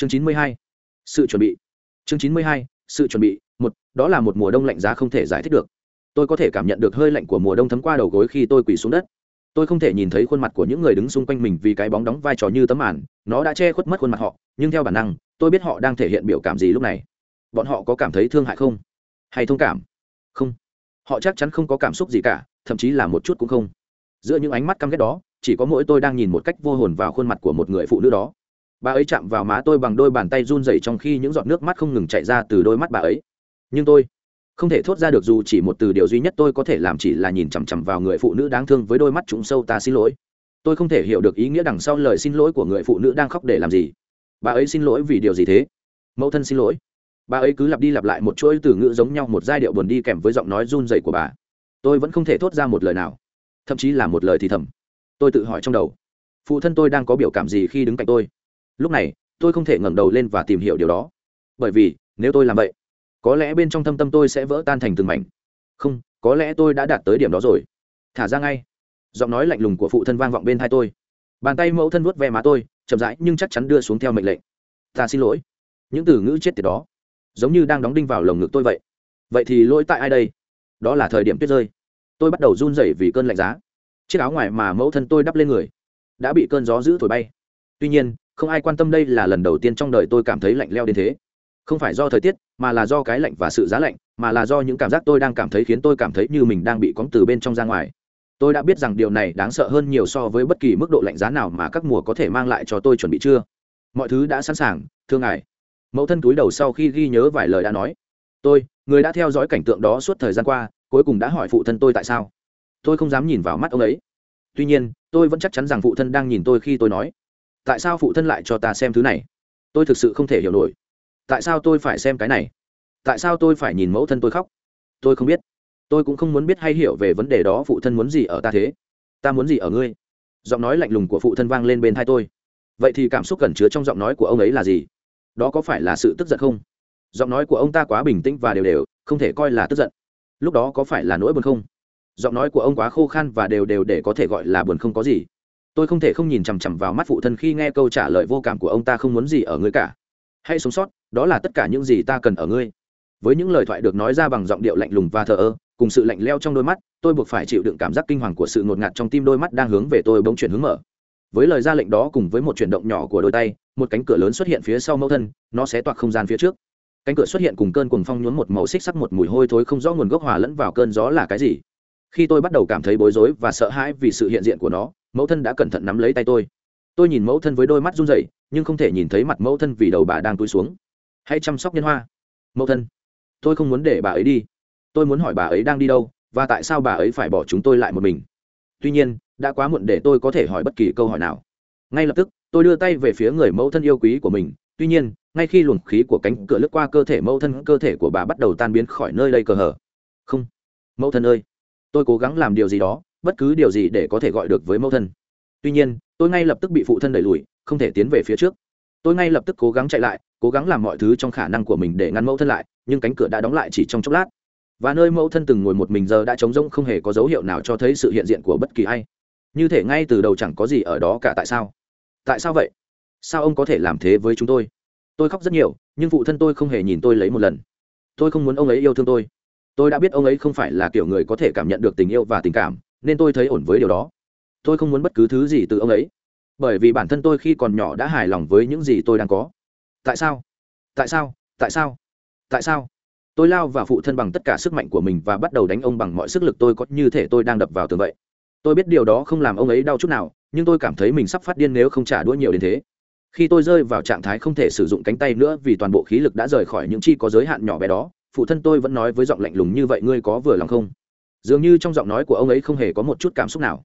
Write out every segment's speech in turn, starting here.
chương chín mươi hai, sự chuẩn bị. Chương chín mươi hai, sự chuẩn bị. Một, đó là một mùa đông lạnh giá không thể giải thích được. Tôi có thể cảm nhận được hơi lạnh của mùa đông thấm qua đầu gối khi tôi quỳ xuống đất. Tôi không thể nhìn thấy khuôn mặt của những người đứng xung quanh mình vì cái bóng đóng vai trò như tấm màn. Nó đã che khuất mất khuôn mặt họ, nhưng theo bản năng, tôi biết họ đang thể hiện biểu cảm gì lúc này. Bọn họ có cảm thấy thương hại không? Hay thông cảm? Không. Họ chắc chắn không có cảm xúc gì cả, thậm chí là một chút cũng không. Giữa những ánh mắt căm ghét đó, chỉ có mỗi tôi đang nhìn một cách vô hồn vào khuôn mặt của một người phụ nữ đó bà ấy chạm vào má tôi bằng đôi bàn tay run rẩy trong khi những giọt nước mắt không ngừng chạy ra từ đôi mắt bà ấy. Nhưng tôi không thể thốt ra được dù chỉ một từ điều duy nhất tôi có thể làm chỉ là nhìn chằm chằm vào người phụ nữ đáng thương với đôi mắt trũng sâu ta xin lỗi. Tôi không thể hiểu được ý nghĩa đằng sau lời xin lỗi của người phụ nữ đang khóc để làm gì. Bà ấy xin lỗi vì điều gì thế? Mẫu thân xin lỗi. Bà ấy cứ lặp đi lặp lại một chuỗi từ ngữ giống nhau, một giai điệu buồn đi kèm với giọng nói run rẩy của bà. Tôi vẫn không thể thốt ra một lời nào, thậm chí là một lời thì thầm. Tôi tự hỏi trong đầu, phụ thân tôi đang có biểu cảm gì khi đứng cạnh tôi? Lúc này, tôi không thể ngẩng đầu lên và tìm hiểu điều đó. Bởi vì, nếu tôi làm vậy, có lẽ bên trong thâm tâm tôi sẽ vỡ tan thành từng mảnh. Không, có lẽ tôi đã đạt tới điểm đó rồi. Thả ra ngay. Giọng nói lạnh lùng của phụ thân vang vọng bên thai tôi. Bàn tay mẫu thân vuốt ve má tôi, chậm rãi nhưng chắc chắn đưa xuống theo mệnh lệnh. Ta xin lỗi. Những từ ngữ chết tiệt đó, giống như đang đóng đinh vào lồng ngực tôi vậy. Vậy thì lỗi tại ai đây? Đó là thời điểm tuyết rơi. Tôi bắt đầu run rẩy vì cơn lạnh giá. Chiếc áo ngoài mà mẫu thân tôi đắp lên người, đã bị cơn gió giữ thổi bay. Tuy nhiên không ai quan tâm đây là lần đầu tiên trong đời tôi cảm thấy lạnh leo đến thế. Không phải do thời tiết, mà là do cái lạnh và sự giá lạnh, mà là do những cảm giác tôi đang cảm thấy khiến tôi cảm thấy như mình đang bị cóng từ bên trong ra ngoài. Tôi đã biết rằng điều này đáng sợ hơn nhiều so với bất kỳ mức độ lạnh giá nào mà các mùa có thể mang lại cho tôi chuẩn bị chưa. Mọi thứ đã sẵn sàng, thưa ngài. Mẫu thân túi đầu sau khi ghi nhớ vài lời đã nói. Tôi, người đã theo dõi cảnh tượng đó suốt thời gian qua, cuối cùng đã hỏi phụ thân tôi tại sao. Tôi không dám nhìn vào mắt ông ấy. Tuy nhiên, tôi vẫn chắc chắn rằng phụ thân đang nhìn tôi khi tôi nói tại sao phụ thân lại cho ta xem thứ này? Tôi thực sự không thể hiểu nổi. Tại sao tôi phải xem cái này? Tại sao tôi phải nhìn mẫu thân tôi khóc? Tôi không biết. Tôi cũng không muốn biết hay hiểu về vấn đề đó phụ thân muốn gì ở ta thế. Ta muốn gì ở ngươi? Giọng nói lạnh lùng của phụ thân vang lên bên thai tôi. Vậy thì cảm xúc cẩn chứa trong giọng nói của ông ấy là gì? Đó có phải là sự tức giận không? Giọng nói của ông ta quá bình tĩnh và đều đều, không thể coi là tức giận. Lúc đó có phải là nỗi buồn không? Giọng nói của ông quá khô khan và đều đều để có thể gọi là buồn không có gì tôi không thể không nhìn chằm chằm vào mắt phụ thân khi nghe câu trả lời vô cảm của ông ta không muốn gì ở ngươi cả. Hãy sống sót, đó là tất cả những gì ta cần ở ngươi. Với những lời thoại được nói ra bằng giọng điệu lạnh lùng và thờ ơ, cùng sự lạnh leo trong đôi mắt, tôi buộc phải chịu đựng cảm giác kinh hoàng của sự ngột ngạt trong tim đôi mắt đang hướng về tôi bỗng chuyển hướng mở. Với lời ra lệnh đó cùng với một chuyển động nhỏ của đôi tay, một cánh cửa lớn xuất hiện phía sau mẫu thân, nó sẽ toạc không gian phía trước. Cánh cửa xuất hiện cùng cơn cuồng phong nhuốm một màu xích sắc một mùi hôi thối không rõ nguồn gốc hòa lẫn vào cơn gió là cái gì. Khi tôi bắt đầu cảm thấy bối rối và sợ hãi vì sự hiện diện của nó mẫu thân đã cẩn thận nắm lấy tay tôi. Tôi nhìn mẫu thân với đôi mắt run rẩy, nhưng không thể nhìn thấy mặt mẫu thân vì đầu bà đang túi xuống. Hãy chăm sóc nhân hoa. Mẫu thân, tôi không muốn để bà ấy đi. Tôi muốn hỏi bà ấy đang đi đâu, và tại sao bà ấy phải bỏ chúng tôi lại một mình. Tuy nhiên, đã quá muộn để tôi có thể hỏi bất kỳ câu hỏi nào. Ngay lập tức, tôi đưa tay về phía người mẫu thân yêu quý của mình. Tuy nhiên, ngay khi luồng khí của cánh cửa lướt qua cơ thể mẫu thân, cơ thể của bà bắt đầu tan biến khỏi nơi đây cờ hở không, mẫu thân ơi, tôi cố gắng làm điều gì đó bất cứ điều gì để có thể gọi được với mẫu thân. Tuy nhiên, tôi ngay lập tức bị phụ thân đẩy lùi, không thể tiến về phía trước. Tôi ngay lập tức cố gắng chạy lại, cố gắng làm mọi thứ trong khả năng của mình để ngăn mẫu thân lại, nhưng cánh cửa đã đóng lại chỉ trong chốc lát. Và nơi mẫu thân từng ngồi một mình giờ đã trống rỗng không hề có dấu hiệu nào cho thấy sự hiện diện của bất kỳ ai. Như thể ngay từ đầu chẳng có gì ở đó cả tại sao? Tại sao vậy? Sao ông có thể làm thế với chúng tôi? Tôi khóc rất nhiều, nhưng phụ thân tôi không hề nhìn tôi lấy một lần. Tôi không muốn ông ấy yêu thương tôi. Tôi đã biết ông ấy không phải là kiểu người có thể cảm nhận được tình yêu và tình cảm nên tôi thấy ổn với điều đó. Tôi không muốn bất cứ thứ gì từ ông ấy. Bởi vì bản thân tôi khi còn nhỏ đã hài lòng với những gì tôi đang có. Tại sao? Tại sao? Tại sao? Tại sao? Tôi lao vào phụ thân bằng tất cả sức mạnh của mình và bắt đầu đánh ông bằng mọi sức lực tôi có như thể tôi đang đập vào tường vậy. Tôi biết điều đó không làm ông ấy đau chút nào, nhưng tôi cảm thấy mình sắp phát điên nếu không trả đũa nhiều đến thế. Khi tôi rơi vào trạng thái không thể sử dụng cánh tay nữa vì toàn bộ khí lực đã rời khỏi những chi có giới hạn nhỏ bé đó, phụ thân tôi vẫn nói với giọng lạnh lùng như vậy, ngươi có vừa lòng không? Dường như trong giọng nói của ông ấy không hề có một chút cảm xúc nào.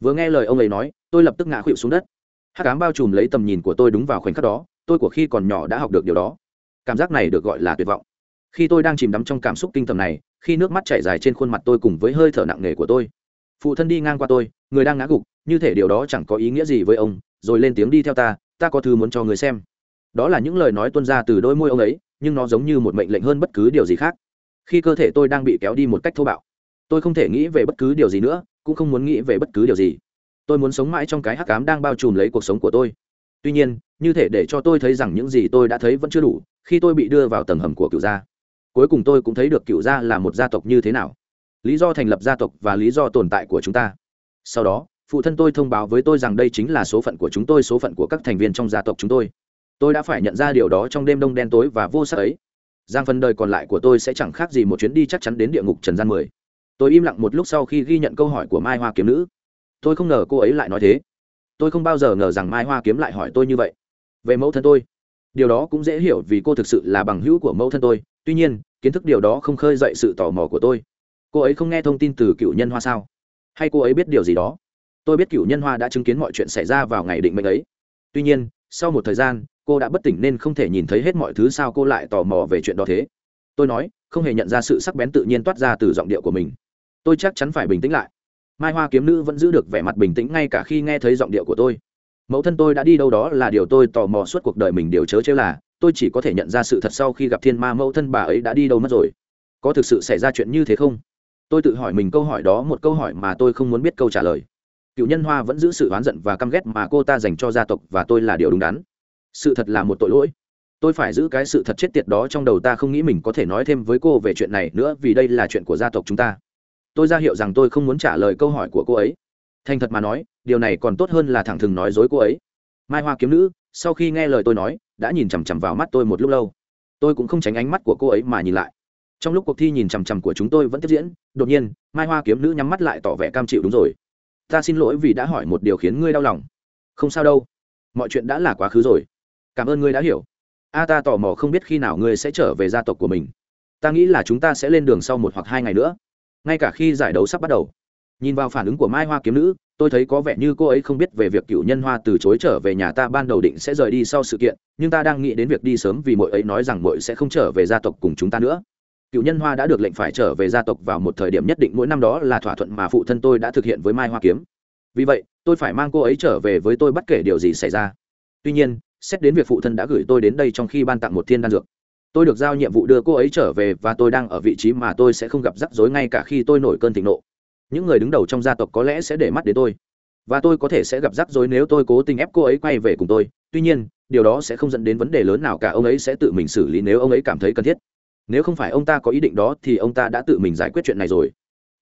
Vừa nghe lời ông ấy nói, tôi lập tức ngã khuỵu xuống đất. Hát cám bao trùm lấy tầm nhìn của tôi đúng vào khoảnh khắc đó, tôi của khi còn nhỏ đã học được điều đó. Cảm giác này được gọi là tuyệt vọng. Khi tôi đang chìm đắm trong cảm xúc kinh tầm này, khi nước mắt chảy dài trên khuôn mặt tôi cùng với hơi thở nặng nề của tôi, phụ thân đi ngang qua tôi, người đang ngã gục, như thể điều đó chẳng có ý nghĩa gì với ông, rồi lên tiếng đi theo ta ta có thứ muốn cho người xem. Đó là những lời nói tuân ra từ đôi môi ông ấy, nhưng nó giống như một mệnh lệnh hơn bất cứ điều gì khác. Khi cơ thể tôi đang bị kéo đi một cách thô bạo tôi không thể nghĩ về bất cứ điều gì nữa, cũng không muốn nghĩ về bất cứ điều gì. Tôi muốn sống mãi trong cái hắc cám đang bao trùm lấy cuộc sống của tôi. Tuy nhiên, như thể để cho tôi thấy rằng những gì tôi đã thấy vẫn chưa đủ, khi tôi bị đưa vào tầng hầm của cựu gia. Cuối cùng tôi cũng thấy được cựu gia là một gia tộc như thế nào. Lý do thành lập gia tộc và lý do tồn tại của chúng ta. Sau đó, phụ thân tôi thông báo với tôi rằng đây chính là số phận của chúng tôi, số phận của các thành viên trong gia tộc chúng tôi. Tôi đã phải nhận ra điều đó trong đêm đông đen tối và vô sắc ấy. Giang phần đời còn lại của tôi sẽ chẳng khác gì một chuyến đi chắc chắn đến địa ngục trần gian mười tôi im lặng một lúc sau khi ghi nhận câu hỏi của mai hoa kiếm nữ. Tôi không ngờ cô ấy lại nói thế. Tôi không bao giờ ngờ rằng mai hoa kiếm lại hỏi tôi như vậy. Về mẫu thân tôi. Điều đó cũng dễ hiểu vì cô thực sự là bằng hữu của mẫu thân tôi. Tuy nhiên, kiến thức điều đó không khơi dậy sự tò mò của tôi. Cô ấy không nghe thông tin từ cựu nhân hoa sao? Hay cô ấy biết điều gì đó? Tôi biết cựu nhân hoa đã chứng kiến mọi chuyện xảy ra vào ngày định mệnh ấy. Tuy nhiên, sau một thời gian, cô đã bất tỉnh nên không thể nhìn thấy hết mọi thứ sao cô lại tò mò về chuyện đó thế. Tôi nói, không hề nhận ra sự sắc bén tự nhiên toát ra từ giọng điệu của mình tôi chắc chắn phải bình tĩnh lại. Mai hoa kiếm nữ vẫn giữ được vẻ mặt bình tĩnh ngay cả khi nghe thấy giọng điệu của tôi. Mẫu thân tôi đã đi đâu đó là điều tôi tò mò suốt cuộc đời mình điều chớ chớ là, tôi chỉ có thể nhận ra sự thật sau khi gặp thiên ma mẫu thân bà ấy đã đi đâu mất rồi. Có thực sự xảy ra chuyện như thế không? Tôi tự hỏi mình câu hỏi đó một câu hỏi mà tôi không muốn biết câu trả lời. Cựu nhân hoa vẫn giữ sự oán giận và căm ghét mà cô ta dành cho gia tộc và tôi là điều đúng đắn. Sự thật là một tội lỗi. Tôi phải giữ cái sự thật chết tiệt đó trong đầu ta không nghĩ mình có thể nói thêm với cô về chuyện này nữa vì đây là chuyện của gia tộc chúng ta tôi ra hiệu rằng tôi không muốn trả lời câu hỏi của cô ấy. Thành thật mà nói, điều này còn tốt hơn là thẳng thừng nói dối cô ấy. Mai hoa kiếm nữ, sau khi nghe lời tôi nói, đã nhìn chằm chằm vào mắt tôi một lúc lâu. Tôi cũng không tránh ánh mắt của cô ấy mà nhìn lại. Trong lúc cuộc thi nhìn chằm chằm của chúng tôi vẫn tiếp diễn, đột nhiên, mai hoa kiếm nữ nhắm mắt lại tỏ vẻ cam chịu đúng rồi. Ta xin lỗi vì đã hỏi một điều khiến ngươi đau lòng. Không sao đâu. Mọi chuyện đã là quá khứ rồi. Cảm ơn ngươi đã hiểu. A, ta tò mò không biết khi nào ngươi sẽ trở về gia tộc của mình. Ta nghĩ là chúng ta sẽ lên đường sau một hoặc hai ngày nữa ngay cả khi giải đấu sắp bắt đầu. Nhìn vào phản ứng của mai hoa kiếm nữ, tôi thấy có vẻ như cô ấy không biết về việc cựu nhân hoa từ chối trở về nhà ta ban đầu định sẽ rời đi sau sự kiện, nhưng ta đang nghĩ đến việc đi sớm vì mỗi ấy nói rằng mỗi sẽ không trở về gia tộc cùng chúng ta nữa. Cựu nhân hoa đã được lệnh phải trở về gia tộc vào một thời điểm nhất định mỗi năm đó là thỏa thuận mà phụ thân tôi đã thực hiện với mai hoa kiếm. Vì vậy, tôi phải mang cô ấy trở về với tôi bất kể điều gì xảy ra. Tuy nhiên, xét đến việc phụ thân đã gửi tôi đến đây trong khi ban tặng một thiên đan dược tôi được giao nhiệm vụ đưa cô ấy trở về và tôi đang ở vị trí mà tôi sẽ không gặp rắc rối ngay cả khi tôi nổi cơn thịnh nộ. Những người đứng đầu trong gia tộc có lẽ sẽ để mắt đến tôi. Và tôi có thể sẽ gặp rắc rối nếu tôi cố tình ép cô ấy quay về cùng tôi. Tuy nhiên, điều đó sẽ không dẫn đến vấn đề lớn nào cả. Ông ấy sẽ tự mình xử lý nếu ông ấy cảm thấy cần thiết. Nếu không phải ông ta có ý định đó, thì ông ta đã tự mình giải quyết chuyện này rồi.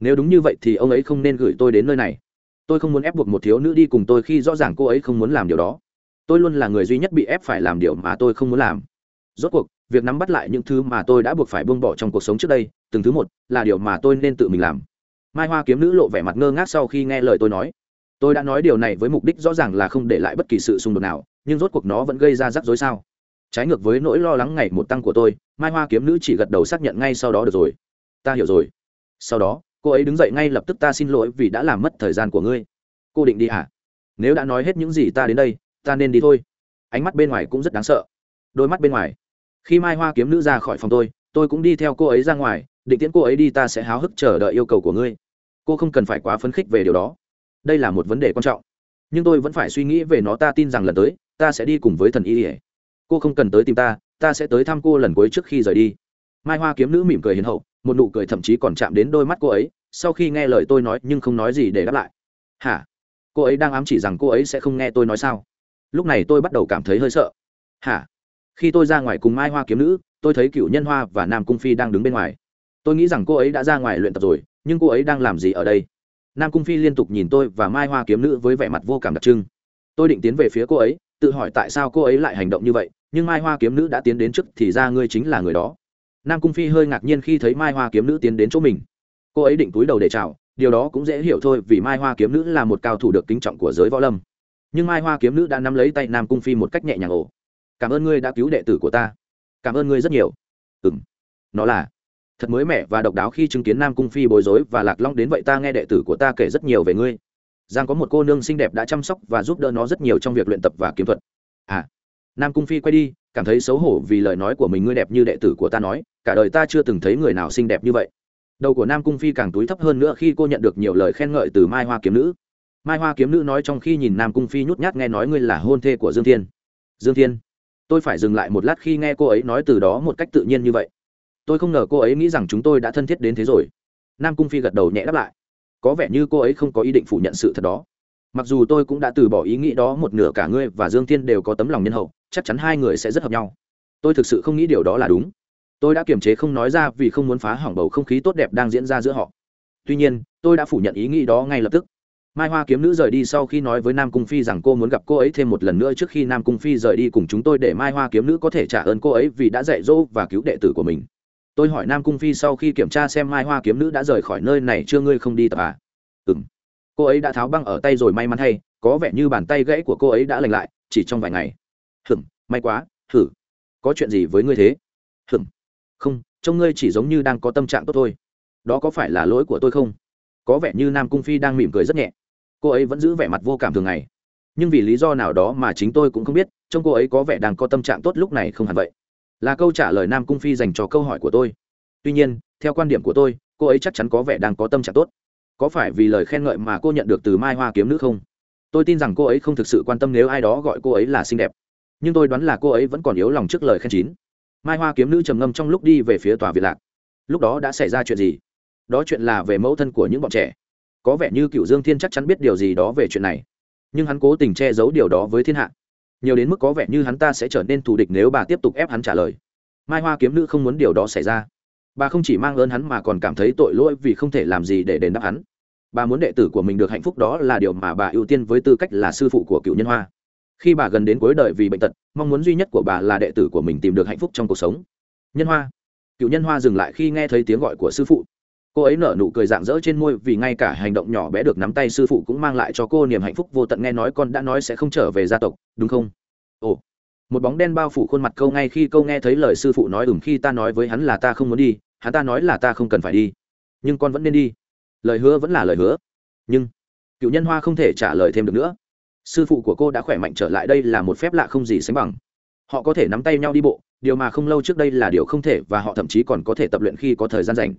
Nếu đúng như vậy, thì ông ấy không nên gửi tôi đến nơi này. Tôi không muốn ép buộc một thiếu nữ đi cùng tôi khi rõ ràng cô ấy không muốn làm điều đó. Tôi luôn là người duy nhất bị ép phải làm điều mà tôi không muốn làm. Rốt cuộc việc nắm bắt lại những thứ mà tôi đã buộc phải buông bỏ trong cuộc sống trước đây, từng thứ một là điều mà tôi nên tự mình làm. Mai hoa kiếm nữ lộ vẻ mặt ngơ ngác sau khi nghe lời tôi nói. Tôi đã nói điều này với mục đích rõ ràng là không để lại bất kỳ sự xung đột nào, nhưng rốt cuộc nó vẫn gây ra rắc rối sao? Trái ngược với nỗi lo lắng ngày một tăng của tôi, mai hoa kiếm nữ chỉ gật đầu xác nhận ngay sau đó được rồi. Ta hiểu rồi. Sau đó, cô ấy đứng dậy ngay lập tức ta xin lỗi vì đã làm mất thời gian của ngươi. Cô định đi hả? Nếu đã nói hết những gì ta đến đây, ta nên đi thôi. Ánh mắt bên ngoài cũng rất đáng sợ. Đôi mắt bên ngoài khi mai hoa kiếm nữ ra khỏi phòng tôi tôi cũng đi theo cô ấy ra ngoài, định tiễn cô ấy đi ta sẽ háo hức chờ đợi yêu cầu của ngươi. Cô không cần phải quá phấn khích về điều đó. Đây là một vấn đề quan trọng. Nhưng tôi vẫn phải suy nghĩ về nó, ta tin rằng lần tới, ta sẽ đi cùng với thần y ỉa cô không cần tới tìm ta ta sẽ tới thăm cô lần cuối trước khi rời đi. Mai hoa kiếm nữ mỉm cười hiền hậu, một nụ cười thậm chí còn chạm đến đôi mắt cô ấy, sau khi nghe lời tôi nói nhưng không nói gì để đáp lại. Hả? Cô ấy đang ám chỉ rằng cô ấy sẽ không nghe tôi nói sao? Lúc này tôi bắt đầu cảm thấy hơi sợ. Hả? Khi tôi ra ngoài cùng mai hoa kiếm nữ, tôi thấy cựu nhân hoa và nam cung phi đang đứng bên ngoài. Tôi nghĩ rằng cô ấy đã ra ngoài luyện tập rồi, nhưng cô ấy đang làm gì ở đây? Nam cung phi liên tục nhìn tôi và mai hoa kiếm nữ với vẻ mặt vô cảm đặc trưng. Tôi định tiến về phía cô ấy, tự hỏi tại sao cô ấy lại hành động như vậy, nhưng mai hoa kiếm nữ đã tiến đến trước thì ra ngươi chính là người đó. Nam cung phi hơi ngạc nhiên khi thấy mai hoa kiếm nữ tiến đến chỗ mình. Cô ấy định túi đầu để chào, điều đó cũng dễ hiểu thôi vì mai hoa kiếm nữ là một cao thủ được kính trọng của giới võ lâm. Nhưng mai hoa kiếm nữ đã nắm lấy tay nam cung phi một cách nhẹ nhàng ổ cảm ơn ngươi đã cứu đệ tử của ta. Cảm ơn ngươi rất nhiều. Ừ m nó là thật mới mẻ và độc đáo khi chứng kiến nam cung phi bối rối và lạc long đến vậy ta nghe đệ tử của ta kể rất nhiều về ngươi. Giang có một cô nương xinh đẹp đã chăm sóc và giúp đỡ nó rất nhiều trong việc luyện tập và kiếm thuật. À. Nam cung phi quay đi, cảm thấy xấu hổ vì lời nói của mình ngươi đẹp như đệ tử của ta nói, cả đời ta chưa từng thấy người nào xinh đẹp như vậy. Đầu của nam cung phi càng túi thấp hơn nữa khi cô nhận được nhiều lời khen ngợi từ mai hoa kiếm nữ. Mai hoa kiếm nữ nói trong khi nhìn nam cung phi nhút nhát nghe nói ngươi là hôn thê của dương thiên. Dương thiên tôi phải dừng lại một lát khi nghe cô ấy nói từ đó một cách tự nhiên như vậy. Tôi không ngờ cô ấy nghĩ rằng chúng tôi đã thân thiết đến thế rồi. Nam cung phi gật đầu nhẹ đáp lại. Có vẻ như cô ấy không có ý định phủ nhận sự thật đó. Mặc dù tôi cũng đã từ bỏ ý nghĩ đó một nửa cả ngươi và dương thiên đều có tấm lòng nhân hậu, chắc chắn hai người sẽ rất hợp nhau. Tôi thực sự không nghĩ điều đó là đúng. Tôi đã kiềm chế không nói ra vì không muốn phá hỏng bầu không khí tốt đẹp đang diễn ra giữa họ. Tuy nhiên, tôi đã phủ nhận ý nghĩ đó ngay lập tức mai hoa kiếm nữ rời đi sau khi nói với nam cung phi rằng cô muốn gặp cô ấy thêm một lần nữa trước khi nam cung phi rời đi cùng chúng tôi để mai hoa kiếm nữ có thể trả ơn cô ấy vì đã dạy dỗ và cứu đệ tử của mình. Tôi hỏi nam cung phi sau khi kiểm tra xem mai hoa kiếm nữ đã rời khỏi nơi này chưa, ngươi không đi tập à? Ừ m cô ấy đã tháo băng ở tay rồi may mắn thay, có vẻ như bàn tay gãy của cô ấy đã lành lại, chỉ trong vài ngày. Hừm may quá thử có chuyện gì với ngươi thế? Hừm không, trông ngươi chỉ giống như đang có tâm trạng tốt thôi. Đó có phải là lỗi của tôi không? Có vẻ như nam cung phi đang mỉm cười rất nhẹ cô ấy vẫn giữ vẻ mặt vô cảm thường ngày. Nhưng vì lý do nào đó mà chính tôi cũng không biết, trông cô ấy có vẻ đang có tâm trạng tốt lúc này không hẳn vậy. Là câu trả lời nam cung phi dành cho câu hỏi của tôi. Tuy nhiên, theo quan điểm của tôi, cô ấy chắc chắn có vẻ đang có tâm trạng tốt. Có phải vì lời khen ngợi mà cô nhận được từ mai hoa kiếm nữ không? Tôi tin rằng cô ấy không thực sự quan tâm nếu ai đó gọi cô ấy là xinh đẹp. Nhưng tôi đoán là cô ấy vẫn còn yếu lòng trước lời khen chín. Mai hoa kiếm nữ trầm ngâm trong lúc đi về phía tòa việt lạc. Lúc đó đã xảy ra chuyện gì? Đó chuyện là về mẫu thân của những bọn trẻ có vẻ như cựu dương thiên chắc chắn biết điều gì đó về chuyện này nhưng hắn cố tình che giấu điều đó với thiên hạ nhiều đến mức có vẻ như hắn ta sẽ trở nên thù địch nếu bà tiếp tục ép hắn trả lời mai hoa kiếm nữ không muốn điều đó xảy ra bà không chỉ mang ơn hắn mà còn cảm thấy tội lỗi vì không thể làm gì để đền đáp hắn bà muốn đệ tử của mình được hạnh phúc đó là điều mà bà ưu tiên với tư cách là sư phụ của cựu nhân hoa khi bà gần đến cuối đời vì bệnh tật mong muốn duy nhất của bà là đệ tử của mình tìm được hạnh phúc trong cuộc sống nhân hoa cựu nhân hoa dừng lại khi nghe thấy tiếng gọi của sư phụ cô ấy nở nụ cười dạng dỡ trên môi vì ngay cả hành động nhỏ bé được nắm tay sư phụ cũng mang lại cho cô niềm hạnh phúc vô tận nghe nói con đã nói sẽ không trở về gia tộc, đúng không? Ồ. Một bóng đen bao phủ khuôn mặt câu ngay khi câu nghe thấy lời sư phụ nói ừm khi ta nói với hắn là ta không muốn đi, hắn ta nói là ta không cần phải đi. Nhưng con vẫn nên đi. Lời hứa vẫn là lời hứa. Nhưng cựu nhân hoa không thể trả lời thêm được nữa. Sư phụ của cô đã khỏe mạnh trở lại đây là một phép lạ không gì sánh bằng. Họ có thể nắm tay nhau đi bộ, điều mà không lâu trước đây là điều không thể và họ thậm chí còn có thể tập luyện khi có thời gian dành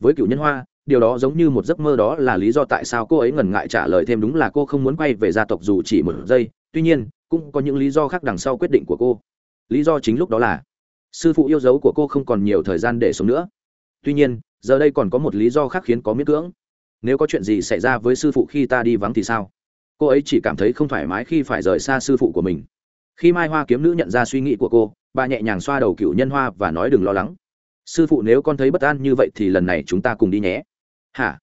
với cựu nhân hoa, điều đó giống như một giấc mơ đó là lý do tại sao cô ấy ngần ngại trả lời thêm đúng là cô không muốn quay về gia tộc dù chỉ một giây, tuy nhiên, cũng có những lý do khác đằng sau quyết định của cô. Lý do chính lúc đó là, sư phụ yêu dấu của cô không còn nhiều thời gian để sống nữa. Tuy nhiên, giờ đây còn có một lý do khác khiến có miễn cưỡng. Nếu có chuyện gì xảy ra với sư phụ khi ta đi vắng thì sao? Cô ấy chỉ cảm thấy không thoải mái khi phải rời xa sư phụ của mình. Khi mai hoa kiếm nữ nhận ra suy nghĩ của cô, bà nhẹ nhàng xoa đầu cựu nhân hoa và nói đừng lo lắng sư phụ nếu con thấy bất an như vậy thì lần này chúng ta cùng đi nhé. Hả?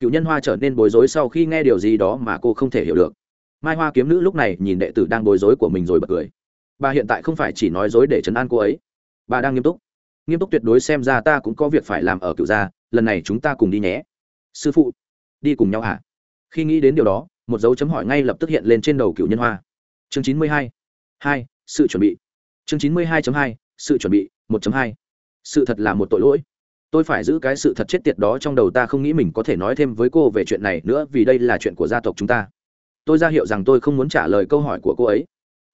Cựu nhân hoa trở nên bối rối sau khi nghe điều gì đó mà cô không thể hiểu được. Mai hoa kiếm nữ lúc này nhìn đệ tử đang bối rối của mình rồi bật cười. Bà hiện tại không phải chỉ nói dối để chấn an cô ấy. Bà đang nghiêm túc. Nghiêm túc tuyệt đối xem ra ta cũng có việc phải làm ở cựu gia, lần này chúng ta cùng đi nhé. Sư phụ, đi cùng nhau hả? Khi nghĩ đến điều đó, một dấu chấm hỏi ngay lập tức hiện lên trên đầu cựu nhân hoa. Chương chín mươi hai. Hai, sự chuẩn bị. Chương chín mươi hai hai, sự chuẩn bị, một hai sự thật là một tội lỗi. Tôi phải giữ cái sự thật chết tiệt đó trong đầu ta không nghĩ mình có thể nói thêm với cô về chuyện này nữa vì đây là chuyện của gia tộc chúng ta. Tôi ra hiệu rằng tôi không muốn trả lời câu hỏi của cô ấy.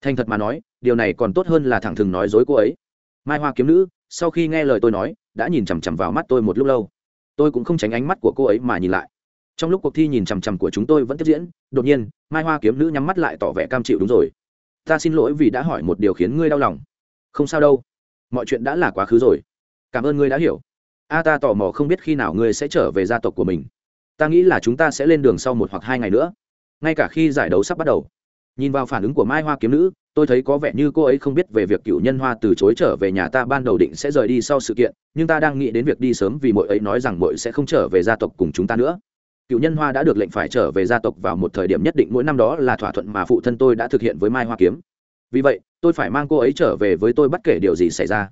Thành thật mà nói, điều này còn tốt hơn là thẳng thừng nói dối cô ấy. Mai hoa kiếm nữ, sau khi nghe lời tôi nói, đã nhìn chằm chằm vào mắt tôi một lúc lâu. Tôi cũng không tránh ánh mắt của cô ấy mà nhìn lại. Trong lúc cuộc thi nhìn chằm chằm của chúng tôi vẫn tiếp diễn, đột nhiên, mai hoa kiếm nữ nhắm mắt lại tỏ vẻ cam chịu đúng rồi. Ta xin lỗi vì đã hỏi một điều khiến ngươi đau lòng. Không sao đâu. Mọi chuyện đã là quá khứ rồi cảm ơn ngươi đã hiểu. A ta tò mò không biết khi nào ngươi sẽ trở về gia tộc của mình. Ta nghĩ là chúng ta sẽ lên đường sau một hoặc hai ngày nữa. Ngay cả khi giải đấu sắp bắt đầu. Nhìn vào phản ứng của mai hoa kiếm nữ, tôi thấy có vẻ như cô ấy không biết về việc cựu nhân hoa từ chối trở về nhà ta ban đầu định sẽ rời đi sau sự kiện, nhưng ta đang nghĩ đến việc đi sớm vì mỗi ấy nói rằng mỗi sẽ không trở về gia tộc cùng chúng ta nữa. Cựu nhân hoa đã được lệnh phải trở về gia tộc vào một thời điểm nhất định mỗi năm đó là thỏa thuận mà phụ thân tôi đã thực hiện với mai hoa kiếm. Vì vậy, tôi phải mang cô ấy trở về với tôi bất kể điều gì xảy ra.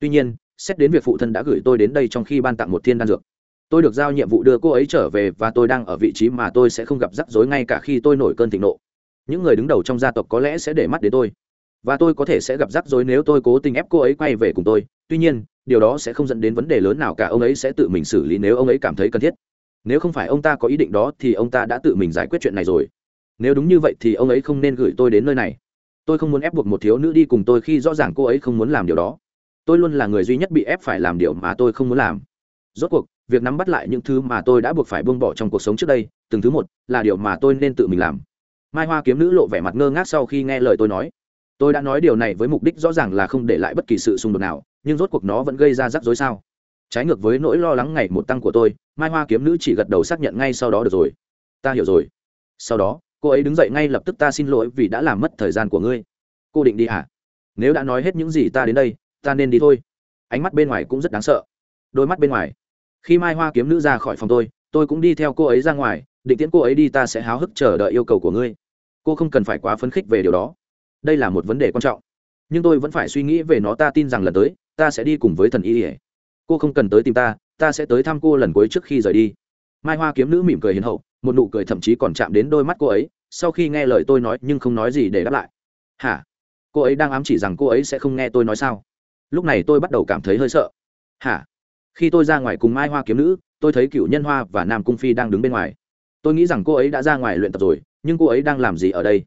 Tuy nhiên xét đến việc phụ thân đã gửi tôi đến đây trong khi ban tặng một thiên đan dược. Tôi được giao nhiệm vụ đưa cô ấy trở về và tôi đang ở vị trí mà tôi sẽ không gặp rắc rối ngay cả khi tôi nổi cơn thịnh nộ. Những người đứng đầu trong gia tộc có lẽ sẽ để mắt đến tôi. Và tôi có thể sẽ gặp rắc rối nếu tôi cố tình ép cô ấy quay về cùng tôi. Tuy nhiên, điều đó sẽ không dẫn đến vấn đề lớn nào cả. Ông ấy sẽ tự mình xử lý nếu ông ấy cảm thấy cần thiết. Nếu không phải ông ta có ý định đó thì ông ta đã tự mình giải quyết chuyện này rồi. Nếu đúng như vậy thì ông ấy không nên gửi tôi đến nơi này. Tôi không muốn ép buộc một thiếu nữ đi cùng tôi khi rõ ràng cô ấy không muốn làm điều đó tôi luôn là người duy nhất bị ép phải làm điều mà tôi không muốn làm. Rốt cuộc, việc nắm bắt lại những thứ mà tôi đã buộc phải buông bỏ trong cuộc sống trước đây, từng thứ một, là điều mà tôi nên tự mình làm. Mai hoa kiếm nữ lộ vẻ mặt ngơ ngác sau khi nghe lời tôi nói. Tôi đã nói điều này với mục đích rõ ràng là không để lại bất kỳ sự xung đột nào, nhưng rốt cuộc nó vẫn gây ra rắc rối sao? Trái ngược với nỗi lo lắng ngày một tăng của tôi, mai hoa kiếm nữ chỉ gật đầu xác nhận ngay sau đó được rồi. Ta hiểu rồi. Sau đó, cô ấy đứng dậy ngay lập tức ta xin lỗi vì đã làm mất thời gian của ngươi. Cô định đi à nếu đã nói hết những gì ta đến đây ta nên đi thôi. Ánh mắt bên ngoài cũng rất đáng sợ. Đôi mắt bên ngoài. Khi mai hoa kiếm nữ ra khỏi phòng tôi tôi cũng đi theo cô ấy ra ngoài, định tiễn cô ấy đi ta sẽ háo hức chờ đợi yêu cầu của ngươi. Cô không cần phải quá phấn khích về điều đó. Đây là một vấn đề quan trọng. Nhưng tôi vẫn phải suy nghĩ về nó, ta tin rằng lần tới, ta sẽ đi cùng với thần y ỉa cô không cần tới tìm ta ta sẽ tới thăm cô lần cuối trước khi rời đi. Mai hoa kiếm nữ mỉm cười hiền hậu, một nụ cười thậm chí còn chạm đến đôi mắt cô ấy, sau khi nghe lời tôi nói nhưng không nói gì để đáp lại. Hả? Cô ấy đang ám chỉ rằng cô ấy sẽ không nghe tôi nói sao? Lúc này tôi bắt đầu cảm thấy hơi sợ. Hả? Khi tôi ra ngoài cùng mai hoa kiếm nữ, tôi thấy cựu nhân hoa và nam cung phi đang đứng bên ngoài. Tôi nghĩ rằng cô ấy đã ra ngoài luyện tập rồi, nhưng cô ấy đang làm gì ở đây?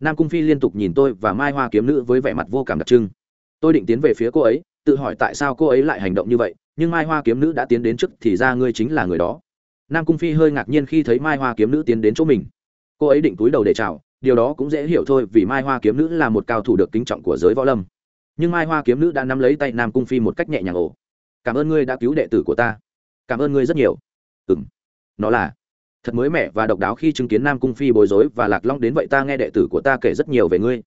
Nam cung phi liên tục nhìn tôi và mai hoa kiếm nữ với vẻ mặt vô cảm đặc trưng. Tôi định tiến về phía cô ấy, tự hỏi tại sao cô ấy lại hành động như vậy, nhưng mai hoa kiếm nữ đã tiến đến trước thì ra ngươi chính là người đó. Nam cung phi hơi ngạc nhiên khi thấy mai hoa kiếm nữ tiến đến chỗ mình. Cô ấy định túi đầu để chào, điều đó cũng dễ hiểu thôi vì mai hoa kiếm nữ là một cao thủ được kính trọng của giới võ lâm nhưng mai hoa kiếm nữ đã nắm lấy tay nam cung phi một cách nhẹ nhàng ổ cảm ơn ngươi đã cứu đệ tử của ta. Cảm ơn ngươi rất nhiều. Ừ m nó là thật mới mẻ và độc đáo khi chứng kiến nam cung phi bối rối và lạc long đến vậy ta nghe đệ tử của ta kể rất nhiều về ngươi.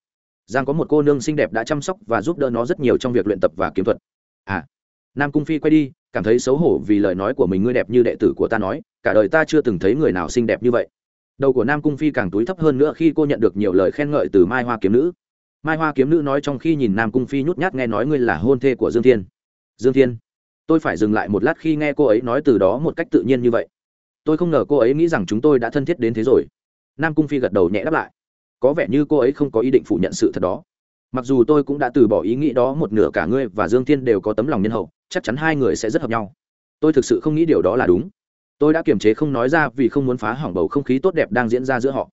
Giang có một cô nương xinh đẹp đã chăm sóc và giúp đỡ nó rất nhiều trong việc luyện tập và kiếm thuật. À. Nam cung phi quay đi, cảm thấy xấu hổ vì lời nói của mình ngươi đẹp như đệ tử của ta nói, cả đời ta chưa từng thấy người nào xinh đẹp như vậy. Đầu của nam cung phi càng túi thấp hơn nữa khi cô nhận được nhiều lời khen ngợi từ mai hoa kiếm nữ mai hoa kiếm nữ nói trong khi nhìn nam cung phi nhút nhát nghe nói ngươi là hôn thê của dương thiên. Dương thiên, tôi phải dừng lại một lát khi nghe cô ấy nói từ đó một cách tự nhiên như vậy. Tôi không ngờ cô ấy nghĩ rằng chúng tôi đã thân thiết đến thế rồi. Nam cung phi gật đầu nhẹ đáp lại. Có vẻ như cô ấy không có ý định phủ nhận sự thật đó. Mặc dù tôi cũng đã từ bỏ ý nghĩ đó một nửa cả ngươi và dương thiên đều có tấm lòng nhân hậu, chắc chắn hai người sẽ rất hợp nhau. Tôi thực sự không nghĩ điều đó là đúng. Tôi đã kiềm chế không nói ra vì không muốn phá hỏng bầu không khí tốt đẹp đang diễn ra giữa họ.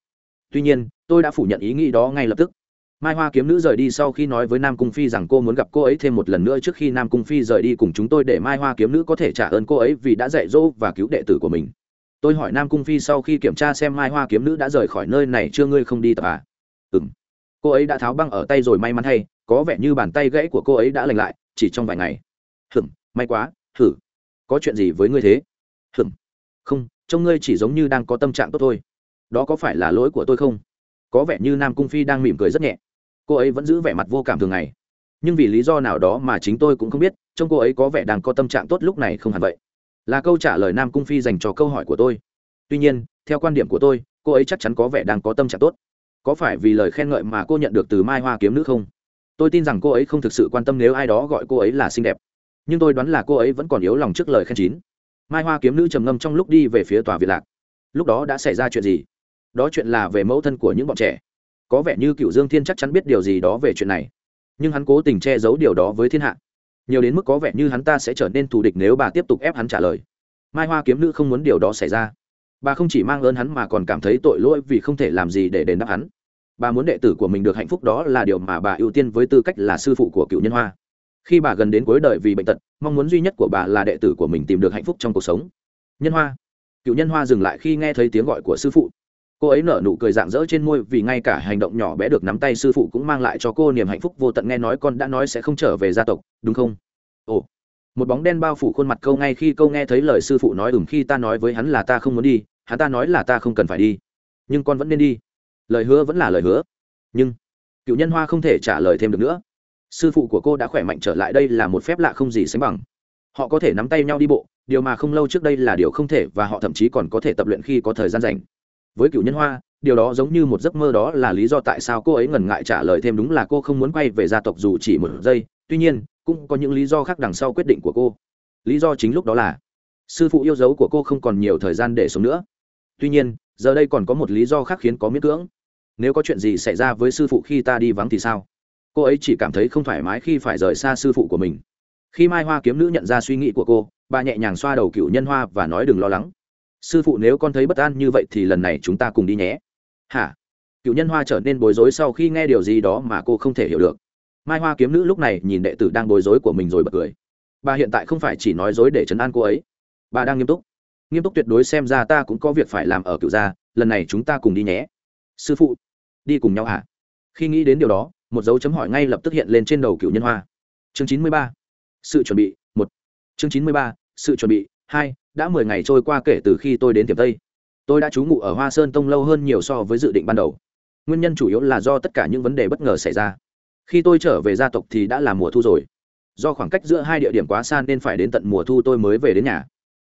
Tuy nhiên, tôi đã phủ nhận ý nghĩ đó ngay lập tức mai hoa kiếm nữ rời đi sau khi nói với nam cung phi rằng cô muốn gặp cô ấy thêm một lần nữa trước khi nam cung phi rời đi cùng chúng tôi để mai hoa kiếm nữ có thể trả ơn cô ấy vì đã dạy dỗ và cứu đệ tử của mình. Tôi hỏi nam cung phi sau khi kiểm tra xem mai hoa kiếm nữ đã rời khỏi nơi này chưa, ngươi không đi tập à? Ừ m cô ấy đã tháo băng ở tay rồi may mắn thay, có vẻ như bàn tay gãy của cô ấy đã lành lại, chỉ trong vài ngày. Hừm may quá thử có chuyện gì với ngươi thế? Hừm không, trông ngươi chỉ giống như đang có tâm trạng tốt thôi. Đó có phải là lỗi của tôi không? Có vẻ như nam cung phi đang mỉm cười rất nhẹ cô ấy vẫn giữ vẻ mặt vô cảm thường ngày. Nhưng vì lý do nào đó mà chính tôi cũng không biết, trông cô ấy có vẻ đang có tâm trạng tốt lúc này không hẳn vậy. Là câu trả lời nam cung phi dành cho câu hỏi của tôi. Tuy nhiên, theo quan điểm của tôi, cô ấy chắc chắn có vẻ đang có tâm trạng tốt. Có phải vì lời khen ngợi mà cô nhận được từ mai hoa kiếm nữ không? Tôi tin rằng cô ấy không thực sự quan tâm nếu ai đó gọi cô ấy là xinh đẹp. Nhưng tôi đoán là cô ấy vẫn còn yếu lòng trước lời khen chín. Mai hoa kiếm nữ trầm ngâm trong lúc đi về phía tòa việt lạc. Lúc đó đã xảy ra chuyện gì? Đó chuyện là về mẫu thân của những bọn trẻ có vẻ như cựu dương thiên chắc chắn biết điều gì đó về chuyện này nhưng hắn cố tình che giấu điều đó với thiên hạ nhiều đến mức có vẻ như hắn ta sẽ trở nên thù địch nếu bà tiếp tục ép hắn trả lời mai hoa kiếm nữ không muốn điều đó xảy ra bà không chỉ mang ơn hắn mà còn cảm thấy tội lỗi vì không thể làm gì để đền đáp hắn bà muốn đệ tử của mình được hạnh phúc đó là điều mà bà ưu tiên với tư cách là sư phụ của cựu nhân hoa khi bà gần đến cuối đời vì bệnh tật mong muốn duy nhất của bà là đệ tử của mình tìm được hạnh phúc trong cuộc sống nhân hoa cựu nhân hoa dừng lại khi nghe thấy tiếng gọi của sư phụ cô ấy nở nụ cười dạng dỡ trên môi vì ngay cả hành động nhỏ bé được nắm tay sư phụ cũng mang lại cho cô niềm hạnh phúc vô tận nghe nói con đã nói sẽ không trở về gia tộc, đúng không? Ồ. Một bóng đen bao phủ khuôn mặt câu ngay khi câu nghe thấy lời sư phụ nói ừm khi ta nói với hắn là ta không muốn đi, hắn ta nói là ta không cần phải đi. Nhưng con vẫn nên đi. Lời hứa vẫn là lời hứa. Nhưng cựu nhân hoa không thể trả lời thêm được nữa. Sư phụ của cô đã khỏe mạnh trở lại đây là một phép lạ không gì sánh bằng. Họ có thể nắm tay nhau đi bộ, điều mà không lâu trước đây là điều không thể và họ thậm chí còn có thể tập luyện khi có thời gian rảnh với cựu nhân hoa, điều đó giống như một giấc mơ đó là lý do tại sao cô ấy ngần ngại trả lời thêm đúng là cô không muốn quay về gia tộc dù chỉ một giây. Tuy nhiên, cũng có những lý do khác đằng sau quyết định của cô. Lý do chính lúc đó là, sư phụ yêu dấu của cô không còn nhiều thời gian để sống nữa. Tuy nhiên, giờ đây còn có một lý do khác khiến có miễn cưỡng. Nếu có chuyện gì xảy ra với sư phụ khi ta đi vắng thì sao? Cô ấy chỉ cảm thấy không thoải mái khi phải rời xa sư phụ của mình. Khi mai hoa kiếm nữ nhận ra suy nghĩ của cô, bà nhẹ nhàng xoa đầu cựu nhân hoa và nói đừng lo lắng sư phụ nếu con thấy bất an như vậy thì lần này chúng ta cùng đi nhé. Hả? Cựu nhân hoa trở nên bối rối sau khi nghe điều gì đó mà cô không thể hiểu được. Mai hoa kiếm nữ lúc này nhìn đệ tử đang bối rối của mình rồi bật cười. Bà hiện tại không phải chỉ nói dối để chấn an cô ấy. Bà đang nghiêm túc. Nghiêm túc tuyệt đối xem ra ta cũng có việc phải làm ở cựu gia, lần này chúng ta cùng đi nhé. Sư phụ, đi cùng nhau hả? Khi nghĩ đến điều đó, một dấu chấm hỏi ngay lập tức hiện lên trên đầu cựu nhân hoa. Chương chín mươi ba. Sự chuẩn bị, một. Chương chín mươi ba. Sự chuẩn bị, hai đã mười ngày trôi qua kể từ khi tôi đến tiệm tây. Tôi đã trú ngụ ở hoa sơn tông lâu hơn nhiều so với dự định ban đầu. Nguyên nhân chủ yếu là do tất cả những vấn đề bất ngờ xảy ra. Khi tôi trở về gia tộc thì đã là mùa thu rồi. Do khoảng cách giữa hai địa điểm quá xa nên phải đến tận mùa thu tôi mới về đến nhà.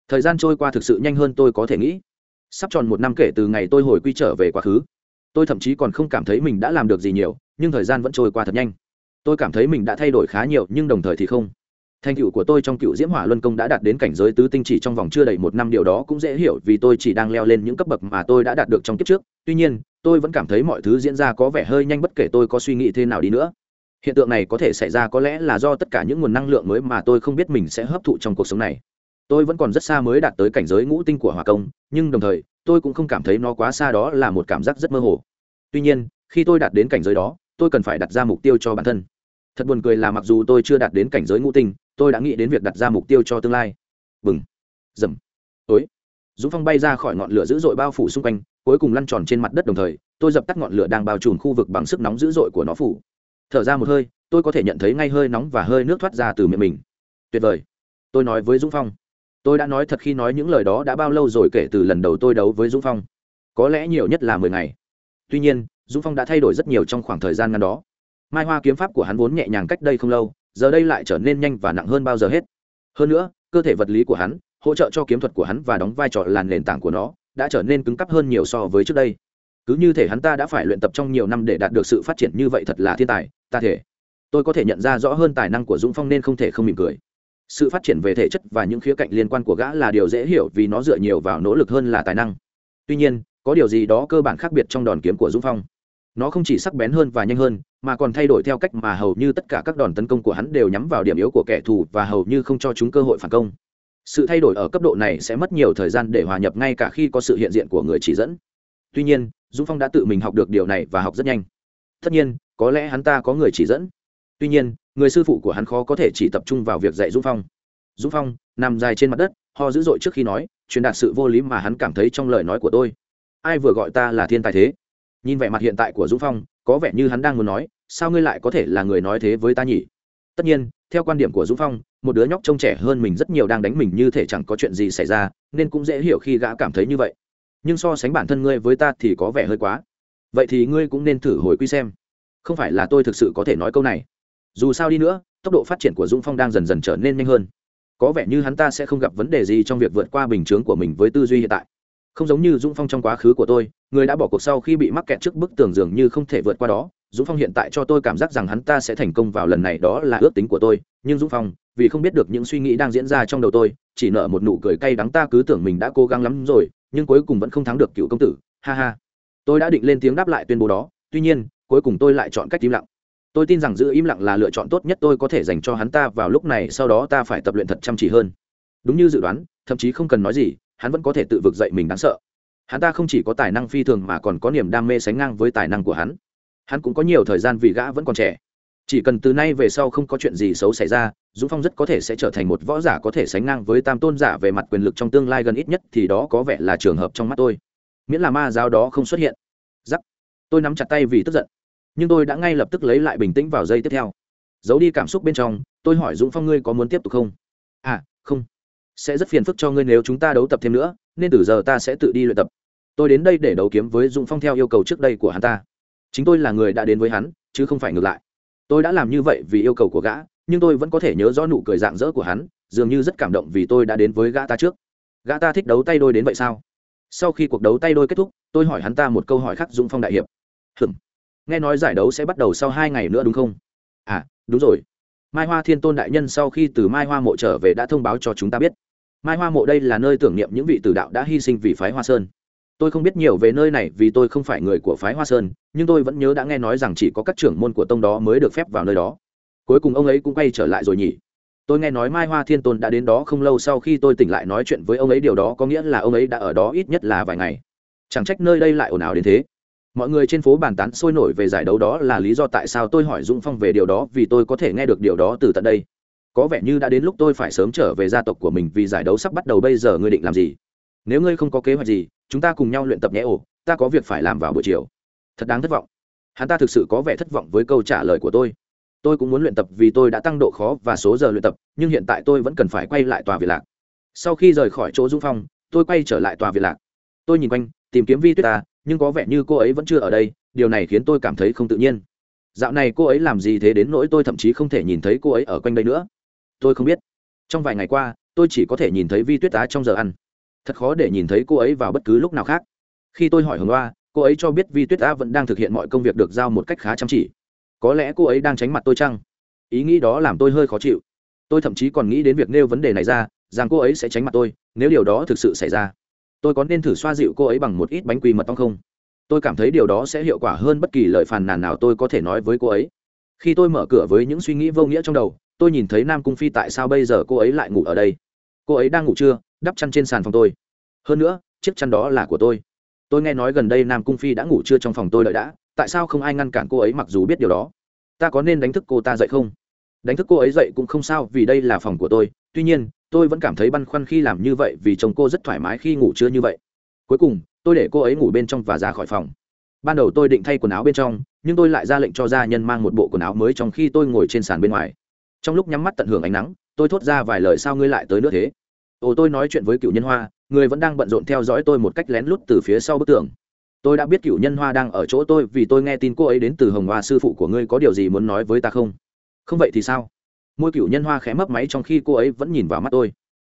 Thời gian trôi qua thực sự nhanh hơn tôi có thể nghĩ. Sắp tròn một năm kể từ ngày tôi hồi quy trở về quá khứ, tôi thậm chí còn không cảm thấy mình đã làm được gì nhiều, nhưng thời gian vẫn trôi qua thật nhanh. Tôi cảm thấy mình đã thay đổi khá nhiều, nhưng đồng thời thì không thành tựu của tôi trong cựu diễm hỏa luân công đã đạt đến cảnh giới tứ tinh chỉ trong vòng chưa đầy một năm, điều đó cũng dễ hiểu vì tôi chỉ đang leo lên những cấp bậc mà tôi đã đạt được trong kiếp trước. Tuy nhiên, tôi vẫn cảm thấy mọi thứ diễn ra có vẻ hơi nhanh bất kể tôi có suy nghĩ thế nào đi nữa. Hiện tượng này có thể xảy ra có lẽ là do tất cả những nguồn năng lượng mới mà tôi không biết mình sẽ hấp thụ trong cuộc sống này. Tôi vẫn còn rất xa mới đạt tới cảnh giới ngũ tinh của hòa công, nhưng đồng thời, tôi cũng không cảm thấy nó quá xa đó là một cảm giác rất mơ hồ. Tuy nhiên, khi tôi đạt đến cảnh giới đó, tôi cần phải đặt ra mục tiêu cho bản thân. Thật buồn cười là mặc dù tôi chưa đạt đến cảnh giới ngũ tinh tôi đã nghĩ đến việc đặt ra mục tiêu cho tương lai. Bừng. Dầm. Tối. Dũng phong bay ra khỏi ngọn lửa dữ dội bao phủ xung quanh, cuối cùng lăn tròn trên mặt đất đồng thời, tôi dập tắt ngọn lửa đang bao trùm khu vực bằng sức nóng dữ dội của nó phủ. Thở ra một hơi, tôi có thể nhận thấy ngay hơi nóng và hơi nước thoát ra từ miệng mình. Tuyệt vời. Tôi nói với dũng phong. Tôi đã nói thật khi nói những lời đó đã bao lâu rồi kể từ lần đầu tôi đấu với dũng phong. Có lẽ nhiều nhất là mười ngày. Tuy nhiên, dũng phong đã thay đổi rất nhiều trong khoảng thời gian ngắn đó. Mai hoa kiếm pháp của hắn vốn nhẹ nhàng cách đây không lâu giờ đây lại trở nên nhanh và nặng hơn bao giờ hết. Hơn nữa, cơ thể vật lý của hắn, hỗ trợ cho kiếm thuật của hắn và đóng vai trò làn nền tảng của nó, đã trở nên cứng cắp hơn nhiều so với trước đây. Cứ như thể hắn ta đã phải luyện tập trong nhiều năm để đạt được sự phát triển như vậy thật là thiên tài, ta thể. Tôi có thể nhận ra rõ hơn tài năng của dũng phong nên không thể không mỉm cười. Sự phát triển về thể chất và những khía cạnh liên quan của gã là điều dễ hiểu vì nó dựa nhiều vào nỗ lực hơn là tài năng. Tuy nhiên, có điều gì đó cơ bản khác biệt trong đòn kiếm của dũng phong? Nó không chỉ sắc bén hơn và nhanh hơn, mà còn thay đổi theo cách mà hầu như tất cả các đòn tấn công của hắn đều nhắm vào điểm yếu của kẻ thù và hầu như không cho chúng cơ hội phản công. Sự thay đổi ở cấp độ này sẽ mất nhiều thời gian để hòa nhập ngay cả khi có sự hiện diện của người chỉ dẫn. Tuy nhiên, dũng phong đã tự mình học được điều này và học rất nhanh. Tất nhiên, có lẽ hắn ta có người chỉ dẫn. Tuy nhiên, người sư phụ của hắn khó có thể chỉ tập trung vào việc dạy dũng phong. Dũng phong, nằm dài trên mặt đất, ho dữ dội trước khi nói, truyền đạt sự vô lý mà hắn cảm thấy trong lời nói của tôi. Ai vừa gọi ta là thiên tài thế? Nhìn vẻ mặt hiện tại của dũng phong, có vẻ như hắn đang muốn nói, sao ngươi lại có thể là người nói thế với ta nhỉ? Tất nhiên, theo quan điểm của dũng phong, một đứa nhóc trông trẻ hơn mình rất nhiều đang đánh mình như thể chẳng có chuyện gì xảy ra, nên cũng dễ hiểu khi gã cảm thấy như vậy. Nhưng so sánh bản thân ngươi với ta thì có vẻ hơi quá. Vậy thì ngươi cũng nên thử hồi quy xem. Không phải là tôi thực sự có thể nói câu này. Dù sao đi nữa, tốc độ phát triển của dũng phong đang dần dần trở nên nhanh hơn. Có vẻ như hắn ta sẽ không gặp vấn đề gì trong việc vượt qua bình chướng của mình với tư duy hiện tại không giống như dũng phong trong quá khứ của tôi, người đã bỏ cuộc sau khi bị mắc kẹt trước bức tường dường như không thể vượt qua đó. Dũng phong hiện tại cho tôi cảm giác rằng hắn ta sẽ thành công vào lần này, đó là ước tính của tôi. Nhưng dũng phong, vì không biết được những suy nghĩ đang diễn ra trong đầu tôi, chỉ nợ một nụ cười cay đắng ta cứ tưởng mình đã cố gắng lắm rồi, nhưng cuối cùng vẫn không thắng được cựu công tử. Ha ha. Tôi đã định lên tiếng đáp lại tuyên bố đó. Tuy nhiên, cuối cùng tôi lại chọn cách im lặng. Tôi tin rằng giữ im lặng là lựa chọn tốt nhất tôi có thể dành cho hắn ta. Vào lúc này, sau đó ta phải tập luyện thật chăm chỉ hơn. Đúng như dự đoán, thậm chí không cần nói gì hắn vẫn có thể tự vực dậy mình đáng sợ. Hắn ta không chỉ có tài năng phi thường mà còn có niềm đam mê sánh ngang với tài năng của hắn. Hắn cũng có nhiều thời gian vì gã vẫn còn trẻ. Chỉ cần từ nay về sau không có chuyện gì xấu xảy ra, dũng phong rất có thể sẽ trở thành một võ giả có thể sánh ngang với tam tôn giả về mặt quyền lực trong tương lai gần ít nhất, thì đó có vẻ là trường hợp trong mắt tôi. Miễn là ma giáo đó không xuất hiện. Giắc. Tôi nắm chặt tay vì tức giận. Nhưng tôi đã ngay lập tức lấy lại bình tĩnh vào giây tiếp theo. Giấu đi cảm xúc bên trong, tôi hỏi dũng phong, ngươi có muốn tiếp tục không? À sẽ rất phiền phức cho ngươi nếu chúng ta đấu tập thêm nữa, nên từ giờ ta sẽ tự đi luyện tập. Tôi đến đây để đấu kiếm với dũng phong theo yêu cầu trước đây của hắn ta. Chính tôi là người đã đến với hắn, chứ không phải ngược lại. Tôi đã làm như vậy vì yêu cầu của gã, nhưng tôi vẫn có thể nhớ rõ nụ cười dạng dỡ của hắn, dường như rất cảm động vì tôi đã đến với gã ta trước. Gã ta thích đấu tay đôi đến vậy sao? Sau khi cuộc đấu tay đôi kết thúc, tôi hỏi hắn ta một câu hỏi khác dũng phong đại hiệp. Hừm nghe nói giải đấu sẽ bắt đầu sau hai ngày nữa đúng không? À đúng rồi. Mai hoa thiên tôn đại nhân sau khi từ mai hoa mộ trở về đã thông báo cho chúng ta biết mai hoa mộ đây là nơi tưởng niệm những vị tử đạo đã hy sinh vì phái hoa sơn. Tôi không biết nhiều về nơi này vì tôi không phải người của phái hoa sơn, nhưng tôi vẫn nhớ đã nghe nói rằng chỉ có các trưởng môn của tông đó mới được phép vào nơi đó. Cuối cùng ông ấy cũng quay trở lại rồi nhỉ? Tôi nghe nói mai hoa thiên tôn đã đến đó không lâu sau khi tôi tỉnh lại nói chuyện với ông ấy, điều đó có nghĩa là ông ấy đã ở đó ít nhất là vài ngày. Chẳng trách nơi đây lại ồn ào đến thế. Mọi người trên phố bàn tán sôi nổi về giải đấu đó là lý do tại sao tôi hỏi dũng phong về điều đó vì tôi có thể nghe được điều đó từ tận đây có vẻ như đã đến lúc tôi phải sớm trở về gia tộc của mình vì giải đấu sắp bắt đầu bây giờ ngươi định làm gì? Nếu ngươi không có kế hoạch gì, chúng ta cùng nhau luyện tập nhé ổ, ta có việc phải làm vào buổi chiều. Thật đáng thất vọng. Hắn ta thực sự có vẻ thất vọng với câu trả lời của tôi. Tôi cũng muốn luyện tập vì tôi đã tăng độ khó và số giờ luyện tập, nhưng hiện tại tôi vẫn cần phải quay lại tòa việt lạc. Sau khi rời khỏi chỗ dung phong, tôi quay trở lại tòa việt lạc. Tôi nhìn quanh, tìm kiếm vi tuyết ta, nhưng có vẻ như cô ấy vẫn chưa ở đây, điều này khiến tôi cảm thấy không tự nhiên. Dạo này cô ấy làm gì thế đến nỗi tôi thậm chí không thể nhìn thấy cô ấy ở quanh đây nữa tôi không biết. Trong vài ngày qua, tôi chỉ có thể nhìn thấy vi tuyết Á trong giờ ăn. Thật khó để nhìn thấy cô ấy vào bất cứ lúc nào khác. Khi tôi hỏi hồng loa, cô ấy cho biết vi tuyết Á vẫn đang thực hiện mọi công việc được giao một cách khá chăm chỉ. Có lẽ cô ấy đang tránh mặt tôi chăng? Ý nghĩ đó làm tôi hơi khó chịu. Tôi thậm chí còn nghĩ đến việc nêu vấn đề này ra, rằng cô ấy sẽ tránh mặt tôi, nếu điều đó thực sự xảy ra. Tôi có nên thử xoa dịu cô ấy bằng một ít bánh quy mật ong không? Tôi cảm thấy điều đó sẽ hiệu quả hơn bất kỳ lời phàn nàn nào tôi có thể nói với cô ấy. Khi tôi mở cửa với những suy nghĩ vô nghĩa trong đầu tôi nhìn thấy nam cung phi tại sao bây giờ cô ấy lại ngủ ở đây? Cô ấy đang ngủ trưa đắp chăn trên sàn phòng tôi. Hơn nữa, chiếc chăn đó là của tôi. Tôi nghe nói gần đây nam cung phi đã ngủ trưa trong phòng tôi đợi đã. Tại sao không ai ngăn cản cô ấy mặc dù biết điều đó? Ta có nên đánh thức cô ta dậy không? Đánh thức cô ấy dậy cũng không sao vì đây là phòng của tôi. Tuy nhiên, tôi vẫn cảm thấy băn khoăn khi làm như vậy vì chồng cô rất thoải mái khi ngủ trưa như vậy. Cuối cùng, tôi để cô ấy ngủ bên trong và ra khỏi phòng. Ban đầu tôi định thay quần áo bên trong, nhưng tôi lại ra lệnh cho gia nhân mang một bộ quần áo mới trong khi tôi ngồi trên sàn bên ngoài trong lúc nhắm mắt tận hưởng ánh nắng, tôi thốt ra vài lời sao ngươi lại tới nữa thế? Ồ, tôi nói chuyện với cựu nhân hoa, người vẫn đang bận rộn theo dõi tôi một cách lén lút từ phía sau bức tường. Tôi đã biết cựu nhân hoa đang ở chỗ tôi vì tôi nghe tin cô ấy đến từ hồng hoa sư phụ của ngươi có điều gì muốn nói với ta không? Không vậy thì sao? Môi cựu nhân hoa khẽ mấp máy trong khi cô ấy vẫn nhìn vào mắt tôi.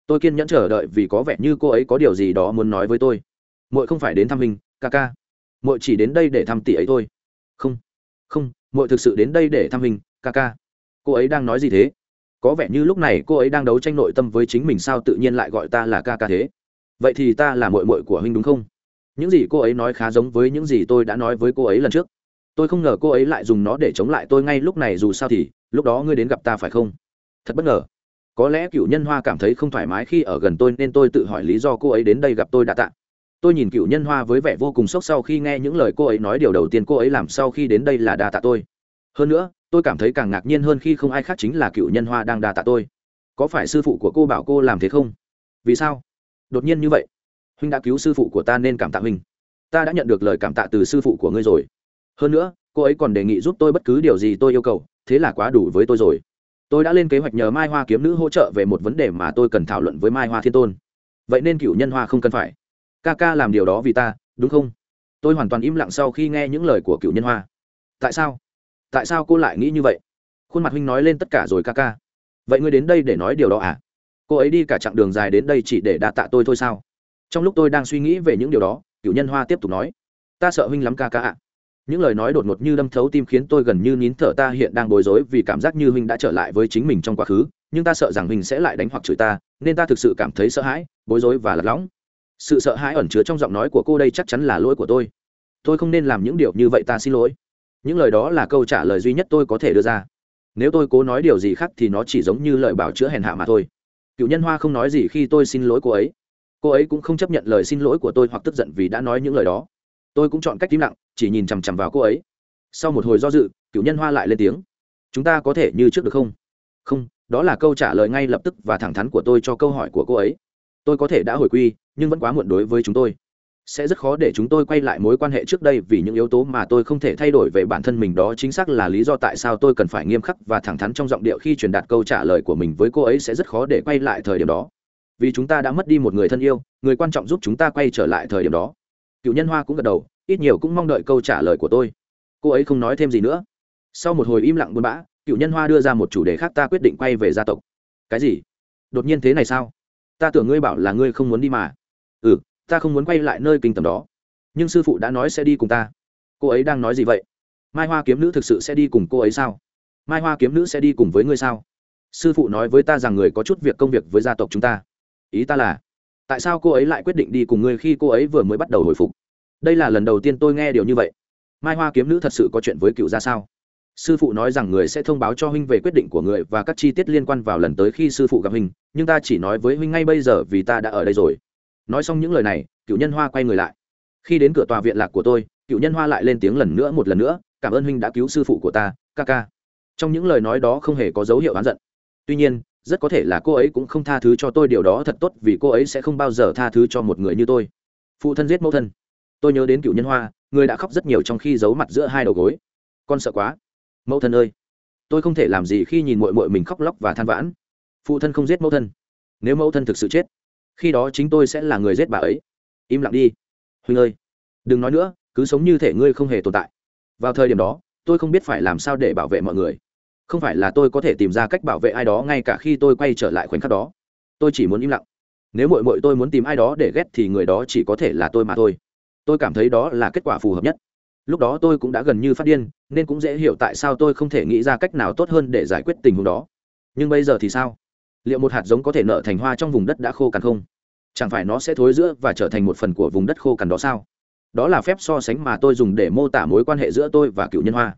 Tôi kiên nhẫn chờ đợi vì có vẻ như cô ấy có điều gì đó muốn nói với tôi. Muội không phải đến thăm mình ca ca. Muội chỉ đến đây để thăm tỷ ấy thôi. Không không, muội thực sự đến đây để thăm mình ca ca cô ấy đang nói gì thế? Có vẻ như lúc này cô ấy đang đấu tranh nội tâm với chính mình sao tự nhiên lại gọi ta là ca ca thế? Vậy thì ta là muội muội của huynh đúng không? Những gì cô ấy nói khá giống với những gì tôi đã nói với cô ấy lần trước. Tôi không ngờ cô ấy lại dùng nó để chống lại tôi ngay lúc này dù sao thì, lúc đó ngươi đến gặp ta phải không? Thật bất ngờ. Có lẽ cựu nhân hoa cảm thấy không thoải mái khi ở gần tôi nên tôi tự hỏi lý do cô ấy đến đây gặp tôi đã tạ. Tôi nhìn cựu nhân hoa với vẻ vô cùng sốc sau khi nghe những lời cô ấy nói điều đầu tiên cô ấy làm sau khi đến đây là đa tạ tôi. Hơn nữa tôi cảm thấy càng ngạc nhiên hơn khi không ai khác chính là cựu nhân hoa đang đà tạ tôi. Có phải sư phụ của cô bảo cô làm thế không? Vì sao? Đột nhiên như vậy, huynh đã cứu sư phụ của ta nên cảm tạ huynh. Ta đã nhận được lời cảm tạ từ sư phụ của ngươi rồi. Hơn nữa, cô ấy còn đề nghị giúp tôi bất cứ điều gì tôi yêu cầu, thế là quá đủ với tôi rồi. Tôi đã lên kế hoạch nhờ mai hoa kiếm nữ hỗ trợ về một vấn đề mà tôi cần thảo luận với mai hoa thiên tôn. Vậy nên cựu nhân hoa không cần phải. Ca ca làm điều đó vì ta, đúng không? Tôi hoàn toàn im lặng sau khi nghe những lời của cựu nhân hoa. Tại sao? Tại sao cô lại nghĩ như vậy? Khuôn mặt huynh nói lên tất cả rồi ca ca. Vậy ngươi đến đây để nói điều đó à? Cô ấy đi cả chặng đường dài đến đây chỉ để đa tạ tôi thôi sao? Trong lúc tôi đang suy nghĩ về những điều đó cựu nhân hoa tiếp tục nói. Ta sợ huynh lắm ca ca ạ. Những lời nói đột ngột như đâm thấu tim khiến tôi gần như nín thở, ta hiện đang bối rối vì cảm giác như huynh đã trở lại với chính mình trong quá khứ, nhưng ta sợ rằng huynh sẽ lại đánh hoặc chửi ta, nên ta thực sự cảm thấy sợ hãi, bối rối và lạc lõng sự sợ hãi ẩn chứa trong giọng nói của cô đây chắc chắn là lỗi của tôi. Tôi không nên làm những điều như vậy, ta xin lỗi những lời đó là câu trả lời duy nhất tôi có thể đưa ra. Nếu tôi cố nói điều gì khác thì nó chỉ giống như lời bảo chữa hèn hạ mà thôi. Cựu nhân hoa không nói gì khi tôi xin lỗi cô ấy. Cô ấy cũng không chấp nhận lời xin lỗi của tôi hoặc tức giận vì đã nói những lời đó. Tôi cũng chọn cách im lặng, chỉ nhìn chằm chằm vào cô ấy. Sau một hồi do dự, cựu nhân hoa lại lên tiếng. Chúng ta có thể như trước được không? Không, đó là câu trả lời ngay lập tức và thẳng thắn của tôi cho câu hỏi của cô ấy. Tôi có thể đã hồi quy, nhưng vẫn quá muộn đối với chúng tôi sẽ rất khó để chúng tôi quay lại mối quan hệ trước đây vì những yếu tố mà tôi không thể thay đổi về bản thân mình. Đó chính xác là lý do tại sao tôi cần phải nghiêm khắc và thẳng thắn trong giọng điệu khi truyền đạt câu trả lời của mình với cô ấy sẽ rất khó để quay lại thời điểm đó. Vì chúng ta đã mất đi một người thân yêu, người quan trọng giúp chúng ta quay trở lại thời điểm đó. Cựu nhân hoa cũng gật đầu, ít nhiều cũng mong đợi câu trả lời của tôi. Cô ấy không nói thêm gì nữa. Sau một hồi im lặng buồn bã, cựu nhân hoa đưa ra một chủ đề khác ta quyết định quay về gia tộc. Cái gì? Đột nhiên thế này sao? Ta tưởng ngươi bảo là ngươi không muốn đi mà. Ừ ta không muốn quay lại nơi kinh tầm đó. Nhưng sư phụ đã nói sẽ đi cùng ta. Cô ấy đang nói gì vậy? Mai hoa kiếm nữ thực sự sẽ đi cùng cô ấy sao? Mai hoa kiếm nữ sẽ đi cùng với ngươi sao? Sư phụ nói với ta rằng người có chút việc công việc với gia tộc chúng ta. Ý ta là, tại sao cô ấy lại quyết định đi cùng ngươi khi cô ấy vừa mới bắt đầu hồi phục? Đây là lần đầu tiên tôi nghe điều như vậy. Mai hoa kiếm nữ thật sự có chuyện với cựu ra sao? Sư phụ nói rằng người sẽ thông báo cho huynh về quyết định của người và các chi tiết liên quan vào lần tới khi sư phụ gặp huynh, nhưng ta chỉ nói với huynh ngay bây giờ vì ta đã ở đây rồi nói xong những lời này, cựu nhân hoa quay người lại. Khi đến cửa tòa viện lạc của tôi, cựu nhân hoa lại lên tiếng lần nữa một lần nữa, cảm ơn huynh đã cứu sư phụ của ta, ca ca. Trong những lời nói đó không hề có dấu hiệu oán giận. Tuy nhiên, rất có thể là cô ấy cũng không tha thứ cho tôi điều đó thật tốt vì cô ấy sẽ không bao giờ tha thứ cho một người như tôi. Phụ thân giết mẫu thân. Tôi nhớ đến cựu nhân hoa, người đã khóc rất nhiều trong khi giấu mặt giữa hai đầu gối. Con sợ quá. Mẫu thân ơi. Tôi không thể làm gì khi nhìn mội mội mình khóc lóc và than vãn. Phụ thân không giết mẫu thân. Nếu mẫu thân thực sự chết khi đó chính tôi sẽ là người giết bà ấy. Im lặng đi. Huynh ơi, đừng nói nữa, cứ sống như thể ngươi không hề tồn tại. Vào thời điểm đó, tôi không biết phải làm sao để bảo vệ mọi người. Không phải là tôi có thể tìm ra cách bảo vệ ai đó ngay cả khi tôi quay trở lại khoảnh khắc đó. Tôi chỉ muốn im lặng. Nếu mội mội tôi muốn tìm ai đó để ghét thì người đó chỉ có thể là tôi mà thôi. Tôi cảm thấy đó là kết quả phù hợp nhất. Lúc đó tôi cũng đã gần như phát điên, nên cũng dễ hiểu tại sao tôi không thể nghĩ ra cách nào tốt hơn để giải quyết tình huống đó. Nhưng bây giờ thì sao? Liệu một hạt giống có thể nở thành hoa trong vùng đất đã khô cằn không? Chẳng phải nó sẽ thối giữa và trở thành một phần của vùng đất khô cằn đó sao? Đó là phép so sánh mà tôi dùng để mô tả mối quan hệ giữa tôi và cựu nhân hoa.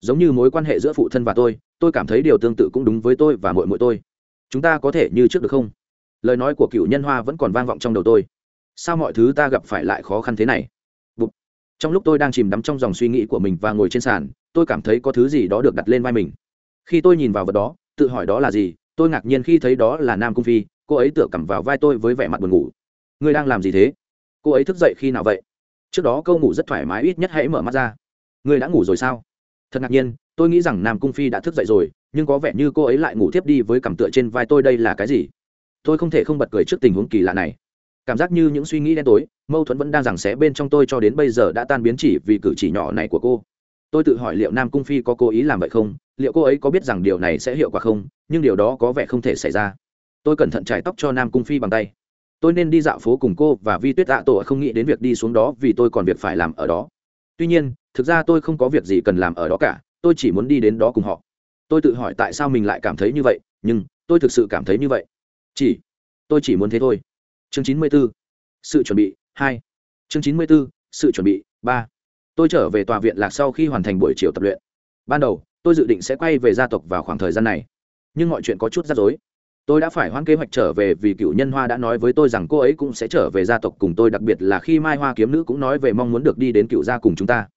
Giống như mối quan hệ giữa phụ thân và tôi tôi cảm thấy điều tương tự cũng đúng với tôi và mội mội tôi. Chúng ta có thể như trước được không? Lời nói của cựu nhân hoa vẫn còn vang vọng trong đầu tôi. Sao mọi thứ ta gặp phải lại khó khăn thế này? Bụt. trong lúc tôi đang chìm đắm trong dòng suy nghĩ của mình và ngồi trên sàn, tôi cảm thấy có thứ gì đó được đặt lên vai mình. Khi tôi nhìn vào vật đó, tự hỏi đó là gì? Tôi ngạc nhiên khi thấy đó là nam cung phi, cô ấy tựa cằm vào vai tôi với vẻ mặt buồn ngủ. Ngươi đang làm gì thế? Cô ấy thức dậy khi nào vậy? Trước đó câu ngủ rất thoải mái, ít nhất hãy mở mắt ra. Ngươi đã ngủ rồi sao? Thật ngạc nhiên, tôi nghĩ rằng nam cung phi đã thức dậy rồi, nhưng có vẻ như cô ấy lại ngủ tiếp đi với cằm tựa trên vai tôi đây là cái gì? Tôi không thể không bật cười trước tình huống kỳ lạ này. Cảm giác như những suy nghĩ đen tối, mâu thuẫn vẫn đang giằng xé bên trong tôi cho đến bây giờ đã tan biến chỉ vì cử chỉ nhỏ này của cô. Tôi tự hỏi liệu nam cung phi có cố ý làm vậy không? Liệu cô ấy có biết rằng điều này sẽ hiệu quả không? Nhưng điều đó có vẻ không thể xảy ra. Tôi cẩn thận trải tóc cho nam cung phi bằng tay. Tôi nên đi dạo phố cùng cô và vi tuyết tạ tổ không nghĩ đến việc đi xuống đó vì tôi còn việc phải làm ở đó. Tuy nhiên, thực ra tôi không có việc gì cần làm ở đó cả, tôi chỉ muốn đi đến đó cùng họ. Tôi tự hỏi tại sao mình lại cảm thấy như vậy, nhưng tôi thực sự cảm thấy như vậy. Chỉ, tôi chỉ muốn thế thôi. Chương chín mươi b ố sự chuẩn bị, hai. Chương chín mươi b ố sự chuẩn bị, ba. Tôi trở về tòa viện lạc sau khi hoàn thành buổi chiều tập luyện. Ban đầu tôi dự định sẽ quay về gia tộc vào khoảng thời gian này. Nhưng mọi chuyện có chút rắc rối. Tôi đã phải hoãn kế hoạch trở về vì cựu nhân hoa đã nói với tôi rằng cô ấy cũng sẽ trở về gia tộc cùng tôi, đặc biệt là khi mai hoa kiếm nữ cũng nói về mong muốn được đi đến cựu gia cùng chúng ta.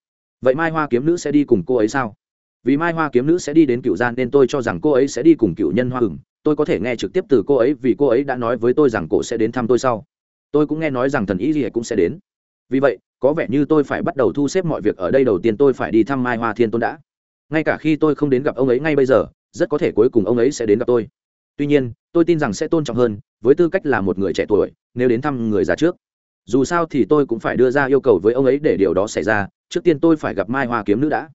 Vậy mai hoa kiếm nữ sẽ đi cùng cô ấy sao? Vì mai hoa kiếm nữ sẽ đi đến cựu gia nên tôi cho rằng cô ấy sẽ đi cùng cựu nhân hoa hừng tôi có thể nghe trực tiếp từ cô ấy vì cô ấy đã nói với tôi rằng cô sẽ đến thăm tôi sau. Tôi cũng nghe nói rằng thần ý gì cũng sẽ đến. Vì vậy, có vẻ như tôi phải bắt đầu thu xếp mọi việc ở đây. Đầu tiên tôi phải đi thăm mai hoa thiên tôn đã ngay cả khi tôi không đến gặp ông ấy ngay bây giờ, rất có thể cuối cùng ông ấy sẽ đến gặp tôi. Tuy nhiên, tôi tin rằng sẽ tôn trọng hơn, với tư cách là một người trẻ tuổi, nếu đến thăm người già trước. Dù sao thì tôi cũng phải đưa ra yêu cầu với ông ấy để điều đó xảy ra, trước tiên tôi phải gặp mai hoa kiếm nữ đã.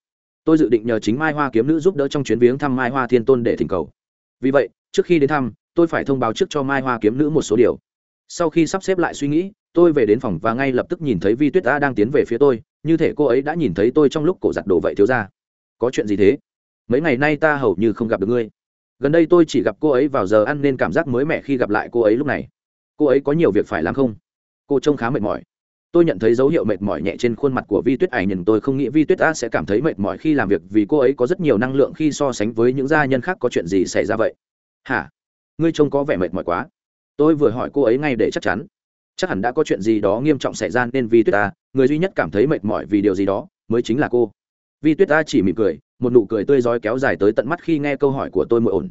Tôi dự định nhờ chính mai hoa kiếm nữ giúp đỡ trong chuyến viếng thăm mai hoa thiên tôn để thỉnh cầu. Vì vậy, trước khi đến thăm, tôi phải thông báo trước cho mai hoa kiếm nữ một số điều. Sau khi sắp xếp lại suy nghĩ, tôi về đến phòng và ngay lập tức nhìn thấy vi tuyết đã đang tiến về phía tôi, như thể cô ấy đã nhìn thấy tôi trong lúc cổ giặt đồ vậy thiếu ra có chuyện gì thế? Mấy ngày nay ta hầu như không gặp được ngươi. Gần đây tôi chỉ gặp cô ấy vào giờ ăn nên cảm giác mới mẻ khi gặp lại cô ấy lúc này. Cô ấy có nhiều việc phải làm không? Cô trông khá mệt mỏi. Tôi nhận thấy dấu hiệu mệt mỏi nhẹ trên khuôn mặt của vi tuyết ảnh nhìn tôi không nghĩ vi tuyết a sẽ cảm thấy mệt mỏi khi làm việc vì cô ấy có rất nhiều năng lượng khi so sánh với những gia nhân khác có chuyện gì xảy ra vậy. Hả? Ngươi trông có vẻ mệt mỏi quá. Tôi vừa hỏi cô ấy ngay để chắc chắn. Chắc hẳn đã có chuyện gì đó nghiêm trọng xảy ra nên vi tuyết a, người duy nhất cảm thấy mệt mỏi vì điều gì đó, mới chính là cô vi tuyết ta chỉ mỉm cười, một nụ cười tươi rói kéo dài tới tận mắt khi nghe câu hỏi của tôi mỗi ổn.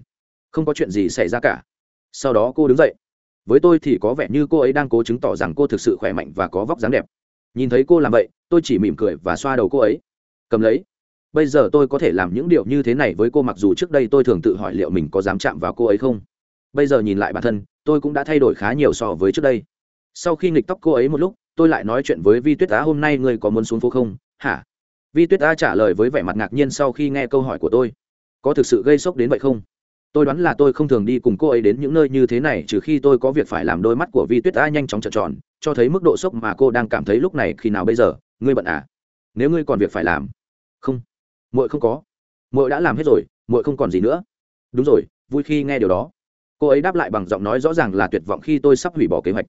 Không có chuyện gì xảy ra cả. Sau đó cô đứng dậy. Với tôi thì có vẻ như cô ấy đang cố chứng tỏ rằng cô thực sự khỏe mạnh và có vóc dáng đẹp. Nhìn thấy cô làm vậy, tôi chỉ mỉm cười và xoa đầu cô ấy. Cầm lấy. Bây giờ tôi có thể làm những điều như thế này với cô mặc dù trước đây tôi thường tự hỏi liệu mình có dám chạm vào cô ấy không. Bây giờ nhìn lại bản thân, tôi cũng đã thay đổi khá nhiều so với trước đây. Sau khi nghịch tóc cô ấy một lúc, tôi lại nói chuyện với vi tuyết á, hôm nay ngươi có muốn xuống phố không? Hả? Vi tuyết a trả lời với vẻ mặt ngạc nhiên sau khi nghe câu hỏi của tôi. Có thực sự gây sốc đến vậy không? Tôi đoán là tôi không thường đi cùng cô ấy đến những nơi như thế này, trừ khi tôi có việc phải làm đôi mắt của vi tuyết a nhanh chóng trợn tròn, cho thấy mức độ sốc mà cô đang cảm thấy lúc này khi nào bây giờ. Ngươi bận à? Nếu ngươi còn việc phải làm. Không. Muội không có. Muội đã làm hết rồi, muội không còn gì nữa. Đúng rồi, vui khi nghe điều đó. Cô ấy đáp lại bằng giọng nói rõ ràng là tuyệt vọng khi tôi sắp hủy bỏ kế hoạch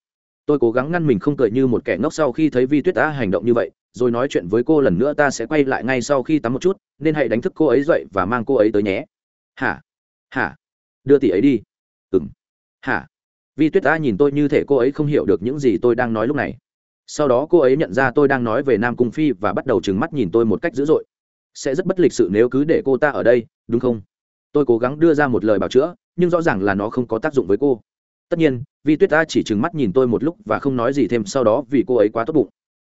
tôi cố gắng ngăn mình không cười như một kẻ ngốc sau khi thấy vi tuyết đã hành động như vậy, rồi nói chuyện với cô lần nữa ta sẽ quay lại ngay sau khi tắm một chút, nên hãy đánh thức cô ấy dậy và mang cô ấy tới nhé. Hả? Hả? Đưa tỷ ấy đi. Ừng hả? Vi tuyết đã nhìn tôi như thể cô ấy không hiểu được những gì tôi đang nói lúc này. Sau đó cô ấy nhận ra tôi đang nói về nam cung phi và bắt đầu trừng mắt nhìn tôi một cách dữ dội. Sẽ rất bất lịch sự nếu cứ để cô ta ở đây, đúng không? Tôi cố gắng đưa ra một lời bảo chữa, nhưng rõ ràng là nó không có tác dụng với cô tất nhiên, vi tuyết ta chỉ trừng mắt nhìn tôi một lúc và không nói gì thêm, sau đó vì cô ấy quá tốt bụng.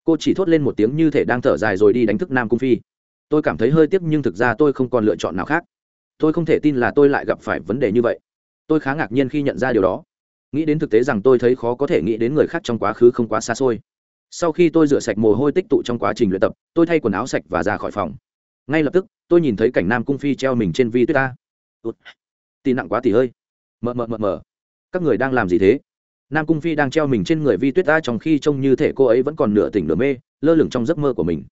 Cô chỉ thốt lên một tiếng như thể đang thở dài rồi đi đánh thức nam cung phi. Tôi cảm thấy hơi tiếc nhưng thực ra tôi không còn lựa chọn nào khác. Tôi không thể tin là tôi lại gặp phải vấn đề như vậy. Tôi khá ngạc nhiên khi nhận ra điều đó. Nghĩ đến thực tế rằng tôi thấy khó có thể nghĩ đến người khác trong quá khứ không quá xa xôi. Sau khi tôi rửa sạch mồ hôi tích tụ trong quá trình luyện tập, tôi thay quần áo sạch và ra khỏi phòng. Ngay lập tức, tôi nhìn thấy cảnh nam cung phi treo mình trên vi tuyết ta tì nặng quá tỉ hơi. mờ mờ mờ mờ các người đang làm gì thế? Nam cung phi đang treo mình trên người vi tuyết ta trong khi trông như thể cô ấy vẫn còn nửa tỉnh nửa mê, lơ lửng trong giấc mơ của mình.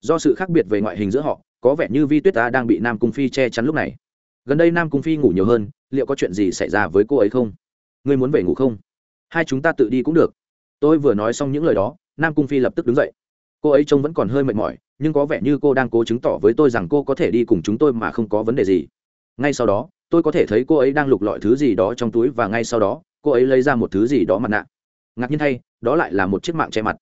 Do sự khác biệt về ngoại hình giữa họ, có vẻ như vi tuyết ta đang bị nam cung phi che chắn lúc này. Gần đây nam cung phi ngủ nhiều hơn, liệu có chuyện gì xảy ra với cô ấy không? Ngươi muốn về ngủ không? Hai chúng ta tự đi cũng được. Tôi vừa nói xong những lời đó, nam cung phi lập tức đứng dậy. Cô ấy trông vẫn còn hơi mệt mỏi, nhưng có vẻ như cô đang cố chứng tỏ với tôi rằng cô có thể đi cùng chúng tôi mà không có vấn đề gì. Ngay sau đó tôi có thể thấy cô ấy đang lục lọi thứ gì đó trong túi và ngay sau đó, cô ấy lấy ra một thứ gì đó mặt nạ. Ngạc nhiên thay, đó lại là một chiếc mạng che mặt.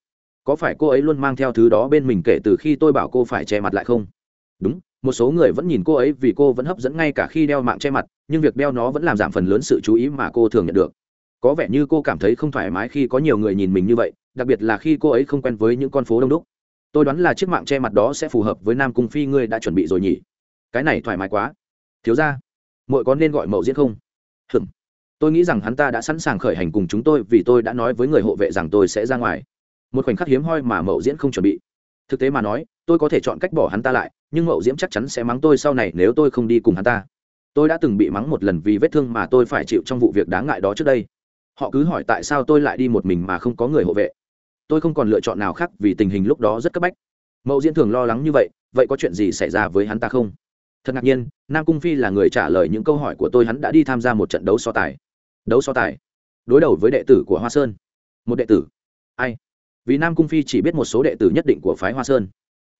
Có phải cô ấy luôn mang theo thứ đó bên mình kể từ khi tôi bảo cô phải che mặt lại không? Đúng, một số người vẫn nhìn cô ấy vì cô vẫn hấp dẫn ngay cả khi đeo mạng che mặt, nhưng việc đeo nó vẫn làm giảm phần lớn sự chú ý mà cô thường nhận được. Có vẻ như cô cảm thấy không thoải mái khi có nhiều người nhìn mình như vậy, đặc biệt là khi cô ấy không quen với những con phố đông đúc. Tôi đoán là chiếc mạng che mặt đó sẽ phù hợp với nam cung phi ngươi đã chuẩn bị rồi nhỉ? Cái này thoải mái quá. Thiếu ra Mọi có nên gọi mậu diễn không? Hừm tôi nghĩ rằng hắn ta đã sẵn sàng khởi hành cùng chúng tôi vì tôi đã nói với người hộ vệ rằng tôi sẽ ra ngoài. Một khoảnh khắc hiếm hoi mà mậu diễn không chuẩn bị. Thực tế mà nói, tôi có thể chọn cách bỏ hắn ta lại, nhưng mậu diễm chắc chắn sẽ mắng tôi sau này nếu tôi không đi cùng hắn ta. Tôi đã từng bị mắng một lần vì vết thương mà tôi phải chịu trong vụ việc đáng ngại đó trước đây. Họ cứ hỏi tại sao tôi lại đi một mình mà không có người hộ vệ. Tôi không còn lựa chọn nào khác vì tình hình lúc đó rất cấp bách. Mậu diễn thường lo lắng như vậy vậy có chuyện gì xảy ra với hắn ta không? Thật ngạc nhiên, nam cung phi là người trả lời những câu hỏi của tôi, hắn đã đi tham gia một trận đấu so tài. Đấu so tài? Đối đầu với đệ tử của hoa sơn. Một đệ tử. Ai? Vì nam cung phi chỉ biết một số đệ tử nhất định của phái hoa sơn.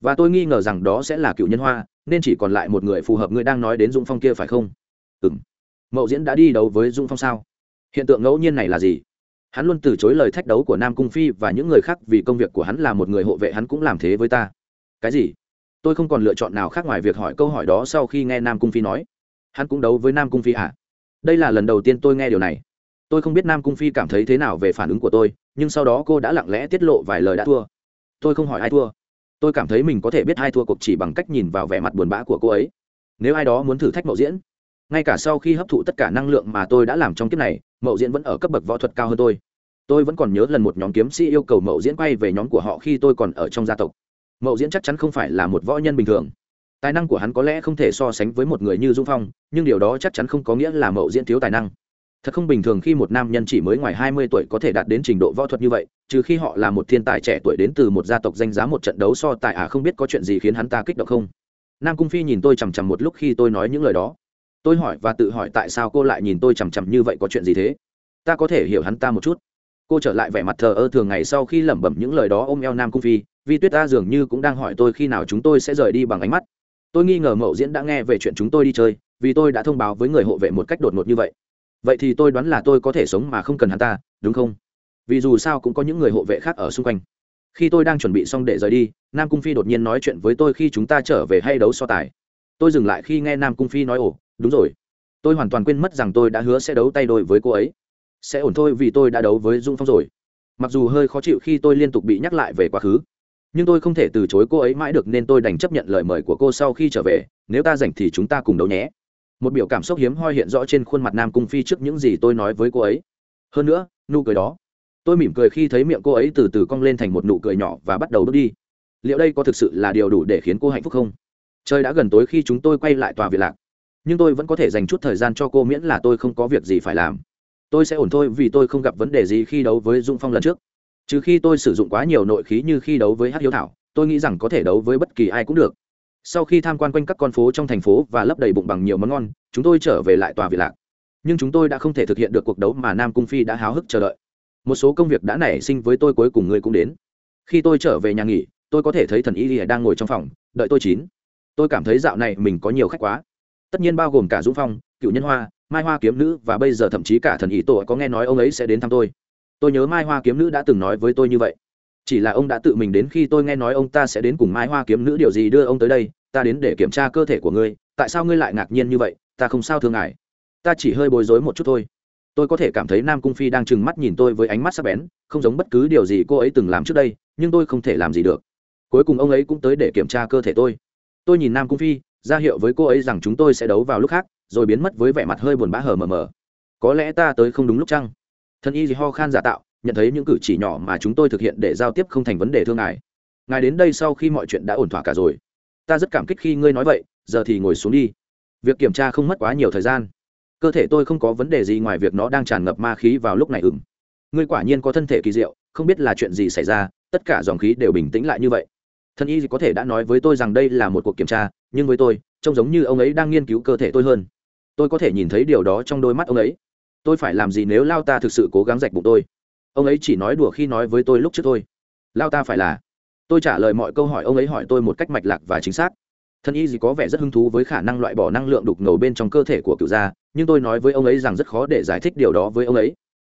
Và tôi nghi ngờ rằng đó sẽ là cựu nhân hoa, nên chỉ còn lại một người phù hợp. Người đang nói đến dũng phong kia phải không? Ừ m mậu diễn đã đi đấu với dũng phong sao? Hiện tượng ngẫu nhiên này là gì? Hắn luôn từ chối lời thách đấu của nam cung phi và những người khác vì công việc của hắn là một người hộ vệ, hắn cũng làm thế với ta. Cái gì? Tôi không còn lựa chọn nào khác ngoài việc hỏi câu hỏi đó sau khi nghe nam cung phi nói. Hắn cũng đấu với nam cung phi à? Đây là lần đầu tiên tôi nghe điều này. Tôi không biết nam cung phi cảm thấy thế nào về phản ứng của tôi, nhưng sau đó cô đã lặng lẽ tiết lộ vài lời đã thua. Tôi không hỏi ai thua. Tôi cảm thấy mình có thể biết ai thua cuộc chỉ bằng cách nhìn vào vẻ mặt buồn bã của cô ấy. Nếu ai đó muốn thử thách mậu diễn, ngay cả sau khi hấp thụ tất cả năng lượng mà tôi đã làm trong kiếp này, mậu diễn vẫn ở cấp bậc võ thuật cao hơn tôi. Tôi vẫn còn nhớ lần một nhóm kiếm sĩ yêu cầu mậu diễn quay về nhóm của họ khi tôi còn ở trong gia tộc mậu diễn chắc chắn không phải là một võ nhân bình thường. Tài năng của hắn có lẽ không thể so sánh với một người như dung phong, nhưng điều đó chắc chắn không có nghĩa là mậu diễn thiếu tài năng. Thật không bình thường khi một nam nhân chỉ mới ngoài hai mươi tuổi có thể đạt đến trình độ võ thuật như vậy, trừ khi họ là một thiên tài trẻ tuổi đến từ một gia tộc danh giá một trận đấu so tài à không biết có chuyện gì khiến hắn ta kích động không. Nam cung phi nhìn tôi chằm chằm một lúc khi tôi nói những lời đó. Tôi hỏi và tự hỏi tại sao cô lại nhìn tôi chằm chằm như vậy có chuyện gì thế? Ta có thể hiểu hắn ta một chút cô trở lại vẻ mặt thờ ơ thường ngày sau khi lẩm bẩm những lời đó ôm eo nam cung phi vi tuyết ta dường như cũng đang hỏi tôi khi nào chúng tôi sẽ rời đi bằng ánh mắt. Tôi nghi ngờ mậu diễn đã nghe về chuyện chúng tôi đi chơi, vì tôi đã thông báo với người hộ vệ một cách đột ngột như vậy. Vậy thì tôi đoán là tôi có thể sống mà không cần hắn ta, đúng không? Vì dù sao cũng có những người hộ vệ khác ở xung quanh. Khi tôi đang chuẩn bị xong để rời đi, nam cung phi đột nhiên nói chuyện với tôi khi chúng ta trở về hay đấu so tài. Tôi dừng lại khi nghe nam cung phi nói, ồ, đúng rồi. Tôi hoàn toàn quên mất rằng tôi đã hứa sẽ đấu tay đôi với cô ấy sẽ ổn thôi vì tôi đã đấu với dung phong rồi. Mặc dù hơi khó chịu khi tôi liên tục bị nhắc lại về quá khứ, nhưng tôi không thể từ chối cô ấy mãi được nên tôi đành chấp nhận lời mời của cô sau khi trở về. Nếu ta rảnh thì chúng ta cùng đấu nhé. Một biểu cảm xúc hiếm hoi hiện rõ trên khuôn mặt nam cung phi trước những gì tôi nói với cô ấy. Hơn nữa, nụ cười đó, tôi mỉm cười khi thấy miệng cô ấy từ từ cong lên thành một nụ cười nhỏ và bắt đầu bước đi. Liệu đây có thực sự là điều đủ để khiến cô hạnh phúc không? Trời đã gần tối khi chúng tôi quay lại tòa việt lạc, nhưng tôi vẫn có thể dành chút thời gian cho cô miễn là tôi không có việc gì phải làm tôi sẽ ổn thôi vì tôi không gặp vấn đề gì khi đấu với dung phong lần trước. Trừ khi tôi sử dụng quá nhiều nội khí như khi đấu với hát hiếu thảo, tôi nghĩ rằng có thể đấu với bất kỳ ai cũng được. Sau khi tham quan quanh các con phố trong thành phố và lấp đầy bụng bằng nhiều món ngon, chúng tôi trở về lại tòa việt lạc. Nhưng chúng tôi đã không thể thực hiện được cuộc đấu mà nam cung phi đã háo hức chờ đợi. Một số công việc đã nảy sinh với tôi cuối cùng người cũng đến. Khi tôi trở về nhà nghỉ, tôi có thể thấy thần y lìa đang ngồi trong phòng, đợi tôi chín. Tôi cảm thấy dạo này mình có nhiều khách quá. Tất nhiên bao gồm cả dũng phong, cựu nhân hoa mai hoa kiếm nữ và bây giờ thậm chí cả thần ý tổ có nghe nói ông ấy sẽ đến thăm tôi. Tôi nhớ mai hoa kiếm nữ đã từng nói với tôi như vậy. Chỉ là ông đã tự mình đến khi tôi nghe nói ông ta sẽ đến cùng mai hoa kiếm nữ điều gì đưa ông tới đây, ta đến để kiểm tra cơ thể của ngươi, tại sao ngươi lại ngạc nhiên như vậy, ta không sao thương ngài. Ta chỉ hơi bối rối một chút thôi. Tôi có thể cảm thấy nam cung phi đang trừng mắt nhìn tôi với ánh mắt sắc bén, không giống bất cứ điều gì cô ấy từng làm trước đây, nhưng tôi không thể làm gì được. Cuối cùng ông ấy cũng tới để kiểm tra cơ thể tôi. Tôi nhìn nam cung phi, ra hiệu với cô ấy rằng chúng tôi sẽ đấu vào lúc khác rồi biến mất với vẻ mặt hơi buồn bã hờ mờ mờ. Có lẽ ta tới không đúng lúc chăng? Thân y gì ho khan giả tạo, nhận thấy những cử chỉ nhỏ mà chúng tôi thực hiện để giao tiếp không thành vấn đề thương ngài. Ngài đến đây sau khi mọi chuyện đã ổn thỏa cả rồi. Ta rất cảm kích khi ngươi nói vậy, giờ thì ngồi xuống đi. Việc kiểm tra không mất quá nhiều thời gian. Cơ thể tôi không có vấn đề gì ngoài việc nó đang tràn ngập ma khí vào lúc này ừng ngươi quả nhiên có thân thể kỳ diệu, không biết là chuyện gì xảy ra, tất cả dòng khí đều bình tĩnh lại như vậy. Thân y có thể đã nói với tôi rằng đây là một cuộc kiểm tra, nhưng với tôi, trông giống như ông ấy đang nghiên cứu cơ thể tôi hơn tôi có thể nhìn thấy điều đó trong đôi mắt ông ấy. Tôi phải làm gì nếu lao ta thực sự cố gắng rạch bụng tôi? Ông ấy chỉ nói đùa khi nói với tôi lúc trước thôi. Lao ta phải là. Tôi trả lời mọi câu hỏi ông ấy hỏi tôi một cách mạch lạc và chính xác. Thân y gì có vẻ rất hứng thú với khả năng loại bỏ năng lượng đục ngầu bên trong cơ thể của cựu gia, nhưng tôi nói với ông ấy rằng rất khó để giải thích điều đó với ông ấy.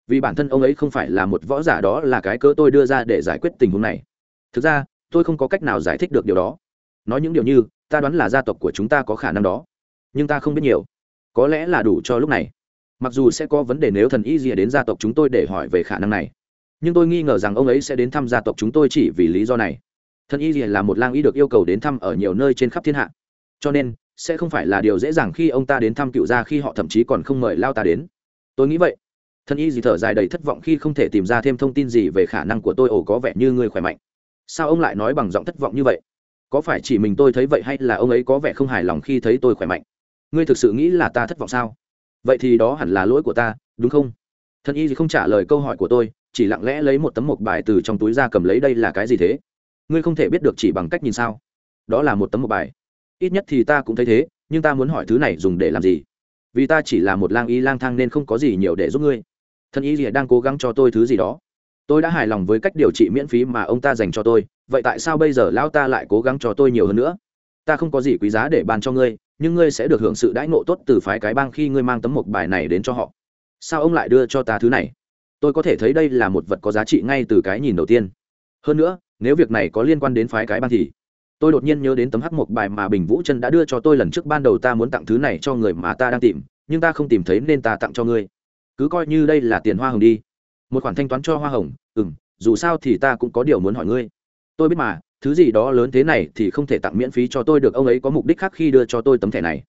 Vì bản thân ông ấy không phải là một võ giả đó là cái cớ tôi đưa ra để giải quyết tình huống này. Thực ra, tôi không có cách nào giải thích được điều đó. Nói những điều như, ta đoán là gia tộc của chúng ta có khả năng đó, nhưng ta không biết nhiều có lẽ là đủ cho lúc này. Mặc dù sẽ có vấn đề nếu thần y dìa đến gia tộc chúng tôi để hỏi về khả năng này, nhưng tôi nghi ngờ rằng ông ấy sẽ đến thăm gia tộc chúng tôi chỉ vì lý do này. Thần y dìa là một lang y được yêu cầu đến thăm ở nhiều nơi trên khắp thiên hạ. Cho nên, sẽ không phải là điều dễ dàng khi ông ta đến thăm cựu gia khi họ thậm chí còn không mời lao ta đến. Tôi nghĩ vậy. Thần y dì thở dài đầy thất vọng khi không thể tìm ra thêm thông tin gì về khả năng của tôi. Ồ, có vẻ như người khỏe mạnh. Sao ông lại nói bằng giọng thất vọng như vậy? Có phải chỉ mình tôi thấy vậy hay là ông ấy có vẻ không hài lòng khi thấy tôi khỏe mạnh? Ngươi thực sự nghĩ là ta thất vọng sao? Vậy thì đó hẳn là lỗi của ta, đúng không? Thần y không trả lời câu hỏi của tôi, chỉ lặng lẽ lấy một tấm mộc bài từ trong túi ra cầm lấy đây là cái gì thế? Ngươi không thể biết được chỉ bằng cách nhìn sao? Đó là một tấm mộc bài. Ít nhất thì ta cũng thấy thế, nhưng ta muốn hỏi thứ này dùng để làm gì? Vì ta chỉ là một lang y lang thang nên không có gì nhiều để giúp ngươi. Thần y đang cố gắng cho tôi thứ gì đó. Tôi đã hài lòng với cách điều trị miễn phí mà ông ta dành cho tôi, vậy tại sao bây giờ lão ta lại cố gắng cho tôi nhiều hơn nữa? Ta không có gì quý giá để bàn cho ngươi nhưng ngươi sẽ được hưởng sự đãi ngộ tốt từ phái cái bang khi ngươi mang tấm mộc bài này đến cho họ. Sao ông lại đưa cho ta thứ này? Tôi có thể thấy đây là một vật có giá trị ngay từ cái nhìn đầu tiên. Hơn nữa, nếu việc này có liên quan đến phái cái bang thì tôi đột nhiên nhớ đến tấm hắc mộc bài mà bình vũ chân đã đưa cho tôi lần trước ban đầu ta muốn tặng thứ này cho người mà ta đang tìm, nhưng ta không tìm thấy nên ta tặng cho ngươi. Cứ coi như đây là tiền hoa hồng đi. Một khoản thanh toán cho hoa hồng ừ m dù sao thì ta cũng có điều muốn hỏi ngươi. Tôi biết mà thứ gì đó lớn thế này thì không thể tặng miễn phí cho tôi được, ông ấy có mục đích khác khi đưa cho tôi tấm thẻ này.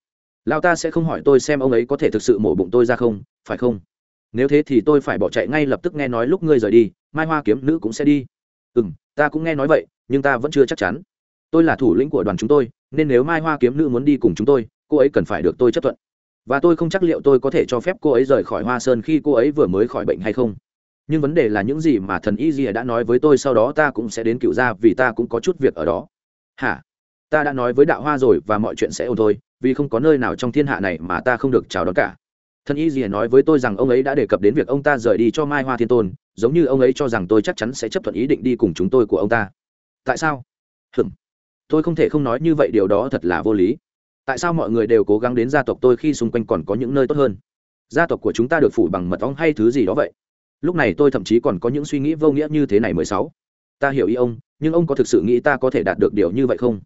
Lao ta sẽ không hỏi tôi xem ông ấy có thể thực sự mổ bụng tôi ra không, phải không? Nếu thế thì tôi phải bỏ chạy ngay lập tức nghe nói lúc ngươi rời đi, mai hoa kiếm nữ cũng sẽ đi. Ừ m ta cũng nghe nói vậy, nhưng ta vẫn chưa chắc chắn. Tôi là thủ lĩnh của đoàn chúng tôi, nên nếu mai hoa kiếm nữ muốn đi cùng chúng tôi, cô ấy cần phải được tôi chấp thuận. Và tôi không chắc liệu tôi có thể cho phép cô ấy rời khỏi hoa sơn khi cô ấy vừa mới khỏi bệnh hay không nhưng vấn đề là những gì mà thần y dìa đã nói với tôi sau đó ta cũng sẽ đến cựu gia vì ta cũng có chút việc ở đó. Hả? Ta đã nói với đạo hoa rồi và mọi chuyện sẽ ổn thôi, vì không có nơi nào trong thiên hạ này mà ta không được chào đón cả. Thần y dìa nói với tôi rằng ông ấy đã đề cập đến việc ông ta rời đi cho mai hoa thiên tôn, giống như ông ấy cho rằng tôi chắc chắn sẽ chấp thuận ý định đi cùng chúng tôi của ông ta. Tại sao? Hừm tôi không thể không nói như vậy, điều đó thật là vô lý. Tại sao mọi người đều cố gắng đến gia tộc tôi khi xung quanh còn có những nơi tốt hơn? Gia tộc của chúng ta được phủ bằng mật ong hay thứ gì đó vậy? Lúc này tôi thậm chí còn có những suy nghĩ vô nghĩa như thế này mười sáu. Ta hiểu ý ông, nhưng ông có thực sự nghĩ ta có thể đạt được điều như vậy không?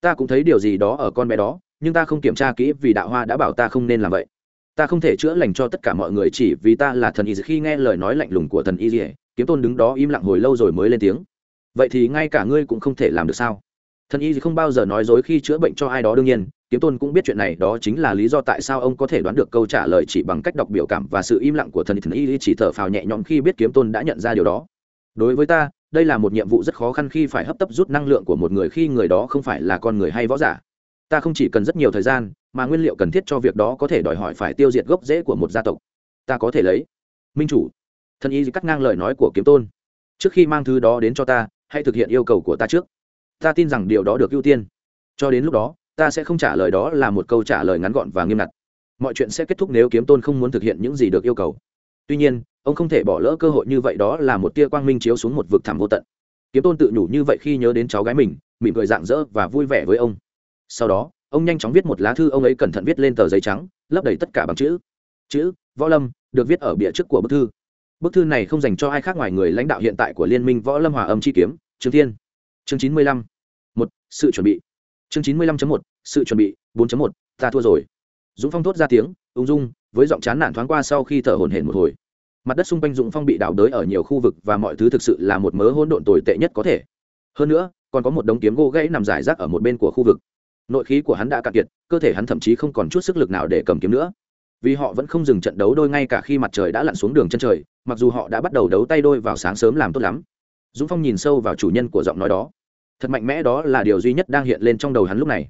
Ta cũng thấy điều gì đó ở con bé đó, nhưng ta không kiểm tra kỹ vì đạo hoa đã bảo ta không nên làm vậy. Ta không thể chữa lành cho tất cả mọi người chỉ vì ta là thần y khi nghe lời nói lạnh lùng của thần y kiếm tôn đứng đó im lặng hồi lâu rồi mới lên tiếng. Vậy thì ngay cả ngươi cũng không thể làm được sao? Thần y không bao giờ nói dối khi chữa bệnh cho ai đó đương nhiên kiếm tôn cũng biết chuyện này, đó chính là lý do tại sao ông có thể đoán được câu trả lời chỉ bằng cách đọc biểu cảm và sự im lặng của thần thần y chỉ thở phào nhẹ nhõm khi biết kiếm tôn đã nhận ra điều đó. Đối với ta, đây là một nhiệm vụ rất khó khăn khi phải hấp tấp rút năng lượng của một người khi người đó không phải là con người hay võ giả. Ta không chỉ cần rất nhiều thời gian, mà nguyên liệu cần thiết cho việc đó có thể đòi hỏi phải tiêu diệt gốc rễ của một gia tộc. Ta có thể lấy. Minh chủ. Thần y cắt ngang lời nói của kiếm tôn. Trước khi mang thứ đó đến cho ta, hãy thực hiện yêu cầu của ta trước. Ta tin rằng điều đó được ưu tiên. Cho đến lúc đó ta sẽ không trả lời đó là một câu trả lời ngắn gọn và nghiêm ngặt. Mọi chuyện sẽ kết thúc nếu kiếm tôn không muốn thực hiện những gì được yêu cầu. Tuy nhiên, ông không thể bỏ lỡ cơ hội như vậy đó là một tia quang minh chiếu xuống một vực thẳm vô tận. Kiếm tôn tự nhủ như vậy khi nhớ đến cháu gái mình, mỉm cười rạng rỡ và vui vẻ với ông. Sau đó, ông nhanh chóng viết một lá thư ông ấy cẩn thận viết lên tờ giấy trắng, lấp đầy tất cả bằng chữ. Chữ, võ lâm, được viết ở bìa trước của bức thư. Bức thư này không dành cho ai khác ngoài người lãnh đạo hiện tại của liên minh võ lâm hòa âm chi kiếm, trương thiên. Chương chín mươi lăm. Một, sự chuẩn bị chương chín mươi lăm một, sự chuẩn bị, bốn một, ta thua rồi. Dũng phong thốt ra tiếng, ung dung, với giọng chán nản thoáng qua sau khi thở hổn hển một hồi. Mặt đất xung quanh dũng phong bị đào đới ở nhiều khu vực và mọi thứ thực sự là một mớ hỗn độn tồi tệ nhất có thể. Hơn nữa, còn có một đống kiếm gỗ gãy nằm rải rác ở một bên của khu vực. Nội khí của hắn đã cạn kiệt, cơ thể hắn thậm chí không còn chút sức lực nào để cầm kiếm nữa. Vì họ vẫn không dừng trận đấu đôi ngay cả khi mặt trời đã lặn xuống đường chân trời, mặc dù họ đã bắt đầu đấu tay đôi vào sáng sớm làm tốt lắm. Dũng phong nhìn sâu vào chủ nhân của giọng nói đó thật mạnh mẽ đó là điều duy nhất đang hiện lên trong đầu hắn lúc này.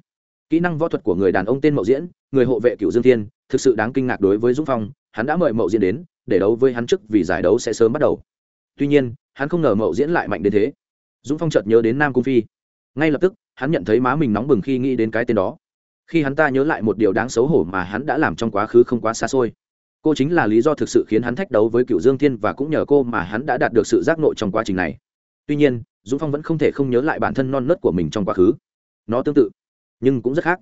Kỹ năng võ thuật của người đàn ông tên mậu diễn, người hộ vệ cựu dương thiên, thực sự đáng kinh ngạc đối với dũng phong, hắn đã mời mậu diễn đến, để đấu với hắn trước vì giải đấu sẽ sớm bắt đầu. Tuy nhiên, hắn không ngờ mậu diễn lại mạnh đến thế. Dũng phong chợt nhớ đến nam cung phi. Ngay lập tức, hắn nhận thấy má mình nóng bừng khi nghĩ đến cái tên đó. Khi hắn ta nhớ lại một điều đáng xấu hổ mà hắn đã làm trong quá khứ không quá xa xôi. Cô chính là lý do thực sự khiến hắn thách đấu với cựu dương thiên và cũng nhờ cô mà hắn đã đạt được sự giác nộ trong quá trình này. Tuy nhiên dũng phong vẫn không thể không nhớ lại bản thân non nớt của mình trong quá khứ. Nó tương tự, nhưng cũng rất khác.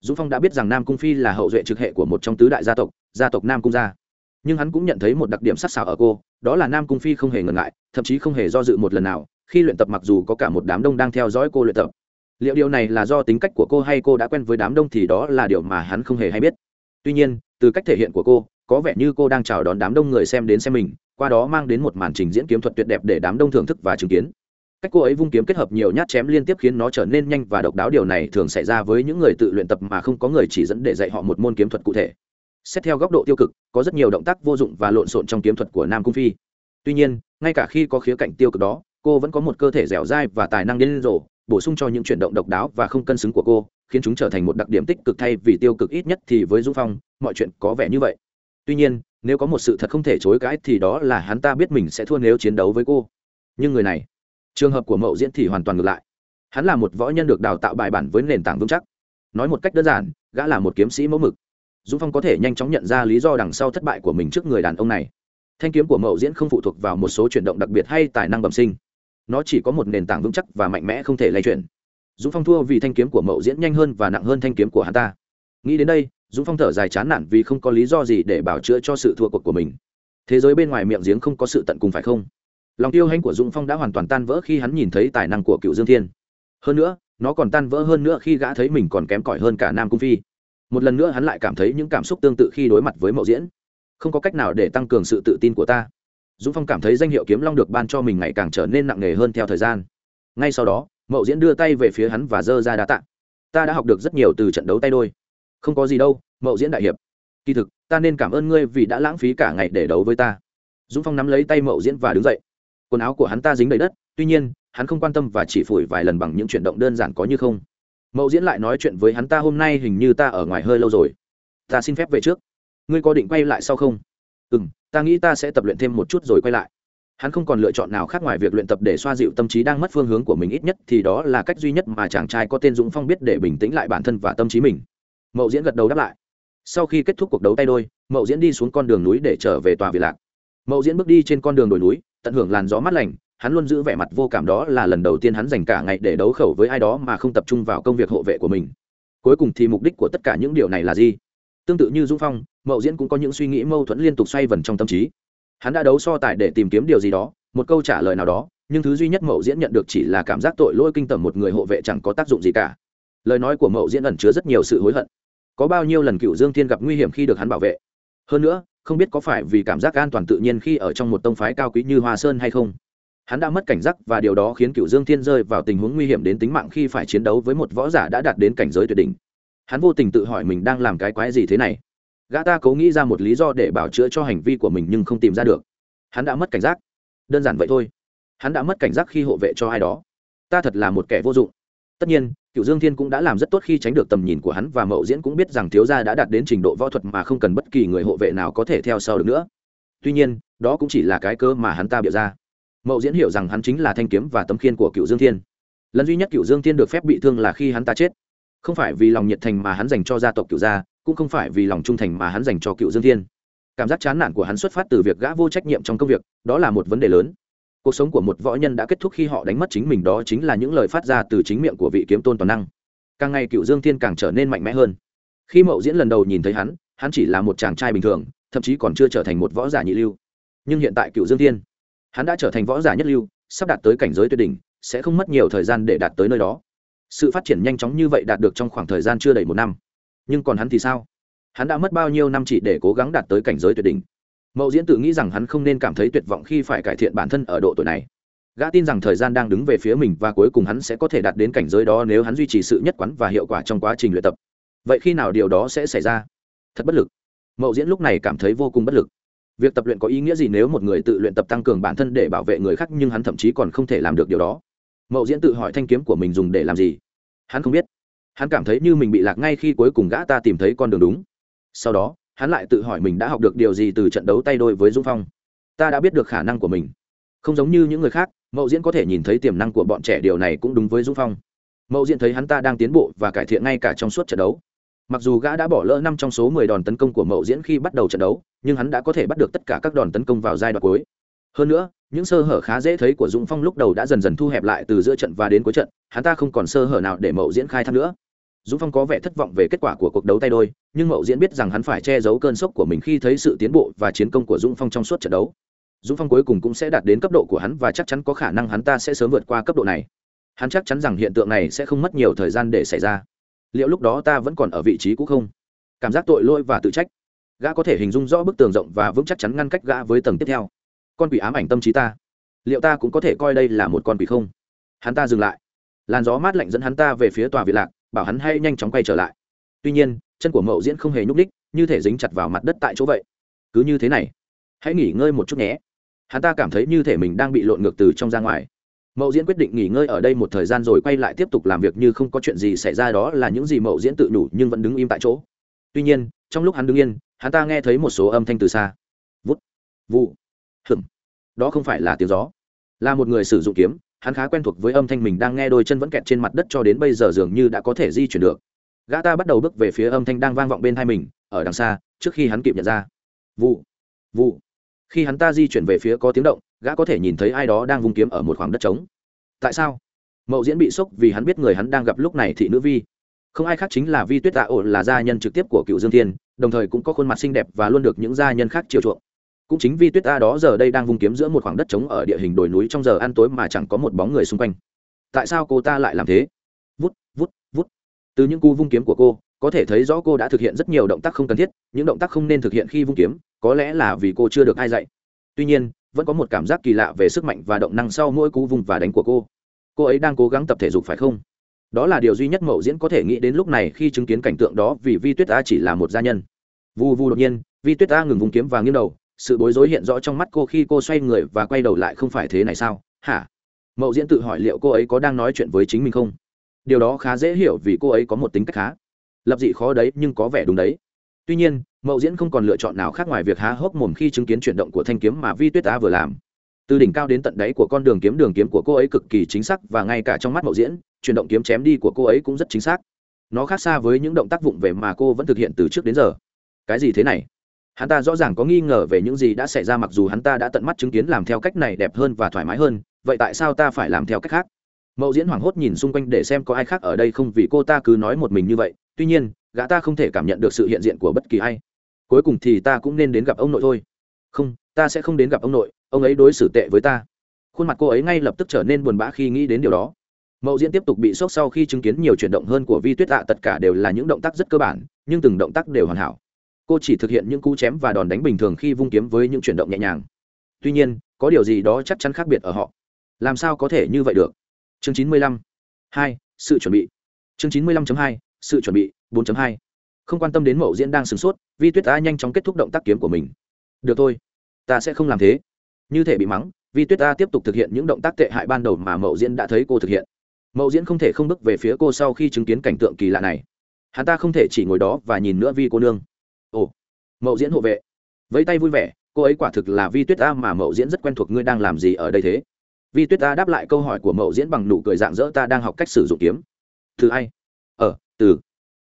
Dũng phong đã biết rằng nam cung phi là hậu duệ trực hệ của một trong tứ đại gia tộc gia tộc nam cung gia. Nhưng hắn cũng nhận thấy một đặc điểm sắc sảo ở cô, đó là nam cung phi không hề ngần ngại, thậm chí không hề do dự một lần nào, khi luyện tập mặc dù có cả một đám đông đang theo dõi cô luyện tập. Liệu điều này là do tính cách của cô hay cô đã quen với đám đông thì đó là điều mà hắn không hề hay biết. Tuy nhiên, từ cách thể hiện của cô, có vẻ như cô đang chào đón đám đông người xem đến xem mình, qua đó mang đến một màn trình diễn kiếm thuật tuyệt đẹp để đám đông thưởng thức và chứng kiến cách cô ấy vung kiếm kết hợp nhiều nhát chém liên tiếp khiến nó trở nên nhanh và độc đáo. Điều này thường xảy ra với những người tự luyện tập mà không có người chỉ dẫn để dạy họ một môn kiếm thuật cụ thể. Xét theo góc độ tiêu cực, có rất nhiều động tác vô dụng và lộn xộn trong kiếm thuật của nam cung phi. Tuy nhiên, ngay cả khi có khía cạnh tiêu cực đó, cô vẫn có một cơ thể dẻo dai và tài năng điên rồ, bổ sung cho những chuyển động độc đáo và không cân xứng của cô, khiến chúng trở thành một đặc điểm tích cực thay vì tiêu cực ít nhất thì với dũng phong, mọi chuyện có vẻ như vậy. Tuy nhiên, nếu có một sự thật không thể chối cãi thì đó là hắn ta biết mình sẽ thua nếu chiến đấu với cô. Nhưng người này trường hợp của mậu diễn thì hoàn toàn ngược lại. Hắn là một võ nhân được đào tạo bài bản với nền tảng vững chắc. Nói một cách đơn giản, gã là một kiếm sĩ mẫu mực. Dũng phong có thể nhanh chóng nhận ra lý do đằng sau thất bại của mình trước người đàn ông này. Thanh kiếm của mậu diễn không phụ thuộc vào một số chuyển động đặc biệt hay tài năng bẩm sinh. Nó chỉ có một nền tảng vững chắc và mạnh mẽ không thể lay chuyển. Dũng phong thua vì thanh kiếm của mậu diễn nhanh hơn và nặng hơn thanh kiếm của hắn ta. Nghĩ đến đây, dũng phong thở dài chán nản vì không có lý do gì để bảo chữa cho sự thua cuộc của mình. Thế giới bên ngoài miệng giếng không có sự tận cùng phải không? Lòng tiêu hãnh của dũng phong đã hoàn toàn tan vỡ khi hắn nhìn thấy tài năng của cựu dương thiên. Hơn nữa, nó còn tan vỡ hơn nữa khi gã thấy mình còn kém cỏi hơn cả nam cung phi. Một lần nữa hắn lại cảm thấy những cảm xúc tương tự khi đối mặt với mậu diễn. Không có cách nào để tăng cường sự tự tin của ta. Dũng phong cảm thấy danh hiệu kiếm long được ban cho mình ngày càng trở nên nặng nề hơn theo thời gian. Ngay sau đó, mậu diễn đưa tay về phía hắn và giơ ra đá tạ. Ta đã học được rất nhiều từ trận đấu tay đôi. Không có gì đâu, mậu diễn đại hiệp. Kỳ thực, ta nên cảm ơn ngươi vì đã lãng phí cả ngày để đấu với ta. Dũng phong nắm lấy tay mậu diễn và đứng dậy quần áo của hắn ta dính đầy đất, tuy nhiên, hắn không quan tâm và chỉ phủi vài lần bằng những chuyển động đơn giản có như không. Mậu diễn lại nói chuyện với hắn ta hôm nay hình như ta ở ngoài hơi lâu rồi. Ta xin phép về trước. Ngươi có định quay lại sau không? Ừ m ta nghĩ ta sẽ tập luyện thêm một chút rồi quay lại. Hắn không còn lựa chọn nào khác ngoài việc luyện tập để xoa dịu tâm trí đang mất phương hướng của mình ít nhất thì đó là cách duy nhất mà chàng trai có tên dũng phong biết để bình tĩnh lại bản thân và tâm trí mình. Mậu diễn gật đầu đáp lại. Sau khi kết thúc cuộc đấu tay đôi, mậu diễn đi xuống con đường núi để trở về tòa vị lạc. Mậu diễn bước đi trên con đường đồi núi tận hưởng làn gió mát lành, hắn luôn giữ vẻ mặt vô cảm đó là lần đầu tiên hắn dành cả ngày để đấu khẩu với ai đó mà không tập trung vào công việc hộ vệ của mình. Cuối cùng thì mục đích của tất cả những điều này là gì? Tương tự như dũng phong, mậu diễn cũng có những suy nghĩ mâu thuẫn liên tục xoay vần trong tâm trí. Hắn đã đấu so tài để tìm kiếm điều gì đó, một câu trả lời nào đó, nhưng thứ duy nhất mậu diễn nhận được chỉ là cảm giác tội lỗi kinh tởm một người hộ vệ chẳng có tác dụng gì cả. Lời nói của mậu diễn ẩn chứa rất nhiều sự hối hận. Có bao nhiêu lần cựu dương thiên gặp nguy hiểm khi được hắn bảo vệ? Hơn nữa, không biết có phải vì cảm giác an toàn tự nhiên khi ở trong một tông phái cao quý như hoa sơn hay không. Hắn đã mất cảnh giác và điều đó khiến cựu dương thiên rơi vào tình huống nguy hiểm đến tính mạng khi phải chiến đấu với một võ giả đã đạt đến cảnh giới tuyệt đỉnh. Hắn vô tình tự hỏi mình đang làm cái quái gì thế này. Gã ta cố nghĩ ra một lý do để bảo chữa cho hành vi của mình nhưng không tìm ra được. Hắn đã mất cảnh giác. Đơn giản vậy thôi. Hắn đã mất cảnh giác khi hộ vệ cho ai đó. Ta thật là một kẻ vô dụng. Tất nhiên cựu dương thiên cũng đã làm rất tốt khi tránh được tầm nhìn của hắn và mậu diễn cũng biết rằng thiếu gia đã đạt đến trình độ võ thuật mà không cần bất kỳ người hộ vệ nào có thể theo sau được nữa. Tuy nhiên, đó cũng chỉ là cái cơ mà hắn ta bịa ra. Mậu diễn hiểu rằng hắn chính là thanh kiếm và tấm khiên của cựu dương thiên. Lần duy nhất cựu dương thiên được phép bị thương là khi hắn ta chết. Không phải vì lòng nhiệt thành mà hắn dành cho gia tộc cựu gia, cũng không phải vì lòng trung thành mà hắn dành cho cựu dương thiên. Cảm giác chán nản của hắn xuất phát từ việc gã vô trách nhiệm trong công việc, đó là một vấn đề lớn cuộc sống của một võ nhân đã kết thúc khi họ đánh mất chính mình, đó chính là những lời phát ra từ chính miệng của vị kiếm tôn toàn năng. Càng ngày cựu dương thiên càng trở nên mạnh mẽ hơn. Khi mậu diễn lần đầu nhìn thấy hắn hắn chỉ là một chàng trai bình thường, thậm chí còn chưa trở thành một võ giả nhị lưu. Nhưng hiện tại cựu dương thiên, hắn đã trở thành võ giả nhất lưu, sắp đạt tới cảnh giới tuyệt đỉnh, sẽ không mất nhiều thời gian để đạt tới nơi đó. Sự phát triển nhanh chóng như vậy đạt được trong khoảng thời gian chưa đầy một năm. Nhưng còn hắn thì sao? Hắn đã mất bao nhiêu năm chỉ để cố gắng đạt tới cảnh giới tuyệt đỉnh? Mậu diễn tự nghĩ rằng hắn không nên cảm thấy tuyệt vọng khi phải cải thiện bản thân ở độ tuổi này. Gã tin rằng thời gian đang đứng về phía mình và cuối cùng hắn sẽ có thể đạt đến cảnh giới đó nếu hắn duy trì sự nhất quán và hiệu quả trong quá trình luyện tập. Vậy khi nào điều đó sẽ xảy ra? Thật bất lực. Mậu diễn lúc này cảm thấy vô cùng bất lực. Việc tập luyện có ý nghĩa gì nếu một người tự luyện tập tăng cường bản thân để bảo vệ người khác nhưng hắn thậm chí còn không thể làm được điều đó? Mậu diễn tự hỏi thanh kiếm của mình dùng để làm gì? Hắn không biết. Hắn cảm thấy như mình bị lạc ngay khi cuối cùng gã ta tìm thấy con đường đúng. Sau đó hắn lại tự hỏi mình đã học được điều gì từ trận đấu tay đôi với dung phong. Ta đã biết được khả năng của mình. Không giống như những người khác, mậu diễn có thể nhìn thấy tiềm năng của bọn trẻ, điều này cũng đúng với dung phong. Mậu diễn thấy hắn ta đang tiến bộ và cải thiện ngay cả trong suốt trận đấu. Mặc dù gã đã bỏ lỡ năm trong số mười đòn tấn công của mậu diễn khi bắt đầu trận đấu, nhưng hắn đã có thể bắt được tất cả các đòn tấn công vào giai đoạn cuối. Hơn nữa, những sơ hở khá dễ thấy của dũng phong lúc đầu đã dần dần thu hẹp lại từ giữa trận và đến cuối trận, hắn ta không còn sơ hở nào để mậu diễn khai thác nữa dũng phong có vẻ thất vọng về kết quả của cuộc đấu tay đôi, nhưng mậu diễn biết rằng hắn phải che giấu cơn sốc của mình khi thấy sự tiến bộ và chiến công của dũng phong trong suốt trận đấu. Dũng phong cuối cùng cũng sẽ đạt đến cấp độ của hắn và chắc chắn có khả năng hắn ta sẽ sớm vượt qua cấp độ này. Hắn chắc chắn rằng hiện tượng này sẽ không mất nhiều thời gian để xảy ra. Liệu lúc đó ta vẫn còn ở vị trí cũ không? Cảm giác tội lỗi và tự trách. Gã có thể hình dung rõ bức tường rộng và vững chắc chắn ngăn cách gã với tầng tiếp theo. Con quỷ ám ảnh tâm trí ta. Liệu ta cũng có thể coi đây là một con quỷ không? Hắn ta dừng lại. Làn gió mát lạnh dẫn hắn ta về phía tòa viện lạc bảo hắn hay nhanh chóng quay trở lại. Tuy nhiên, chân của mậu diễn không hề nhúc ních như thể dính chặt vào mặt đất tại chỗ vậy. Cứ như thế này, hãy nghỉ ngơi một chút nhé. Hắn ta cảm thấy như thể mình đang bị lộn ngược từ trong ra ngoài. Mậu diễn quyết định nghỉ ngơi ở đây một thời gian rồi quay lại tiếp tục làm việc như không có chuyện gì xảy ra đó là những gì mậu diễn tự đủ nhưng vẫn đứng im tại chỗ. Tuy nhiên, trong lúc hắn đứng yên, hắn ta nghe thấy một số âm thanh từ xa. Vút vụ hửng đó không phải là tiếng gió. Là một người sử dụng kiếm hắn khá quen thuộc với âm thanh mình đang nghe đôi chân vẫn kẹt trên mặt đất cho đến bây giờ dường như đã có thể di chuyển được. Gã ta bắt đầu bước về phía âm thanh đang vang vọng bên hai mình, ở đằng xa, trước khi hắn kịp nhận ra. Vụ vụ. Khi hắn ta di chuyển về phía có tiếng động, gã có thể nhìn thấy ai đó đang vung kiếm ở một khoảng đất trống. Tại sao? Mậu diễn bị sốc vì hắn biết người hắn đang gặp lúc này thị nữ vi. Không ai khác chính là vi tuyết tạ ổ là gia nhân trực tiếp của cựu dương thiên, đồng thời cũng có khuôn mặt xinh đẹp và luôn được những gia nhân khác chiều chuộng cũng chính vi tuyết A đó giờ đây đang vung kiếm giữa một khoảng đất trống ở địa hình đồi núi trong giờ ăn tối mà chẳng có một bóng người xung quanh. Tại sao cô ta lại làm thế? Vút vút vút. Từ những cú vung kiếm của cô, có thể thấy rõ cô đã thực hiện rất nhiều động tác không cần thiết, những động tác không nên thực hiện khi vung kiếm, có lẽ là vì cô chưa được ai dạy. Tuy nhiên, vẫn có một cảm giác kỳ lạ về sức mạnh và động năng sau mỗi cú vung và đánh của cô. Cô ấy đang cố gắng tập thể dục phải không? Đó là điều duy nhất mậu diễn có thể nghĩ đến lúc này khi chứng kiến cảnh tượng đó vì vi tuyết A chỉ là một gia nhân. Vu vu đột nhiên, vi tuyết A ngừng vung kiếm và nghiêng đầu sự bối rối hiện rõ trong mắt cô khi cô xoay người và quay đầu lại không phải thế này sao? Hả? Mậu diễn tự hỏi liệu cô ấy có đang nói chuyện với chính mình không? Điều đó khá dễ hiểu vì cô ấy có một tính cách khá lập dị khó đấy nhưng có vẻ đúng đấy. Tuy nhiên, mậu diễn không còn lựa chọn nào khác ngoài việc há hốc mồm khi chứng kiến chuyển động của thanh kiếm mà vi tuyết Ta vừa làm. Từ đỉnh cao đến tận đáy của con đường kiếm đường kiếm của cô ấy cực kỳ chính xác và ngay cả trong mắt mậu diễn, chuyển động kiếm chém đi của cô ấy cũng rất chính xác. Nó khác xa với những động tác vụng về mà cô vẫn thực hiện từ trước đến giờ. Cái gì thế này? Hắn ta rõ ràng có nghi ngờ về những gì đã xảy ra mặc dù hắn ta đã tận mắt chứng kiến làm theo cách này đẹp hơn và thoải mái hơn, vậy tại sao ta phải làm theo cách khác? Mậu diễn hoảng hốt nhìn xung quanh để xem có ai khác ở đây không vì cô ta cứ nói một mình như vậy, tuy nhiên, gã ta không thể cảm nhận được sự hiện diện của bất kỳ ai. Cuối cùng thì ta cũng nên đến gặp ông nội thôi. Không, ta sẽ không đến gặp ông nội, ông ấy đối xử tệ với ta. Khuôn mặt cô ấy ngay lập tức trở nên buồn bã khi nghĩ đến điều đó. Mậu diễn tiếp tục bị sốc sau khi chứng kiến nhiều chuyển động hơn của vi tuyết tạ tất cả đều là những động tác rất cơ bản, nhưng từng động tác đều hoàn hảo cô chỉ thực hiện những cú chém và đòn đánh bình thường khi vung kiếm với những chuyển động nhẹ nhàng. Tuy nhiên, có điều gì đó chắc chắn khác biệt ở họ. Làm sao có thể như vậy được? Chương chín mươi lăm, hai, sự chuẩn bị. Chương chín mươi lăm hai, sự chuẩn bị 4.2 không quan tâm đến mẫu diễn đang sửng sốt, vi tuyết ta nhanh chóng kết thúc động tác kiếm của mình. Được thôi, ta sẽ không làm thế. Như thể bị mắng, vi tuyết ta tiếp tục thực hiện những động tác tệ hại ban đầu mà mậu diễn đã thấy cô thực hiện. Mậu diễn không thể không bước về phía cô sau khi chứng kiến cảnh tượng kỳ lạ này. Hắn ta không thể chỉ ngồi đó và nhìn nữa vi cô nương mậu diễn hộ vệ. Vẫy tay vui vẻ, cô ấy quả thực là vi tuyết ta mà mậu diễn rất quen thuộc ngươi đang làm gì ở đây thế? Vi tuyết ta đáp lại câu hỏi của mậu diễn bằng nụ cười dạng dỡ ta đang học cách sử dụng kiếm. Từ ai? Ờ từ.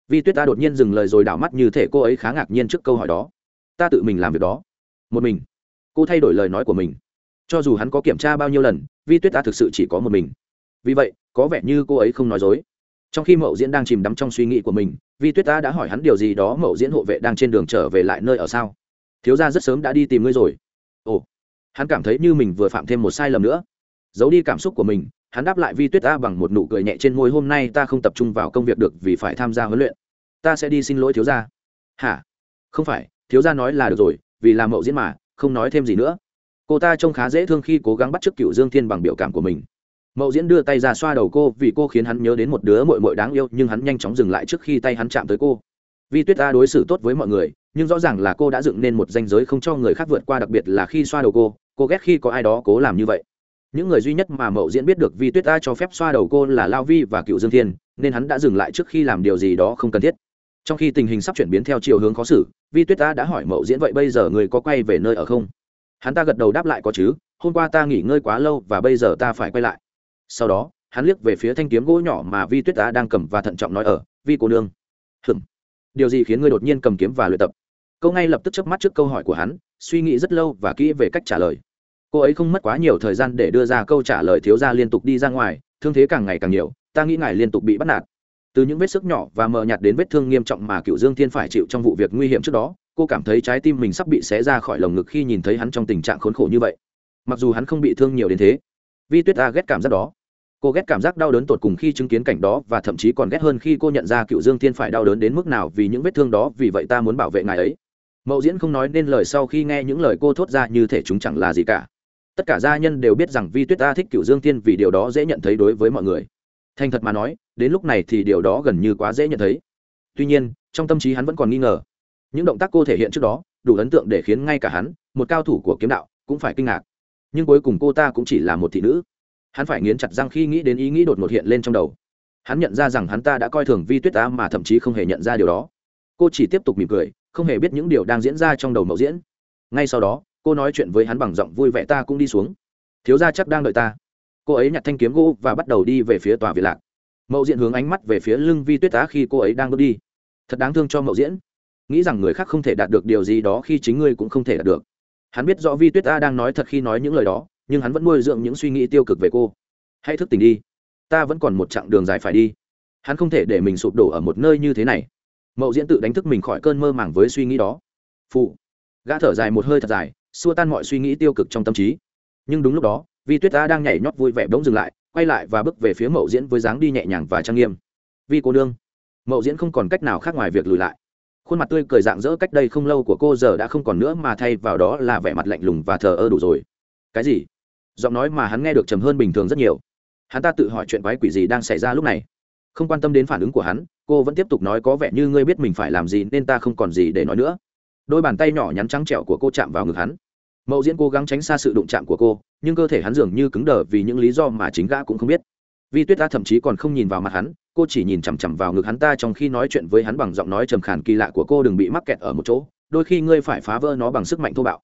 Vi tuyết ta đột nhiên dừng lời rồi đảo mắt như thể cô ấy khá ngạc nhiên trước câu hỏi đó. Ta tự mình làm việc đó. Một mình. Cô thay đổi lời nói của mình. Cho dù hắn có kiểm tra bao nhiêu lần, vi tuyết ta thực sự chỉ có một mình. Vì vậy, có vẻ như cô ấy không nói dối trong khi mậu diễn đang chìm đắm trong suy nghĩ của mình, vi tuyết ta đã hỏi hắn điều gì đó mậu diễn hộ vệ đang trên đường trở về lại nơi ở sao? Thiếu gia rất sớm đã đi tìm ngươi rồi. Ồ, hắn cảm thấy như mình vừa phạm thêm một sai lầm nữa. Giấu đi cảm xúc của mình, hắn đáp lại vi tuyết ta bằng một nụ cười nhẹ trên môi, hôm nay ta không tập trung vào công việc được vì phải tham gia huấn luyện. Ta sẽ đi xin lỗi thiếu gia. Hả? Không phải, thiếu gia nói là được rồi, vì làm mậu diễn mà, không nói thêm gì nữa. Cô ta trông khá dễ thương khi cố gắng bắt chước cựu dương thiên bằng biểu cảm của mình mậu diễn đưa tay ra xoa đầu cô vì cô khiến hắn nhớ đến một đứa mội mội đáng yêu, nhưng hắn nhanh chóng dừng lại trước khi tay hắn chạm tới cô. Vi tuyết ta đối xử tốt với mọi người, nhưng rõ ràng là cô đã dựng nên một danh giới không cho người khác vượt qua, đặc biệt là khi xoa đầu cô cô ghét khi có ai đó cố làm như vậy. Những người duy nhất mà mậu diễn biết được vi tuyết ta cho phép xoa đầu cô là lao vi và cựu dương thiên, nên hắn đã dừng lại trước khi làm điều gì đó không cần thiết. Trong khi tình hình sắp chuyển biến theo chiều hướng khó xử vi tuyết ta đã hỏi mậu diễn, vậy bây giờ người có quay về nơi ở không? Hắn ta gật đầu đáp lại, có chứ, hôm qua ta nghỉ ngơi quá lâu và bây giờ ta phải quay lại sau đó, hắn liếc về phía thanh kiếm gỗ nhỏ mà vi tuyết Á đang cầm và thận trọng nói ở, vi cô nương. Hừm điều gì khiến ngươi đột nhiên cầm kiếm và luyện tập? Câu ngay lập tức chớp mắt trước câu hỏi của hắn, suy nghĩ rất lâu và kỹ về cách trả lời. Cô ấy không mất quá nhiều thời gian để đưa ra câu trả lời thiếu ra liên tục đi ra ngoài, thương thế càng ngày càng nhiều, ta nghĩ ngài liên tục bị bắt nạt. Từ những vết sức nhỏ và mờ nhạt đến vết thương nghiêm trọng mà cựu dương thiên phải chịu trong vụ việc nguy hiểm trước đó, cô cảm thấy trái tim mình sắp bị xé ra khỏi lồng ngực khi nhìn thấy hắn trong tình trạng khốn khổ như vậy. Mặc dù hắn không bị thương nhiều đến thế, vi tuyết ta ghét cảm giác đó cô ghét cảm giác đau đớn tột cùng khi chứng kiến cảnh đó và thậm chí còn ghét hơn khi cô nhận ra cựu dương thiên phải đau đớn đến mức nào vì những vết thương đó, vì vậy ta muốn bảo vệ ngài ấy. Mậu diễn không nói nên lời sau khi nghe những lời cô thốt ra như thể chúng chẳng là gì cả. Tất cả gia nhân đều biết rằng vi tuyết ta thích cựu dương thiên vì điều đó dễ nhận thấy đối với mọi người. Thành thật mà nói, đến lúc này thì điều đó gần như quá dễ nhận thấy. Tuy nhiên, trong tâm trí hắn vẫn còn nghi ngờ. Những động tác cô thể hiện trước đó, đủ ấn tượng để khiến ngay cả hắn, một cao thủ của kiếm đạo, cũng phải kinh ngạc. Nhưng cuối cùng cô ta cũng chỉ là một thị nữ hắn phải nghiến chặt răng khi nghĩ đến ý nghĩ đột ngột hiện lên trong đầu. Hắn nhận ra rằng hắn ta đã coi thường vi tuyết ta mà thậm chí không hề nhận ra điều đó. Cô chỉ tiếp tục mỉm cười, không hề biết những điều đang diễn ra trong đầu mẫu diễn. Ngay sau đó, cô nói chuyện với hắn bằng giọng vui vẻ, ta cũng đi xuống. Thiếu gia chắc đang đợi ta. Cô ấy nhặt thanh kiếm gỗ và bắt đầu đi về phía tòa việt lạc. Mậu diễn hướng ánh mắt về phía lưng vi tuyết tá khi cô ấy đang bước đi. Thật đáng thương cho mậu diễn. Nghĩ rằng người khác không thể đạt được điều gì đó khi chính ngươi cũng không thể đạt được. Hắn biết rõ vi tuyết ta đang nói thật khi nói những lời đó nhưng hắn vẫn nuôi dưỡng những suy nghĩ tiêu cực về cô. Hãy thức tỉnh đi. Ta vẫn còn một chặng đường dài phải đi. Hắn không thể để mình sụp đổ ở một nơi như thế này. Mậu diễn tự đánh thức mình khỏi cơn mơ màng với suy nghĩ đó. Phụ. Gã thở dài một hơi thật dài, xua tan mọi suy nghĩ tiêu cực trong tâm trí. Nhưng đúng lúc đó, vi tuyết ta đang nhảy nhót vui vẻ bỗng dừng lại, quay lại và bước về phía mậu diễn với dáng đi nhẹ nhàng và trang nghiêm. Vi cô nương. Mậu diễn không còn cách nào khác ngoài việc lùi lại. Khuôn mặt tươi cười dạng dỡ cách đây không lâu của cô giờ đã không còn nữa mà thay vào đó là vẻ mặt lạnh lùng và thờ ơ đủ rồi. Cái gì? Giọng nói mà hắn nghe được trầm hơn bình thường rất nhiều. Hắn ta tự hỏi chuyện quái quỷ gì đang xảy ra lúc này. Không quan tâm đến phản ứng của hắn, cô vẫn tiếp tục nói có vẻ như ngươi biết mình phải làm gì nên ta không còn gì để nói nữa. Đôi bàn tay nhỏ nhắn trắng trẻo của cô chạm vào ngực hắn. Mậu diễn cố gắng tránh xa sự đụng chạm của cô, nhưng cơ thể hắn dường như cứng đờ vì những lý do mà chính gã cũng không biết. Vi tuyết ta thậm chí còn không nhìn vào mặt hắn, cô chỉ nhìn chằm chằm vào ngực hắn ta trong khi nói chuyện với hắn bằng giọng nói trầm khàn kỳ lạ của cô đừng bị mắc kẹt ở một chỗ, đôi khi ngươi phải phá vỡ nó bằng sức mạnh thô bạo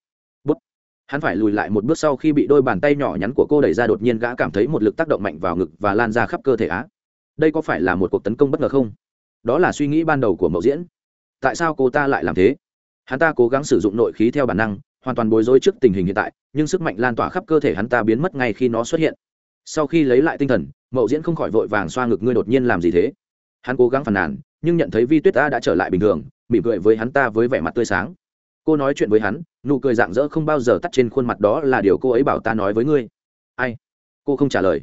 hắn phải lùi lại một bước sau khi bị đôi bàn tay nhỏ nhắn của cô đẩy ra đột nhiên gã cảm thấy một lực tác động mạnh vào ngực và lan ra khắp cơ thể á. Đây có phải là một cuộc tấn công bất ngờ không? Đó là suy nghĩ ban đầu của mậu diễn. Tại sao cô ta lại làm thế? Hắn ta cố gắng sử dụng nội khí theo bản năng, hoàn toàn bối rối trước tình hình hiện tại, nhưng sức mạnh lan tỏa khắp cơ thể hắn ta biến mất ngay khi nó xuất hiện. Sau khi lấy lại tinh thần, mậu diễn không khỏi vội vàng xoa ngực, ngươi đột nhiên làm gì thế? Hắn cố gắng phàn nàn, nhưng nhận thấy vi tuyết ta đã trở lại bình thường, mỉm cười với hắn ta với vẻ mặt tươi sáng. Cô nói chuyện với hắn nụ cười rạng rỡ không bao giờ tắt trên khuôn mặt đó là điều cô ấy bảo ta nói với ngươi. Ai? Cô không trả lời.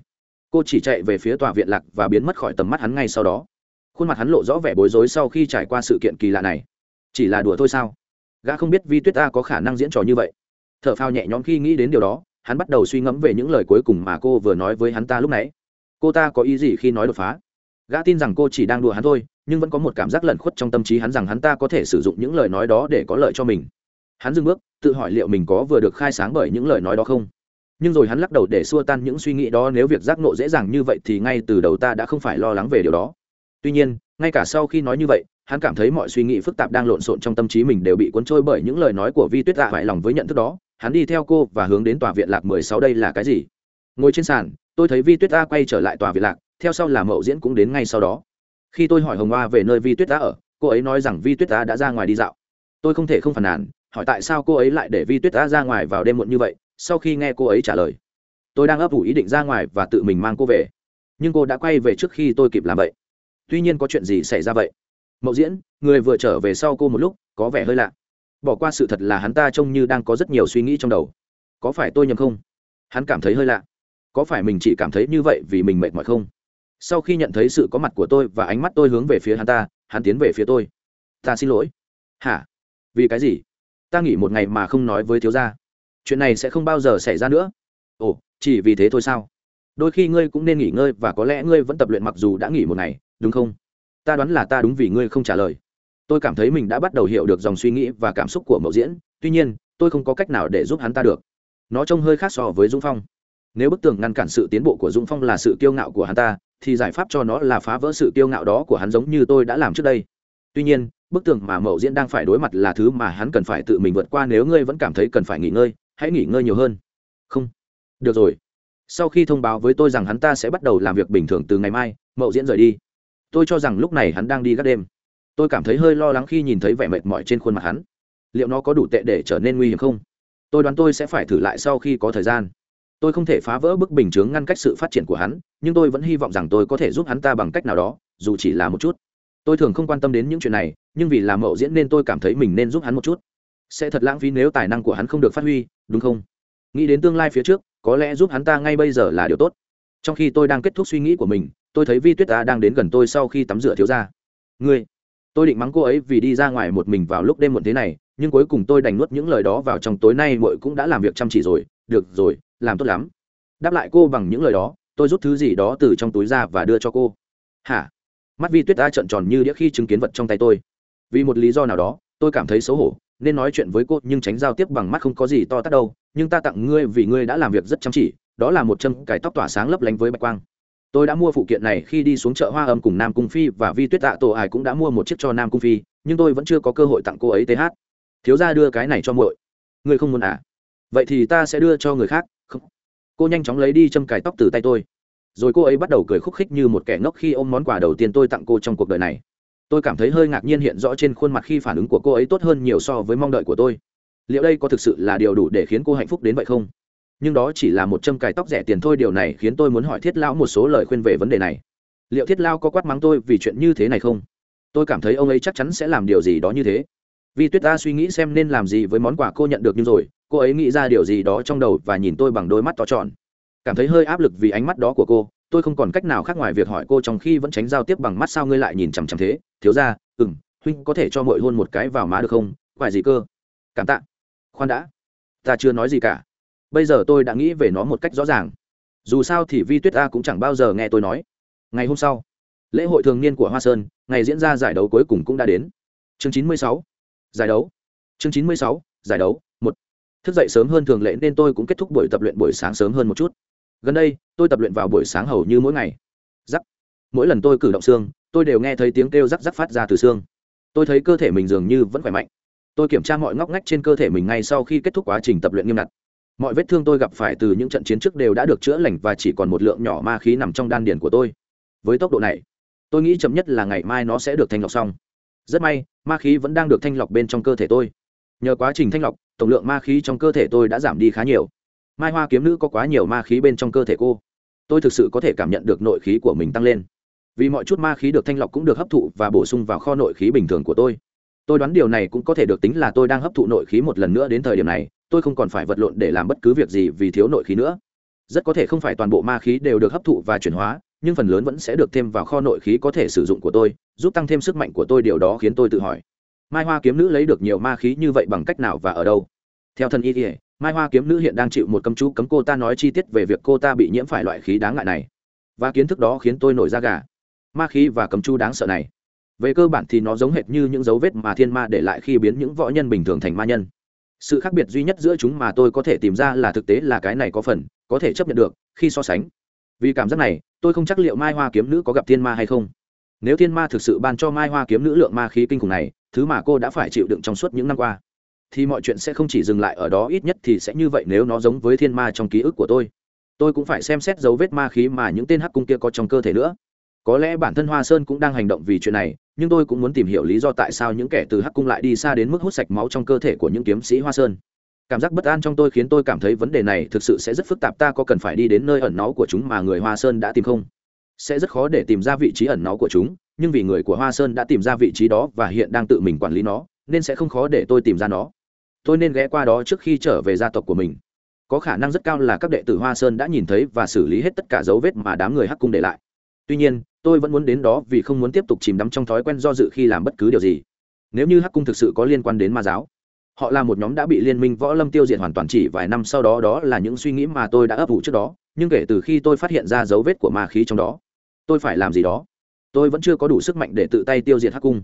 Cô chỉ chạy về phía tòa viện lạc và biến mất khỏi tầm mắt hắn ngay sau đó. Khuôn mặt hắn lộ rõ vẻ bối rối sau khi trải qua sự kiện kỳ lạ này. Chỉ là đùa thôi sao? Gã không biết vi tuyết ta có khả năng diễn trò như vậy. T h ở phao nhẹ nhõm khi nghĩ đến điều đó, hắn bắt đầu suy ngẫm về những lời cuối cùng mà cô vừa nói với hắn ta lúc nãy. Cô ta có ý gì khi nói đột phá? Gã tin rằng cô chỉ đang đùa hắn thôi, nhưng vẫn có một cảm giác lẩn khuất trong tâm trí hắn rằng hắn ta có thể sử dụng những lời nói đó để có lợi cho mình hắn dừng bước, tự hỏi liệu mình có vừa được khai sáng bởi những lời nói đó không. Nhưng rồi hắn lắc đầu để xua tan những suy nghĩ đó, nếu việc giác nộ dễ dàng như vậy thì ngay từ đầu ta đã không phải lo lắng về điều đó. Tuy nhiên, ngay cả sau khi nói như vậy, hắn cảm thấy mọi suy nghĩ phức tạp đang lộn xộn trong tâm trí mình đều bị cuốn trôi bởi những lời nói của vi tuyết dạ tạ hại lòng với nhận thức đó. Hắn đi theo cô và hướng đến tòa viện lạc mười sáu đây là cái gì? Ngồi trên sàn, tôi thấy vi tuyết ta quay trở lại tòa viện lạc, theo sau là mậu diễn cũng đến ngay sau đó. Khi tôi hỏi hồng hoa về nơi vi tuyết ta ở, cô ấy nói rằng vi tuyết ta đã ra ngoài đi dạo. Tôi không thể không phản nàn hỏi tại sao cô ấy lại để vi tuyết ta ra ngoài vào đêm muộn như vậy, sau khi nghe cô ấy trả lời. Tôi đang ấp ủ ý định ra ngoài và tự mình mang cô về. Nhưng cô đã quay về trước khi tôi kịp làm vậy. Tuy nhiên có chuyện gì xảy ra vậy? Mậu diễn, người vừa trở về sau cô một lúc, có vẻ hơi lạ. Bỏ qua sự thật là hắn ta trông như đang có rất nhiều suy nghĩ trong đầu. Có phải tôi nhầm không? Hắn cảm thấy hơi lạ. Có phải mình chỉ cảm thấy như vậy vì mình mệt mỏi không? Sau khi nhận thấy sự có mặt của tôi và ánh mắt tôi hướng về phía hắn ta, hắn tiến về phía tôi. Ta xin lỗi. Hả? Vì cái gì? Ta nghỉ một ngày mà không nói với thiếu gia. Chuyện này sẽ không bao giờ xảy ra nữa. Ồ, chỉ vì thế thôi sao? Đôi khi ngươi cũng nên nghỉ ngơi và có lẽ ngươi vẫn tập luyện mặc dù đã nghỉ một ngày, đúng không? Ta đoán là ta đúng vì ngươi không trả lời. Tôi cảm thấy mình đã bắt đầu hiểu được dòng suy nghĩ và cảm xúc của mậu diễn, tuy nhiên, tôi không có cách nào để giúp hắn ta được. Nó trông hơi khác so với dũng phong. Nếu bức tường ngăn cản sự tiến bộ của dũng phong là sự kiêu ngạo của hắn ta, thì giải pháp cho nó là phá vỡ sự kiêu ngạo đó của hắn giống như tôi đã làm trước đây tuy nhiên, bức tường mà mậu diễn đang phải đối mặt là thứ mà hắn cần phải tự mình vượt qua nếu ngươi vẫn cảm thấy cần phải nghỉ ngơi, hãy nghỉ ngơi nhiều hơn. Không. Được rồi. Sau khi thông báo với tôi rằng hắn ta sẽ bắt đầu làm việc bình thường từ ngày mai, mậu diễn rời đi. Tôi cho rằng lúc này hắn đang đi gác đêm. Tôi cảm thấy hơi lo lắng khi nhìn thấy vẻ mệt mỏi trên khuôn mặt hắn. Liệu nó có đủ tệ để trở nên nguy hiểm không? Tôi đoán tôi sẽ phải thử lại sau khi có thời gian. Tôi không thể phá vỡ bức bình chướng ngăn cách sự phát triển của hắn, nhưng tôi vẫn hy vọng rằng tôi có thể giúp hắn ta bằng cách nào đó, dù chỉ là một chút tôi thường không quan tâm đến những chuyện này, nhưng vì làm mậu diễn nên tôi cảm thấy mình nên giúp hắn một chút. Sẽ thật lãng phí nếu tài năng của hắn không được phát huy, đúng không? Nghĩ đến tương lai phía trước, có lẽ giúp hắn ta ngay bây giờ là điều tốt. Trong khi tôi đang kết thúc suy nghĩ của mình, tôi thấy vi tuyết ta đang đến gần tôi sau khi tắm rửa thiếu ra ngươi. Tôi định mắng cô ấy vì đi ra ngoài một mình vào lúc đêm muộn thế này, nhưng cuối cùng tôi đành nuốt những lời đó vào trong tối nay muội cũng đã làm việc chăm chỉ rồi. Được rồi, làm tốt lắm. Đáp lại cô bằng những lời đó, tôi rút thứ gì đó từ trong túi ra và đưa cho cô. Hả? Mắt vi tuyết ta trợn tròn như đĩa khi chứng kiến vật trong tay tôi. Vì một lý do nào đó, tôi cảm thấy xấu hổ, nên nói chuyện với cô, nhưng tránh giao tiếp bằng mắt không có gì to tát đâu. Nhưng ta tặng ngươi vì ngươi đã làm việc rất chăm chỉ, đó là một châm cải tóc tỏa sáng lấp lánh với bạch quang. Tôi đã mua phụ kiện này khi đi xuống chợ hoa âm cùng nam cung phi và vi tuyết tạ tổ ải cũng đã mua một chiếc cho nam cung phi, nhưng tôi vẫn chưa có cơ hội tặng cô ấy th thiếu ra đưa cái này cho muội. Ngươi không muốn à? Vậy thì ta sẽ đưa cho người khác. Không. Cô nhanh chóng lấy đi châm cài tóc từ tay tôi rồi cô ấy bắt đầu cười khúc khích như một kẻ ngốc khi ôm món quà đầu tiên tôi tặng cô trong cuộc đời này. Tôi cảm thấy hơi ngạc nhiên hiện rõ trên khuôn mặt khi phản ứng của cô ấy tốt hơn nhiều so với mong đợi của tôi. Liệu đây có thực sự là điều đủ để khiến cô hạnh phúc đến vậy không? Nhưng đó chỉ là một châm cài tóc rẻ tiền thôi, điều này khiến tôi muốn hỏi thiết lão một số lời khuyên về vấn đề này. Liệu thiết lao có quát mắng tôi vì chuyện như thế này không? Tôi cảm thấy ông ấy chắc chắn sẽ làm điều gì đó như thế. Vì tuyết ta suy nghĩ xem nên làm gì với món quà cô nhận được nhưng rồi, cô ấy nghĩ ra điều gì đó trong đầu và nhìn tôi bằng đôi mắt to tròn cảm thấy hơi áp lực vì ánh mắt đó của cô. Tôi không còn cách nào khác ngoài việc hỏi cô trong khi vẫn tránh giao tiếp bằng mắt sao ngươi lại nhìn chằm chằm thế? Thiếu ra ừ m huynh có thể cho mội hôn một cái vào má được không? Phải gì cơ? Cảm tạ. Khoan đã. Ta chưa nói gì cả. Bây giờ tôi đã nghĩ về nó một cách rõ ràng. Dù sao thì vi tuyết a cũng chẳng bao giờ nghe tôi nói. Ngày hôm sau, lễ hội thường niên của hoa sơn, ngày diễn ra giải đấu cuối cùng cũng đã đến. Chương chín mươi sáu. Giải đấu. Chương chín mươi sáu. Giải đấu. Một. Thức dậy sớm hơn thường lệ nên tôi cũng kết thúc buổi tập luyện buổi sáng sớm hơn một chút gần đây, tôi tập luyện vào buổi sáng hầu như mỗi ngày. Giắc mỗi lần tôi cử động xương, tôi đều nghe thấy tiếng kêu rắc rắc phát ra từ xương. Tôi thấy cơ thể mình dường như vẫn khỏe mạnh. Tôi kiểm tra mọi ngóc ngách trên cơ thể mình ngay sau khi kết thúc quá trình tập luyện nghiêm ngặt. Mọi vết thương tôi gặp phải từ những trận chiến trước đều đã được chữa lành và chỉ còn một lượng nhỏ ma khí nằm trong đan điền của tôi. Với tốc độ này, tôi nghĩ chậm nhất là ngày mai nó sẽ được thanh lọc xong. Rất may, ma khí vẫn đang được thanh lọc bên trong cơ thể tôi. Nhờ quá trình thanh lọc, tổng lượng ma khí trong cơ thể tôi đã giảm đi khá nhiều mai hoa kiếm nữ có quá nhiều ma khí bên trong cơ thể cô. Tôi thực sự có thể cảm nhận được nội khí của mình tăng lên. Vì mọi chút ma khí được thanh lọc cũng được hấp thụ và bổ sung vào kho nội khí bình thường của tôi. Tôi đoán điều này cũng có thể được tính là tôi đang hấp thụ nội khí một lần nữa đến thời điểm này. Tôi không còn phải vật lộn để làm bất cứ việc gì vì thiếu nội khí nữa. Rất có thể không phải toàn bộ ma khí đều được hấp thụ và chuyển hóa, nhưng phần lớn vẫn sẽ được thêm vào kho nội khí có thể sử dụng của tôi, giúp tăng thêm sức mạnh của tôi. Điều đó khiến tôi tự hỏi, mai hoa kiếm nữ lấy được nhiều ma khí như vậy bằng cách nào và ở đâu? Theo thần y kỉa mai hoa kiếm nữ hiện đang chịu một cấm chú cấm cô ta nói chi tiết về việc cô ta bị nhiễm phải loại khí đáng ngại này. Và kiến thức đó khiến tôi nổi da gà. Ma khí và cấm chú đáng sợ này. Về cơ bản thì nó giống hệt như những dấu vết mà thiên ma để lại khi biến những võ nhân bình thường thành ma nhân. Sự khác biệt duy nhất giữa chúng mà tôi có thể tìm ra là thực tế là cái này có phần, có thể chấp nhận được, khi so sánh. Vì cảm giác này, tôi không chắc liệu mai hoa kiếm nữ có gặp thiên ma hay không. Nếu thiên ma thực sự ban cho mai hoa kiếm nữ lượng ma khí kinh khủng này, thứ mà cô đã phải chịu đựng trong suốt những năm qua thì mọi chuyện sẽ không chỉ dừng lại ở đó, ít nhất thì sẽ như vậy nếu nó giống với thiên ma trong ký ức của tôi. Tôi cũng phải xem xét dấu vết ma khí mà những tên hắc cung kia có trong cơ thể nữa. Có lẽ bản thân hoa sơn cũng đang hành động vì chuyện này, nhưng tôi cũng muốn tìm hiểu lý do tại sao những kẻ từ hắc cung lại đi xa đến mức hút sạch máu trong cơ thể của những kiếm sĩ hoa sơn. Cảm giác bất an trong tôi khiến tôi cảm thấy vấn đề này thực sự sẽ rất phức tạp, ta có cần phải đi đến nơi ẩn náu của chúng mà người hoa sơn đã tìm không? Sẽ rất khó để tìm ra vị trí ẩn náu của chúng, nhưng vì người của hoa sơn đã tìm ra vị trí đó và hiện đang tự mình quản lý nó, nên sẽ không khó để tôi tìm ra nó tôi nên ghé qua đó trước khi trở về gia tộc của mình. Có khả năng rất cao là các đệ tử hoa sơn đã nhìn thấy và xử lý hết tất cả dấu vết mà đám người hắc cung để lại. Tuy nhiên, tôi vẫn muốn đến đó vì không muốn tiếp tục chìm đắm trong thói quen do dự khi làm bất cứ điều gì. Nếu như hắc cung thực sự có liên quan đến ma giáo, họ là một nhóm đã bị liên minh võ lâm tiêu diệt hoàn toàn chỉ vài năm sau đó đó là những suy nghĩ mà tôi đã ấp ủ trước đó, nhưng kể từ khi tôi phát hiện ra dấu vết của ma khí trong đó, tôi phải làm gì đó? Tôi vẫn chưa có đủ sức mạnh để tự tay tiêu diệt hắc cung.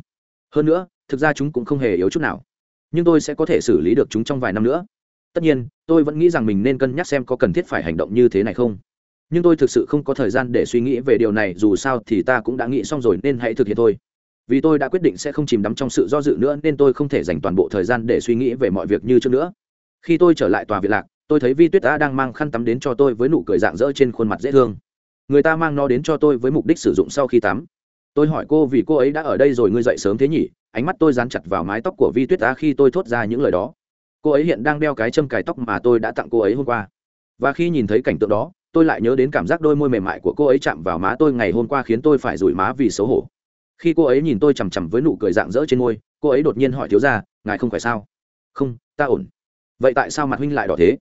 Hơn nữa, thực ra chúng cũng không hề yếu chút nào nhưng tôi sẽ có thể xử lý được chúng trong vài năm nữa. Tất nhiên, tôi vẫn nghĩ rằng mình nên cân nhắc xem có cần thiết phải hành động như thế này không. Nhưng tôi thực sự không có thời gian để suy nghĩ về điều này, dù sao thì ta cũng đã nghĩ xong rồi nên hãy thực hiện thôi. Vì tôi đã quyết định sẽ không chìm đắm trong sự do dự nữa nên tôi không thể dành toàn bộ thời gian để suy nghĩ về mọi việc như trước nữa. Khi tôi trở lại tòa viện lạc, tôi thấy vi tuyết đã đang mang khăn tắm đến cho tôi với nụ cười rạng rỡ trên khuôn mặt dễ thương. Người ta mang nó đến cho tôi với mục đích sử dụng sau khi tắm tôi hỏi cô vì cô ấy đã ở đây rồi, ngươi dậy sớm thế nhỉ? Ánh mắt tôi dán chặt vào mái tóc của vi tuyết á khi tôi thốt ra những lời đó. Cô ấy hiện đang đeo cái châm cài tóc mà tôi đã tặng cô ấy hôm qua. Và khi nhìn thấy cảnh tượng đó, tôi lại nhớ đến cảm giác đôi môi mềm mại của cô ấy chạm vào má tôi ngày hôm qua khiến tôi phải rủi má vì xấu hổ. Khi cô ấy nhìn tôi chằm chằm với nụ cười rạng rỡ trên môi, cô ấy đột nhiên hỏi thiếu ra ngài không phải sao? Không, ta ổn. Vậy tại sao mặt huynh lại đỏ thế?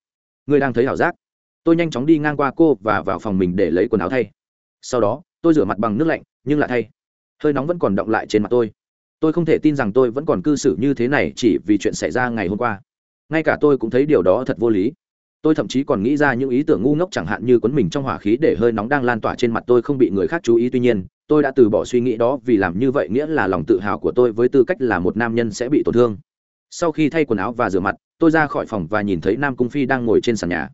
Ngươi đang thấy ảo giác. Tôi nhanh chóng đi ngang qua cô và vào phòng mình để lấy quần áo thay. Sau đó, tôi rửa mặt bằng nước lạnh, nhưng lại thay hơi nóng vẫn còn động lại trên mặt tôi. Tôi không thể tin rằng tôi vẫn còn cư xử như thế này chỉ vì chuyện xảy ra ngày hôm qua. Ngay cả tôi cũng thấy điều đó thật vô lý. Tôi thậm chí còn nghĩ ra những ý tưởng ngu ngốc chẳng hạn như quấn mình trong hỏa khí để hơi nóng đang lan tỏa trên mặt tôi không bị người khác chú ý. Tuy nhiên, tôi đã từ bỏ suy nghĩ đó vì làm như vậy nghĩa là lòng tự hào của tôi với tư cách là một nam nhân sẽ bị tổn thương. Sau khi thay quần áo và rửa mặt, tôi ra khỏi phòng và nhìn thấy nam cung phi đang ngồi trên sàn nhà.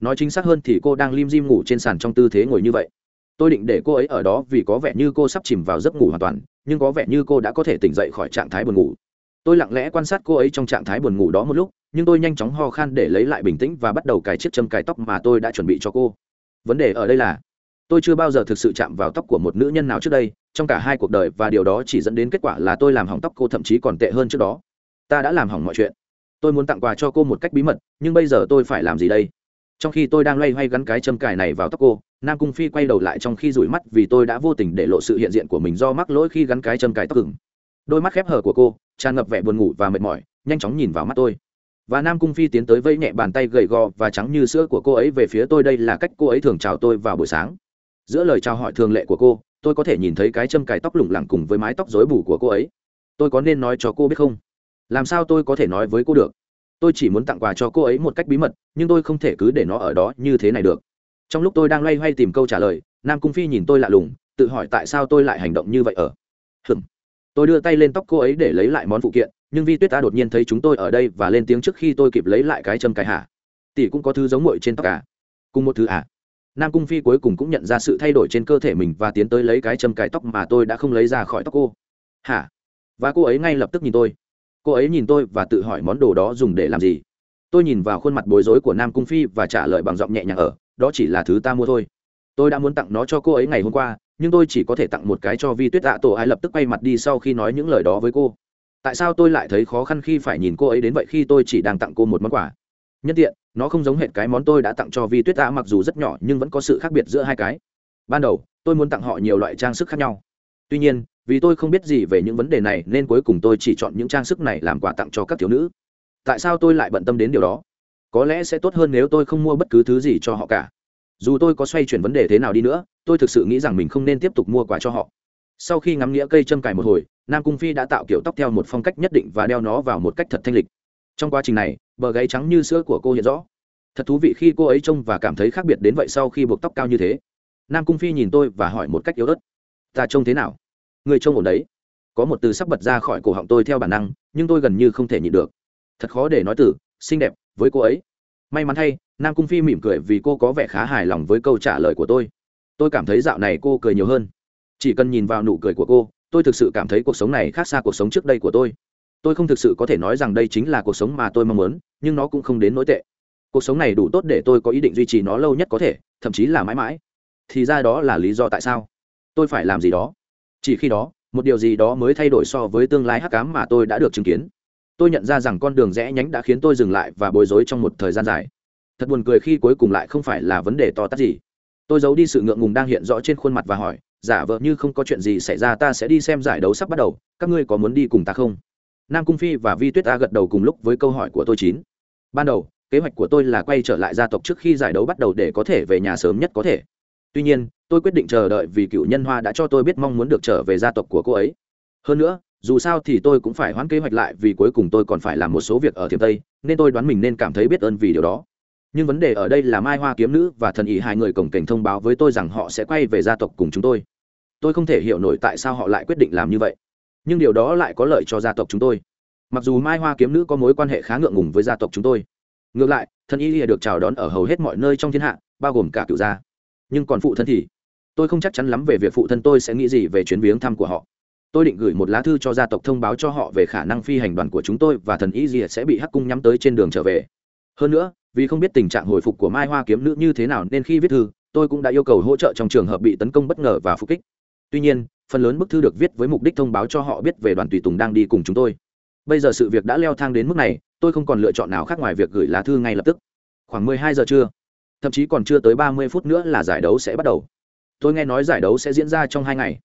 Nói chính xác hơn thì cô đang lim dim ngủ trên sàn trong tư thế ngồi như vậy tôi định để cô ấy ở đó vì có vẻ như cô sắp chìm vào giấc ngủ hoàn toàn, nhưng có vẻ như cô đã có thể tỉnh dậy khỏi trạng thái buồn ngủ. Tôi lặng lẽ quan sát cô ấy trong trạng thái buồn ngủ đó một lúc, nhưng tôi nhanh chóng ho khan để lấy lại bình tĩnh và bắt đầu cài chiếc châm cài tóc mà tôi đã chuẩn bị cho cô. Vấn đề ở đây là, tôi chưa bao giờ thực sự chạm vào tóc của một nữ nhân nào trước đây, trong cả hai cuộc đời và điều đó chỉ dẫn đến kết quả là tôi làm hỏng tóc cô thậm chí còn tệ hơn trước đó. Ta đã làm hỏng mọi chuyện. Tôi muốn tặng quà cho cô một cách bí mật, nhưng bây giờ tôi phải làm gì đây? Trong khi tôi đang loay hoay gắn cái châm cài này vào tóc cô, nam cung phi quay đầu lại trong khi rủi mắt vì tôi đã vô tình để lộ sự hiện diện của mình do mắc lỗi khi gắn cái châm cài tóc cứng đôi mắt khép hờ của cô, tràn ngập vẻ buồn ngủ và mệt mỏi, nhanh chóng nhìn vào mắt tôi. Và nam cung phi tiến tới vẫy nhẹ bàn tay gầy gò và trắng như sữa của cô ấy về phía tôi. Đây là cách cô ấy thường chào tôi vào buổi sáng. Giữa lời chào hỏi thường lệ của cô, tôi có thể nhìn thấy cái châm cài tóc lủng lẳng cùng với mái tóc rối bù của cô ấy. Tôi có nên nói cho cô biết không? Làm sao tôi có thể nói với cô được? Tôi chỉ muốn tặng quà cho cô ấy một cách bí mật, nhưng tôi không thể cứ để nó ở đó như thế này được. Trong lúc tôi đang loay hoay tìm câu trả lời, nam cung phi nhìn tôi lạ lùng, tự hỏi tại sao tôi lại hành động như vậy ở. Hừm tôi đưa tay lên tóc cô ấy để lấy lại món phụ kiện, nhưng vi tuyết ta đột nhiên thấy chúng tôi ở đây và lên tiếng trước khi tôi kịp lấy lại cái châm cài hạ tỷ cũng có thứ giống mội trên tóc cả cùng một thứ à? Nam cung phi cuối cùng cũng nhận ra sự thay đổi trên cơ thể mình và tiến tới lấy cái châm cài tóc mà tôi đã không lấy ra khỏi tóc cô. Hả? Và cô ấy ngay lập tức nhìn tôi cô ấy nhìn tôi và tự hỏi món đồ đó dùng để làm gì. Tôi nhìn vào khuôn mặt bối rối của nam cung phi và trả lời bằng giọng nhẹ nhàng ở, đó chỉ là thứ ta mua thôi. Tôi đã muốn tặng nó cho cô ấy ngày hôm qua, nhưng tôi chỉ có thể tặng một cái cho vi tuyết tạ tổ ai lập tức quay mặt đi sau khi nói những lời đó với cô. Tại sao tôi lại thấy khó khăn khi phải nhìn cô ấy đến vậy khi tôi chỉ đang tặng cô một món quà? Nhất tiện, nó không giống hệt cái món tôi đã tặng cho vi tuyết tạ mặc dù rất nhỏ nhưng vẫn có sự khác biệt giữa hai cái. Ban đầu, tôi muốn tặng họ nhiều loại trang sức khác nhau. Tuy nhiên vì tôi không biết gì về những vấn đề này nên cuối cùng tôi chỉ chọn những trang sức này làm quà tặng cho các thiếu nữ. Tại sao tôi lại bận tâm đến điều đó? Có lẽ sẽ tốt hơn nếu tôi không mua bất cứ thứ gì cho họ cả. Dù tôi có xoay chuyển vấn đề thế nào đi nữa, tôi thực sự nghĩ rằng mình không nên tiếp tục mua quà cho họ. Sau khi ngắm nghĩa cây châm cài một hồi, nam cung phi đã tạo kiểu tóc theo một phong cách nhất định và đeo nó vào một cách thật thanh lịch. Trong quá trình này, bờ gáy trắng như sữa của cô hiện rõ. Thật thú vị khi cô ấy trông và cảm thấy khác biệt đến vậy sau khi buộc tóc cao như thế. Nam cung phi nhìn tôi và hỏi một cách yếu ớt. Ta trông thế nào? Người trông ổn đấy. Có một từ sắp bật ra khỏi cổ họng tôi theo bản năng, nhưng tôi gần như không thể nhịn được. Thật khó để nói từ, xinh đẹp, với cô ấy. May mắn thay, nam cung phi mỉm cười vì cô có vẻ khá hài lòng với câu trả lời của tôi. Tôi cảm thấy dạo này cô cười nhiều hơn. Chỉ cần nhìn vào nụ cười của cô, tôi thực sự cảm thấy cuộc sống này khác xa cuộc sống trước đây của tôi. Tôi không thực sự có thể nói rằng đây chính là cuộc sống mà tôi mong muốn, nhưng nó cũng không đến nỗi tệ. Cuộc sống này đủ tốt để tôi có ý định duy trì nó lâu nhất có thể, thậm chí là mãi mãi. Thì ra đó là lý do tại sao tôi phải làm gì đó chỉ khi đó, một điều gì đó mới thay đổi so với tương lai hắc cám mà tôi đã được chứng kiến. Tôi nhận ra rằng con đường rẽ nhánh đã khiến tôi dừng lại và bối rối trong một thời gian dài. Thật buồn cười khi cuối cùng lại không phải là vấn đề to tát gì. Tôi giấu đi sự ngượng ngùng đang hiện rõ trên khuôn mặt và hỏi, giả vợ như không có chuyện gì xảy ra, ta sẽ đi xem giải đấu sắp bắt đầu, các ngươi có muốn đi cùng ta không? Nam cung phi và vi tuyết ta gật đầu cùng lúc với câu hỏi của tôi chín. Ban đầu, kế hoạch của tôi là quay trở lại gia tộc trước khi giải đấu bắt đầu để có thể về nhà sớm nhất có thể tuy nhiên, tôi quyết định chờ đợi vì cựu nhân hoa đã cho tôi biết mong muốn được trở về gia tộc của cô ấy. Hơn nữa, dù sao thì tôi cũng phải hoãn kế hoạch lại vì cuối cùng tôi còn phải làm một số việc ở thiểm tây, nên tôi đoán mình nên cảm thấy biết ơn vì điều đó. Nhưng vấn đề ở đây là mai hoa kiếm nữ và thần ý hai người cổng cảnh thông báo với tôi rằng họ sẽ quay về gia tộc cùng chúng tôi. Tôi không thể hiểu nổi tại sao họ lại quyết định làm như vậy. Nhưng điều đó lại có lợi cho gia tộc chúng tôi. Mặc dù mai hoa kiếm nữ có mối quan hệ khá ngượng ngùng với gia tộc chúng tôi. Ngược lại, Thần y được chào đón ở hầu hết mọi nơi trong thiên hạ, bao gồm cả cựu gia nhưng còn phụ thân thì tôi không chắc chắn lắm về việc phụ thân tôi sẽ nghĩ gì về chuyến viếng thăm của họ. Tôi định gửi một lá thư cho gia tộc thông báo cho họ về khả năng phi hành đoàn của chúng tôi và thần y sẽ bị hắc cung nhắm tới trên đường trở về. Hơn nữa, vì không biết tình trạng hồi phục của mai hoa kiếm nữ như thế nào nên khi viết thư, tôi cũng đã yêu cầu hỗ trợ trong trường hợp bị tấn công bất ngờ và phục kích. Tuy nhiên, phần lớn bức thư được viết với mục đích thông báo cho họ biết về đoàn tùy tùng đang đi cùng chúng tôi. Bây giờ sự việc đã leo thang đến mức này, tôi không còn lựa chọn nào khác ngoài việc gửi lá thư ngay lập tức. Khoảng 12 giờ trưa thậm chí còn chưa tới 30 phút nữa là giải đấu sẽ bắt đầu. Tôi nghe nói giải đấu sẽ diễn ra trong hai ngày.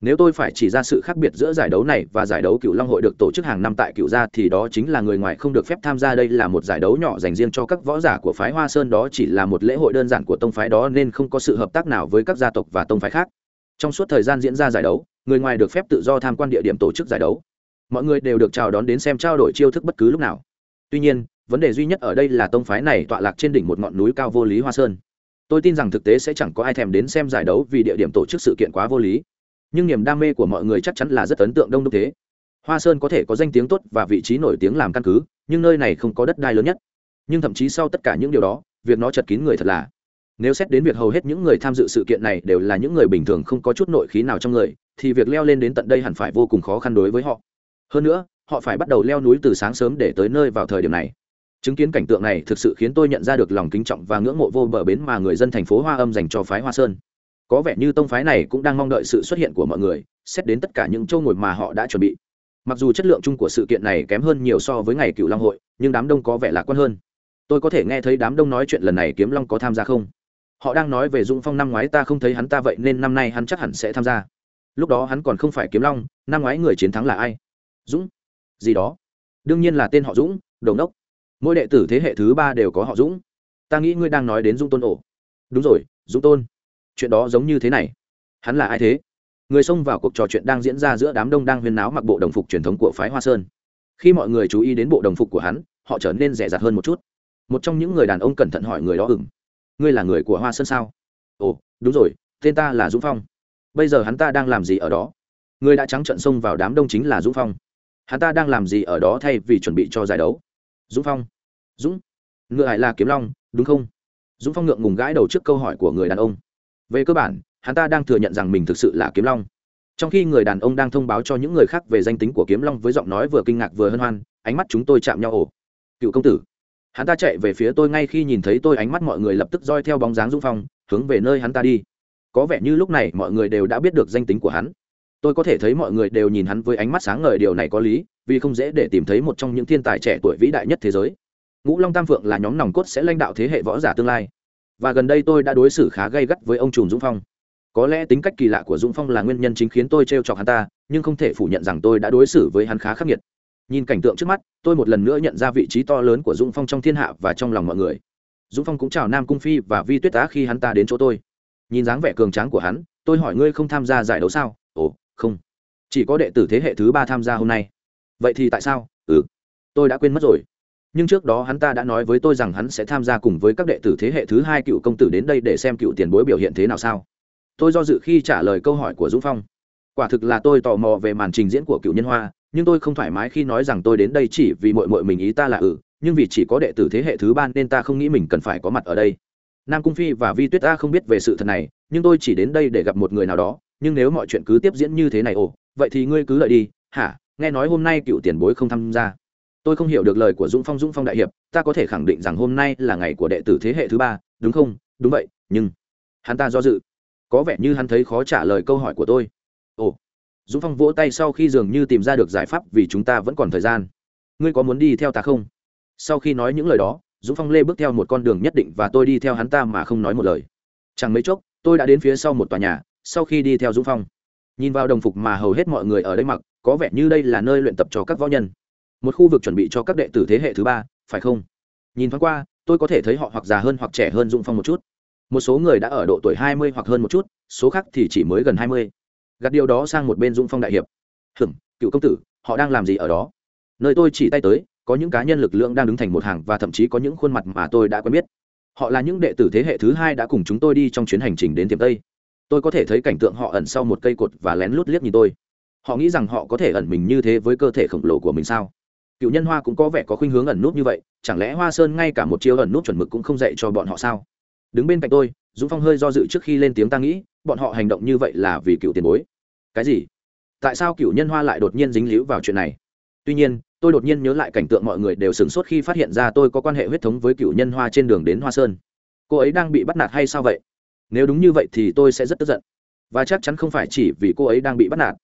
Nếu tôi phải chỉ ra sự khác biệt giữa giải đấu này và giải đấu cựu long hội được tổ chức hàng năm tại cựu gia thì đó chính là người ngoài không được phép tham gia. Đây là một giải đấu nhỏ dành riêng cho các võ giả của phái hoa sơn, đó chỉ là một lễ hội đơn giản của tông phái đó nên không có sự hợp tác nào với các gia tộc và tông phái khác. Trong suốt thời gian diễn ra giải đấu, người ngoài được phép tự do tham quan địa điểm tổ chức giải đấu. Mọi người đều được chào đón đến xem trao đổi chiêu thức bất cứ lúc nào. Tuy nhiên vấn đề duy nhất ở đây là tông phái này tọa lạc trên đỉnh một ngọn núi cao vô lý hoa sơn. Tôi tin rằng thực tế sẽ chẳng có ai thèm đến xem giải đấu vì địa điểm tổ chức sự kiện quá vô lý. Nhưng niềm đam mê của mọi người chắc chắn là rất ấn tượng đông đúc thế. Hoa sơn có thể có danh tiếng tốt và vị trí nổi tiếng làm căn cứ, nhưng nơi này không có đất đai lớn nhất. Nhưng thậm chí sau tất cả những điều đó, việc nó chật kín người thật là. Nếu xét đến việc hầu hết những người tham dự sự kiện này đều là những người bình thường không có chút nội khí nào trong người, thì việc leo lên đến tận đây hẳn phải vô cùng khó khăn đối với họ. Hơn nữa, họ phải bắt đầu leo núi từ sáng sớm để tới nơi vào thời điểm này chứng kiến cảnh tượng này thực sự khiến tôi nhận ra được lòng kính trọng và ngưỡng mộ vô bờ bến mà người dân thành phố hoa âm dành cho phái hoa sơn. Có vẻ như tông phái này cũng đang mong đợi sự xuất hiện của mọi người, xét đến tất cả những châu ngồi mà họ đã chuẩn bị. Mặc dù chất lượng chung của sự kiện này kém hơn nhiều so với ngày cựu long hội, nhưng đám đông có vẻ lạc quan hơn. Tôi có thể nghe thấy đám đông nói chuyện lần này kiếm long có tham gia không? Họ đang nói về dũng phong năm ngoái ta không thấy hắn ta vậy nên năm nay hắn chắc hẳn sẽ tham gia. Lúc đó hắn còn không phải kiếm long, năm ngoái người chiến thắng là ai? Dũng. Gì đó. Đương nhiên là tên họ dũng đồng đốc mỗi đệ tử thế hệ thứ ba đều có họ dũng. Ta nghĩ ngươi đang nói đến Dung tôn ổ. Đúng rồi, dũng tôn. Chuyện đó giống như thế này. Hắn là ai thế? Người xông vào cuộc trò chuyện đang diễn ra giữa đám đông đang huyên náo mặc bộ đồng phục truyền thống của phái hoa sơn. Khi mọi người chú ý đến bộ đồng phục của hắn, họ trở nên rẻ rặt hơn một chút. Một trong những người đàn ông cẩn thận hỏi người đó ừng ngươi là người của hoa sơn sao? Ồ, đúng rồi, tên ta là dũng phong. Bây giờ hắn ta đang làm gì ở đó? Người đã trắng trận xông vào đám đông chính là dũng phong. Hắn ta đang làm gì ở đó thay vì chuẩn bị cho giải đấu? Dũng phong. Dũng. Ngựa hải là kiếm long, đúng không? Dũng phong ngượng ngùng gãi đầu trước câu hỏi của người đàn ông. Về cơ bản, hắn ta đang thừa nhận rằng mình thực sự là kiếm long. Trong khi người đàn ông đang thông báo cho những người khác về danh tính của kiếm long với giọng nói vừa kinh ngạc vừa hân hoan, ánh mắt chúng tôi chạm nhau ổ cựu công tử. Hắn ta chạy về phía tôi ngay khi nhìn thấy tôi, ánh mắt mọi người lập tức roi theo bóng dáng Dũng phong, hướng về nơi hắn ta đi. Có vẻ như lúc này mọi người đều đã biết được danh tính của hắn tôi có thể thấy mọi người đều nhìn hắn với ánh mắt sáng ngời, điều này có lý, vì không dễ để tìm thấy một trong những thiên tài trẻ tuổi vĩ đại nhất thế giới. Ngũ long tam phượng là nhóm nòng cốt sẽ lãnh đạo thế hệ võ giả tương lai. Và gần đây tôi đã đối xử khá gay gắt với ông trùm dũng phong. Có lẽ tính cách kỳ lạ của dũng phong là nguyên nhân chính khiến tôi t r e o chọc hắn ta, nhưng không thể phủ nhận rằng tôi đã đối xử với hắn khá khắc nghiệt. Nhìn cảnh tượng trước mắt, tôi một lần nữa nhận ra vị trí to lớn của dũng phong trong thiên hạ và trong lòng mọi người. Dũng phong cũng chào nam cung phi và vi tuyết tá khi hắn ta đến chỗ tôi. Nhìn dáng vẻ cường tráng của hắn, tôi hỏi ngươi không tham gia giải đấu sao? Ồ không. Chỉ có đệ tử thế hệ thứ ba tham gia hôm nay. Vậy thì tại sao? Ừ. Tôi đã quên mất rồi. Nhưng trước đó hắn ta đã nói với tôi rằng hắn sẽ tham gia cùng với các đệ tử thế hệ thứ hai cựu công tử đến đây để xem cựu tiền bối biểu hiện thế nào sao. Tôi do dự khi trả lời câu hỏi của dũng phong. Quả thực là tôi tò mò về màn trình diễn của cựu nhân hoa, nhưng tôi không thoải mái khi nói rằng tôi đến đây chỉ vì mội mội mình ý ta là ừ nhưng vì chỉ có đệ tử thế hệ thứ ba nên ta không nghĩ mình cần phải có mặt ở đây. Nam cung phi và vi tuyết ta không biết về sự thật này, nhưng tôi chỉ đến đây để gặp một người nào đó nhưng nếu mọi chuyện cứ tiếp diễn như thế này ồ, vậy thì ngươi cứ lợi đi. Hả? Nghe nói hôm nay cựu tiền bối không tham gia. Tôi không hiểu được lời của dũng phong dũng phong đại hiệp. Ta có thể khẳng định rằng hôm nay là ngày của đệ tử thế hệ thứ ba, đúng không? Đúng vậy, nhưng hắn ta do dự. Có vẻ như hắn thấy khó trả lời câu hỏi của tôi. Ồ. Dũng phong vỗ tay sau khi dường như tìm ra được giải pháp vì chúng ta vẫn còn thời gian. Ngươi có muốn đi theo ta không? Sau khi nói những lời đó, dũng phong lê bước theo một con đường nhất định và tôi đi theo hắn ta mà không nói một lời. Chẳng mấy chốc, tôi đã đến phía sau một tòa nhà sau khi đi theo dũng phong, nhìn vào đồng phục mà hầu hết mọi người ở đây mặc, có vẻ như đây là nơi luyện tập cho các võ nhân. Một khu vực chuẩn bị cho các đệ tử thế hệ thứ ba, phải không? Nhìn thoáng qua, tôi có thể thấy họ hoặc già hơn hoặc trẻ hơn dung phong một chút. Một số người đã ở độ tuổi hai mươi hoặc hơn một chút, số khác thì chỉ mới gần hai mươi. Gạt điều đó sang một bên dung phong đại hiệp. Hửng cựu công tử, họ đang làm gì ở đó? Nơi tôi chỉ tay tới, có những cá nhân lực lượng đang đứng thành một hàng và thậm chí có những khuôn mặt mà tôi đã quen biết. Họ là những đệ tử thế hệ thứ hai đã cùng chúng tôi đi trong chuyến hành trình đến tiềm tây tôi có thể thấy cảnh tượng họ ẩn sau một cây cột và lén lút liếc nhìn tôi. Họ nghĩ rằng họ có thể ẩn mình như thế với cơ thể khổng lồ của mình sao? Cựu nhân hoa cũng có vẻ có khuynh hướng ẩn nút như vậy, chẳng lẽ hoa sơn ngay cả một chiêu ẩn nút chuẩn mực cũng không dạy cho bọn họ sao? Đứng bên cạnh tôi, dũng phong hơi do dự trước khi lên tiếng ta nghĩ, bọn họ hành động như vậy là vì cựu tiền bối. Cái gì? Tại sao cựu nhân hoa lại đột nhiên dính líu vào chuyện này? Tuy nhiên, tôi đột nhiên nhớ lại cảnh tượng mọi người đều sửng sốt khi phát hiện ra tôi có quan hệ huyết thống với cựu nhân hoa trên đường đến hoa sơn. Cô ấy đang bị bắt nạt hay sao vậy? Nếu đúng như vậy thì tôi sẽ rất tức giận. Và chắc chắn không phải chỉ vì cô ấy đang bị bắt nạt.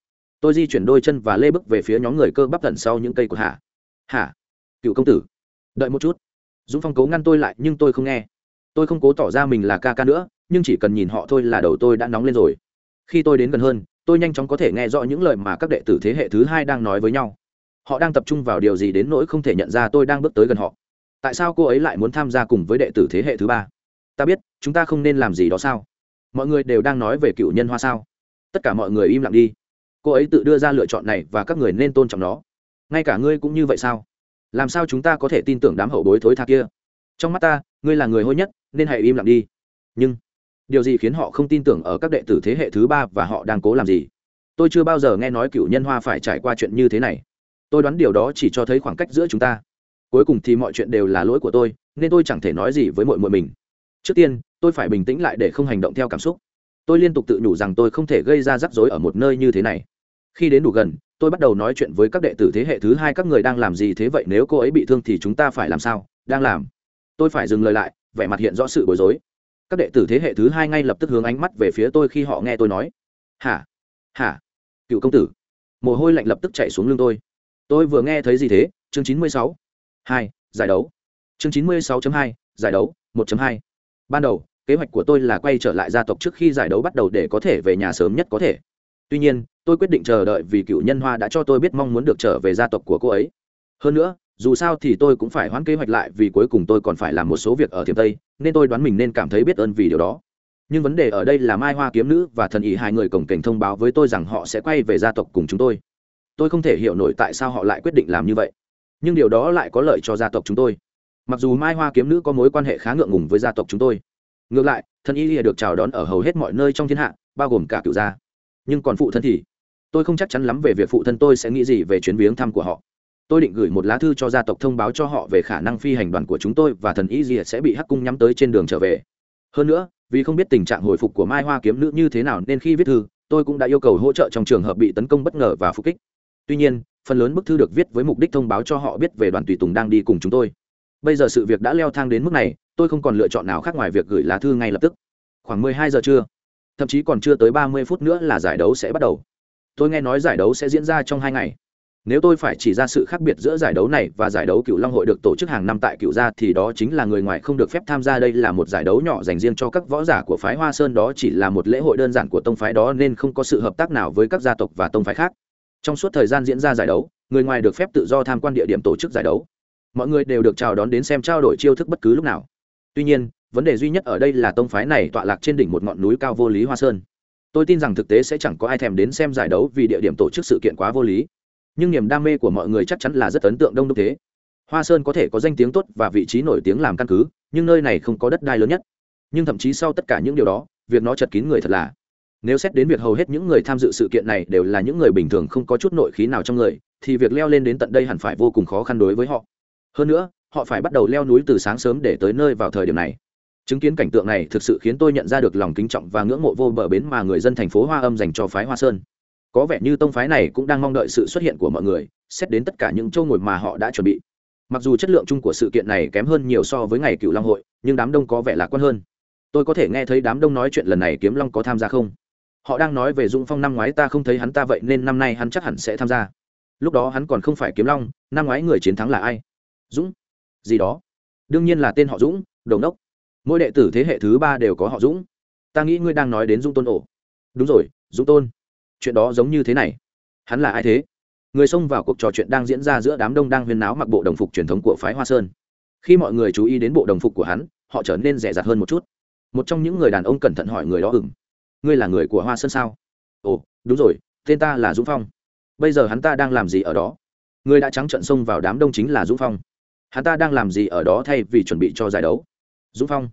Tôi di chuyển đôi chân và lê bước về phía nhóm người cơ bắp tận sau những cây của Hà. hả? Cựu công tử. Đợi một chút. Dũng phong cố ngăn tôi lại nhưng tôi không nghe. Tôi không cố tỏ ra mình là ca ca nữa, nhưng chỉ cần nhìn họ thôi là đầu tôi đã nóng lên rồi. Khi tôi đến gần hơn, tôi nhanh chóng có thể nghe rõ những lời mà các đệ tử thế hệ thứ hai đang nói với nhau. Họ đang tập trung vào điều gì đến nỗi không thể nhận ra tôi đang bước tới gần họ? Tại sao cô ấy lại muốn tham gia cùng với đệ tử thế hệ thứ ba? Ta biết, chúng ta không nên làm gì đó sao? Mọi người đều đang nói về cựu nhân hoa sao? Tất cả mọi người im lặng đi. Cô ấy tự đưa ra lựa chọn này và các người nên tôn trọng nó. Ngay cả ngươi cũng như vậy sao? Làm sao chúng ta có thể tin tưởng đám hậu bối thối tha kia? Trong mắt ta, ngươi là người hôi nhất, nên hãy im lặng đi. Nhưng, điều gì khiến họ không tin tưởng ở các đệ tử thế hệ thứ ba và họ đang cố làm gì? Tôi chưa bao giờ nghe nói cựu nhân hoa phải trải qua chuyện như thế này. Tôi đoán điều đó chỉ cho thấy khoảng cách giữa chúng ta. Cuối cùng thì mọi chuyện đều là lỗi của tôi, nên tôi chẳng thể nói gì với mội mội mình trước tiên, tôi phải bình tĩnh lại để không hành động theo cảm xúc. Tôi liên tục tự nhủ rằng tôi không thể gây ra rắc rối ở một nơi như thế này. Khi đến đủ gần, tôi bắt đầu nói chuyện với các đệ tử thế hệ thứ hai, các người đang làm gì thế vậy, nếu cô ấy bị thương thì chúng ta phải làm sao? Đang làm. Tôi phải dừng lời lại, vẻ mặt hiện rõ sự bối rối. Các đệ tử thế hệ thứ hai ngay lập tức hướng ánh mắt về phía tôi khi họ nghe tôi nói. Hả? Hả? Cựu công tử. Mồ hôi lạnh lập tức chạy xuống lưng tôi. Tôi vừa nghe thấy gì thế? Chương chín mươi sáu. Hai, giải đấu. Chương chín mươi sáu hai, giải đấu, một hai ban đầu, kế hoạch của tôi là quay trở lại gia tộc trước khi giải đấu bắt đầu để có thể về nhà sớm nhất có thể. Tuy nhiên, tôi quyết định chờ đợi vì cựu nhân hoa đã cho tôi biết mong muốn được trở về gia tộc của cô ấy. Hơn nữa, dù sao thì tôi cũng phải hoãn kế hoạch lại vì cuối cùng tôi còn phải làm một số việc ở thiểm tây, nên tôi đoán mình nên cảm thấy biết ơn vì điều đó. Nhưng vấn đề ở đây là mai hoa kiếm nữ và thần ý hai người cổng cảnh thông báo với tôi rằng họ sẽ quay về gia tộc cùng chúng tôi. Tôi không thể hiểu nổi tại sao họ lại quyết định làm như vậy. Nhưng điều đó lại có lợi cho gia tộc chúng tôi mặc dù mai hoa kiếm nữ có mối quan hệ khá ngượng ngùng với gia tộc chúng tôi, ngược lại, thần y được chào đón ở hầu hết mọi nơi trong thiên hạ, bao gồm cả cựu gia. Nhưng còn phụ thân thì, tôi không chắc chắn lắm về việc phụ thân tôi sẽ nghĩ gì về chuyến viếng thăm của họ. Tôi định gửi một lá thư cho gia tộc thông báo cho họ về khả năng phi hành đoàn của chúng tôi và thần y gì sẽ bị hắc cung nhắm tới trên đường trở về. Hơn nữa, vì không biết tình trạng hồi phục của mai hoa kiếm nữ như thế nào nên khi viết thư, tôi cũng đã yêu cầu hỗ trợ trong trường hợp bị tấn công bất ngờ và phục kích. Tuy nhiên, phần lớn bức thư được viết với mục đích thông báo cho họ biết về đoàn tùy tùng đang đi cùng chúng tôi bây giờ sự việc đã leo thang đến mức này, tôi không còn lựa chọn nào khác ngoài việc gửi lá thư ngay lập tức. Khoảng 12 giờ trưa, thậm chí còn chưa tới 30 phút nữa là giải đấu sẽ bắt đầu. Tôi nghe nói giải đấu sẽ diễn ra trong hai ngày. Nếu tôi phải chỉ ra sự khác biệt giữa giải đấu này và giải đấu cựu long hội được tổ chức hàng năm tại cựu gia thì đó chính là người ngoài không được phép tham gia. Đây là một giải đấu nhỏ dành riêng cho các võ giả của phái hoa sơn, đó chỉ là một lễ hội đơn giản của tông phái đó nên không có sự hợp tác nào với các gia tộc và tông phái khác. Trong suốt thời gian diễn ra giải đấu, người ngoài được phép tự do tham quan địa điểm tổ chức giải đấu mọi người đều được chào đón đến xem trao đổi chiêu thức bất cứ lúc nào. Tuy nhiên, vấn đề duy nhất ở đây là tông phái này tọa lạc trên đỉnh một ngọn núi cao vô lý hoa sơn. Tôi tin rằng thực tế sẽ chẳng có ai thèm đến xem giải đấu vì địa điểm tổ chức sự kiện quá vô lý. Nhưng niềm đam mê của mọi người chắc chắn là rất ấn tượng đông đúc thế. Hoa sơn có thể có danh tiếng tốt và vị trí nổi tiếng làm căn cứ, nhưng nơi này không có đất đai lớn nhất. Nhưng thậm chí sau tất cả những điều đó, việc nó chật kín người thật là. Nếu xét đến việc hầu hết những người tham dự sự kiện này đều là những người bình thường không có chút nội khí nào trong người, thì việc leo lên đến tận đây hẳn phải vô cùng khó khăn đối với họ hơn nữa, họ phải bắt đầu leo núi từ sáng sớm để tới nơi vào thời điểm này. Chứng kiến cảnh tượng này thực sự khiến tôi nhận ra được lòng kính trọng và ngưỡng mộ vô bờ bến mà người dân thành phố hoa âm dành cho phái hoa sơn. Có vẻ như tông phái này cũng đang mong đợi sự xuất hiện của mọi người, xét đến tất cả những châu ngồi mà họ đã chuẩn bị. Mặc dù chất lượng chung của sự kiện này kém hơn nhiều so với ngày cựu long hội, nhưng đám đông có vẻ lạc quan hơn. Tôi có thể nghe thấy đám đông nói chuyện lần này kiếm long có tham gia không? Họ đang nói về dũng phong năm ngoái ta không thấy hắn ta vậy nên năm nay hắn chắc hẳn sẽ tham gia. Lúc đó hắn còn không phải kiếm long, năm ngoái người chiến thắng là ai? Dũng. Gì đó? Đương nhiên là tên họ dũng đồng đốc mỗi đệ tử thế hệ thứ ba đều có họ dũng. Ta nghĩ ngươi đang nói đến Dung tôn ổ. Đúng rồi, dũng tôn. Chuyện đó giống như thế này. Hắn là ai thế? Người xông vào cuộc trò chuyện đang diễn ra giữa đám đông đang huyên náo mặc bộ đồng phục truyền thống của phái hoa sơn. Khi mọi người chú ý đến bộ đồng phục của hắn, họ trở nên rẻ rặt hơn một chút. Một trong những người đàn ông cẩn thận hỏi người đó ừng ngươi là người của hoa sơn sao? Ồ, đúng rồi, tên ta là dũng phong. Bây giờ hắn ta đang làm gì ở đó? Người đã trắng trận xông vào đám đông chính là dũng phong hắn ta đang làm gì ở đó thay vì chuẩn bị cho giải đấu? Dũng phong.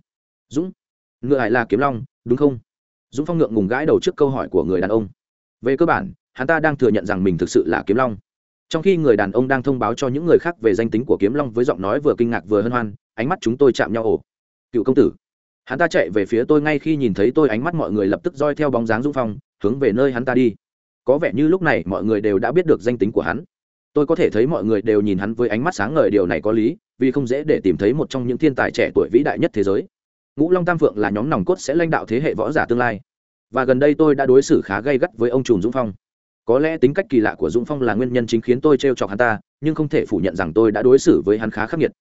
Dũng. Ngựa hải là kiếm long, đúng không? Dũng phong ngượng ngùng gãi đầu trước câu hỏi của người đàn ông. Về cơ bản, hắn ta đang thừa nhận rằng mình thực sự là kiếm long. Trong khi người đàn ông đang thông báo cho những người khác về danh tính của kiếm long với giọng nói vừa kinh ngạc vừa hân hoan, ánh mắt chúng tôi chạm nhau ổ cựu công tử. Hắn ta chạy về phía tôi ngay khi nhìn thấy tôi, ánh mắt mọi người lập tức roi theo bóng dáng dũng phong, hướng về nơi hắn ta đi. Có vẻ như lúc này mọi người đều đã biết được danh tính của hắn tôi có thể thấy mọi người đều nhìn hắn với ánh mắt sáng ngời, điều này có lý, vì không dễ để tìm thấy một trong những thiên tài trẻ tuổi vĩ đại nhất thế giới. Ngũ long tam phượng là nhóm nòng cốt sẽ lãnh đạo thế hệ võ giả tương lai. Và gần đây tôi đã đối xử khá gay gắt với ông trùm dũng phong. Có lẽ tính cách kỳ lạ của dũng phong là nguyên nhân chính khiến tôi t r e o chọc hắn ta, nhưng không thể phủ nhận rằng tôi đã đối xử với hắn khá khắc nghiệt.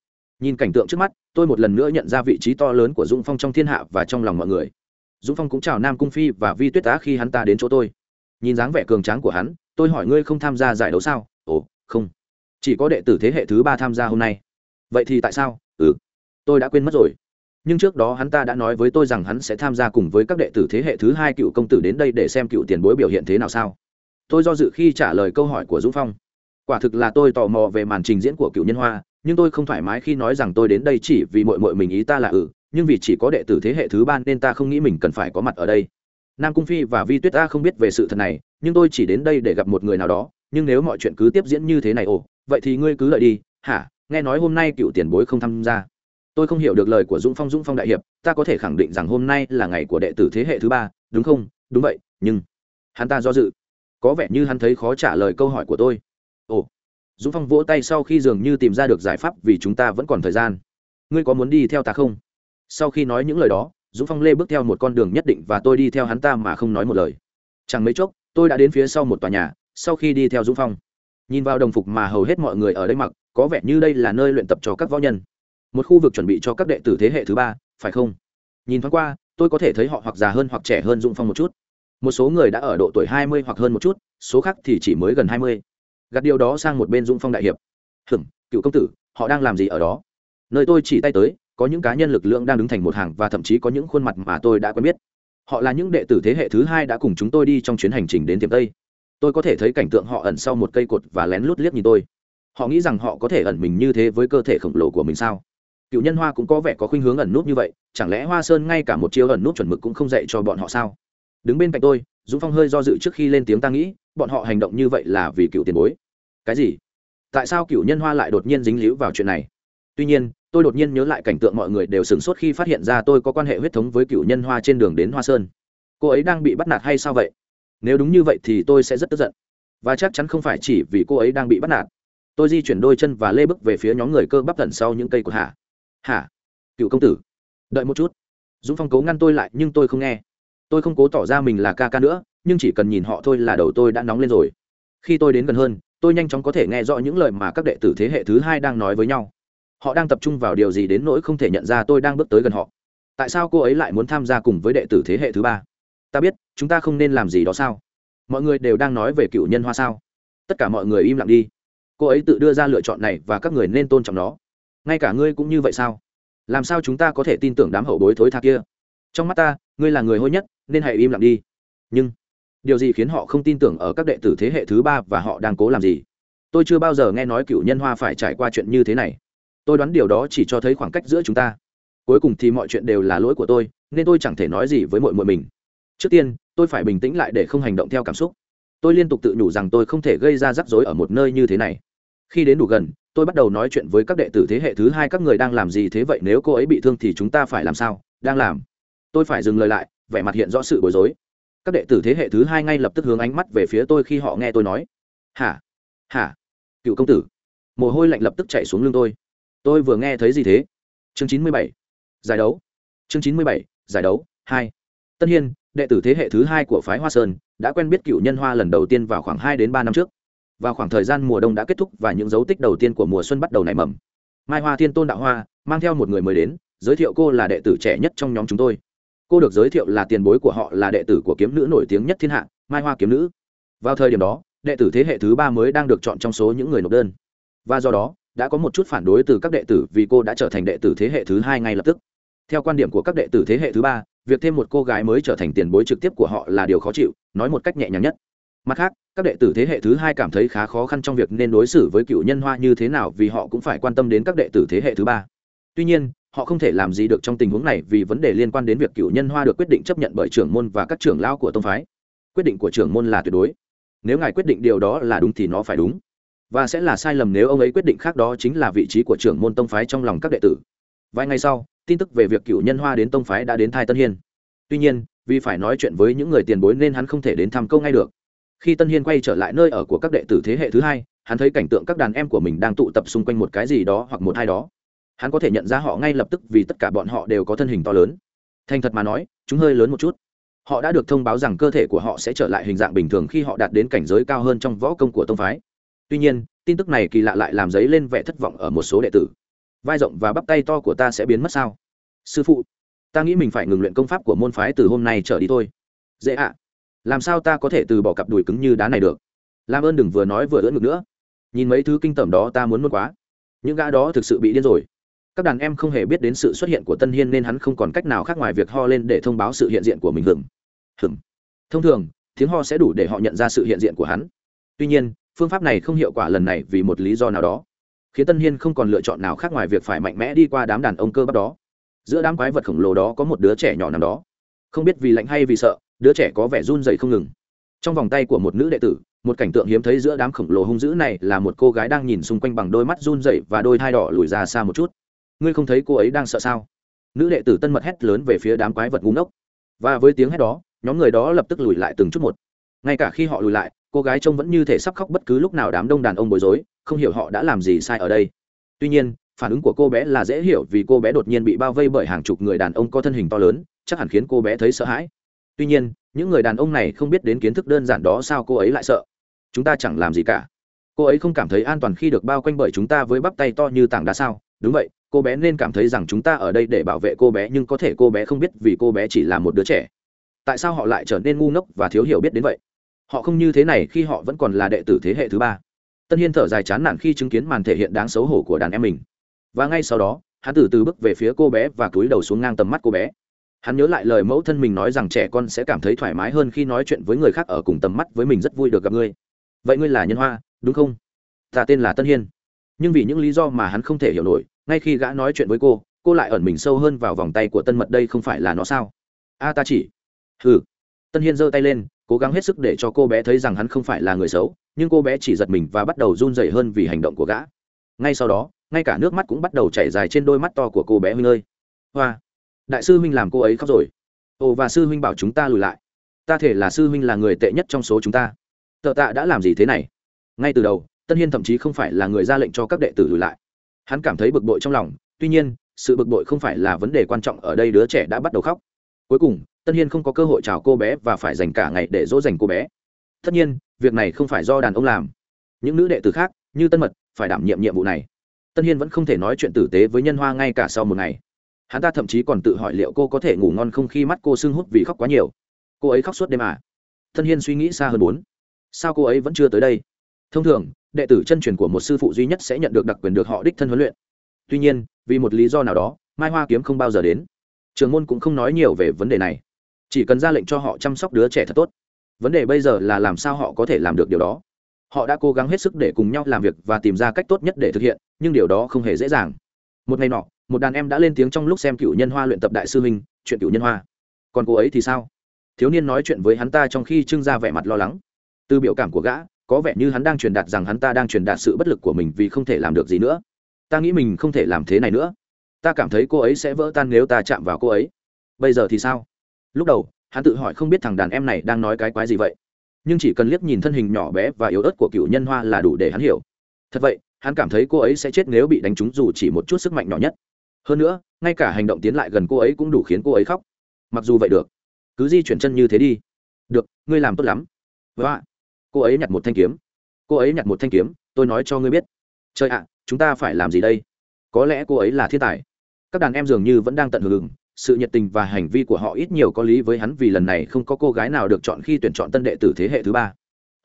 Nhìn cảnh tượng trước mắt, tôi một lần nữa nhận ra vị trí to lớn của dũng phong trong thiên hạ và trong lòng mọi người. Dũng phong cũng chào nam cung phi và vi tuyết tá khi hắn ta đến chỗ tôi. Nhìn dáng vẻ cường tráng của hắn, tôi hỏi ngươi không tham gia giải đấu sao? Ồ không. Chỉ có đệ tử thế hệ thứ ba tham gia hôm nay. Vậy thì tại sao? Ừ. Tôi đã quên mất rồi. Nhưng trước đó hắn ta đã nói với tôi rằng hắn sẽ tham gia cùng với các đệ tử thế hệ thứ hai cựu công tử đến đây để xem cựu tiền bối biểu hiện thế nào sao. Tôi do dự khi trả lời câu hỏi của dũng phong. Quả thực là tôi tò mò về màn trình diễn của cựu nhân hoa, nhưng tôi không thoải mái khi nói rằng tôi đến đây chỉ vì mội mội mình ý ta là ừ nhưng vì chỉ có đệ tử thế hệ thứ ba nên ta không nghĩ mình cần phải có mặt ở đây. Nam cung phi và vi tuyết ta không biết về sự thật này, nhưng tôi chỉ đến đây để gặp một người nào đó nhưng nếu mọi chuyện cứ tiếp diễn như thế này ồ, vậy thì ngươi cứ lợi đi, hả? Nghe nói hôm nay cựu tiền bối không tham gia. Tôi không hiểu được lời của dũng phong dũng phong đại hiệp, ta có thể khẳng định rằng hôm nay là ngày của đệ tử thế hệ thứ ba, đúng không? Đúng vậy, nhưng hắn ta do dự. Có vẻ như hắn thấy khó trả lời câu hỏi của tôi. Ồ, dũng phong vỗ tay sau khi dường như tìm ra được giải pháp vì chúng ta vẫn còn thời gian. Ngươi có muốn đi theo ta không? Sau khi nói những lời đó, dũng phong lê bước theo một con đường nhất định và tôi đi theo hắn ta mà không nói một lời. Chẳng mấy chốc, tôi đã đến phía sau một tòa nhà sau khi đi theo dũng phong, nhìn vào đồng phục mà hầu hết mọi người ở đây mặc, có vẻ như đây là nơi luyện tập cho các võ nhân. Một khu vực chuẩn bị cho các đệ tử thế hệ thứ ba, phải không? Nhìn thoáng qua, tôi có thể thấy họ hoặc già hơn hoặc trẻ hơn dũng phong một chút. Một số người đã ở độ tuổi hai mươi hoặc hơn một chút, số khác thì chỉ mới gần hai mươi. Gạt điều đó sang một bên dũng phong đại hiệp. Hửng cựu công tử, họ đang làm gì ở đó? Nơi tôi chỉ tay tới, có những cá nhân lực lượng đang đứng thành một hàng và thậm chí có những khuôn mặt mà tôi đã quen biết. Họ là những đệ tử thế hệ thứ hai đã cùng chúng tôi đi trong chuyến hành trình đến tiềm tây tôi có thể thấy cảnh tượng họ ẩn sau một cây cột và lén lút liếc nhìn tôi. Họ nghĩ rằng họ có thể ẩn mình như thế với cơ thể khổng lồ của mình sao? Cựu nhân hoa cũng có vẻ có khuynh hướng ẩn nút như vậy, chẳng lẽ hoa sơn ngay cả một chiêu ẩn nút chuẩn mực cũng không dạy cho bọn họ sao? Đứng bên cạnh tôi, dũng phong hơi do dự trước khi lên tiếng ta nghĩ, bọn họ hành động như vậy là vì cựu tiền bối. Cái gì? Tại sao cựu nhân hoa lại đột nhiên dính líu vào chuyện này? Tuy nhiên, tôi đột nhiên nhớ lại cảnh tượng mọi người đều sửng sốt khi phát hiện ra tôi có quan hệ huyết thống với cựu nhân hoa trên đường đến hoa sơn. Cô ấy đang bị bắt nạt hay sao vậy? Nếu đúng như vậy thì tôi sẽ rất tức giận. Và chắc chắn không phải chỉ vì cô ấy đang bị bắt nạt. Tôi di chuyển đôi chân và lê bước về phía nhóm người cơ bắp tận sau những cây của Hà Hà cựu công tử, đợi một chút. Dũng phong cố ngăn tôi lại nhưng tôi không nghe. Tôi không cố tỏ ra mình là ca ca nữa, nhưng chỉ cần nhìn họ thôi là đầu tôi đã nóng lên rồi. Khi tôi đến gần hơn, tôi nhanh chóng có thể nghe rõ những lời mà các đệ tử thế hệ thứ hai đang nói với nhau. Họ đang tập trung vào điều gì đến nỗi không thể nhận ra tôi đang bước tới gần họ? Tại sao cô ấy lại muốn tham gia cùng với đệ tử thế hệ thứ ba? Ta biết chúng ta không nên làm gì đó sao? Mọi người đều đang nói về cựu nhân hoa sao? Tất cả mọi người im lặng đi. Cô ấy tự đưa ra lựa chọn này và các người nên tôn trọng nó. Ngay cả ngươi cũng như vậy sao? Làm sao chúng ta có thể tin tưởng đám hậu bối thối tha kia? Trong mắt ta, ngươi là người hôi nhất, nên hãy im lặng đi. Nhưng, điều gì khiến họ không tin tưởng ở các đệ tử thế hệ thứ ba và họ đang cố làm gì? Tôi chưa bao giờ nghe nói cựu nhân hoa phải trải qua chuyện như thế này. Tôi đoán điều đó chỉ cho thấy khoảng cách giữa chúng ta. Cuối cùng thì mọi chuyện đều là lỗi của tôi, nên tôi chẳng thể nói gì với mội mội mình. Trước tiên tôi phải bình tĩnh lại để không hành động theo cảm xúc. Tôi liên tục tự nhủ rằng tôi không thể gây ra rắc rối ở một nơi như thế này. Khi đến đủ gần, tôi bắt đầu nói chuyện với các đệ tử thế hệ thứ hai, các người đang làm gì thế vậy, nếu cô ấy bị thương thì chúng ta phải làm sao? Đang làm. Tôi phải dừng lời lại, vẻ mặt hiện rõ sự bối rối. Các đệ tử thế hệ thứ hai ngay lập tức hướng ánh mắt về phía tôi khi họ nghe tôi nói. Hả? Hả? Cựu công tử. Mồ hôi lạnh lập tức chạy xuống lưng tôi. Tôi vừa nghe thấy gì thế? Chương chín mươi bảy. Giải đấu. Chương chín mươi bảy. Giải đấu. Hai. Tân hiên đệ tử thế hệ thứ hai của phái hoa sơn đã quen biết cựu nhân hoa lần đầu tiên vào khoảng hai đến ba năm trước. Vào khoảng thời gian mùa đông đã kết thúc và những dấu tích đầu tiên của mùa xuân bắt đầu nảy mầm. Mai hoa thiên tôn đạo hoa mang theo một người mới đến, giới thiệu cô là đệ tử trẻ nhất trong nhóm chúng tôi. Cô được giới thiệu là tiền bối của họ là đệ tử của kiếm nữ nổi tiếng nhất thiên hạ, mai hoa kiếm nữ. Vào thời điểm đó, đệ tử thế hệ thứ ba mới đang được chọn trong số những người nộp đơn. Và do đó, đã có một chút phản đối từ các đệ tử vì cô đã trở thành đệ tử thế hệ thứ hai ngay lập tức. Theo quan điểm của các đệ tử thế hệ thứ ba việc thêm một cô gái mới trở thành tiền bối trực tiếp của họ là điều khó chịu, nói một cách nhẹ nhàng nhất. Mặt khác, các đệ tử thế hệ thứ hai cảm thấy khá khó khăn trong việc nên đối xử với cựu nhân hoa như thế nào vì họ cũng phải quan tâm đến các đệ tử thế hệ thứ ba. Tuy nhiên, họ không thể làm gì được trong tình huống này vì vấn đề liên quan đến việc cựu nhân hoa được quyết định chấp nhận bởi trưởng môn và các trưởng lao của tông phái. Quyết định của trưởng môn là tuyệt đối. Nếu ngài quyết định điều đó là đúng thì nó phải đúng. Và sẽ là sai lầm nếu ông ấy quyết định khác đó chính là vị trí của trưởng môn tông phái trong lòng các đệ tử vài ngày sau, tin tức về việc cựu nhân hoa đến tông phái đã đến thai tân hiên. Tuy nhiên, vì phải nói chuyện với những người tiền bối nên hắn không thể đến thăm câu ngay được. Khi tân hiên quay trở lại nơi ở của các đệ tử thế hệ thứ hai, hắn thấy cảnh tượng các đàn em của mình đang tụ tập xung quanh một cái gì đó hoặc một ai đó. Hắn có thể nhận ra họ ngay lập tức vì tất cả bọn họ đều có thân hình to lớn. Thành thật mà nói, chúng hơi lớn một chút. Họ đã được thông báo rằng cơ thể của họ sẽ trở lại hình dạng bình thường khi họ đạt đến cảnh giới cao hơn trong võ công của tông phái. Tuy nhiên, tin tức này kỳ lạ lại làm dấy lên vẻ thất vọng ở một số đệ tử vai rộng và bắp tay to của ta sẽ biến mất sao? Sư phụ, ta nghĩ mình phải ngừng luyện công pháp của môn phái từ hôm nay trở đi thôi. Dễ ạ. Làm sao ta có thể từ bỏ cặp đùi cứng như đá này được? Làm ơn đừng vừa nói vừa ưỡn ngực nữa. Nhìn mấy thứ kinh tởm đó ta muốn muốn quá. Những gã đó thực sự bị điên rồi. Các đàn em không hề biết đến sự xuất hiện của tân hiên nên hắn không còn cách nào khác ngoài việc ho lên để thông báo sự hiện diện của mình. Hừng hừng thông thường, tiếng ho sẽ đủ để họ nhận ra sự hiện diện của hắn. Tuy nhiên, phương pháp này không hiệu quả lần này vì một lý do nào đó khiến tân hiên không còn lựa chọn nào khác ngoài việc phải mạnh mẽ đi qua đám đàn ông cơ bắp đó. Giữa đám quái vật khổng lồ đó có một đứa trẻ nhỏ nằm đó. Không biết vì lạnh hay vì sợ, đứa trẻ có vẻ run dậy không ngừng. Trong vòng tay của một nữ đệ tử, một cảnh tượng hiếm thấy giữa đám khổng lồ hung dữ này là một cô gái đang nhìn xung quanh bằng đôi mắt run dậy và đôi thai đỏ lùi ra xa một chút. Ngươi không thấy cô ấy đang sợ sao? Nữ đệ tử tân mật hét lớn về phía đám quái vật ngu ngốc. Và với tiếng hét đó, nhóm người đó lập tức lùi lại từng chút một. Ngay cả khi họ lùi lại, cô gái trông vẫn như thể sắp khóc bất cứ lúc nào đám đông đàn ông bối rối không hiểu họ đã làm gì sai ở đây. Tuy nhiên, phản ứng của cô bé là dễ hiểu vì cô bé đột nhiên bị bao vây bởi hàng chục người đàn ông có thân hình to lớn, chắc hẳn khiến cô bé thấy sợ hãi. Tuy nhiên, những người đàn ông này không biết đến kiến thức đơn giản đó sao cô ấy lại sợ. Chúng ta chẳng làm gì cả. Cô ấy không cảm thấy an toàn khi được bao quanh bởi chúng ta với bắp tay to như tảng đá sao? Đúng vậy, cô bé nên cảm thấy rằng chúng ta ở đây để bảo vệ cô bé nhưng có thể cô bé không biết vì cô bé chỉ là một đứa trẻ. Tại sao họ lại trở nên ngu ngốc và thiếu hiểu biết đến vậy? Họ không như thế này khi họ vẫn còn là đệ tử thế hệ thứ ba tân hiên thở dài chán nản khi chứng kiến màn thể hiện đáng xấu hổ của đàn em mình. Và ngay sau đó, hắn từ từ bước về phía cô bé và cúi đầu xuống ngang tầm mắt cô bé. Hắn nhớ lại lời mẫu thân mình nói rằng trẻ con sẽ cảm thấy thoải mái hơn khi nói chuyện với người khác ở cùng tầm mắt với mình rất vui được gặp ngươi. Vậy ngươi là nhân hoa, đúng không? Ta tên là tân hiên. Nhưng vì những lý do mà hắn không thể hiểu nổi, ngay khi gã nói chuyện với cô cô lại ẩn mình sâu hơn vào vòng tay của tân mật đây không phải là nó sao? A, ta chỉ. Ừ tân hiên giơ tay lên, cố gắng hết sức để cho cô bé thấy rằng hắn không phải là người xấu nhưng cô bé chỉ giật mình và bắt đầu run rẩy hơn vì hành động của gã. Ngay sau đó, ngay cả nước mắt cũng bắt đầu chảy dài trên đôi mắt to của cô bé huynh ơi. Hoa, đại sư huynh làm cô ấy khóc rồi. Ồ, và sư huynh bảo chúng ta lùi lại. Ta thể là sư huynh là người tệ nhất trong số chúng ta. Tợ tạ đã làm gì thế này? Ngay từ đầu, tân hiên thậm chí không phải là người ra lệnh cho các đệ tử lùi lại. Hắn cảm thấy bực bội trong lòng, tuy nhiên, sự bực bội không phải là vấn đề quan trọng ở đây đứa trẻ đã bắt đầu khóc. Cuối cùng, tân hiên không có cơ hội chào cô bé và phải dành cả ngày để dỗ dành cô bé tất nhiên, việc này không phải do đàn ông làm. Những nữ đệ tử khác, như tân mật, phải đảm nhiệm nhiệm vụ này. Tân hiên vẫn không thể nói chuyện tử tế với nhân hoa ngay cả sau một ngày. Hắn ta thậm chí còn tự hỏi liệu cô có thể ngủ ngon không khi mắt cô sưng hút vì khóc quá nhiều. Cô ấy khóc suốt đêm à? Tân hiên suy nghĩ xa hơn bốn sao cô ấy vẫn chưa tới đây? Thông thường, đệ tử chân truyền của một sư phụ duy nhất sẽ nhận được đặc quyền được họ đích thân huấn luyện. Tuy nhiên, vì một lý do nào đó, mai hoa kiếm không bao giờ đến. Trường môn cũng không nói nhiều về vấn đề này. Chỉ cần ra lệnh cho họ chăm sóc đứa trẻ thật tốt vấn đề bây giờ là làm sao họ có thể làm được điều đó. Họ đã cố gắng hết sức để cùng nhau làm việc và tìm ra cách tốt nhất để thực hiện, nhưng điều đó không hề dễ dàng. Một ngày nọ, một đàn em đã lên tiếng trong lúc xem cựu nhân hoa luyện tập đại sư huynh, chuyện cựu nhân hoa. Còn cô ấy thì sao? Thiếu niên nói chuyện với hắn ta trong khi trưng ra vẻ mặt lo lắng. Từ biểu cảm của gã, có vẻ như hắn đang truyền đạt rằng hắn ta đang truyền đạt sự bất lực của mình vì không thể làm được gì nữa. Ta nghĩ mình không thể làm thế này nữa. Ta cảm thấy cô ấy sẽ vỡ tan nếu ta chạm vào cô ấy. Bây giờ thì sao? Lúc đầu hắn tự hỏi không biết thằng đàn em này đang nói cái quái gì vậy. Nhưng chỉ cần liếc nhìn thân hình nhỏ bé và yếu ớt của cựu nhân hoa là đủ để hắn hiểu. Thật vậy, hắn cảm thấy cô ấy sẽ chết nếu bị đánh trúng dù chỉ một chút sức mạnh nhỏ nhất. Hơn nữa, ngay cả hành động tiến lại gần cô ấy cũng đủ khiến cô ấy khóc. Mặc dù vậy được. Cứ di chuyển chân như thế đi. Được, ngươi làm tốt lắm. Vâng và cô ấy nhặt một thanh kiếm. Cô ấy nhặt một thanh kiếm, tôi nói cho ngươi biết. Trời ạ, chúng ta phải làm gì đây? Có lẽ cô ấy là thiên tài. Các đàn em dường như vẫn đang tận hưởng sự nhiệt tình và hành vi của họ ít nhiều có lý với hắn vì lần này không có cô gái nào được chọn khi tuyển chọn tân đệ tử thế hệ thứ ba.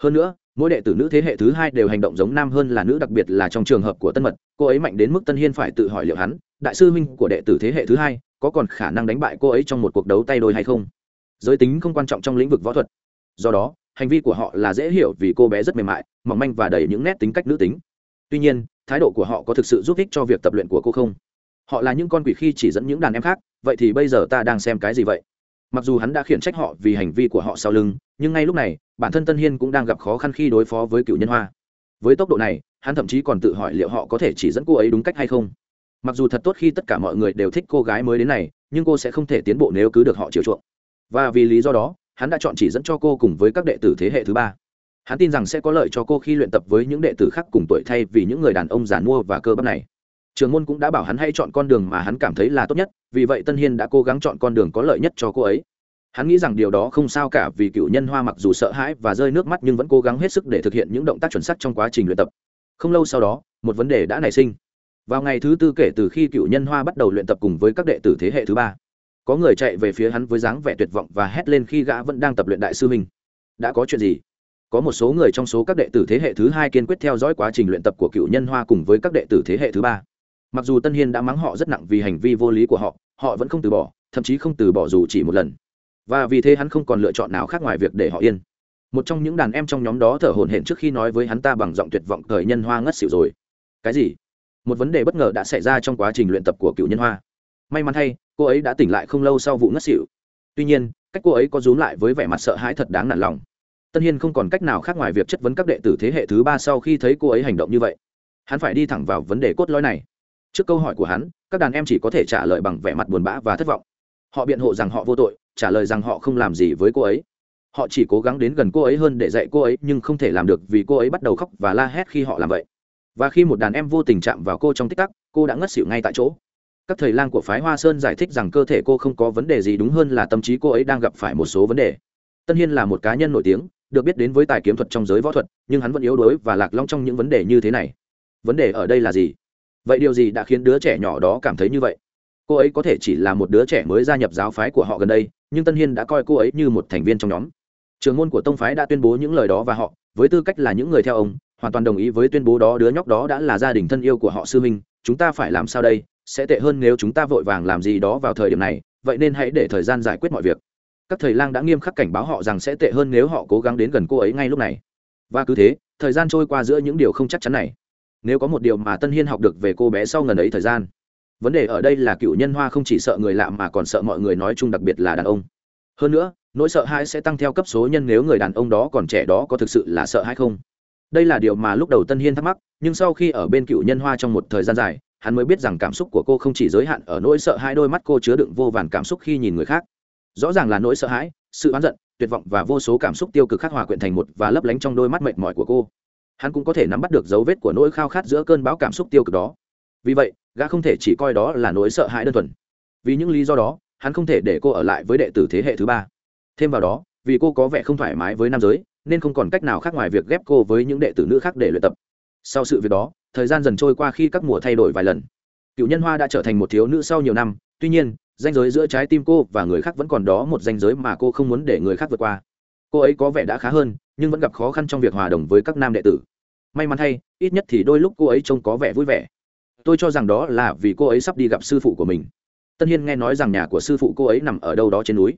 Hơn nữa, mỗi đệ tử nữ thế hệ thứ hai đều hành động giống nam hơn là nữ, đặc biệt là trong trường hợp của tân mật, cô ấy mạnh đến mức tân hiên phải tự hỏi liệu hắn, đại sư huynh của đệ tử thế hệ thứ hai, có còn khả năng đánh bại cô ấy trong một cuộc đấu tay đôi hay không? Giới tính không quan trọng trong lĩnh vực võ thuật. Do đó, hành vi của họ là dễ hiểu vì cô bé rất mềm mại, mỏng manh và đầy những nét tính cách nữ tính. Tuy nhiên, thái độ của họ có thực sự giúp ích cho việc tập luyện của cô không? Họ là những con quỷ khi chỉ dẫn những đàn em khác, vậy thì bây giờ ta đang xem cái gì vậy? Mặc dù hắn đã khiển trách họ vì hành vi của họ sau lưng, nhưng ngay lúc này, bản thân tân hiên cũng đang gặp khó khăn khi đối phó với cựu nhân hoa. Với tốc độ này, hắn thậm chí còn tự hỏi liệu họ có thể chỉ dẫn cô ấy đúng cách hay không. Mặc dù thật tốt khi tất cả mọi người đều thích cô gái mới đến này, nhưng cô sẽ không thể tiến bộ nếu cứ được họ chiều chuộng. Và vì lý do đó, hắn đã chọn chỉ dẫn cho cô cùng với các đệ tử thế hệ thứ ba. Hắn tin rằng sẽ có lợi cho cô khi luyện tập với những đệ tử khác cùng tuổi thay vì những người đàn ông giàn mua và cơ bắp này trường môn cũng đã bảo hắn hãy chọn con đường mà hắn cảm thấy là tốt nhất, vì vậy tân hiên đã cố gắng chọn con đường có lợi nhất cho cô ấy. Hắn nghĩ rằng điều đó không sao cả vì cựu nhân hoa mặc dù sợ hãi và rơi nước mắt nhưng vẫn cố gắng hết sức để thực hiện những động tác chuẩn xác trong quá trình luyện tập. Không lâu sau đó, một vấn đề đã nảy sinh. Vào ngày thứ tư kể từ khi cựu nhân hoa bắt đầu luyện tập cùng với các đệ tử thế hệ thứ ba, có người chạy về phía hắn với dáng vẻ tuyệt vọng và hét lên khi gã vẫn đang tập luyện đại sư mình. đã có chuyện gì? Có một số người trong số các đệ tử thế hệ thứ hai kiên quyết theo dõi quá trình luyện tập của cựu nhân hoa cùng với các đệ tử thế hệ thứ ba mặc dù tân hiên đã mắng họ rất nặng vì hành vi vô lý của họ họ vẫn không từ bỏ, thậm chí không từ bỏ dù chỉ một lần. Và vì thế hắn không còn lựa chọn nào khác ngoài việc để họ yên. Một trong những đàn em trong nhóm đó thở hổn hển trước khi nói với hắn ta bằng giọng tuyệt vọng thời nhân hoa ngất xỉu rồi. Cái gì? Một vấn đề bất ngờ đã xảy ra trong quá trình luyện tập của cựu nhân hoa. May mắn thay, cô ấy đã tỉnh lại không lâu sau vụ ngất xỉu. Tuy nhiên, cách cô ấy có rúm lại với vẻ mặt sợ hãi thật đáng nản lòng. Tân hiên không còn cách nào khác ngoài việc chất vấn các đệ tử thế hệ thứ ba sau khi thấy cô ấy hành động như vậy. Hắn phải đi thẳng vào vấn đề cốt lõi này trước câu hỏi của hắn, các đàn em chỉ có thể trả lời bằng vẻ mặt buồn bã và thất vọng. Họ biện hộ rằng họ vô tội, trả lời rằng họ không làm gì với cô ấy. Họ chỉ cố gắng đến gần cô ấy hơn để dạy cô ấy, nhưng không thể làm được vì cô ấy bắt đầu khóc và la hét khi họ làm vậy. Và khi một đàn em vô tình chạm vào cô trong tích tắc, cô đã ngất xỉu ngay tại chỗ. Các thầy lang của phái hoa sơn giải thích rằng cơ thể cô không có vấn đề gì đúng hơn là tâm trí cô ấy đang gặp phải một số vấn đề. Tân hiên là một cá nhân nổi tiếng, được biết đến với tài kiếm thuật trong giới võ thuật, nhưng hắn vẫn yếu đuối và lạc long trong những vấn đề như thế này. Vấn đề ở đây là gì? Vậy điều gì đã khiến đứa trẻ nhỏ đó cảm thấy như vậy? Cô ấy có thể chỉ là một đứa trẻ mới gia nhập giáo phái của họ gần đây, nhưng tân hiên đã coi cô ấy như một thành viên trong nhóm. Trường môn của tông phái đã tuyên bố những lời đó và họ, với tư cách là những người theo ông, hoàn toàn đồng ý với tuyên bố đó, đứa nhóc đó đã là gia đình thân yêu của họ sư minh chúng ta phải làm sao đây? Sẽ tệ hơn nếu chúng ta vội vàng làm gì đó vào thời điểm này, vậy nên hãy để thời gian giải quyết mọi việc. Các thầy lang đã nghiêm khắc cảnh báo họ rằng sẽ tệ hơn nếu họ cố gắng đến gần cô ấy ngay lúc này. Và cứ thế, thời gian trôi qua giữa những điều không chắc chắn này nếu có một điều mà tân hiên học được về cô bé sau ngần ấy thời gian, vấn đề ở đây là cựu nhân hoa không chỉ sợ người lạ mà còn sợ mọi người nói chung đặc biệt là đàn ông. Hơn nữa, nỗi sợ hãi sẽ tăng theo cấp số nhân nếu người đàn ông đó còn trẻ đó có thực sự là sợ hãi không? Đây là điều mà lúc đầu tân hiên thắc mắc, nhưng sau khi ở bên cựu nhân hoa trong một thời gian dài, hắn mới biết rằng cảm xúc của cô không chỉ giới hạn ở nỗi sợ hãi. đôi mắt cô chứa đựng vô vàn cảm xúc khi nhìn người khác. Rõ ràng là nỗi sợ hãi, sự oán giận, tuyệt vọng và vô số cảm xúc tiêu cực khắc hòa quyện thành một và lấp lánh trong đôi mắt mệt mỏi của cô hắn cũng có thể nắm bắt được dấu vết của nỗi khao khát giữa cơn bão cảm xúc tiêu cực đó. Vì vậy, gã không thể chỉ coi đó là nỗi sợ hãi đơn thuần. Vì những lý do đó, hắn không thể để cô ở lại với đệ tử thế hệ thứ ba. Thêm vào đó, vì cô có vẻ không thoải mái với nam giới, nên không còn cách nào khác ngoài việc ghép cô với những đệ tử nữ khác để luyện tập. Sau sự việc đó, thời gian dần trôi qua khi các mùa thay đổi vài lần. Cựu nhân hoa đã trở thành một thiếu nữ sau nhiều năm, tuy nhiên danh giới giữa trái tim cô và người khác vẫn còn đó một danh giới mà cô không muốn để người khác vượt qua. Cô ấy có vẻ đã khá hơn nhưng vẫn gặp khó khăn trong việc hòa đồng với các nam đệ tử. May mắn thay, ít nhất thì đôi lúc cô ấy trông có vẻ vui vẻ. Tôi cho rằng đó là vì cô ấy sắp đi gặp sư phụ của mình. Tân hiên nghe nói rằng nhà của sư phụ cô ấy nằm ở đâu đó trên núi.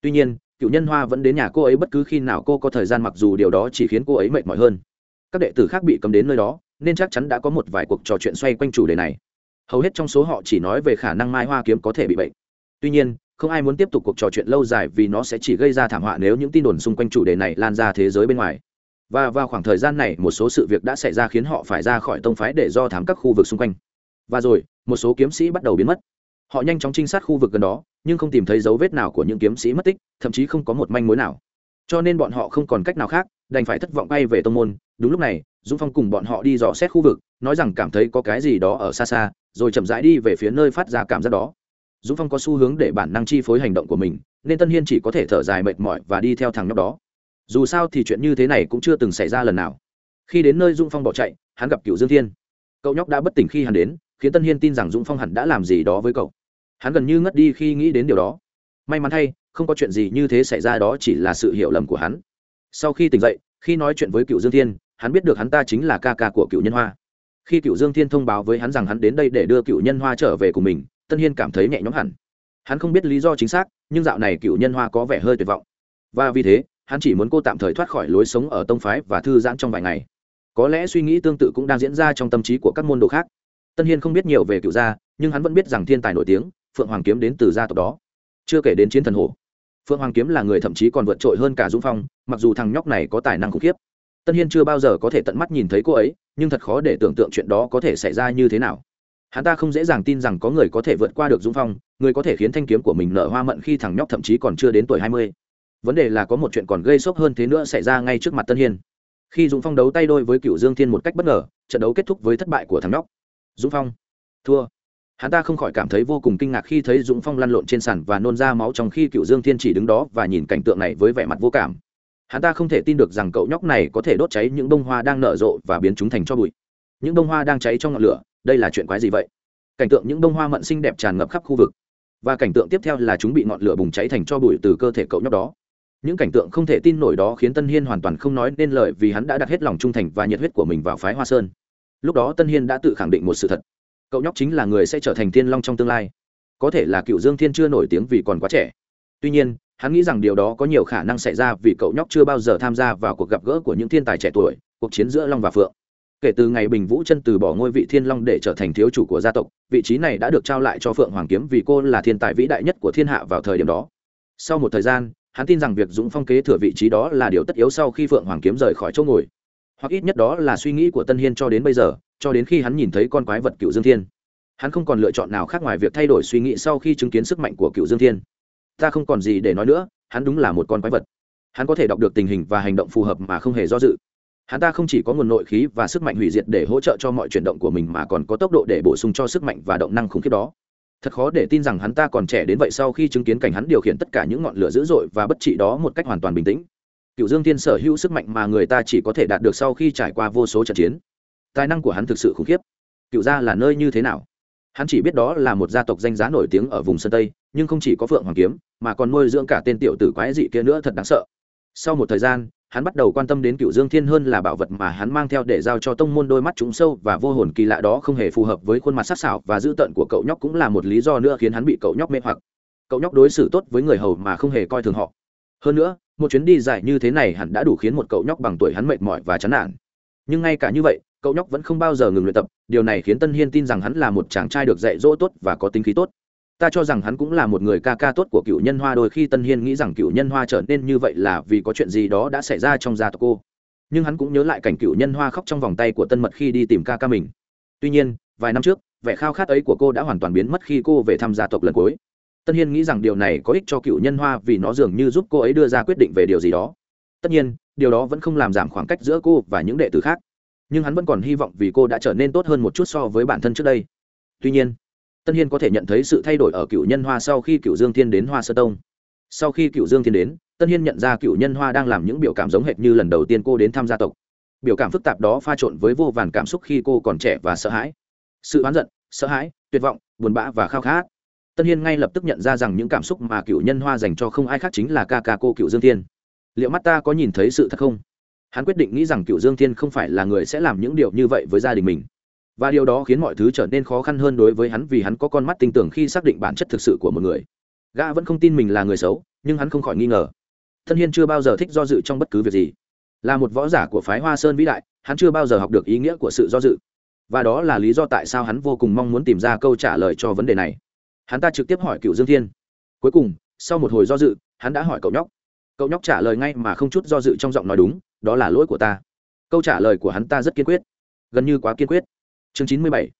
Tuy nhiên, cựu nhân hoa vẫn đến nhà cô ấy bất cứ khi nào cô có thời gian mặc dù điều đó chỉ khiến cô ấy mệt mỏi hơn. Các đệ tử khác bị cấm đến nơi đó, nên chắc chắn đã có một vài cuộc trò chuyện xoay quanh chủ đề này. Hầu hết trong số họ chỉ nói về khả năng mai hoa kiếm có thể bị bệnh. Tuy nhiên không ai muốn tiếp tục cuộc trò chuyện lâu dài vì nó sẽ chỉ gây ra thảm họa nếu những tin đồn xung quanh chủ đề này lan ra thế giới bên ngoài. Và vào khoảng thời gian này, một số sự việc đã xảy ra khiến họ phải ra khỏi tông phái để do thám các khu vực xung quanh. Và rồi, một số kiếm sĩ bắt đầu biến mất. Họ nhanh chóng trinh sát khu vực gần đó, nhưng không tìm thấy dấu vết nào của những kiếm sĩ mất tích, thậm chí không có một manh mối nào. Cho nên bọn họ không còn cách nào khác, đành phải thất vọng bay về tông môn. Đúng lúc này, dũng phong cùng bọn họ đi dò xét khu vực, nói rằng cảm thấy có cái gì đó ở xa xa, rồi chậm rãi đi về phía nơi phát ra cảm giác đó dũng phong có xu hướng để bản năng chi phối hành động của mình, nên tân hiên chỉ có thể thở dài mệt mỏi và đi theo thằng nhóc đó. Dù sao thì chuyện như thế này cũng chưa từng xảy ra lần nào. Khi đến nơi dũng phong bỏ chạy, hắn gặp cựu dương thiên. Cậu nhóc đã bất tỉnh khi hắn đến, khiến tân hiên tin rằng dũng phong hẳn đã làm gì đó với cậu. Hắn gần như ngất đi khi nghĩ đến điều đó. May mắn thay, không có chuyện gì như thế xảy ra đó chỉ là sự hiểu lầm của hắn. Sau khi tỉnh dậy, khi nói chuyện với cựu dương thiên, hắn biết được hắn ta chính là ca ca của cựu nhân hoa. Khi cựu dương thiên thông báo với hắn rằng hắn đến đây để đưa cựu nhân hoa trở về cùng mình tân hiên cảm thấy nhẹ nhõm hẳn. Hắn không biết lý do chính xác, nhưng dạo này cựu nhân hoa có vẻ hơi tuyệt vọng. Và vì thế, hắn chỉ muốn cô tạm thời thoát khỏi lối sống ở tông phái và thư giãn trong vài ngày. Có lẽ suy nghĩ tương tự cũng đang diễn ra trong tâm trí của các môn đồ khác. Tân hiên không biết nhiều về cựu gia, nhưng hắn vẫn biết rằng thiên tài nổi tiếng, phượng hoàng kiếm đến từ gia tộc đó. Chưa kể đến chiến thần hồ phượng hoàng kiếm là người thậm chí còn vượt trội hơn cả dũng phong, mặc dù thằng nhóc này có tài năng khủng khiếp. Tân hiên chưa bao giờ có thể tận mắt nhìn thấy cô ấy, nhưng thật khó để tưởng tượng chuyện đó có thể xảy ra như thế nào hắn ta không dễ dàng tin rằng có người có thể vượt qua được dũng phong, người có thể khiến thanh kiếm của mình nở hoa mận khi thằng nhóc thậm chí còn chưa đến tuổi hai mươi. Vấn đề là có một chuyện còn gây sốc hơn thế nữa xảy ra ngay trước mặt tân hiên. Khi dũng phong đấu tay đôi với cựu dương thiên một cách bất ngờ, trận đấu kết thúc với thất bại của thằng nhóc. Dũng phong, thua. Hắn ta không khỏi cảm thấy vô cùng kinh ngạc khi thấy dũng phong lăn lộn trên sàn và nôn ra máu trong khi cựu dương thiên chỉ đứng đó và nhìn cảnh tượng này với vẻ mặt vô cảm. Hắn ta không thể tin được rằng cậu nhóc này có thể đốt cháy những bông hoa đang nở rộ và biến chúng thành cho bụi. Những bông hoa đang cháy trong ngọn lửa đây là chuyện quái gì vậy? Cảnh tượng những bông hoa mận xinh đẹp tràn ngập khắp khu vực. Và cảnh tượng tiếp theo là chúng bị ngọn lửa bùng cháy thành cho bụi từ cơ thể cậu nhóc đó. Những cảnh tượng không thể tin nổi đó khiến tân hiên hoàn toàn không nói nên lời vì hắn đã đặt hết lòng trung thành và nhiệt huyết của mình vào phái hoa sơn. Lúc đó tân hiên đã tự khẳng định một sự thật. Cậu nhóc chính là người sẽ trở thành thiên long trong tương lai. Có thể là cựu dương thiên chưa nổi tiếng vì còn quá trẻ. Tuy nhiên, hắn nghĩ rằng điều đó có nhiều khả năng xảy ra vì cậu nhóc chưa bao giờ tham gia vào cuộc gặp gỡ của những thiên tài trẻ tuổi, cuộc chiến giữa long và phượng kể từ ngày bình vũ chân từ bỏ ngôi vị thiên long để trở thành thiếu chủ của gia tộc, vị trí này đã được trao lại cho phượng hoàng kiếm vì cô là thiên tài vĩ đại nhất của thiên hạ vào thời điểm đó. Sau một thời gian, hắn tin rằng việc dũng phong kế thừa vị trí đó là điều tất yếu sau khi phượng hoàng kiếm rời khỏi chỗ ngồi. Hoặc ít nhất đó là suy nghĩ của tân hiên cho đến bây giờ, cho đến khi hắn nhìn thấy con quái vật cựu dương thiên. Hắn không còn lựa chọn nào khác ngoài việc thay đổi suy nghĩ sau khi chứng kiến sức mạnh của cựu dương thiên. Ta không còn gì để nói nữa, hắn đúng là một con quái vật. Hắn có thể đọc được tình hình và hành động phù hợp mà không hề do dự hắn ta không chỉ có nguồn nội khí và sức mạnh hủy diệt để hỗ trợ cho mọi chuyển động của mình mà còn có tốc độ để bổ sung cho sức mạnh và động năng khủng khiếp đó. Thật khó để tin rằng hắn ta còn trẻ đến vậy sau khi chứng kiến cảnh hắn điều khiển tất cả những ngọn lửa dữ dội và bất trị đó một cách hoàn toàn bình tĩnh. Cựu dương thiên sở hữu sức mạnh mà người ta chỉ có thể đạt được sau khi trải qua vô số trận chiến. Tài năng của hắn thực sự khủng khiếp. Cựu gia là nơi như thế nào? Hắn chỉ biết đó là một gia tộc danh giá nổi tiếng ở vùng sơn tây, nhưng không chỉ có phượng hoàng kiếm, mà còn nuôi dưỡng cả tên tiểu tử quái dị kia nữa thật đáng sợ. Sau một thời gian hắn bắt đầu quan tâm đến cựu dương thiên hơn là bảo vật mà hắn mang theo để giao cho tông môn đôi mắt trúng sâu và vô hồn kỳ lạ đó không hề phù hợp với khuôn mặt sắc sảo và dữ tợn của cậu nhóc cũng là một lý do nữa khiến hắn bị cậu nhóc mê hoặc. Cậu nhóc đối xử tốt với người hầu mà không hề coi thường họ. Hơn nữa, một chuyến đi dài như thế này hẳn đã đủ khiến một cậu nhóc bằng tuổi hắn mệt mỏi và chán nản. Nhưng ngay cả như vậy, cậu nhóc vẫn không bao giờ ngừng luyện tập, điều này khiến tân hiên tin rằng hắn là một chàng trai được dạy dỗ tốt và có tính khí tốt ta cho rằng hắn cũng là một người ca ca tốt của cựu nhân hoa, đôi khi tân hiên nghĩ rằng cựu nhân hoa trở nên như vậy là vì có chuyện gì đó đã xảy ra trong gia tộc cô. Nhưng hắn cũng nhớ lại cảnh cựu nhân hoa khóc trong vòng tay của tân mật khi đi tìm ca ca mình. Tuy nhiên, vài năm trước, vẻ khao khát ấy của cô đã hoàn toàn biến mất khi cô về thăm gia tộc lần cuối. Tân hiên nghĩ rằng điều này có ích cho cựu nhân hoa vì nó dường như giúp cô ấy đưa ra quyết định về điều gì đó. Tất nhiên, điều đó vẫn không làm giảm khoảng cách giữa cô và những đệ tử khác. Nhưng hắn vẫn còn hy vọng vì cô đã trở nên tốt hơn một chút so với bản thân trước đây. Tuy nhiên tân hiên có thể nhận thấy sự thay đổi ở cựu nhân hoa sau khi cựu dương thiên đến hoa sơ tông. Sau khi cựu dương thiên đến, tân hiên nhận ra cựu nhân hoa đang làm những biểu cảm giống hệt như lần đầu tiên cô đến thăm gia tộc. Biểu cảm phức tạp đó pha trộn với vô vàn cảm xúc khi cô còn trẻ và sợ hãi. Sự oán giận, sợ hãi, tuyệt vọng, buồn bã và khao khát. Tân hiên ngay lập tức nhận ra rằng những cảm xúc mà cựu nhân hoa dành cho không ai khác chính là ca ca cô cựu dương thiên. Liệu mắt ta có nhìn thấy sự thật không? Hắn quyết định nghĩ rằng cựu dương thiên không phải là người sẽ làm những điều như vậy với gia đình mình và điều đó khiến mọi thứ trở nên khó khăn hơn đối với hắn vì hắn có con mắt tinh tưởng khi xác định bản chất thực sự của một người. Gã vẫn không tin mình là người xấu, nhưng hắn không khỏi nghi ngờ. Thân hiên chưa bao giờ thích do dự trong bất cứ việc gì. Là một võ giả của phái hoa sơn vĩ đại, hắn chưa bao giờ học được ý nghĩa của sự do dự. Và đó là lý do tại sao hắn vô cùng mong muốn tìm ra câu trả lời cho vấn đề này. Hắn ta trực tiếp hỏi cựu dương thiên. Cuối cùng, sau một hồi do dự, hắn đã hỏi cậu nhóc. Cậu nhóc trả lời ngay mà không chút do dự trong giọng nói đúng, đó là lỗi của ta. Câu trả lời của hắn ta rất kiên quyết. Gần như quá kiên quyết chương chín mươi bảy.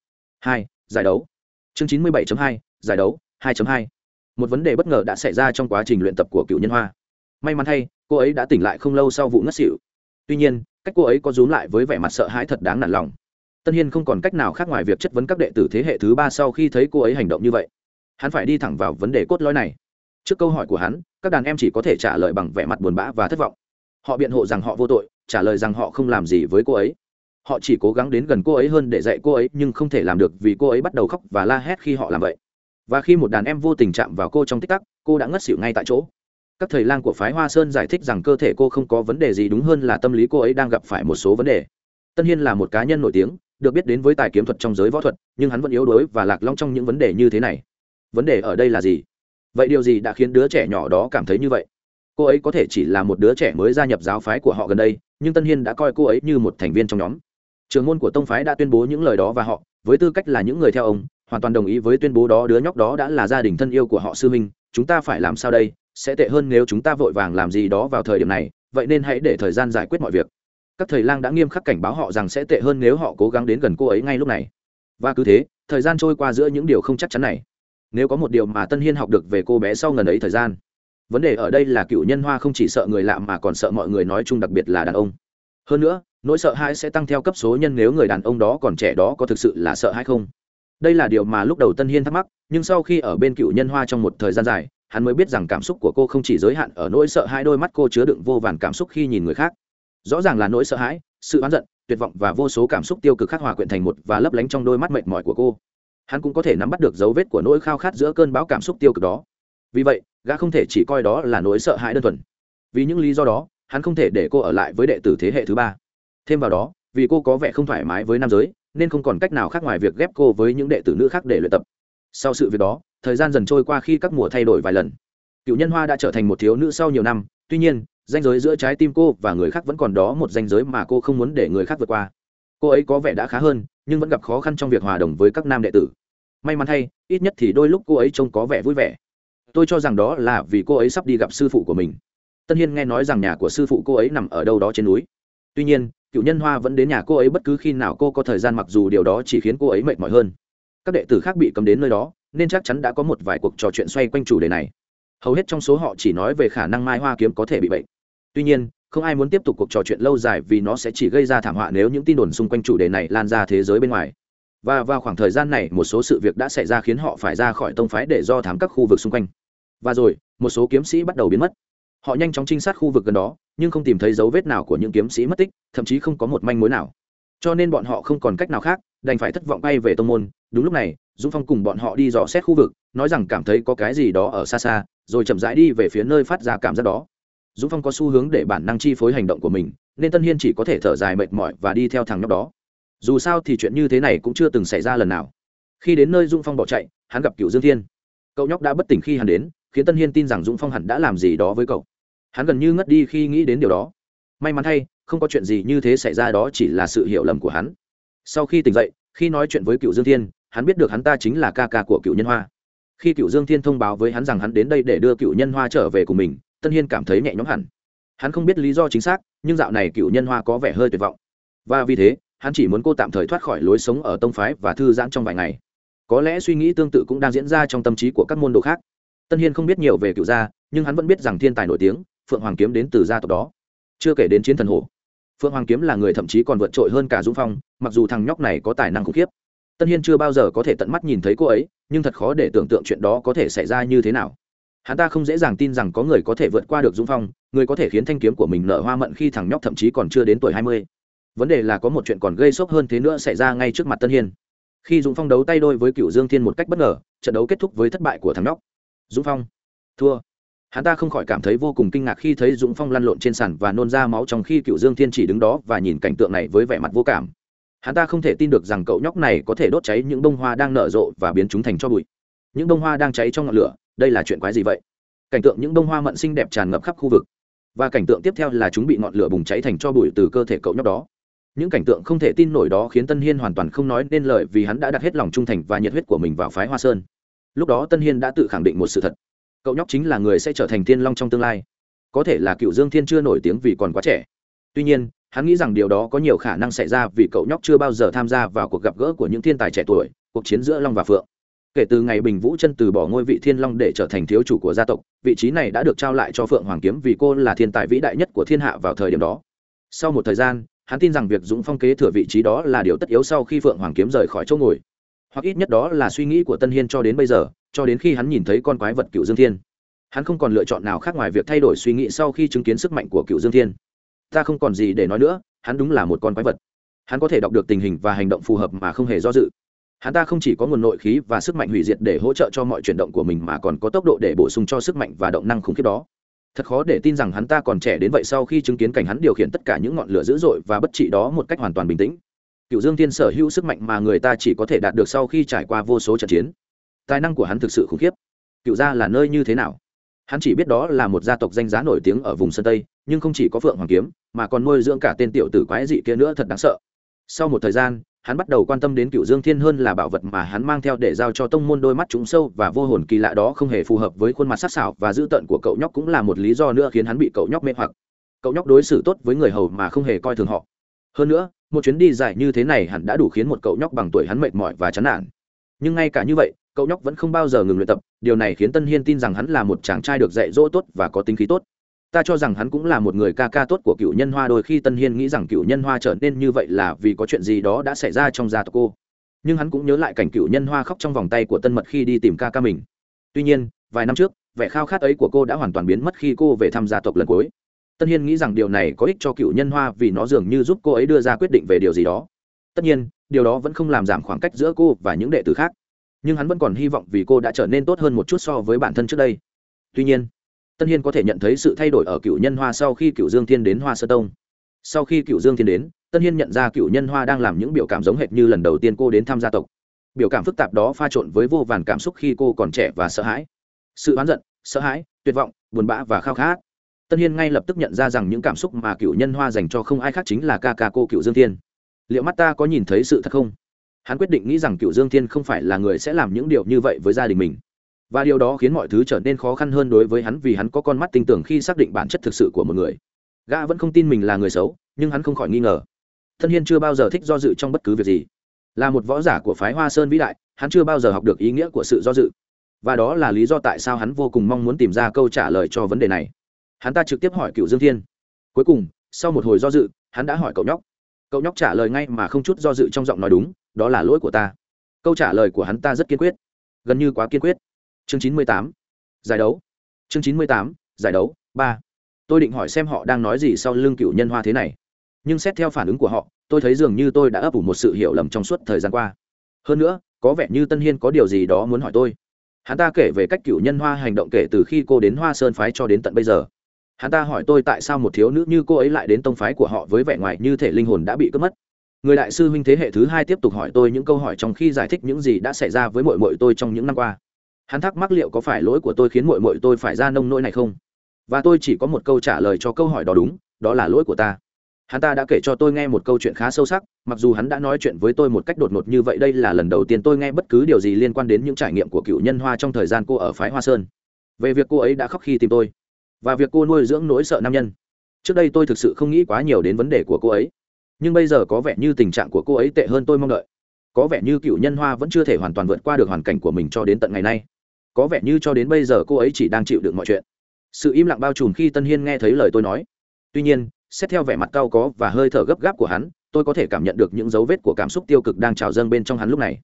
Hai, giải đấu. Chương chín mươi bảy hai, giải đấu, hai hai. Một vấn đề bất ngờ đã xảy ra trong quá trình luyện tập của cựu nhân hoa. May mắn thay, cô ấy đã tỉnh lại không lâu sau vụ ngất xỉu. Tuy nhiên, cách cô ấy có rúm lại với vẻ mặt sợ hãi thật đáng nản lòng. Tân hiên không còn cách nào khác ngoài việc chất vấn các đệ tử thế hệ thứ ba sau khi thấy cô ấy hành động như vậy. Hắn phải đi thẳng vào vấn đề cốt lõi này. Trước câu hỏi của hắn, các đàn em chỉ có thể trả lời bằng vẻ mặt buồn bã và thất vọng. Họ biện hộ rằng họ vô tội, trả lời rằng họ không làm gì với cô ấy họ chỉ cố gắng đến gần cô ấy hơn để dạy cô ấy, nhưng không thể làm được vì cô ấy bắt đầu khóc và la hét khi họ làm vậy. Và khi một đàn em vô tình chạm vào cô trong tích tắc, cô đã ngất xỉu ngay tại chỗ. Các thầy lang của phái hoa sơn giải thích rằng cơ thể cô không có vấn đề gì đúng hơn là tâm lý cô ấy đang gặp phải một số vấn đề. Tân hiên là một cá nhân nổi tiếng, được biết đến với tài kiếm thuật trong giới võ thuật, nhưng hắn vẫn yếu đuối và lạc long trong những vấn đề như thế này. Vấn đề ở đây là gì? Vậy điều gì đã khiến đứa trẻ nhỏ đó cảm thấy như vậy? Cô ấy có thể chỉ là một đứa trẻ mới gia nhập giáo phái của họ gần đây, nhưng tân hiên đã coi cô ấy như một thành viên trong nhóm trường môn của tông phái đã tuyên bố những lời đó và họ, với tư cách là những người theo ông, hoàn toàn đồng ý với tuyên bố đó, đứa nhóc đó đã là gia đình thân yêu của họ sư minh chúng ta phải làm sao đây? Sẽ tệ hơn nếu chúng ta vội vàng làm gì đó vào thời điểm này, vậy nên hãy để thời gian giải quyết mọi việc. Các thầy lang đã nghiêm khắc cảnh báo họ rằng sẽ tệ hơn nếu họ cố gắng đến gần cô ấy ngay lúc này. Và cứ thế, thời gian trôi qua giữa những điều không chắc chắn này. Nếu có một điều mà tân hiên học được về cô bé sau ngần ấy thời gian, vấn đề ở đây là cựu nhân hoa không chỉ sợ người lạ mà còn sợ mọi người nói chung đặc biệt là đàn ông. Hơn nữa nỗi sợ hãi sẽ tăng theo cấp số nhân nếu người đàn ông đó còn trẻ đó có thực sự là sợ hãi không? Đây là điều mà lúc đầu tân hiên thắc mắc, nhưng sau khi ở bên cựu nhân hoa trong một thời gian dài, hắn mới biết rằng cảm xúc của cô không chỉ giới hạn ở nỗi sợ hãi đôi mắt, cô chứa đựng vô vàn cảm xúc khi nhìn người khác. Rõ ràng là nỗi sợ hãi, sự oán giận, tuyệt vọng và vô số cảm xúc tiêu cực khắc hòa quyện thành một và lấp lánh trong đôi mắt mệt mỏi của cô. Hắn cũng có thể nắm bắt được dấu vết của nỗi khao khát giữa cơn bão cảm xúc tiêu cực đó. Vì vậy, gã không thể chỉ coi đó là nỗi sợ hãi đơn thuần. Vì những lý do đó, hắn không thể để cô ở lại với đệ tử thế hệ thứ ba thêm vào đó, vì cô có vẻ không thoải mái với nam giới, nên không còn cách nào khác ngoài việc ghép cô với những đệ tử nữ khác để luyện tập. Sau sự việc đó, thời gian dần trôi qua khi các mùa thay đổi vài lần. Cựu nhân hoa đã trở thành một thiếu nữ sau nhiều năm, tuy nhiên danh giới giữa trái tim cô và người khác vẫn còn đó một danh giới mà cô không muốn để người khác vượt qua. Cô ấy có vẻ đã khá hơn, nhưng vẫn gặp khó khăn trong việc hòa đồng với các nam đệ tử. May mắn thay, ít nhất thì đôi lúc cô ấy trông có vẻ vui vẻ. Tôi cho rằng đó là vì cô ấy sắp đi gặp sư phụ của mình. Tân hiên nghe nói rằng nhà của sư phụ cô ấy nằm ở đâu đó trên núi. Tuy nhiên cựu nhân hoa vẫn đến nhà cô ấy bất cứ khi nào cô có thời gian mặc dù điều đó chỉ khiến cô ấy mệt mỏi hơn. Các đệ tử khác bị cấm đến nơi đó, nên chắc chắn đã có một vài cuộc trò chuyện xoay quanh chủ đề này. Hầu hết trong số họ chỉ nói về khả năng mai hoa kiếm có thể bị bệnh. Tuy nhiên, không ai muốn tiếp tục cuộc trò chuyện lâu dài vì nó sẽ chỉ gây ra thảm họa nếu những tin đồn xung quanh chủ đề này lan ra thế giới bên ngoài. Và vào khoảng thời gian này, một số sự việc đã xảy ra khiến họ phải ra khỏi tông phái để do thám các khu vực xung quanh. Và rồi, một số kiếm sĩ bắt đầu biến mất họ nhanh chóng trinh sát khu vực gần đó, nhưng không tìm thấy dấu vết nào của những kiếm sĩ mất tích, thậm chí không có một manh mối nào. Cho nên bọn họ không còn cách nào khác, đành phải thất vọng bay về tông môn. Đúng lúc này, dũng phong cùng bọn họ đi dò xét khu vực, nói rằng cảm thấy có cái gì đó ở xa xa, rồi chậm rãi đi về phía nơi phát ra cảm giác đó. Dũng phong có xu hướng để bản năng chi phối hành động của mình, nên tân hiên chỉ có thể thở dài mệt mỏi và đi theo thằng nhóc đó. Dù sao thì chuyện như thế này cũng chưa từng xảy ra lần nào. Khi đến nơi dũng phong bỏ chạy, hắn gặp cựu dương thiên. Cậu nhóc đã bất tỉnh khi hắn đến, khiến tân hiên tin rằng dũng phong hẳn đã làm gì đó với cậu hắn gần như ngất đi khi nghĩ đến điều đó. May mắn thay, không có chuyện gì như thế xảy ra đó chỉ là sự hiểu lầm của hắn. Sau khi tỉnh dậy, khi nói chuyện với cựu dương thiên, hắn biết được hắn ta chính là ca ca của cựu nhân hoa. Khi cựu dương thiên thông báo với hắn rằng hắn đến đây để đưa cựu nhân hoa trở về cùng mình, tân hiên cảm thấy nhẹ nhõm hẳn. Hắn không biết lý do chính xác, nhưng dạo này cựu nhân hoa có vẻ hơi tuyệt vọng. Và vì thế, hắn chỉ muốn cô tạm thời thoát khỏi lối sống ở tông phái và thư giãn trong vài ngày. Có lẽ suy nghĩ tương tự cũng đang diễn ra trong tâm trí của các môn đồ khác. Tân hiên không biết nhiều về cựu gia, nhưng hắn vẫn biết rằng thiên tài nổi tiếng phượng hoàng kiếm đến từ gia tộc đó. Chưa kể đến chiến thần hổ phượng hoàng kiếm là người thậm chí còn vượt trội hơn cả dũng phong, mặc dù thằng nhóc này có tài năng khủng khiếp. Tân hiên chưa bao giờ có thể tận mắt nhìn thấy cô ấy, nhưng thật khó để tưởng tượng chuyện đó có thể xảy ra như thế nào. Hắn ta không dễ dàng tin rằng có người có thể vượt qua được dũng phong, người có thể khiến thanh kiếm của mình nở hoa mận khi thằng nhóc thậm chí còn chưa đến tuổi hai mươi. Vấn đề là có một chuyện còn gây sốc hơn thế nữa xảy ra ngay trước mặt tân hiên. Khi dũng phong đấu tay đôi với cựu dương thiên một cách bất ngờ, trận đấu kết thúc với thất bại của thằng nhóc. Dũng phong, thua hắn ta không khỏi cảm thấy vô cùng kinh ngạc khi thấy dũng phong lăn lộn trên sàn và nôn ra máu trong khi cựu dương thiên chỉ đứng đó và nhìn cảnh tượng này với vẻ mặt vô cảm. Hắn ta không thể tin được rằng cậu nhóc này có thể đốt cháy những bông hoa đang nở rộ và biến chúng thành cho bụi. Những bông hoa đang cháy trong ngọn lửa, đây là chuyện quái gì vậy? Cảnh tượng những bông hoa mận xinh đẹp tràn ngập khắp khu vực. Và cảnh tượng tiếp theo là chúng bị ngọn lửa bùng cháy thành cho bụi từ cơ thể cậu nhóc đó. Những cảnh tượng không thể tin nổi đó khiến tân hiên hoàn toàn không nói nên lời vì hắn đã đặt hết lòng trung thành và nhiệt huyết của mình vào phái hoa sơn. Lúc đó tân hiên đã tự khẳng định một sự thật cậu nhóc chính là người sẽ trở thành thiên long trong tương lai. Có thể là cựu dương thiên chưa nổi tiếng vì còn quá trẻ. Tuy nhiên, hắn nghĩ rằng điều đó có nhiều khả năng xảy ra vì cậu nhóc chưa bao giờ tham gia vào cuộc gặp gỡ của những thiên tài trẻ tuổi, cuộc chiến giữa long và phượng. Kể từ ngày bình vũ chân từ bỏ ngôi vị thiên long để trở thành thiếu chủ của gia tộc, vị trí này đã được trao lại cho phượng hoàng kiếm vì cô là thiên tài vĩ đại nhất của thiên hạ vào thời điểm đó. Sau một thời gian, hắn tin rằng việc dũng phong kế thừa vị trí đó là điều tất yếu sau khi phượng hoàng kiếm rời khỏi chỗ ngồi hoặc ít nhất đó là suy nghĩ của tân hiên cho đến bây giờ, cho đến khi hắn nhìn thấy con quái vật cựu dương thiên. Hắn không còn lựa chọn nào khác ngoài việc thay đổi suy nghĩ sau khi chứng kiến sức mạnh của cựu dương thiên. Ta không còn gì để nói nữa, hắn đúng là một con quái vật. Hắn có thể đọc được tình hình và hành động phù hợp mà không hề do dự. Hắn ta không chỉ có nguồn nội khí và sức mạnh hủy diệt để hỗ trợ cho mọi chuyển động của mình mà còn có tốc độ để bổ sung cho sức mạnh và động năng khủng khiếp đó. Thật khó để tin rằng hắn ta còn trẻ đến vậy sau khi chứng kiến cảnh hắn điều khiển tất cả những ngọn lửa dữ dội và bất trị đó một cách hoàn toàn bình tĩnh cựu dương tiên sở hữu sức mạnh mà người ta chỉ có thể đạt được sau khi trải qua vô số trận chiến. Tài năng của hắn thực sự khủng khiếp. Cựu gia là nơi như thế nào? Hắn chỉ biết đó là một gia tộc danh giá nổi tiếng ở vùng sơn tây, nhưng không chỉ có phượng hoàng kiếm, mà còn nuôi dưỡng cả tên tiểu tử quái dị kia nữa thật đáng sợ. Sau một thời gian, hắn bắt đầu quan tâm đến cựu dương thiên hơn là bảo vật mà hắn mang theo để giao cho tông môn đôi mắt trúng sâu và vô hồn kỳ lạ đó không hề phù hợp với khuôn mặt sắc sảo và dữ tợn của cậu nhóc cũng là một lý do nữa khiến hắn bị cậu nhóc mê hoặc. Cậu nhóc đối xử tốt với người hầu mà không hề coi thường họ. Hơn nữa một chuyến đi dài như thế này hẳn đã đủ khiến một cậu nhóc bằng tuổi hắn mệt mỏi và chán nản. Nhưng ngay cả như vậy, cậu nhóc vẫn không bao giờ ngừng luyện tập, điều này khiến tân hiên tin rằng hắn là một chàng trai được dạy dỗ tốt và có tính khí tốt. Ta cho rằng hắn cũng là một người ca ca tốt của cựu nhân hoa, đôi khi tân hiên nghĩ rằng cựu nhân hoa trở nên như vậy là vì có chuyện gì đó đã xảy ra trong gia tộc cô. Nhưng hắn cũng nhớ lại cảnh cựu nhân hoa khóc trong vòng tay của tân mật khi đi tìm ca ca mình. Tuy nhiên, vài năm trước, vẻ khao khát ấy của cô đã hoàn toàn biến mất khi cô về thăm gia tộc lần cuối tân hiên nghĩ rằng điều này có ích cho cựu nhân hoa vì nó dường như giúp cô ấy đưa ra quyết định về điều gì đó. Tất nhiên, điều đó vẫn không làm giảm khoảng cách giữa cô và những đệ tử khác. Nhưng hắn vẫn còn hy vọng vì cô đã trở nên tốt hơn một chút so với bản thân trước đây. Tuy nhiên, tân hiên có thể nhận thấy sự thay đổi ở cựu nhân hoa sau khi cựu dương thiên đến hoa sơ tông. Sau khi cựu dương thiên đến, tân hiên nhận ra cựu nhân hoa đang làm những biểu cảm giống hệt như lần đầu tiên cô đến tham gia tộc. Biểu cảm phức tạp đó pha trộn với vô vàn cảm xúc khi cô còn trẻ và sợ hãi. Sự oán giận, sợ hãi, tuyệt vọng, buồn bã và khao khát tân hiên ngay lập tức nhận ra rằng những cảm xúc mà cựu nhân hoa dành cho không ai khác chính là ca ca cô cựu dương thiên. Liệu mắt ta có nhìn thấy sự thật không? Hắn quyết định nghĩ rằng cựu dương thiên không phải là người sẽ làm những điều như vậy với gia đình mình. Và điều đó khiến mọi thứ trở nên khó khăn hơn đối với hắn vì hắn có con mắt tin tưởng khi xác định bản chất thực sự của một người. Gã vẫn không tin mình là người xấu, nhưng hắn không khỏi nghi ngờ. Thân hiên chưa bao giờ thích do dự trong bất cứ việc gì. Là một võ giả của phái hoa sơn vĩ đại, hắn chưa bao giờ học được ý nghĩa của sự do dự. Và đó là lý do tại sao hắn vô cùng mong muốn tìm ra câu trả lời cho vấn đề này hắn ta trực tiếp hỏi cựu dương thiên cuối cùng sau một hồi do dự hắn đã hỏi cậu nhóc cậu nhóc trả lời ngay mà không chút do dự trong giọng nói đúng đó là lỗi của ta câu trả lời của hắn ta rất kiên quyết gần như quá kiên quyết chương chín mươi tám giải đấu chương chín mươi tám giải đấu ba tôi định hỏi xem họ đang nói gì sau lưng cựu nhân hoa thế này nhưng xét theo phản ứng của họ tôi thấy dường như tôi đã ấp ủ một sự hiểu lầm trong suốt thời gian qua hơn nữa có vẻ như tân hiên có điều gì đó muốn hỏi tôi hắn ta kể về cách cựu nhân hoa hành động kể từ khi cô đến hoa sơn phái cho đến tận bây giờ hắn ta hỏi tôi tại sao một thiếu nữ như cô ấy lại đến tông phái của họ với vẻ ngoài như thể linh hồn đã bị cướp mất. Người đại sư huynh thế hệ thứ hai tiếp tục hỏi tôi những câu hỏi trong khi giải thích những gì đã xảy ra với mội mội tôi trong những năm qua. Hắn thắc mắc liệu có phải lỗi của tôi khiến mội mội tôi phải ra nông nỗi này không? Và tôi chỉ có một câu trả lời cho câu hỏi đó đúng, đó là lỗi của ta. Hắn ta đã kể cho tôi nghe một câu chuyện khá sâu sắc, mặc dù hắn đã nói chuyện với tôi một cách đột ngột như vậy đây là lần đầu tiên tôi nghe bất cứ điều gì liên quan đến những trải nghiệm của cựu nhân hoa trong thời gian cô ở phái hoa sơn. Về việc cô ấy đã khóc khi tìm tôi và việc cô nuôi dưỡng nỗi sợ nam nhân. Trước đây tôi thực sự không nghĩ quá nhiều đến vấn đề của cô ấy. Nhưng bây giờ có vẻ như tình trạng của cô ấy tệ hơn tôi mong đợi. Có vẻ như cựu nhân hoa vẫn chưa thể hoàn toàn vượt qua được hoàn cảnh của mình cho đến tận ngày nay. Có vẻ như cho đến bây giờ cô ấy chỉ đang chịu đựng mọi chuyện. Sự im lặng bao trùm khi tân hiên nghe thấy lời tôi nói. Tuy nhiên, xét theo vẻ mặt cao có và hơi thở gấp gáp của hắn, tôi có thể cảm nhận được những dấu vết của cảm xúc tiêu cực đang trào dâng bên trong hắn lúc này.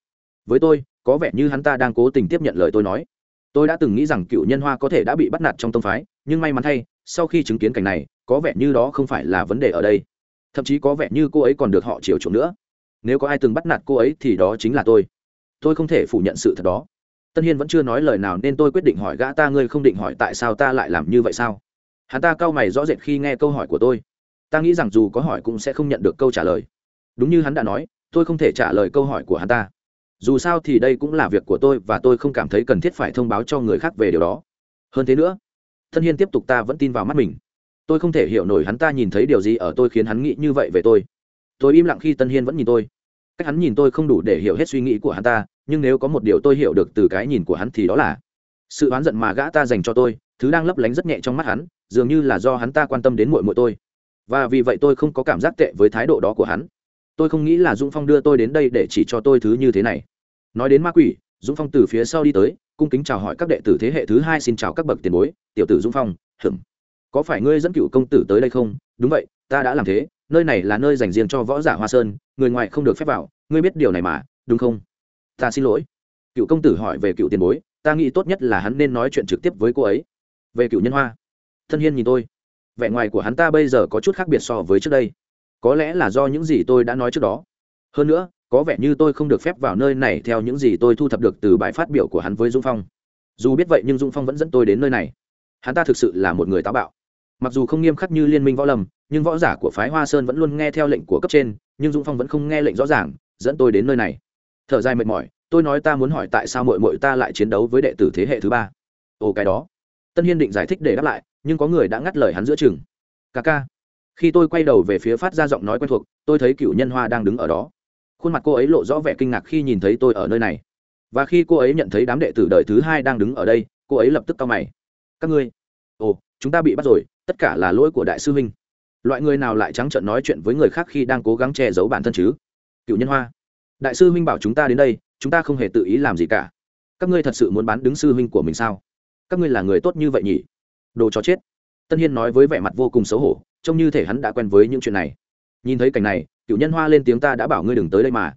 Với tôi, có vẻ như hắn ta đang cố tình tiếp nhận lời tôi nói. Tôi đã từng nghĩ rằng cựu nhân hoa có thể đã bị bắt nạt trong tông phái nhưng may mắn thay, sau khi chứng kiến cảnh này, có vẻ như đó không phải là vấn đề ở đây. Thậm chí có vẻ như cô ấy còn được họ chiều chuộng nữa. Nếu có ai từng bắt nạt cô ấy thì đó chính là tôi. Tôi không thể phủ nhận sự thật đó. Tân hiên vẫn chưa nói lời nào nên tôi quyết định hỏi gã ta, ngươi không định hỏi tại sao ta lại làm như vậy sao? Hắn ta cau mày rõ rệt khi nghe câu hỏi của tôi. Ta nghĩ rằng dù có hỏi cũng sẽ không nhận được câu trả lời. Đúng như hắn đã nói, tôi không thể trả lời câu hỏi của hắn ta. Dù sao thì đây cũng là việc của tôi và tôi không cảm thấy cần thiết phải thông báo cho người khác về điều đó. Hơn thế nữa thân hiên tiếp tục ta vẫn tin vào mắt mình. Tôi không thể hiểu nổi hắn ta nhìn thấy điều gì ở tôi khiến hắn nghĩ như vậy về tôi. Tôi im lặng khi tân hiên vẫn nhìn tôi. Cách hắn nhìn tôi không đủ để hiểu hết suy nghĩ của hắn ta, nhưng nếu có một điều tôi hiểu được từ cái nhìn của hắn thì đó là sự oán giận mà gã ta dành cho tôi, thứ đang lấp lánh rất nhẹ trong mắt hắn, dường như là do hắn ta quan tâm đến mội mội tôi. Và vì vậy tôi không có cảm giác tệ với thái độ đó của hắn. Tôi không nghĩ là dũng phong đưa tôi đến đây để chỉ cho tôi thứ như thế này. Nói đến ma quỷ, dũng phong từ phía sau đi tới cung kính chào hỏi các đệ tử thế hệ thứ hai xin chào các bậc tiền bối, tiểu tử dung phong hửng có phải ngươi dẫn cựu công tử tới đây không? Đúng vậy, ta đã làm thế, nơi này là nơi dành riêng cho võ giả hoa sơn, người ngoài không được phép vào, ngươi biết điều này mà, đúng không? Ta xin lỗi. Cựu công tử hỏi về cựu tiền bối, ta nghĩ tốt nhất là hắn nên nói chuyện trực tiếp với cô ấy. Về cựu nhân hoa, thân hiên nhìn tôi. Vẻ ngoài của hắn ta bây giờ có chút khác biệt so với trước đây. Có lẽ là do những gì tôi đã nói trước đó. Hơn nữa có vẻ như tôi không được phép vào nơi này theo những gì tôi thu thập được từ bài phát biểu của hắn với dung phong. Dù biết vậy nhưng dung phong vẫn dẫn tôi đến nơi này. Hắn ta thực sự là một người táo bạo. Mặc dù không nghiêm khắc như liên minh võ lâm, nhưng võ giả của phái hoa sơn vẫn luôn nghe theo lệnh của cấp trên, nhưng dung phong vẫn không nghe lệnh rõ ràng, dẫn tôi đến nơi này. Thở dài mệt mỏi, tôi nói ta muốn hỏi tại sao mội mội ta lại chiến đấu với đệ tử thế hệ thứ ba. Ồ, cái đó. Tân hiên định giải thích để đáp lại, nhưng có người đã ngắt lời hắn giữa chừng. Ca ca. Khi tôi quay đầu về phía phát ra giọng nói quen thuộc, tôi thấy cựu nhân hoa đang đứng ở đó khuôn mặt cô ấy lộ rõ vẻ kinh ngạc khi nhìn thấy tôi ở nơi này. Và khi cô ấy nhận thấy đám đệ tử đời thứ hai đang đứng ở đây, cô ấy lập tức cau mày. Các ngươi? Ồ, chúng ta bị bắt rồi, tất cả là lỗi của đại sư huynh. Loại người nào lại trắng trợn nói chuyện với người khác khi đang cố gắng che giấu bản thân chứ? Cựu nhân hoa. Đại sư huynh bảo chúng ta đến đây, chúng ta không hề tự ý làm gì cả. Các ngươi thật sự muốn bán đứng sư huynh của mình sao? Các ngươi là người tốt như vậy nhỉ? Đồ chó chết. Tân hiên nói với vẻ mặt vô cùng xấu hổ, trông như thể hắn đã quen với những chuyện này nhìn thấy cảnh này, cựu nhân hoa lên tiếng ta đã bảo ngươi đừng tới đây mà.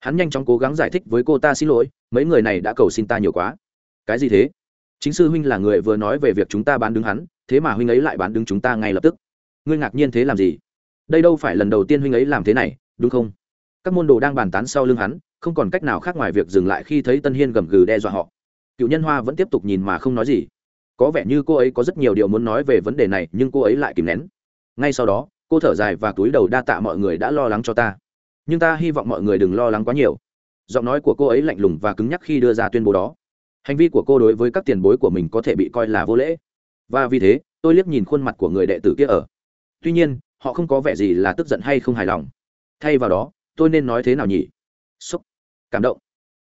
Hắn nhanh chóng cố gắng giải thích với cô ta xin lỗi, mấy người này đã cầu xin ta nhiều quá. Cái gì thế? Chính sư huynh là người vừa nói về việc chúng ta bán đứng hắn, thế mà huynh ấy lại bán đứng chúng ta ngay lập tức. Ngươi ngạc nhiên thế làm gì? Đây đâu phải lần đầu tiên huynh ấy làm thế này, đúng không? Các môn đồ đang bàn tán sau lưng hắn, không còn cách nào khác ngoài việc dừng lại khi thấy tân hiên gầm gừ đe dọa họ. Cựu nhân hoa vẫn tiếp tục nhìn mà không nói gì. Có vẻ như cô ấy có rất nhiều điều muốn nói về vấn đề này, nhưng cô ấy lại kìm nén. Ngay sau đó cô thở dài và túi đầu đa tạ mọi người đã lo lắng cho ta. Nhưng ta hy vọng mọi người đừng lo lắng quá nhiều. Giọng nói của cô ấy lạnh lùng và cứng nhắc khi đưa ra tuyên bố đó. Hành vi của cô đối với các tiền bối của mình có thể bị coi là vô lễ. Và vì thế, tôi liếc nhìn khuôn mặt của người đệ tử kia ở. Tuy nhiên, họ không có vẻ gì là tức giận hay không hài lòng. Thay vào đó, tôi nên nói thế nào nhỉ? Xúc. Cảm động.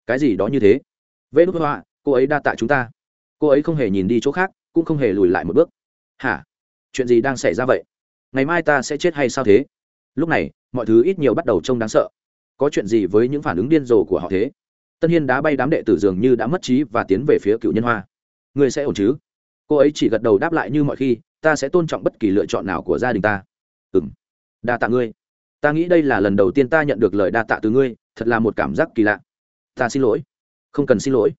Cái gì đó như thế? Vê đốt hoa, cô ấy đa tạ chúng ta. Cô ấy không hề nhìn đi chỗ khác, cũng không hề lùi lại một bước. Hả? Chuyện gì đang xảy ra vậy? Ngày mai ta sẽ chết hay sao thế? Lúc này, mọi thứ ít nhiều bắt đầu trông đáng sợ. Có chuyện gì với những phản ứng điên rồ của họ thế? Tân hiên đá bay đám đệ tử dường như đã mất trí và tiến về phía cựu nhân hoa. Người sẽ ổn chứ? Cô ấy chỉ gật đầu đáp lại như mọi khi, ta sẽ tôn trọng bất kỳ lựa chọn nào của gia đình ta. Ừ m đa tạ ngươi. Ta nghĩ đây là lần đầu tiên ta nhận được lời đa tạ từ ngươi, thật là một cảm giác kỳ lạ. Ta xin lỗi. Không cần xin lỗi.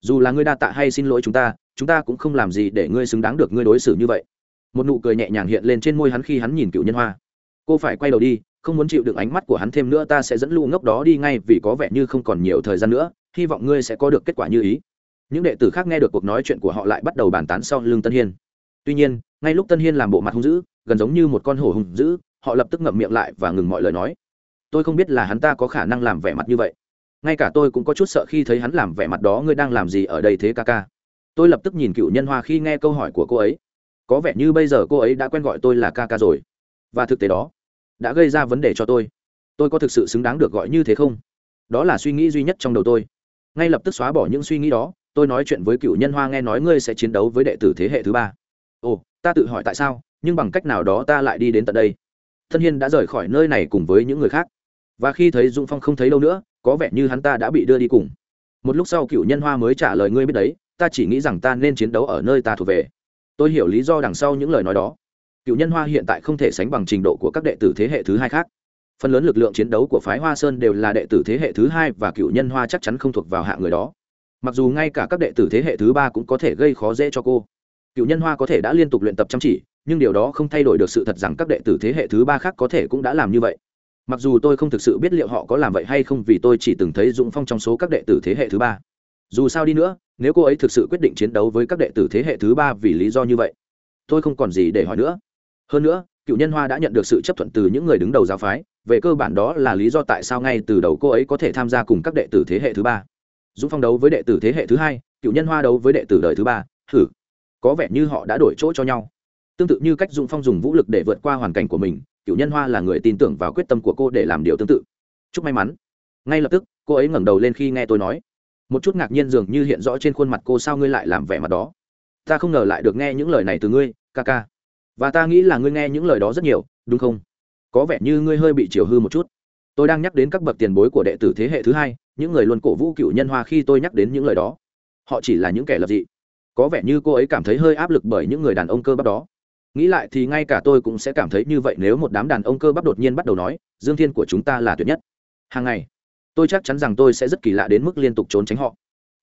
Dù là ngươi đa tạ hay xin lỗi chúng ta chúng ta cũng không làm gì để ngươi xứng đáng được ngươi đối xử như vậy một nụ cười nhẹ nhàng hiện lên trên môi hắn khi hắn nhìn cựu nhân hoa. Cô phải quay đầu đi, không muốn chịu đựng ánh mắt của hắn thêm nữa, ta sẽ dẫn lũ ngốc đó đi ngay vì có vẻ như không còn nhiều thời gian nữa, hy vọng ngươi sẽ có được kết quả như ý. Những đệ tử khác nghe được cuộc nói chuyện của họ lại bắt đầu bàn tán sau lưng tân hiên. Tuy nhiên, ngay lúc tân hiên làm bộ mặt hung dữ, gần giống như một con hổ hung dữ, họ lập tức ngậm miệng lại và ngừng mọi lời nói. Tôi không biết là hắn ta có khả năng làm vẻ mặt như vậy. Ngay cả tôi cũng có chút sợ khi thấy hắn làm vẻ mặt đó, ngươi đang làm gì ở đây thế ca ca? Tôi lập tức nhìn cựu nhân hoa khi nghe câu hỏi của cô ấy có vẻ như bây giờ cô ấy đã quen gọi tôi là ca ca rồi. Và thực tế đó, đã gây ra vấn đề cho tôi. Tôi có thực sự xứng đáng được gọi như thế không? Đó là suy nghĩ duy nhất trong đầu tôi. Ngay lập tức xóa bỏ những suy nghĩ đó, tôi nói chuyện với cựu nhân hoa nghe nói ngươi sẽ chiến đấu với đệ tử thế hệ thứ ba. Ồ, ta tự hỏi tại sao, nhưng bằng cách nào đó ta lại đi đến tận đây? Thân hiên đã rời khỏi nơi này cùng với những người khác. Và khi thấy dung phong không thấy đâu nữa, có vẻ như hắn ta đã bị đưa đi cùng. Một lúc sau cựu nhân hoa mới trả lời ngươi biết đấy, ta chỉ nghĩ rằng ta nên chiến đấu ở nơi ta thuộc về tôi hiểu lý do đằng sau những lời nói đó. Cựu nhân hoa hiện tại không thể sánh bằng trình độ của các đệ tử thế hệ thứ hai khác. Phần lớn lực lượng chiến đấu của phái hoa sơn đều là đệ tử thế hệ thứ hai và cựu nhân hoa chắc chắn không thuộc vào hạng người đó. Mặc dù ngay cả các đệ tử thế hệ thứ ba cũng có thể gây khó dễ cho cô. Cựu nhân hoa có thể đã liên tục luyện tập chăm chỉ, nhưng điều đó không thay đổi được sự thật rằng các đệ tử thế hệ thứ ba khác có thể cũng đã làm như vậy. Mặc dù tôi không thực sự biết liệu họ có làm vậy hay không vì tôi chỉ từng thấy dũng phong trong số các đệ tử thế hệ thứ ba dù sao đi nữa, nếu cô ấy thực sự quyết định chiến đấu với các đệ tử thế hệ thứ ba vì lý do như vậy, tôi không còn gì để hỏi nữa. Hơn nữa, cựu nhân hoa đã nhận được sự chấp thuận từ những người đứng đầu giáo phái, về cơ bản đó là lý do tại sao ngay từ đầu cô ấy có thể tham gia cùng các đệ tử thế hệ thứ ba. Dũng phong đấu với đệ tử thế hệ thứ hai, cựu nhân hoa đấu với đệ tử đời thứ ba thử có vẻ như họ đã đổi chỗ cho nhau. Tương tự như cách dũng phong dùng vũ lực để vượt qua hoàn cảnh của mình, cựu nhân hoa là người tin tưởng vào quyết tâm của cô để làm điều tương tự. Chúc may mắn. Ngay lập tức, cô ấy ngẩng đầu lên khi nghe tôi nói một chút ngạc nhiên dường như hiện rõ trên khuôn mặt cô sao ngươi lại làm vẻ mặt đó. Ta không ngờ lại được nghe những lời này từ ngươi, ca ca. Và ta nghĩ là ngươi nghe những lời đó rất nhiều, đúng không? Có vẻ như ngươi hơi bị chiều hư một chút. Tôi đang nhắc đến các bậc tiền bối của đệ tử thế hệ thứ hai, những người luôn cổ vũ cựu nhân hoa khi tôi nhắc đến những lời đó. Họ chỉ là những kẻ lập dị. Có vẻ như cô ấy cảm thấy hơi áp lực bởi những người đàn ông cơ bắp đó. Nghĩ lại thì ngay cả tôi cũng sẽ cảm thấy như vậy nếu một đám đàn ông cơ bắp đột nhiên bắt đầu nói, dương thiên của chúng ta là tuyệt nhất. Hàng ngày tôi chắc chắn rằng tôi sẽ rất kỳ lạ đến mức liên tục trốn tránh họ.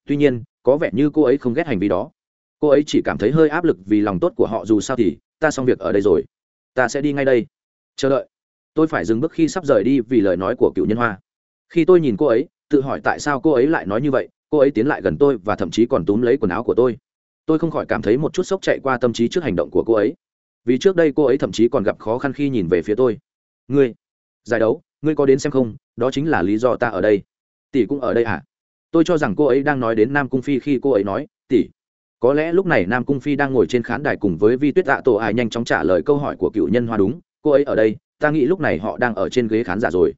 Tuy nhiên, có vẻ như cô ấy không ghét hành vi đó. Cô ấy chỉ cảm thấy hơi áp lực vì lòng tốt của họ dù sao thì, ta xong việc ở đây rồi. Ta sẽ đi ngay đây. Chờ đợi. Tôi phải dừng bước khi sắp rời đi vì lời nói của cựu nhân hoa. Khi tôi nhìn cô ấy, tự hỏi tại sao cô ấy lại nói như vậy, cô ấy tiến lại gần tôi và thậm chí còn túm lấy quần áo của tôi. Tôi không khỏi cảm thấy một chút sốc chạy qua tâm trí trước hành động của cô ấy. Vì trước đây cô ấy thậm chí còn gặp khó khăn khi nhìn về phía tôi. Ngươi, giải đấu ngươi có đến xem không? Đó chính là lý do ta ở đây. Tỷ cũng ở đây à? Tôi cho rằng cô ấy đang nói đến nam cung phi khi cô ấy nói, tỷ, có lẽ lúc này nam cung phi đang ngồi trên khán đài cùng với vi tuyết tạ tổ ai nhanh chóng trả lời câu hỏi của cựu nhân hoa đúng, cô ấy ở đây, ta nghĩ lúc này họ đang ở trên ghế khán giả rồi.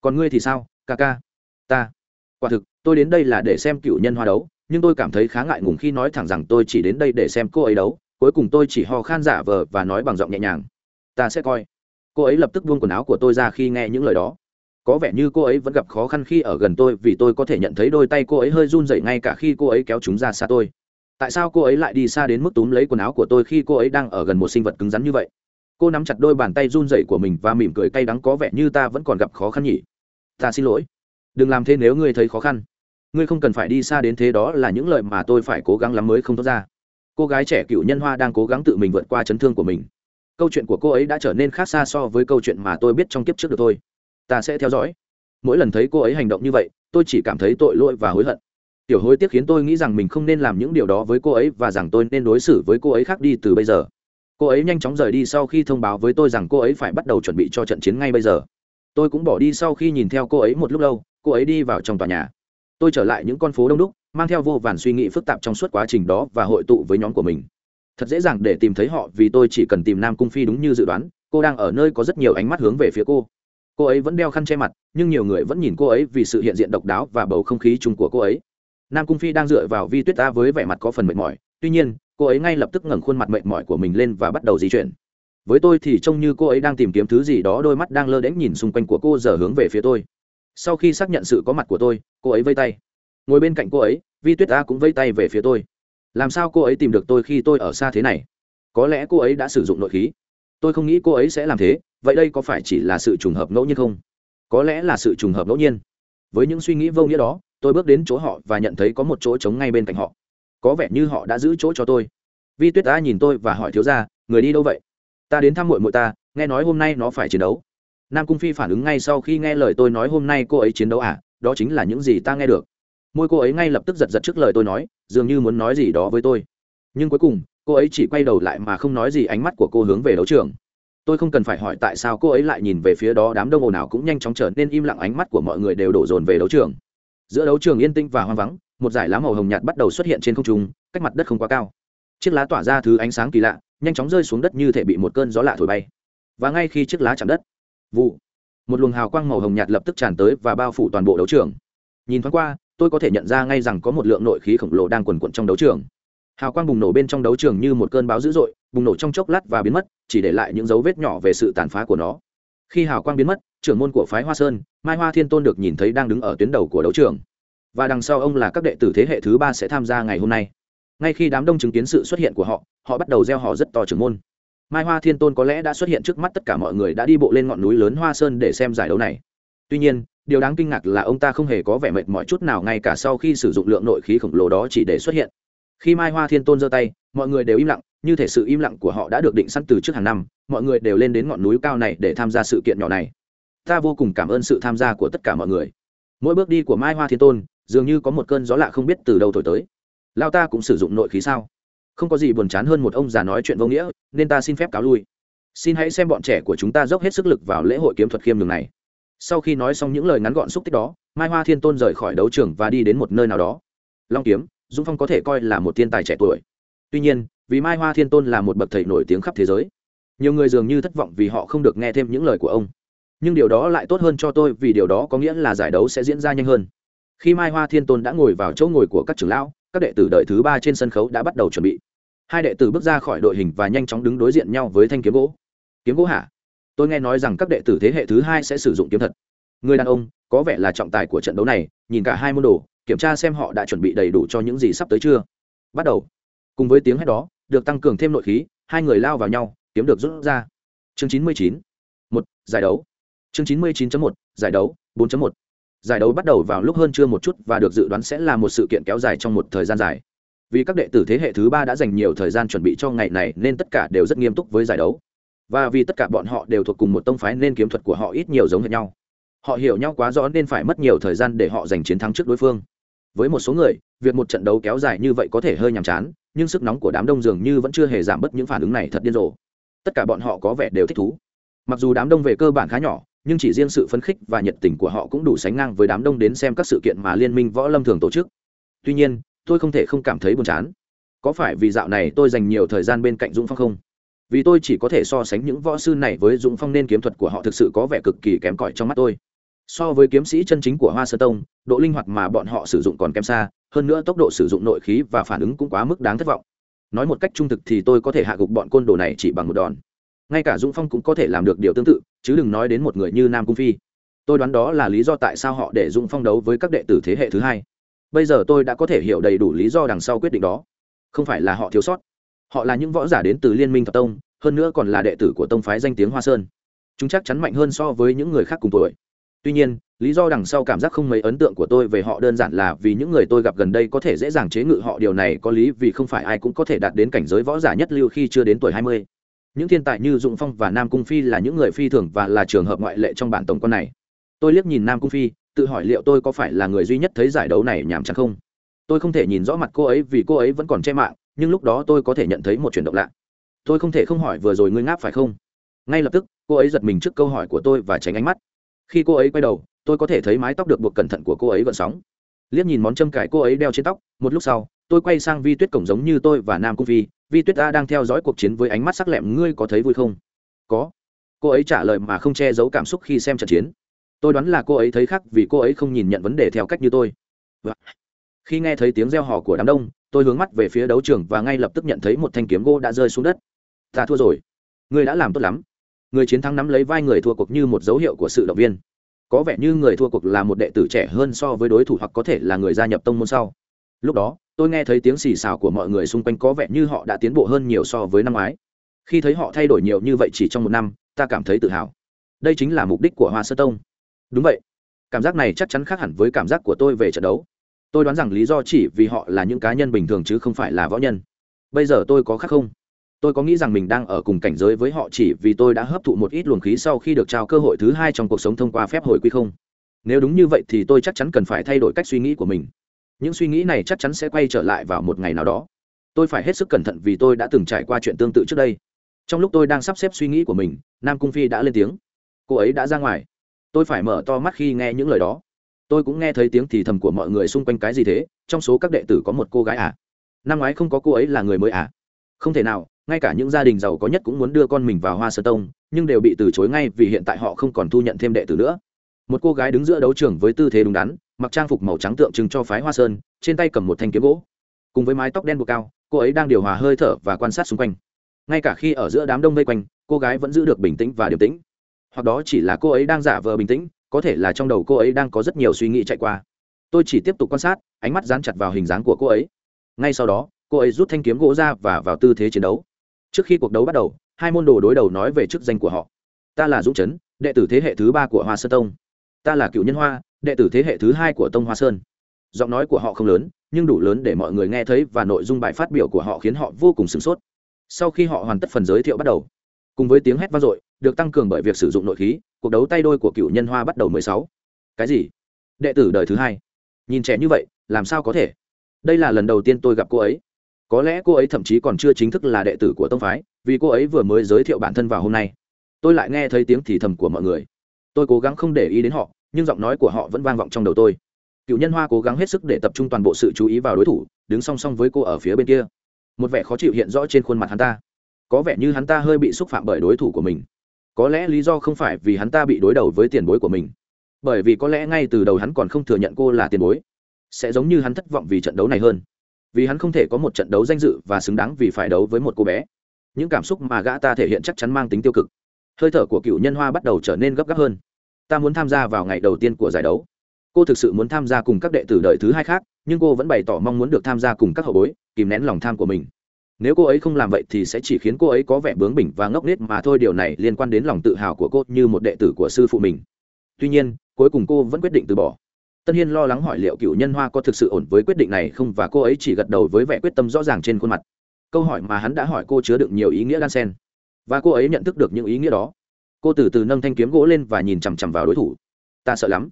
Còn ngươi thì sao, ca ca? Ta. Quả thực, tôi đến đây là để xem cựu nhân hoa đấu, nhưng tôi cảm thấy khá ngại ngùng khi nói thẳng rằng tôi chỉ đến đây để xem cô ấy đấu, cuối cùng tôi chỉ ho khan giả vờ và nói bằng giọng nhẹ nhàng, ta sẽ coi cô ấy lập tức buông quần áo của tôi ra khi nghe những lời đó. Có vẻ như cô ấy vẫn gặp khó khăn khi ở gần tôi vì tôi có thể nhận thấy đôi tay cô ấy hơi run rẩy ngay cả khi cô ấy kéo chúng ra xa tôi. Tại sao cô ấy lại đi xa đến mức túm lấy quần áo của tôi khi cô ấy đang ở gần một sinh vật cứng rắn như vậy? Cô nắm chặt đôi bàn tay run rẩy của mình và mỉm cười cay đắng có vẻ như ta vẫn còn gặp khó khăn nhỉ? Ta xin lỗi. Đừng làm thế nếu ngươi thấy khó khăn. Ngươi không cần phải đi xa đến thế đó là những lời mà tôi phải cố gắng lắm mới không thoát ra. Cô gái trẻ cựu nhân hoa đang cố gắng tự mình vượt qua chấn thương của mình câu chuyện của cô ấy đã trở nên khác xa so với câu chuyện mà tôi biết trong kiếp trước được thôi. Ta sẽ theo dõi. Mỗi lần thấy cô ấy hành động như vậy, tôi chỉ cảm thấy tội lỗi và hối hận. Tiểu hối tiếc khiến tôi nghĩ rằng mình không nên làm những điều đó với cô ấy và rằng tôi nên đối xử với cô ấy khác đi từ bây giờ. Cô ấy nhanh chóng rời đi sau khi thông báo với tôi rằng cô ấy phải bắt đầu chuẩn bị cho trận chiến ngay bây giờ. Tôi cũng bỏ đi sau khi nhìn theo cô ấy một lúc lâu, cô ấy đi vào trong tòa nhà. Tôi trở lại những con phố đông đúc, mang theo vô vàn suy nghĩ phức tạp trong suốt quá trình đó và hội tụ với nhóm của mình thật dễ dàng để tìm thấy họ vì tôi chỉ cần tìm nam cung phi đúng như dự đoán, cô đang ở nơi có rất nhiều ánh mắt hướng về phía cô. Cô ấy vẫn đeo khăn che mặt, nhưng nhiều người vẫn nhìn cô ấy vì sự hiện diện độc đáo và bầu không khí chung của cô ấy. Nam cung phi đang dựa vào vi tuyết ta với vẻ mặt có phần mệt mỏi, tuy nhiên, cô ấy ngay lập tức ngẩng khuôn mặt mệt mỏi của mình lên và bắt đầu di chuyển. Với tôi thì trông như cô ấy đang tìm kiếm thứ gì đó, đôi mắt đang lơ đễnh nhìn xung quanh của cô giờ hướng về phía tôi. Sau khi xác nhận sự có mặt của tôi, cô ấy vây tay. Ngồi bên cạnh cô ấy, vi tuyết ta cũng vây tay về phía tôi làm sao cô ấy tìm được tôi khi tôi ở xa thế này? Có lẽ cô ấy đã sử dụng nội khí. Tôi không nghĩ cô ấy sẽ làm thế, vậy đây có phải chỉ là sự trùng hợp ngẫu nhiên không? Có lẽ là sự trùng hợp ngẫu nhiên. Với những suy nghĩ vô nghĩa đó, tôi bước đến chỗ họ và nhận thấy có một chỗ trống ngay bên cạnh họ. Có vẻ như họ đã giữ chỗ cho tôi. Vi tuyết ta nhìn tôi và hỏi thiếu ra người đi đâu vậy? Ta đến thăm mội mội ta, nghe nói hôm nay nó phải chiến đấu. Nam cung phi phản ứng ngay sau khi nghe lời tôi nói hôm nay cô ấy chiến đấu à? Đó chính là những gì ta nghe được môi cô ấy ngay lập tức giật giật trước lời tôi nói, dường như muốn nói gì đó với tôi. Nhưng cuối cùng, cô ấy chỉ quay đầu lại mà không nói gì ánh mắt của cô hướng về đấu trường. Tôi không cần phải hỏi tại sao cô ấy lại nhìn về phía đó, đám đông ồn ào cũng nhanh chóng trở nên im lặng, ánh mắt của mọi người đều đổ dồn về đấu trường. Giữa đấu trường yên tĩnh và hoang vắng, một dải lá màu hồng nhạt bắt đầu xuất hiện trên không trung, cách mặt đất không quá cao. Chiếc lá tỏa ra thứ ánh sáng kỳ lạ, nhanh chóng rơi xuống đất như thể bị một cơn gió lạ thổi bay. Và ngay khi chiếc lá chạm đất, vụ, một luồng hào quang màu hồng nhạt lập tức tràn tới và bao phủ toàn bộ đấu trường. Nhìn thoáng qua tôi có thể nhận ra ngay rằng có một lượng nội khí khổng lồ đang quần quận trong đấu trường. Hào quang bùng nổ bên trong đấu trường như một cơn báo dữ dội, bùng nổ trong chốc lát và biến mất, chỉ để lại những dấu vết nhỏ về sự tàn phá của nó. Khi hào quang biến mất, trưởng môn của phái hoa sơn, mai hoa thiên tôn được nhìn thấy đang đứng ở tuyến đầu của đấu trường. Và đằng sau ông là các đệ tử thế hệ thứ ba sẽ tham gia ngày hôm nay. Ngay khi đám đông chứng kiến sự xuất hiện của họ họ bắt đầu gieo họ rất to trưởng môn. Mai hoa thiên tôn có lẽ đã xuất hiện trước mắt tất cả mọi người đã đi bộ lên ngọn núi lớn hoa sơn để xem giải đấu này. Tuy nhiên điều đáng kinh ngạc là ông ta không hề có vẻ mệt mỏi chút nào ngay cả sau khi sử dụng lượng nội khí khổng lồ đó chỉ để xuất hiện. Khi mai hoa thiên tôn giơ tay, mọi người đều im lặng, như thể sự im lặng của họ đã được định sẵn từ trước hàng năm, mọi người đều lên đến ngọn núi cao này để tham gia sự kiện nhỏ này. Ta vô cùng cảm ơn sự tham gia của tất cả mọi người. Mỗi bước đi của mai hoa thiên tôn, dường như có một cơn gió lạ không biết từ đâu thổi tới. Lao ta cũng sử dụng nội khí sao? Không có gì buồn chán hơn một ông già nói chuyện vô nghĩa, nên ta xin phép cáo lui. Xin hãy xem bọn trẻ của chúng ta dốc hết sức lực vào lễ hội kiếm thuật khiêm đường này sau khi nói xong những lời ngắn gọn xúc tích đó, mai hoa thiên tôn rời khỏi đấu trường và đi đến một nơi nào đó. Long kiếm dung phong có thể coi là một thiên tài trẻ tuổi. Tuy nhiên, vì mai hoa thiên tôn là một bậc thầy nổi tiếng khắp thế giới, nhiều người dường như thất vọng vì họ không được nghe thêm những lời của ông. Nhưng điều đó lại tốt hơn cho tôi vì điều đó có nghĩa là giải đấu sẽ diễn ra nhanh hơn. Khi mai hoa thiên tôn đã ngồi vào chỗ ngồi của các trưởng lão, các đệ tử đợi thứ ba trên sân khấu đã bắt đầu chuẩn bị. Hai đệ tử bước ra khỏi đội hình và nhanh chóng đứng đối diện nhau với thanh kiếm gỗ. Kiếm gỗ hả? Tôi nghe nói rằng các đệ tử thế hệ thứ hai sẽ sử dụng kiếm thật. Người đàn ông, có vẻ là trọng tài của trận đấu này, nhìn cả hai môn đồ, kiểm tra xem họ đã chuẩn bị đầy đủ cho những gì sắp tới chưa. Bắt đầu. Cùng với tiếng hét đó, được tăng cường thêm nội khí, hai người lao vào nhau, kiếm được rút ra. Chương chín mươi chín. Một, giải đấu. Chương chín mươi chín một, giải đấu, bốn một. Giải đấu bắt đầu vào lúc hơn trưa một chút và được dự đoán sẽ là một sự kiện kéo dài trong một thời gian dài. Vì các đệ tử thế hệ thứ ba đã dành nhiều thời gian chuẩn bị cho ngày này nên tất cả đều rất nghiêm túc với giải đấu và vì tất cả bọn họ đều thuộc cùng một tông phái nên kiếm thuật của họ ít nhiều giống hệt nhau. Họ hiểu nhau quá rõ nên phải mất nhiều thời gian để họ giành chiến thắng trước đối phương. Với một số người, việc một trận đấu kéo dài như vậy có thể hơi nhàm chán, nhưng sức nóng của đám đông dường như vẫn chưa hề giảm bớt những phản ứng này thật điên rồ. Tất cả bọn họ có vẻ đều thích thú. Mặc dù đám đông về cơ bản khá nhỏ, nhưng chỉ riêng sự phấn khích và nhiệt tình của họ cũng đủ sánh ngang với đám đông đến xem các sự kiện mà liên minh võ lâm thường tổ chức. Tuy nhiên, tôi không thể không cảm thấy buồn chán. Có phải vì dạo này tôi dành nhiều thời gian bên cạnh dũng phong không? Vì tôi chỉ có thể so sánh những võ sư này với dũng phong nên kiếm thuật của họ thực sự có vẻ cực kỳ kém cỏi trong mắt tôi. So với kiếm sĩ chân chính của hoa sơ tông, độ linh hoạt mà bọn họ sử dụng còn kém xa, hơn nữa tốc độ sử dụng nội khí và phản ứng cũng quá mức đáng thất vọng. Nói một cách trung thực thì tôi có thể hạ gục bọn côn đồ này chỉ bằng một đòn. Ngay cả dũng phong cũng có thể làm được điều tương tự, chứ đừng nói đến một người như nam cung phi. Tôi đoán đó là lý do tại sao họ để dũng phong đấu với các đệ tử thế hệ thứ hai. Bây giờ tôi đã có thể hiểu đầy đủ lý do đằng sau quyết định đó. Không phải là họ thiếu sót họ là những võ giả đến từ liên minh thập tông, hơn nữa còn là đệ tử của tông phái danh tiếng hoa sơn. Chúng chắc chắn mạnh hơn so với những người khác cùng tuổi. Tuy nhiên, lý do đằng sau cảm giác không mấy ấn tượng của tôi về họ đơn giản là vì những người tôi gặp gần đây có thể dễ dàng chế ngự họ. Điều này có lý vì không phải ai cũng có thể đạt đến cảnh giới võ giả nhất lưu khi chưa đến tuổi hai mươi. Những thiên tài như dụng phong và nam cung phi là những người phi thường và là trường hợp ngoại lệ trong bản tổng quan này. Tôi liếc nhìn nam cung phi, tự hỏi liệu tôi có phải là người duy nhất thấy giải đấu này nhàm chán không? Tôi không thể nhìn rõ mặt cô ấy vì cô ấy vẫn còn che mạng nhưng lúc đó tôi có thể nhận thấy một chuyển động lạ. Tôi không thể không hỏi vừa rồi ngươi ngáp phải không? Ngay lập tức, cô ấy giật mình trước câu hỏi của tôi và tránh ánh mắt. Khi cô ấy quay đầu, tôi có thể thấy mái tóc được buộc cẩn thận của cô ấy vẫn sóng. Liếc nhìn món châm cải cô ấy đeo trên tóc, một lúc sau, tôi quay sang vi tuyết cổng giống như tôi và nam cung phi vi tuyết ta đang theo dõi cuộc chiến với ánh mắt sắc lẹm, ngươi có thấy vui không? Có. Cô ấy trả lời mà không che giấu cảm xúc khi xem trận chiến. Tôi đoán là cô ấy thấy khác vì cô ấy không nhìn nhận vấn đề theo cách như tôi. Vâng khi nghe thấy tiếng reo hò của đám đông, tôi hướng mắt về phía đấu trường và ngay lập tức nhận thấy một thanh kiếm gỗ đã rơi xuống đất. Ta thua rồi. Ngươi đã làm tốt lắm. Người chiến thắng nắm lấy vai người thua cuộc như một dấu hiệu của sự động viên. Có vẻ như người thua cuộc là một đệ tử trẻ hơn so với đối thủ hoặc có thể là người gia nhập tông môn sau. Lúc đó, tôi nghe thấy tiếng xì xào của mọi người xung quanh có vẻ như họ đã tiến bộ hơn nhiều so với năm ngoái. Khi thấy họ thay đổi nhiều như vậy chỉ trong một năm, ta cảm thấy tự hào. Đây chính là mục đích của hoa sơ tông. Đúng vậy. Cảm giác này chắc chắn khác hẳn với cảm giác của tôi về trận đấu tôi đoán rằng lý do chỉ vì họ là những cá nhân bình thường chứ không phải là võ nhân. Bây giờ tôi có khác không? Tôi có nghĩ rằng mình đang ở cùng cảnh giới với họ chỉ vì tôi đã hấp thụ một ít luồng khí sau khi được trao cơ hội thứ hai trong cuộc sống thông qua phép hồi quy không? Nếu đúng như vậy thì tôi chắc chắn cần phải thay đổi cách suy nghĩ của mình. Những suy nghĩ này chắc chắn sẽ quay trở lại vào một ngày nào đó. Tôi phải hết sức cẩn thận vì tôi đã từng trải qua chuyện tương tự trước đây. Trong lúc tôi đang sắp xếp suy nghĩ của mình, nam cung phi đã lên tiếng. Cô ấy đã ra ngoài. Tôi phải mở to mắt khi nghe những lời đó tôi cũng nghe thấy tiếng thì thầm của mọi người xung quanh cái gì thế? Trong số các đệ tử có một cô gái à? Năm ngoái không có cô ấy là người mới à? Không thể nào, ngay cả những gia đình giàu có nhất cũng muốn đưa con mình vào hoa sơ tông, nhưng đều bị từ chối ngay vì hiện tại họ không còn thu nhận thêm đệ tử nữa. Một cô gái đứng giữa đấu trường với tư thế đúng đắn, mặc trang phục màu trắng tượng trưng cho phái hoa sơn, trên tay cầm một thanh kiếm gỗ. Cùng với mái tóc đen buộc cao, cô ấy đang điều hòa hơi thở và quan sát xung quanh. Ngay cả khi ở giữa đám đông vây quanh, cô gái vẫn giữ được bình tĩnh và điềm tĩnh. Hoặc đó chỉ là cô ấy đang giả vờ bình tĩnh có thể là trong đầu cô ấy đang có rất nhiều suy nghĩ chạy qua. Tôi chỉ tiếp tục quan sát, ánh mắt dán chặt vào hình dáng của cô ấy. Ngay sau đó, cô ấy rút thanh kiếm gỗ ra và vào tư thế chiến đấu. Trước khi cuộc đấu bắt đầu, hai môn đồ đối đầu nói về chức danh của họ. Ta là dũng trấn đệ tử thế hệ thứ ba của hoa sơn tông. Ta là cựu nhân hoa, đệ tử thế hệ thứ hai của tông hoa sơn. Giọng nói của họ không lớn, nhưng đủ lớn để mọi người nghe thấy và nội dung bài phát biểu của họ khiến họ vô cùng sửng sốt. Sau khi họ hoàn tất phần giới thiệu bắt đầu, cùng với tiếng hét vang dội, được tăng cường bởi việc sử dụng nội khí cuộc đấu tay đôi của cựu nhân hoa bắt đầu mười sáu. Cái gì? Đệ tử đời thứ hai. Nhìn trẻ như vậy, làm sao có thể? Đây là lần đầu tiên tôi gặp cô ấy. Có lẽ cô ấy thậm chí còn chưa chính thức là đệ tử của tông phái, vì cô ấy vừa mới giới thiệu bản thân vào hôm nay. Tôi lại nghe thấy tiếng thì thầm của mọi người. Tôi cố gắng không để ý đến họ, nhưng giọng nói của họ vẫn vang vọng trong đầu tôi. Cựu nhân hoa cố gắng hết sức để tập trung toàn bộ sự chú ý vào đối thủ, đứng song song với cô ở phía bên kia. Một vẻ khó chịu hiện rõ trên khuôn mặt hắn ta. Có vẻ như hắn ta hơi bị xúc phạm bởi đối thủ của mình có lẽ lý do không phải vì hắn ta bị đối đầu với tiền bối của mình, bởi vì có lẽ ngay từ đầu hắn còn không thừa nhận cô là tiền bối, sẽ giống như hắn thất vọng vì trận đấu này hơn. Vì hắn không thể có một trận đấu danh dự và xứng đáng vì phải đấu với một cô bé. Những cảm xúc mà gã ta thể hiện chắc chắn mang tính tiêu cực. Hơi thở của cựu nhân hoa bắt đầu trở nên gấp gáp hơn. Ta muốn tham gia vào ngày đầu tiên của giải đấu. Cô thực sự muốn tham gia cùng các đệ tử đời thứ hai khác, nhưng cô vẫn bày tỏ mong muốn được tham gia cùng các hậu bối, kìm nén lòng tham của mình nếu cô ấy không làm vậy thì sẽ chỉ khiến cô ấy có vẻ bướng bỉnh và ngốc nghếch mà thôi, điều này liên quan đến lòng tự hào của cô như một đệ tử của sư phụ mình. Tuy nhiên, cuối cùng cô vẫn quyết định từ bỏ. Tân hiên lo lắng hỏi liệu cựu nhân hoa có thực sự ổn với quyết định này không và cô ấy chỉ gật đầu với vẻ quyết tâm rõ ràng trên khuôn mặt. Câu hỏi mà hắn đã hỏi cô chứa đựng nhiều ý nghĩa đan sen và cô ấy nhận thức được những ý nghĩa đó. Cô từ từ nâng thanh kiếm gỗ lên và nhìn chằm chằm vào đối thủ. Ta sợ lắm.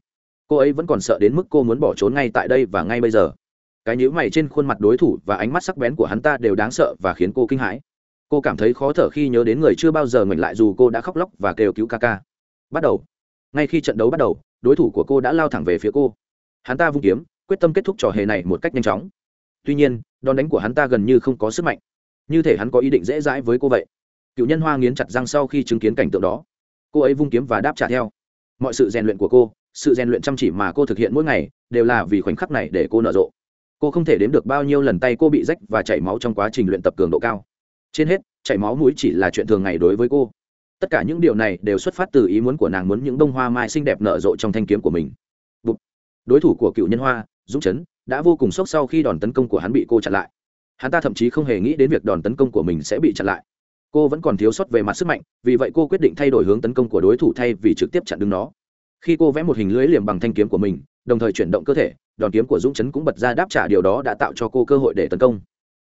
Cô ấy vẫn còn sợ đến mức cô muốn bỏ trốn ngay tại đây và ngay bây giờ cái nhíu mày trên khuôn mặt đối thủ và ánh mắt sắc bén của hắn ta đều đáng sợ và khiến cô kinh hãi. Cô cảm thấy khó thở khi nhớ đến người chưa bao giờ ngoảnh lại dù cô đã khóc lóc và kêu cứu ca ca. Bắt đầu. Ngay khi trận đấu bắt đầu, đối thủ của cô đã lao thẳng về phía cô. Hắn ta vung kiếm, quyết tâm kết thúc trò hề này một cách nhanh chóng. Tuy nhiên, đòn đánh của hắn ta gần như không có sức mạnh. Như thể hắn có ý định dễ dãi với cô vậy. Cựu nhân hoa nghiến chặt răng sau khi chứng kiến cảnh tượng đó. Cô ấy vung kiếm và đáp trả theo. Mọi sự rèn luyện của cô, sự rèn luyện chăm chỉ mà cô thực hiện mỗi ngày, đều là vì khoảnh khắc này để cô nở rộ cô không thể đếm được bao nhiêu lần tay cô bị rách và chảy máu trong quá trình luyện tập cường độ cao. Trên hết, chảy máu mũi chỉ là chuyện thường ngày đối với cô. Tất cả những điều này đều xuất phát từ ý muốn của nàng muốn những bông hoa mai xinh đẹp nở rộ trong thanh kiếm của mình. Bụt. đối thủ của cựu nhân hoa, dũng chấn, đã vô cùng sốc sau khi đòn tấn công của hắn bị cô chặn lại. Hắn ta thậm chí không hề nghĩ đến việc đòn tấn công của mình sẽ bị chặn lại. Cô vẫn còn thiếu sót về mặt sức mạnh, vì vậy cô quyết định thay đổi hướng tấn công của đối thủ thay vì trực tiếp chặn đứng nó khi cô vẽ một hình lưới liềm bằng thanh kiếm của mình, đồng thời chuyển động cơ thể, đòn kiếm của dũng chấn cũng bật ra đáp trả điều đó đã tạo cho cô cơ hội để tấn công.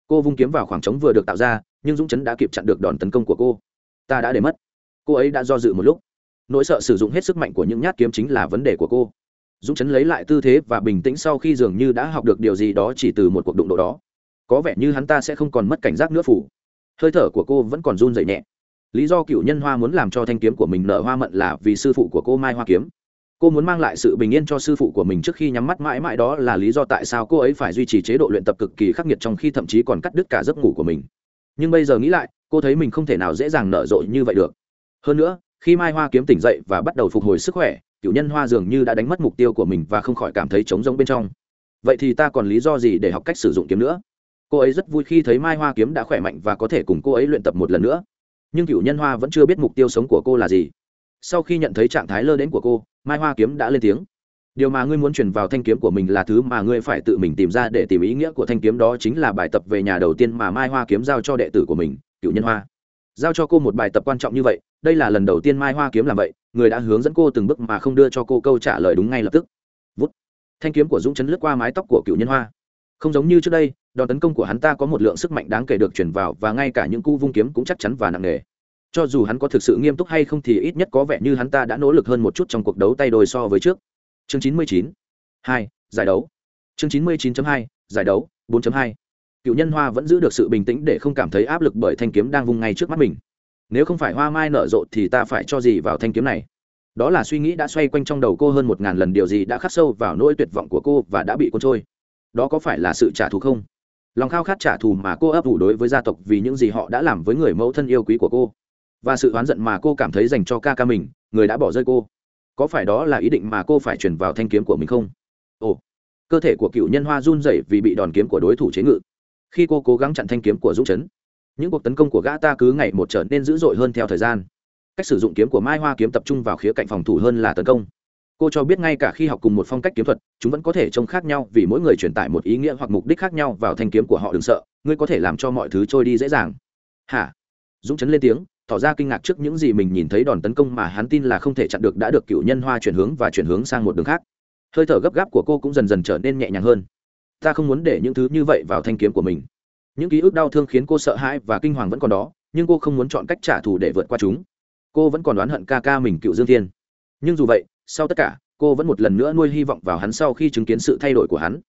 Cô vung kiếm vào khoảng trống vừa được tạo ra, nhưng dũng chấn đã kịp chặn được đòn tấn công của cô. Ta đã để mất. Cô ấy đã do dự một lúc. Nỗi sợ sử dụng hết sức mạnh của những nhát kiếm chính là vấn đề của cô. Dũng chấn lấy lại tư thế và bình tĩnh sau khi dường như đã học được điều gì đó chỉ từ một cuộc đụng độ đó. Có vẻ như hắn ta sẽ không còn mất cảnh giác nữa phủ hơi thở của cô vẫn còn run dậy nhẹ. Lý do cựu nhân hoa muốn làm cho thanh kiếm của mình nở hoa mận là vì sư phụ của cô mai hoa kiếm cô muốn mang lại sự bình yên cho sư phụ của mình trước khi nhắm mắt mãi mãi, đó là lý do tại sao cô ấy phải duy trì chế độ luyện tập cực kỳ khắc nghiệt trong khi thậm chí còn cắt đứt cả giấc ngủ của mình. Nhưng bây giờ nghĩ lại, cô thấy mình không thể nào dễ dàng nở rộ như vậy được. Hơn nữa, khi mai hoa kiếm tỉnh dậy và bắt đầu phục hồi sức khỏe, cựu nhân hoa dường như đã đánh mất mục tiêu của mình và không khỏi cảm thấy trống rỗng bên trong. Vậy thì ta còn lý do gì để học cách sử dụng kiếm nữa? Cô ấy rất vui khi thấy mai hoa kiếm đã khỏe mạnh và có thể cùng cô ấy luyện tập một lần nữa. Nhưng cựu nhân hoa vẫn chưa biết mục tiêu sống của cô là gì. Sau khi nhận thấy trạng thái lơ đến của cô mai hoa kiếm đã lên tiếng. Điều mà ngươi muốn truyền vào thanh kiếm của mình là thứ mà ngươi phải tự mình tìm ra để tìm ý nghĩa của thanh kiếm đó chính là bài tập về nhà đầu tiên mà mai hoa kiếm giao cho đệ tử của mình cựu nhân hoa. Giao cho cô một bài tập quan trọng như vậy, đây là lần đầu tiên mai hoa kiếm làm vậy, người đã hướng dẫn cô từng bước mà không đưa cho cô câu trả lời đúng ngay lập tức. Vút. Thanh kiếm của dũng chấn lướt qua mái tóc của cựu nhân hoa. Không giống như trước đây, đòn tấn công của hắn ta có một lượng sức mạnh đáng kể được chuyển vào và ngay cả những cu vung kiếm cũng chắc chắn và nặng nề cho dù hắn có thực sự nghiêm túc hay không thì ít nhất có vẻ như hắn ta đã nỗ lực hơn một chút trong cuộc đấu tay đôi so với trước. Chương chín mươi chín, hai, giải đấu. Chương chín mươi chín hai, giải đấu, bốn hai. Cựu nhân hoa vẫn giữ được sự bình tĩnh để không cảm thấy áp lực bởi thanh kiếm đang vung ngay trước mắt mình. Nếu không phải hoa mai nở rộ thì ta phải cho gì vào thanh kiếm này? Đó là suy nghĩ đã xoay quanh trong đầu cô hơn một ngàn lần, điều gì đã khắc sâu vào nỗi tuyệt vọng của cô và đã bị cuốn trôi? Đó có phải là sự trả thù không? Lòng khao khát trả thù mà cô ấp ủ đối với gia tộc vì những gì họ đã làm với người mẫu thân yêu quý của cô và sự oán giận mà cô cảm thấy dành cho ca ca mình, người đã bỏ rơi cô. Có phải đó là ý định mà cô phải chuyển vào thanh kiếm của mình không? Ồ, cơ thể của cựu nhân hoa run rẩy vì bị đòn kiếm của đối thủ chế ngự. Khi cô cố gắng chặn thanh kiếm của dũng chấn, những cuộc tấn công của gã ta cứ ngày một trở nên dữ dội hơn theo thời gian. Cách sử dụng kiếm của mai hoa kiếm tập trung vào khía cạnh phòng thủ hơn là tấn công. Cô cho biết ngay cả khi học cùng một phong cách kiếm thuật, chúng vẫn có thể trông khác nhau vì mỗi người truyền tải một ý nghĩa hoặc mục đích khác nhau vào thanh kiếm của họ đừng sợ, ngươi có thể làm cho mọi thứ trôi đi dễ dàng. Hả? Dũng chấn lên tiếng tỏ ra kinh ngạc trước những gì mình nhìn thấy đòn tấn công mà hắn tin là không thể chặn được đã được cựu nhân hoa chuyển hướng và chuyển hướng sang một đường khác. Hơi thở gấp gáp của cô cũng dần dần trở nên nhẹ nhàng hơn. Ta không muốn để những thứ như vậy vào thanh kiếm của mình. Những ký ức đau thương khiến cô sợ hãi và kinh hoàng vẫn còn đó, nhưng cô không muốn chọn cách trả thù để vượt qua chúng. Cô vẫn còn đoán hận ca ca mình, cựu dương thiên. Nhưng dù vậy, sau tất cả, cô vẫn một lần nữa nuôi hy vọng vào hắn sau khi chứng kiến sự thay đổi của hắn.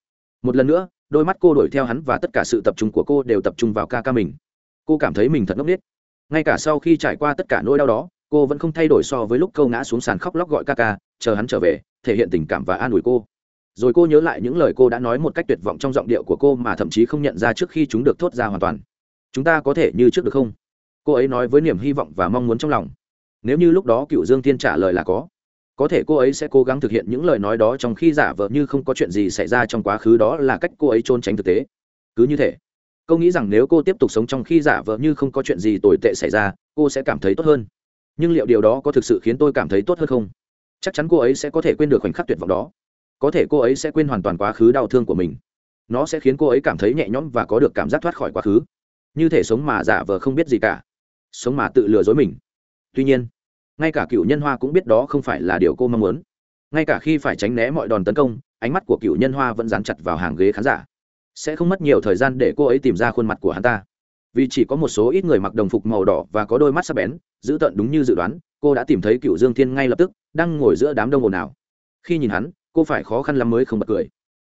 Một lần nữa, đôi mắt cô đuổi theo hắn và tất cả sự tập trung của cô đều tập trung vào ca ca mình. Cô cảm thấy mình thật ngốc nghếch ngay cả sau khi trải qua tất cả nỗi đau đó, cô vẫn không thay đổi so với lúc câu ngã xuống sàn khóc lóc gọi ca ca, chờ hắn trở về, thể hiện tình cảm và an ủi cô. Rồi cô nhớ lại những lời cô đã nói một cách tuyệt vọng trong giọng điệu của cô mà thậm chí không nhận ra trước khi chúng được thốt ra hoàn toàn. Chúng ta có thể như trước được không? Cô ấy nói với niềm hy vọng và mong muốn trong lòng. Nếu như lúc đó cựu dương tiên trả lời là có có thể cô ấy sẽ cố gắng thực hiện những lời nói đó trong khi giả vờ như không có chuyện gì xảy ra trong quá khứ đó là cách cô ấy trốn tránh thực tế. Cứ như thế cô nghĩ rằng nếu cô tiếp tục sống trong khi giả vờ như không có chuyện gì tồi tệ xảy ra, cô sẽ cảm thấy tốt hơn. Nhưng liệu điều đó có thực sự khiến tôi cảm thấy tốt hơn không? Chắc chắn cô ấy sẽ có thể quên được khoảnh khắc tuyệt vọng đó. Có thể cô ấy sẽ quên hoàn toàn quá khứ đau thương của mình. Nó sẽ khiến cô ấy cảm thấy nhẹ nhõm và có được cảm giác thoát khỏi quá khứ. Như thể sống mà giả vờ không biết gì cả. Sống mà tự lừa dối mình. Tuy nhiên, ngay cả cựu nhân hoa cũng biết đó không phải là điều cô mong muốn. Ngay cả khi phải tránh né mọi đòn tấn công, ánh mắt của cựu nhân hoa vẫn dán chặt vào hàng ghế khán giả sẽ không mất nhiều thời gian để cô ấy tìm ra khuôn mặt của hắn ta. Vì chỉ có một số ít người mặc đồng phục màu đỏ và có đôi mắt sắc bén, giữ tận đúng như dự đoán, cô đã tìm thấy cựu dương thiên ngay lập tức, đang ngồi giữa đám đông ồn ào. Khi nhìn hắn, cô phải khó khăn lắm mới không bật cười.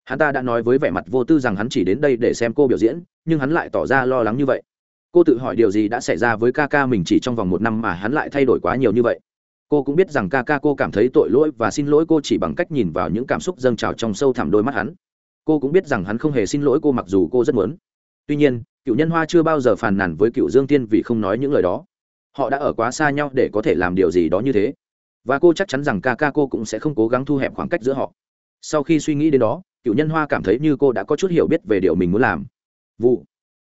Hắn ta đã nói với vẻ mặt vô tư rằng hắn chỉ đến đây để xem cô biểu diễn, nhưng hắn lại tỏ ra lo lắng như vậy. Cô tự hỏi điều gì đã xảy ra với ca ca mình chỉ trong vòng một năm mà hắn lại thay đổi quá nhiều như vậy. Cô cũng biết rằng ca ca cô cảm thấy tội lỗi và xin lỗi cô chỉ bằng cách nhìn vào những cảm xúc dâng trào trong sâu thẳm đôi mắt hắn cô cũng biết rằng hắn không hề xin lỗi cô mặc dù cô rất muốn. Tuy nhiên, cựu nhân hoa chưa bao giờ phàn nàn với cựu dương tiên vì không nói những lời đó. Họ đã ở quá xa nhau để có thể làm điều gì đó như thế. Và cô chắc chắn rằng ca ca cô cũng sẽ không cố gắng thu hẹp khoảng cách giữa họ. Sau khi suy nghĩ đến đó, cựu nhân hoa cảm thấy như cô đã có chút hiểu biết về điều mình muốn làm. Vụ.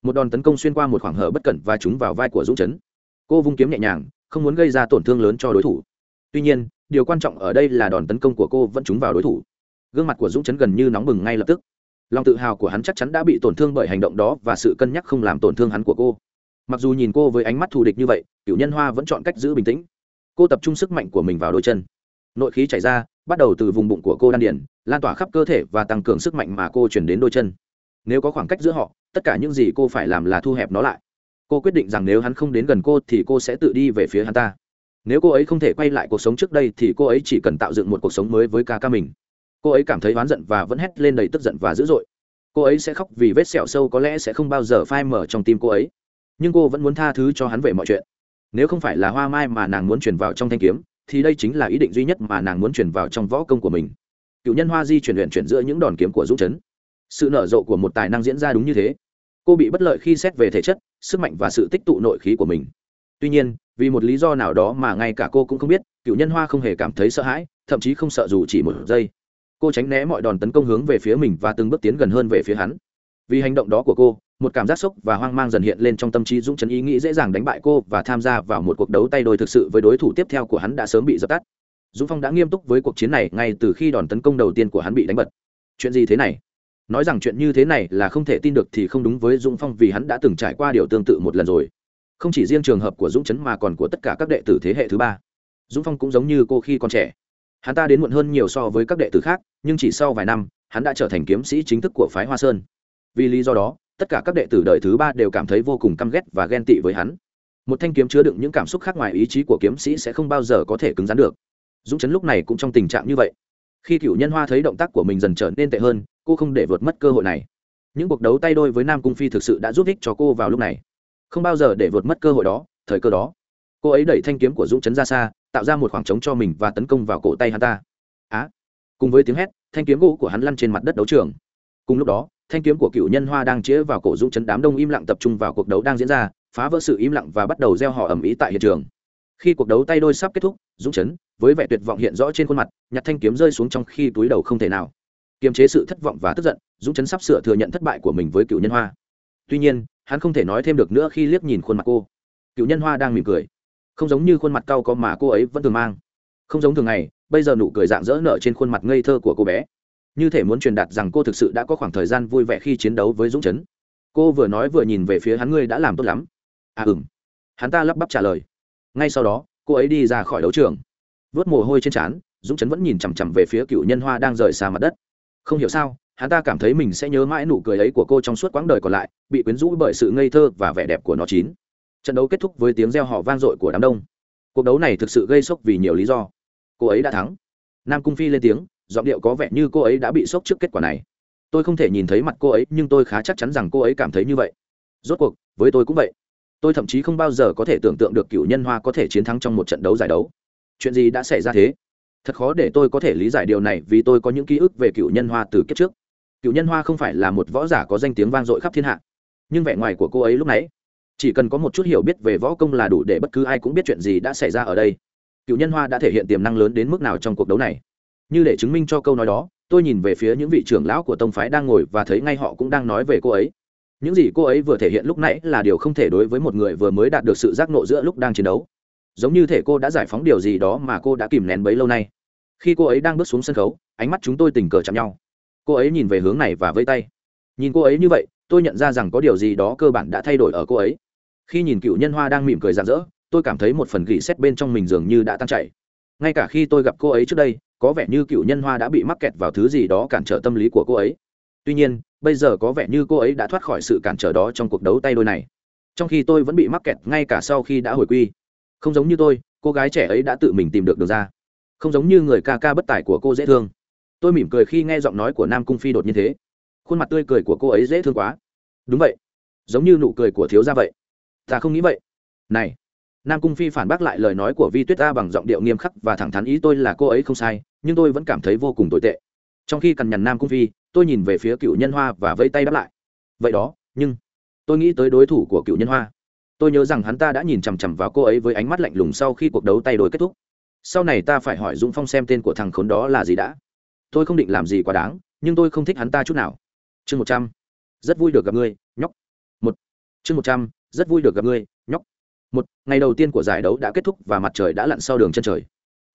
Một đòn tấn công xuyên qua một khoảng hở bất cẩn và trúng vào vai của dũng chấn. Cô vung kiếm nhẹ nhàng, không muốn gây ra tổn thương lớn cho đối thủ. Tuy nhiên, điều quan trọng ở đây là đòn tấn công của cô vẫn trúng vào đối thủ gương mặt của dũng chấn gần như nóng bừng ngay lập tức. Lòng tự hào của hắn chắc chắn đã bị tổn thương bởi hành động đó và sự cân nhắc không làm tổn thương hắn của cô. Mặc dù nhìn cô với ánh mắt thù địch như vậy, cựu nhân hoa vẫn chọn cách giữ bình tĩnh. Cô tập trung sức mạnh của mình vào đôi chân. Nội khí chảy ra, bắt đầu từ vùng bụng của cô đan điển lan tỏa khắp cơ thể và tăng cường sức mạnh mà cô chuyển đến đôi chân. Nếu có khoảng cách giữa họ, tất cả những gì cô phải làm là thu hẹp nó lại. Cô quyết định rằng nếu hắn không đến gần cô thì cô sẽ tự đi về phía hắn ta. Nếu cô ấy không thể quay lại cuộc sống trước đây thì cô ấy chỉ cần tạo dựng một cuộc sống mới với ca ca mình cô ấy cảm thấy oán giận và vẫn hét lên đầy tức giận và dữ dội. Cô ấy sẽ khóc vì vết sẹo sâu có lẽ sẽ không bao giờ phai mở trong tim cô ấy. Nhưng cô vẫn muốn tha thứ cho hắn về mọi chuyện. Nếu không phải là hoa mai mà nàng muốn truyền vào trong thanh kiếm, thì đây chính là ý định duy nhất mà nàng muốn truyền vào trong võ công của mình. Cựu nhân hoa di chuyển luyện chuyển giữa những đòn kiếm của dũng chấn. Sự nở rộ của một tài năng diễn ra đúng như thế. Cô bị bất lợi khi xét về thể chất, sức mạnh và sự tích tụ nội khí của mình. Tuy nhiên, vì một lý do nào đó mà ngay cả cô cũng không biết, cựu nhân hoa không hề cảm thấy sợ hãi, thậm chí không sợ dù chỉ một giây cô tránh né mọi đòn tấn công hướng về phía mình và từng bước tiến gần hơn về phía hắn. Vì hành động đó của cô, một cảm giác sốc và hoang mang dần hiện lên trong tâm trí dũng chấn ý nghĩ dễ dàng đánh bại cô và tham gia vào một cuộc đấu tay đôi thực sự với đối thủ tiếp theo của hắn đã sớm bị dập tắt. Dũng phong đã nghiêm túc với cuộc chiến này ngay từ khi đòn tấn công đầu tiên của hắn bị đánh bật. Chuyện gì thế này? Nói rằng chuyện như thế này là không thể tin được thì không đúng với dũng phong vì hắn đã từng trải qua điều tương tự một lần rồi. Không chỉ riêng trường hợp của dũng chấn mà còn của tất cả các đệ tử thế hệ thứ ba. Dũng phong cũng giống như cô khi còn trẻ hắn ta đến muộn hơn nhiều so với các đệ tử khác, nhưng chỉ sau vài năm, hắn đã trở thành kiếm sĩ chính thức của phái hoa sơn. Vì lý do đó, tất cả các đệ tử đời thứ ba đều cảm thấy vô cùng căm ghét và ghen tị với hắn. Một thanh kiếm chứa đựng những cảm xúc khác ngoài ý chí của kiếm sĩ sẽ không bao giờ có thể cứng rắn được. Dũng chấn lúc này cũng trong tình trạng như vậy. Khi cựu nhân hoa thấy động tác của mình dần trở nên tệ hơn, cô không để vượt mất cơ hội này. Những cuộc đấu tay đôi với nam cung phi thực sự đã giúp ích cho cô vào lúc này. Không bao giờ để vượt mất cơ hội đó, thời cơ đó. Cô ấy đẩy thanh kiếm của dũng chấn ra xa tạo ra một khoảng trống cho mình và tấn công vào cổ tay hắn ta. Á, cùng với tiếng hét, thanh kiếm gỗ của hắn lăn trên mặt đất đấu trường. Cùng lúc đó, thanh kiếm của cựu nhân hoa đang chĩa vào cổ dũng chấn đám đông im lặng tập trung vào cuộc đấu đang diễn ra, phá vỡ sự im lặng và bắt đầu gieo họ ầm ĩ tại hiện trường. Khi cuộc đấu tay đôi sắp kết thúc, dũng chấn, với vẻ tuyệt vọng hiện rõ trên khuôn mặt, nhặt thanh kiếm rơi xuống trong khi túi đầu không thể nào. Kiềm chế sự thất vọng và tức giận, dũng chấn sắp sửa thừa nhận thất bại của mình với cựu nhân hoa. Tuy nhiên, hắn không thể nói thêm được nữa khi liếc nhìn khuôn mặt cô. Cựu nhân hoa đang mỉm cười không giống như khuôn mặt cau có mà cô ấy vẫn thường mang. Không giống thường ngày, bây giờ nụ cười dạng dỡ nở trên khuôn mặt ngây thơ của cô bé. Như thể muốn truyền đạt rằng cô thực sự đã có khoảng thời gian vui vẻ khi chiến đấu với dũng chấn. Cô vừa nói vừa nhìn về phía hắn, ngươi đã làm tốt lắm. À ừm. Hắn ta lắp bắp trả lời. Ngay sau đó, cô ấy đi ra khỏi đấu trường. Vớt mồ hôi trên trán, dũng chấn vẫn nhìn chằm chằm về phía cựu nhân hoa đang rời xa mặt đất. Không hiểu sao, hắn ta cảm thấy mình sẽ nhớ mãi nụ cười ấy của cô trong suốt quãng đời còn lại, bị quyến rũ bởi sự ngây thơ và vẻ đẹp của nó chín trận đấu kết thúc với tiếng reo hò vang dội của đám đông. Cuộc đấu này thực sự gây sốc vì nhiều lý do. Cô ấy đã thắng. Nam cung phi lên tiếng, giọng điệu có vẻ như cô ấy đã bị sốc trước kết quả này. Tôi không thể nhìn thấy mặt cô ấy, nhưng tôi khá chắc chắn rằng cô ấy cảm thấy như vậy. Rốt cuộc, với tôi cũng vậy. Tôi thậm chí không bao giờ có thể tưởng tượng được cựu nhân hoa có thể chiến thắng trong một trận đấu giải đấu. Chuyện gì đã xảy ra thế? Thật khó để tôi có thể lý giải điều này vì tôi có những ký ức về cựu nhân hoa từ kiếp trước. Cựu nhân hoa không phải là một võ giả có danh tiếng vang dội khắp thiên hạ. Nhưng vẻ ngoài của cô ấy lúc nãy chỉ cần có một chút hiểu biết về võ công là đủ để bất cứ ai cũng biết chuyện gì đã xảy ra ở đây. Cựu nhân hoa đã thể hiện tiềm năng lớn đến mức nào trong cuộc đấu này. Như để chứng minh cho câu nói đó, tôi nhìn về phía những vị trưởng lão của tông phái đang ngồi và thấy ngay họ cũng đang nói về cô ấy. Những gì cô ấy vừa thể hiện lúc nãy là điều không thể đối với một người vừa mới đạt được sự giác nộ giữa lúc đang chiến đấu. Giống như thể cô đã giải phóng điều gì đó mà cô đã kìm nén bấy lâu nay. Khi cô ấy đang bước xuống sân khấu, ánh mắt chúng tôi tình cờ chạm nhau. Cô ấy nhìn về hướng này và vây tay. Nhìn cô ấy như vậy, tôi nhận ra rằng có điều gì đó cơ bản đã thay đổi ở cô ấy khi nhìn cựu nhân hoa đang mỉm cười rạng rỡ, tôi cảm thấy một phần gỉ xét bên trong mình dường như đã tan chảy. Ngay cả khi tôi gặp cô ấy trước đây, có vẻ như cựu nhân hoa đã bị mắc kẹt vào thứ gì đó cản trở tâm lý của cô ấy. Tuy nhiên, bây giờ có vẻ như cô ấy đã thoát khỏi sự cản trở đó trong cuộc đấu tay đôi này. Trong khi tôi vẫn bị mắc kẹt ngay cả sau khi đã hồi quy. Không giống như tôi, cô gái trẻ ấy đã tự mình tìm được đường ra. Không giống như người ca ca bất tài của cô dễ thương. Tôi mỉm cười khi nghe giọng nói của nam cung phi đột nhiên thế. Khuôn mặt tươi cười của cô ấy dễ thương quá. Đúng vậy. Giống như nụ cười của thiếu gia vậy ta không nghĩ vậy. Này, nam cung phi phản bác lại lời nói của vi tuyết ta bằng giọng điệu nghiêm khắc và thẳng thắn, ý tôi là cô ấy không sai, nhưng tôi vẫn cảm thấy vô cùng tồi tệ. Trong khi cằn nhằn nam cung phi, tôi nhìn về phía cựu nhân hoa và vây tay đáp lại. Vậy đó, nhưng tôi nghĩ tới đối thủ của cựu nhân hoa. Tôi nhớ rằng hắn ta đã nhìn chằm chằm vào cô ấy với ánh mắt lạnh lùng sau khi cuộc đấu tay đôi kết thúc. Sau này ta phải hỏi dũng phong xem tên của thằng khốn đó là gì đã. Tôi không định làm gì quá đáng, nhưng tôi không thích hắn ta chút nào. Chương một trăm. Rất vui được gặp ngươi, nhóc. Một. Chương một trăm rất vui được gặp ngươi, nhóc. Một, ngày đầu tiên của giải đấu đã kết thúc và mặt trời đã lặn sau đường chân trời.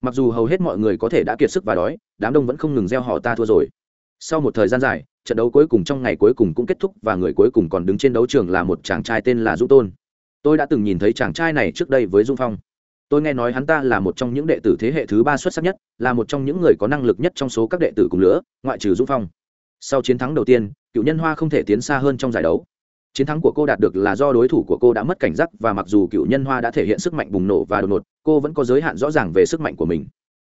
Mặc dù hầu hết mọi người có thể đã kiệt sức và đói, đám đông vẫn không ngừng gieo họ ta thua rồi. Sau một thời gian dài, trận đấu cuối cùng trong ngày cuối cùng cũng kết thúc và người cuối cùng còn đứng trên đấu trường là một chàng trai tên là dũng tôn. Tôi đã từng nhìn thấy chàng trai này trước đây với dung phong. Tôi nghe nói hắn ta là một trong những đệ tử thế hệ thứ ba xuất sắc nhất, là một trong những người có năng lực nhất trong số các đệ tử cùng lứa, ngoại trừ Dung phong. Sau chiến thắng đầu tiên, cựu nhân hoa không thể tiến xa hơn trong giải đấu chiến thắng của cô đạt được là do đối thủ của cô đã mất cảnh giác và mặc dù cựu nhân hoa đã thể hiện sức mạnh bùng nổ và đột ngột, cô vẫn có giới hạn rõ ràng về sức mạnh của mình.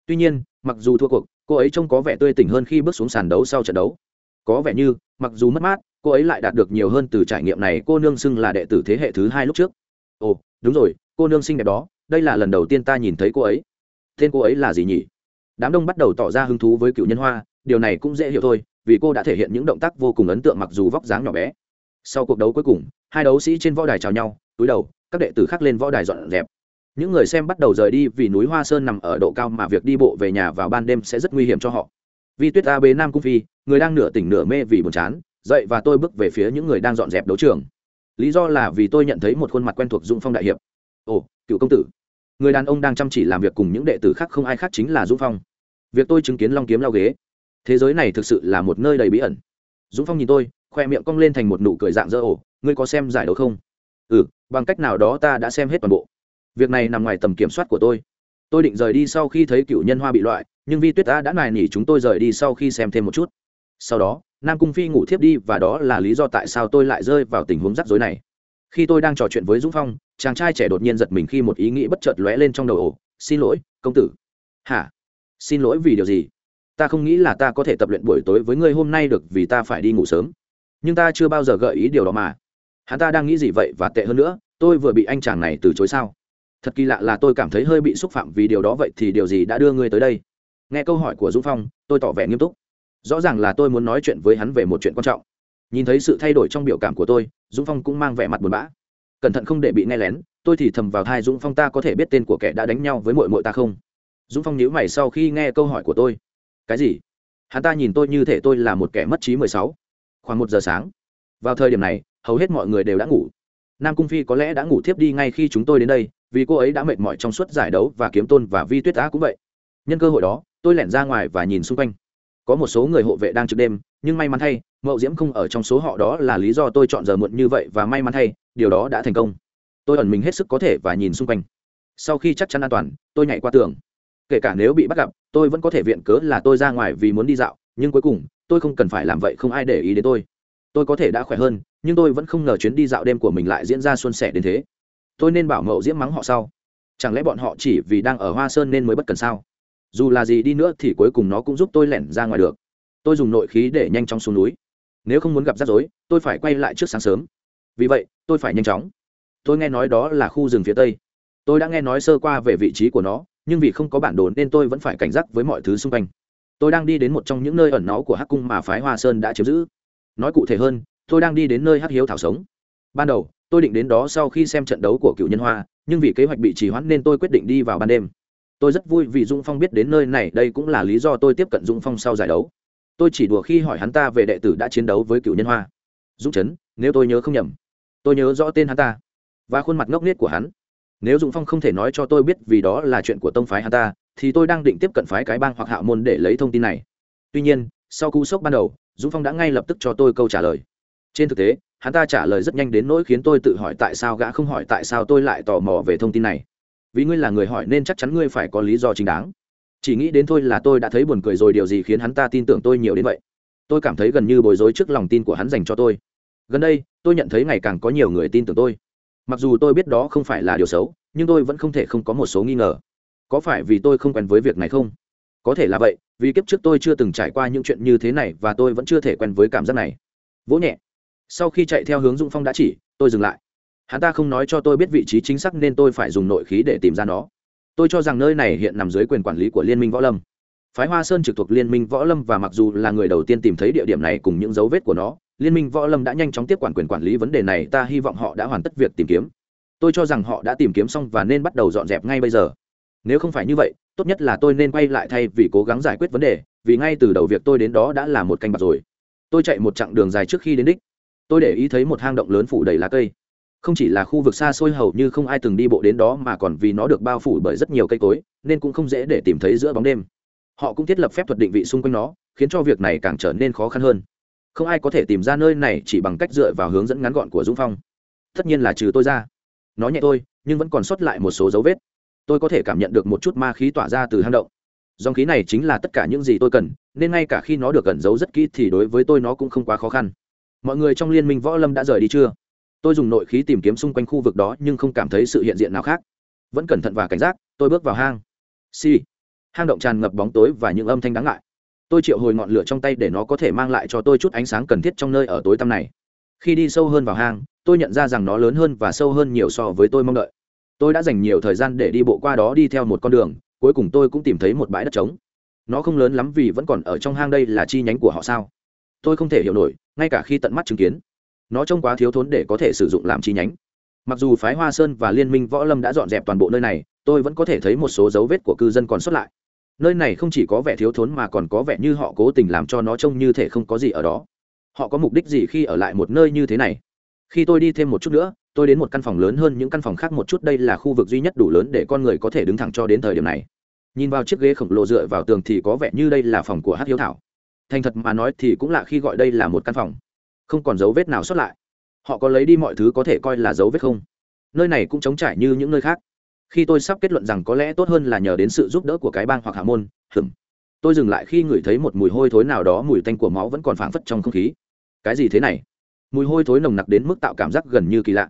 Tuy nhiên, mặc dù thua cuộc, cô ấy trông có vẻ tươi tỉnh hơn khi bước xuống sàn đấu sau trận đấu. Có vẻ như, mặc dù mất mát, cô ấy lại đạt được nhiều hơn từ trải nghiệm này cô nương xưng là đệ tử thế hệ thứ hai lúc trước. Ồ, đúng rồi, cô nương xinh đẹp đó, đây là lần đầu tiên ta nhìn thấy cô ấy. Tên cô ấy là gì nhỉ? Đám đông bắt đầu tỏ ra hứng thú với cựu nhân hoa, điều này cũng dễ hiểu thôi, vì cô đã thể hiện những động tác vô cùng ấn tượng mặc dù vóc dáng nhỏ bé sau cuộc đấu cuối cùng, hai đấu sĩ trên võ đài chào nhau, túi đầu, các đệ tử khác lên võ đài dọn dẹp. Những người xem bắt đầu rời đi vì núi hoa sơn nằm ở độ cao mà việc đi bộ về nhà vào ban đêm sẽ rất nguy hiểm cho họ. Vi tuyết a bế nam cung phi, người đang nửa tỉnh nửa mê vì buồn chán, dậy và tôi bước về phía những người đang dọn dẹp đấu trường. Lý do là vì tôi nhận thấy một khuôn mặt quen thuộc dũng phong đại hiệp. Ồ, cựu công tử. Người đàn ông đang chăm chỉ làm việc cùng những đệ tử khác không ai khác chính là dũng phong. Việc tôi chứng kiến long kiếm lao ghế. Thế giới này thực sự là một nơi đầy bí ẩn. Dũng phong nhìn tôi khoe miệng cong lên thành một nụ cười dạng dỡ ổ, ngươi có xem giải đấu không? Ừ bằng cách nào đó ta đã xem hết toàn bộ. Việc này nằm ngoài tầm kiểm soát của tôi. Tôi định rời đi sau khi thấy cựu nhân hoa bị loại, nhưng vi tuyết ta đã nài nỉ chúng tôi rời đi sau khi xem thêm một chút. Sau đó, nam cung phi ngủ thiếp đi và đó là lý do tại sao tôi lại rơi vào tình huống rắc rối này. Khi tôi đang trò chuyện với dũng phong, chàng trai trẻ đột nhiên giật mình khi một ý nghĩ bất chợt lóe lên trong đầu ổ, xin lỗi, công tử. Hả? Xin lỗi vì điều gì? Ta không nghĩ là ta có thể tập luyện buổi tối với ngươi hôm nay được vì ta phải đi ngủ sớm nhưng ta chưa bao giờ gợi ý điều đó mà. Hắn ta đang nghĩ gì vậy và tệ hơn nữa, tôi vừa bị anh chàng này từ chối sao? Thật kỳ lạ là tôi cảm thấy hơi bị xúc phạm vì điều đó vậy thì điều gì đã đưa ngươi tới đây? Nghe câu hỏi của dũng phong, tôi tỏ vẻ nghiêm túc. Rõ ràng là tôi muốn nói chuyện với hắn về một chuyện quan trọng. Nhìn thấy sự thay đổi trong biểu cảm của tôi, dũng phong cũng mang vẻ mặt buồn bã. Cẩn thận không để bị nghe lén, tôi thì thầm vào thai dũng phong ta có thể biết tên của kẻ đã đánh nhau với mội mội ta không? Dũng phong nhíu mày sau khi nghe câu hỏi của tôi. Cái gì? Hắn ta nhìn tôi như thể tôi là một kẻ mất trí mười sáu khoảng một giờ sáng. Vào thời điểm này, hầu hết mọi người đều đã ngủ. Nam cung phi có lẽ đã ngủ thiếp đi ngay khi chúng tôi đến đây, vì cô ấy đã mệt mỏi trong suốt giải đấu và kiếm tôn và vi tuyết á cũng vậy. Nhân cơ hội đó, tôi lẻn ra ngoài và nhìn xung quanh. Có một số người hộ vệ đang trực đêm, nhưng may mắn thay, mậu diễm không ở trong số họ đó là lý do tôi chọn giờ muộn như vậy và may mắn thay, điều đó đã thành công. Tôi ẩn mình hết sức có thể và nhìn xung quanh. Sau khi chắc chắn an toàn, tôi nhảy qua tường. Kể cả nếu bị bắt gặp, tôi vẫn có thể viện cớ là tôi ra ngoài vì muốn đi dạo, nhưng cuối cùng tôi không cần phải làm vậy, không ai để ý đến tôi. Tôi có thể đã khỏe hơn, nhưng tôi vẫn không ngờ chuyến đi dạo đêm của mình lại diễn ra xuân sẻ đến thế. Tôi nên bảo mậu diễm mắng họ sau. Chẳng lẽ bọn họ chỉ vì đang ở hoa sơn nên mới bất cần sao? Dù là gì đi nữa thì cuối cùng nó cũng giúp tôi lẻn ra ngoài được. Tôi dùng nội khí để nhanh chóng xuống núi. Nếu không muốn gặp rắc rối, tôi phải quay lại trước sáng sớm. Vì vậy, tôi phải nhanh chóng. Tôi nghe nói đó là khu rừng phía tây. Tôi đã nghe nói sơ qua về vị trí của nó, nhưng vì không có bản đồ nên tôi vẫn phải cảnh giác với mọi thứ xung quanh tôi đang đi đến một trong những nơi ẩn náu của hắc cung mà phái hoa sơn đã chiếm giữ. Nói cụ thể hơn, tôi đang đi đến nơi hắc hiếu thảo sống. Ban đầu, tôi định đến đó sau khi xem trận đấu của cựu nhân hoa, nhưng vì kế hoạch bị trì hoãn nên tôi quyết định đi vào ban đêm. Tôi rất vui vì dung phong biết đến nơi này, đây cũng là lý do tôi tiếp cận dung phong sau giải đấu. Tôi chỉ đùa khi hỏi hắn ta về đệ tử đã chiến đấu với cựu nhân hoa. Dũng chấn nếu tôi nhớ không nhầm, tôi nhớ rõ tên hắn ta. Và khuôn mặt ngốc nghếch của hắn. Nếu dũng phong không thể nói cho tôi biết vì đó là chuyện của tông phái hắn ta thì tôi đang định tiếp cận phái cái bang hoặc hạ môn để lấy thông tin này. Tuy nhiên, sau cú sốc ban đầu, dũng phong đã ngay lập tức cho tôi câu trả lời. Trên thực tế, hắn ta trả lời rất nhanh đến nỗi khiến tôi tự hỏi tại sao gã không hỏi tại sao tôi lại tò mò về thông tin này. Vì ngươi là người hỏi nên chắc chắn ngươi phải có lý do chính đáng. Chỉ nghĩ đến thôi là tôi đã thấy buồn cười rồi, điều gì khiến hắn ta tin tưởng tôi nhiều đến vậy? Tôi cảm thấy gần như bối rối trước lòng tin của hắn dành cho tôi. Gần đây, tôi nhận thấy ngày càng có nhiều người tin tưởng tôi. Mặc dù tôi biết đó không phải là điều xấu, nhưng tôi vẫn không thể không có một số nghi ngờ có phải vì tôi không quen với việc này không? Có thể là vậy, vì kiếp trước tôi chưa từng trải qua những chuyện như thế này và tôi vẫn chưa thể quen với cảm giác này. Vỗ nhẹ. Sau khi chạy theo hướng dung phong đã chỉ, tôi dừng lại. Hắn ta không nói cho tôi biết vị trí chính xác nên tôi phải dùng nội khí để tìm ra nó. Tôi cho rằng nơi này hiện nằm dưới quyền quản lý của liên minh võ lâm. Phái hoa sơn trực thuộc liên minh võ lâm và mặc dù là người đầu tiên tìm thấy địa điểm này cùng những dấu vết của nó, liên minh võ lâm đã nhanh chóng tiếp quản quyền quản lý vấn đề này, ta hy vọng họ đã hoàn tất việc tìm kiếm. Tôi cho rằng họ đã tìm kiếm xong và nên bắt đầu dọn dẹp ngay bây giờ nếu không phải như vậy, tốt nhất là tôi nên quay lại thay vì cố gắng giải quyết vấn đề, vì ngay từ đầu việc tôi đến đó đã là một canh bạc rồi. Tôi chạy một chặng đường dài trước khi đến đích. Tôi để ý thấy một hang động lớn phủ đầy lá cây. Không chỉ là khu vực xa xôi hầu như không ai từng đi bộ đến đó mà còn vì nó được bao phủ bởi rất nhiều cây cối, nên cũng không dễ để tìm thấy giữa bóng đêm. Họ cũng thiết lập phép thuật định vị xung quanh nó, khiến cho việc này càng trở nên khó khăn hơn. Không ai có thể tìm ra nơi này chỉ bằng cách dựa vào hướng dẫn ngắn gọn của dũng phong. Tất nhiên là trừ tôi ra. Nó nhẹ tôi, nhưng vẫn còn sót lại một số dấu vết tôi có thể cảm nhận được một chút ma khí tỏa ra từ hang động. Dòng khí này chính là tất cả những gì tôi cần, nên ngay cả khi nó được cẩn giấu rất kỹ thì đối với tôi nó cũng không quá khó khăn. Mọi người trong liên minh võ lâm đã rời đi chưa? Tôi dùng nội khí tìm kiếm xung quanh khu vực đó nhưng không cảm thấy sự hiện diện nào khác. Vẫn cẩn thận và cảnh giác, tôi bước vào hang. Si hang động tràn ngập bóng tối và những âm thanh đáng ngại. Tôi triệu hồi ngọn lửa trong tay để nó có thể mang lại cho tôi chút ánh sáng cần thiết trong nơi ở tối tăm này. Khi đi sâu hơn vào hang, tôi nhận ra rằng nó lớn hơn và sâu hơn nhiều so với tôi mong đợi tôi đã dành nhiều thời gian để đi bộ qua đó đi theo một con đường, cuối cùng tôi cũng tìm thấy một bãi đất trống. Nó không lớn lắm vì vẫn còn ở trong hang đây là chi nhánh của họ sao? Tôi không thể hiểu nổi, ngay cả khi tận mắt chứng kiến, nó trông quá thiếu thốn để có thể sử dụng làm chi nhánh. Mặc dù phái hoa sơn và liên minh võ lâm đã dọn dẹp toàn bộ nơi này, tôi vẫn có thể thấy một số dấu vết của cư dân còn sót lại. Nơi này không chỉ có vẻ thiếu thốn mà còn có vẻ như họ cố tình làm cho nó trông như thể không có gì ở đó. Họ có mục đích gì khi ở lại một nơi như thế này? Khi tôi đi thêm một chút nữa tôi đến một căn phòng lớn hơn, những căn phòng khác một chút, đây là khu vực duy nhất đủ lớn để con người có thể đứng thẳng cho đến thời điểm này. Nhìn vào chiếc ghế khổng lồ dựa vào tường thì có vẻ như đây là phòng của hát hiếu thảo. Thành thật mà nói thì cũng lạ khi gọi đây là một căn phòng. Không còn dấu vết nào xuất lại. Họ có lấy đi mọi thứ có thể coi là dấu vết không? Nơi này cũng trống trải như những nơi khác. Khi tôi sắp kết luận rằng có lẽ tốt hơn là nhờ đến sự giúp đỡ của cái bang hoặc hạ môn, hừm. Tôi dừng lại khi ngửi thấy một mùi hôi thối nào đó, mùi tanh của máu vẫn còn phảng phất trong không khí. Cái gì thế này? Mùi hôi thối nồng nặc đến mức tạo cảm giác gần như kỳ lạ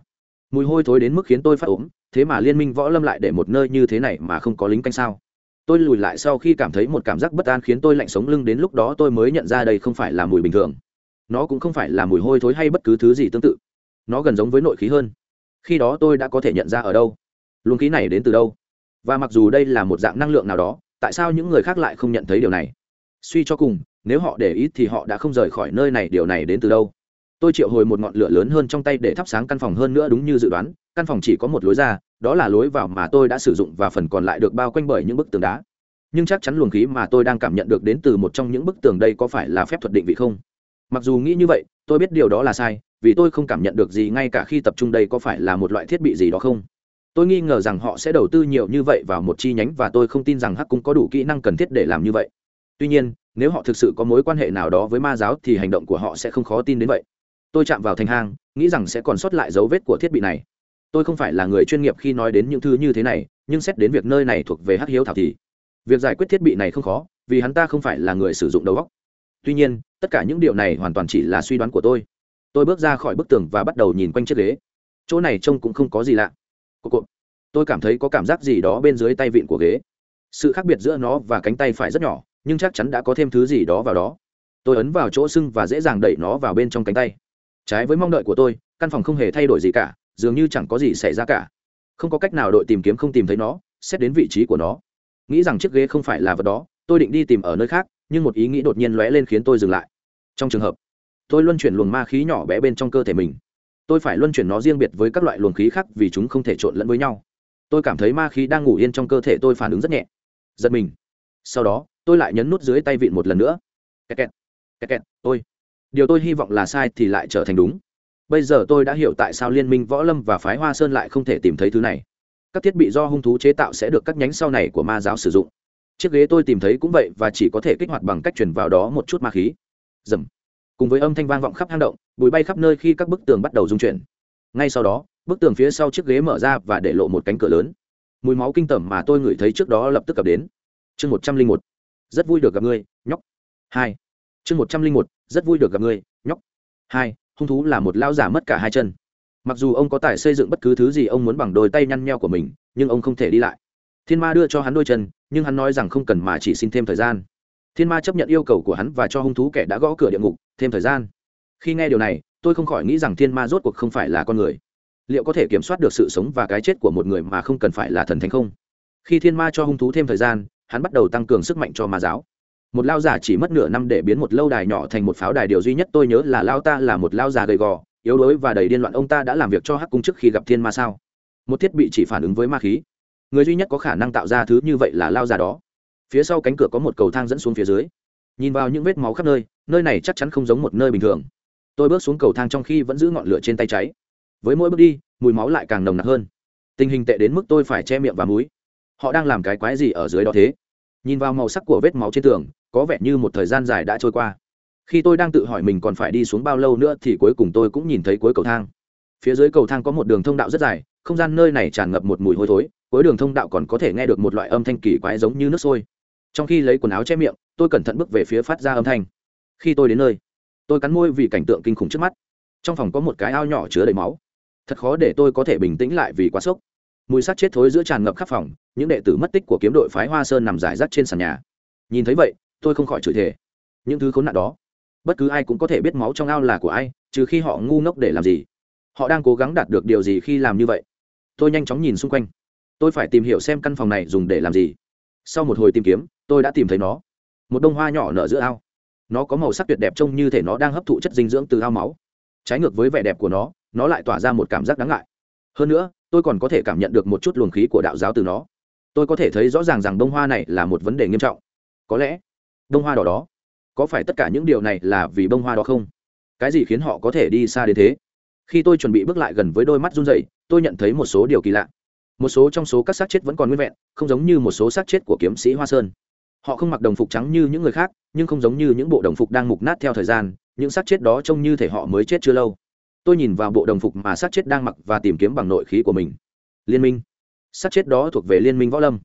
mùi hôi thối đến mức khiến tôi phát ốm, thế mà liên minh võ lâm lại để một nơi như thế này mà không có lính canh sao. Tôi lùi lại sau khi cảm thấy một cảm giác bất an khiến tôi lạnh sống lưng đến lúc đó tôi mới nhận ra đây không phải là mùi bình thường. Nó cũng không phải là mùi hôi thối hay bất cứ thứ gì tương tự. Nó gần giống với nội khí hơn. Khi đó tôi đã có thể nhận ra ở đâu. Luồng khí này đến từ đâu? Và mặc dù đây là một dạng năng lượng nào đó, tại sao những người khác lại không nhận thấy điều này? Suy cho cùng, nếu họ để ý thì họ đã không rời khỏi nơi này, điều này đến từ đâu? Tôi triệu hồi một ngọn lửa lớn hơn trong tay để thắp sáng căn phòng hơn nữa đúng như dự đoán, căn phòng chỉ có một lối ra, đó là lối vào mà tôi đã sử dụng và phần còn lại được bao quanh bởi những bức tường đá. Nhưng chắc chắn luồng khí mà tôi đang cảm nhận được đến từ một trong những bức tường đây có phải là phép thuật định vị không? Mặc dù nghĩ như vậy, tôi biết điều đó là sai, vì tôi không cảm nhận được gì ngay cả khi tập trung đây có phải là một loại thiết bị gì đó không? Tôi nghi ngờ rằng họ sẽ đầu tư nhiều như vậy vào một chi nhánh và tôi không tin rằng hắc cũng có đủ kỹ năng cần thiết để làm như vậy. Tuy nhiên, nếu họ thực sự có mối quan hệ nào đó với ma giáo thì hành động của họ sẽ không khó tin đến vậy tôi chạm vào thành hang, nghĩ rằng sẽ còn sót lại dấu vết của thiết bị này. Tôi không phải là người chuyên nghiệp khi nói đến những thứ như thế này, nhưng xét đến việc nơi này thuộc về hắc hiếu thảo thì việc giải quyết thiết bị này không khó, vì hắn ta không phải là người sử dụng đầu óc. Tuy nhiên, tất cả những điều này hoàn toàn chỉ là suy đoán của tôi. Tôi bước ra khỏi bức tường và bắt đầu nhìn quanh chiếc ghế. Chỗ này trông cũng không có gì lạ. Cô cộp. tôi cảm thấy có cảm giác gì đó bên dưới tay vịn của ghế. Sự khác biệt giữa nó và cánh tay phải rất nhỏ, nhưng chắc chắn đã có thêm thứ gì đó vào đó. Tôi ấn vào chỗ sưng và dễ dàng đẩy nó vào bên trong cánh tay trái với mong đợi của tôi, căn phòng không hề thay đổi gì cả, dường như chẳng có gì xảy ra cả. Không có cách nào đội tìm kiếm không tìm thấy nó, xét đến vị trí của nó. Nghĩ rằng chiếc ghế không phải là vật đó, tôi định đi tìm ở nơi khác, nhưng một ý nghĩ đột nhiên lóe lên khiến tôi dừng lại. Trong trường hợp, tôi luân chuyển luồng ma khí nhỏ bé bên trong cơ thể mình. Tôi phải luân chuyển nó riêng biệt với các loại luồng khí khác vì chúng không thể trộn lẫn với nhau. Tôi cảm thấy ma khí đang ngủ yên trong cơ thể tôi phản ứng rất nhẹ. Giật mình. Sau đó, tôi lại nhấn nút dưới tay vịn một lần nữa. Kẹt kẹt. Kẹt kẹt. Tôi điều tôi hy vọng là sai thì lại trở thành đúng. Bây giờ tôi đã hiểu tại sao liên minh võ lâm và phái hoa sơn lại không thể tìm thấy thứ này. Các thiết bị do hung thú chế tạo sẽ được các nhánh sau này của ma giáo sử dụng. Chiếc ghế tôi tìm thấy cũng vậy và chỉ có thể kích hoạt bằng cách truyền vào đó một chút ma khí. Dầm. Cùng với âm thanh vang vọng khắp hang động, bụi bay khắp nơi khi các bức tường bắt đầu rung chuyển. Ngay sau đó, bức tường phía sau chiếc ghế mở ra và để lộ một cánh cửa lớn. Mùi máu kinh tởm mà tôi ngửi thấy trước đó lập tức cập đến. Chương một trăm linh một. Rất vui được gặp ngươi, nhóc. Hai. Chương một trăm linh một rất vui được gặp ngươi, nhóc. Hai, hung thú là một lao giả mất cả hai chân. Mặc dù ông có tài xây dựng bất cứ thứ gì ông muốn bằng đôi tay nhăn nheo của mình, nhưng ông không thể đi lại. Thiên ma đưa cho hắn đôi chân, nhưng hắn nói rằng không cần mà chỉ xin thêm thời gian. Thiên ma chấp nhận yêu cầu của hắn và cho hung thú kẻ đã gõ cửa địa ngục, thêm thời gian. Khi nghe điều này, tôi không khỏi nghĩ rằng thiên ma rốt cuộc không phải là con người. Liệu có thể kiểm soát được sự sống và cái chết của một người mà không cần phải là thần thánh không? Khi thiên ma cho hung thú thêm thời gian, hắn bắt đầu tăng cường sức mạnh cho ma giáo một lao giả chỉ mất nửa năm để biến một lâu đài nhỏ thành một pháo đài. Điều duy nhất tôi nhớ là lao ta là một lao già gầy gò, yếu đuối và đầy điên loạn. Ông ta đã làm việc cho hắc cung trước khi gặp thiên ma sao? Một thiết bị chỉ phản ứng với ma khí. Người duy nhất có khả năng tạo ra thứ như vậy là lao già đó. Phía sau cánh cửa có một cầu thang dẫn xuống phía dưới. Nhìn vào những vết máu khắp nơi nơi này chắc chắn không giống một nơi bình thường. Tôi bước xuống cầu thang trong khi vẫn giữ ngọn lửa trên tay cháy. Với mỗi bước đi, mùi máu lại càng nồng nặc hơn. Tình hình tệ đến mức tôi phải che miệng và múi họ đang làm cái quái gì ở dưới đó thế? Nhìn vào màu sắc của vết máu trên tường có vẻ như một thời gian dài đã trôi qua. Khi tôi đang tự hỏi mình còn phải đi xuống bao lâu nữa thì cuối cùng tôi cũng nhìn thấy cuối cầu thang. Phía dưới cầu thang có một đường thông đạo rất dài, không gian nơi này tràn ngập một mùi hôi thối, cuối đường thông đạo còn có thể nghe được một loại âm thanh kỳ quái giống như nước sôi. Trong khi lấy quần áo che miệng, tôi cẩn thận bước về phía phát ra âm thanh. Khi tôi đến nơi, tôi cắn môi vì cảnh tượng kinh khủng trước mắt. Trong phòng có một cái ao nhỏ chứa đầy máu. Thật khó để tôi có thể bình tĩnh lại vì quá sốc. Mùi sắc chết thối giữa tràn ngập khắp phòng, những đệ tử mất tích của kiếm đội phái hoa sơn nằm rải rác trên sàn nhà. Nhìn thấy vậy tôi không khỏi chửi thề. Những thứ khốn nạn đó, bất cứ ai cũng có thể biết máu trong ao là của ai, trừ khi họ ngu ngốc để làm gì. Họ đang cố gắng đạt được điều gì khi làm như vậy? Tôi nhanh chóng nhìn xung quanh. Tôi phải tìm hiểu xem căn phòng này dùng để làm gì. Sau một hồi tìm kiếm, tôi đã tìm thấy nó. Một bông hoa nhỏ nở giữa ao. Nó có màu sắc tuyệt đẹp trông như thể nó đang hấp thụ chất dinh dưỡng từ ao máu. Trái ngược với vẻ đẹp của nó nó lại tỏa ra một cảm giác đáng ngại. Hơn nữa, tôi còn có thể cảm nhận được một chút luồng khí của đạo giáo từ nó. Tôi có thể thấy rõ ràng rằng bông hoa này là một vấn đề nghiêm trọng. Có lẽ bông hoa đỏ đó. Có phải tất cả những điều này là vì bông hoa đó không? Cái gì khiến họ có thể đi xa đến thế? Khi tôi chuẩn bị bước lại gần với đôi mắt run rẩy, tôi nhận thấy một số điều kỳ lạ. Một số trong số các xác chết vẫn còn nguyên vẹn, không giống như một số xác chết của kiếm sĩ hoa sơn. Họ không mặc đồng phục trắng như những người khác, nhưng không giống như những bộ đồng phục đang mục nát theo thời gian, những xác chết đó trông như thể họ mới chết chưa lâu. Tôi nhìn vào bộ đồng phục mà xác chết đang mặc và tìm kiếm bằng nội khí của mình. Liên minh. Xác chết đó thuộc về liên minh võ lâm.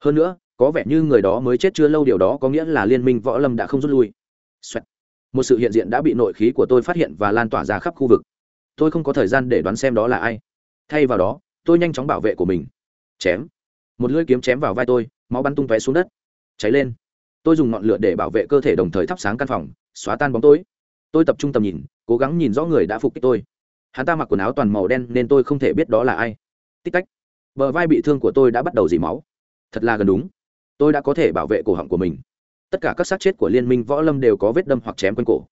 Hơn nữa có vẻ như người đó mới chết chưa lâu, điều đó có nghĩa là liên minh võ lâm đã không rút lui、Xoẹt. một sự hiện diện đã bị nội khí của tôi phát hiện và lan tỏa ra khắp khu vực. Tôi không có thời gian để đoán xem đó là ai. Thay vào đó, tôi nhanh chóng bảo vệ của mình. Chém. Một lưỡi kiếm chém vào vai tôi, máu bắn tung tóe xuống đất. Cháy lên. Tôi dùng ngọn lửa để bảo vệ cơ thể đồng thời thắp sáng căn phòng, xóa tan bóng tối. Tôi tập trung tầm nhìn, cố gắng nhìn rõ người đã phục kích tôi. Hắn ta mặc quần áo toàn màu đen nên tôi không thể biết đó là ai. Tích cách bờ vai bị thương của tôi đã bắt đầu dỉ máu. Thật là gần đúng tôi đã có thể bảo vệ cổ họng của mình. Tất cả các xác chết của liên minh võ lâm đều có vết đâm hoặc chém quanh cổ.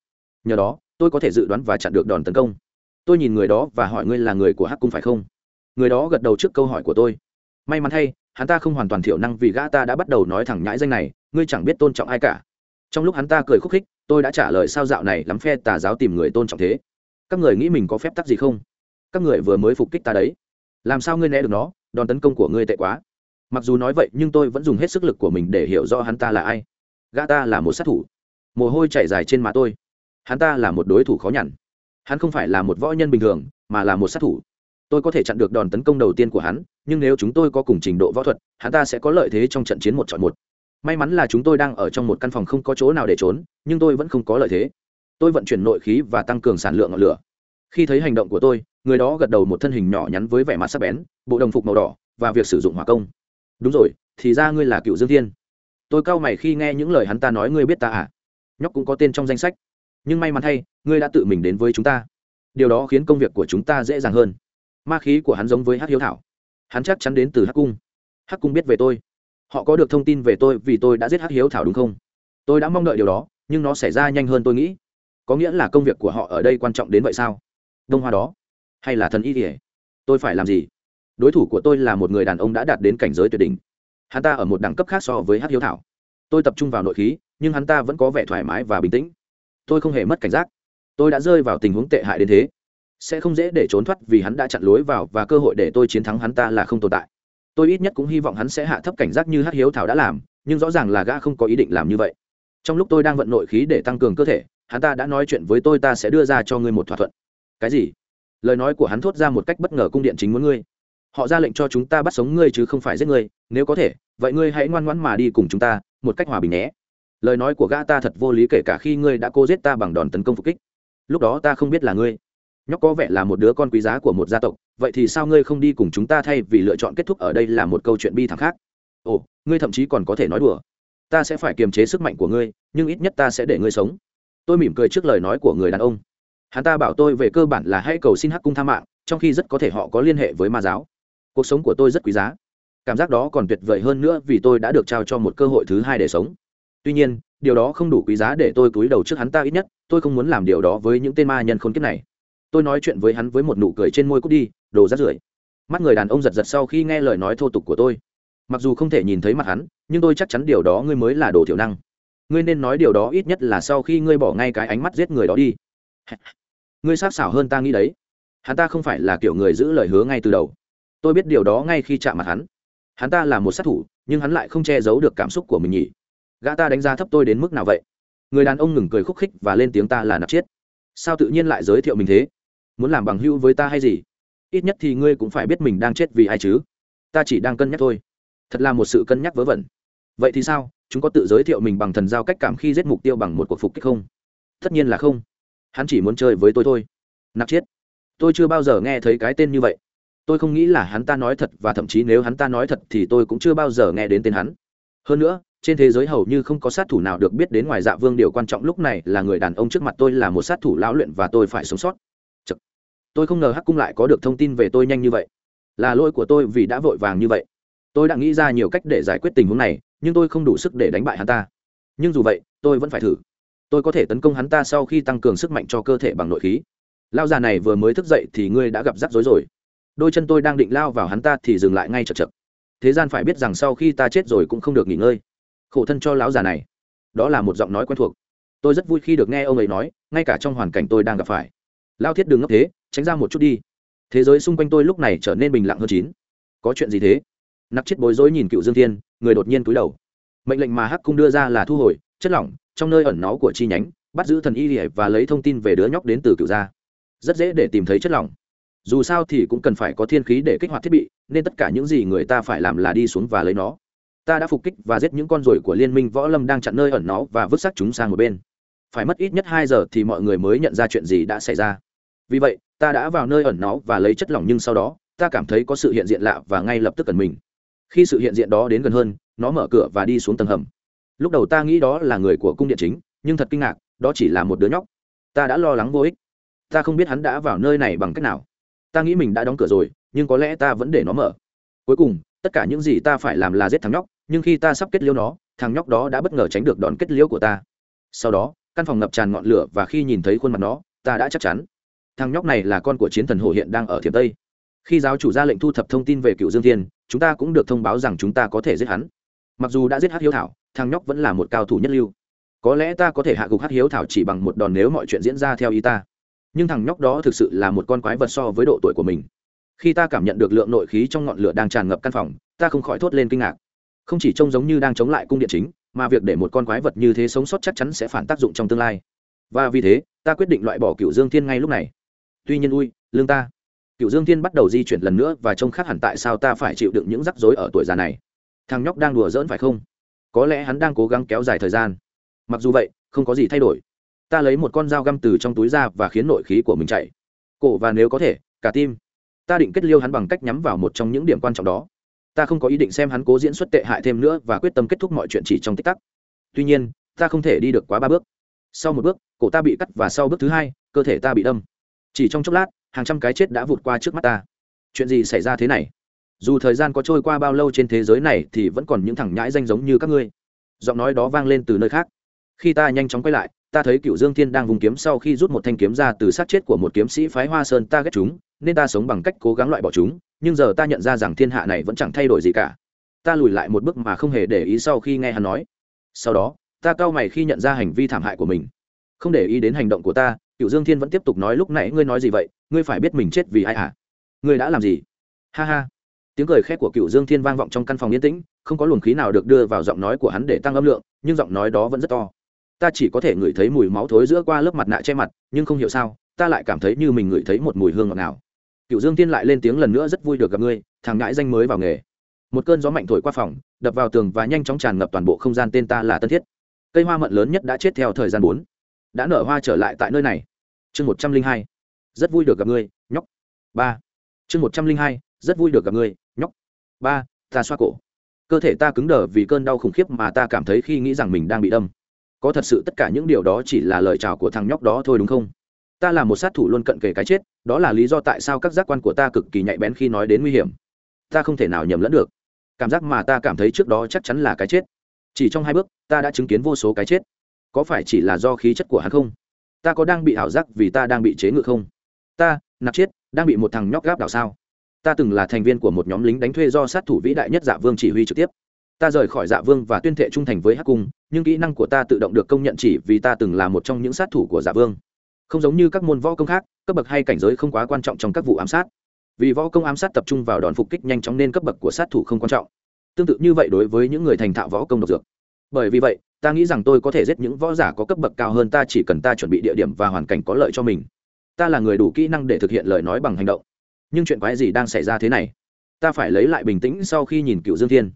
Nhờ đó, tôi có thể dự đoán và chặn được đòn tấn công. Tôi nhìn người đó và hỏi ngươi là người của hắc cung phải không? Người đó gật đầu trước câu hỏi của tôi. May mắn thay, hắn ta không hoàn toàn thiểu năng vì gã ta đã bắt đầu nói thẳng nhãi danh này, ngươi chẳng biết tôn trọng ai cả. Trong lúc hắn ta cười khúc khích, tôi đã trả lời sao dạo này lắm phe tà giáo tìm người tôn trọng thế. Các người nghĩ mình có phép tắc gì không? Các người vừa mới phục kích ta đấy. Làm sao ngươi né được nó? Đòn tấn công của ngươi tệ quá mặc dù nói vậy, nhưng tôi vẫn dùng hết sức lực của mình để hiểu rõ hắn ta là ai. Gã ta là một sát thủ. Mồ hôi chảy dài trên má tôi. Hắn ta là một đối thủ khó nhằn. Hắn không phải là một võ nhân bình thường, mà là một sát thủ. Tôi có thể chặn được đòn tấn công đầu tiên của hắn, nhưng nếu chúng tôi có cùng trình độ võ thuật, hắn ta sẽ có lợi thế trong trận chiến một chọn một. May mắn là chúng tôi đang ở trong một căn phòng không có chỗ nào để trốn, nhưng tôi vẫn không có lợi thế. Tôi vận chuyển nội khí và tăng cường sản lượng ngọn lửa. Khi thấy hành động của tôi, người đó gật đầu một thân hình nhỏ nhắn với vẻ mặt sắc bén, bộ đồng phục màu đỏ và việc sử dụng hỏa công đúng rồi, thì ra ngươi là cựu dương thiên. Tôi cau mày khi nghe những lời hắn ta nói ngươi biết ta à? Nhóc cũng có tên trong danh sách. Nhưng may mắn thay, ngươi đã tự mình đến với chúng ta. Điều đó khiến công việc của chúng ta dễ dàng hơn. Ma khí của hắn giống với hắc hiếu thảo. Hắn chắc chắn đến từ hắc cung. Hắc cung biết về tôi. Họ có được thông tin về tôi vì tôi đã giết hắc hiếu thảo đúng không? Tôi đã mong đợi điều đó, nhưng nó xảy ra nhanh hơn tôi nghĩ. Có nghĩa là công việc của họ ở đây quan trọng đến vậy sao? Đông hoa đó. Hay là thần y ỉa tôi phải làm gì? Đối thủ của tôi là một người đàn ông đã đạt đến cảnh giới tuyệt đỉnh. Hắn ta ở một đẳng cấp khác so với Hát hiếu thảo. Tôi tập trung vào nội khí, nhưng hắn ta vẫn có vẻ thoải mái và bình tĩnh. Tôi không hề mất cảnh giác. Tôi đã rơi vào tình huống tệ hại đến thế. Sẽ không dễ để trốn thoát vì hắn đã chặn lối vào và cơ hội để tôi chiến thắng hắn ta là không tồn tại. Tôi ít nhất cũng hy vọng hắn sẽ hạ thấp cảnh giác như Hát hiếu thảo đã làm, nhưng rõ ràng là gã không có ý định làm như vậy. Trong lúc tôi đang vận nội khí để tăng cường cơ thể, hắn ta đã nói chuyện với tôi, ta sẽ đưa ra cho ngươi một thỏa thuận. Cái gì? Lời nói của hắn thốt ra một cách bất ngờ cung điện chính muốn ngươi họ ra lệnh cho chúng ta bắt sống ngươi chứ không phải giết ngươi, nếu có thể, vậy ngươi hãy ngoan ngoãn mà đi cùng chúng ta, một cách hòa bình nhé. Lời nói của gã ta thật vô lý kể cả khi ngươi đã cô giết ta bằng đòn tấn công phục kích. Lúc đó ta không biết là ngươi. Nhóc có vẻ là một đứa con quý giá của một gia tộc, vậy thì sao ngươi không đi cùng chúng ta thay vì lựa chọn kết thúc ở đây là một câu chuyện bi thảm khác? Ồ, ngươi thậm chí còn có thể nói đùa. Ta sẽ phải kiềm chế sức mạnh của ngươi, nhưng ít nhất ta sẽ để ngươi sống. Tôi mỉm cười trước lời nói của người đàn ông. Hắn ta bảo tôi về cơ bản là hãy cầu xin hắc cung tha mạng, trong khi rất có thể họ có liên hệ với ma giáo cuộc sống của tôi rất quý giá. Cảm giác đó còn tuyệt vời hơn nữa vì tôi đã được trao cho một cơ hội thứ hai để sống. Tuy nhiên, điều đó không đủ quý giá để tôi cúi đầu trước hắn ta ít nhất, tôi không muốn làm điều đó với những tên ma nhân khốn kiếp này. Tôi nói chuyện với hắn với một nụ cười trên môi cút đi, đồ rát rưởi. Mắt người đàn ông giật giật sau khi nghe lời nói thô tục của tôi. Mặc dù không thể nhìn thấy mặt hắn, nhưng tôi chắc chắn điều đó ngươi mới là đồ thiểu năng. Ngươi nên nói điều đó ít nhất là sau khi ngươi bỏ ngay cái ánh mắt giết người đó đi. Ngươi sát xảo hơn ta nghĩ đấy. Hắn ta không phải là kiểu người giữ lời hứa ngay từ đầu tôi biết điều đó ngay khi chạm mặt hắn. Hắn ta là một sát thủ, nhưng hắn lại không che giấu được cảm xúc của mình nhỉ. Gã ta đánh giá thấp tôi đến mức nào vậy? Người đàn ông ngừng cười khúc khích và lên tiếng ta là nạp chiết sao tự nhiên lại giới thiệu mình thế? Muốn làm bằng hữu với ta hay gì? Ít nhất thì ngươi cũng phải biết mình đang chết vì ai chứ. Ta chỉ đang cân nhắc thôi. Thật là một sự cân nhắc vớ vẩn. Vậy thì sao? Chúng có tự giới thiệu mình bằng thần giao cách cảm khi giết mục tiêu bằng một cuộc phục kích không? Tất nhiên là không. Hắn chỉ muốn chơi với tôi thôi. Nạp chiết tôi chưa bao giờ nghe thấy cái tên như vậy tôi không nghĩ là hắn ta nói thật và thậm chí nếu hắn ta nói thật thì tôi cũng chưa bao giờ nghe đến tên hắn. Hơn nữa, trên thế giới hầu như không có sát thủ nào được biết đến ngoài dạ vương điều quan trọng lúc này là người đàn ông trước mặt tôi là một sát thủ lão luyện và tôi phải sống sót. Chật. tôi không ngờ hắc cung lại có được thông tin về tôi nhanh như vậy. Là lỗi của tôi vì đã vội vàng như vậy. Tôi đã nghĩ ra nhiều cách để giải quyết tình huống này, nhưng tôi không đủ sức để đánh bại hắn ta. Nhưng dù vậy, tôi vẫn phải thử. Tôi có thể tấn công hắn ta sau khi tăng cường sức mạnh cho cơ thể bằng nội khí. Lao già này vừa mới thức dậy thì ngươi đã gặp rắc rối rồi đôi chân tôi đang định lao vào hắn ta thì dừng lại ngay chật chật. Thế gian phải biết rằng sau khi ta chết rồi cũng không được nghỉ ngơi. Khổ thân cho lão già này. Đó là một giọng nói quen thuộc. Tôi rất vui khi được nghe ông ấy nói, ngay cả trong hoàn cảnh tôi đang gặp phải. Lao thiết đừng ngốc thế, tránh ra một chút đi. Thế giới xung quanh tôi lúc này trở nên bình lặng hơn chín. Có chuyện gì thế? Nặc chết bối rối nhìn cựu dương thiên, người đột nhiên cúi đầu. Mệnh lệnh mà hắc cung đưa ra là thu hồi, chất lỏng, trong nơi ẩn náu của chi nhánh, bắt giữ thần y lìa và lấy thông tin về đứa nhóc đến từ cựu gia. Rất dễ để tìm thấy chất lỏng dù sao thì cũng cần phải có thiên khí để kích hoạt thiết bị, nên tất cả những gì người ta phải làm là đi xuống và lấy nó. Ta đã phục kích và giết những con ruồi của liên minh võ lâm đang chặn nơi ẩn nó và vứt xác chúng sang một bên. Phải mất ít nhất hai giờ thì mọi người mới nhận ra chuyện gì đã xảy ra. Vì vậy, ta đã vào nơi ẩn nó và lấy chất lỏng nhưng sau đó, ta cảm thấy có sự hiện diện lạ và ngay lập tức cần mình. Khi sự hiện diện đó đến gần hơn, nó mở cửa và đi xuống tầng hầm. Lúc đầu ta nghĩ đó là người của cung điện chính, nhưng thật kinh ngạc, đó chỉ là một đứa nhóc. Ta đã lo lắng vô ích. Ta không biết hắn đã vào nơi này bằng cách nào ta nghĩ mình đã đóng cửa rồi, nhưng có lẽ ta vẫn để nó mở. Cuối cùng, tất cả những gì ta phải làm là giết thằng nhóc, nhưng khi ta sắp kết liễu nó, thằng nhóc đó đã bất ngờ tránh được đòn kết liễu của ta. Sau đó, căn phòng ngập tràn ngọn lửa và khi nhìn thấy khuôn mặt nó, ta đã chắc chắn. Thằng nhóc này là con của chiến thần hồ hiện đang ở thiểm tây. Khi giáo chủ ra lệnh thu thập thông tin về cựu dương thiên, chúng ta cũng được thông báo rằng chúng ta có thể giết hắn. Mặc dù đã giết hát hiếu thảo, thằng nhóc vẫn là một cao thủ nhất lưu. Có lẽ ta có thể hạ gục hát hiếu thảo chỉ bằng một đòn nếu mọi chuyện diễn ra theo ý ta nhưng thằng nhóc đó thực sự là một con quái vật so với độ tuổi của mình. Khi ta cảm nhận được lượng nội khí trong ngọn lửa đang tràn ngập căn phòng, ta không khỏi thốt lên kinh ngạc. Không chỉ trông giống như đang chống lại cung điện chính, mà việc để một con quái vật như thế sống sót chắc chắn sẽ phản tác dụng trong tương lai. Và vì thế, ta quyết định loại bỏ cựu dương thiên ngay lúc này. Tuy nhiên ui, lương ta. Cựu dương thiên bắt đầu di chuyển lần nữa và trông khác hẳn tại sao ta phải chịu đựng những rắc rối ở tuổi già này. Thằng nhóc đang đùa giỡn phải không? Có lẽ hắn đang cố gắng kéo dài thời gian. Mặc dù vậy, không có gì thay đổi ta lấy một con dao găm từ trong túi ra và khiến nội khí của mình chạy. Cổ và nếu có thể, cả tim. Ta định kết liêu hắn bằng cách nhắm vào một trong những điểm quan trọng đó. Ta không có ý định xem hắn cố diễn xuất tệ hại thêm nữa và quyết tâm kết thúc mọi chuyện chỉ trong tích tắc. Tuy nhiên, ta không thể đi được quá ba bước. Sau một bước, cổ ta bị cắt và sau bước thứ hai, cơ thể ta bị đâm. Chỉ trong chốc lát, hàng trăm cái chết đã vụt qua trước mắt ta. Chuyện gì xảy ra thế này? Dù thời gian có trôi qua bao lâu trên thế giới này thì vẫn còn những thằng nhãi danh giống như các ngươi. Giọng nói đó vang lên từ nơi khác. Khi ta nhanh chóng quay lại ta thấy cựu dương thiên đang vùng kiếm sau khi rút một thanh kiếm ra từ sát chết của một kiếm sĩ phái hoa sơn ta ghét chúng, nên ta sống bằng cách cố gắng loại bỏ chúng, nhưng giờ ta nhận ra rằng thiên hạ này vẫn chẳng thay đổi gì cả. Ta lùi lại một bước mà không hề để ý sau khi nghe hắn nói. Sau đó, ta cau mày khi nhận ra hành vi thảm hại của mình. Không để ý đến hành động của ta, cựu dương thiên vẫn tiếp tục nói, lúc nãy ngươi nói gì vậy? Ngươi phải biết mình chết vì ai hả? Ngươi đã làm gì? Ha ha. Tiếng cười khét của cựu dương thiên vang vọng trong căn phòng yên tĩnh, không có luồng khí nào được đưa vào giọng nói của hắn để tăng âm lượng, nhưng giọng nói đó vẫn rất to ta chỉ có thể ngửi thấy mùi máu thối giữa qua lớp mặt nạ che mặt, nhưng không hiểu sao, ta lại cảm thấy như mình ngửi thấy một mùi hương ngọt ngào. Cựu dương tiên lại lên tiếng lần nữa rất vui được gặp ngươi, thằng ngãi danh mới vào nghề. Một cơn gió mạnh thổi qua phòng, đập vào tường và nhanh chóng tràn ngập toàn bộ không gian tên ta là tân thiết. Cây hoa mận lớn nhất đã chết theo thời gian bốn. Đã nở hoa trở lại tại nơi này. Chương một trăm linh hai. Rất vui được gặp ngươi, nhóc. Ba. Chương một trăm linh hai, rất vui được gặp ngươi, nhóc. Ba, ta xoa cổ. Cơ thể ta cứng đờ vì cơn đau khủng khiếp mà ta cảm thấy khi nghĩ rằng mình đang bị đâm có thật sự tất cả những điều đó chỉ là lời chào của thằng nhóc đó thôi đúng không? Ta là một sát thủ luôn cận kề cái chết, đó là lý do tại sao các giác quan của ta cực kỳ nhạy bén khi nói đến nguy hiểm. Ta không thể nào nhầm lẫn được. Cảm giác mà ta cảm thấy trước đó chắc chắn là cái chết. Chỉ trong hai bước, ta đã chứng kiến vô số cái chết. Có phải chỉ là do khí chất của hắn không? Ta có đang bị ảo giác vì ta đang bị chế ngự không? Ta, nạp chết, đang bị một thằng nhóc gáp đảo sao? Ta từng là thành viên của một nhóm lính đánh thuê do sát thủ vĩ đại nhất dạ vương chỉ huy trực tiếp. Ta rời khỏi dạ vương và tuyên thệ trung thành với hắc cung nhưng kỹ năng của ta tự động được công nhận chỉ vì ta từng là một trong những sát thủ của giả vương. Không giống như các môn võ công khác, cấp bậc hay cảnh giới không quá quan trọng trong các vụ ám sát. Vì võ công ám sát tập trung vào đòn phục kích nhanh chóng nên cấp bậc của sát thủ không quan trọng. Tương tự như vậy đối với những người thành thạo võ công độc dược. Bởi vì vậy, ta nghĩ rằng tôi có thể giết những võ giả có cấp bậc cao hơn ta chỉ cần ta chuẩn bị địa điểm và hoàn cảnh có lợi cho mình. Ta là người đủ kỹ năng để thực hiện lời nói bằng hành động. Nhưng chuyện quái gì đang xảy ra thế này? Ta phải lấy lại bình tĩnh sau khi nhìn cựu dương thiên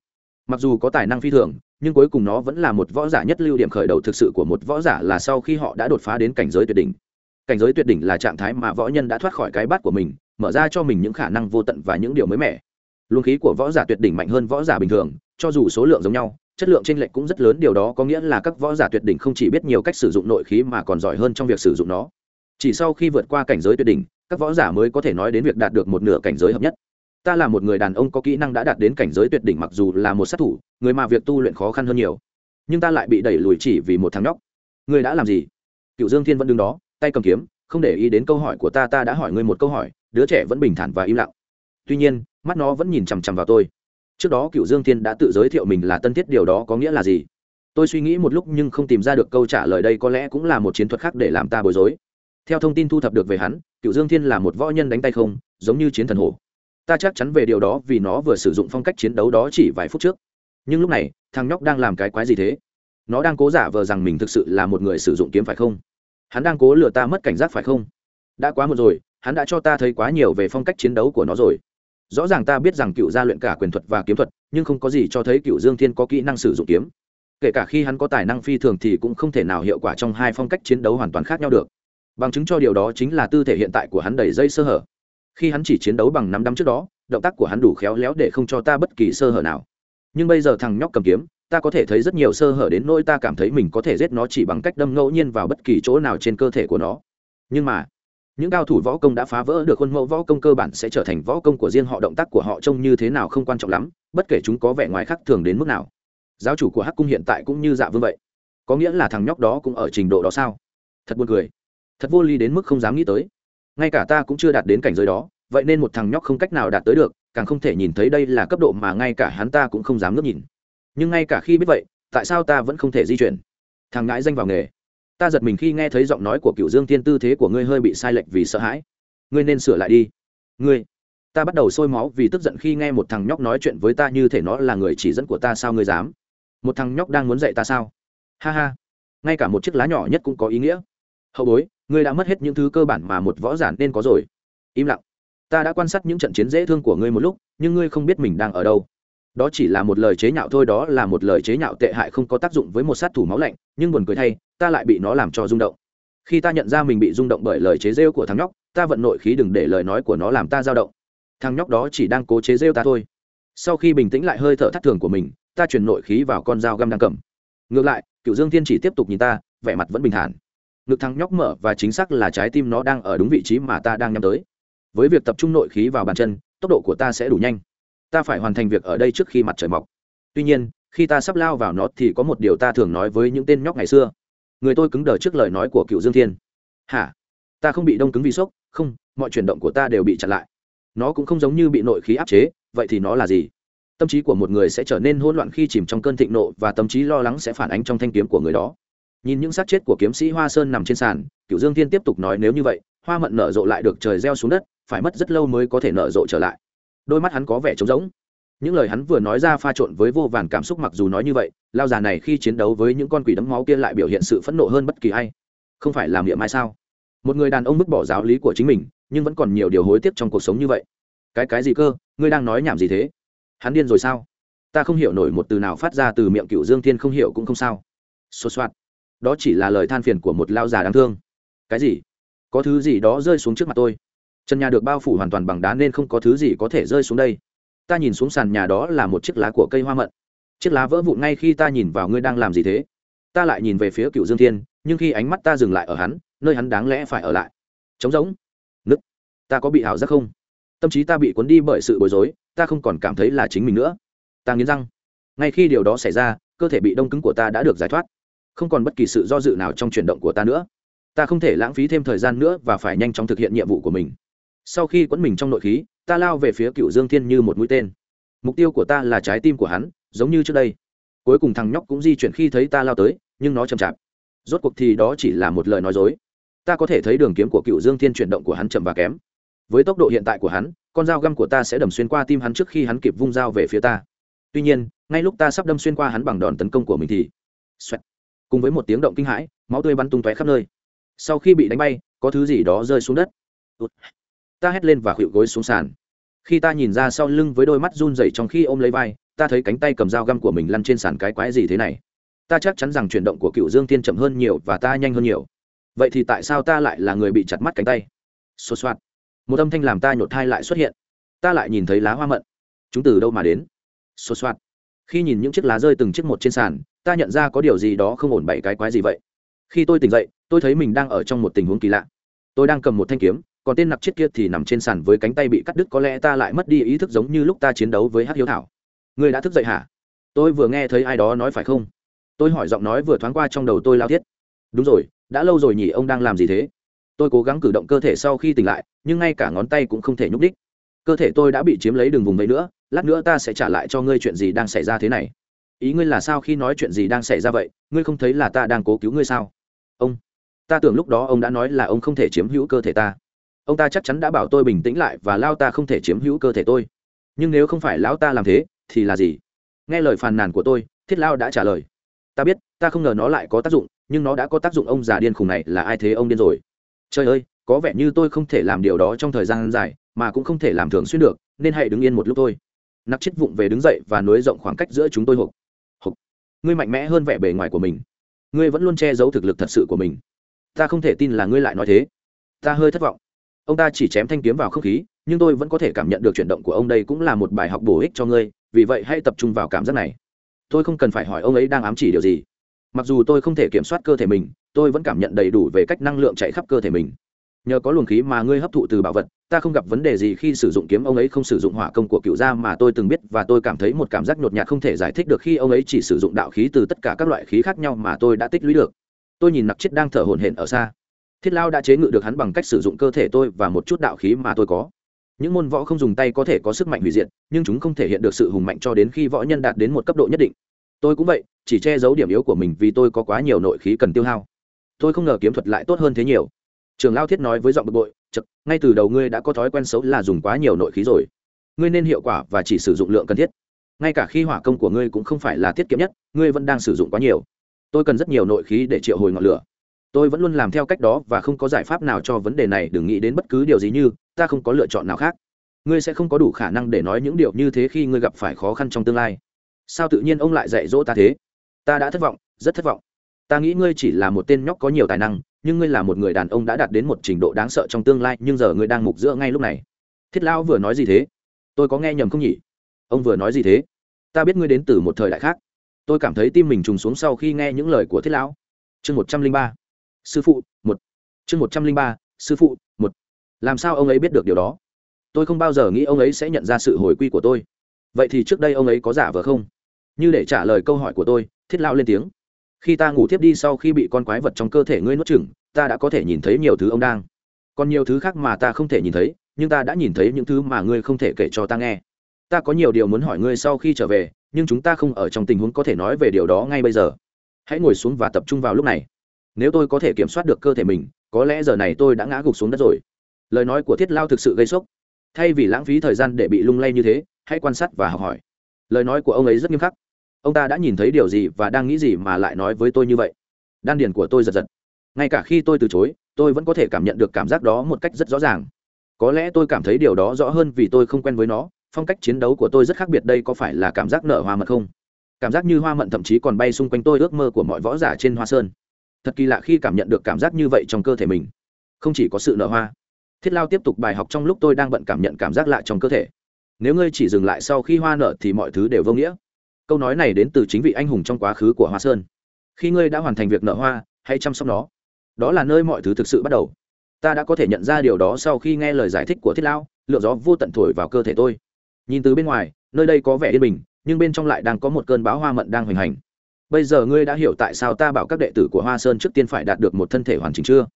mặc dù có tài năng phi thường, nhưng cuối cùng nó vẫn là một võ giả nhất lưu điểm khởi đầu thực sự của một võ giả là sau khi họ đã đột phá đến cảnh giới tuyệt đỉnh. Cảnh giới tuyệt đỉnh là trạng thái mà võ nhân đã thoát khỏi cái bát của mình, mở ra cho mình những khả năng vô tận và những điều mới mẻ. Luồng khí của võ giả tuyệt đỉnh mạnh hơn võ giả bình thường, cho dù số lượng giống nhau, chất lượng trên lệch cũng rất lớn, điều đó có nghĩa là các võ giả tuyệt đỉnh không chỉ biết nhiều cách sử dụng nội khí mà còn giỏi hơn trong việc sử dụng nó. Chỉ sau khi vượt qua cảnh giới tuyệt đỉnh, các võ giả mới có thể nói đến việc đạt được một nửa cảnh giới hợp nhất ta là một người đàn ông có kỹ năng đã đạt đến cảnh giới tuyệt đỉnh mặc dù là một sát thủ, người mà việc tu luyện khó khăn hơn nhiều. Nhưng ta lại bị đẩy lùi chỉ vì một thằng nhóc. Ngươi đã làm gì? Cựu dương thiên vẫn đứng đó, tay cầm kiếm, không để ý đến câu hỏi của ta ta đã hỏi ngươi một câu hỏi, đứa trẻ vẫn bình thản và im lặng. Tuy nhiên, mắt nó vẫn nhìn chằm chằm vào tôi. Trước đó cựu dương thiên đã tự giới thiệu mình là tân thiết, điều đó có nghĩa là gì? Tôi suy nghĩ một lúc nhưng không tìm ra được câu trả lời đây có lẽ cũng là một chiến thuật khác để làm ta bối rối. Theo thông tin thu thập được về hắn, cựu dương thiên là một võ nhân đánh tay không, giống như chiến thần hổ ta chắc chắn về điều đó vì nó vừa sử dụng phong cách chiến đấu đó chỉ vài phút trước. Nhưng lúc này, thằng nhóc đang làm cái quái gì thế? Nó đang cố giả vờ rằng mình thực sự là một người sử dụng kiếm phải không? Hắn đang cố lừa ta mất cảnh giác phải không? Đã quá một rồi, hắn đã cho ta thấy quá nhiều về phong cách chiến đấu của nó rồi. Rõ ràng ta biết rằng cựu gia luyện cả quyền thuật và kiếm thuật, nhưng không có gì cho thấy cựu dương thiên có kỹ năng sử dụng kiếm. Kể cả khi hắn có tài năng phi thường thì cũng không thể nào hiệu quả trong hai phong cách chiến đấu hoàn toàn khác nhau được. Bằng chứng cho điều đó chính là tư thể hiện tại của hắn đầy dây sơ hở khi hắn chỉ chiến đấu bằng năm đấm trước đó, động tác của hắn đủ khéo léo để không cho ta bất kỳ sơ hở nào. Nhưng bây giờ thằng nhóc cầm kiếm, ta có thể thấy rất nhiều sơ hở đến nỗi ta cảm thấy mình có thể giết nó chỉ bằng cách đâm ngẫu nhiên vào bất kỳ chỗ nào trên cơ thể của nó. Nhưng mà, những cao thủ võ công đã phá vỡ được khuôn mẫu võ công cơ bản sẽ trở thành võ công của riêng họ, động tác của họ trông như thế nào không quan trọng lắm, bất kể chúng có vẻ ngoài khác thường đến mức nào. Giáo chủ của hắc cung hiện tại cũng như dạ vương vậy. Có nghĩa là thằng nhóc đó cũng ở trình độ đó sao? Thật buồn cười. Thật vô ly đến mức không dám nghĩ tới ngay cả ta cũng chưa đạt đến cảnh giới đó, vậy nên một thằng nhóc không cách nào đạt tới được, càng không thể nhìn thấy đây là cấp độ mà ngay cả hắn ta cũng không dám ngước nhìn. Nhưng ngay cả khi biết vậy, tại sao ta vẫn không thể di chuyển? Thằng ngãi danh vào nghề. Ta giật mình khi nghe thấy giọng nói của cựu dương Thiên tư thế của ngươi hơi bị sai lệch vì sợ hãi. Ngươi nên sửa lại đi. Ngươi, ta bắt đầu sôi máu vì tức giận khi nghe một thằng nhóc nói chuyện với ta như thể nó là người chỉ dẫn của ta sao ngươi dám? Một thằng nhóc đang muốn dạy ta sao? Ha ha. Ngay cả một chiếc lá nhỏ nhất cũng có ý nghĩa. Hậu bối ngươi đã mất hết những thứ cơ bản mà một võ giả nên có rồi. Im lặng. Ta đã quan sát những trận chiến dễ thương của ngươi một lúc, nhưng ngươi không biết mình đang ở đâu. Đó chỉ là một lời chế nhạo thôi, đó là một lời chế nhạo tệ hại không có tác dụng với một sát thủ máu lạnh, nhưng buồn cười thay, ta lại bị nó làm cho rung động. Khi ta nhận ra mình bị rung động bởi lời chế rêu của thằng nhóc, ta vận nội khí đừng để lời nói của nó làm ta dao động. Thằng nhóc đó chỉ đang cố chế rêu ta thôi. Sau khi bình tĩnh lại hơi thở thắt thường của mình, ta chuyển nội khí vào con dao găm đang cầm. Ngược lại cựu dương thiên chỉ tiếp tục nhìn ta, vẻ mặt vẫn bình thản ngực thằng nhóc mở và chính xác là trái tim nó đang ở đúng vị trí mà ta đang nhắm tới. Với việc tập trung nội khí vào bàn chân, tốc độ của ta sẽ đủ nhanh. Ta phải hoàn thành việc ở đây trước khi mặt trời mọc. Tuy nhiên, khi ta sắp lao vào nó thì có một điều ta thường nói với những tên nhóc ngày xưa. Người tôi cứng đờ trước lời nói của cựu dương thiên. Hả? Ta không bị đông cứng vì sốc? Không, mọi chuyển động của ta đều bị chặn lại. Nó cũng không giống như bị nội khí áp chế, vậy thì nó là gì? Tâm trí của một người sẽ trở nên hỗn loạn khi chìm trong cơn thịnh nộ và tâm trí lo lắng sẽ phản ánh trong thanh kiếm của người đó nhìn những xác chết của kiếm sĩ hoa sơn nằm trên sàn cựu dương thiên tiếp tục nói nếu như vậy, hoa mận nở rộ lại được trời gieo xuống đất, phải mất rất lâu mới có thể nở rộ trở lại. Đôi mắt hắn có vẻ trống rỗng. Những lời hắn vừa nói ra pha trộn với vô vàn cảm xúc mặc dù nói như vậy, lao già này khi chiến đấu với những con quỷ đấm máu kia lại biểu hiện sự phẫn nộ hơn bất kỳ ai. Không phải làm miệng mai sao? Một người đàn ông vứt bỏ giáo lý của chính mình, nhưng vẫn còn nhiều điều hối tiếc trong cuộc sống như vậy. Cái cái gì cơ? Ngươi đang nói nhảm gì thế? Hắn điên rồi sao? Ta không hiểu nổi một từ nào phát ra từ miệng cựu dương thiên không hiểu cũng không sao. Xô soạt đó chỉ là lời than phiền của một lao già đáng thương. Cái gì? Có thứ gì đó rơi xuống trước mặt tôi. Trần nhà được bao phủ hoàn toàn bằng đá nên không có thứ gì có thể rơi xuống đây. Ta nhìn xuống sàn nhà đó là một chiếc lá của cây hoa mận. Chiếc lá vỡ vụn ngay khi ta nhìn vào ngươi đang làm gì thế? Ta lại nhìn về phía cựu dương thiên, nhưng khi ánh mắt ta dừng lại ở hắn, nơi hắn đáng lẽ phải ở lại. Trống rỗng. Nứt. Ta có bị ảo giác không? Tâm trí ta bị cuốn đi bởi sự bối rối, ta không còn cảm thấy là chính mình nữa. Ta nghiến răng. Ngay khi điều đó xảy ra, cơ thể bị đông cứng của ta đã được giải thoát không còn bất kỳ sự do dự nào trong chuyển động của ta nữa. Ta không thể lãng phí thêm thời gian nữa và phải nhanh chóng thực hiện nhiệm vụ của mình. Sau khi quấn mình trong nội khí, ta lao về phía cựu dương thiên như một mũi tên. Mục tiêu của ta là trái tim của hắn, giống như trước đây. Cuối cùng thằng nhóc cũng di chuyển khi thấy ta lao tới, nhưng nó chậm chạp. Rốt cuộc thì đó chỉ là một lời nói dối. Ta có thể thấy đường kiếm của cựu dương thiên chuyển động của hắn chậm và kém. Với tốc độ hiện tại của hắn, con dao găm của ta sẽ đầm xuyên qua tim hắn trước khi hắn kịp vung dao về phía ta. Tuy nhiên, ngay lúc ta sắp đâm xuyên qua hắn bằng đòn tấn công của mình thì, Xoẹt cùng với một tiếng động kinh hãi, máu tươi bắn tung tóe khắp nơi. Sau khi bị đánh bay, có thứ gì đó rơi xuống đất. Ta hét lên và khuỵu gối xuống sàn. Khi ta nhìn ra sau lưng với đôi mắt run rẩy trong khi ôm lấy vai, ta thấy cánh tay cầm dao găm của mình lăn trên sàn cái quái gì thế này. Ta chắc chắn rằng chuyển động của cựu dương tiên chậm hơn nhiều và ta nhanh hơn nhiều. Vậy thì tại sao ta lại là người bị chặt mắt cánh tay? Sột soạt một âm thanh làm ta nhột thai lại xuất hiện. Ta lại nhìn thấy lá hoa mận. Chúng từ đâu mà đến? Sột soạt khi nhìn những chiếc lá rơi từng chiếc một trên sàn ta nhận ra có điều gì đó không ổn Bảy cái quái gì vậy. Khi tôi tỉnh dậy, tôi thấy mình đang ở trong một tình huống kỳ lạ. Tôi đang cầm một thanh kiếm, còn tên nặc chết kia thì nằm trên sàn với cánh tay bị cắt đứt, có lẽ ta lại mất đi ý thức giống như lúc ta chiến đấu với hát hiếu thảo. Người đã thức dậy hả? Tôi vừa nghe thấy ai đó nói phải không? Tôi hỏi giọng nói vừa thoáng qua trong đầu tôi lao thiết. Đúng rồi, đã lâu rồi nhỉ, ông đang làm gì thế? Tôi cố gắng cử động cơ thể sau khi tỉnh lại, nhưng ngay cả ngón tay cũng không thể nhúc đích cơ thể tôi đã bị chiếm lấy đường vùng đấy nữa, lát nữa ta sẽ trả lại cho ngươi chuyện gì đang xảy ra thế này ý ngươi là sao khi nói chuyện gì đang xảy ra vậy, ngươi không thấy là ta đang cố cứu ngươi sao? Ông, ta tưởng lúc đó ông đã nói là ông không thể chiếm hữu cơ thể ta. Ông ta chắc chắn đã bảo tôi bình tĩnh lại và lao ta không thể chiếm hữu cơ thể tôi. Nhưng nếu không phải lão ta làm thế, thì là gì? Nghe lời phàn nàn của tôi, thiết lao đã trả lời. Ta biết, ta không ngờ nó lại có tác dụng, nhưng nó đã có tác dụng ông già điên khùng này là ai thế ông điên rồi? Trời ơi, có vẻ như tôi không thể làm điều đó trong thời gian dài, mà cũng không thể làm thường xuyên được, nên hãy đứng yên một lúc thôi. Nặc chết vụng về đứng dậy và nối rộng khoảng cách giữa chúng tôi hộp ngươi mạnh mẽ hơn vẻ bề ngoài của mình. Ngươi vẫn luôn che giấu thực lực thật sự của mình. Ta không thể tin là ngươi lại nói thế. Ta hơi thất vọng. Ông ta chỉ chém thanh kiếm vào không khí, nhưng tôi vẫn có thể cảm nhận được chuyển động của ông đây cũng là một bài học bổ ích cho ngươi, vì vậy hãy tập trung vào cảm giác này. Tôi không cần phải hỏi ông ấy đang ám chỉ điều gì. Mặc dù tôi không thể kiểm soát cơ thể mình, tôi vẫn cảm nhận đầy đủ về cách năng lượng chạy khắp cơ thể mình. Nhờ có luồng khí mà ngươi hấp thụ từ bảo vật ta không gặp vấn đề gì khi sử dụng kiếm, ông ấy không sử dụng hỏa công của cựu gia mà tôi từng biết và tôi cảm thấy một cảm giác nhột nhạt không thể giải thích được khi ông ấy chỉ sử dụng đạo khí từ tất cả các loại khí khác nhau mà tôi đã tích lũy được. Tôi nhìn nặc chết đang thở hổn hển ở xa. Thiết lao đã chế ngự được hắn bằng cách sử dụng cơ thể tôi và một chút đạo khí mà tôi có. Những môn võ không dùng tay có thể có sức mạnh hủy diệt, nhưng chúng không thể hiện được sự hùng mạnh cho đến khi võ nhân đạt đến một cấp độ nhất định. Tôi cũng vậy, chỉ che giấu điểm yếu của mình vì tôi có quá nhiều nội khí cần tiêu hao. Tôi không ngờ kiếm thuật lại tốt hơn thế nhiều. Trường lao thiết nói với giọng bực bội chật, ngay từ đầu ngươi đã có thói quen xấu là dùng quá nhiều nội khí rồi. Ngươi nên hiệu quả và chỉ sử dụng lượng cần thiết. Ngay cả khi hỏa công của ngươi cũng không phải là tiết kiệm nhất, ngươi vẫn đang sử dụng quá nhiều. Tôi cần rất nhiều nội khí để triệu hồi ngọn lửa. Tôi vẫn luôn làm theo cách đó và không có giải pháp nào cho vấn đề này, đừng nghĩ đến bất cứ điều gì như, ta không có lựa chọn nào khác. Ngươi sẽ không có đủ khả năng để nói những điều như thế khi ngươi gặp phải khó khăn trong tương lai. Sao tự nhiên ông lại dạy dỗ ta thế? Ta đã thất vọng, rất thất vọng. Ta nghĩ ngươi chỉ là một tên nhóc có nhiều tài năng nhưng ngươi là một người đàn ông đã đạt đến một trình độ đáng sợ trong tương lai, nhưng giờ ngươi đang mục giữa ngay lúc này. Thiết lão vừa nói gì thế? Tôi có nghe nhầm không nhỉ? Ông vừa nói gì thế? Ta biết ngươi đến từ một thời đại khác. Tôi cảm thấy tim mình trùng xuống sau khi nghe những lời của thiết lão. Chương một trăm linh ba. Sư phụ, một. Chương một trăm linh ba, sư phụ, một. Làm sao ông ấy biết được điều đó? Tôi không bao giờ nghĩ ông ấy sẽ nhận ra sự hồi quy của tôi. Vậy thì trước đây ông ấy có giả vờ không? Như để trả lời câu hỏi của tôi, thiết lão lên tiếng khi ta ngủ tiếp đi sau khi bị con quái vật trong cơ thể ngươi nuốt chửng, ta đã có thể nhìn thấy nhiều thứ ông đang. Còn nhiều thứ khác mà ta không thể nhìn thấy, nhưng ta đã nhìn thấy những thứ mà ngươi không thể kể cho ta nghe. Ta có nhiều điều muốn hỏi ngươi sau khi trở về, nhưng chúng ta không ở trong tình huống có thể nói về điều đó ngay bây giờ. Hãy ngồi xuống và tập trung vào lúc này. Nếu tôi có thể kiểm soát được cơ thể mình, có lẽ giờ này tôi đã ngã gục xuống đất rồi. Lời nói của thiết lao thực sự gây sốc. Thay vì lãng phí thời gian để bị lung lay như thế, hãy quan sát và học hỏi. Lời nói của ông ấy rất nghiêm khắc ông ta đã nhìn thấy điều gì và đang nghĩ gì mà lại nói với tôi như vậy? Đan điền của tôi giật giật. Ngay cả khi tôi từ chối, tôi vẫn có thể cảm nhận được cảm giác đó một cách rất rõ ràng. Có lẽ tôi cảm thấy điều đó rõ hơn vì tôi không quen với nó, phong cách chiến đấu của tôi rất khác biệt đây có phải là cảm giác nở hoa mận không? Cảm giác như hoa mận thậm chí còn bay xung quanh tôi ước mơ của mọi võ giả trên hoa sơn. Thật kỳ lạ khi cảm nhận được cảm giác như vậy trong cơ thể mình. Không chỉ có sự nở hoa, thiết lao tiếp tục bài học trong lúc tôi đang bận cảm nhận cảm giác lạ trong cơ thể. Nếu ngươi chỉ dừng lại sau khi hoa nở thì mọi thứ đều vô nghĩa câu nói này đến từ chính vị anh hùng trong quá khứ của hoa sơn. Khi ngươi đã hoàn thành việc nợ hoa, hãy chăm sóc nó. Đó là nơi mọi thứ thực sự bắt đầu. Ta đã có thể nhận ra điều đó sau khi nghe lời giải thích của thiết Lão. lượng gió vô tận thổi vào cơ thể tôi. Nhìn từ bên ngoài, nơi đây có vẻ yên bình, nhưng bên trong lại đang có một cơn bão hoa mận đang hoành hành. Bây giờ ngươi đã hiểu tại sao ta bảo các đệ tử của hoa sơn trước tiên phải đạt được một thân thể hoàn chỉnh chưa?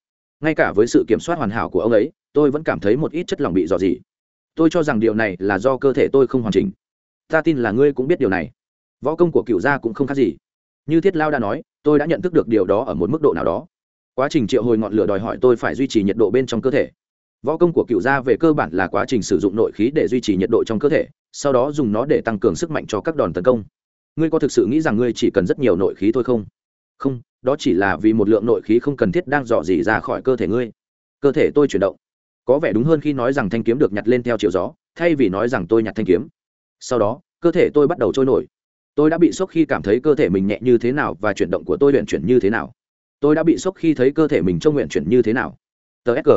Ngay cả với sự kiểm soát hoàn hảo của ông ấy, tôi vẫn cảm thấy một ít chất lỏng bị dò dỉ. Tôi cho rằng điều này là do cơ thể tôi không hoàn chỉnh. Ta tin là ngươi cũng biết điều này võ công của cựu gia cũng không khác gì. Như thiết lao đã nói, tôi đã nhận thức được điều đó ở một mức độ nào đó. Quá trình triệu hồi ngọn lửa đòi hỏi tôi phải duy trì nhiệt độ bên trong cơ thể. Võ công của cựu gia về cơ bản là quá trình sử dụng nội khí để duy trì nhiệt độ trong cơ thể, sau đó dùng nó để tăng cường sức mạnh cho các đòn tấn công. Ngươi có thực sự nghĩ rằng ngươi chỉ cần rất nhiều nội khí thôi không? Không, đó chỉ là vì một lượng nội khí không cần thiết đang dò dỉ ra khỏi cơ thể ngươi. Cơ thể tôi chuyển động. Có vẻ đúng hơn khi nói rằng thanh kiếm được nhặt lên theo chiều gió, thay vì nói rằng tôi nhặt thanh kiếm. Sau đó, cơ thể tôi bắt đầu trôi nổi tôi đã bị sốc khi cảm thấy cơ thể mình nhẹ như thế nào và chuyển động của tôi luyện chuyển như thế nào. Tôi đã bị sốc khi thấy cơ thể mình trông nguyện chuyển như thế nào. Tờ sg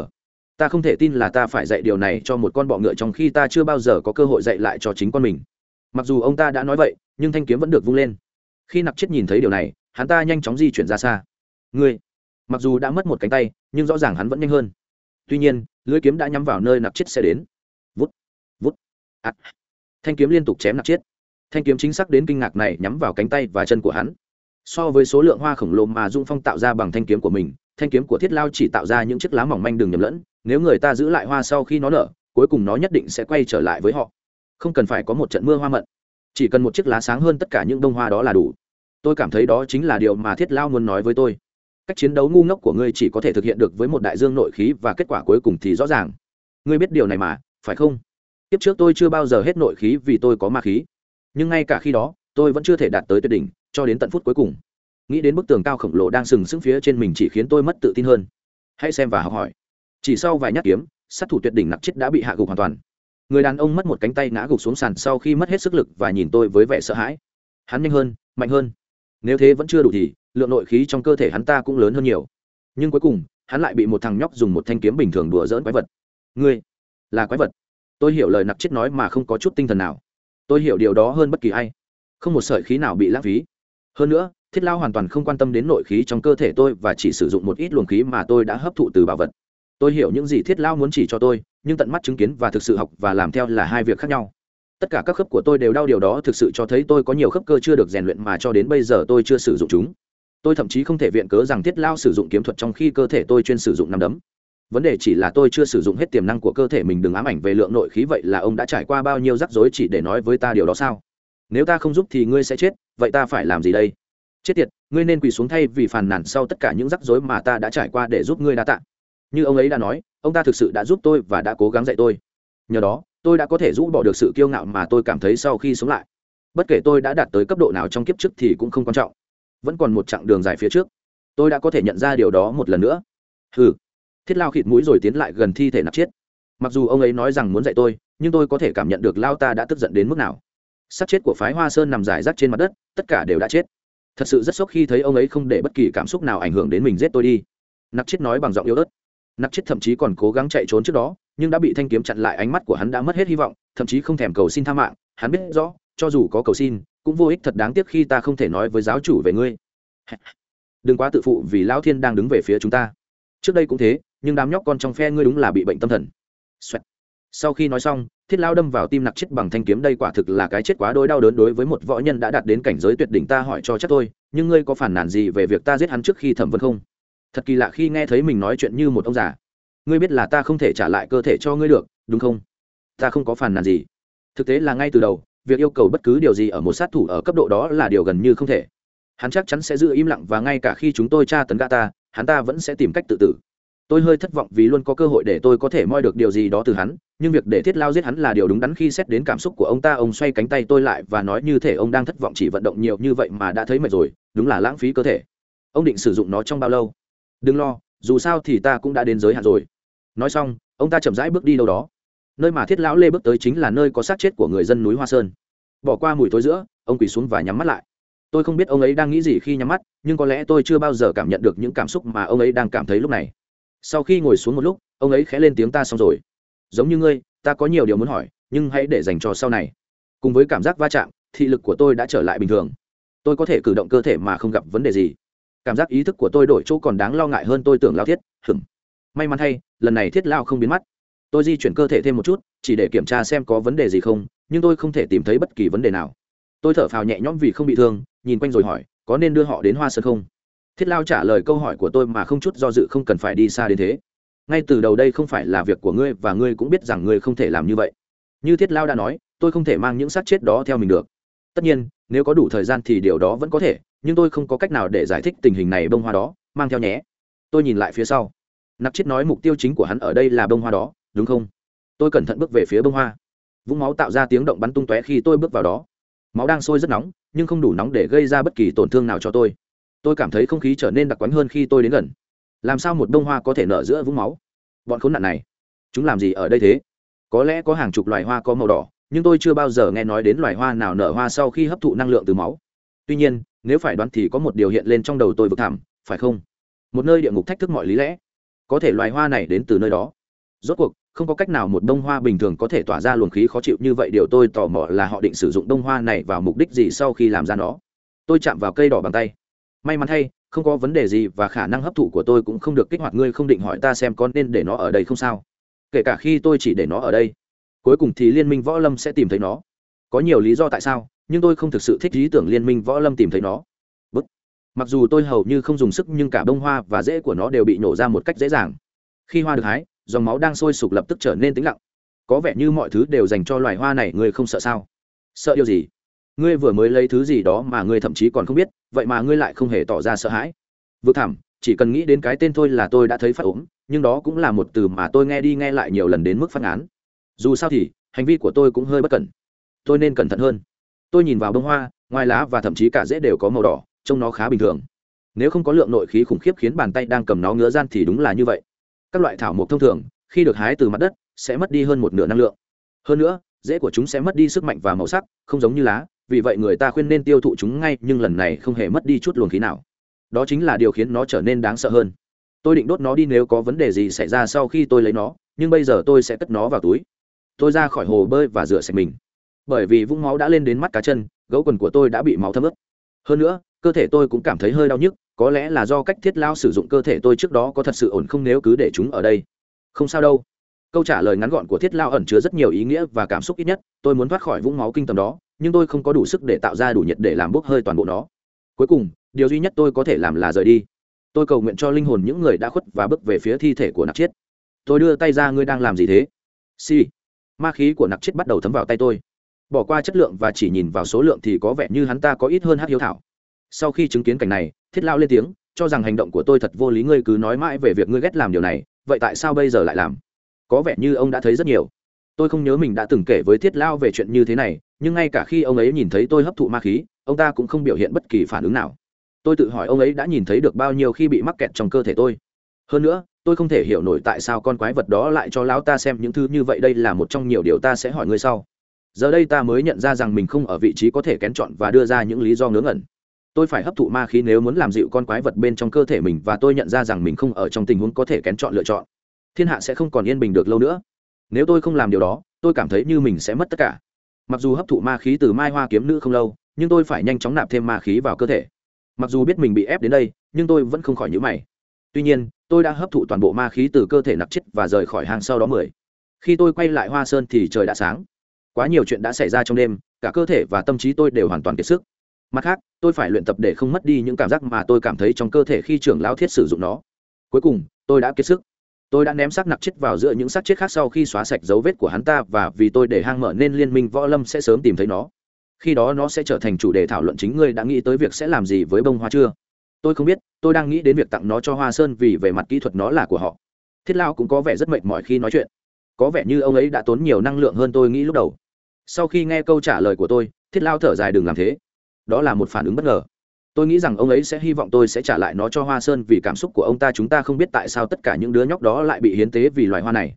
ta không thể tin là ta phải dạy điều này cho một con bọ ngựa trong khi ta chưa bao giờ có cơ hội dạy lại cho chính con mình. Mặc dù ông ta đã nói vậy, nhưng thanh kiếm vẫn được vung lên. Khi nặc chết nhìn thấy điều này, hắn ta nhanh chóng di chuyển ra xa. Ngươi, mặc dù đã mất một cánh tay, nhưng rõ ràng hắn vẫn nhanh hơn. Tuy nhiên lưỡi kiếm đã nhắm vào nơi nặc chết sẽ đến. Vút vút à. thanh kiếm liên tục chém nặc chết thanh kiếm chính xác đến kinh ngạc này nhắm vào cánh tay và chân của hắn. So với số lượng hoa khổng lồ mà dung phong tạo ra bằng thanh kiếm của mình, thanh kiếm của thiết lao chỉ tạo ra những chiếc lá mỏng manh đường nhầm lẫn, nếu người ta giữ lại hoa sau khi nó nở, cuối cùng nó nhất định sẽ quay trở lại với họ. Không cần phải có một trận mưa hoa mận. Chỉ cần một chiếc lá sáng hơn tất cả những bông hoa đó là đủ. Tôi cảm thấy đó chính là điều mà thiết lao muốn nói với tôi. Cách chiến đấu ngu ngốc của ngươi chỉ có thể thực hiện được với một đại dương nội khí và kết quả cuối cùng thì rõ ràng. Ngươi biết điều này mà, phải không? Tiếp trước tôi chưa bao giờ hết nội khí vì tôi có ma khí nhưng ngay cả khi đó, tôi vẫn chưa thể đạt tới tuyệt đỉnh, cho đến tận phút cuối cùng. Nghĩ đến bức tường cao khổng lồ đang sừng sững phía trên mình chỉ khiến tôi mất tự tin hơn. Hãy xem và học hỏi. Chỉ sau vài nhát kiếm, sát thủ tuyệt đỉnh nặc chết đã bị hạ gục hoàn toàn. Người đàn ông mất một cánh tay ngã gục xuống sàn sau khi mất hết sức lực và nhìn tôi với vẻ sợ hãi. Hắn nhanh hơn, mạnh hơn. Nếu thế vẫn chưa đủ thì, lượng nội khí trong cơ thể hắn ta cũng lớn hơn nhiều. Nhưng cuối cùng, hắn lại bị một thằng nhóc dùng một thanh kiếm bình thường đùa dỡn quái vật. Ngươi là quái vật. Tôi hiểu lời nặc chết nói mà không có chút tinh thần nào tôi hiểu điều đó hơn bất kỳ ai. Không một sợi khí nào bị lãng phí. Hơn nữa, thiết lao hoàn toàn không quan tâm đến nội khí trong cơ thể tôi và chỉ sử dụng một ít luồng khí mà tôi đã hấp thụ từ bảo vật. Tôi hiểu những gì thiết lao muốn chỉ cho tôi, nhưng tận mắt chứng kiến và thực sự học và làm theo là hai việc khác nhau. Tất cả các khớp của tôi đều đau điều đó thực sự cho thấy tôi có nhiều khớp cơ chưa được rèn luyện mà cho đến bây giờ tôi chưa sử dụng chúng. Tôi thậm chí không thể viện cớ rằng thiết lao sử dụng kiếm thuật trong khi cơ thể tôi chuyên sử dụng nằm đấm vấn đề chỉ là tôi chưa sử dụng hết tiềm năng của cơ thể mình đừng ám ảnh về lượng nội khí vậy là ông đã trải qua bao nhiêu rắc rối chỉ để nói với ta điều đó sao? Nếu ta không giúp thì ngươi sẽ chết, vậy ta phải làm gì đây? Chết tiệt, ngươi nên quỳ xuống thay vì phàn nàn sau tất cả những rắc rối mà ta đã trải qua để giúp ngươi đa tạ. Như ông ấy đã nói, ông ta thực sự đã giúp tôi và đã cố gắng dạy tôi. Nhờ đó, tôi đã có thể rũ bỏ được sự kiêu ngạo mà tôi cảm thấy sau khi sống lại. Bất kể tôi đã đạt tới cấp độ nào trong kiếp trước thì cũng không quan trọng. Vẫn còn một chặng đường dài phía trước. Tôi đã có thể nhận ra điều đó một lần nữa. Ừ thiết lao khịt mũi rồi tiến lại gần thi thể nạp chết. Mặc dù ông ấy nói rằng muốn dạy tôi, nhưng tôi có thể cảm nhận được lao ta đã tức giận đến mức nào. Sát chết của phái hoa sơn nằm rải rác trên mặt đất, tất cả đều đã chết. Thật sự rất sốc khi thấy ông ấy không để bất kỳ cảm xúc nào ảnh hưởng đến mình giết tôi đi. Nặc chết nói bằng giọng yếu ớt. Nặc chết thậm chí còn cố gắng chạy trốn trước đó, nhưng đã bị thanh kiếm chặn lại ánh mắt của hắn đã mất hết hy vọng, thậm chí không thèm cầu xin tha mạng. Hắn biết rõ, cho dù có cầu xin, cũng vô ích thật đáng tiếc khi ta không thể nói với giáo chủ về ngươi. Đừng quá tự phụ vì lão thiên đang đứng về phía chúng ta. Trước đây cũng thế nhưng đám nhóc con trong phe ngươi đúng là bị bệnh tâm thần、Xoẹt. sau khi nói xong, thiết lao đâm vào tim nặc chết bằng thanh kiếm đây quả thực là cái chết quá đôi đau đớn đối với một võ nhân đã đạt đến cảnh giới tuyệt đỉnh ta hỏi cho chắc tôi nhưng ngươi có phản nản gì về việc ta giết hắn trước khi thẩm vấn không? Thật kỳ lạ khi nghe thấy mình nói chuyện như một ông già. Ngươi biết là ta không thể trả lại cơ thể cho ngươi được, đúng không? Ta không có phản nản gì. Thực tế là ngay từ đầu, việc yêu cầu bất cứ điều gì ở một sát thủ ở cấp độ đó là điều gần như không thể. Hắn chắc chắn sẽ giữ im lặng và ngay cả khi chúng tôi tra tấn gã ta, hắn ta vẫn sẽ tìm cách tự tử tôi hơi thất vọng vì luôn có cơ hội để tôi có thể moi được điều gì đó từ hắn, nhưng việc để thiết lao giết hắn là điều đúng đắn khi xét đến cảm xúc của ông ta. Ông xoay cánh tay tôi lại và nói như thể ông đang thất vọng chỉ vận động nhiều như vậy mà đã thấy mệt rồi, đúng là lãng phí cơ thể. Ông định sử dụng nó trong bao lâu? Đừng lo, dù sao thì ta cũng đã đến giới hạn rồi. Nói xong, ông ta chậm rãi bước đi đâu đó. Nơi mà thiết lão lê bước tới chính là nơi có xác chết của người dân núi hoa sơn. Bỏ qua mùi tối giữa, ông quỳ xuống và nhắm mắt lại. Tôi không biết ông ấy đang nghĩ gì khi nhắm mắt, nhưng có lẽ tôi chưa bao giờ cảm nhận được những cảm xúc mà ông ấy đang cảm thấy lúc này sau khi ngồi xuống một lúc, ông ấy khẽ lên tiếng ta xong rồi. Giống như ngươi, ta có nhiều điều muốn hỏi, nhưng hãy để dành cho sau này. Cùng với cảm giác va chạm, thị lực của tôi đã trở lại bình thường. Tôi có thể cử động cơ thể mà không gặp vấn đề gì. Cảm giác ý thức của tôi đổi chỗ còn đáng lo ngại hơn tôi tưởng lao thiết hửng may mắn thay lần này thiết lao không biến mắt tôi di chuyển cơ thể thêm một chút, chỉ để kiểm tra xem có vấn đề gì không, nhưng tôi không thể tìm thấy bất kỳ vấn đề nào. Tôi thở phào nhẹ nhõm vì không bị thương, nhìn quanh rồi hỏi, có nên đưa họ đến hoa sơn không? Thiết lao trả lời câu hỏi của tôi mà không chút do dự không cần phải đi xa đến thế. Ngay từ đầu đây không phải là việc của ngươi và ngươi cũng biết rằng ngươi không thể làm như vậy. Như thiết lao đã nói, tôi không thể mang những xác chết đó theo mình được. Tất nhiên, nếu có đủ thời gian thì điều đó vẫn có thể, nhưng tôi không có cách nào để giải thích tình hình này bông hoa đó, mang theo nhé. Tôi nhìn lại phía sau. Nặc chết nói mục tiêu chính của hắn ở đây là bông hoa đó, đúng không? Tôi cẩn thận bước về phía bông hoa. Vũng máu tạo ra tiếng động bắn tung tóe khi tôi bước vào đó. Máu đang sôi rất nóng, nhưng không đủ nóng để gây ra bất kỳ tổn thương nào cho tôi tôi cảm thấy không khí trở nên đặc quánh hơn khi tôi đến gần. Làm sao một bông hoa có thể nở giữa vũng máu? Bọn khốn nạn này, chúng làm gì ở đây thế? Có lẽ có hàng chục loài hoa có màu đỏ, nhưng tôi chưa bao giờ nghe nói đến loài hoa nào nở hoa sau khi hấp thụ năng lượng từ máu. Tuy nhiên, nếu phải đoán thì có một điều hiện lên trong đầu tôi vực thẳm, phải không? Một nơi địa ngục thách thức mọi lý lẽ. Có thể loài hoa này đến từ nơi đó. Rốt cuộc, không có cách nào một bông hoa bình thường có thể tỏa ra luồng khí khó chịu như vậy, điều tôi tò mò là họ định sử dụng bông hoa này vào mục đích gì sau khi làm ra nó. Tôi chạm vào cây đỏ bằng tay may mắn thay, không có vấn đề gì và khả năng hấp thụ của tôi cũng không được kích hoạt. Ngươi không định hỏi ta xem con nên để nó ở đây không sao? Kể cả khi tôi chỉ để nó ở đây, cuối cùng thì liên minh võ lâm sẽ tìm thấy nó. Có nhiều lý do tại sao, nhưng tôi không thực sự thích lý tưởng liên minh võ lâm tìm thấy nó. Bức. mặc dù tôi hầu như không dùng sức, nhưng cả bông hoa và rễ của nó đều bị nổ ra một cách dễ dàng. Khi hoa được hái, dòng máu đang sôi sục lập tức trở nên tĩnh lặng. Có vẻ như mọi thứ đều dành cho loài hoa này, ngươi không sợ sao? Sợ điều gì? Ngươi vừa mới lấy thứ gì đó mà ngươi thậm chí còn không biết, vậy mà ngươi lại không hề tỏ ra sợ hãi. Vực thảm chỉ cần nghĩ đến cái tên thôi là tôi đã thấy phát ốm, nhưng đó cũng là một từ mà tôi nghe đi nghe lại nhiều lần đến mức phát án dù sao thì, hành vi của tôi cũng hơi bất cẩn. Tôi nên cẩn thận hơn. Tôi nhìn vào bông hoa, ngoài lá và thậm chí cả rễ đều có màu đỏ, trông nó khá bình thường. Nếu không có lượng nội khí khủng khiếp khiến bàn tay đang cầm nó ngứa gian thì đúng là như vậy. Các loại thảo mộc thông thường, khi được hái từ mặt đất, sẽ mất đi hơn một nửa năng lượng. Hơn nữa, rễ của chúng sẽ mất đi sức mạnh và màu sắc, không giống như lá vì vậy người ta khuyên nên tiêu thụ chúng ngay, nhưng lần này không hề mất đi chút luồng khí nào. Đó chính là điều khiến nó trở nên đáng sợ hơn. Tôi định đốt nó đi nếu có vấn đề gì xảy ra sau khi tôi lấy nó, nhưng bây giờ tôi sẽ cất nó vào túi. Tôi ra khỏi hồ bơi và rửa sạch mình. Bởi vì vũng máu đã lên đến mắt cá chân, gấu quần của tôi đã bị máu thấm ướt. Hơn nữa, cơ thể tôi cũng cảm thấy hơi đau nhức, có lẽ là do cách thiết lao sử dụng cơ thể tôi trước đó có thật sự ổn không nếu cứ để chúng ở đây. Không sao đâu. Câu trả lời ngắn gọn của thiết lao ẩn chứa rất nhiều ý nghĩa và cảm xúc ít nhất. Tôi muốn thoát khỏi vũng máu kinh tầm đó nhưng tôi không có đủ sức để tạo ra đủ nhiệt để làm bốc hơi toàn bộ nó. Cuối cùng, điều duy nhất tôi có thể làm là rời đi. Tôi cầu nguyện cho linh hồn những người đã khuất và bước về phía thi thể của nặc chiết tôi đưa tay ra, ngươi đang làm gì thế? Si ma khí của nặc chiết bắt đầu thấm vào tay tôi. Bỏ qua chất lượng và chỉ nhìn vào số lượng thì có vẻ như hắn ta có ít hơn hát hiếu thảo. Sau khi chứng kiến cảnh này, thiết lao lên tiếng, cho rằng hành động của tôi thật vô lý, ngươi cứ nói mãi về việc ngươi ghét làm điều này, vậy tại sao bây giờ lại làm? Có vẻ như ông đã thấy rất nhiều. Tôi không nhớ mình đã từng kể với thiết lao về chuyện như thế này nhưng ngay cả khi ông ấy nhìn thấy tôi hấp thụ ma khí, ông ta cũng không biểu hiện bất kỳ phản ứng nào. Tôi tự hỏi ông ấy đã nhìn thấy được bao nhiêu khi bị mắc kẹt trong cơ thể tôi. Hơn nữa, tôi không thể hiểu nổi tại sao con quái vật đó lại cho lão ta xem những thứ như vậy đây là một trong nhiều điều ta sẽ hỏi ngươi sau. Giờ đây ta mới nhận ra rằng mình không ở vị trí có thể kén chọn và đưa ra những lý do ngớ ngẩn. Tôi phải hấp thụ ma khí nếu muốn làm dịu con quái vật bên trong cơ thể mình và tôi nhận ra rằng mình không ở trong tình huống có thể kén chọn lựa chọn. Thiên hạ sẽ không còn yên bình được lâu nữa. Nếu tôi không làm điều đó, tôi cảm thấy như mình sẽ mất tất cả mặc dù hấp thụ ma khí từ mai hoa kiếm nữ không lâu, nhưng tôi phải nhanh chóng nạp thêm ma khí vào cơ thể. Mặc dù biết mình bị ép đến đây, nhưng tôi vẫn không khỏi nhữ mày. Tuy nhiên, tôi đã hấp thụ toàn bộ ma khí từ cơ thể nạp chết và rời khỏi hang sau đó mười. Khi tôi quay lại hoa sơn thì trời đã sáng. Quá nhiều chuyện đã xảy ra trong đêm, cả cơ thể và tâm trí tôi đều hoàn toàn kiệt sức. Mặt khác, tôi phải luyện tập để không mất đi những cảm giác mà tôi cảm thấy trong cơ thể khi trưởng lao thiết sử dụng nó. Cuối cùng, tôi đã kiệt sức tôi đã ném xác nặc chết vào giữa những xác chết khác sau khi xóa sạch dấu vết của hắn ta và vì tôi để hang mở nên liên minh võ lâm sẽ sớm tìm thấy nó. Khi đó nó sẽ trở thành chủ đề thảo luận chính ngươi đã nghĩ tới việc sẽ làm gì với bông hoa chưa? Tôi không biết, tôi đang nghĩ đến việc tặng nó cho hoa sơn vì về mặt kỹ thuật nó là của họ. Thiết lao cũng có vẻ rất mệt mỏi khi nói chuyện. Có vẻ như ông ấy đã tốn nhiều năng lượng hơn tôi nghĩ lúc đầu. Sau khi nghe câu trả lời của tôi, thiết lao thở dài đừng làm thế. Đó là một phản ứng bất ngờ tôi nghĩ rằng ông ấy sẽ hy vọng tôi sẽ trả lại nó cho hoa sơn vì cảm xúc của ông ta chúng ta không biết tại sao tất cả những đứa nhóc đó lại bị hiến tế vì loài hoa này.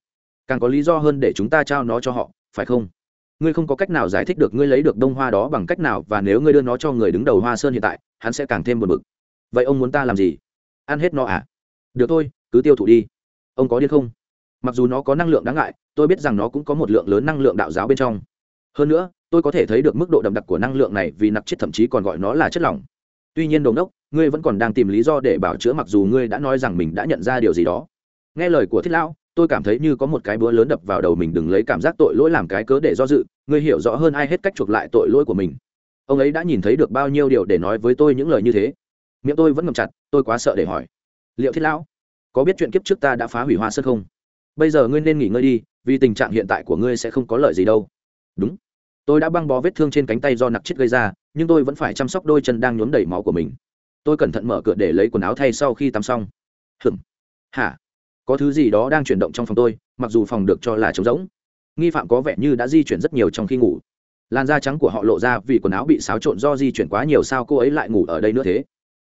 Càng có lý do hơn để chúng ta trao nó cho họ, phải không? Ngươi không có cách nào giải thích được ngươi lấy được đông hoa đó bằng cách nào và nếu ngươi đưa nó cho người đứng đầu hoa sơn hiện tại, hắn sẽ càng thêm buồn bực. Vậy ông muốn ta làm gì? Ăn hết nó à? Được thôi, cứ tiêu thụ đi. Ông có điên không? Mặc dù nó có năng lượng đáng ngại, tôi biết rằng nó cũng có một lượng lớn năng lượng đạo giáo bên trong. Hơn nữa, tôi có thể thấy được mức độ đậm đặc của năng lượng này vì nặc chết thậm chí còn gọi nó là chất lỏng tuy nhiên đồn đốc ngươi vẫn còn đang tìm lý do để bảo chữa mặc dù ngươi đã nói rằng mình đã nhận ra điều gì đó. Nghe lời của thiết lão, tôi cảm thấy như có một cái búa lớn đập vào đầu mình đừng lấy cảm giác tội lỗi làm cái cớ để do dự, ngươi hiểu rõ hơn ai hết cách chuộc lại tội lỗi của mình. Ông ấy đã nhìn thấy được bao nhiêu điều để nói với tôi những lời như thế. Miệng tôi vẫn ngầm chặt, tôi quá sợ để hỏi. Liệu thiết lão, có biết chuyện kiếp trước ta đã phá hủy hoa sơn không? Bây giờ ngươi nên nghỉ ngơi đi, vì tình trạng hiện tại của ngươi sẽ không có lợi gì đâu. Đúng tôi đã băng bó vết thương trên cánh tay do nặc chết gây ra, nhưng tôi vẫn phải chăm sóc đôi chân đang nhuốm đầy máu của mình. Tôi cẩn thận mở cửa để lấy quần áo thay sau khi tắm xong. Hừm hả? Có thứ gì đó đang chuyển động trong phòng tôi, mặc dù phòng được cho là trống rỗng. Nghi phạm có vẻ như đã di chuyển rất nhiều trong khi ngủ. Làn da trắng của họ lộ ra vì quần áo bị xáo trộn do di chuyển quá nhiều sao cô ấy lại ngủ ở đây nữa thế?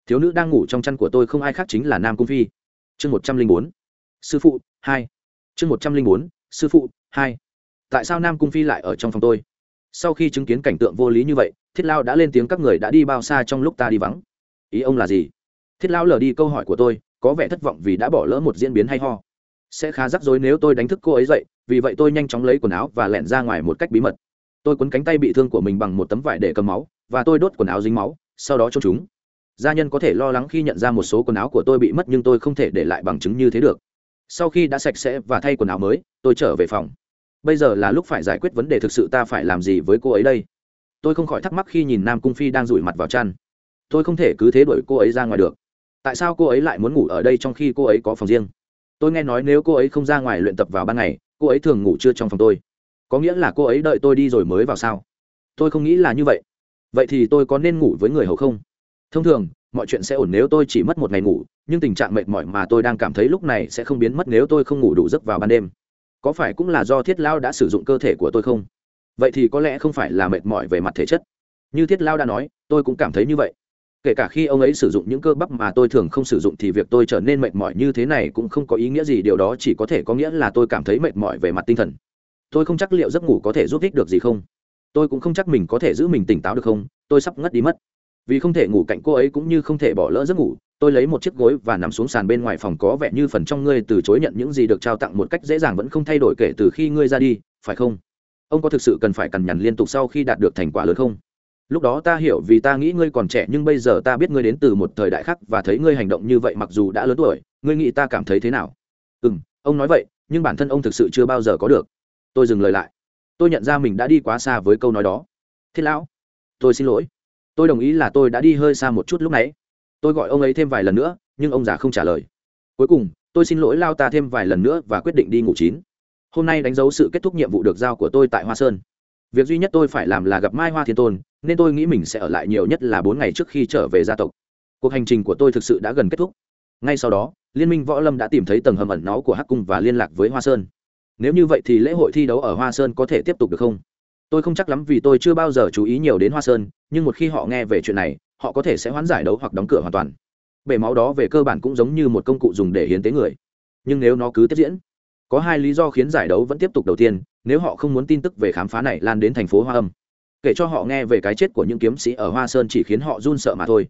Thiếu nữ đang ngủ trong chăn của tôi không ai khác chính là nam cung phi. Chương một trăm linh bốn. Sư phụ, hai. Chương một trăm linh bốn, sư phụ, hai. Tại sao nam cung phi lại ở trong phòng tôi? Sau khi chứng kiến cảnh tượng vô lý như vậy, thiết lao đã lên tiếng các người đã đi bao xa trong lúc ta đi vắng. Ý ông là gì? Thiết lao lờ đi câu hỏi của tôi, có vẻ thất vọng vì đã bỏ lỡ một diễn biến hay ho. Sẽ khá rắc rối nếu tôi đánh thức cô ấy dậy, vì vậy tôi nhanh chóng lấy quần áo và lẻn ra ngoài một cách bí mật. Tôi quấn cánh tay bị thương của mình bằng một tấm vải để cầm máu, và tôi đốt quần áo dính máu, sau đó cho chúng. Gia nhân có thể lo lắng khi nhận ra một số quần áo của tôi bị mất nhưng tôi không thể để lại bằng chứng như thế được. Sau khi đã sạch sẽ và thay quần áo mới, tôi trở về phòng bây giờ là lúc phải giải quyết vấn đề thực sự ta phải làm gì với cô ấy đây? Tôi không khỏi thắc mắc khi nhìn nam cung phi đang rủi mặt vào chăn. Tôi không thể cứ thế đuổi cô ấy ra ngoài được. Tại sao cô ấy lại muốn ngủ ở đây trong khi cô ấy có phòng riêng? Tôi nghe nói nếu cô ấy không ra ngoài luyện tập vào ban ngày, cô ấy thường ngủ trưa trong phòng tôi. Có nghĩa là cô ấy đợi tôi đi rồi mới vào sao? Tôi không nghĩ là như vậy. Vậy thì tôi có nên ngủ với người hầu không? Thông thường, mọi chuyện sẽ ổn nếu tôi chỉ mất một ngày ngủ, nhưng tình trạng mệt mỏi mà tôi đang cảm thấy lúc này sẽ không biến mất nếu tôi không ngủ đủ giấc vào ban đêm có phải cũng là do thiết lao đã sử dụng cơ thể của tôi không? Vậy thì có lẽ không phải là mệt mỏi về mặt thể chất. Như thiết lao đã nói, tôi cũng cảm thấy như vậy. Kể cả khi ông ấy sử dụng những cơ bắp mà tôi thường không sử dụng thì việc tôi trở nên mệt mỏi như thế này cũng không có ý nghĩa gì. Điều đó chỉ có thể có nghĩa là tôi cảm thấy mệt mỏi về mặt tinh thần. Tôi không chắc liệu giấc ngủ có thể giúp ích được gì không. Tôi cũng không chắc mình có thể giữ mình tỉnh táo được không. Tôi sắp ngất đi mất. Vì không thể ngủ cạnh cô ấy cũng như không thể bỏ lỡ giấc ngủ tôi lấy một chiếc gối và nằm xuống sàn bên ngoài phòng có vẻ như phần trong ngươi từ chối nhận những gì được trao tặng một cách dễ dàng vẫn không thay đổi kể từ khi ngươi ra đi, phải không? Ông có thực sự cần phải cằn nhằn liên tục sau khi đạt được thành quả lớn không? Lúc đó ta hiểu vì ta nghĩ ngươi còn trẻ nhưng bây giờ ta biết ngươi đến từ một thời đại khác và thấy ngươi hành động như vậy mặc dù đã lớn tuổi, ngươi nghĩ ta cảm thấy thế nào? Ừ m ông nói vậy, nhưng bản thân ông thực sự chưa bao giờ có được. Tôi dừng lời lại. Tôi nhận ra mình đã đi quá xa với câu nói đó. Thiết lão, tôi xin lỗi. Tôi đồng ý là tôi đã đi hơi xa một chút lúc nãy tôi gọi ông ấy thêm vài lần nữa, nhưng ông già không trả lời. Cuối cùng, tôi xin lỗi lao ta thêm vài lần nữa và quyết định đi ngủ chín. Hôm nay đánh dấu sự kết thúc nhiệm vụ được giao của tôi tại hoa sơn. Việc duy nhất tôi phải làm là gặp mai hoa thiên tôn, nên tôi nghĩ mình sẽ ở lại nhiều nhất là bốn ngày trước khi trở về gia tộc. Cuộc hành trình của tôi thực sự đã gần kết thúc. Ngay sau đó, liên minh võ lâm đã tìm thấy tầng hầm ẩn náu của hắc cung và liên lạc với hoa sơn. Nếu như vậy thì lễ hội thi đấu ở hoa sơn có thể tiếp tục được không? Tôi không chắc lắm vì tôi chưa bao giờ chú ý nhiều đến hoa sơn, nhưng một khi họ nghe về chuyện này họ có thể sẽ hoãn giải đấu hoặc đóng cửa hoàn toàn. Bể máu đó về cơ bản cũng giống như một công cụ dùng để hiến tế người. Nhưng nếu nó cứ tiếp diễn, có hai lý do khiến giải đấu vẫn tiếp tục đầu tiên, nếu họ không muốn tin tức về khám phá này lan đến thành phố hoa âm. Kể cho họ nghe về cái chết của những kiếm sĩ ở hoa sơn chỉ khiến họ run sợ mà thôi.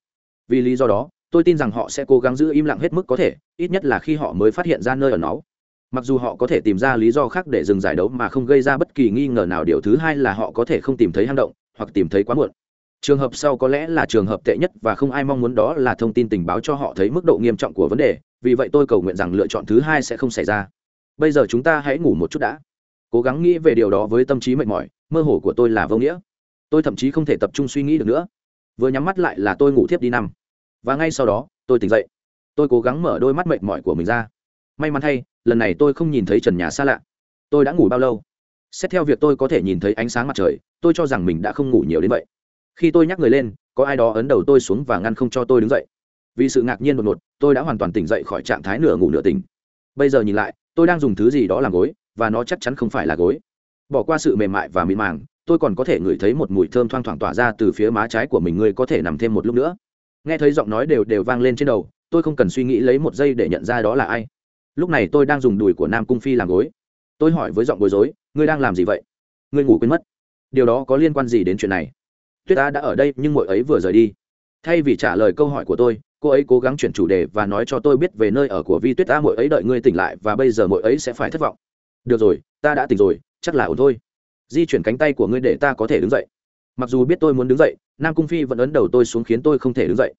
Vì lý do đó, tôi tin rằng họ sẽ cố gắng giữ im lặng hết mức có thể, ít nhất là khi họ mới phát hiện ra nơi ở nó. Mặc dù họ có thể tìm ra lý do khác để dừng giải đấu mà không gây ra bất kỳ nghi ngờ nào, điều thứ hai là họ có thể không tìm thấy hang động hoặc tìm thấy quá muộn trường hợp sau có lẽ là trường hợp tệ nhất và không ai mong muốn đó là thông tin tình báo cho họ thấy mức độ nghiêm trọng của vấn đề, vì vậy tôi cầu nguyện rằng lựa chọn thứ hai sẽ không xảy ra. Bây giờ chúng ta hãy ngủ một chút đã. Cố gắng nghĩ về điều đó với tâm trí mệt mỏi, mơ hồ của tôi là vô nghĩa. Tôi thậm chí không thể tập trung suy nghĩ được nữa. Vừa nhắm mắt lại là tôi ngủ thiếp đi năm. Và ngay sau đó, tôi tỉnh dậy. Tôi cố gắng mở đôi mắt mệt mỏi của mình ra. May mắn thay, lần này tôi không nhìn thấy trần nhà xa lạ. Tôi đã ngủ bao lâu? Xét theo việc tôi có thể nhìn thấy ánh sáng mặt trời, tôi cho rằng mình đã không ngủ nhiều đến vậy khi tôi nhắc người lên, có ai đó ấn đầu tôi xuống và ngăn không cho tôi đứng dậy. Vì sự ngạc nhiên đột ngột, tôi đã hoàn toàn tỉnh dậy khỏi trạng thái nửa ngủ nửa tỉnh. Bây giờ nhìn lại, tôi đang dùng thứ gì đó làm gối, và nó chắc chắn không phải là gối. Bỏ qua sự mềm mại và mịn màng, tôi còn có thể ngửi thấy một mùi thơm thoang thoảng tỏa ra từ phía má trái của mình, ngươi có thể nằm thêm một lúc nữa. Nghe thấy giọng nói đều đều vang lên trên đầu, tôi không cần suy nghĩ lấy một giây để nhận ra đó là ai. Lúc này tôi đang dùng đùi của nam cung phi làm gối. Tôi hỏi với giọng bối rối, ngươi đang làm gì vậy? Ngươi ngủ quên mất. Điều đó có liên quan gì đến chuyện này? Tuyết ta đã ở đây nhưng mỗi ấy vừa rời đi. Thay vì trả lời câu hỏi của tôi, cô ấy cố gắng chuyển chủ đề và nói cho tôi biết về nơi ở của vi tuyết ta mỗi ấy đợi ngươi tỉnh lại và bây giờ mỗi ấy sẽ phải thất vọng. Được rồi, ta đã tỉnh rồi, chắc là ổn thôi. Di chuyển cánh tay của ngươi để ta có thể đứng dậy. Mặc dù biết tôi muốn đứng dậy, nam cung phi vẫn ấn đầu tôi xuống khiến tôi không thể đứng dậy.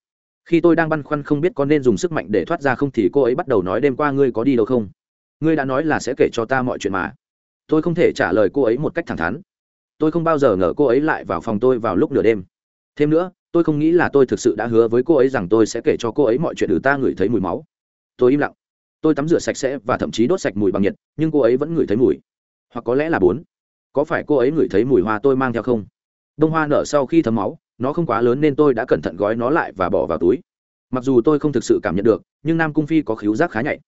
Khi tôi đang băn khoăn không biết có nên dùng sức mạnh để thoát ra không thì cô ấy bắt đầu nói đêm qua ngươi có đi đâu không? Ngươi đã nói là sẽ kể cho ta mọi chuyện mà. Tôi không thể trả lời cô ấy một cách thẳng thắn tôi không bao giờ ngờ cô ấy lại vào phòng tôi vào lúc nửa đêm. Thêm nữa, tôi không nghĩ là tôi thực sự đã hứa với cô ấy rằng tôi sẽ kể cho cô ấy mọi chuyện từ ta ngửi thấy mùi máu. Tôi im lặng. Tôi tắm rửa sạch sẽ và thậm chí đốt sạch mùi bằng nhiệt, nhưng cô ấy vẫn ngửi thấy mùi. Hoặc có lẽ là bốn. Có phải cô ấy ngửi thấy mùi hoa tôi mang theo không? Đông hoa nở sau khi thấm máu, nó không quá lớn nên tôi đã cẩn thận gói nó lại và bỏ vào túi. Mặc dù tôi không thực sự cảm nhận được, nhưng nam cung phi có khíu giác khá nhạy.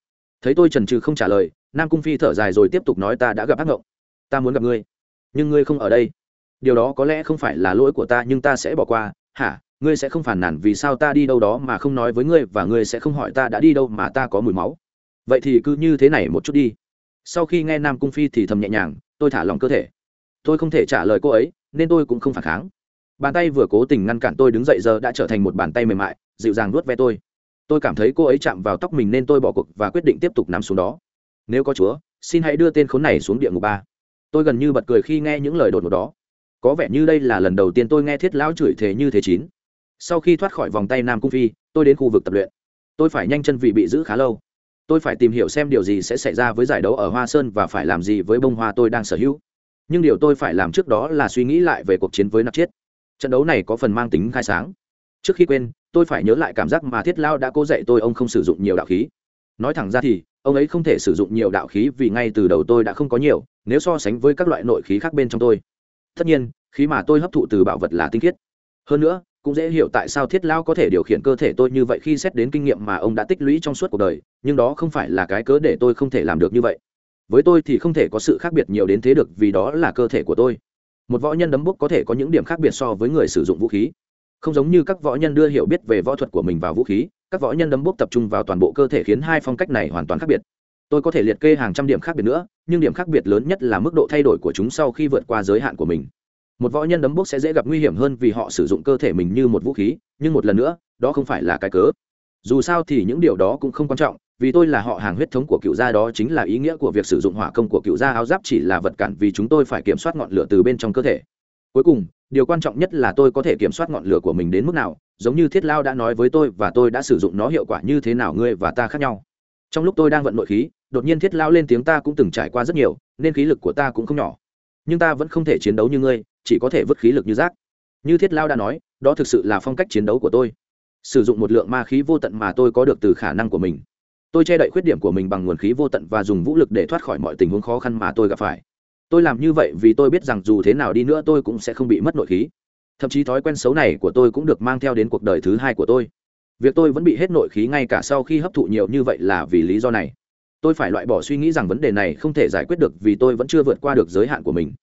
Thấy tôi trần trừ không trả lời, nam cung phi thở dài rồi tiếp tục nói ta đã gặp ác ngộng ta muốn gặp ngươi nhưng ngươi không ở đây. Điều đó có lẽ không phải là lỗi của ta, nhưng ta sẽ bỏ qua. Hả? Ngươi sẽ không phản nản vì sao ta đi đâu đó mà không nói với ngươi và ngươi sẽ không hỏi ta đã đi đâu mà ta có mùi máu. Vậy thì cứ như thế này một chút đi. Sau khi nghe nam cung phi thì thầm nhẹ nhàng, tôi thả lòng cơ thể. Tôi không thể trả lời cô ấy, nên tôi cũng không phản kháng. Bàn tay vừa cố tình ngăn cản tôi đứng dậy giờ đã trở thành một bàn tay mềm mại, dịu dàng nuốt ve tôi. Tôi cảm thấy cô ấy chạm vào tóc mình nên tôi bỏ cuộc và quyết định tiếp tục nằm xuống đó. Nếu có chúa, xin hãy đưa tên khốn này xuống địa ngục ba tôi gần như bật cười khi nghe những lời đột ngột đó. Có vẻ như đây là lần đầu tiên tôi nghe thiết lão chửi thế như thế chín. Sau khi thoát khỏi vòng tay nam cung phi, tôi đến khu vực tập luyện. Tôi phải nhanh chân vì bị giữ khá lâu. Tôi phải tìm hiểu xem điều gì sẽ xảy ra với giải đấu ở hoa sơn và phải làm gì với bông hoa tôi đang sở hữu. Nhưng điều tôi phải làm trước đó là suy nghĩ lại về cuộc chiến với nạp chiết. Trận đấu này có phần mang tính khai sáng. Trước khi quên, tôi phải nhớ lại cảm giác mà thiết lao đã cố dạy tôi ông không sử dụng nhiều đạo khí. Nói thẳng ra thì, ông ấy không thể sử dụng nhiều đạo khí vì ngay từ đầu tôi đã không có nhiều nếu so sánh với các loại nội khí khác bên trong tôi. Tất nhiên, khí mà tôi hấp thụ từ bảo vật là tinh khiết. Hơn nữa, cũng dễ hiểu tại sao thiết lao có thể điều khiển cơ thể tôi như vậy khi xét đến kinh nghiệm mà ông đã tích lũy trong suốt cuộc đời, nhưng đó không phải là cái cớ để tôi không thể làm được như vậy. Với tôi thì không thể có sự khác biệt nhiều đến thế được vì đó là cơ thể của tôi. Một võ nhân đấm bốc có thể có những điểm khác biệt so với người sử dụng vũ khí. Không giống như các võ nhân đưa hiểu biết về võ thuật của mình vào vũ khí, các võ nhân đấm bốc tập trung vào toàn bộ cơ thể khiến hai phong cách này hoàn toàn khác biệt tôi có thể liệt kê hàng trăm điểm khác biệt nữa, nhưng điểm khác biệt lớn nhất là mức độ thay đổi của chúng sau khi vượt qua giới hạn của mình. Một võ nhân đấm bốc sẽ dễ gặp nguy hiểm hơn vì họ sử dụng cơ thể mình như một vũ khí, nhưng một lần nữa, đó không phải là cái cớ. Dù sao thì những điều đó cũng không quan trọng, vì tôi là họ hàng huyết thống của cựu gia đó chính là ý nghĩa của việc sử dụng hỏa công của cựu gia áo giáp chỉ là vật cản vì chúng tôi phải kiểm soát ngọn lửa từ bên trong cơ thể. Cuối cùng, điều quan trọng nhất là tôi có thể kiểm soát ngọn lửa của mình đến mức nào, giống như thiết lao đã nói với tôi và tôi đã sử dụng nó hiệu quả như thế nào, ngươi và ta khác nhau trong lúc tôi đang vận nội khí, đột nhiên thiết lao lên tiếng ta cũng từng trải qua rất nhiều, nên khí lực của ta cũng không nhỏ. Nhưng ta vẫn không thể chiến đấu như ngươi, chỉ có thể vứt khí lực như rác. Như thiết lao đã nói, đó thực sự là phong cách chiến đấu của tôi. Sử dụng một lượng ma khí vô tận mà tôi có được từ khả năng của mình. Tôi che đậy khuyết điểm của mình bằng nguồn khí vô tận và dùng vũ lực để thoát khỏi mọi tình huống khó khăn mà tôi gặp phải. Tôi làm như vậy vì tôi biết rằng dù thế nào đi nữa tôi cũng sẽ không bị mất nội khí. Thậm chí thói quen xấu này của tôi cũng được mang theo đến cuộc đời thứ hai của tôi việc tôi vẫn bị hết nội khí ngay cả sau khi hấp thụ nhiều như vậy là vì lý do này. Tôi phải loại bỏ suy nghĩ rằng vấn đề này không thể giải quyết được vì tôi vẫn chưa vượt qua được giới hạn của mình.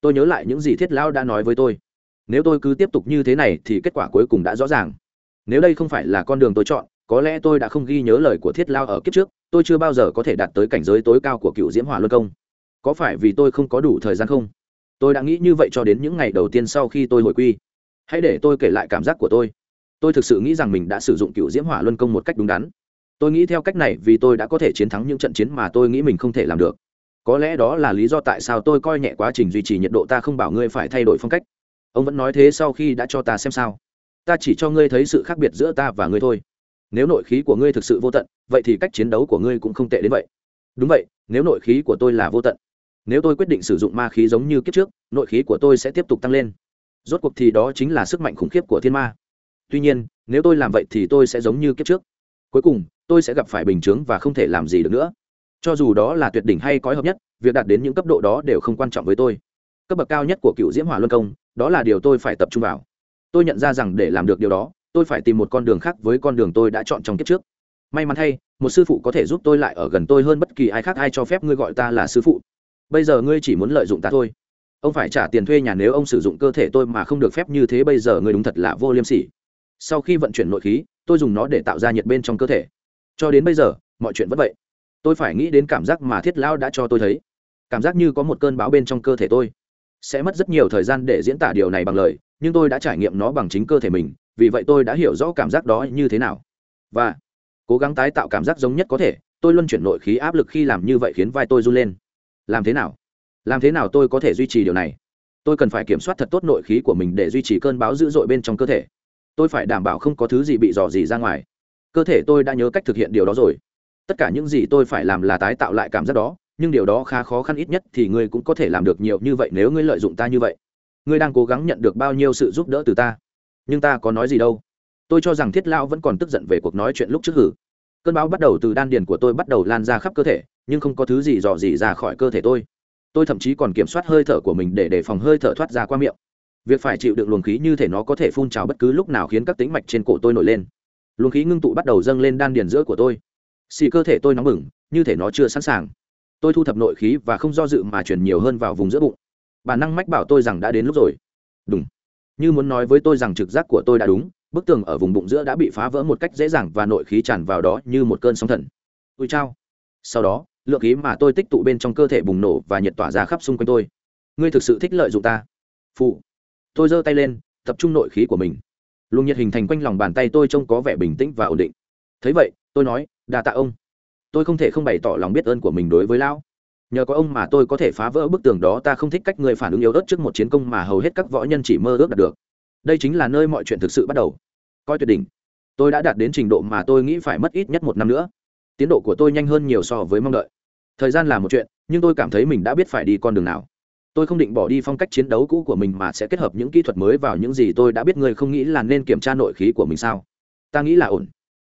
Tôi nhớ lại những gì thiết lão đã nói với tôi. Nếu tôi cứ tiếp tục như thế này thì kết quả cuối cùng đã rõ ràng. Nếu đây không phải là con đường tôi chọn, có lẽ tôi đã không ghi nhớ lời của thiết lao ở kiếp trước, tôi chưa bao giờ có thể đạt tới cảnh giới tối cao của cựu diễm hỏa luân công. Có phải vì tôi không có đủ thời gian không? Tôi đã nghĩ như vậy cho đến những ngày đầu tiên sau khi tôi hồi quy. Hãy để tôi kể lại cảm giác của tôi tôi thực sự nghĩ rằng mình đã sử dụng cựu diễm hỏa luân công một cách đúng đắn. Tôi nghĩ theo cách này vì tôi đã có thể chiến thắng những trận chiến mà tôi nghĩ mình không thể làm được. Có lẽ đó là lý do tại sao tôi coi nhẹ quá trình duy trì nhiệt độ ta không bảo ngươi phải thay đổi phong cách. Ông vẫn nói thế sau khi đã cho ta xem sao. Ta chỉ cho ngươi thấy sự khác biệt giữa ta và ngươi thôi. Nếu nội khí của ngươi thực sự vô tận, vậy thì cách chiến đấu của ngươi cũng không tệ đến vậy. Đúng vậy, nếu nội khí của tôi là vô tận, nếu tôi quyết định sử dụng ma khí giống như kiếp trước, nội khí của tôi sẽ tiếp tục tăng lên. Rốt cuộc thì đó chính là sức mạnh khủng khiếp của thiên ma tuy nhiên, nếu tôi làm vậy thì tôi sẽ giống như kiếp trước. Cuối cùng, tôi sẽ gặp phải bình chướng và không thể làm gì được nữa. Cho dù đó là tuyệt đỉnh hay cõi hợp nhất, việc đạt đến những cấp độ đó đều không quan trọng với tôi. Cấp bậc cao nhất của cựu diễm hỏa luân công, đó là điều tôi phải tập trung vào. Tôi nhận ra rằng để làm được điều đó, tôi phải tìm một con đường khác với con đường tôi đã chọn trong kiếp trước. May mắn thay, một sư phụ có thể giúp tôi lại ở gần tôi hơn bất kỳ ai khác, ai cho phép ngươi gọi ta là sư phụ. Bây giờ ngươi chỉ muốn lợi dụng ta thôi. Ông phải trả tiền thuê nhà nếu ông sử dụng cơ thể tôi mà không được phép như thế, bây giờ ngươi đúng thật là vô liêm sỉ sau khi vận chuyển nội khí, tôi dùng nó để tạo ra nhiệt bên trong cơ thể. Cho đến bây giờ, mọi chuyện vẫn vậy. Tôi phải nghĩ đến cảm giác mà thiết lão đã cho tôi thấy. Cảm giác như có một cơn bão bên trong cơ thể tôi. Sẽ mất rất nhiều thời gian để diễn tả điều này bằng lời, nhưng tôi đã trải nghiệm nó bằng chính cơ thể mình, vì vậy tôi đã hiểu rõ cảm giác đó như thế nào. Và, cố gắng tái tạo cảm giác giống nhất có thể, tôi luân chuyển nội khí áp lực khi làm như vậy khiến vai tôi run lên. Làm thế nào? Làm thế nào tôi có thể duy trì điều này? Tôi cần phải kiểm soát thật tốt nội khí của mình để duy trì cơn bão dữ dội bên trong cơ thể tôi phải đảm bảo không có thứ gì bị dò dỉ ra ngoài. Cơ thể tôi đã nhớ cách thực hiện điều đó rồi. Tất cả những gì tôi phải làm là tái tạo lại cảm giác đó, nhưng điều đó khá khó khăn ít nhất thì ngươi cũng có thể làm được nhiều như vậy nếu ngươi lợi dụng ta như vậy. Ngươi đang cố gắng nhận được bao nhiêu sự giúp đỡ từ ta? Nhưng ta có nói gì đâu. Tôi cho rằng thiết lão vẫn còn tức giận về cuộc nói chuyện lúc trước hử. Cơn bão bắt đầu từ đan điền của tôi bắt đầu lan ra khắp cơ thể, nhưng không có thứ gì dò dỉ ra khỏi cơ thể tôi. Tôi thậm chí còn kiểm soát hơi thở của mình để đề phòng hơi thở thoát ra qua miệng việc phải chịu đựng luồng khí như thể nó có thể phun trào bất cứ lúc nào khiến các tính mạch trên cổ tôi nổi lên. Luồng khí ngưng tụ bắt đầu dâng lên đan điền giữa của tôi. Xì cơ thể tôi nóng bừng, như thể nó chưa sẵn sàng. Tôi thu thập nội khí và không do dự mà chuyển nhiều hơn vào vùng giữa bụng. Bản năng mách bảo tôi rằng đã đến lúc rồi. Đúng như muốn nói với tôi rằng trực giác của tôi đã đúng, bức tường ở vùng bụng giữa đã bị phá vỡ một cách dễ dàng và nội khí tràn vào đó như một cơn sóng thần. Ui chao. Sau đó, lượng khí mà tôi tích tụ bên trong cơ thể bùng nổ và nhiệt tỏa ra khắp xung quanh tôi. Ngươi thực sự thích lợi dụng ta? Phụ tôi giơ tay lên, tập trung nội khí của mình. Luồng nhiệt hình thành quanh lòng bàn tay tôi trông có vẻ bình tĩnh và ổn định. Thấy vậy, tôi nói, đa tạ ông. Tôi không thể không bày tỏ lòng biết ơn của mình đối với lão. Nhờ có ông mà tôi có thể phá vỡ bức tường đó, ta không thích cách người phản ứng yếu ớt trước một chiến công mà hầu hết các võ nhân chỉ mơ ước đạt được. Đây chính là nơi mọi chuyện thực sự bắt đầu. Coi tuyệt đỉnh. Tôi đã đạt đến trình độ mà tôi nghĩ phải mất ít nhất một năm nữa. Tiến độ của tôi nhanh hơn nhiều so với mong đợi. Thời gian là một chuyện, nhưng tôi cảm thấy mình đã biết phải đi con đường nào tôi không định bỏ đi phong cách chiến đấu cũ của mình mà sẽ kết hợp những kỹ thuật mới vào những gì tôi đã biết. Người không nghĩ là nên kiểm tra nội khí của mình sao? Ta nghĩ là ổn.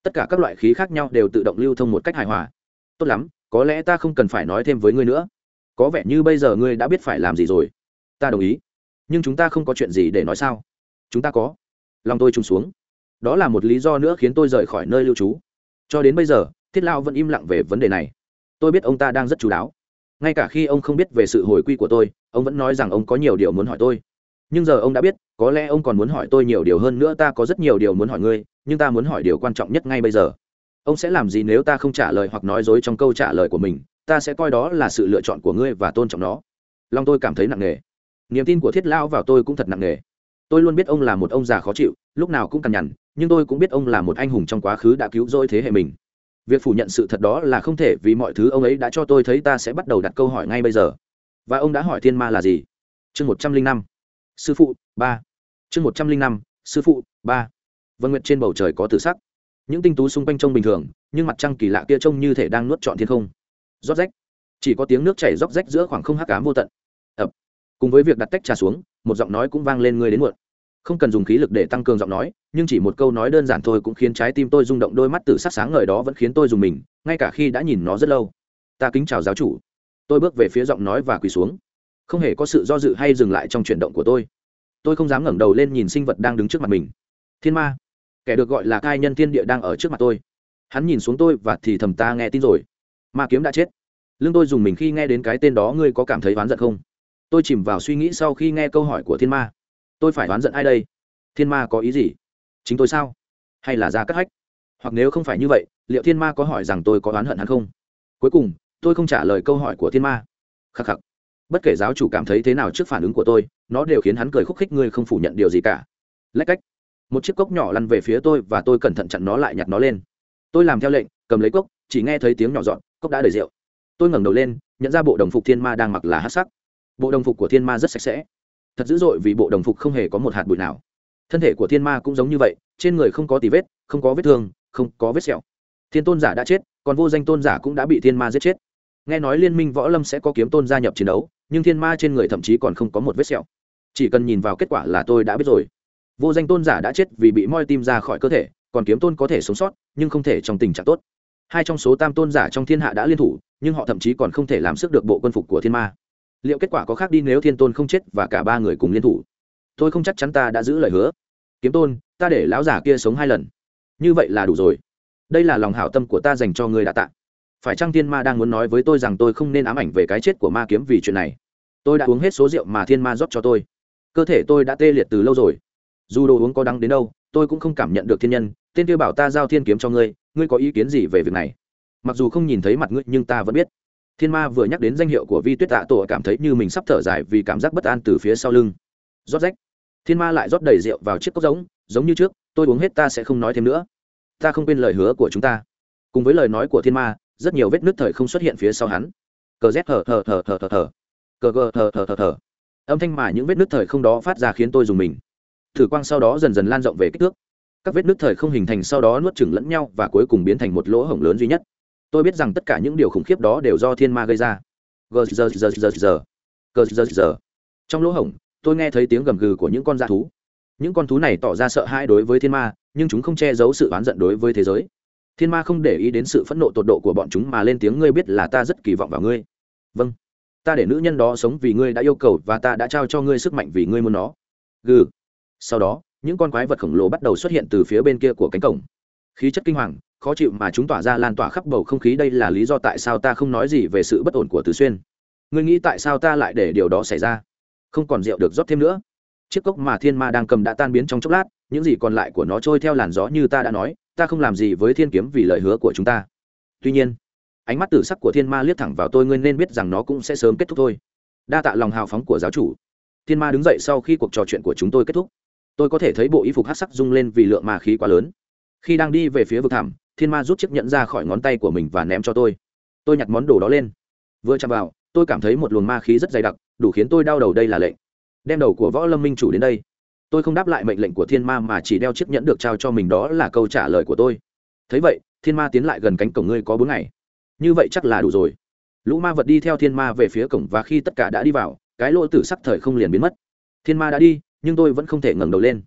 Tất cả các loại khí khác nhau đều tự động lưu thông một cách hài hòa. Tốt lắm, có lẽ ta không cần phải nói thêm với ngươi nữa. Có vẻ như bây giờ ngươi đã biết phải làm gì rồi. Ta đồng ý. Nhưng chúng ta không có chuyện gì để nói sao? Chúng ta có. Lòng tôi trùng xuống. Đó là một lý do nữa khiến tôi rời khỏi nơi lưu trú. Cho đến bây giờ, thiết lao vẫn im lặng về vấn đề này. Tôi biết ông ta đang rất chú đáo ngay cả khi ông không biết về sự hồi quy của tôi, ông vẫn nói rằng ông có nhiều điều muốn hỏi tôi. Nhưng giờ ông đã biết, có lẽ ông còn muốn hỏi tôi nhiều điều hơn nữa, ta có rất nhiều điều muốn hỏi ngươi, nhưng ta muốn hỏi điều quan trọng nhất ngay bây giờ. Ông sẽ làm gì nếu ta không trả lời hoặc nói dối trong câu trả lời của mình? Ta sẽ coi đó là sự lựa chọn của ngươi và tôn trọng nó. Long tôi cảm thấy nặng nề. Niềm tin của thiết Lão vào tôi cũng thật nặng nề. Tôi luôn biết ông là một ông già khó chịu, lúc nào cũng cằn nhằn, nhưng tôi cũng biết ông là một anh hùng trong quá khứ đã cứu rỗi thế hệ mình việc phủ nhận sự thật đó là không thể vì mọi thứ ông ấy đã cho tôi thấy ta sẽ bắt đầu đặt câu hỏi ngay bây giờ. Và ông đã hỏi thiên ma là gì? Chương một trăm linh năm. Sư phụ, ba. Chương một trăm linh năm. Sư phụ, ba. Vân nguyệt trên bầu trời có tử sắc. Những tinh tú xung quanh trông bình thường, nhưng mặt trăng kỳ lạ kia trông như thể đang nuốt trọn thiên không. Rót rách. Chỉ có tiếng nước chảy róc rách giữa khoảng không hắc cám vô tận. Ập. Cùng với việc đặt tách trà xuống, một giọng nói cũng vang lên người đến muộn không cần dùng khí lực để tăng cường giọng nói, nhưng chỉ một câu nói đơn giản thôi cũng khiến trái tim tôi rung động, đôi mắt từ sắc sáng ngời đó vẫn khiến tôi dùng mình, ngay cả khi đã nhìn nó rất lâu. Ta kính chào giáo chủ. Tôi bước về phía giọng nói và quỳ xuống. Không hề có sự do dự hay dừng lại trong chuyển động của tôi. Tôi không dám ngẩng đầu lên nhìn sinh vật đang đứng trước mặt mình. Thiên ma. Kẻ được gọi là cai nhân thiên địa đang ở trước mặt tôi. Hắn nhìn xuống tôi và thì thầm ta nghe tin rồi. Ma kiếm đã chết. Lưng tôi dùng mình khi nghe đến cái tên đó, ngươi có cảm thấy oán giận không? Tôi chìm vào suy nghĩ sau khi nghe câu hỏi của thiên ma tôi phải đoán giận ai đây? Thiên ma có ý gì? Chính tôi sao? Hay là ra cắt hách? Hoặc nếu không phải như vậy, liệu thiên ma có hỏi rằng tôi có oán hận hắn không? Cuối cùng, tôi không trả lời câu hỏi của thiên ma. Khắc khắc. Bất kể giáo chủ cảm thấy thế nào trước phản ứng của tôi, nó đều khiến hắn cười khúc khích ngươi không phủ nhận điều gì cả. Lách cách. Một chiếc cốc nhỏ lăn về phía tôi và tôi cẩn thận chặn nó lại nhặt nó lên. Tôi làm theo lệnh, cầm lấy cốc, chỉ nghe thấy tiếng nhỏ dọn cốc đã đầy rượu. Tôi ngẩng đầu lên, nhận ra bộ đồng phục thiên ma đang mặc là hát sắc. Bộ đồng phục của thiên ma rất sạch sẽ thật dữ dội vì bộ đồng phục không hề có một hạt bụi nào. Thân thể của thiên ma cũng giống như vậy, trên người không có tì vết, không có vết thương, không có vết sẹo. Thiên tôn giả đã chết, còn vô danh tôn giả cũng đã bị thiên ma giết chết. Nghe nói liên minh võ lâm sẽ có kiếm tôn gia nhập chiến đấu, nhưng thiên ma trên người thậm chí còn không có một vết sẹo. Chỉ cần nhìn vào kết quả là tôi đã biết rồi. Vô danh tôn giả đã chết vì bị moi tim ra khỏi cơ thể, còn kiếm tôn có thể sống sót, nhưng không thể trong tình trạng tốt. Hai trong số tam tôn giả trong thiên hạ đã liên thủ, nhưng họ thậm chí còn không thể làm sức được bộ quân phục của thiên ma liệu kết quả có khác đi nếu thiên tôn không chết và cả ba người cùng liên thủ? Tôi không chắc chắn ta đã giữ lời hứa. Kiếm tôn, ta để lão giả kia sống hai lần. Như vậy là đủ rồi. Đây là lòng hảo tâm của ta dành cho người đã tạ. Phải chăng thiên ma đang muốn nói với tôi rằng tôi không nên ám ảnh về cái chết của ma kiếm vì chuyện này? Tôi đã uống hết số rượu mà thiên ma rót cho tôi. Cơ thể tôi đã tê liệt từ lâu rồi. Dù đồ uống có đắng đến đâu, tôi cũng không cảm nhận được thiên nhân. Tên kia bảo ta giao thiên kiếm cho ngươi. Ngươi có ý kiến gì về việc này? Mặc dù không nhìn thấy mặt ngươi, nhưng ta vẫn biết thiên ma vừa nhắc đến danh hiệu của vi tuyết tạ tổ cảm thấy như mình sắp thở dài vì cảm giác bất an từ phía sau lưng. Rót rách. Thiên ma lại rót đầy rượu vào chiếc cốc giống giống như trước, tôi uống hết ta sẽ không nói thêm nữa. Ta không quên lời hứa của chúng ta. Cùng với lời nói của thiên ma, rất nhiều vết nứt thời không xuất hiện phía sau hắn. Cờ z thở thở thở thở thở thở. cờ gờ thở thở thở thở. âm thanh mà những vết nứt thời không đó phát ra khiến tôi dùng mình. Thử quang sau đó dần dần lan rộng về kích thước. Các vết nứt thời không hình thành sau đó nuốt chửng lẫn nhau và cuối cùng biến thành một lỗ hổng lớn duy nhất tôi biết rằng tất cả những điều khủng khiếp đó đều do thiên ma gây ra. Gờ giờ giờ giờ giờ gờ giờ giờ trong lỗ hổng, tôi nghe thấy tiếng gầm gừ của những con da thú. Những con thú này tỏ ra sợ hãi đối với thiên ma, nhưng chúng không che giấu sự oán giận đối với thế giới. Thiên ma không để ý đến sự phẫn nộ tột độ của bọn chúng mà lên tiếng, ngươi biết là ta rất kỳ vọng vào ngươi. Vâng. Ta để nữ nhân đó sống vì ngươi đã yêu cầu và ta đã trao cho ngươi sức mạnh vì ngươi muốn nó. Gừ. Sau đó, những con quái vật khổng lồ bắt đầu xuất hiện từ phía bên kia của cánh cổng. Khí chất kinh hoàng khó chịu mà chúng tỏa ra lan tỏa khắp bầu không khí. Đây là lý do tại sao ta không nói gì về sự bất ổn của tứ xuyên. Ngươi nghĩ tại sao ta lại để điều đó xảy ra? Không còn rượu được rót thêm nữa. Chiếc cốc mà thiên ma đang cầm đã tan biến trong chốc lát, những gì còn lại của nó trôi theo làn gió như ta đã nói, ta không làm gì với thiên kiếm vì lời hứa của chúng ta. Tuy nhiên, ánh mắt tử sắc của thiên ma liếc thẳng vào tôi, ngươi nên biết rằng nó cũng sẽ sớm kết thúc thôi. Đa tạ lòng hào phóng của giáo chủ. Thiên ma đứng dậy sau khi cuộc trò chuyện của chúng tôi kết thúc. Tôi có thể thấy bộ y phục hát sắc rung lên vì lượng ma khí quá lớn. Khi đang đi về phía vực thẳm thiên ma rút chiếc nhẫn ra khỏi ngón tay của mình và ném cho tôi. Tôi nhặt món đồ đó lên. Vừa chạm vào, tôi cảm thấy một luồng ma khí rất dày đặc, đủ khiến tôi đau đầu đây là lệnh. Đem đầu của võ lâm minh chủ đến đây. Tôi không đáp lại mệnh lệnh của thiên ma mà chỉ đeo chiếc nhẫn được trao cho mình, đó là câu trả lời của tôi. Thấy vậy, thiên ma tiến lại gần cánh cổng ngươi có bốn ngày. Như vậy chắc là đủ rồi. Lũ ma vật đi theo thiên ma về phía cổng và khi tất cả đã đi vào, cái lỗ tử sắc thời không liền biến mất. Thiên ma đã đi, nhưng tôi vẫn không thể ngẩng đầu lên.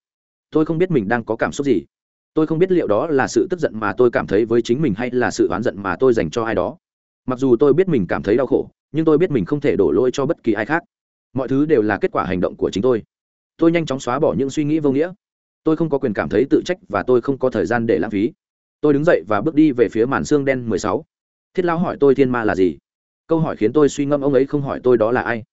Tôi không biết mình đang có cảm xúc gì tôi không biết liệu đó là sự tức giận mà tôi cảm thấy với chính mình hay là sự oán giận mà tôi dành cho ai đó. Mặc dù tôi biết mình cảm thấy đau khổ, nhưng tôi biết mình không thể đổ lỗi cho bất kỳ ai khác. Mọi thứ đều là kết quả hành động của chính tôi. Tôi nhanh chóng xóa bỏ những suy nghĩ vô nghĩa. Tôi không có quyền cảm thấy tự trách và tôi không có thời gian để lãng phí. Tôi đứng dậy và bước đi về phía màn xương đen mười sáu. Thiết Lão hỏi tôi thiên ma là gì? Câu hỏi khiến tôi suy ngẫm ông ấy không hỏi tôi đó là ai.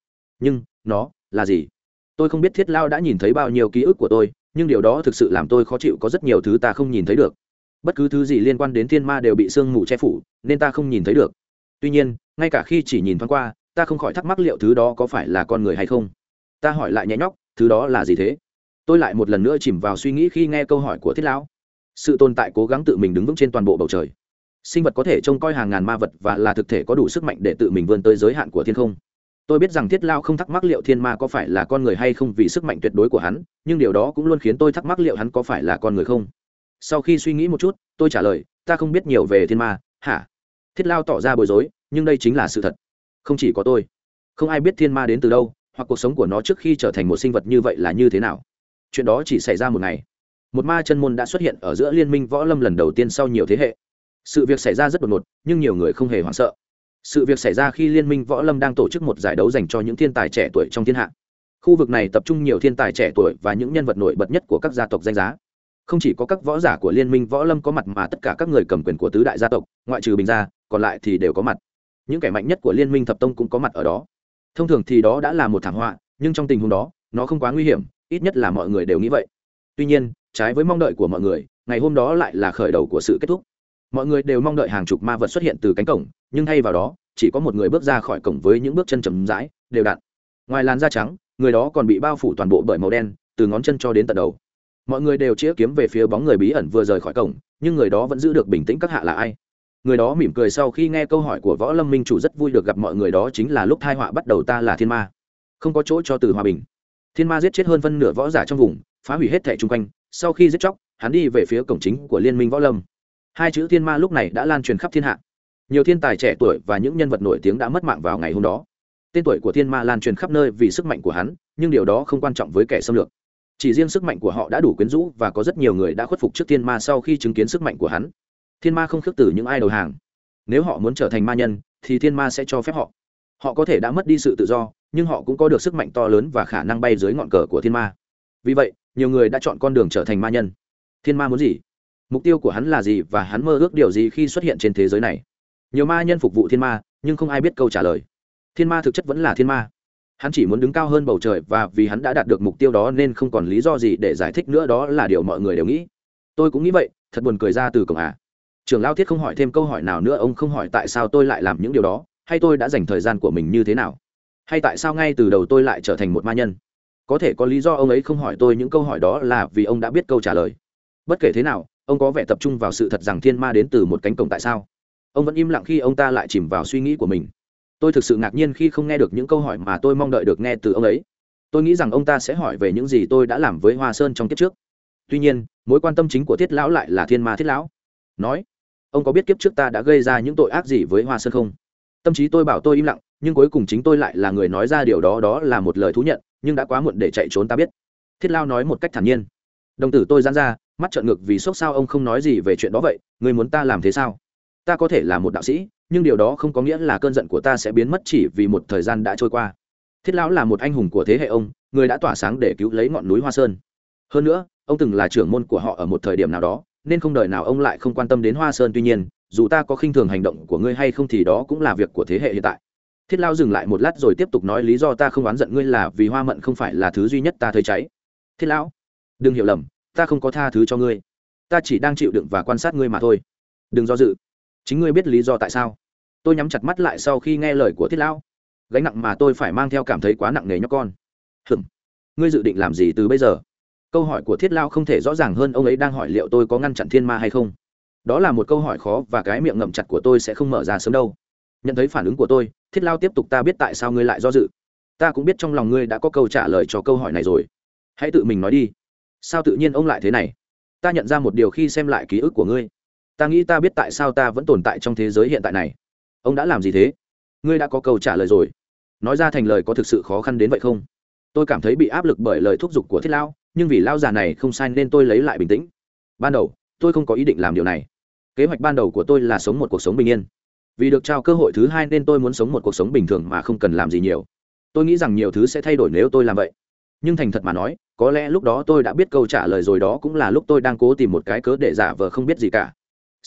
Nhưng, nó là gì? Tôi không biết thiết lao đã nhìn thấy bao nhiêu ký ức của tôi nhưng điều đó thực sự làm tôi khó chịu, có rất nhiều thứ ta không nhìn thấy được. Bất cứ thứ gì liên quan đến thiên ma đều bị sương mù che phủ, nên ta không nhìn thấy được. Tuy nhiên, ngay cả khi chỉ nhìn thoáng qua, ta không khỏi thắc mắc liệu thứ đó có phải là con người hay không. Ta hỏi lại nhẹ nhóc, thứ đó là gì thế? Tôi lại một lần nữa chìm vào suy nghĩ khi nghe câu hỏi của thiết lão. Sự tồn tại cố gắng tự mình đứng vững trên toàn bộ bầu trời. Sinh vật có thể trông coi hàng ngàn ma vật và là thực thể có đủ sức mạnh để tự mình vươn tới giới hạn của thiên không tôi biết rằng thiết lao không thắc mắc liệu thiên ma có phải là con người hay không vì sức mạnh tuyệt đối của hắn, nhưng điều đó cũng luôn khiến tôi thắc mắc liệu hắn có phải là con người không. Sau khi suy nghĩ một chút, tôi trả lời, ta không biết nhiều về thiên ma, hả? Thiết lao tỏ ra bối rối, nhưng đây chính là sự thật. Không chỉ có tôi. Không ai biết thiên ma đến từ đâu, hoặc cuộc sống của nó trước khi trở thành một sinh vật như vậy là như thế nào. Chuyện đó chỉ xảy ra một ngày. Một ma chân môn đã xuất hiện ở giữa liên minh võ lâm lần đầu tiên sau nhiều thế hệ. Sự việc xảy ra rất đột ngột, nhưng nhiều người không hề hoảng sợ sự việc xảy ra khi liên minh võ lâm đang tổ chức một giải đấu dành cho những thiên tài trẻ tuổi trong thiên hạ. Khu vực này tập trung nhiều thiên tài trẻ tuổi và những nhân vật nổi bật nhất của các gia tộc danh giá. Không chỉ có các võ giả của liên minh võ lâm có mặt mà tất cả các người cầm quyền của tứ đại gia tộc, ngoại trừ bình gia, còn lại thì đều có mặt. Những kẻ mạnh nhất của liên minh thập tông cũng có mặt ở đó. Thông thường thì đó đã là một thảm họa, nhưng trong tình huống đó, nó không quá nguy hiểm, ít nhất là mọi người đều nghĩ vậy. Tuy nhiên, trái với mong đợi của mọi người, ngày hôm đó lại là khởi đầu của sự kết thúc. Mọi người đều mong đợi hàng chục ma vật xuất hiện từ cánh cổng nhưng thay vào đó, chỉ có một người bước ra khỏi cổng với những bước chân chầm rãi, đều đặn. Ngoài làn da trắng, người đó còn bị bao phủ toàn bộ bởi màu đen, từ ngón chân cho đến tận đầu. Mọi người đều chĩa kiếm về phía bóng người bí ẩn vừa rời khỏi cổng, nhưng người đó vẫn giữ được bình tĩnh các hạ là ai? Người đó mỉm cười sau khi nghe câu hỏi của võ lâm minh chủ rất vui được gặp mọi người đó chính là lúc thai họa bắt đầu ta là thiên ma. Không có chỗ cho từ hòa bình. Thiên ma giết chết hơn phân nửa võ giả trong vùng, phá hủy hết thẻ chung quanh. Sau khi giết chóc, hắn đi về phía cổng chính của liên minh võ lâm. Hai chữ thiên ma lúc này đã lan truyền khắp thiên hạ nhiều thiên tài trẻ tuổi và những nhân vật nổi tiếng đã mất mạng vào ngày hôm đó. Tên tuổi của thiên ma lan truyền khắp nơi vì sức mạnh của hắn, nhưng điều đó không quan trọng với kẻ xâm lược. Chỉ riêng sức mạnh của họ đã đủ quyến rũ và có rất nhiều người đã khuất phục trước thiên ma sau khi chứng kiến sức mạnh của hắn. Thiên ma không khước từ những ai đầu hàng. Nếu họ muốn trở thành ma nhân, thì thiên ma sẽ cho phép họ. Họ có thể đã mất đi sự tự do, nhưng họ cũng có được sức mạnh to lớn và khả năng bay dưới ngọn cờ của thiên ma. Vì vậy, nhiều người đã chọn con đường trở thành ma nhân. Thiên ma muốn gì? Mục tiêu của hắn là gì và hắn mơ ước điều gì khi xuất hiện trên thế giới này? Nhiều ma nhân phục vụ thiên ma, nhưng không ai biết câu trả lời. Thiên ma thực chất vẫn là thiên ma. Hắn chỉ muốn đứng cao hơn bầu trời và vì hắn đã đạt được mục tiêu đó nên không còn lý do gì để giải thích nữa, đó là điều mọi người đều nghĩ. Tôi cũng nghĩ vậy, thật buồn cười ra từ cổng à trưởng lao thiết không hỏi thêm câu hỏi nào nữa, ông không hỏi tại sao tôi lại làm những điều đó, hay tôi đã dành thời gian của mình như thế nào? Hay tại sao ngay từ đầu tôi lại trở thành một ma nhân? Có thể có lý do ông ấy không hỏi tôi những câu hỏi đó là vì ông đã biết câu trả lời. Bất kể thế nào, ông có vẻ tập trung vào sự thật rằng thiên ma đến từ một cánh cổng tại sao? Ông vẫn im lặng khi ông ta lại chìm vào suy nghĩ của mình. Tôi thực sự ngạc nhiên khi không nghe được những câu hỏi mà tôi mong đợi được nghe từ ông ấy. Tôi nghĩ rằng ông ta sẽ hỏi về những gì tôi đã làm với hoa sơn trong kiếp trước. Tuy nhiên, mối quan tâm chính của thiết lão lại là thiên ma thiết lão. Nói, ông có biết kiếp trước ta đã gây ra những tội ác gì với hoa sơn không? Tâm trí tôi bảo tôi im lặng, nhưng cuối cùng chính tôi lại là người nói ra điều đó đó là một lời thú nhận, nhưng đã quá muộn để chạy trốn ta biết. Thiết lao nói một cách thản nhiên. Đồng tử tôi giãn ra, mắt trợn ngược vì sốc sao ông không nói gì về chuyện đó vậy, người muốn ta làm thế sao? Ta có thể là một đạo sĩ, nhưng điều đó không có nghĩa là cơn giận của ta sẽ biến mất chỉ vì một thời gian đã trôi qua. Thiết lão là một anh hùng của thế hệ ông, người đã tỏa sáng để cứu lấy ngọn núi hoa sơn. Hơn nữa, ông từng là trưởng môn của họ ở một thời điểm nào đó, nên không đời nào ông lại không quan tâm đến hoa sơn. Tuy nhiên, dù ta có khinh thường hành động của ngươi hay không thì đó cũng là việc của thế hệ hiện tại. Thiết lao dừng lại một lát rồi tiếp tục nói lý do ta không oán giận ngươi là vì hoa mận không phải là thứ duy nhất ta thấy cháy. Thiết lão, đừng hiểu lầm, ta không có tha thứ cho ngươi. Ta chỉ đang chịu đựng và quan sát ngươi mà thôi. Đừng do dự chính ngươi biết lý do tại sao? Tôi nhắm chặt mắt lại sau khi nghe lời của thiết lão. Gánh nặng mà tôi phải mang theo cảm thấy quá nặng nề nhóc con. Hừm ngươi dự định làm gì từ bây giờ? Câu hỏi của thiết lao không thể rõ ràng hơn, ông ấy đang hỏi liệu tôi có ngăn chặn thiên ma hay không. Đó là một câu hỏi khó và cái miệng ngậm chặt của tôi sẽ không mở ra sớm đâu. Nhận thấy phản ứng của tôi, thiết lao tiếp tục ta biết tại sao ngươi lại do dự. Ta cũng biết trong lòng ngươi đã có câu trả lời cho câu hỏi này rồi. Hãy tự mình nói đi. Sao tự nhiên ông lại thế này? Ta nhận ra một điều khi xem lại ký ức của ngươi ta nghĩ ta biết tại sao ta vẫn tồn tại trong thế giới hiện tại này. Ông đã làm gì thế? Ngươi đã có câu trả lời rồi. Nói ra thành lời có thực sự khó khăn đến vậy không? Tôi cảm thấy bị áp lực bởi lời thúc giục của thiết lao nhưng vì lao già này không sai nên tôi lấy lại bình tĩnh. Ban đầu, tôi không có ý định làm điều này. Kế hoạch ban đầu của tôi là sống một cuộc sống bình yên. Vì được trao cơ hội thứ hai nên tôi muốn sống một cuộc sống bình thường mà không cần làm gì nhiều. Tôi nghĩ rằng nhiều thứ sẽ thay đổi nếu tôi làm vậy. Nhưng thành thật mà nói, có lẽ lúc đó tôi đã biết câu trả lời rồi đó cũng là lúc tôi đang cố tìm một cái cớ để giả vờ không biết gì cả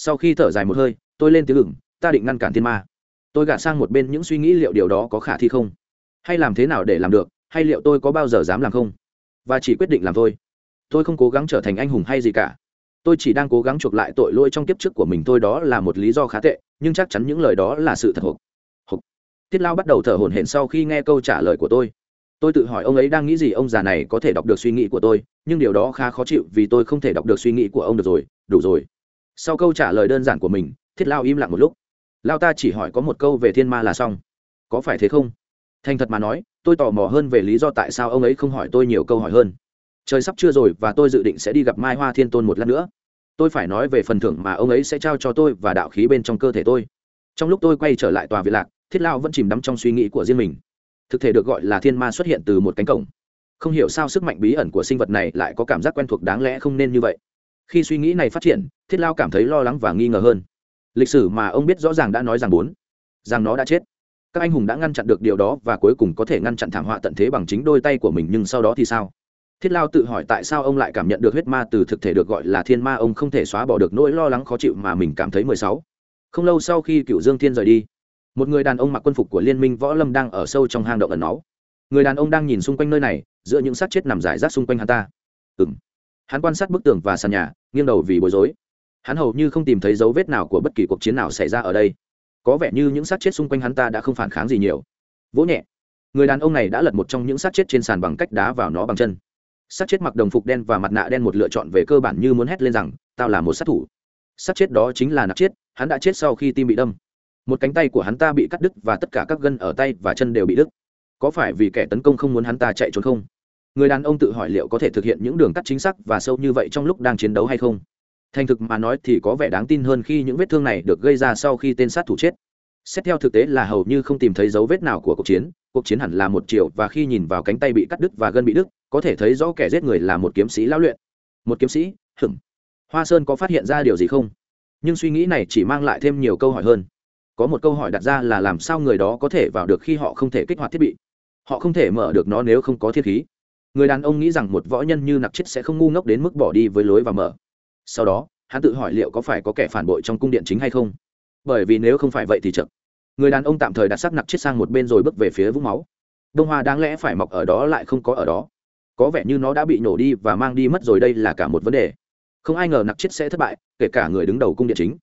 sau khi thở dài một hơi, tôi lên tiếng ngừng ta định ngăn cản thiên ma. Tôi gạt sang một bên những suy nghĩ liệu điều đó có khả thi không? Hay làm thế nào để làm được? Hay liệu tôi có bao giờ dám làm không? Và chỉ quyết định làm thôi. Tôi không cố gắng trở thành anh hùng hay gì cả. Tôi chỉ đang cố gắng chuộc lại tội lỗi trong kiếp trước của mình thôi, đó là một lý do khá tệ, nhưng chắc chắn những lời đó là sự thật. Hộp hộp tiết lao bắt đầu thở hổn hển sau khi nghe câu trả lời của tôi. Tôi tự hỏi ông ấy đang nghĩ gì, ông già này có thể đọc được suy nghĩ của tôi, nhưng điều đó khá khó chịu vì tôi không thể đọc được suy nghĩ của ông được rồi, đủ rồi sau câu trả lời đơn giản của mình, thiết lao im lặng một lúc. Lao ta chỉ hỏi có một câu về thiên ma là xong. Có phải thế không? Thành thật mà nói, tôi tò mò hơn về lý do tại sao ông ấy không hỏi tôi nhiều câu hỏi hơn. Trời sắp trưa rồi và tôi dự định sẽ đi gặp mai hoa thiên tôn một lát nữa. Tôi phải nói về phần thưởng mà ông ấy sẽ trao cho tôi và đạo khí bên trong cơ thể tôi. Trong lúc tôi quay trở lại tòa viện lạc, thiết lao vẫn chìm đắm trong suy nghĩ của riêng mình. Thực thể được gọi là thiên ma xuất hiện từ một cánh cổng. Không hiểu sao sức mạnh bí ẩn của sinh vật này lại có cảm giác quen thuộc đáng lẽ không nên như vậy khi suy nghĩ này phát triển, thiết lao cảm thấy lo lắng và nghi ngờ hơn. Lịch sử mà ông biết rõ ràng đã nói rằng bốn, rằng nó đã chết. Các anh hùng đã ngăn chặn được điều đó và cuối cùng có thể ngăn chặn thảm họa tận thế bằng chính đôi tay của mình, nhưng sau đó thì sao? Thiết lao tự hỏi tại sao ông lại cảm nhận được huyết ma từ thực thể được gọi là thiên ma, ông không thể xóa bỏ được nỗi lo lắng khó chịu mà mình cảm thấy mười sáu. Không lâu sau khi cựu dương thiên rời đi, một người đàn ông mặc quân phục của liên minh võ lâm đang ở sâu trong hang động ẩn náu. Người đàn ông đang nhìn xung quanh nơi này, giữa những xác chết nằm rải rác xung quanh hắn ta. Ừng hắn quan sát bức tường và sàn nhà, nghiêng đầu vì bối rối. Hắn hầu như không tìm thấy dấu vết nào của bất kỳ cuộc chiến nào xảy ra ở đây. Có vẻ như những xác chết xung quanh hắn ta đã không phản kháng gì nhiều. Vỗ nhẹ. Người đàn ông này đã lật một trong những xác chết trên sàn bằng cách đá vào nó bằng chân. Xác chết mặc đồng phục đen và mặt nạ đen một lựa chọn về cơ bản như muốn hét lên rằng, tao là một sát thủ. Xác chết đó chính là nặc chết, hắn đã chết sau khi tim bị đâm. Một cánh tay của hắn ta bị cắt đứt và tất cả các gân ở tay và chân đều bị đứt. Có phải vì kẻ tấn công không muốn hắn ta chạy trốn không? Người đàn ông tự hỏi liệu có thể thực hiện những đường cắt chính xác và sâu như vậy trong lúc đang chiến đấu hay không? Thành thực mà nói thì có vẻ đáng tin hơn khi những vết thương này được gây ra sau khi tên sát thủ chết. Xét theo thực tế là hầu như không tìm thấy dấu vết nào của cuộc chiến cuộc chiến hẳn là một chiều và khi nhìn vào cánh tay bị cắt đứt và gân bị đứt, có thể thấy rõ kẻ giết người là một kiếm sĩ lão luyện. Một kiếm sĩ? Hửng hoa sơn có phát hiện ra điều gì không? Nhưng suy nghĩ này chỉ mang lại thêm nhiều câu hỏi hơn. Có một câu hỏi đặt ra là làm sao người đó có thể vào được khi họ không thể kích hoạt thiết bị? Họ không thể mở được nó nếu không có thiết khí người đàn ông nghĩ rằng một võ nhân như nặc chết sẽ không ngu ngốc đến mức bỏ đi với lối và mở. Sau đó, hắn tự hỏi liệu có phải có kẻ phản bội trong cung điện chính hay không. Bởi vì nếu không phải vậy thì chậm. Người đàn ông tạm thời đặt sắc nặc chết sang một bên rồi bước về phía vũng máu. Đông hoa đáng lẽ phải mọc ở đó lại không có ở đó. Có vẻ như nó đã bị nổ đi và mang đi mất rồi, đây là cả một vấn đề. Không ai ngờ nặc chết sẽ thất bại, kể cả người đứng đầu cung điện chính.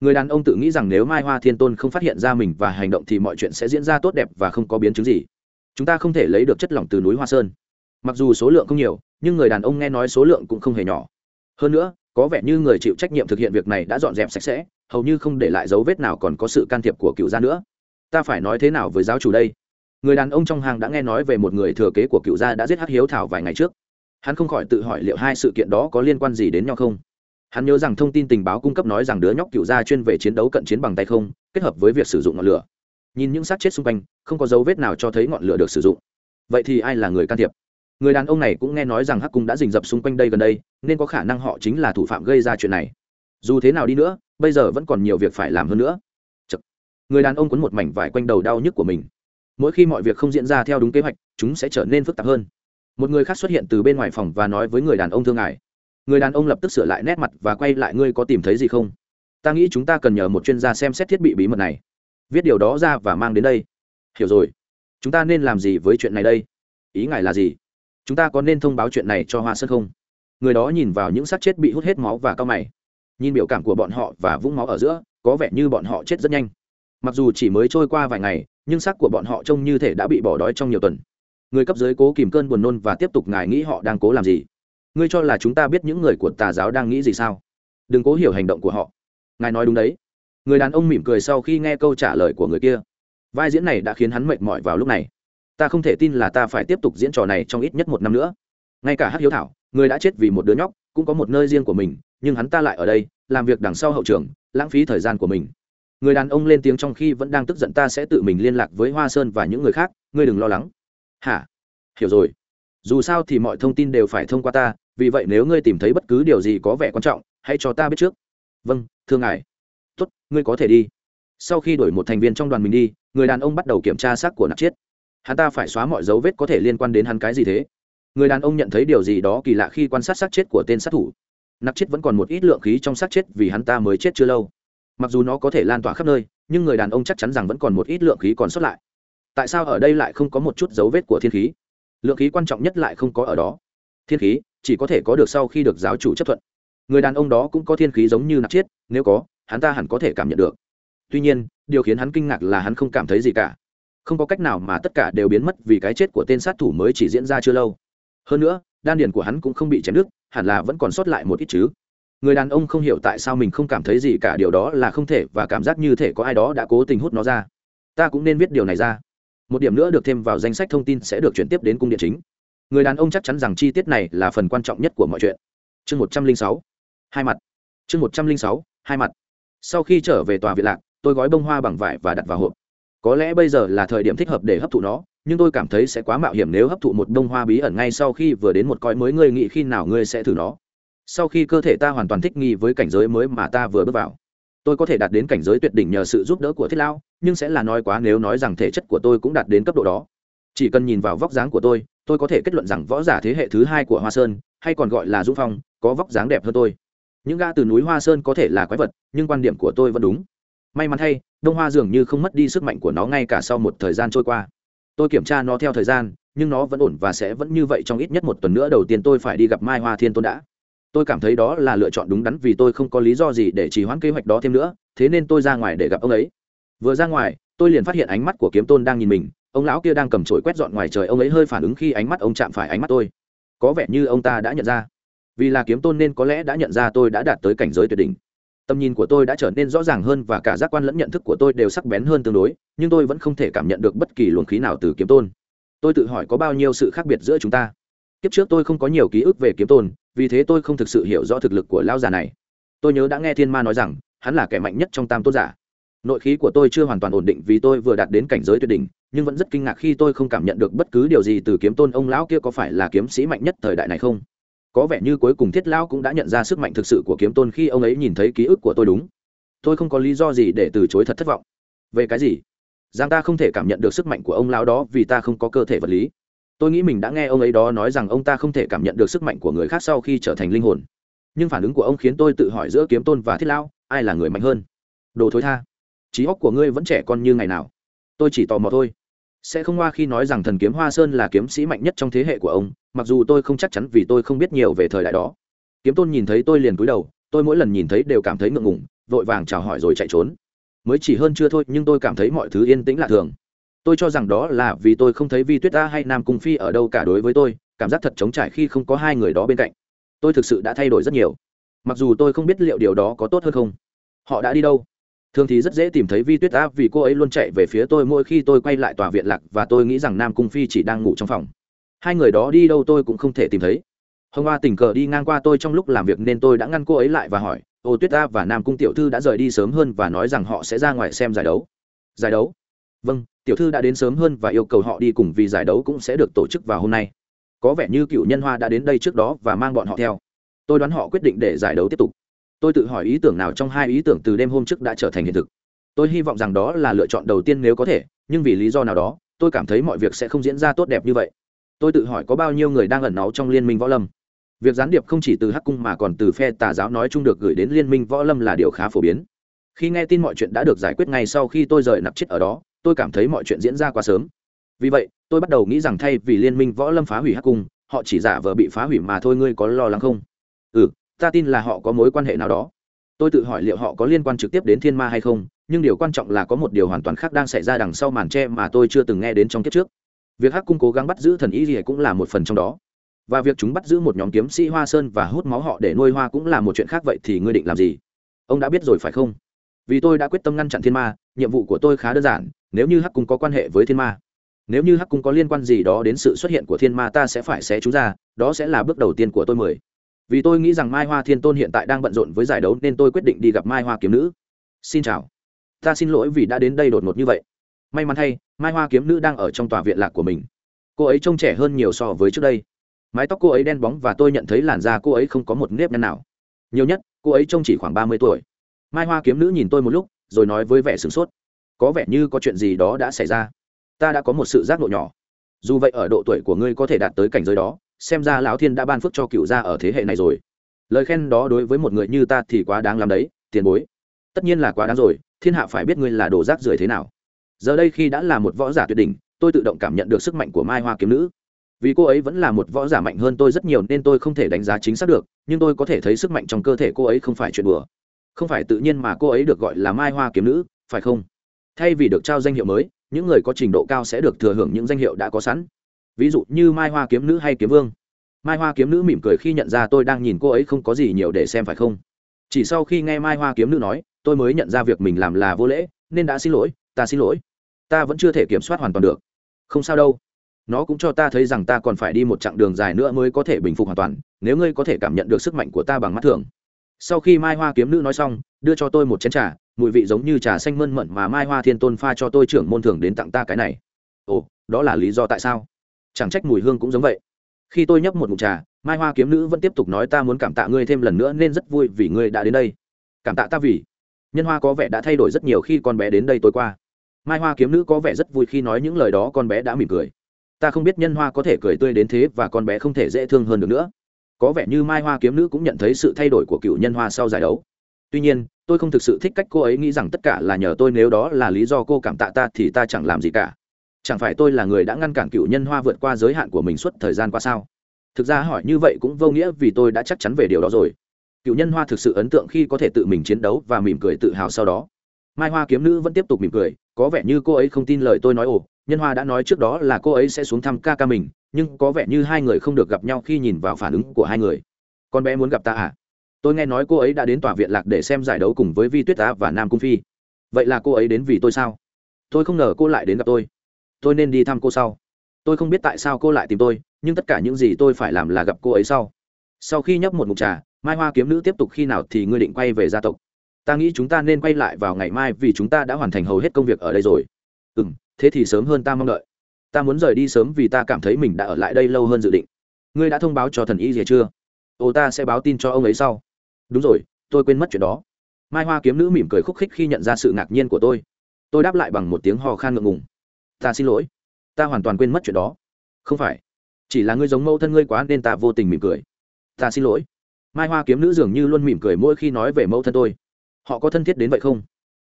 Người đàn ông tự nghĩ rằng nếu mai hoa thiên tôn không phát hiện ra mình và hành động thì mọi chuyện sẽ diễn ra tốt đẹp và không có biến chứng gì. Chúng ta không thể lấy được chất lỏng từ núi hoa sơn mặc dù số lượng không nhiều, nhưng người đàn ông nghe nói số lượng cũng không hề nhỏ. Hơn nữa, có vẻ như người chịu trách nhiệm thực hiện việc này đã dọn dẹp sạch sẽ, hầu như không để lại dấu vết nào còn có sự can thiệp của cựu gia nữa. Ta phải nói thế nào với giáo chủ đây? Người đàn ông trong hàng đã nghe nói về một người thừa kế của cựu gia đã giết hắc hiếu thảo vài ngày trước. Hắn không khỏi tự hỏi liệu hai sự kiện đó có liên quan gì đến nhau không? Hắn nhớ rằng thông tin tình báo cung cấp nói rằng đứa nhóc cựu gia chuyên về chiến đấu cận chiến bằng tay không, kết hợp với việc sử dụng ngọn lửa. Nhìn những xác chết xung quanh, không có dấu vết nào cho thấy ngọn lửa được sử dụng. Vậy thì ai là người can thiệp? Người đàn ông này cũng nghe nói rằng hắc cung đã rình rập xung quanh đây gần đây, nên có khả năng họ chính là thủ phạm gây ra chuyện này. Dù thế nào đi nữa, bây giờ vẫn còn nhiều việc phải làm hơn nữa. Chật. người đàn ông quấn một mảnh vải quanh đầu đau nhức của mình. Mỗi khi mọi việc không diễn ra theo đúng kế hoạch, chúng sẽ trở nên phức tạp hơn. Một người khác xuất hiện từ bên ngoài phòng và nói với người đàn ông thương ngài. Người đàn ông lập tức sửa lại nét mặt và quay lại, ngươi có tìm thấy gì không? Ta nghĩ chúng ta cần nhờ một chuyên gia xem xét thiết bị bí mật này. Viết điều đó ra và mang đến đây. Hiểu rồi. Chúng ta nên làm gì với chuyện này đây? Ý ngài là gì? Chúng ta có nên thông báo chuyện này cho hoa sơn không? Người đó nhìn vào những xác chết bị hút hết máu và cao mày. Nhìn biểu cảm của bọn họ và vũng máu ở giữa, có vẻ như bọn họ chết rất nhanh. Mặc dù chỉ mới trôi qua vài ngày, nhưng xác của bọn họ trông như thể đã bị bỏ đói trong nhiều tuần. Người cấp dưới cố kìm cơn buồn nôn và tiếp tục ngài nghĩ họ đang cố làm gì? Ngươi cho là chúng ta biết những người của tà giáo đang nghĩ gì sao? Đừng cố hiểu hành động của họ. Ngài nói đúng đấy. Người đàn ông mỉm cười sau khi nghe câu trả lời của người kia. Vai diễn này đã khiến hắn mệt mỏi vào lúc này ta không thể tin là ta phải tiếp tục diễn trò này trong ít nhất một năm nữa. Ngay cả hát hiếu thảo, người đã chết vì một đứa nhóc, cũng có một nơi riêng của mình, nhưng hắn ta lại ở đây, làm việc đằng sau hậu trường, lãng phí thời gian của mình. Người đàn ông lên tiếng trong khi vẫn đang tức giận ta sẽ tự mình liên lạc với hoa sơn và những người khác, ngươi đừng lo lắng. Hả? Hiểu rồi. Dù sao thì mọi thông tin đều phải thông qua ta, vì vậy nếu ngươi tìm thấy bất cứ điều gì có vẻ quan trọng, hãy cho ta biết trước. Vâng thưa ngài. Tốt, ngươi có thể đi. Sau khi đổi một thành viên trong đoàn mình đi, người đàn ông bắt đầu kiểm tra xác của nạp chiết hắn ta phải xóa mọi dấu vết có thể liên quan đến hắn cái gì thế? Người đàn ông nhận thấy điều gì đó kỳ lạ khi quan sát xác chết của tên sát thủ? Nặc chết vẫn còn một ít lượng khí trong xác chết vì hắn ta mới chết chưa lâu. Mặc dù nó có thể lan tỏa khắp nơi, nhưng người đàn ông chắc chắn rằng vẫn còn một ít lượng khí còn sót lại. Tại sao ở đây lại không có một chút dấu vết của thiên khí? Lượng khí quan trọng nhất lại không có ở đó. Thiên khí chỉ có thể có được sau khi được giáo chủ chấp thuận. Người đàn ông đó cũng có thiên khí giống như nạp chiết nếu có, hắn ta hẳn có thể cảm nhận được. Tuy nhiên, điều khiến hắn kinh ngạc là hắn không cảm thấy gì cả không có cách nào mà tất cả đều biến mất vì cái chết của tên sát thủ mới chỉ diễn ra chưa lâu. Hơn nữa, đan điền của hắn cũng không bị chém đứt, hẳn là vẫn còn sót lại một ít chứ. Người đàn ông không hiểu tại sao mình không cảm thấy gì cả, điều đó là không thể và cảm giác như thể có ai đó đã cố tình hút nó ra. Ta cũng nên viết điều này ra. Một điểm nữa được thêm vào danh sách thông tin sẽ được chuyển tiếp đến cung điện chính. Người đàn ông chắc chắn rằng chi tiết này là phần quan trọng nhất của mọi chuyện. Chương một trăm linh sáu. Hai mặt. Chương một trăm linh sáu, hai mặt. Sau khi trở về tòa viện lạc, tôi gói bông hoa bằng vải và đặt vào hộp có lẽ bây giờ là thời điểm thích hợp để hấp thụ nó, nhưng tôi cảm thấy sẽ quá mạo hiểm nếu hấp thụ một bông hoa bí ẩn ngay sau khi vừa đến một cõi mới ngươi nghĩ khi nào ngươi sẽ thử nó. Sau khi cơ thể ta hoàn toàn thích nghi với cảnh giới mới mà ta vừa bước vào, tôi có thể đạt đến cảnh giới tuyệt đỉnh nhờ sự giúp đỡ của thiết lao nhưng sẽ là nói quá nếu nói rằng thể chất của tôi cũng đạt đến cấp độ đó. Chỉ cần nhìn vào vóc dáng của tôi tôi có thể kết luận rằng võ giả thế hệ thứ hai của hoa sơn, hay còn gọi là dũng phong, có vóc dáng đẹp hơn tôi. Những gã từ núi hoa sơn có thể là quái vật, nhưng quan điểm của tôi vẫn đúng. May mắn thay đông hoa dường như không mất đi sức mạnh của nó ngay cả sau một thời gian trôi qua. Tôi kiểm tra nó theo thời gian, nhưng nó vẫn ổn và sẽ vẫn như vậy trong ít nhất một tuần nữa. Đầu tiên tôi phải đi gặp mai hoa thiên tôn đã. Tôi cảm thấy đó là lựa chọn đúng đắn vì tôi không có lý do gì để trì hoãn kế hoạch đó thêm nữa, thế nên tôi ra ngoài để gặp ông ấy. Vừa ra ngoài, tôi liền phát hiện ánh mắt của kiếm tôn đang nhìn mình. Ông lão kia đang cầm chổi quét dọn ngoài trời. Ông ấy hơi phản ứng khi ánh mắt ông chạm phải ánh mắt tôi. Có vẻ như ông ta đã nhận ra. Vì là kiếm tôn nên có lẽ đã nhận ra tôi đã đạt tới cảnh giới tuyệt đỉnh tầm nhìn của tôi đã trở nên rõ ràng hơn và cả giác quan lẫn nhận thức của tôi đều sắc bén hơn tương đối, nhưng tôi vẫn không thể cảm nhận được bất kỳ luồng khí nào từ kiếm tôn. Tôi tự hỏi có bao nhiêu sự khác biệt giữa chúng ta. Kiếp trước tôi không có nhiều ký ức về kiếm tôn, vì thế tôi không thực sự hiểu rõ thực lực của lão già này. Tôi nhớ đã nghe thiên ma nói rằng, hắn là kẻ mạnh nhất trong tam tôn giả. Nội khí của tôi chưa hoàn toàn ổn định vì tôi vừa đạt đến cảnh giới tuyệt đỉnh, nhưng vẫn rất kinh ngạc khi tôi không cảm nhận được bất cứ điều gì từ kiếm tôn ông lão kia có phải là kiếm sĩ mạnh nhất thời đại này không có vẻ như cuối cùng thiết lão cũng đã nhận ra sức mạnh thực sự của kiếm tôn khi ông ấy nhìn thấy ký ức của tôi đúng. Tôi không có lý do gì để từ chối thật thất vọng. Về cái gì? Rằng ta không thể cảm nhận được sức mạnh của ông lão đó vì ta không có cơ thể vật lý. Tôi nghĩ mình đã nghe ông ấy đó nói rằng ông ta không thể cảm nhận được sức mạnh của người khác sau khi trở thành linh hồn. Nhưng phản ứng của ông khiến tôi tự hỏi giữa kiếm tôn và thiết lão, ai là người mạnh hơn? Đồ thối tha. Trí óc của ngươi vẫn trẻ con như ngày nào. Tôi chỉ tò mò thôi sẽ không hoa khi nói rằng thần kiếm hoa sơn là kiếm sĩ mạnh nhất trong thế hệ của ông, mặc dù tôi không chắc chắn vì tôi không biết nhiều về thời đại đó. Kiếm tôn nhìn thấy tôi liền cúi đầu, tôi mỗi lần nhìn thấy đều cảm thấy ngượng ngùng, vội vàng chào hỏi rồi chạy trốn. Mới chỉ hơn chưa thôi, nhưng tôi cảm thấy mọi thứ yên tĩnh lạ thường. Tôi cho rằng đó là vì tôi không thấy vi tuyết ta hay nam cung phi ở đâu cả đối với tôi, cảm giác thật trống trải khi không có hai người đó bên cạnh. Tôi thực sự đã thay đổi rất nhiều. Mặc dù tôi không biết liệu điều đó có tốt hơn không. Họ đã đi đâu? Thường thì rất dễ tìm thấy vi tuyết áp vì cô ấy luôn chạy về phía tôi mỗi khi tôi quay lại tòa viện lạc và tôi nghĩ rằng nam cung phi chỉ đang ngủ trong phòng. Hai người đó đi đâu tôi cũng không thể tìm thấy. Hôm qua tình cờ đi ngang qua tôi trong lúc làm việc nên tôi đã ngăn cô ấy lại và hỏi, ô tuyết áp và nam cung tiểu thư đã rời đi sớm hơn và nói rằng họ sẽ ra ngoài xem giải đấu. Giải đấu? Vâng tiểu thư đã đến sớm hơn và yêu cầu họ đi cùng vì giải đấu cũng sẽ được tổ chức vào hôm nay. Có vẻ như cựu nhân hoa đã đến đây trước đó và mang bọn họ theo. Tôi đoán họ quyết định để giải đấu tiếp tục tôi tự hỏi ý tưởng nào trong hai ý tưởng từ đêm hôm trước đã trở thành hiện thực. Tôi hy vọng rằng đó là lựa chọn đầu tiên nếu có thể, nhưng vì lý do nào đó, tôi cảm thấy mọi việc sẽ không diễn ra tốt đẹp như vậy. Tôi tự hỏi có bao nhiêu người đang ẩn náu trong liên minh võ lâm. Việc gián điệp không chỉ từ hắc cung mà còn từ phe tà giáo nói chung được gửi đến liên minh võ lâm là điều khá phổ biến. Khi nghe tin mọi chuyện đã được giải quyết ngay sau khi tôi rời nạp chết ở đó, tôi cảm thấy mọi chuyện diễn ra quá sớm. Vì vậy, tôi bắt đầu nghĩ rằng thay vì liên minh võ lâm phá hủy hắc cung, họ chỉ giả vờ bị phá hủy mà thôi, ngươi có lo lắng không? Ừ ta tin là họ có mối quan hệ nào đó. Tôi tự hỏi liệu họ có liên quan trực tiếp đến thiên ma hay không, nhưng điều quan trọng là có một điều hoàn toàn khác đang xảy ra đằng sau màn tre mà tôi chưa từng nghe đến trong kiếp trước. Việc hắc cung cố gắng bắt giữ thần y gì cũng là một phần trong đó. Và việc chúng bắt giữ một nhóm kiếm sĩ hoa sơn và hút máu họ để nuôi hoa cũng là một chuyện khác vậy thì ngươi định làm gì? Ông đã biết rồi phải không? Vì tôi đã quyết tâm ngăn chặn thiên ma, nhiệm vụ của tôi khá đơn giản, nếu như hắc cung có quan hệ với thiên ma. Nếu như hắc cung có liên quan gì đó đến sự xuất hiện của thiên ma ta sẽ phải xé chúng ra, đó sẽ là bước đầu tiên của tôi mười vì tôi nghĩ rằng mai hoa thiên tôn hiện tại đang bận rộn với giải đấu nên tôi quyết định đi gặp mai hoa kiếm nữ. Xin chào. Ta xin lỗi vì đã đến đây đột ngột như vậy. May mắn thay, mai hoa kiếm nữ đang ở trong tòa viện lạc của mình. Cô ấy trông trẻ hơn nhiều so với trước đây. Mái tóc cô ấy đen bóng và tôi nhận thấy làn da cô ấy không có một nếp nhăn nào. Nhiều nhất, cô ấy trông chỉ khoảng ba mươi tuổi. Mai hoa kiếm nữ nhìn tôi một lúc, rồi nói với vẻ sửng sốt. Có vẻ như có chuyện gì đó đã xảy ra. Ta đã có một sự giác ngộ nhỏ. Dù vậy ở độ tuổi của ngươi có thể đạt tới cảnh giới đó xem ra lão thiên đã ban phước cho cựu gia ở thế hệ này rồi. Lời khen đó đối với một người như ta thì quá đáng làm đấy, tiền bối. Tất nhiên là quá đáng rồi, thiên hạ phải biết ngươi là đồ rác rưởi thế nào. Giờ đây khi đã là một võ giả tuyệt đỉnh, tôi tự động cảm nhận được sức mạnh của mai hoa kiếm nữ. Vì cô ấy vẫn là một võ giả mạnh hơn tôi rất nhiều nên tôi không thể đánh giá chính xác được, nhưng tôi có thể thấy sức mạnh trong cơ thể cô ấy không phải chuyện đùa. Không phải tự nhiên mà cô ấy được gọi là mai hoa kiếm nữ, phải không? Thay vì được trao danh hiệu mới, những người có trình độ cao sẽ được thừa hưởng những danh hiệu đã có sẵn ví dụ như mai hoa kiếm nữ hay kiếm vương. Mai hoa kiếm nữ mỉm cười khi nhận ra tôi đang nhìn cô ấy không có gì nhiều để xem phải không? Chỉ sau khi nghe mai hoa kiếm nữ nói, tôi mới nhận ra việc mình làm là vô lễ, nên đã xin lỗi, ta xin lỗi. Ta vẫn chưa thể kiểm soát hoàn toàn được. Không sao đâu. Nó cũng cho ta thấy rằng ta còn phải đi một chặng đường dài nữa mới có thể bình phục hoàn toàn, nếu ngươi có thể cảm nhận được sức mạnh của ta bằng mắt thường. Sau khi mai hoa kiếm nữ nói xong, đưa cho tôi một chén trà, mùi vị giống như trà xanh mơn mận mà mai hoa thiên tôn pha cho tôi trưởng môn thường đến tặng ta cái này. Ồ, đó là lý do tại sao? Chẳng trách mùi hương cũng giống vậy. Khi tôi nhấp một mụn trà, mai hoa kiếm nữ vẫn tiếp tục nói ta muốn cảm tạ ngươi thêm lần nữa nên rất vui vì ngươi đã đến đây. Cảm tạ ta vì. Nhân hoa có vẻ đã thay đổi rất nhiều khi con bé đến đây tối qua. Mai hoa kiếm nữ có vẻ rất vui khi nói những lời đó con bé đã mỉm cười. Ta không biết nhân hoa có thể cười tươi đến thế và con bé không thể dễ thương hơn được nữa. Có vẻ như mai hoa kiếm nữ cũng nhận thấy sự thay đổi của cựu nhân hoa sau giải đấu. Tuy nhiên, tôi không thực sự thích cách cô ấy nghĩ rằng tất cả là nhờ tôi, nếu đó là lý do cô cảm tạ ta thì ta chẳng làm gì cả chẳng phải tôi là người đã ngăn cản cựu nhân hoa vượt qua giới hạn của mình suốt thời gian qua sao? Thực ra hỏi như vậy cũng vô nghĩa vì tôi đã chắc chắn về điều đó rồi. Cựu nhân hoa thực sự ấn tượng khi có thể tự mình chiến đấu và mỉm cười tự hào sau đó. Mai hoa kiếm nữ vẫn tiếp tục mỉm cười, có vẻ như cô ấy không tin lời tôi nói ồ, nhân hoa đã nói trước đó là cô ấy sẽ xuống thăm ca ca mình, nhưng có vẻ như hai người không được gặp nhau khi nhìn vào phản ứng của hai người. Con bé muốn gặp ta à? Tôi nghe nói cô ấy đã đến tòa viện lạc để xem giải đấu cùng với vi tuyết tá và nam cung phi. Vậy là cô ấy đến vì tôi sao? Tôi không ngờ cô lại đến gặp tôi tôi nên đi thăm cô sau. Tôi không biết tại sao cô lại tìm tôi, nhưng tất cả những gì tôi phải làm là gặp cô ấy sau. Sau khi nhấp một mục trà, mai hoa kiếm nữ tiếp tục khi nào thì ngươi định quay về gia tộc. Ta nghĩ chúng ta nên quay lại vào ngày mai vì chúng ta đã hoàn thành hầu hết công việc ở đây rồi. Ừ m thế thì sớm hơn ta mong đợi. Ta muốn rời đi sớm vì ta cảm thấy mình đã ở lại đây lâu hơn dự định. Ngươi đã thông báo cho thần y gì chưa? Ồ, ta sẽ báo tin cho ông ấy sau. Đúng rồi, tôi quên mất chuyện đó. Mai hoa kiếm nữ mỉm cười khúc khích khi nhận ra sự ngạc nhiên của tôi. Tôi đáp lại bằng một tiếng hò khan ngượng ngùng ta xin lỗi. Ta hoàn toàn quên mất chuyện đó. Không phải. Chỉ là ngươi giống mẫu thân ngươi quá nên ta vô tình mỉm cười. Ta xin lỗi. Mai hoa kiếm nữ dường như luôn mỉm cười mỗi khi nói về mẫu thân tôi. Họ có thân thiết đến vậy không?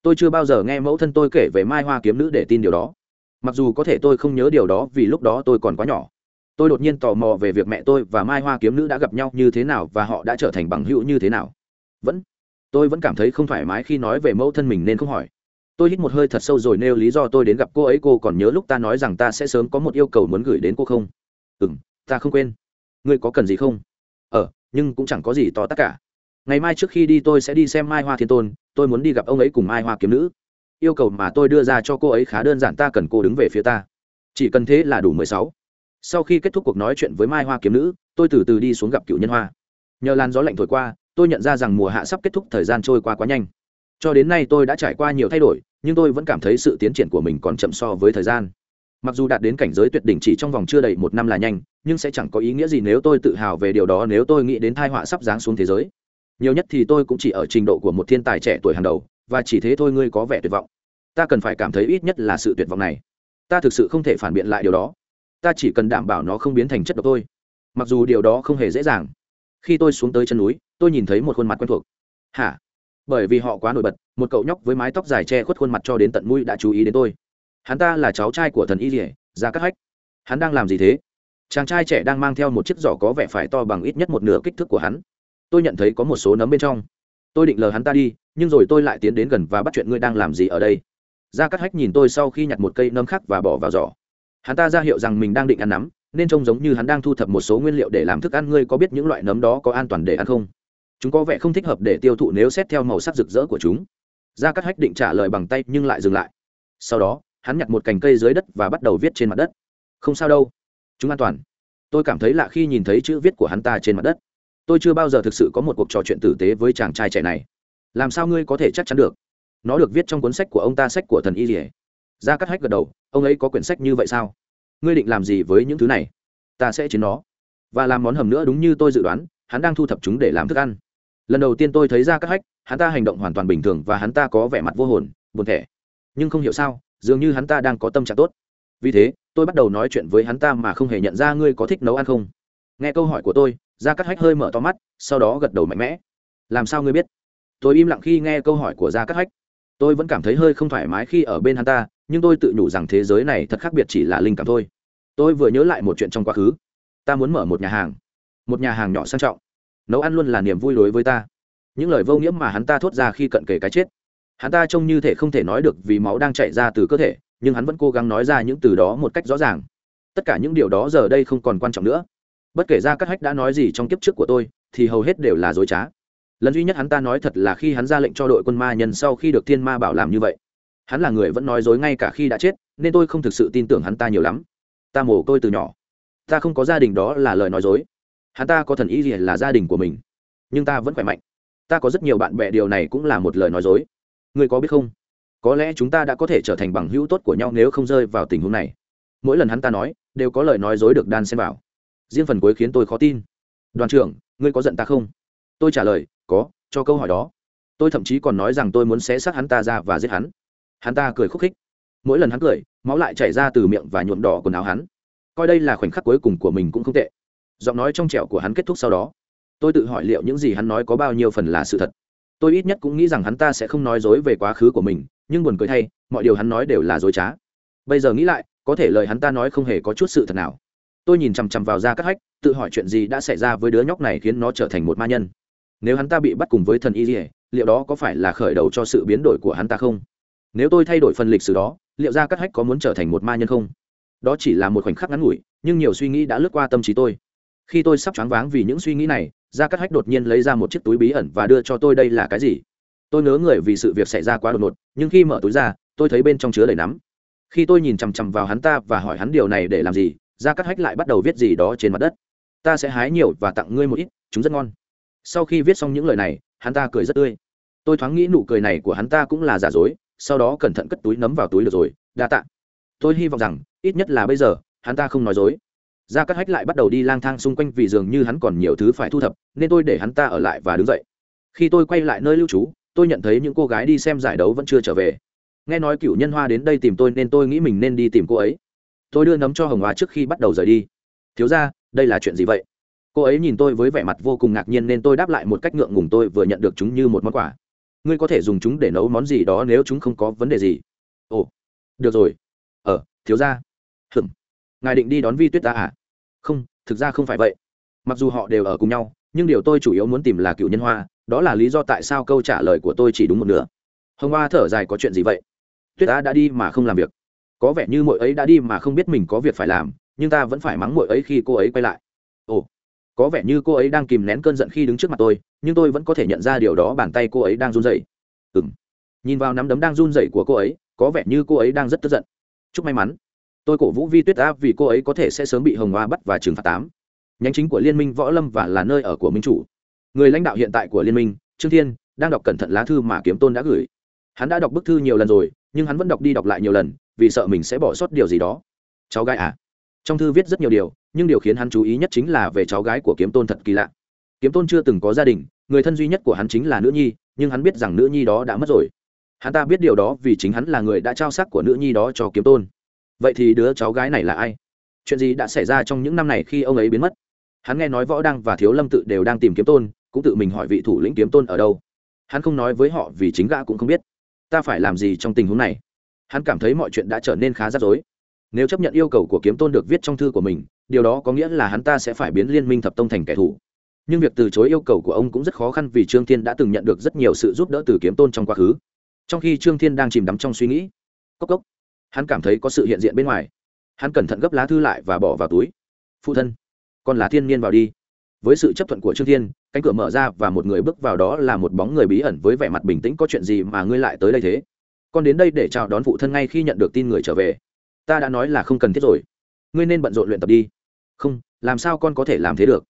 Tôi chưa bao giờ nghe mẫu thân tôi kể về mai hoa kiếm nữ để tin điều đó. Mặc dù có thể tôi không nhớ điều đó vì lúc đó tôi còn quá nhỏ. Tôi đột nhiên tò mò về việc mẹ tôi và mai hoa kiếm nữ đã gặp nhau như thế nào và họ đã trở thành bằng hữu như thế nào. Vẫn. Tôi vẫn cảm thấy không thoải mái khi nói về mẫu thân mình nên không hỏi tôi hít một hơi thật sâu rồi nêu lý do tôi đến gặp cô ấy, cô còn nhớ lúc ta nói rằng ta sẽ sớm có một yêu cầu muốn gửi đến cô không? Ừ m ta không quên. Ngươi có cần gì không? Ờ nhưng cũng chẳng có gì to tất cả. Ngày mai trước khi đi tôi sẽ đi xem mai hoa thiên tôn, tôi muốn đi gặp ông ấy cùng mai hoa kiếm nữ. Yêu cầu mà tôi đưa ra cho cô ấy khá đơn giản, ta cần cô đứng về phía ta. Chỉ cần thế là đủ mười sáu. Sau khi kết thúc cuộc nói chuyện với mai hoa kiếm nữ, tôi từ từ đi xuống gặp cựu nhân hoa. Nhờ làn gió lạnh thổi qua, tôi nhận ra rằng mùa hạ sắp kết thúc thời gian trôi qua quá nhanh. Cho đến nay tôi đã trải qua nhiều thay đổi nhưng tôi vẫn cảm thấy sự tiến triển của mình còn chậm so với thời gian. Mặc dù đạt đến cảnh giới tuyệt đỉnh chỉ trong vòng chưa đầy một năm là nhanh, nhưng sẽ chẳng có ý nghĩa gì nếu tôi tự hào về điều đó nếu tôi nghĩ đến thai họa sắp giáng xuống thế giới. Nhiều nhất thì tôi cũng chỉ ở trình độ của một thiên tài trẻ tuổi hàng đầu, và chỉ thế thôi ngươi có vẻ tuyệt vọng. Ta cần phải cảm thấy ít nhất là sự tuyệt vọng này. Ta thực sự không thể phản biện lại điều đó. Ta chỉ cần đảm bảo nó không biến thành chất độc tôi mặc dù điều đó không hề dễ dàng. Khi tôi xuống tới chân núi, tôi nhìn thấy một khuôn mặt quen thuộc. Hả? Bởi vì họ quá nổi bật, một cậu nhóc với mái tóc dài che khuất khuôn mặt cho đến tận mũi đã chú ý đến tôi. Hắn ta là cháu trai của thần y rỉa ra cắt hách. Hắn đang làm gì thế? Chàng trai trẻ đang mang theo một chiếc giỏ có vẻ phải to bằng ít nhất một nửa kích thước của hắn. Tôi nhận thấy có một số nấm bên trong. Tôi định lờ hắn ta đi, nhưng rồi tôi lại tiến đến gần và bắt chuyện ngươi đang làm gì ở đây. Ra cắt hách nhìn tôi sau khi nhặt một cây nấm khác và bỏ vào giỏ. Hắn ta ra hiệu rằng mình đang định ăn nấm, nên trông giống như hắn đang thu thập một số nguyên liệu để làm thức ăn. Ngươi có biết những loại nấm đó có an toàn để ăn không? Chúng có vẻ không thích hợp để tiêu thụ nếu xét theo màu sắc rực rỡ của chúng. Ra cắt hách định trả lời bằng tay nhưng lại dừng lại. Sau đó, hắn nhặt một cành cây dưới đất và bắt đầu viết trên mặt đất. Không sao đâu. Chúng an toàn. Tôi cảm thấy lạ khi nhìn thấy chữ viết của hắn ta trên mặt đất. Tôi chưa bao giờ thực sự có một cuộc trò chuyện tử tế với chàng trai trẻ này. Làm sao ngươi có thể chắc chắn được? Nó được viết trong cuốn sách của ông ta, sách của thần y rỉa Ra cắt hách gật đầu, ông ấy có quyển sách như vậy sao? Ngươi định làm gì với những thứ này? Ta sẽ chiến nó. Và làm món hầm nữa đúng như tôi dự đoán, hắn đang thu thập chúng để làm thức ăn lần đầu tiên tôi thấy ra các hách, hắn ta hành động hoàn toàn bình thường và hắn ta có vẻ mặt vô hồn, buồn thẻ. Nhưng không hiểu sao, dường như hắn ta đang có tâm trạng tốt. Vì thế, tôi bắt đầu nói chuyện với hắn ta mà không hề nhận ra ngươi có thích nấu ăn không. Nghe câu hỏi của tôi, ra cắt hách hơi mở to mắt, sau đó gật đầu mạnh mẽ. Làm sao ngươi biết? Tôi im lặng khi nghe câu hỏi của Ra cắt hách. Tôi vẫn cảm thấy hơi không thoải mái khi ở bên hắn ta, nhưng tôi tự nhủ rằng thế giới này thật khác biệt chỉ là linh cảm thôi. Tôi vừa nhớ lại một chuyện trong quá khứ. Ta muốn mở một nhà hàng. Một nhà hàng nhỏ sang trọng nấu ăn luôn là niềm vui đối với ta. Những lời vô nghĩa mà hắn ta thốt ra khi cận kề cái chết. Hắn ta trông như thể không thể nói được vì máu đang chạy ra từ cơ thể, nhưng hắn vẫn cố gắng nói ra những từ đó một cách rõ ràng. Tất cả những điều đó giờ đây không còn quan trọng nữa. Bất kể ra các hách đã nói gì trong kiếp trước của tôi, thì hầu hết đều là dối trá. Lần duy nhất hắn ta nói thật là khi hắn ra lệnh cho đội quân ma nhân sau khi được thiên ma bảo làm như vậy. Hắn là người vẫn nói dối ngay cả khi đã chết, nên tôi không thực sự tin tưởng hắn ta nhiều lắm. Ta mồ tôi từ nhỏ. Ta không có gia đình đó là lời nói dối hắn ta có thần ý gì là gia đình của mình, nhưng ta vẫn khỏe mạnh. Ta có rất nhiều bạn bè, điều này cũng là một lời nói dối. Ngươi có biết không? Có lẽ chúng ta đã có thể trở thành bằng hữu tốt của nhau nếu không rơi vào tình huống này. Mỗi lần hắn ta nói, đều có lời nói dối được đan xen vào. Riêng phần cuối khiến tôi khó tin. Đoàn trưởng, ngươi có giận ta không? Tôi trả lời, có, cho câu hỏi đó. Tôi thậm chí còn nói rằng tôi muốn xé xác hắn ta ra và giết hắn. Hắn ta cười khúc khích. Mỗi lần hắn cười, máu lại chảy ra từ miệng và nhuộm đỏ quần áo hắn. Coi đây là khoảnh khắc cuối cùng của mình cũng không tệ giọng nói trong trẻo của hắn kết thúc sau đó. Tôi tự hỏi liệu những gì hắn nói có bao nhiêu phần là sự thật. Tôi ít nhất cũng nghĩ rằng hắn ta sẽ không nói dối về quá khứ của mình, nhưng buồn cười thay, mọi điều hắn nói đều là dối trá. Bây giờ nghĩ lại, có thể lời hắn ta nói không hề có chút sự thật nào. Tôi nhìn chằm chằm vào ra các hách, tự hỏi chuyện gì đã xảy ra với đứa nhóc này khiến nó trở thành một ma nhân. Nếu hắn ta bị bắt cùng với thần y dỉa liệu đó có phải là khởi đầu cho sự biến đổi của hắn ta không? Nếu tôi thay đổi phần lịch sử đó, liệu ra các hách có muốn trở thành một ma nhân không? Đó chỉ là một khoảnh khắc ngắn ngủi, nhưng nhiều suy nghĩ đã lướt qua tâm trí tôi khi tôi sắp choáng váng vì những suy nghĩ này Ra cắt hách đột nhiên lấy ra một chiếc túi bí ẩn và đưa cho tôi đây là cái gì? Tôi ngớ người vì sự việc xảy ra quá đột ngột, nhưng khi mở túi ra, tôi thấy bên trong chứa đầy nắm. Khi tôi nhìn chằm chằm vào hắn ta và hỏi hắn điều này để làm gì Ra cắt hách lại bắt đầu viết gì đó trên mặt đất. Ta sẽ hái nhiều và tặng ngươi một ít, chúng rất ngon. Sau khi viết xong những lời này, hắn ta cười rất tươi. Tôi thoáng nghĩ nụ cười này của hắn ta cũng là giả dối, sau đó cẩn thận cất túi nấm vào túi được rồi, đa tạ. Tôi hy vọng rằng, ít nhất là bây giờ, hắn ta không nói dối gia cắt hách lại bắt đầu đi lang thang xung quanh vì dường như hắn còn nhiều thứ phải thu thập, nên tôi để hắn ta ở lại và đứng dậy. Khi tôi quay lại nơi lưu trú, tôi nhận thấy những cô gái đi xem giải đấu vẫn chưa trở về. Nghe nói cựu nhân hoa đến đây tìm tôi nên tôi nghĩ mình nên đi tìm cô ấy. Tôi đưa nấm cho hồng hoa trước khi bắt đầu rời đi. Thiếu ra đây là chuyện gì vậy? Cô ấy nhìn tôi với vẻ mặt vô cùng ngạc nhiên nên tôi đáp lại một cách ngượng ngùng tôi vừa nhận được chúng như một món quà. Ngươi có thể dùng chúng để nấu món gì đó nếu chúng không có vấn đề gì. Ồ, được rồi. Ờ thiếu ra ngài định đi đón vi tuyết ta à? Không, thực ra không phải vậy. Mặc dù họ đều ở cùng nhau, nhưng điều tôi chủ yếu muốn tìm là cựu nhân hoa, đó là lý do tại sao câu trả lời của tôi chỉ đúng một nửa. Hồng hoa thở dài có chuyện gì vậy? Tuyết ta đã đi mà không làm việc. Có vẻ như mỗi ấy đã đi mà không biết mình có việc phải làm, nhưng ta vẫn phải mắng mỗi ấy khi cô ấy quay lại. Ồ, có vẻ như cô ấy đang kìm nén cơn giận khi đứng trước mặt tôi, nhưng tôi vẫn có thể nhận ra điều đó bàn tay cô ấy đang run rẩy. Ừng nhìn vào nắm đấm đang run rẩy của cô ấy, có vẻ như cô ấy đang rất tức giận. Chúc may mắn tôi cổ vũ vi tuyết áp vì cô ấy có thể sẽ sớm bị hồng hoa bắt và trừng phạt tám. Nhánh chính của liên minh võ lâm và là nơi ở của minh chủ. Người lãnh đạo hiện tại của liên minh, trương thiên, đang đọc cẩn thận lá thư mà kiếm tôn đã gửi. Hắn đã đọc bức thư nhiều lần rồi, nhưng hắn vẫn đọc đi đọc lại nhiều lần, vì sợ mình sẽ bỏ sót điều gì đó. Cháu gái à? Trong thư viết rất nhiều điều, nhưng điều khiến hắn chú ý nhất chính là về cháu gái của kiếm tôn thật kỳ lạ. Kiếm tôn chưa từng có gia đình, người thân duy nhất của hắn chính là nữ nhi, nhưng hắn biết rằng nữ nhi đó đã mất rồi. Hắn ta biết điều đó vì chính hắn là người đã trao sắc của nữ nhi đó cho kiếm tôn vậy thì đứa cháu gái này là ai? Chuyện gì đã xảy ra trong những năm này khi ông ấy biến mất? Hắn nghe nói võ đăng và thiếu lâm tự đều đang tìm kiếm tôn, cũng tự mình hỏi vị thủ lĩnh kiếm tôn ở đâu. Hắn không nói với họ vì chính gã cũng không biết. Ta phải làm gì trong tình huống này? Hắn cảm thấy mọi chuyện đã trở nên khá rắc rối. Nếu chấp nhận yêu cầu của kiếm tôn được viết trong thư của mình, điều đó có nghĩa là hắn ta sẽ phải biến liên minh thập tông thành kẻ thù. Nhưng việc từ chối yêu cầu của ông cũng rất khó khăn vì trương thiên đã từng nhận được rất nhiều sự giúp đỡ từ kiếm tôn trong quá khứ. Trong khi trương thiên đang chìm đắm trong suy nghĩ, cốc cốc hắn cảm thấy có sự hiện diện bên ngoài. Hắn cẩn thận gấp lá thư lại và bỏ vào túi. Phụ thân, con lá thiên niên vào đi. Với sự chấp thuận của trương thiên, cánh cửa mở ra và một người bước vào đó là một bóng người bí ẩn với vẻ mặt bình tĩnh. Có chuyện gì mà ngươi lại tới đây thế? Con đến đây để chào đón phụ thân ngay khi nhận được tin người trở về. Ta đã nói là không cần thiết rồi. Ngươi nên bận rộn luyện tập đi. Không, làm sao con có thể làm thế được?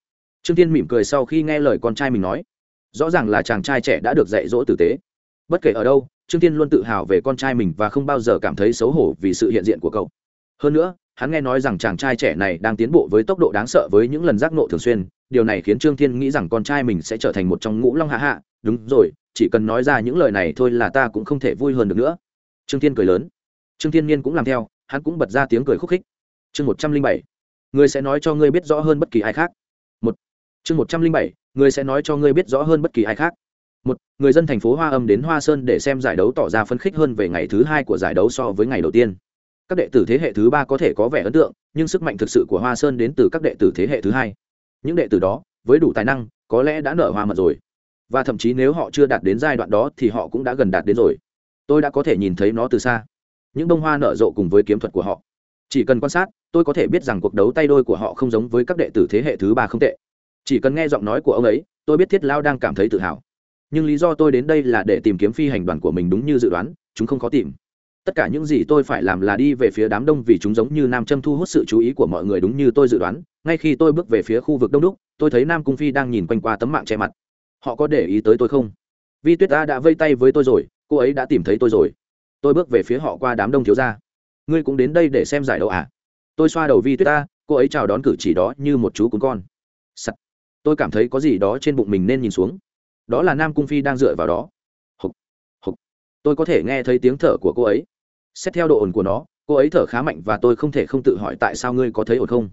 Trương Thiên mỉm cười sau khi nghe lời con trai mình nói. Rõ ràng là chàng trai trẻ đã được dạy dỗ tử tế. Bất kể ở đâu trương tiên luôn tự hào về con trai mình và không bao giờ cảm thấy xấu hổ vì sự hiện diện của cậu. Hơn nữa, hắn nghe nói rằng chàng trai trẻ này đang tiến bộ với tốc độ đáng sợ với những lần giác nộ thường xuyên. Điều này khiến trương thiên nghĩ rằng con trai mình sẽ trở thành một trong ngũ long hạ hạ. Đúng rồi, chỉ cần nói ra những lời này thôi là ta cũng không thể vui hơn được nữa. Trương thiên cười lớn. Trương thiên nhiên cũng làm theo, hắn cũng bật ra tiếng cười khúc khích. Chương một trăm linh bảy. Người sẽ nói cho ngươi biết rõ hơn bất kỳ ai khác. Một. Chương một trăm linh bảy. Người sẽ nói cho ngươi biết rõ hơn bất kỳ ai khác một, người dân thành phố hoa âm đến hoa sơn để xem giải đấu tỏ ra phấn khích hơn về ngày thứ hai của giải đấu so với ngày đầu tiên. Các đệ tử thế hệ thứ ba có thể có vẻ ấn tượng, nhưng sức mạnh thực sự của hoa sơn đến từ các đệ tử thế hệ thứ hai. Những đệ tử đó, với đủ tài năng, có lẽ đã nở hoa mật rồi. Và thậm chí nếu họ chưa đạt đến giai đoạn đó thì họ cũng đã gần đạt đến rồi. Tôi đã có thể nhìn thấy nó từ xa. Những bông hoa nở rộ cùng với kiếm thuật của họ. Chỉ cần quan sát, tôi có thể biết rằng cuộc đấu tay đôi của họ không giống với các đệ tử thế hệ thứ ba không tệ. Chỉ cần nghe giọng nói của ông ấy, tôi biết thiết lao đang cảm thấy tự hào nhưng lý do tôi đến đây là để tìm kiếm phi hành đoàn của mình đúng như dự đoán, chúng không khó tìm. Tất cả những gì tôi phải làm là đi về phía đám đông vì chúng giống như nam châm thu hút sự chú ý của mọi người đúng như tôi dự đoán. Ngay khi tôi bước về phía khu vực đông đúc, tôi thấy nam cung phi đang nhìn quanh qua tấm mạng che mặt. Họ có để ý tới tôi không? Vi tuyết ta đã vây tay với tôi rồi, cô ấy đã tìm thấy tôi rồi. Tôi bước về phía họ qua đám đông thiếu ra ngươi cũng đến đây để xem giải đấu à? Tôi xoa đầu vi tuyết ta cô ấy chào đón cử chỉ đó như một chú cún con. Tôi cảm thấy có gì đó trên bụng mình nên nhìn xuống đó là nam cung phi đang dựa vào đó. Hục, hục. tôi có thể nghe thấy tiếng thở của cô ấy. Xét theo độ ổn của nó cô ấy thở khá mạnh và tôi không thể không tự hỏi tại sao ngươi có thấy ổn không.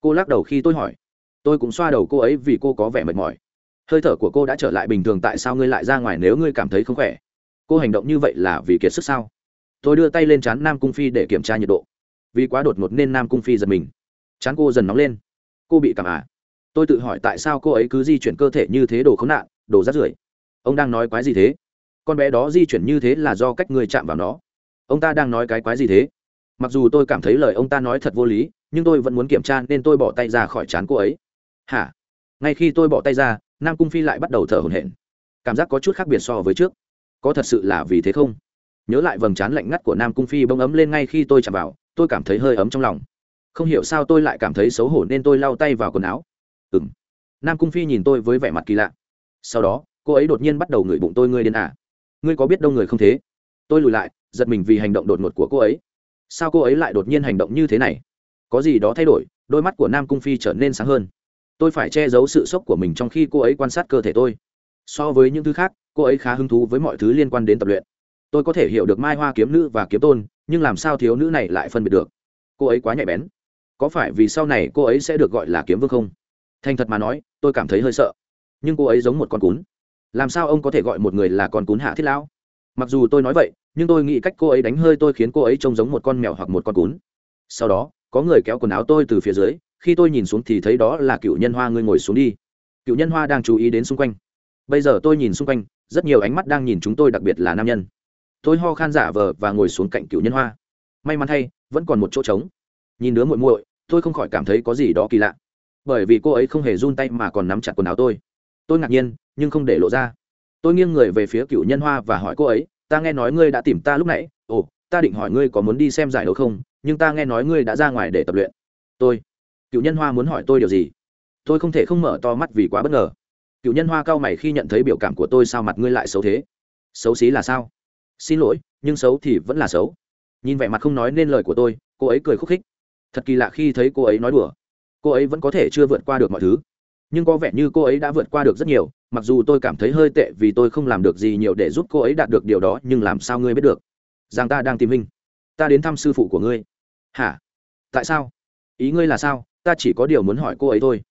Cô lắc đầu khi tôi hỏi. Tôi cũng xoa đầu cô ấy vì cô có vẻ mệt mỏi. Hơi thở của cô đã trở lại bình thường tại sao ngươi lại ra ngoài nếu ngươi cảm thấy không khỏe? Cô hành động như vậy là vì kiệt sức sao? Tôi đưa tay lên chán nam cung phi để kiểm tra nhiệt độ. Vì quá đột ngột nên nam cung phi giật mình. Chán cô dần nóng lên. Cô bị cảm à? Tôi tự hỏi tại sao cô ấy cứ di chuyển cơ thể như thế đồ khốn nạn đồ rác rưởi. Ông đang nói quái gì thế? Con bé đó di chuyển như thế là do cách người chạm vào nó. Ông ta đang nói cái quái gì thế? Mặc dù tôi cảm thấy lời ông ta nói thật vô lý, nhưng tôi vẫn muốn kiểm tra nên tôi bỏ tay ra khỏi chán cô ấy. Hả? Ngay khi tôi bỏ tay ra, nam cung phi lại bắt đầu thở hổn hển. Cảm giác có chút khác biệt so với trước. Có thật sự là vì thế không? Nhớ lại vầng trán lạnh ngắt của nam cung phi bông ấm lên ngay khi tôi chạm vào, tôi cảm thấy hơi ấm trong lòng. Không hiểu sao tôi lại cảm thấy xấu hổ nên tôi lau tay vào quần áo. Ừng nam cung phi nhìn tôi với vẻ mặt kỳ lạ sau đó, cô ấy đột nhiên bắt đầu ngửi bụng tôi, ngươi điên à? Ngươi có biết đâu người không thế? Tôi lùi lại, giật mình vì hành động đột ngột của cô ấy. Sao cô ấy lại đột nhiên hành động như thế này? Có gì đó thay đổi, đôi mắt của nam cung phi trở nên sáng hơn. Tôi phải che giấu sự sốc của mình trong khi cô ấy quan sát cơ thể tôi. So với những thứ khác, cô ấy khá hứng thú với mọi thứ liên quan đến tập luyện. Tôi có thể hiểu được mai hoa kiếm nữ và kiếm tôn, nhưng làm sao thiếu nữ này lại phân biệt được? Cô ấy quá nhạy bén. Có phải vì sau này cô ấy sẽ được gọi là kiếm vương không? Thành thật mà nói, tôi cảm thấy hơi sợ nhưng cô ấy giống một con cún. Làm sao ông có thể gọi một người là con cún hạ thiết lão? Mặc dù tôi nói vậy, nhưng tôi nghĩ cách cô ấy đánh hơi tôi khiến cô ấy trông giống một con mèo hoặc một con cún. Sau đó, có người kéo quần áo tôi từ phía dưới, khi tôi nhìn xuống thì thấy đó là cựu nhân hoa ngươi ngồi xuống đi. Cựu nhân hoa đang chú ý đến xung quanh. Bây giờ tôi nhìn xung quanh, rất nhiều ánh mắt đang nhìn chúng tôi, đặc biệt là nam nhân. Tôi ho khan giả vờ và ngồi xuống cạnh cựu nhân hoa. May mắn thay, vẫn còn một chỗ trống. Nhìn đứa muội muội, tôi không khỏi cảm thấy có gì đó kỳ lạ. Bởi vì cô ấy không hề run tay mà còn nắm chặt quần áo tôi tôi ngạc nhiên, nhưng không để lộ ra. Tôi nghiêng người về phía cựu nhân hoa và hỏi cô ấy, ta nghe nói ngươi đã tìm ta lúc nãy. Ồ, ta định hỏi ngươi có muốn đi xem giải đấu không, nhưng ta nghe nói ngươi đã ra ngoài để tập luyện. Tôi. Cựu nhân hoa muốn hỏi tôi điều gì? Tôi không thể không mở to mắt vì quá bất ngờ. Cựu nhân hoa cao mày khi nhận thấy biểu cảm của tôi sao mặt ngươi lại xấu thế? Xấu xí là sao? Xin lỗi, nhưng xấu thì vẫn là xấu. Nhìn vẻ mặt không nói nên lời của tôi, cô ấy cười khúc khích. Thật kỳ lạ khi thấy cô ấy nói đùa. Cô ấy vẫn có thể chưa vượt qua được mọi thứ nhưng có vẻ như cô ấy đã vượt qua được rất nhiều, mặc dù tôi cảm thấy hơi tệ vì tôi không làm được gì nhiều để giúp cô ấy đạt được điều đó, nhưng làm sao ngươi biết được? Rằng ta đang tìm hình ta đến thăm sư phụ của ngươi. Hả? Tại sao? Ý ngươi là sao? Ta chỉ có điều muốn hỏi cô ấy thôi.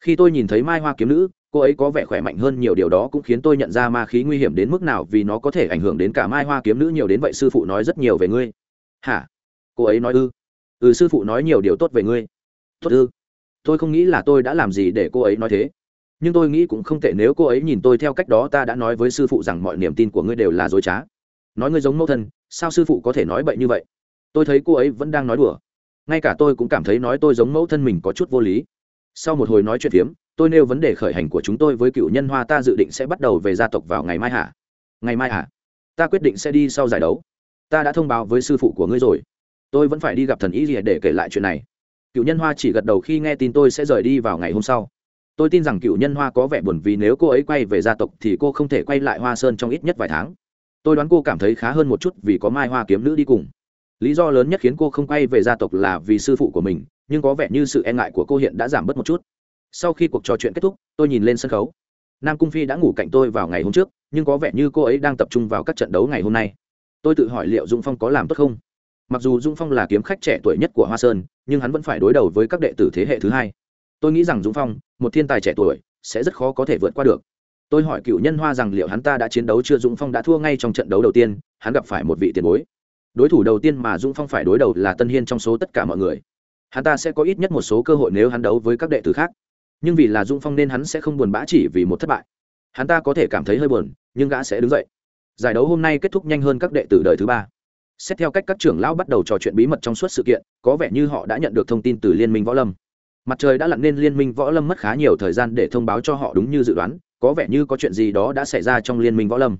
Khi tôi nhìn thấy mai hoa kiếm nữ, cô ấy có vẻ khỏe mạnh hơn nhiều, điều đó cũng khiến tôi nhận ra ma khí nguy hiểm đến mức nào vì nó có thể ảnh hưởng đến cả mai hoa kiếm nữ nhiều đến vậy sư phụ nói rất nhiều về ngươi. Hả? Cô ấy nói ư? Ừ sư phụ nói nhiều điều tốt về ngươi. Tốt ư? Tôi không nghĩ là tôi đã làm gì để cô ấy nói thế. Nhưng tôi nghĩ cũng không tệ nếu cô ấy nhìn tôi theo cách đó, ta đã nói với sư phụ rằng mọi niềm tin của ngươi đều là dối trá. Nói ngươi giống mẫu thân, sao sư phụ có thể nói bậy như vậy? Tôi thấy cô ấy vẫn đang nói đùa. Ngay cả tôi cũng cảm thấy nói tôi giống mẫu thân mình có chút vô lý. Sau một hồi nói chuyện phiếm, tôi nêu vấn đề khởi hành của chúng tôi với cựu nhân hoa ta dự định sẽ bắt đầu về gia tộc vào ngày mai hả? Ngày mai hả? Ta quyết định sẽ đi sau giải đấu. Ta đã thông báo với sư phụ của ngươi rồi. Tôi vẫn phải đi gặp thần ý gì để kể lại chuyện này cựu nhân hoa chỉ gật đầu khi nghe tin tôi sẽ rời đi vào ngày hôm sau. Tôi tin rằng cựu nhân hoa có vẻ buồn vì nếu cô ấy quay về gia tộc thì cô không thể quay lại hoa sơn trong ít nhất vài tháng. Tôi đoán cô cảm thấy khá hơn một chút vì có mai hoa kiếm nữ đi cùng. Lý do lớn nhất khiến cô không quay về gia tộc là vì sư phụ của mình, nhưng có vẻ như sự e ngại của cô hiện đã giảm bớt một chút. Sau khi cuộc trò chuyện kết thúc, tôi nhìn lên sân khấu. Nam cung phi đã ngủ cạnh tôi vào ngày hôm trước, nhưng có vẻ như cô ấy đang tập trung vào các trận đấu ngày hôm nay. Tôi tự hỏi liệu dung phong có làm tốt không? Mặc dù dung phong là kiếm khách trẻ tuổi nhất của hoa sơn, nhưng hắn vẫn phải đối đầu với các đệ tử thế hệ thứ hai. Tôi nghĩ rằng dung phong, một thiên tài trẻ tuổi, sẽ rất khó có thể vượt qua được. Tôi hỏi cựu nhân hoa rằng liệu hắn ta đã chiến đấu chưa? Dũng phong đã thua ngay trong trận đấu đầu tiên, hắn gặp phải một vị tiền bối. Đối thủ đầu tiên mà dũng phong phải đối đầu là tân hiên trong số tất cả mọi người. Hắn ta sẽ có ít nhất một số cơ hội nếu hắn đấu với các đệ tử khác. Nhưng vì là dũng phong nên hắn sẽ không buồn bã chỉ vì một thất bại. Hắn ta có thể cảm thấy hơi buồn, nhưng gã sẽ đứng dậy. Giải đấu hôm nay kết thúc nhanh hơn các đệ tử đời thứ ba xét theo cách các trưởng lão bắt đầu trò chuyện bí mật trong suốt sự kiện, có vẻ như họ đã nhận được thông tin từ liên minh võ lâm. Mặt trời đã lặn nên liên minh võ lâm mất khá nhiều thời gian để thông báo cho họ đúng như dự đoán, có vẻ như có chuyện gì đó đã xảy ra trong liên minh võ lâm.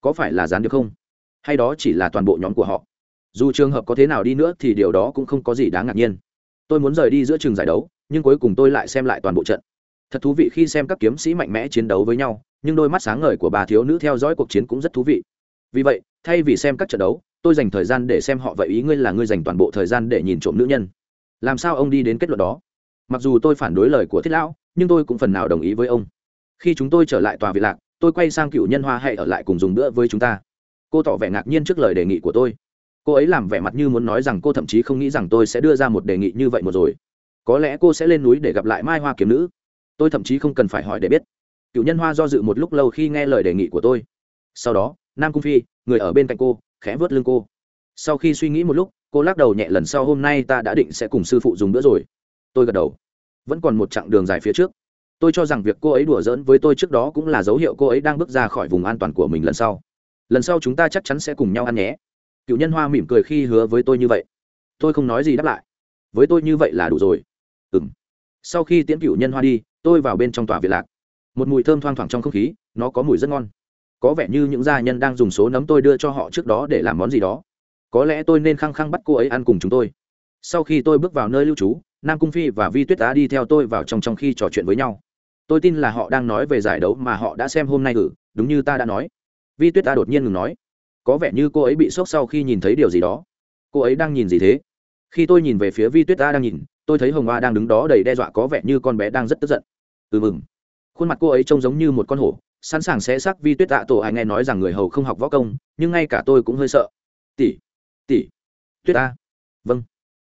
Có phải là gián được không? Hay đó chỉ là toàn bộ nhóm của họ? Dù trường hợp có thế nào đi nữa thì điều đó cũng không có gì đáng ngạc nhiên. Tôi muốn rời đi giữa trường giải đấu, nhưng cuối cùng tôi lại xem lại toàn bộ trận. Thật thú vị khi xem các kiếm sĩ mạnh mẽ chiến đấu với nhau, nhưng đôi mắt sáng ngời của bà thiếu nữ theo dõi cuộc chiến cũng rất thú vị vì vậy, thay vì xem các trận đấu, tôi dành thời gian để xem họ vậy ý ngươi là ngươi dành toàn bộ thời gian để nhìn trộm nữ nhân. Làm sao ông đi đến kết luận đó? Mặc dù tôi phản đối lời của thiết lão, nhưng tôi cũng phần nào đồng ý với ông. Khi chúng tôi trở lại tòa vị lạc, tôi quay sang cựu nhân hoa hệ ở lại cùng dùng bữa với chúng ta. Cô tỏ vẻ ngạc nhiên trước lời đề nghị của tôi. Cô ấy làm vẻ mặt như muốn nói rằng cô thậm chí không nghĩ rằng tôi sẽ đưa ra một đề nghị như vậy một rồi. Có lẽ cô sẽ lên núi để gặp lại mai hoa kiếm nữ. Tôi thậm chí không cần phải hỏi để biết. Cựu nhân hoa do dự một lúc lâu khi nghe lời đề nghị của tôi. Sau đó nam cung phi, người ở bên cạnh cô, khẽ vớt lưng cô. Sau khi suy nghĩ một lúc, cô lắc đầu nhẹ lần sau, hôm nay ta đã định sẽ cùng sư phụ dùng bữa rồi. Tôi gật đầu. Vẫn còn một chặng đường dài phía trước. Tôi cho rằng việc cô ấy đùa giỡn với tôi trước đó cũng là dấu hiệu cô ấy đang bước ra khỏi vùng an toàn của mình lần sau. Lần sau chúng ta chắc chắn sẽ cùng nhau ăn nhé. Cựu nhân hoa mỉm cười khi hứa với tôi như vậy. Tôi không nói gì đáp lại. Với tôi như vậy là đủ rồi. Ừ m sau khi tiễn cựu nhân hoa đi, tôi vào bên trong tòa viện lạc. Một mùi thơm thoang thoảng trong không khí, nó có mùi rất ngon có vẻ như những gia nhân đang dùng số nấm tôi đưa cho họ trước đó để làm món gì đó. Có lẽ tôi nên khăng khăng bắt cô ấy ăn cùng chúng tôi. Sau khi tôi bước vào nơi lưu trú, nam cung phi và vi tuyết Á đi theo tôi vào trong trong khi trò chuyện với nhau. Tôi tin là họ đang nói về giải đấu mà họ đã xem hôm nay cử đúng như ta đã nói. Vi tuyết Á đột nhiên ngừng nói. Có vẻ như cô ấy bị sốc sau khi nhìn thấy điều gì đó. Cô ấy đang nhìn gì thế? Khi tôi nhìn về phía vi tuyết Á đang nhìn, tôi thấy hồng hoa đang đứng đó đầy đe dọa có vẻ như con bé đang rất tức giận. Ừ mừng. Khuôn mặt cô ấy trông giống như một con hổ sẵn sàng sẽ xác vi tuyết tạ tổ ai nghe nói rằng người hầu không học võ công, nhưng ngay cả tôi cũng hơi sợ. Tỷ tỷ, tuyết ta vâng.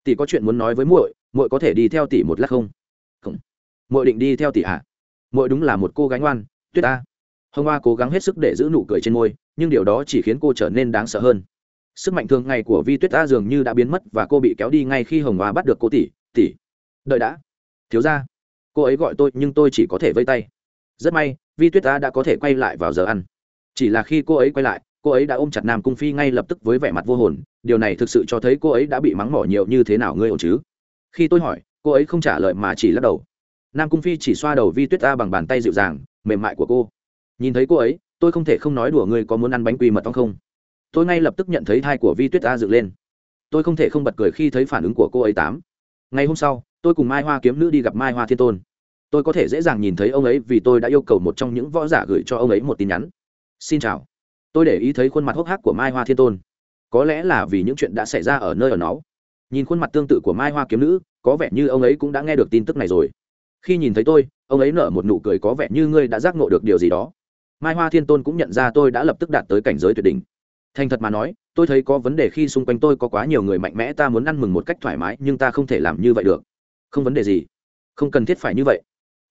Tỷ có chuyện muốn nói với muội muội có thể đi theo tỷ một lát không? Không. Muội định đi theo tỷ ạ. À? muội đúng là một cô gái ngoan, tuyết ta hồng hoa cố gắng hết sức để giữ nụ cười trên môi, nhưng điều đó chỉ khiến cô trở nên đáng sợ hơn. Sức mạnh thường ngày của vi tuyết ta dường như đã biến mất và cô bị kéo đi ngay khi hồng hoa bắt được cô tỷ tỷ. Đợi đã. Thiếu ra cô ấy gọi tôi, nhưng tôi chỉ có thể vây tay. Rất may vi tuyết ta đã có thể quay lại vào giờ ăn. Chỉ là khi cô ấy quay lại, cô ấy đã ôm chặt nam cung phi ngay lập tức với vẻ mặt vô hồn, điều này thực sự cho thấy cô ấy đã bị mắng mỏ nhiều như thế nào ngươi ổn chứ? Khi tôi hỏi, cô ấy không trả lời mà chỉ lắc đầu. Nam cung phi chỉ xoa đầu vi tuyết ta bằng bàn tay dịu dàng, mềm mại của cô. Nhìn thấy cô ấy, tôi không thể không nói đùa ngươi có muốn ăn bánh quy mật ong không? Tôi ngay lập tức nhận thấy thai của vi tuyết ta dựng lên. Tôi không thể không bật cười khi thấy phản ứng của cô ấy tám. Ngày hôm sau, tôi cùng mai hoa kiếm nữ đi gặp mai hoa thiên tôn tôi có thể dễ dàng nhìn thấy ông ấy vì tôi đã yêu cầu một trong những võ giả gửi cho ông ấy một tin nhắn. Xin chào. Tôi để ý thấy khuôn mặt hốc hác của mai hoa thiên tôn. Có lẽ là vì những chuyện đã xảy ra ở nơi ở nó. Nhìn khuôn mặt tương tự của mai hoa kiếm nữ, có vẻ như ông ấy cũng đã nghe được tin tức này rồi. Khi nhìn thấy tôi, ông ấy nở một nụ cười có vẻ như ngươi đã giác ngộ được điều gì đó. Mai hoa thiên tôn cũng nhận ra tôi đã lập tức đạt tới cảnh giới tuyệt đỉnh. Thành thật mà nói, tôi thấy có vấn đề khi xung quanh tôi có quá nhiều người mạnh mẽ, ta muốn ăn mừng một cách thoải mái, nhưng ta không thể làm như vậy được. Không vấn đề gì. Không cần thiết phải như vậy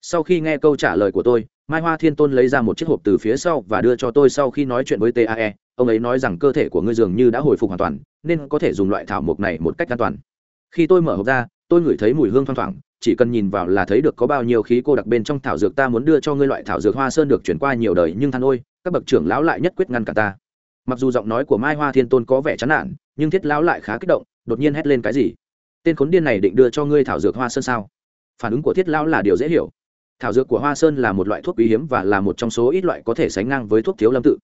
sau khi nghe câu trả lời của tôi, mai hoa thiên tôn lấy ra một chiếc hộp từ phía sau và đưa cho tôi sau khi nói chuyện với tae ông ấy nói rằng cơ thể của ngươi dường như đã hồi phục hoàn toàn, nên có thể dùng loại thảo mộc này một cách an toàn. Khi tôi mở hộp ra, tôi ngửi thấy mùi hương thoang thoảng, chỉ cần nhìn vào là thấy được có bao nhiêu khí cô đặc bên trong thảo dược ta muốn đưa cho ngươi loại thảo dược hoa sơn được chuyển qua nhiều đời nhưng than ôi, các bậc trưởng lão lại nhất quyết ngăn cả ta. Mặc dù giọng nói của mai hoa thiên tôn có vẻ chán nản, nhưng thiết lão lại khá kích động, đột nhiên hét lên cái gì? Tên khốn điên này định đưa cho ngươi thảo dược hoa sơn sao? Phản ứng của thiết lão là điều dễ hiểu thảo dược của hoa sơn là một loại thuốc quý hiếm và là một trong số ít loại có thể sánh ngang với thuốc thiếu lâm tự.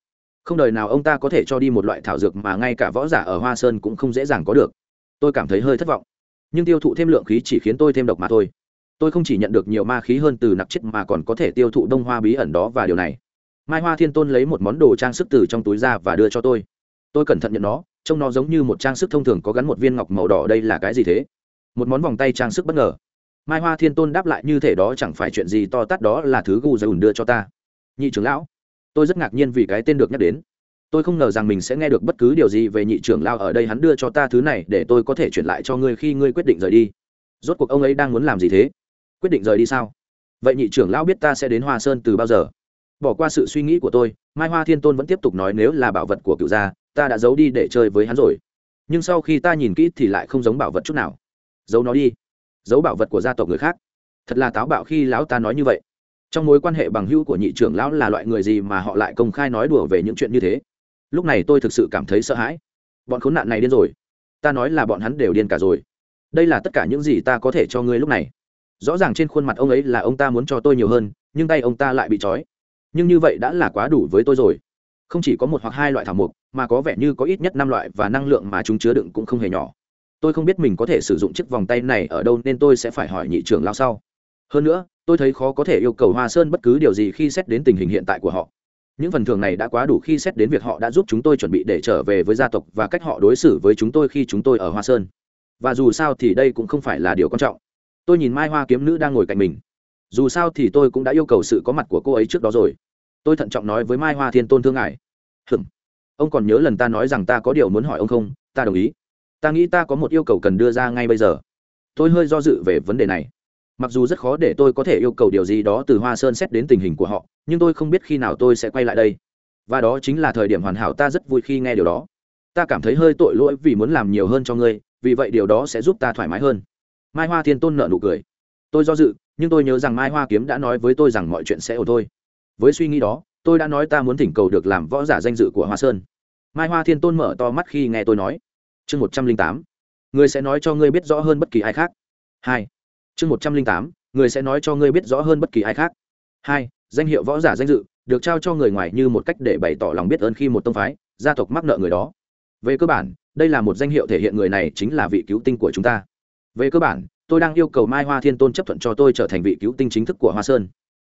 Không đời nào ông ta có thể cho đi một loại thảo dược mà ngay cả võ giả ở hoa sơn cũng không dễ dàng có được. Tôi cảm thấy hơi thất vọng. Nhưng tiêu thụ thêm lượng khí chỉ khiến tôi thêm độc mà thôi. Tôi không chỉ nhận được nhiều ma khí hơn từ nặc chết mà còn có thể tiêu thụ đông hoa bí ẩn đó và điều này. Mai hoa thiên tôn lấy một món đồ trang sức từ trong túi ra và đưa cho tôi. Tôi cẩn thận nhận nó, trông nó giống như một trang sức thông thường có gắn một viên ngọc màu đỏ đây là cái gì thế? Một món vòng tay trang sức bất ngờ mai hoa thiên tôn đáp lại như thể đó chẳng phải chuyện gì to tát đó là thứ gu dầu đưa cho ta. Nhị trưởng lão, tôi rất ngạc nhiên vì cái tên được nhắc đến. Tôi không ngờ rằng mình sẽ nghe được bất cứ điều gì về nhị trưởng lao ở đây hắn đưa cho ta thứ này để tôi có thể chuyển lại cho ngươi khi ngươi quyết định rời đi. Rốt cuộc ông ấy đang muốn làm gì thế? Quyết định rời đi sao? Vậy nhị trưởng lão biết ta sẽ đến hoa sơn từ bao giờ? Bỏ qua sự suy nghĩ của tôi, mai hoa thiên tôn vẫn tiếp tục nói nếu là bảo vật của cựu gia, ta đã giấu đi để chơi với hắn rồi. Nhưng sau khi ta nhìn kỹ thì lại không giống bảo vật chút nào. Giấu nó đi giấu bảo vật của gia tộc người khác. Thật là táo bạo khi lão ta nói như vậy. Trong mối quan hệ bằng hữu của nhị trưởng lão là loại người gì mà họ lại công khai nói đùa về những chuyện như thế? Lúc này tôi thực sự cảm thấy sợ hãi. Bọn khốn nạn này điên rồi. Ta nói là bọn hắn đều điên cả rồi. Đây là tất cả những gì ta có thể cho ngươi lúc này. Rõ ràng trên khuôn mặt ông ấy là ông ta muốn cho tôi nhiều hơn nhưng tay ông ta lại bị trói. Nhưng như vậy đã là quá đủ với tôi rồi. Không chỉ có một hoặc hai loại thảo mộc, mà có vẻ như có ít nhất năm loại và năng lượng mà chúng chứa đựng cũng không hề nhỏ tôi không biết mình có thể sử dụng chiếc vòng tay này ở đâu nên tôi sẽ phải hỏi nhị trưởng lao sau. Hơn nữa, tôi thấy khó có thể yêu cầu hoa sơn bất cứ điều gì khi xét đến tình hình hiện tại của họ. Những phần thưởng này đã quá đủ khi xét đến việc họ đã giúp chúng tôi chuẩn bị để trở về với gia tộc và cách họ đối xử với chúng tôi khi chúng tôi ở hoa sơn. Và dù sao thì đây cũng không phải là điều quan trọng. Tôi nhìn mai hoa kiếm nữ đang ngồi cạnh mình. Dù sao thì tôi cũng đã yêu cầu sự có mặt của cô ấy trước đó rồi. Tôi thận trọng nói với mai hoa thiên tôn thương ngài. Hừm ông còn nhớ lần ta nói rằng ta có điều muốn hỏi ông không? Ta đồng ý ta nghĩ ta có một yêu cầu cần đưa ra ngay bây giờ. Tôi hơi do dự về vấn đề này. Mặc dù rất khó để tôi có thể yêu cầu điều gì đó từ hoa sơn xét đến tình hình của họ, nhưng tôi không biết khi nào tôi sẽ quay lại đây. Và đó chính là thời điểm hoàn hảo ta rất vui khi nghe điều đó. Ta cảm thấy hơi tội lỗi vì muốn làm nhiều hơn cho ngươi, vì vậy điều đó sẽ giúp ta thoải mái hơn. Mai hoa thiên tôn nợ nụ cười. Tôi do dự, nhưng tôi nhớ rằng mai hoa kiếm đã nói với tôi rằng mọi chuyện sẽ ổn thôi. Với suy nghĩ đó, tôi đã nói ta muốn thỉnh cầu được làm võ giả danh dự của hoa sơn. Mai hoa thiên tôn mở to mắt khi nghe tôi nói chương một trăm linh tám, người sẽ nói cho ngươi biết rõ hơn bất kỳ ai khác. Hai, chương một trăm linh tám, người sẽ nói cho ngươi biết rõ hơn bất kỳ ai khác. Hai, danh hiệu võ giả danh dự được trao cho người ngoài như một cách để bày tỏ lòng biết ơn khi một tông phái, gia tộc mắc nợ người đó. Về cơ bản, đây là một danh hiệu thể hiện người này chính là vị cứu tinh của chúng ta. Về cơ bản, tôi đang yêu cầu mai hoa thiên tôn chấp thuận cho tôi trở thành vị cứu tinh chính thức của hoa sơn.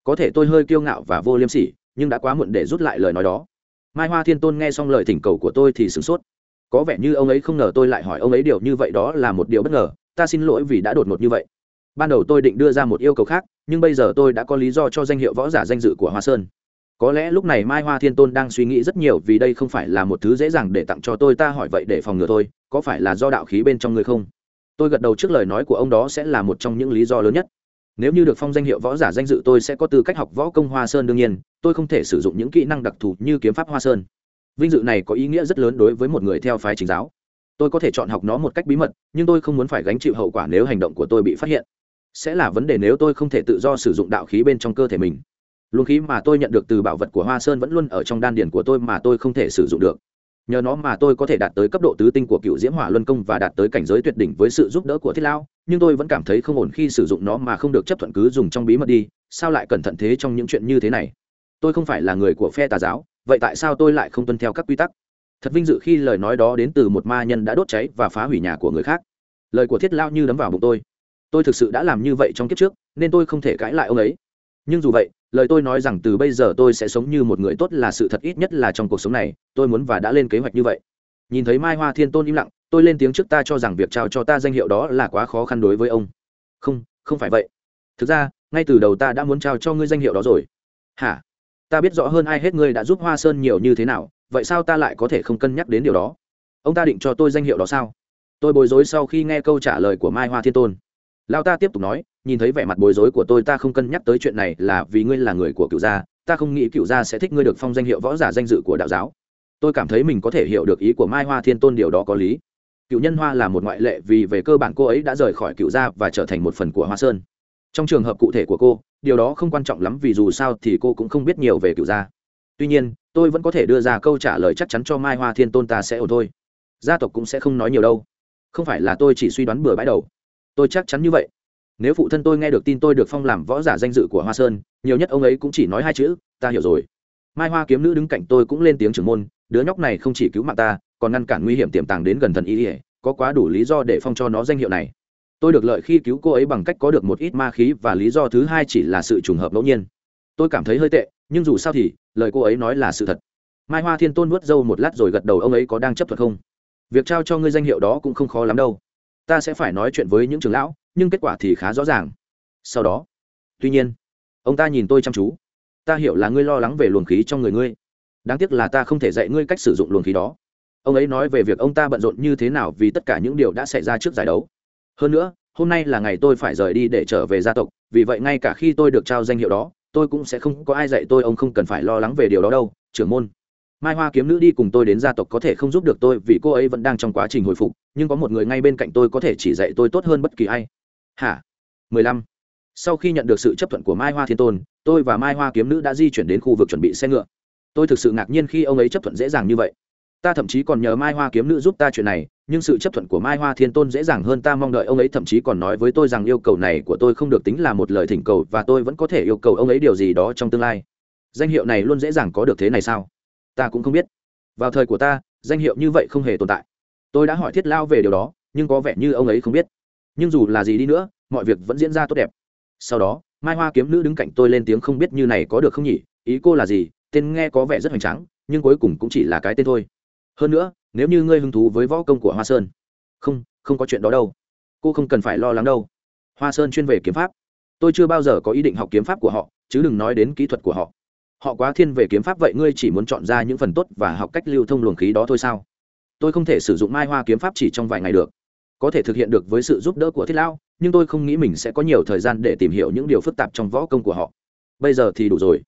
Có thể tôi hơi kiêu ngạo và vô liêm sỉ, nhưng đã quá muộn để rút lại lời nói đó. Mai hoa thiên tôn nghe xong lời thỉnh cầu của tôi thì sửng sốt có vẻ như ông ấy không ngờ tôi lại hỏi ông ấy điều như vậy đó là một điều bất ngờ, ta xin lỗi vì đã đột ngột như vậy. Ban đầu tôi định đưa ra một yêu cầu khác, nhưng bây giờ tôi đã có lý do cho danh hiệu võ giả danh dự của hoa sơn. Có lẽ lúc này mai hoa thiên tôn đang suy nghĩ rất nhiều vì đây không phải là một thứ dễ dàng để tặng cho tôi, ta hỏi vậy để phòng ngừa tôi có phải là do đạo khí bên trong người không? Tôi gật đầu trước lời nói của ông đó sẽ là một trong những lý do lớn nhất. Nếu như được phong danh hiệu võ giả danh dự, tôi sẽ có tư cách học võ công hoa sơn đương nhiên, tôi không thể sử dụng những kỹ năng đặc thù như kiếm pháp hoa sơn vinh dự này có ý nghĩa rất lớn đối với một người theo phái chính giáo. Tôi có thể chọn học nó một cách bí mật, nhưng tôi không muốn phải gánh chịu hậu quả nếu hành động của tôi bị phát hiện. Sẽ là vấn đề nếu tôi không thể tự do sử dụng đạo khí bên trong cơ thể mình. Luồng khí mà tôi nhận được từ bảo vật của hoa sơn vẫn luôn ở trong đan điển của tôi mà tôi không thể sử dụng được. Nhờ nó mà tôi có thể đạt tới cấp độ tứ tinh của cựu diễm hỏa luân công và đạt tới cảnh giới tuyệt đỉnh với sự giúp đỡ của thiết lao nhưng tôi vẫn cảm thấy không ổn khi sử dụng nó mà không được chấp thuận cứ dùng trong bí mật đi, sao lại cẩn thận thế trong những chuyện như thế này? Tôi không phải là người của phe tà giáo vậy tại sao tôi lại không tuân theo các quy tắc? Thật vinh dự khi lời nói đó đến từ một ma nhân đã đốt cháy và phá hủy nhà của người khác. Lời của thiết lao như đấm vào bụng tôi. Tôi thực sự đã làm như vậy trong kiếp trước, nên tôi không thể cãi lại ông ấy. Nhưng dù vậy, lời tôi nói rằng từ bây giờ tôi sẽ sống như một người tốt là sự thật ít nhất là trong cuộc sống này, tôi muốn và đã lên kế hoạch như vậy. Nhìn thấy mai hoa thiên tôn im lặng, tôi lên tiếng trước ta cho rằng việc trao cho ta danh hiệu đó là quá khó khăn đối với ông. Không không phải vậy. Thực ra, ngay từ đầu ta đã muốn trao cho ngươi danh hiệu đó rồi. Hả? Ta biết rõ hơn ai hết ngươi đã giúp hoa sơn nhiều như thế nào, vậy sao ta lại có thể không cân nhắc đến điều đó? Ông ta định cho tôi danh hiệu đó sao? Tôi bối rối sau khi nghe câu trả lời của mai hoa thiên tôn. Lao ta tiếp tục nói, nhìn thấy vẻ mặt bối rối của tôi ta không cân nhắc tới chuyện này là vì ngươi là người của cựu gia, ta không nghĩ cựu gia sẽ thích ngươi được phong danh hiệu võ giả danh dự của đạo giáo. Tôi cảm thấy mình có thể hiểu được ý của mai hoa thiên tôn điều đó có lý. Cựu nhân hoa là một ngoại lệ vì về cơ bản cô ấy đã rời khỏi cựu gia và trở thành một phần của hoa sơn trong trường hợp cụ thể của cô, điều đó không quan trọng lắm vì dù sao thì cô cũng không biết nhiều về cựu gia. Tuy nhiên, tôi vẫn có thể đưa ra câu trả lời chắc chắn cho mai hoa thiên tôn ta sẽ ổn thôi. Gia tộc cũng sẽ không nói nhiều đâu. Không phải là tôi chỉ suy đoán bừa bãi đầu. Tôi chắc chắn như vậy. Nếu phụ thân tôi nghe được tin tôi được phong làm võ giả danh dự của hoa sơn, nhiều nhất ông ấy cũng chỉ nói hai chữ, ta hiểu rồi. Mai hoa kiếm nữ đứng cạnh tôi cũng lên tiếng trưởng môn, đứa nhóc này không chỉ cứu mạng ta, còn ngăn cản nguy hiểm tiềm tàng đến gần thần ý ỉa có quá đủ lý do để phong cho nó danh hiệu này tôi được lợi khi cứu cô ấy bằng cách có được một ít ma khí và lý do thứ hai chỉ là sự trùng hợp ngẫu nhiên. Tôi cảm thấy hơi tệ, nhưng dù sao thì, lời cô ấy nói là sự thật. Mai hoa thiên tôn nuốt dâu một lát rồi gật đầu, ông ấy có đang chấp thuận không? Việc trao cho ngươi danh hiệu đó cũng không khó lắm đâu. Ta sẽ phải nói chuyện với những trưởng lão, nhưng kết quả thì khá rõ ràng. Sau đó, tuy nhiên, ông ta nhìn tôi chăm chú. Ta hiểu là ngươi lo lắng về luồng khí trong người ngươi. Đáng tiếc là ta không thể dạy ngươi cách sử dụng luồng khí đó. Ông ấy nói về việc ông ta bận rộn như thế nào vì tất cả những điều đã xảy ra trước giải đấu hơn nữa, hôm nay là ngày tôi phải rời đi để trở về gia tộc, vì vậy ngay cả khi tôi được trao danh hiệu đó, tôi cũng sẽ không có ai dạy tôi ông không cần phải lo lắng về điều đó đâu, trưởng môn. Mai hoa kiếm nữ đi cùng tôi đến gia tộc có thể không giúp được tôi vì cô ấy vẫn đang trong quá trình hồi phục, nhưng có một người ngay bên cạnh tôi có thể chỉ dạy tôi tốt hơn bất kỳ ai. Hả? Mười lăm. Sau khi nhận được sự chấp thuận của mai hoa thiên tôn, tôi và mai hoa kiếm nữ đã di chuyển đến khu vực chuẩn bị xe ngựa. Tôi thực sự ngạc nhiên khi ông ấy chấp thuận dễ dàng như vậy ta thậm chí còn nhờ mai hoa kiếm nữ giúp ta chuyện này, nhưng sự chấp thuận của mai hoa thiên tôn dễ dàng hơn ta mong đợi. Ông ấy thậm chí còn nói với tôi rằng yêu cầu này của tôi không được tính là một lời thỉnh cầu và tôi vẫn có thể yêu cầu ông ấy điều gì đó trong tương lai. Danh hiệu này luôn dễ dàng có được thế này sao? Ta cũng không biết. Vào thời của ta, danh hiệu như vậy không hề tồn tại. Tôi đã hỏi thiết lao về điều đó, nhưng có vẻ như ông ấy không biết. Nhưng dù là gì đi nữa, mọi việc vẫn diễn ra tốt đẹp. Sau đó, mai hoa kiếm nữ đứng cạnh tôi lên tiếng không biết như này có được không nhỉ? Ý cô là gì? Tên nghe có vẻ rất hoành tráng, nhưng cuối cùng cũng chỉ là cái tên thôi hơn nữa, nếu như ngươi hứng thú với võ công của hoa sơn, không không có chuyện đó đâu. Cô không cần phải lo lắng đâu. Hoa sơn chuyên về kiếm pháp. Tôi chưa bao giờ có ý định học kiếm pháp của họ, chứ đừng nói đến kỹ thuật của họ. Họ quá thiên về kiếm pháp vậy ngươi chỉ muốn chọn ra những phần tốt và học cách lưu thông luồng khí đó thôi sao? Tôi không thể sử dụng mai hoa kiếm pháp chỉ trong vài ngày được. Có thể thực hiện được với sự giúp đỡ của thiết lão, nhưng tôi không nghĩ mình sẽ có nhiều thời gian để tìm hiểu những điều phức tạp trong võ công của họ. Bây giờ thì đủ rồi.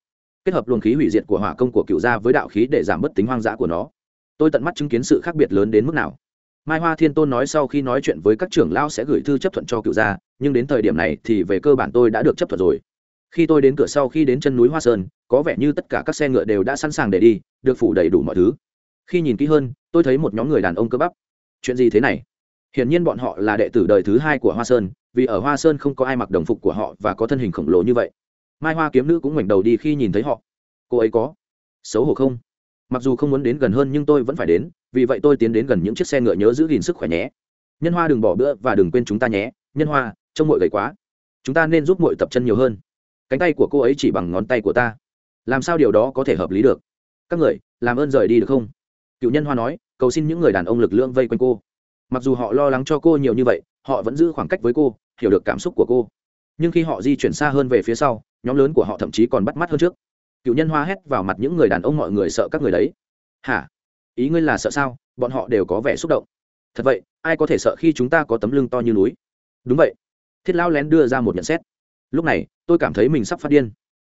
Kết hợp luồng khí hủy diệt của hỏa công của cựu gia với đạo khí để giảm bớt tính hoang dã của nó tôi tận mắt chứng kiến sự khác biệt lớn đến mức nào. Mai hoa thiên tôn nói sau khi nói chuyện với các trưởng lão sẽ gửi thư chấp thuận cho cựu gia, nhưng đến thời điểm này thì về cơ bản tôi đã được chấp thuận rồi. Khi tôi đến cửa sau khi đến chân núi hoa sơn, có vẻ như tất cả các xe ngựa đều đã sẵn sàng để đi, được phủ đầy đủ mọi thứ. Khi nhìn kỹ hơn, tôi thấy một nhóm người đàn ông cơ bắp. Chuyện gì thế này? Hiển nhiên bọn họ là đệ tử đời thứ hai của hoa sơn, vì ở hoa sơn không có ai mặc đồng phục của họ và có thân hình khổng lồ như vậy. Mai hoa kiếm nữ cũng ngoảnh đầu đi khi nhìn thấy họ. Cô ấy có xấu hổ không? Mặc dù không muốn đến gần hơn nhưng tôi vẫn phải đến, vì vậy tôi tiến đến gần những chiếc xe ngựa nhớ giữ gìn sức khỏe nhé. Nhân hoa đừng bỏ bữa và đừng quên chúng ta nhé. Nhân hoa, trông mội gầy quá. Chúng ta nên giúp mội tập chân nhiều hơn. Cánh tay của cô ấy chỉ bằng ngón tay của ta. Làm sao điều đó có thể hợp lý được? Các người, làm ơn rời đi được không? Cựu nhân hoa nói, cầu xin những người đàn ông lực lượng vây quanh cô. Mặc dù họ lo lắng cho cô nhiều như vậy, họ vẫn giữ khoảng cách với cô, hiểu được cảm xúc của cô. Nhưng khi họ di chuyển xa hơn về phía sau, nhóm lớn của họ thậm chí còn bắt mắt hơn trước cựu nhân hoa hét vào mặt những người đàn ông mọi người sợ các người đấy. Hả? Ý ngươi là sợ sao? Bọn họ đều có vẻ xúc động. Thật vậy, ai có thể sợ khi chúng ta có tấm lưng to như núi? Đúng vậy. Thiết lão lén đưa ra một nhận xét. Lúc này, tôi cảm thấy mình sắp phát điên.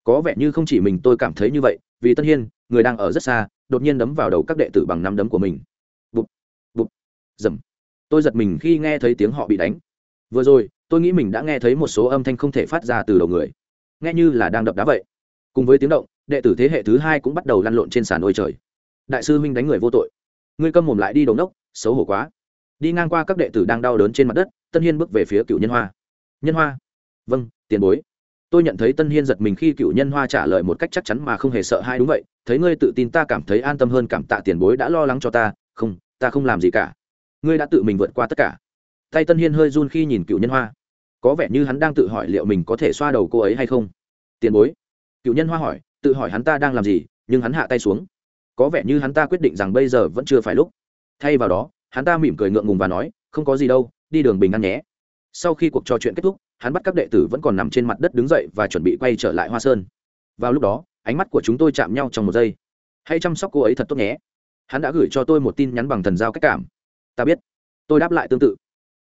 Có vẻ như không chỉ mình tôi cảm thấy như vậy, vì tân hiên, người đang ở rất xa, đột nhiên đấm vào đầu các đệ tử bằng năm đấm của mình. Bụp bụp, dầm. Tôi giật mình khi nghe thấy tiếng họ bị đánh. Vừa rồi, tôi nghĩ mình đã nghe thấy một số âm thanh không thể phát ra từ đầu người. Nghe như là đang đập đá vậy cùng với tiếng động, đệ tử thế hệ thứ hai cũng bắt đầu lăn lộn trên sàn ôi trời. Đại sư huynh đánh người vô tội. Ngươi câm mồm lại đi đầu nốc xấu hổ quá. Đi ngang qua các đệ tử đang đau đớn trên mặt đất, tân hiên bước về phía cựu nhân hoa. Nhân hoa? Vâng tiền bối. Tôi nhận thấy tân hiên giật mình khi cựu nhân hoa trả lời một cách chắc chắn mà không hề sợ hai đúng vậy, thấy ngươi tự tin ta cảm thấy an tâm hơn, cảm tạ tiền bối đã lo lắng cho ta. Không ta không làm gì cả. Ngươi đã tự mình vượt qua tất cả. Tay tân hiên hơi run khi nhìn cựu nhân hoa. Có vẻ như hắn đang tự hỏi liệu mình có thể xoa đầu cô ấy hay không. Tiền bối cựu nhân hoa hỏi, tự hỏi hắn ta đang làm gì, nhưng hắn hạ tay xuống. Có vẻ như hắn ta quyết định rằng bây giờ vẫn chưa phải lúc. Thay vào đó, hắn ta mỉm cười ngượng ngùng và nói, không có gì đâu, đi đường bình an nhé. Sau khi cuộc trò chuyện kết thúc, hắn bắt các đệ tử vẫn còn nằm trên mặt đất đứng dậy và chuẩn bị quay trở lại hoa sơn. Vào lúc đó, ánh mắt của chúng tôi chạm nhau trong một giây. Hãy chăm sóc cô ấy thật tốt nhé. Hắn đã gửi cho tôi một tin nhắn bằng thần giao cách cảm. Ta biết. Tôi đáp lại tương tự.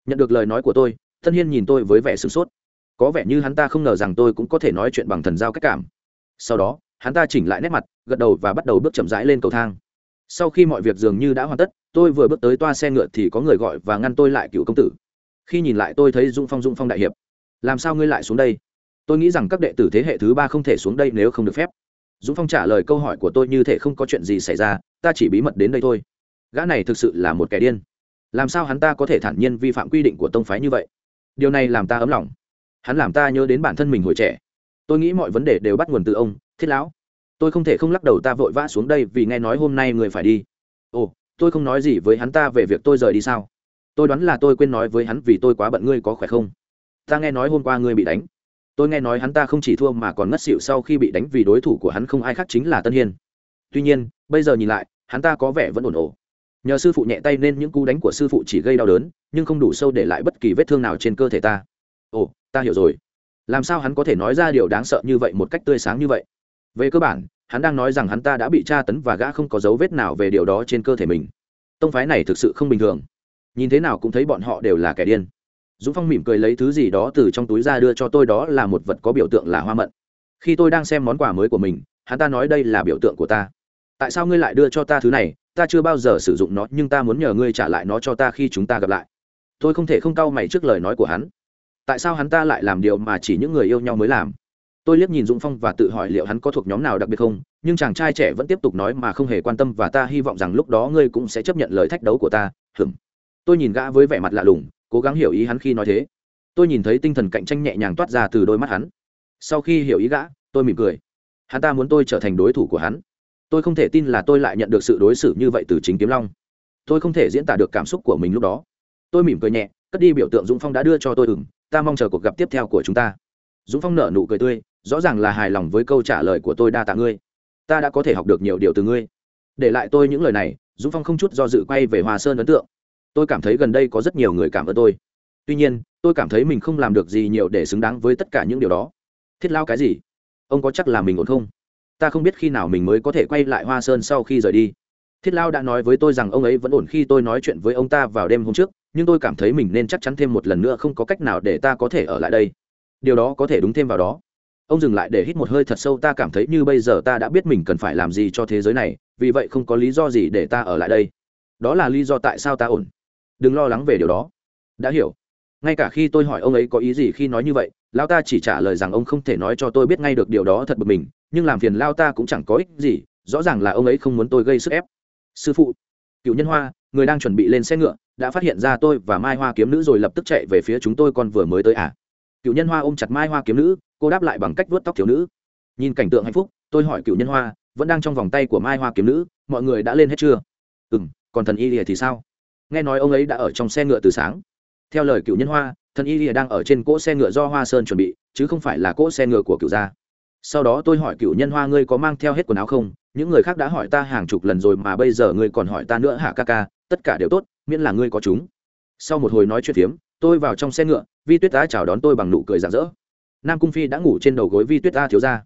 Nhận được lời nói của tôi, thân hiên nhìn tôi với vẻ sửng sốt. Có vẻ như hắn ta không ngờ rằng tôi cũng có thể nói chuyện bằng thần giao cách cảm sau đó, hắn ta chỉnh lại nét mặt, gật đầu và bắt đầu bước chậm rãi lên cầu thang. Sau khi mọi việc dường như đã hoàn tất, tôi vừa bước tới toa xe ngựa thì có người gọi và ngăn tôi lại cựu công tử. Khi nhìn lại tôi thấy dung phong dung phong đại hiệp. Làm sao ngươi lại xuống đây? Tôi nghĩ rằng các đệ tử thế hệ thứ ba không thể xuống đây nếu không được phép. Dũng phong trả lời câu hỏi của tôi như thể không có chuyện gì xảy ra, ta chỉ bí mật đến đây thôi. Gã này thực sự là một kẻ điên. Làm sao hắn ta có thể thản nhiên vi phạm quy định của tông phái như vậy? Điều này làm ta ấm lòng. Hắn làm ta nhớ đến bản thân mình hồi trẻ tôi nghĩ mọi vấn đề đều bắt nguồn từ ông, thiết lão. Tôi không thể không lắc đầu ta vội vã xuống đây vì nghe nói hôm nay người phải đi. Ồ, tôi không nói gì với hắn ta về việc tôi rời đi sao? Tôi đoán là tôi quên nói với hắn vì tôi quá bận ngươi có khỏe không? Ta nghe nói hôm qua ngươi bị đánh. Tôi nghe nói hắn ta không chỉ thua mà còn ngất xịu sau khi bị đánh vì đối thủ của hắn không ai khác chính là tân hiên. Tuy nhiên, bây giờ nhìn lại, hắn ta có vẻ vẫn ổn ổn. Nhờ sư phụ nhẹ tay nên những cú đánh của sư phụ chỉ gây đau đớn, nhưng không đủ sâu để lại bất kỳ vết thương nào trên cơ thể ta. Ồ, ta hiểu rồi làm sao hắn có thể nói ra điều đáng sợ như vậy một cách tươi sáng như vậy? Về cơ bản, hắn đang nói rằng hắn ta đã bị tra tấn và gã không có dấu vết nào về điều đó trên cơ thể mình. Tông phái này thực sự không bình thường. Nhìn thế nào cũng thấy bọn họ đều là kẻ điên. Dũng phong mỉm cười lấy thứ gì đó từ trong túi ra đưa cho tôi, đó là một vật có biểu tượng là hoa mận. Khi tôi đang xem món quà mới của mình, hắn ta nói đây là biểu tượng của ta. Tại sao ngươi lại đưa cho ta thứ này? Ta chưa bao giờ sử dụng nó, nhưng ta muốn nhờ ngươi trả lại nó cho ta khi chúng ta gặp lại. Tôi không thể không cau mày trước lời nói của hắn tại sao hắn ta lại làm điều mà chỉ những người yêu nhau mới làm? Tôi liếc nhìn dũng phong và tự hỏi liệu hắn có thuộc nhóm nào đặc biệt không, nhưng chàng trai trẻ vẫn tiếp tục nói mà không hề quan tâm và ta hy vọng rằng lúc đó ngươi cũng sẽ chấp nhận lời thách đấu của ta, hừm. Tôi nhìn gã với vẻ mặt lạ lùng, cố gắng hiểu ý hắn khi nói thế. Tôi nhìn thấy tinh thần cạnh tranh nhẹ nhàng toát ra từ đôi mắt hắn. Sau khi hiểu ý gã, tôi mỉm cười. Hắn ta muốn tôi trở thành đối thủ của hắn. Tôi không thể tin là tôi lại nhận được sự đối xử như vậy từ chính kiếm long. Tôi không thể diễn tả được cảm xúc của mình lúc đó. Tôi mỉm cười nhẹ cất đi biểu tượng dũng phong đã đưa cho tôi ừng ta mong chờ cuộc gặp tiếp theo của chúng ta. Dũng phong nở nụ cười tươi, rõ ràng là hài lòng với câu trả lời của tôi đa tạ ngươi. Ta đã có thể học được nhiều điều từ ngươi. Để lại tôi những lời này, dũng phong không chút do dự quay về hòa sơn ấn tượng. Tôi cảm thấy gần đây có rất nhiều người cảm ơn tôi. Tuy nhiên, tôi cảm thấy mình không làm được gì nhiều để xứng đáng với tất cả những điều đó. Thiết lao cái gì? Ông có chắc là mình ổn không? Ta không biết khi nào mình mới có thể quay lại hoa sơn sau khi rời đi. Thiết lao đã nói với tôi rằng ông ấy vẫn ổn khi tôi nói chuyện với ông ta vào đêm hôm trước nhưng tôi cảm thấy mình nên chắc chắn thêm một lần nữa không có cách nào để ta có thể ở lại đây. Điều đó có thể đúng thêm vào đó. Ông dừng lại để hít một hơi thật sâu, ta cảm thấy như bây giờ ta đã biết mình cần phải làm gì cho thế giới này, vì vậy không có lý do gì để ta ở lại đây. Đó là lý do tại sao ta ổn. Đừng lo lắng về điều đó. Đã hiểu. Ngay cả khi tôi hỏi ông ấy có ý gì khi nói như vậy, lao ta chỉ trả lời rằng ông không thể nói cho tôi biết ngay được điều đó thật bực mình, nhưng làm phiền lao ta cũng chẳng có ích gì, rõ ràng là ông ấy không muốn tôi gây sức ép. Sư phụ, cựu nhân hoa, người đang chuẩn bị lên xe ngựa đã phát hiện ra tôi và mai hoa kiếm nữ rồi lập tức chạy về phía chúng tôi còn vừa mới tới à? Cựu nhân hoa ôm chặt mai hoa kiếm nữ, cô đáp lại bằng cách vuốt tóc thiếu nữ. Nhìn cảnh tượng hạnh phúc, tôi hỏi cựu nhân hoa, vẫn đang trong vòng tay của mai hoa kiếm nữ, mọi người đã lên hết chưa? Ừ m còn thần y lìa thì sao? Nghe nói ông ấy đã ở trong xe ngựa từ sáng. Theo lời cựu nhân hoa, thần y lìa đang ở trên cỗ xe ngựa do hoa sơn chuẩn bị, chứ không phải là cỗ xe ngựa của cựu gia. Sau đó tôi hỏi cựu nhân hoa, ngươi có mang theo hết quần áo không? Những người khác đã hỏi ta hàng chục lần rồi mà bây giờ ngươi còn hỏi ta nữa hả, ca ca? Tất cả đều tốt miễn là ngươi có chúng. Sau một hồi nói chuyện phiếm, tôi vào trong xe ngựa, vi tuyết ta chào đón tôi bằng nụ cười rạng rỡ. Nam cung phi đã ngủ trên đầu gối vi tuyết ta thiếu ra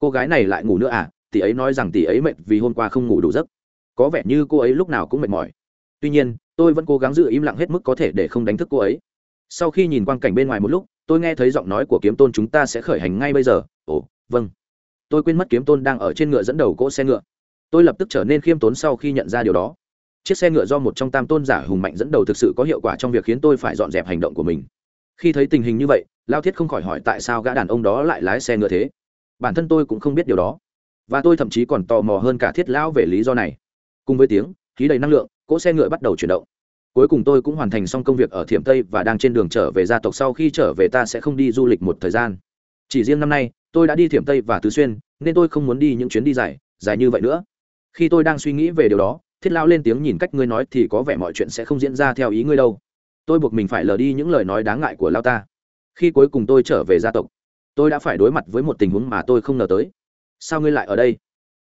cô gái này lại ngủ nữa à? Tỷ ấy nói rằng tỷ ấy mệt vì hôm qua không ngủ đủ giấc. Có vẻ như cô ấy lúc nào cũng mệt mỏi. Tuy nhiên, tôi vẫn cố gắng giữ im lặng hết mức có thể để không đánh thức cô ấy. Sau khi nhìn quang cảnh bên ngoài một lúc, tôi nghe thấy giọng nói của kiếm tôn chúng ta sẽ khởi hành ngay bây giờ. Ồ vâng. Tôi quên mất kiếm tôn đang ở trên ngựa dẫn đầu cỗ xe ngựa. Tôi lập tức trở nên khiêm tốn sau khi nhận ra điều đó chiếc xe ngựa do một trong tam tôn giả hùng mạnh dẫn đầu thực sự có hiệu quả trong việc khiến tôi phải dọn dẹp hành động của mình. Khi thấy tình hình như vậy, lao thiết không khỏi hỏi tại sao gã đàn ông đó lại lái xe ngựa thế. Bản thân tôi cũng không biết điều đó. Và tôi thậm chí còn tò mò hơn cả thiết lão về lý do này. Cùng với tiếng, khí đầy năng lượng, cỗ xe ngựa bắt đầu chuyển động. Cuối cùng tôi cũng hoàn thành xong công việc ở thiểm tây và đang trên đường trở về gia tộc sau khi trở về ta sẽ không đi du lịch một thời gian. Chỉ riêng năm nay, tôi đã đi thiểm tây và tứ xuyên, nên tôi không muốn đi những chuyến đi dài dài như vậy nữa. Khi tôi đang suy nghĩ về điều đó thiết lao lên tiếng nhìn cách ngươi nói thì có vẻ mọi chuyện sẽ không diễn ra theo ý ngươi đâu. Tôi buộc mình phải lờ đi những lời nói đáng ngại của lao ta. Khi cuối cùng tôi trở về gia tộc, tôi đã phải đối mặt với một tình huống mà tôi không ngờ tới. Sao ngươi lại ở đây?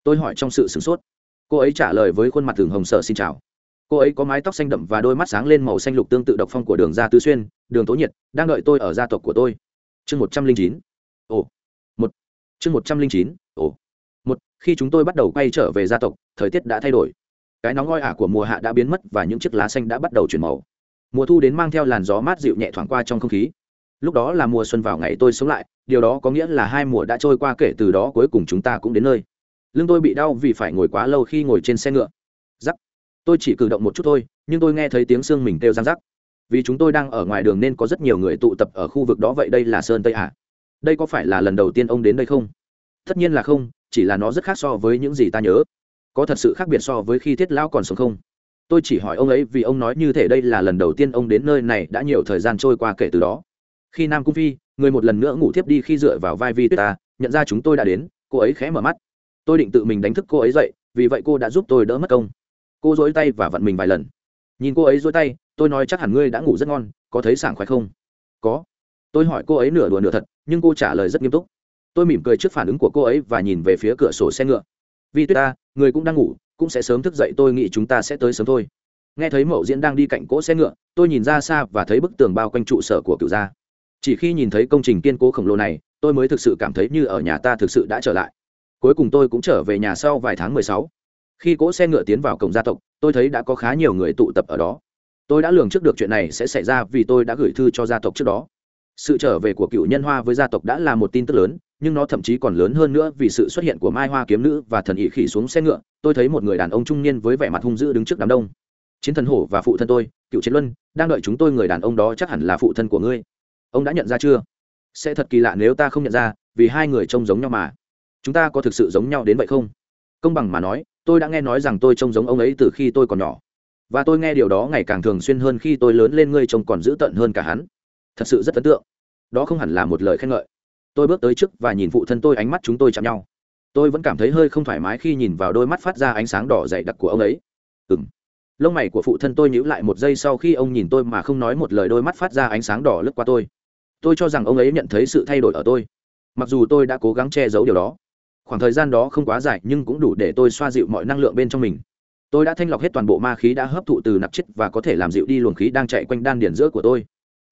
Tôi hỏi trong sự sửng sốt. Cô ấy trả lời với khuôn mặt thường hồng sợ xin chào. Cô ấy có mái tóc xanh đậm và đôi mắt sáng lên màu xanh lục tương tự độc phong của đường gia tứ xuyên, đường tố nhiệt, đang đợi tôi ở gia tộc của tôi. Chương một trăm linh chín. Ồ, một. Chương một trăm linh chín. Ồ, một. Khi chúng tôi bắt đầu quay trở về gia tộc, thời tiết đã thay đổi cái nóng oi ả của mùa hạ đã biến mất và những chiếc lá xanh đã bắt đầu chuyển màu. Mùa thu đến mang theo làn gió mát dịu nhẹ thoảng qua trong không khí. Lúc đó là mùa xuân vào ngày tôi sống lại, điều đó có nghĩa là hai mùa đã trôi qua kể từ đó cuối cùng chúng ta cũng đến nơi. Lưng tôi bị đau vì phải ngồi quá lâu khi ngồi trên xe ngựa. Giắc tôi chỉ cử động một chút thôi, nhưng tôi nghe thấy tiếng xương mình kêu răng rắc. Vì chúng tôi đang ở ngoài đường nên có rất nhiều người tụ tập ở khu vực đó vậy đây là sơn tây à? đây có phải là lần đầu tiên ông đến đây không? Tất nhiên là không, chỉ là nó rất khác so với những gì ta nhớ có thật sự khác biệt so với khi thiết lão còn sống không? Tôi chỉ hỏi ông ấy vì ông nói như thể đây là lần đầu tiên ông đến nơi này đã nhiều thời gian trôi qua kể từ đó. Khi nam cung phi, người một lần nữa ngủ thiếp đi khi dựa vào vai vi tuyết ta nhận ra chúng tôi đã đến, cô ấy khẽ mở mắt. Tôi định tự mình đánh thức cô ấy dậy, vì vậy cô đã giúp tôi đỡ mất công. Cô dối tay và vặn mình vài lần. Nhìn cô ấy dối tay, tôi nói chắc hẳn ngươi đã ngủ rất ngon, có thấy sảng khoái không? Có. Tôi hỏi cô ấy nửa đùa nửa thật, nhưng cô trả lời rất nghiêm túc. Tôi mỉm cười trước phản ứng của cô ấy và nhìn về phía cửa sổ xe ngựa. Vì tuyết ta người cũng đang ngủ, cũng sẽ sớm thức dậy, tôi nghĩ chúng ta sẽ tới sớm thôi. Nghe thấy mậu diễn đang đi cạnh cỗ xe ngựa, tôi nhìn ra xa và thấy bức tường bao quanh trụ sở của cựu gia. Chỉ khi nhìn thấy công trình kiên cố khổng lồ này, tôi mới thực sự cảm thấy như ở nhà ta thực sự đã trở lại. Cuối cùng tôi cũng trở về nhà sau vài tháng mười sáu. Khi cỗ xe ngựa tiến vào cổng gia tộc, tôi thấy đã có khá nhiều người tụ tập ở đó. Tôi đã lường trước được chuyện này sẽ xảy ra vì tôi đã gửi thư cho gia tộc trước đó. Sự trở về của cựu nhân hoa với gia tộc đã là một tin tức lớn nhưng nó thậm chí còn lớn hơn nữa vì sự xuất hiện của mai hoa kiếm nữ và thần ỵ khỉ xuống xe ngựa. Tôi thấy một người đàn ông trung niên với vẻ mặt hung dữ đứng trước đám đông. Chiến thần hổ và phụ thân tôi, cựu chiến luân, đang đợi chúng tôi. Người đàn ông đó chắc hẳn là phụ thân của ngươi. Ông đã nhận ra chưa? Sẽ thật kỳ lạ nếu ta không nhận ra, vì hai người trông giống nhau mà. Chúng ta có thực sự giống nhau đến vậy không? Công bằng mà nói, tôi đã nghe nói rằng tôi trông giống ông ấy từ khi tôi còn nhỏ. Và tôi nghe điều đó ngày càng thường xuyên hơn khi tôi lớn lên. Ngươi trông còn dữ tợn hơn cả hắn. Thật sự rất ấn tượng. Đó không hẳn là một lời khen ngợi tôi bước tới trước và nhìn phụ thân tôi ánh mắt chúng tôi chạm nhau. Tôi vẫn cảm thấy hơi không thoải mái khi nhìn vào đôi mắt phát ra ánh sáng đỏ dày đặc của ông ấy. Ừng lông mày của phụ thân tôi nhíu lại một giây sau khi ông nhìn tôi mà không nói một lời đôi mắt phát ra ánh sáng đỏ lướt qua tôi. Tôi cho rằng ông ấy nhận thấy sự thay đổi ở tôi. Mặc dù tôi đã cố gắng che giấu điều đó, khoảng thời gian đó không quá dài nhưng cũng đủ để tôi xoa dịu mọi năng lượng bên trong mình. Tôi đã thanh lọc hết toàn bộ ma khí đã hấp thụ từ nạp chất và có thể làm dịu đi luồng khí đang chạy quanh đan điển giữa của tôi.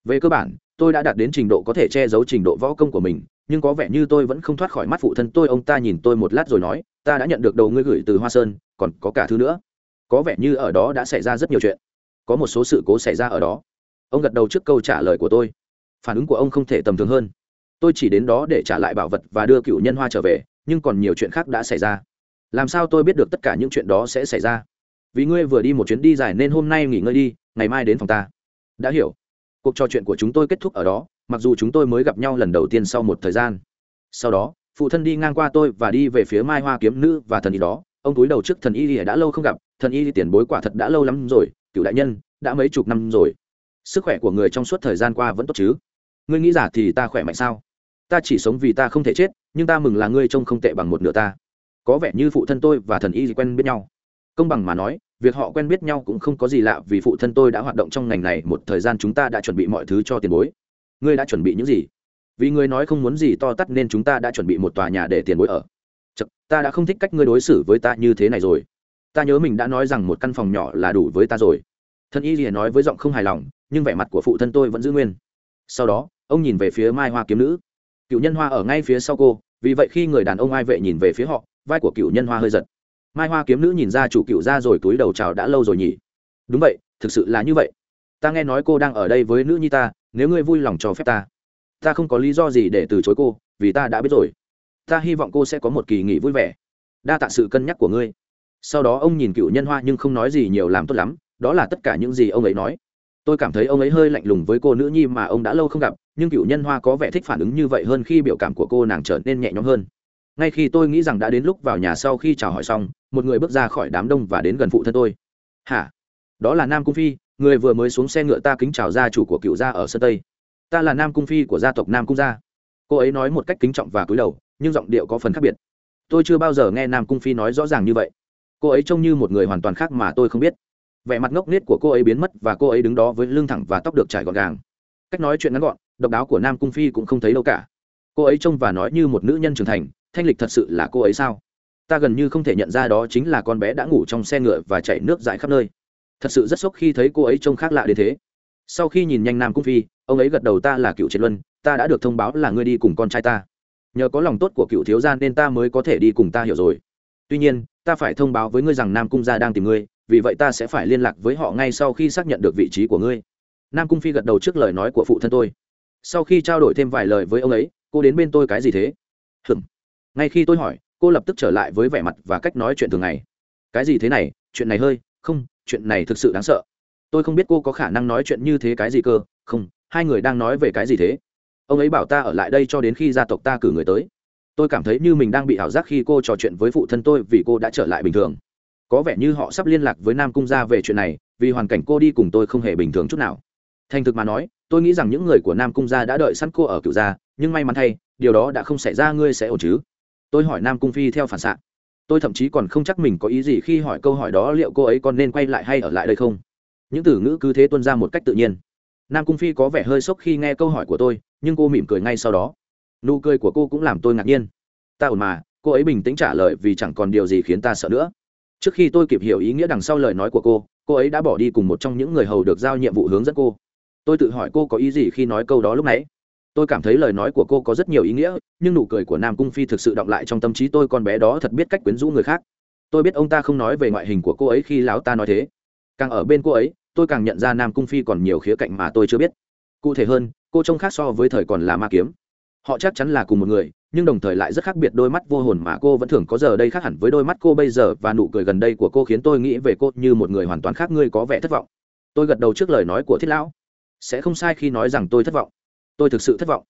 Về cơ bản, tôi đã đạt đến trình độ có thể che giấu trình độ võ công của mình nhưng có vẻ như tôi vẫn không thoát khỏi mắt phụ thân tôi, ông ta nhìn tôi một lát rồi nói, ta đã nhận được đầu ngươi gửi từ hoa sơn, còn có cả thứ nữa. Có vẻ như ở đó đã xảy ra rất nhiều chuyện. Có một số sự cố xảy ra ở đó. Ông gật đầu trước câu trả lời của tôi. Phản ứng của ông không thể tầm thường hơn. Tôi chỉ đến đó để trả lại bảo vật và đưa cựu nhân hoa trở về, nhưng còn nhiều chuyện khác đã xảy ra. Làm sao tôi biết được tất cả những chuyện đó sẽ xảy ra? Vì ngươi vừa đi một chuyến đi dài nên hôm nay nghỉ ngơi đi, ngày mai đến phòng ta. Đã hiểu. Cuộc trò chuyện của chúng tôi kết thúc ở đó mặc dù chúng tôi mới gặp nhau lần đầu tiên sau một thời gian. Sau đó, phụ thân đi ngang qua tôi và đi về phía mai hoa kiếm nữ và thần y đó. Ông túi đầu trước thần y đã lâu không gặp, thần y tiền bối quả thật đã lâu lắm rồi, cựu đại nhân, đã mấy chục năm rồi. Sức khỏe của người trong suốt thời gian qua vẫn tốt chứ? Ngươi nghĩ giả thì ta khỏe mạnh sao? Ta chỉ sống vì ta không thể chết, nhưng ta mừng là ngươi trông không tệ bằng một nửa ta. Có vẻ như phụ thân tôi và thần y quen biết nhau. Công bằng mà nói, việc họ quen biết nhau cũng không có gì lạ vì phụ thân tôi đã hoạt động trong ngành này một thời gian chúng ta đã chuẩn bị mọi thứ cho tiền bối ngươi đã chuẩn bị những gì? Vì ngươi nói không muốn gì to tắt nên chúng ta đã chuẩn bị một tòa nhà để tiền bối ở. Chật, ta đã không thích cách ngươi đối xử với ta như thế này rồi. Ta nhớ mình đã nói rằng một căn phòng nhỏ là đủ với ta rồi. Thân y lìa nói với giọng không hài lòng nhưng vẻ mặt của phụ thân tôi vẫn giữ nguyên. Sau đó ông nhìn về phía mai hoa kiếm nữ. Cựu nhân hoa ở ngay phía sau cô vì vậy khi người đàn ông ai vệ nhìn về phía họ vai của cựu nhân hoa hơi giật. Mai hoa kiếm nữ nhìn ra chủ cựu ra rồi túi đầu chào đã lâu rồi nhỉ? Đúng vậy thực sự là như vậy ta nghe nói cô đang ở đây với nữ nhi ta, nếu ngươi vui lòng cho phép ta. Ta không có lý do gì để từ chối cô, vì ta đã biết rồi. Ta hy vọng cô sẽ có một kỳ nghỉ vui vẻ. Đa tạ sự cân nhắc của ngươi. Sau đó ông nhìn cựu nhân hoa nhưng không nói gì nhiều làm tốt lắm, đó là tất cả những gì ông ấy nói. Tôi cảm thấy ông ấy hơi lạnh lùng với cô nữ nhi mà ông đã lâu không gặp, nhưng cựu nhân hoa có vẻ thích phản ứng như vậy hơn khi biểu cảm của cô nàng trở nên nhẹ nhõm hơn. Ngay khi tôi nghĩ rằng đã đến lúc vào nhà sau khi chào hỏi xong, một người bước ra khỏi đám đông và đến gần phụ thân tôi. Hả? Đó là nam cung phi người vừa mới xuống xe ngựa ta kính chào gia chủ của cựu gia ở sơn tây. Ta là nam cung phi của gia tộc nam cung gia. Cô ấy nói một cách kính trọng và cúi đầu, nhưng giọng điệu có phần khác biệt. Tôi chưa bao giờ nghe nam cung phi nói rõ ràng như vậy. Cô ấy trông như một người hoàn toàn khác mà tôi không biết. Vẻ mặt ngốc nghếch của cô ấy biến mất và cô ấy đứng đó với lưng thẳng và tóc được trải gọn gàng. Cách nói chuyện ngắn gọn, độc đáo của nam cung phi cũng không thấy đâu cả. Cô ấy trông và nói như một nữ nhân trưởng thành, thanh lịch thật sự là cô ấy sao? Ta gần như không thể nhận ra đó chính là con bé đã ngủ trong xe ngựa và chảy nước dãi khắp nơi thật sự rất sốc khi thấy cô ấy trông khác lạ đến thế. Sau khi nhìn nhanh nam cung phi, ông ấy gật đầu, ta là cựu triệt luân, ta đã được thông báo là ngươi đi cùng con trai ta. Nhờ có lòng tốt của cựu thiếu gia nên ta mới có thể đi cùng ta hiểu rồi. Tuy nhiên, ta phải thông báo với ngươi rằng nam cung gia đang tìm ngươi, vì vậy ta sẽ phải liên lạc với họ ngay sau khi xác nhận được vị trí của ngươi. Nam cung phi gật đầu trước lời nói của phụ thân tôi. Sau khi trao đổi thêm vài lời với ông ấy, cô đến bên tôi cái gì thế? Hừm ngay khi tôi hỏi, cô lập tức trở lại với vẻ mặt và cách nói chuyện thường ngày. Cái gì thế này? Chuyện này hơi, không chuyện này thực sự đáng sợ. Tôi không biết cô có khả năng nói chuyện như thế cái gì cơ. Không, hai người đang nói về cái gì thế? Ông ấy bảo ta ở lại đây cho đến khi gia tộc ta cử người tới. Tôi cảm thấy như mình đang bị ảo giác khi cô trò chuyện với phụ thân tôi vì cô đã trở lại bình thường. Có vẻ như họ sắp liên lạc với nam cung gia về chuyện này, vì hoàn cảnh cô đi cùng tôi không hề bình thường chút nào. Thành thực mà nói, tôi nghĩ rằng những người của nam cung gia đã đợi sẵn cô ở cựu gia, nhưng may mắn thay, điều đó đã không xảy ra, ngươi sẽ ổn chứ? Tôi hỏi nam cung phi theo phản xạ tôi thậm chí còn không chắc mình có ý gì khi hỏi câu hỏi đó liệu cô ấy còn nên quay lại hay ở lại đây không? Những từ ngữ cứ thế tuân ra một cách tự nhiên. Nam cung phi có vẻ hơi sốc khi nghe câu hỏi của tôi, nhưng cô mỉm cười ngay sau đó. Nụ cười của cô cũng làm tôi ngạc nhiên. Ta ổn mà, cô ấy bình tĩnh trả lời vì chẳng còn điều gì khiến ta sợ nữa. Trước khi tôi kịp hiểu ý nghĩa đằng sau lời nói của cô cô ấy đã bỏ đi cùng một trong những người hầu được giao nhiệm vụ hướng dẫn cô. Tôi tự hỏi cô có ý gì khi nói câu đó lúc nãy tôi cảm thấy lời nói của cô có rất nhiều ý nghĩa, nhưng nụ cười của nam cung phi thực sự động lại trong tâm trí tôi, con bé đó thật biết cách quyến rũ người khác. Tôi biết ông ta không nói về ngoại hình của cô ấy khi lão ta nói thế. Càng ở bên cô ấy, tôi càng nhận ra nam cung phi còn nhiều khía cạnh mà tôi chưa biết. Cụ thể hơn, cô trông khác so với thời còn là ma kiếm. Họ chắc chắn là cùng một người, nhưng đồng thời lại rất khác biệt đôi mắt vô hồn mà cô vẫn thường có giờ đây khác hẳn với đôi mắt cô bây giờ, và nụ cười gần đây của cô khiến tôi nghĩ về cô như một người hoàn toàn khác. Ngươi có vẻ thất vọng. Tôi gật đầu trước lời nói của thiết lão. Sẽ không sai khi nói rằng tôi thất vọng tôi thực sự thất vọng.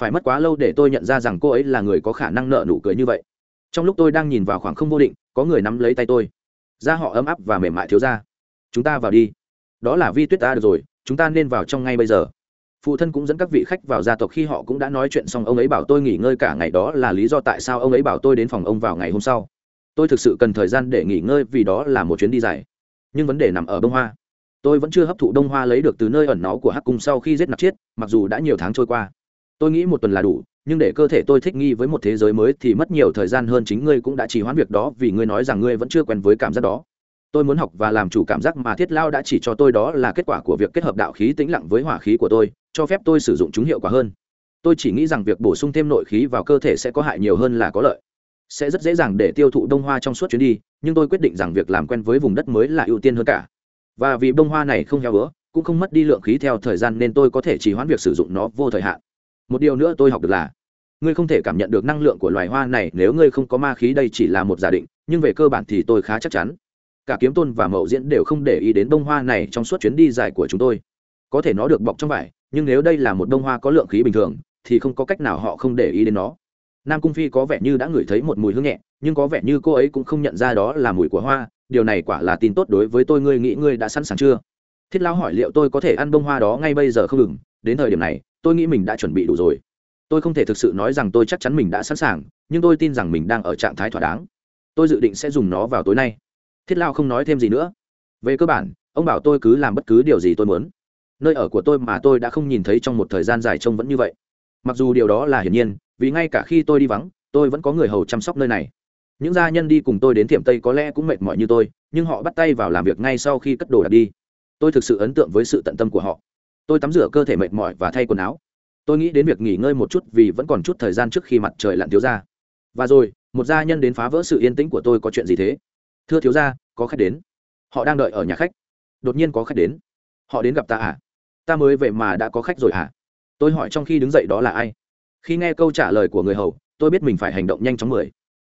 Phải mất quá lâu để tôi nhận ra rằng cô ấy là người có khả năng nợ nụ cười như vậy. Trong lúc tôi đang nhìn vào khoảng không vô định, có người nắm lấy tay tôi. Da họ ấm áp và mềm mại thiếu ra. Chúng ta vào đi. Đó là vi tuyết ta được rồi, chúng ta nên vào trong ngay bây giờ. Phụ thân cũng dẫn các vị khách vào gia tộc khi họ cũng đã nói chuyện xong, ông ấy bảo tôi nghỉ ngơi cả ngày, đó là lý do tại sao ông ấy bảo tôi đến phòng ông vào ngày hôm sau. Tôi thực sự cần thời gian để nghỉ ngơi vì đó là một chuyến đi dài. Nhưng vấn đề nằm ở bông hoa tôi vẫn chưa hấp thụ đông hoa lấy được từ nơi ẩn náu của hắc cung sau khi giết nạp chiết, mặc dù đã nhiều tháng trôi qua. Tôi nghĩ một tuần là đủ, nhưng để cơ thể tôi thích nghi với một thế giới mới thì mất nhiều thời gian hơn chính ngươi cũng đã trì hoãn việc đó vì ngươi nói rằng ngươi vẫn chưa quen với cảm giác đó. Tôi muốn học và làm chủ cảm giác mà thiết lao đã chỉ cho tôi đó là kết quả của việc kết hợp đạo khí tĩnh lặng với hỏa khí của tôi, cho phép tôi sử dụng chúng hiệu quả hơn. Tôi chỉ nghĩ rằng việc bổ sung thêm nội khí vào cơ thể sẽ có hại nhiều hơn là có lợi. Sẽ rất dễ dàng để tiêu thụ đông hoa trong suốt chuyến đi, nhưng tôi quyết định rằng việc làm quen với vùng đất mới là ưu tiên hơn cả và vì bông hoa này không heo bữa cũng không mất đi lượng khí theo thời gian nên tôi có thể chỉ hoãn việc sử dụng nó vô thời hạn. Một điều nữa tôi học được là, ngươi không thể cảm nhận được năng lượng của loài hoa này nếu ngươi không có ma khí đây chỉ là một giả định, nhưng về cơ bản thì tôi khá chắc chắn. Cả kiếm tôn và mậu diễn đều không để ý đến bông hoa này trong suốt chuyến đi dài của chúng tôi. Có thể nó được bọc trong vải, nhưng nếu đây là một bông hoa có lượng khí bình thường, thì không có cách nào họ không để ý đến nó. Nam cung phi có vẻ như đã ngửi thấy một mùi hương nhẹ, nhưng có vẻ như cô ấy cũng không nhận ra đó là mùi của hoa điều này quả là tin tốt đối với tôi, ngươi nghĩ ngươi đã sẵn sàng chưa? Thiết lão hỏi liệu tôi có thể ăn bông hoa đó ngay bây giờ không ngừng. Đến thời điểm này, tôi nghĩ mình đã chuẩn bị đủ rồi. Tôi không thể thực sự nói rằng tôi chắc chắn mình đã sẵn sàng, nhưng tôi tin rằng mình đang ở trạng thái thỏa đáng. Tôi dự định sẽ dùng nó vào tối nay. Thiết lao không nói thêm gì nữa. Về cơ bản, ông bảo tôi cứ làm bất cứ điều gì tôi muốn. Nơi ở của tôi mà tôi đã không nhìn thấy trong một thời gian dài trông vẫn như vậy. Mặc dù điều đó là hiển nhiên, vì ngay cả khi tôi đi vắng, tôi vẫn có người hầu chăm sóc nơi này những gia nhân đi cùng tôi đến Thiểm tây có lẽ cũng mệt mỏi như tôi, nhưng họ bắt tay vào làm việc ngay sau khi cất đồ đạc đi. Tôi thực sự ấn tượng với sự tận tâm của họ. Tôi tắm rửa cơ thể mệt mỏi và thay quần áo. Tôi nghĩ đến việc nghỉ ngơi một chút vì vẫn còn chút thời gian trước khi mặt trời lặn thiếu ra. Và rồi, một gia nhân đến phá vỡ sự yên tĩnh của tôi có chuyện gì thế? Thưa thiếu gia, có khách đến. Họ đang đợi ở nhà khách. Đột nhiên có khách đến. Họ đến gặp ta à? Ta mới về mà đã có khách rồi à? Tôi hỏi trong khi đứng dậy đó là ai? Khi nghe câu trả lời của người hầu, tôi biết mình phải hành động nhanh chóng mười.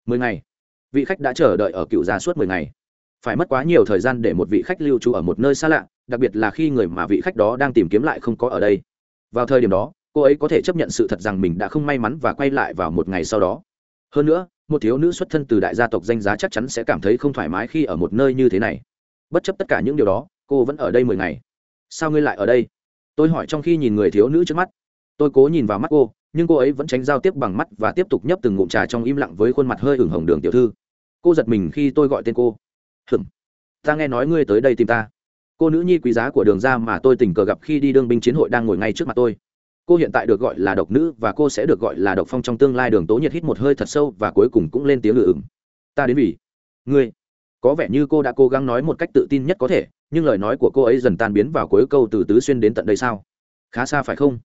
Mười ngày vị khách đã chờ đợi ở cựu gia suốt mười ngày. Phải mất quá nhiều thời gian để một vị khách lưu trú ở một nơi xa lạ, đặc biệt là khi người mà vị khách đó đang tìm kiếm lại không có ở đây. Vào thời điểm đó, cô ấy có thể chấp nhận sự thật rằng mình đã không may mắn và quay lại vào một ngày sau đó. Hơn nữa, một thiếu nữ xuất thân từ đại gia tộc danh giá chắc chắn sẽ cảm thấy không thoải mái khi ở một nơi như thế này. Bất chấp tất cả những điều đó, cô vẫn ở đây mười ngày. Sao ngươi lại ở đây? Tôi hỏi trong khi nhìn người thiếu nữ trước mắt. Tôi cố nhìn vào mắt cô, nhưng cô ấy vẫn tránh giao tiếp bằng mắt và tiếp tục nhấp từng ngụm trà trong im lặng với khuôn mặt hơi ửng hồng đường tiểu thư cô giật mình khi tôi gọi tên cô. Hừm ta nghe nói ngươi tới đây tìm ta. Cô nữ nhi quý giá của đường ra mà tôi tình cờ gặp khi đi đương binh chiến hội đang ngồi ngay trước mặt tôi. Cô hiện tại được gọi là độc nữ và cô sẽ được gọi là độc phong trong tương lai đường tố nhiệt hít một hơi thật sâu và cuối cùng cũng lên tiếng ừ ngự ửng ta đến vì ngươi. Có vẻ như cô đã cố gắng nói một cách tự tin nhất có thể, nhưng lời nói của cô ấy dần tan biến vào cuối câu từ tứ xuyên đến tận đây sao? Khá xa phải không?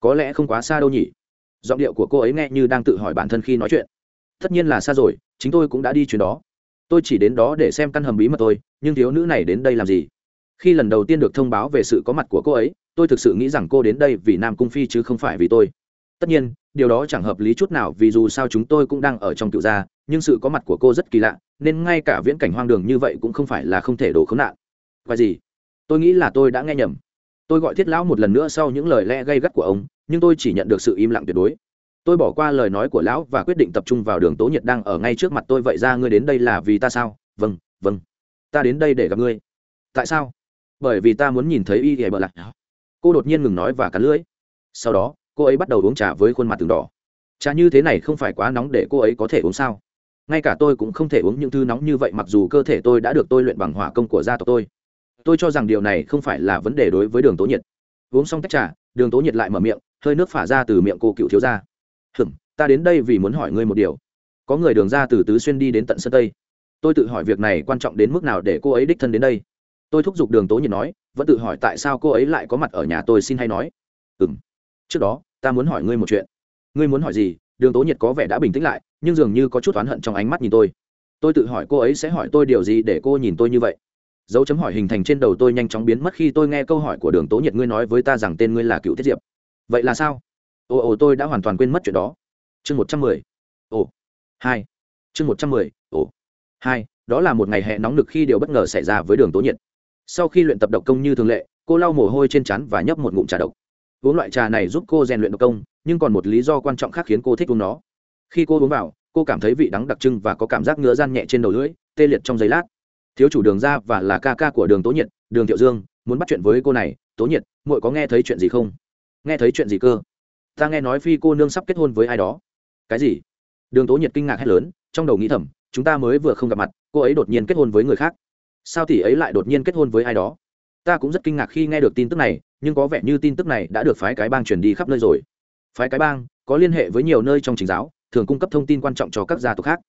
Có lẽ không quá xa đâu nhỉ. Giọng điệu của cô ấy nghe như đang tự hỏi bản thân khi nói chuyện. Tất nhiên là xa rồi chính tôi cũng đã đi chuyến đó. Tôi chỉ đến đó để xem căn hầm bí mật tôi nhưng thiếu nữ này đến đây làm gì? Khi lần đầu tiên được thông báo về sự có mặt của cô ấy, tôi thực sự nghĩ rằng cô đến đây vì nam cung phi chứ không phải vì tôi. Tất nhiên, điều đó chẳng hợp lý chút nào vì dù sao chúng tôi cũng đang ở trong cựu gia, nhưng sự có mặt của cô rất kỳ lạ, nên ngay cả viễn cảnh hoang đường như vậy cũng không phải là không thể đổ khốn nạn. Và gì? Tôi nghĩ là tôi đã nghe nhầm. Tôi gọi thiết lão một lần nữa sau những lời lẽ gây gắt của ông, nhưng tôi chỉ nhận được sự im lặng tuyệt đối tôi bỏ qua lời nói của lão và quyết định tập trung vào đường tố nhiệt đang ở ngay trước mặt tôi. Vậy ra ngươi đến đây là vì ta sao? Vâng vâng. Ta đến đây để gặp ngươi. Tại sao? Bởi vì ta muốn nhìn thấy y ghẻ bờ lạc cô đột nhiên ngừng nói và cắn lưỡi. Sau đó, cô ấy bắt đầu uống trà với khuôn mặt từng đỏ. Trà như thế này không phải quá nóng để cô ấy có thể uống sao? Ngay cả tôi cũng không thể uống những thứ nóng như vậy mặc dù cơ thể tôi đã được tôi luyện bằng hỏa công của gia tộc tôi. Tôi cho rằng điều này không phải là vấn đề đối với đường tố nhiệt uống xong tách trà, đường tố nhiệt lại mở miệng, hơi nước phả ra từ miệng cô cựu thiếu ra hừm ta đến đây vì muốn hỏi ngươi một điều. Có người đường ra từ tứ xuyên đi đến tận sân tây. Tôi tự hỏi việc này quan trọng đến mức nào để cô ấy đích thân đến đây. Tôi thúc giục đường tố nhiệt nói, vẫn tự hỏi tại sao cô ấy lại có mặt ở nhà tôi xin hay nói. Ừ m trước đó, ta muốn hỏi ngươi một chuyện. Ngươi muốn hỏi gì? Đường tố nhiệt có vẻ đã bình tĩnh lại, nhưng dường như có chút oán hận trong ánh mắt nhìn tôi. Tôi tự hỏi cô ấy sẽ hỏi tôi điều gì để cô nhìn tôi như vậy? Dấu chấm hỏi hình thành trên đầu tôi nhanh chóng biến mất khi tôi nghe câu hỏi của đường tố nhiệt, ngươi nói với ta rằng tên ngươi là cựu tiết diệp. Vậy là sao? Ồ ồ tôi đã hoàn toàn quên mất chuyện đó. Chương một trăm mười. Ồ. Hai. Chương một trăm mười. Ồ. Hai, đó là một ngày hè nóng nực khi điều bất ngờ xảy ra với đường tố nhiệt. Sau khi luyện tập độc công như thường lệ, cô lau mồ hôi trên chắn và nhấp một ngụm trà độc. Uống loại trà này giúp cô rèn luyện độc công, nhưng còn một lý do quan trọng khác khiến cô thích uống nó. Khi cô uống vào, cô cảm thấy vị đắng đặc trưng và có cảm giác ngứa gian nhẹ trên đầu lưỡi, tê liệt trong giây lát. Thiếu chủ đường ra và là ca ca của đường tố nhiệt, đường thiệu dương, muốn bắt chuyện với cô này, tố nhiệt, muội có nghe thấy chuyện gì không? Nghe thấy chuyện gì cơ? Ta nghe nói phi cô nương sắp kết hôn với ai đó. Cái gì? Đường tố nhiệt kinh ngạc hét lớn, trong đầu nghĩ thầm, chúng ta mới vừa không gặp mặt, cô ấy đột nhiên kết hôn với người khác. Sao tỷ ấy lại đột nhiên kết hôn với ai đó? Ta cũng rất kinh ngạc khi nghe được tin tức này, nhưng có vẻ như tin tức này đã được phái cái bang truyền đi khắp nơi rồi. Phái cái bang có liên hệ với nhiều nơi trong chính giáo, thường cung cấp thông tin quan trọng cho các gia tộc khác.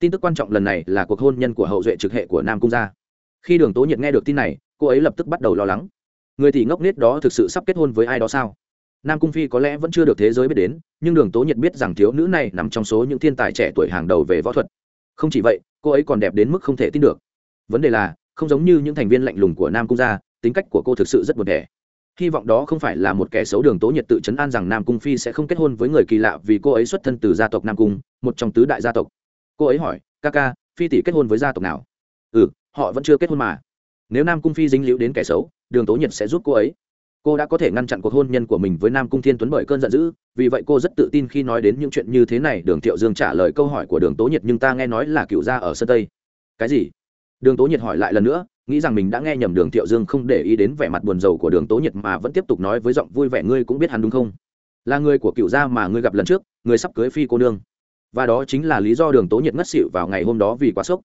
Tin tức quan trọng lần này là cuộc hôn nhân của hậu duệ trực hệ của nam cung gia. Khi đường tố nhiệt nghe được tin này, cô ấy lập tức bắt đầu lo lắng. Người tỷ ngốc nết đó thực sự sắp kết hôn với ai đó sao? Nam cung phi có lẽ vẫn chưa được thế giới biết đến, nhưng đường tố nhiệt biết rằng thiếu nữ này nằm trong số những thiên tài trẻ tuổi hàng đầu về võ thuật. Không chỉ vậy, cô ấy còn đẹp đến mức không thể tin được. Vấn đề là, không giống như những thành viên lạnh lùng của nam cung gia, tính cách của cô thực sự rất buồn đẻ hy vọng đó không phải là một kẻ xấu đường tố nhiệt tự chấn an rằng nam cung phi sẽ không kết hôn với người kỳ lạ vì cô ấy xuất thân từ gia tộc nam cung, một trong tứ đại gia tộc. Cô ấy hỏi, ca ca, phi tỷ kết hôn với gia tộc nào? Ừ họ vẫn chưa kết hôn mà. Nếu nam cung phi dính líu đến kẻ xấu, đường tố nhiệt sẽ giúp cô ấy cô đã có thể ngăn chặn cuộc hôn nhân của mình với nam cung thiên tuấn bởi cơn giận dữ, vì vậy cô rất tự tin khi nói đến những chuyện như thế này. Đường thiệu dương trả lời câu hỏi của đường tố nhiệt nhưng ta nghe nói là cựu gia ở sơn tây. Cái gì? Đường tố nhiệt hỏi lại lần nữa, nghĩ rằng mình đã nghe nhầm đường thiệu dương không để ý đến vẻ mặt buồn rầu của đường tố nhiệt mà vẫn tiếp tục nói với giọng vui vẻ, ngươi cũng biết hắn đúng không? Là người của cựu gia mà ngươi gặp lần trước, người sắp cưới phi cô nương. Và đó chính là lý do đường tố nhiệt ngất xịu vào ngày hôm đó vì quá sốc.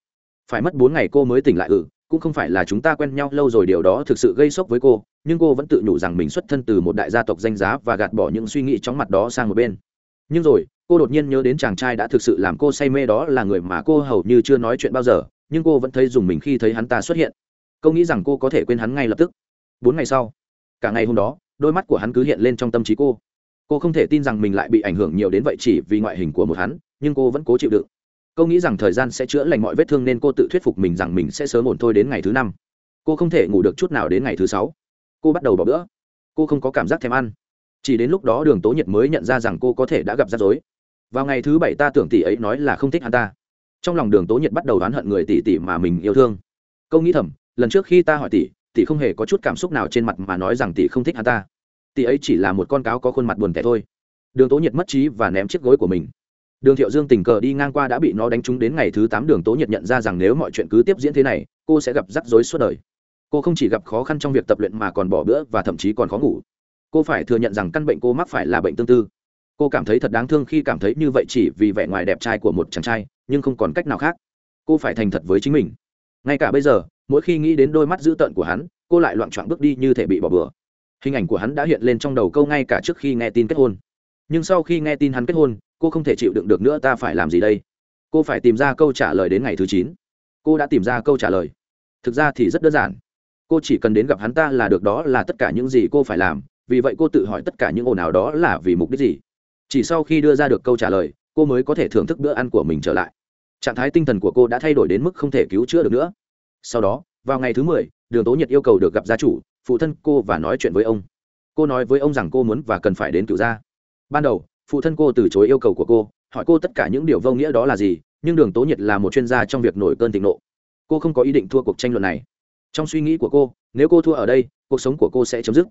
Phải mất bốn ngày cô mới tỉnh lại ừ cũng không phải là chúng ta quen nhau lâu rồi, điều đó thực sự gây sốc với cô, nhưng cô vẫn tự nhủ rằng mình xuất thân từ một đại gia tộc danh giá và gạt bỏ những suy nghĩ chóng mặt đó sang một bên. Nhưng rồi, cô đột nhiên nhớ đến chàng trai đã thực sự làm cô say mê đó là người mà cô hầu như chưa nói chuyện bao giờ, nhưng cô vẫn thấy dùng mình khi thấy hắn ta xuất hiện. Cô nghĩ rằng cô có thể quên hắn ngay lập tức. Bốn ngày sau, cả ngày hôm đó, đôi mắt của hắn cứ hiện lên trong tâm trí cô. Cô không thể tin rằng mình lại bị ảnh hưởng nhiều đến vậy chỉ vì ngoại hình của một hắn, nhưng cô vẫn cố chịu đựng cô nghĩ rằng thời gian sẽ chữa lành mọi vết thương nên cô tự thuyết phục mình rằng mình sẽ sớm ổn thôi đến ngày thứ năm. Cô không thể ngủ được chút nào đến ngày thứ sáu. Cô bắt đầu bỏ bữa. Cô không có cảm giác thèm ăn. Chỉ đến lúc đó đường tố nhiệt mới nhận ra rằng cô có thể đã gặp rắc rối. Vào ngày thứ bảy ta tưởng tỷ ấy nói là không thích hắn ta. Trong lòng đường tố nhiệt bắt đầu đoán hận người tỷ tỷ mà mình yêu thương. Câu nghĩ thầm, lần trước khi ta hỏi tỷ tỷ không hề có chút cảm xúc nào trên mặt mà nói rằng tỷ không thích hắn ta. Tỷ ấy chỉ là một con cáo có khuôn mặt buồn tẻ thôi. Đường tố nhiệt mất trí và ném chiếc gối của mình đường thiệu dương tình cờ đi ngang qua đã bị nó đánh trúng đến ngày thứ tám đường tố nhiệt nhận ra rằng nếu mọi chuyện cứ tiếp diễn thế này, cô sẽ gặp rắc rối suốt đời. Cô không chỉ gặp khó khăn trong việc tập luyện mà còn bỏ bữa và thậm chí còn khó ngủ. Cô phải thừa nhận rằng căn bệnh cô mắc phải là bệnh tương tư. Cô cảm thấy thật đáng thương khi cảm thấy như vậy chỉ vì vẻ ngoài đẹp trai của một chàng trai, nhưng không còn cách nào khác. Cô phải thành thật với chính mình. Ngay cả bây giờ, mỗi khi nghĩ đến đôi mắt dữ tợn của hắn, cô lại loạn choạng bước đi như thể bị bỏ bừa hình ảnh của hắn đã hiện lên trong đầu câu ngay cả trước khi nghe tin kết hôn. Nhưng sau khi nghe tin hắn kết hôn cô không thể chịu đựng được nữa, ta phải làm gì đây? Cô phải tìm ra câu trả lời đến ngày thứ chín. Cô đã tìm ra câu trả lời. Thực ra thì rất đơn giản. Cô chỉ cần đến gặp hắn ta là được, đó là tất cả những gì cô phải làm. Vì vậy cô tự hỏi tất cả những ồn ào đó là vì mục đích gì? Chỉ sau khi đưa ra được câu trả lời, cô mới có thể thưởng thức bữa ăn của mình trở lại. Trạng thái tinh thần của cô đã thay đổi đến mức không thể cứu chữa được nữa. Sau đó, vào ngày thứ mười, đường tố nhiệt yêu cầu được gặp gia chủ, phụ thân cô và nói chuyện với ông. Cô nói với ông rằng cô muốn và cần phải đến cựu gia. Ban đầu phụ thân cô từ chối yêu cầu của cô, hỏi cô tất cả những điều vô nghĩa đó là gì, nhưng đường tố nhiệt là một chuyên gia trong việc nổi cơn thịnh nộ. Cô không có ý định thua cuộc tranh luận này. Trong suy nghĩ của cô, nếu cô thua ở đây, cuộc sống của cô sẽ chấm dứt.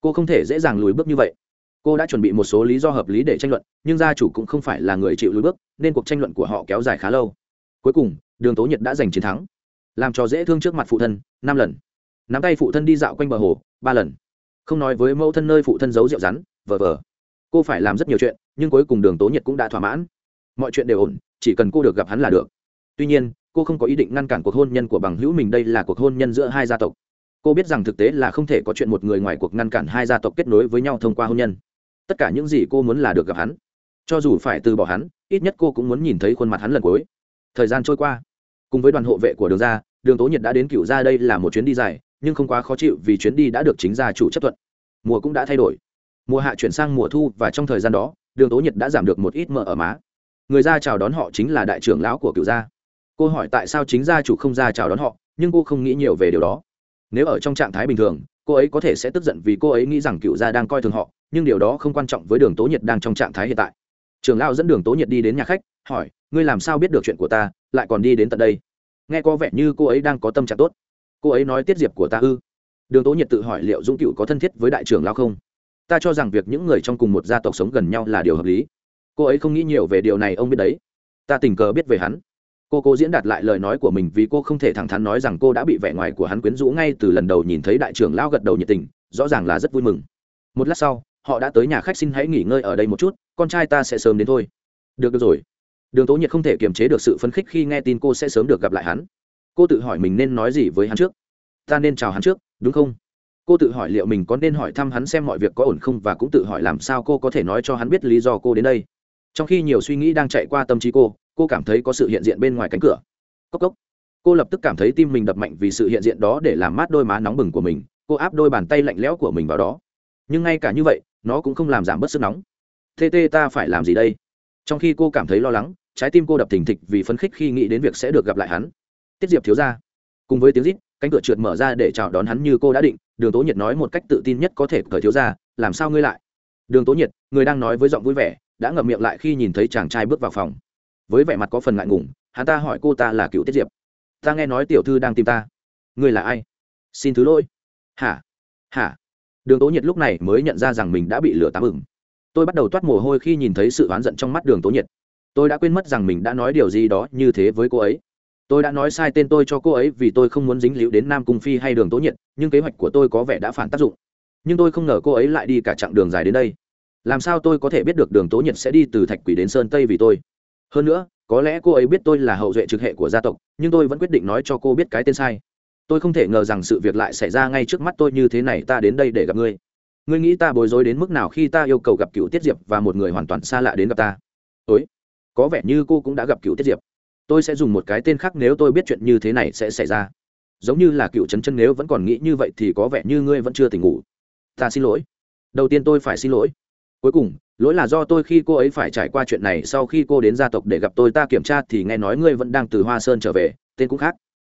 Cô không thể dễ dàng lùi bước như vậy. Cô đã chuẩn bị một số lý do hợp lý để tranh luận, nhưng gia chủ cũng không phải là người chịu lùi bước, nên cuộc tranh luận của họ kéo dài khá lâu. Cuối cùng, đường tố nhiệt đã giành chiến thắng. Làm cho dễ thương trước mặt phụ thân, năm lần. Nắm tay phụ thân đi dạo quanh bờ hồ, ba lần. Không nói với mẫu thân nơi phụ thân giấu rượu rắn, vờ vờ cô phải làm rất nhiều chuyện, nhưng cuối cùng đường tố nhiệt cũng đã thỏa mãn. Mọi chuyện đều ổn, chỉ cần cô được gặp hắn là được. Tuy nhiên, cô không có ý định ngăn cản cuộc hôn nhân của bằng hữu mình đây là cuộc hôn nhân giữa hai gia tộc. Cô biết rằng thực tế là không thể có chuyện một người ngoài cuộc ngăn cản hai gia tộc kết nối với nhau thông qua hôn nhân. Tất cả những gì cô muốn là được gặp hắn. Cho dù phải từ bỏ hắn, ít nhất cô cũng muốn nhìn thấy khuôn mặt hắn lần cuối. Thời gian trôi qua. Cùng với đoàn hộ vệ của đường gia, đường tố nhiệt đã đến cựu gia đây là một chuyến đi dài, nhưng không quá khó chịu vì chuyến đi đã được chính gia chủ chấp thuận. Mùa cũng đã thay đổi mùa hạ chuyển sang mùa thu và trong thời gian đó, đường tố nhiệt đã giảm được một ít mỡ ở má. Người ra chào đón họ chính là đại trưởng lão của cựu gia. Cô hỏi tại sao chính gia chủ không ra chào đón họ, nhưng cô không nghĩ nhiều về điều đó. Nếu ở trong trạng thái bình thường, cô ấy có thể sẽ tức giận vì cô ấy nghĩ rằng cựu gia đang coi thường họ, nhưng điều đó không quan trọng với đường tố nhiệt đang trong trạng thái hiện tại. Trường lão dẫn đường tố nhiệt đi đến nhà khách, hỏi, ngươi làm sao biết được chuyện của ta, lại còn đi đến tận đây? Nghe có vẻ như cô ấy đang có tâm trạng tốt. Cô ấy nói tiết diệp của ta ư? Đường tố nhiệt tự hỏi liệu dũng cựu có thân thiết với đại trưởng lão không? Ta cho rằng việc những người trong cùng một gia tộc sống gần nhau là điều hợp lý. Cô ấy không nghĩ nhiều về điều này ông biết đấy. Ta tình cờ biết về hắn. Cô cố diễn đạt lại lời nói của mình vì cô không thể thẳng thắn nói rằng cô đã bị vẻ ngoài của hắn quyến rũ ngay từ lần đầu nhìn thấy đại trưởng lao gật đầu nhiệt tình rõ ràng là rất vui mừng. Một lát sau họ đã tới nhà khách xin hãy nghỉ ngơi ở đây một chút con trai ta sẽ sớm đến thôi. Được, được rồi. Đường tố nhiệt không thể kiềm chế được sự phấn khích khi nghe tin cô sẽ sớm được gặp lại hắn. Cô tự hỏi mình nên nói gì với hắn trước. Ta nên chào hắn trước đúng không? Cô tự hỏi liệu mình có nên hỏi thăm hắn xem mọi việc có ổn không và cũng tự hỏi làm sao cô có thể nói cho hắn biết lý do cô đến đây. Trong khi nhiều suy nghĩ đang chạy qua tâm trí cô cô cảm thấy có sự hiện diện bên ngoài cánh cửa. Cốc cốc. Cô lập tức cảm thấy tim mình đập mạnh vì sự hiện diện đó để làm mát đôi má nóng bừng của mình. Cô áp đôi bàn tay lạnh lẽo của mình vào đó. Nhưng ngay cả như vậy, nó cũng không làm giảm bớt sức nóng. Tê tê, ta phải làm gì đây? Trong khi cô cảm thấy lo lắng, trái tim cô đập thình thịch vì phấn khích khi nghĩ đến việc sẽ được gặp lại hắn. Tiết diệp thiếu ra cùng với tiếng rít cánh cửa trượt mở ra để chào đón hắn như cô đã định, đường tố nhiệt nói một cách tự tin nhất có thể cởi thiếu ra, làm sao ngươi lại? Đường tố nhiệt, người đang nói với giọng vui vẻ, đã ngậm miệng lại khi nhìn thấy chàng trai bước vào phòng. Với vẻ mặt có phần ngại ngùng, hắn ta hỏi cô ta là cựu tiết diệp. Ta nghe nói tiểu thư đang tìm ta. Ngươi là ai? Xin thứ lỗi. Hả? Hả? Đường tố nhiệt lúc này mới nhận ra rằng mình đã bị lửa tám ửng. Tôi bắt đầu toát mồ hôi khi nhìn thấy sự oán giận trong mắt đường tố nhiệt. Tôi đã quên mất rằng mình đã nói điều gì đó như thế với cô ấy tôi đã nói sai tên tôi cho cô ấy vì tôi không muốn dính líu đến nam cung phi hay đường tố nhiệt, nhưng kế hoạch của tôi có vẻ đã phản tác dụng. Nhưng tôi không ngờ cô ấy lại đi cả chặng đường dài đến đây. Làm sao tôi có thể biết được đường tố nhiệt sẽ đi từ thạch quỷ đến sơn tây vì tôi? Hơn nữa, có lẽ cô ấy biết tôi là hậu duệ trực hệ của gia tộc, nhưng tôi vẫn quyết định nói cho cô biết cái tên sai. Tôi không thể ngờ rằng sự việc lại xảy ra ngay trước mắt tôi như thế này, ta đến đây để gặp ngươi. Ngươi nghĩ ta bối rối đến mức nào khi ta yêu cầu gặp cựu tiết diệp và một người hoàn toàn xa lạ đến gặp ta? Ối có vẻ như cô cũng đã gặp cựu tiết diệp tôi sẽ dùng một cái tên khác nếu tôi biết chuyện như thế này sẽ xảy ra. Giống như là cựu chấn chân nếu vẫn còn nghĩ như vậy thì có vẻ như ngươi vẫn chưa tỉnh ngủ. Ta xin lỗi. Đầu tiên tôi phải xin lỗi. Cuối cùng, lỗi là do tôi khi cô ấy phải trải qua chuyện này sau khi cô đến gia tộc để gặp tôi ta kiểm tra thì nghe nói ngươi vẫn đang từ hoa sơn trở về, tên cũng khác.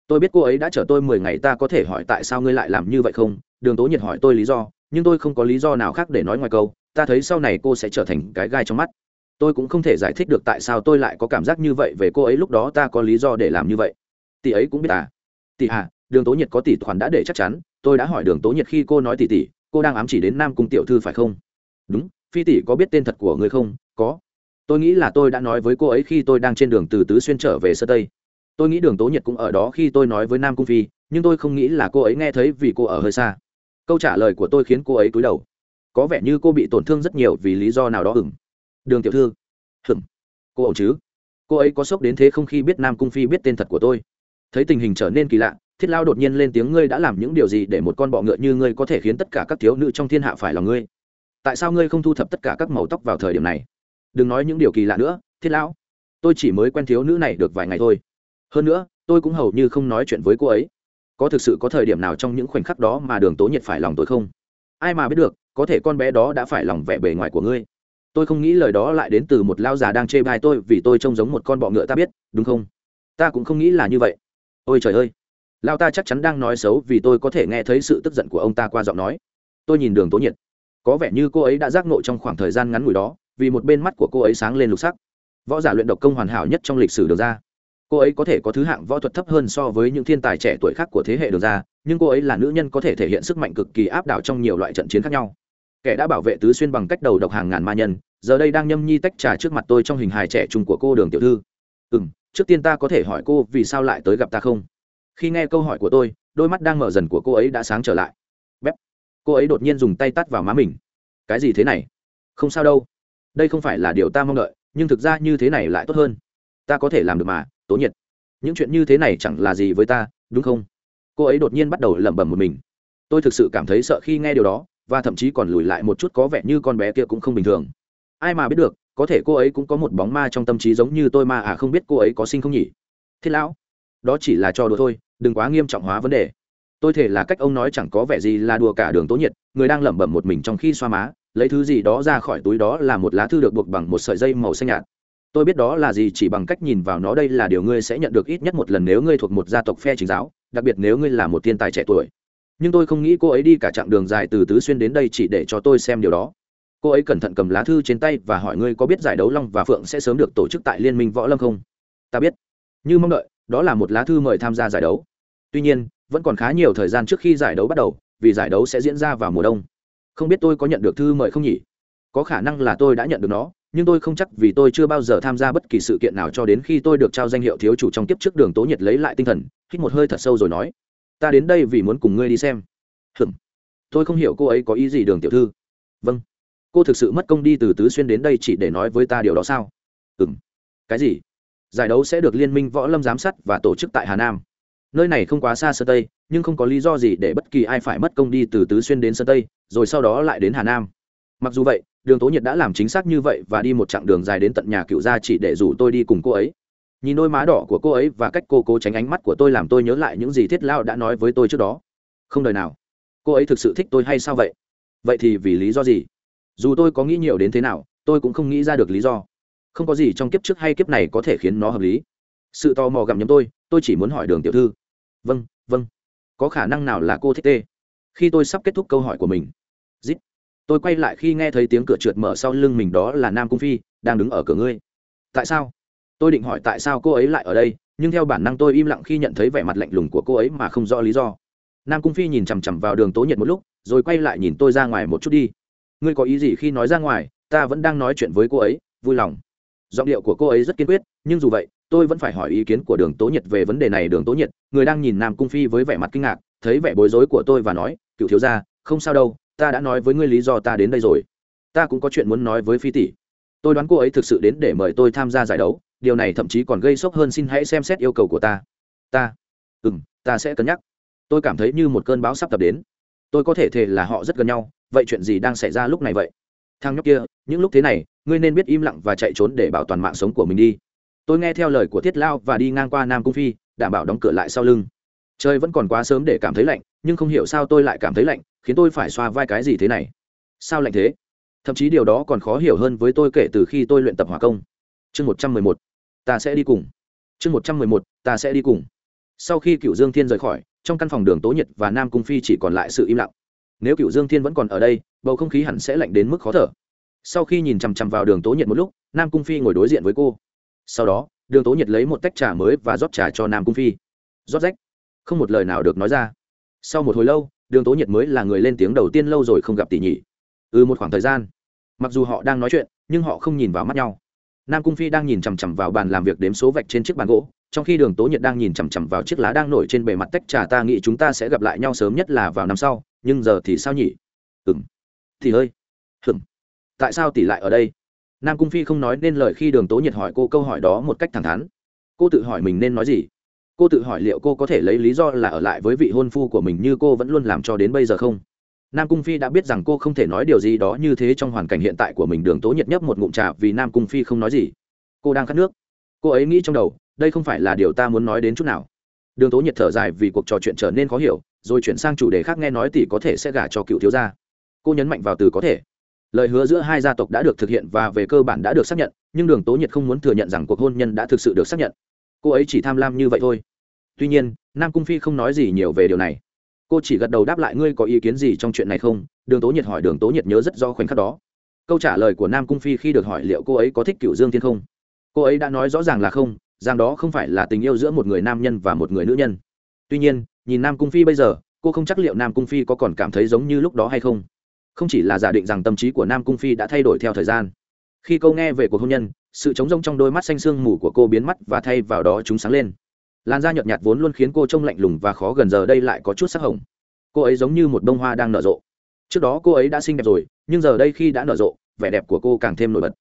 Tôi biết cô ấy đã chở tôi mười ngày, ta có thể hỏi tại sao ngươi lại làm như vậy không? Đường tố nhiệt hỏi tôi lý do, nhưng tôi không có lý do nào khác để nói ngoài câu. Ta thấy sau này cô sẽ trở thành cái gai trong mắt tôi cũng không thể giải thích được tại sao tôi lại có cảm giác như vậy về cô ấy, lúc đó ta có lý do để làm như vậy. Tỷ ấy cũng biết à? Tỷ à đường tố nhiệt có tỷ khoản đã để chắc chắn, tôi đã hỏi đường tố nhiệt khi cô nói tỷ tỷ, cô đang ám chỉ đến nam cung tiểu thư phải không? Đúng, phi tỷ có biết tên thật của người không? Có. Tôi nghĩ là tôi đã nói với cô ấy khi tôi đang trên đường từ tứ xuyên trở về sơ tây. Tôi nghĩ đường tố nhiệt cũng ở đó khi tôi nói với nam cung phi, nhưng tôi không nghĩ là cô ấy nghe thấy vì cô ở hơi xa. Câu trả lời của tôi khiến cô ấy cúi đầu. Có vẻ như cô bị tổn thương rất nhiều vì lý do nào đó ừng đường tiểu thư. Hửng cô ẩu chứ? Cô ấy có sốc đến thế không khi biết nam cung phi biết tên thật của tôi? Thấy tình hình trở nên kỳ lạ, thiết lao đột nhiên lên tiếng, ngươi đã làm những điều gì để một con bọ ngựa như ngươi có thể khiến tất cả các thiếu nữ trong thiên hạ phải là ngươi? Tại sao ngươi không thu thập tất cả các màu tóc vào thời điểm này? Đừng nói những điều kỳ lạ nữa, thiết lão. Tôi chỉ mới quen thiếu nữ này được vài ngày thôi. Hơn nữa, tôi cũng hầu như không nói chuyện với cô ấy. Có thực sự có thời điểm nào trong những khoảnh khắc đó mà đường tố nhiệt phải lòng tôi không? Ai mà biết được, có thể con bé đó đã phải lòng vẻ bề ngoài của ngươi tôi không nghĩ lời đó lại đến từ một lao già đang chê bai tôi vì tôi trông giống một con bọ ngựa ta biết, đúng không? Ta cũng không nghĩ là như vậy. Ôi trời ơi! Lao ta chắc chắn đang nói xấu vì tôi có thể nghe thấy sự tức giận của ông ta qua giọng nói. Tôi nhìn đường tố nhiệt. Có vẻ như cô ấy đã giác nộ trong khoảng thời gian ngắn ngủi đó, vì một bên mắt của cô ấy sáng lên lục sắc. Võ giả luyện độc công hoàn hảo nhất trong lịch sử được ra. Cô ấy có thể có thứ hạng võ thuật thấp hơn so với những thiên tài trẻ tuổi khác của thế hệ được ra, nhưng cô ấy là nữ nhân có thể thể hiện sức mạnh cực kỳ áp đảo trong nhiều loại trận chiến khác nhau kẻ đã bảo vệ tứ xuyên bằng cách đầu độc hàng ngàn ma nhân, giờ đây đang nhâm nhi tách trà trước mặt tôi trong hình hài trẻ trung của cô đường tiểu thư. Ừ m trước tiên ta có thể hỏi cô vì sao lại tới gặp ta không? Khi nghe câu hỏi của tôi, đôi mắt đang mở dần của cô ấy đã sáng trở lại. Bép cô ấy đột nhiên dùng tay tắt vào má mình. Cái gì thế này? Không sao đâu. Đây không phải là điều ta mong đợi, nhưng thực ra như thế này lại tốt hơn. Ta có thể làm được mà, tố nhiệt. Những chuyện như thế này chẳng là gì với ta, đúng không? Cô ấy đột nhiên bắt đầu lẩm bẩm một mình. Tôi thực sự cảm thấy sợ khi nghe điều đó và thậm chí còn lùi lại một chút có vẻ như con bé kia cũng không bình thường. Ai mà biết được, có thể cô ấy cũng có một bóng ma trong tâm trí giống như tôi mà à không biết cô ấy có sinh không nhỉ? Thiết lão, đó chỉ là trò đùa thôi, đừng quá nghiêm trọng hóa vấn đề. Tôi thể là cách ông nói chẳng có vẻ gì là đùa cả đường tố nhiệt, người đang lẩm bẩm một mình trong khi xoa má, lấy thứ gì đó ra khỏi túi đó là một lá thư được buộc bằng một sợi dây màu xanh nhạt. Tôi biết đó là gì, chỉ bằng cách nhìn vào nó đây là điều ngươi sẽ nhận được ít nhất một lần nếu ngươi thuộc một gia tộc phe chính giáo, đặc biệt nếu ngươi là một thiên tài trẻ tuổi nhưng tôi không nghĩ cô ấy đi cả chặng đường dài từ tứ xuyên đến đây chỉ để cho tôi xem điều đó. Cô ấy cẩn thận cầm lá thư trên tay và hỏi ngươi có biết giải đấu long và phượng sẽ sớm được tổ chức tại liên minh võ lâm không? Ta biết. Như mong đợi, đó là một lá thư mời tham gia giải đấu. Tuy nhiên, vẫn còn khá nhiều thời gian trước khi giải đấu bắt đầu, vì giải đấu sẽ diễn ra vào mùa đông. Không biết tôi có nhận được thư mời không nhỉ? Có khả năng là tôi đã nhận được nó, nhưng tôi không chắc vì tôi chưa bao giờ tham gia bất kỳ sự kiện nào cho đến khi tôi được trao danh hiệu thiếu chủ trong kiếp trước đường tố nhiệt lấy lại tinh thần, hít một hơi thật sâu rồi nói ta đến đây vì muốn cùng ngươi đi xem. Hừm tôi không hiểu cô ấy có ý gì đường tiểu thư. Vâng. Cô thực sự mất công đi từ tứ xuyên đến đây chỉ để nói với ta điều đó sao? Ừm. Cái gì? Giải đấu sẽ được liên minh võ lâm giám sát và tổ chức tại hà nam. Nơi này không quá xa sơn tây, nhưng không có lý do gì để bất kỳ ai phải mất công đi từ tứ xuyên đến sơn tây, rồi sau đó lại đến hà nam. Mặc dù vậy, đường tố nhiệt đã làm chính xác như vậy và đi một chặng đường dài đến tận nhà cựu gia chỉ để rủ tôi đi cùng cô ấy nhìn đôi má đỏ của cô ấy và cách cô cố tránh ánh mắt của tôi làm tôi nhớ lại những gì thiết lao đã nói với tôi trước đó. Không đời nào. Cô ấy thực sự thích tôi hay sao vậy? Vậy thì vì lý do gì? Dù tôi có nghĩ nhiều đến thế nào, tôi cũng không nghĩ ra được lý do. Không có gì trong kiếp trước hay kiếp này có thể khiến nó hợp lý. Sự tò mò gặm nhấm tôi tôi chỉ muốn hỏi đường tiểu thư. Vâng vâng. Có khả năng nào là cô thích tê? Khi tôi sắp kết thúc câu hỏi của mình. Zip tôi quay lại khi nghe thấy tiếng cửa trượt mở sau lưng mình đó là nam cung phi, đang đứng ở cửa ngươi. Tại sao? Tôi định hỏi tại sao cô ấy lại ở đây, nhưng theo bản năng tôi im lặng khi nhận thấy vẻ mặt lạnh lùng của cô ấy mà không rõ lý do. Nam cung phi nhìn chằm chằm vào đường tố nhiệt một lúc, rồi quay lại nhìn tôi ra ngoài một chút đi. Ngươi có ý gì khi nói ra ngoài, ta vẫn đang nói chuyện với cô ấy, vui lòng. Giọng điệu của cô ấy rất kiên quyết, nhưng dù vậy, tôi vẫn phải hỏi ý kiến của đường tố nhiệt về vấn đề này. Đường tố nhiệt, người đang nhìn nam cung phi với vẻ mặt kinh ngạc, thấy vẻ bối rối của tôi và nói, cựu thiếu gia, không sao đâu, ta đã nói với ngươi lý do ta đến đây rồi. Ta cũng có chuyện muốn nói với phi tỷ. Tôi đoán cô ấy thực sự đến để mời tôi tham gia giải đấu điều này thậm chí còn gây sốc hơn xin hãy xem xét yêu cầu của ta. Ta. Ừ m ta sẽ cân nhắc. Tôi cảm thấy như một cơn bão sắp tập đến. Tôi có thể thề là họ rất gần nhau, vậy chuyện gì đang xảy ra lúc này vậy? Thằng nhóc kia, những lúc thế này, ngươi nên biết im lặng và chạy trốn để bảo toàn mạng sống của mình đi. Tôi nghe theo lời của thiết lao và đi ngang qua nam cung phi, đảm bảo đóng cửa lại sau lưng. Trời vẫn còn quá sớm để cảm thấy lạnh, nhưng không hiểu sao tôi lại cảm thấy lạnh, khiến tôi phải xoa vai cái gì thế này. Sao lạnh thế? Thậm chí điều đó còn khó hiểu hơn với tôi kể từ khi tôi luyện tập hỏa công. Chương một trăm mười một ta sẽ đi cùng. Chương một trăm mười một, ta sẽ đi cùng. Sau khi cựu dương thiên rời khỏi, trong căn phòng đường tố nhiệt và nam cung phi chỉ còn lại sự im lặng. Nếu cựu dương thiên vẫn còn ở đây, bầu không khí hẳn sẽ lạnh đến mức khó thở. Sau khi nhìn chằm chằm vào đường tố nhiệt một lúc, nam cung phi ngồi đối diện với cô. Sau đó, đường tố nhiệt lấy một tách trà mới và rót trà cho nam cung phi. Rót rách. Không một lời nào được nói ra. Sau một hồi lâu, đường tố nhiệt mới là người lên tiếng đầu tiên lâu rồi không gặp tỷ nhỉ ừ một khoảng thời gian. Mặc dù họ đang nói chuyện, nhưng họ không nhìn vào mắt nhau nam cung phi đang nhìn chằm chằm vào bàn làm việc đếm số vạch trên chiếc bàn gỗ, trong khi đường tố nhiệt đang nhìn chằm chằm vào chiếc lá đang nổi trên bề mặt tách trà, ta nghĩ chúng ta sẽ gặp lại nhau sớm nhất là vào năm sau, nhưng giờ thì sao nhỉ? Ừng thì hơi. Hừng tại sao tỷ lại ở đây? Nam cung phi không nói nên lời khi đường tố nhiệt hỏi cô câu hỏi đó một cách thẳng thắn. Cô tự hỏi mình nên nói gì? Cô tự hỏi liệu cô có thể lấy lý do là ở lại với vị hôn phu của mình như cô vẫn luôn làm cho đến bây giờ không? Nam cung phi đã biết rằng cô không thể nói điều gì đó như thế trong hoàn cảnh hiện tại của mình, đường tố nhiệt nhấp một ngụm trà vì nam cung phi không nói gì. Cô đang khát nước. Cô ấy nghĩ trong đầu, đây không phải là điều ta muốn nói đến chút nào. Đường tố nhiệt thở dài vì cuộc trò chuyện trở nên khó hiểu, rồi chuyển sang chủ đề khác nghe nói tỷ có thể sẽ gả cho cựu thiếu gia. Cô nhấn mạnh vào từ có thể. Lời hứa giữa hai gia tộc đã được thực hiện và về cơ bản đã được xác nhận, nhưng đường tố nhiệt không muốn thừa nhận rằng cuộc hôn nhân đã thực sự được xác nhận. Cô ấy chỉ tham lam như vậy thôi. Tuy nhiên, nam cung phi không nói gì nhiều về điều này cô chỉ gật đầu đáp lại, ngươi có ý kiến gì trong chuyện này không? Đường tố nhiệt hỏi, đường tố nhiệt nhớ rất do khoảnh khắc đó. Câu trả lời của nam cung phi khi được hỏi liệu cô ấy có thích cựu dương thiên không? Cô ấy đã nói rõ ràng là không, rằng đó không phải là tình yêu giữa một người nam nhân và một người nữ nhân. Tuy nhiên, nhìn nam cung phi bây giờ, cô không chắc liệu nam cung phi có còn cảm thấy giống như lúc đó hay không. Không chỉ là giả định rằng tâm trí của nam cung phi đã thay đổi theo thời gian. Khi câu nghe về cuộc hôn nhân, sự trống rông trong đôi mắt xanh sương mù của cô biến mất và thay vào đó chúng sáng lên làn da nhợt nhạt vốn luôn khiến cô trông lạnh lùng và khó gần giờ đây lại có chút sắc hồng. Cô ấy giống như một bông hoa đang nở rộ. Trước đó cô ấy đã xinh đẹp rồi, nhưng giờ đây khi đã nở rộ, vẻ đẹp của cô càng thêm nổi bật.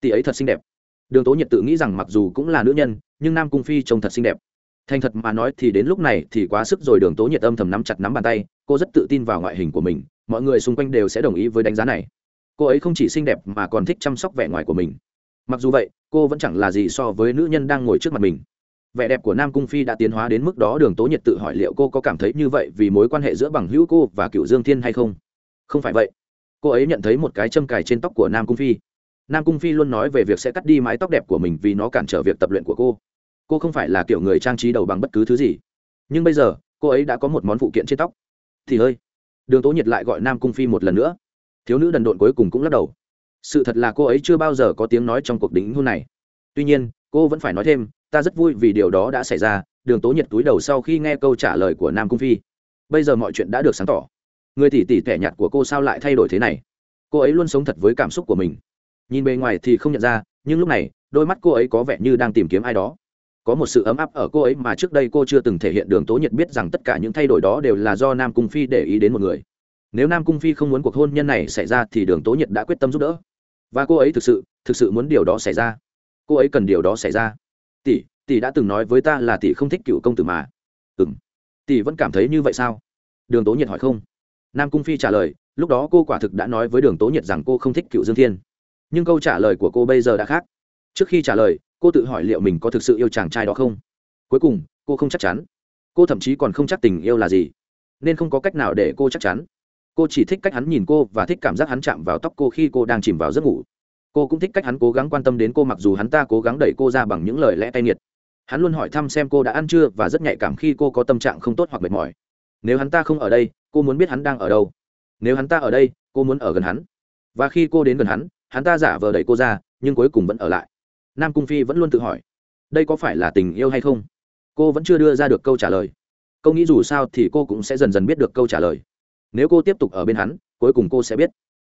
Tỷ ấy thật xinh đẹp. Đường tố nhiệt tự nghĩ rằng mặc dù cũng là nữ nhân, nhưng nam cung phi trông thật xinh đẹp. Thành thật mà nói thì đến lúc này thì quá sức rồi đường tố nhiệt âm thầm nắm chặt nắm bàn tay, cô rất tự tin vào ngoại hình của mình, mọi người xung quanh đều sẽ đồng ý với đánh giá này. Cô ấy không chỉ xinh đẹp mà còn thích chăm sóc vẻ ngoài của mình. Mặc dù vậy, cô vẫn chẳng là gì so với nữ nhân đang ngồi trước mặt mình vẻ đẹp của nam cung phi đã tiến hóa đến mức đó đường tố nhiệt tự hỏi liệu cô có cảm thấy như vậy vì mối quan hệ giữa bằng hữu cô và cựu dương thiên hay không? Không phải vậy. Cô ấy nhận thấy một cái châm cài trên tóc của nam cung phi. Nam cung phi luôn nói về việc sẽ cắt đi mái tóc đẹp của mình vì nó cản trở việc tập luyện của cô. Cô không phải là kiểu người trang trí đầu bằng bất cứ thứ gì. Nhưng bây giờ, cô ấy đã có một món phụ kiện trên tóc. Thì ơi đường tố nhiệt lại gọi nam cung phi một lần nữa. Thiếu nữ đần độn cuối cùng cũng lắc đầu. Sự thật là cô ấy chưa bao giờ có tiếng nói trong cuộc đính hôn này. Tuy nhiên, cô vẫn phải nói thêm ta rất vui vì điều đó đã xảy ra, đường tố nhiệt túi đầu sau khi nghe câu trả lời của nam cung phi. Bây giờ mọi chuyện đã được sáng tỏ. Người tỷ tỷ tẻ nhạt của cô sao lại thay đổi thế này? Cô ấy luôn sống thật với cảm xúc của mình. Nhìn bề ngoài thì không nhận ra, nhưng lúc này, đôi mắt cô ấy có vẻ như đang tìm kiếm ai đó. Có một sự ấm áp ở cô ấy mà trước đây cô chưa từng thể hiện, đường tố nhiệt biết rằng tất cả những thay đổi đó đều là do nam cung phi để ý đến một người. Nếu nam cung phi không muốn cuộc hôn nhân này xảy ra thì đường tố nhiệt đã quyết tâm giúp đỡ. Và cô ấy thực sự thực sự muốn điều đó xảy ra. Cô ấy cần điều đó xảy ra tỷ tỷ đã từng nói với ta là tỷ không thích cựu công tử mà. Ừng tỷ vẫn cảm thấy như vậy sao? Đường tố nhiệt hỏi không. Nam cung phi trả lời, lúc đó cô quả thực đã nói với đường tố nhiệt rằng cô không thích cựu dương thiên. Nhưng câu trả lời của cô bây giờ đã khác. Trước khi trả lời, cô tự hỏi liệu mình có thực sự yêu chàng trai đó không? Cuối cùng, cô không chắc chắn. Cô thậm chí còn không chắc tình yêu là gì. Nên không có cách nào để cô chắc chắn. Cô chỉ thích cách hắn nhìn cô và thích cảm giác hắn chạm vào tóc cô khi cô đang chìm vào giấc ngủ cô cũng thích cách hắn cố gắng quan tâm đến cô mặc dù hắn ta cố gắng đẩy cô ra bằng những lời lẽ tay nghiệt. Hắn luôn hỏi thăm xem cô đã ăn chưa và rất nhạy cảm khi cô có tâm trạng không tốt hoặc mệt mỏi. Nếu hắn ta không ở đây, cô muốn biết hắn đang ở đâu. Nếu hắn ta ở đây, cô muốn ở gần hắn. Và khi cô đến gần hắn hắn ta giả vờ đẩy cô ra, nhưng cuối cùng vẫn ở lại. Nam cung phi vẫn luôn tự hỏi, đây có phải là tình yêu hay không? Cô vẫn chưa đưa ra được câu trả lời. Câu nghĩ dù sao thì cô cũng sẽ dần dần biết được câu trả lời. Nếu cô tiếp tục ở bên hắn, cuối cùng cô sẽ biết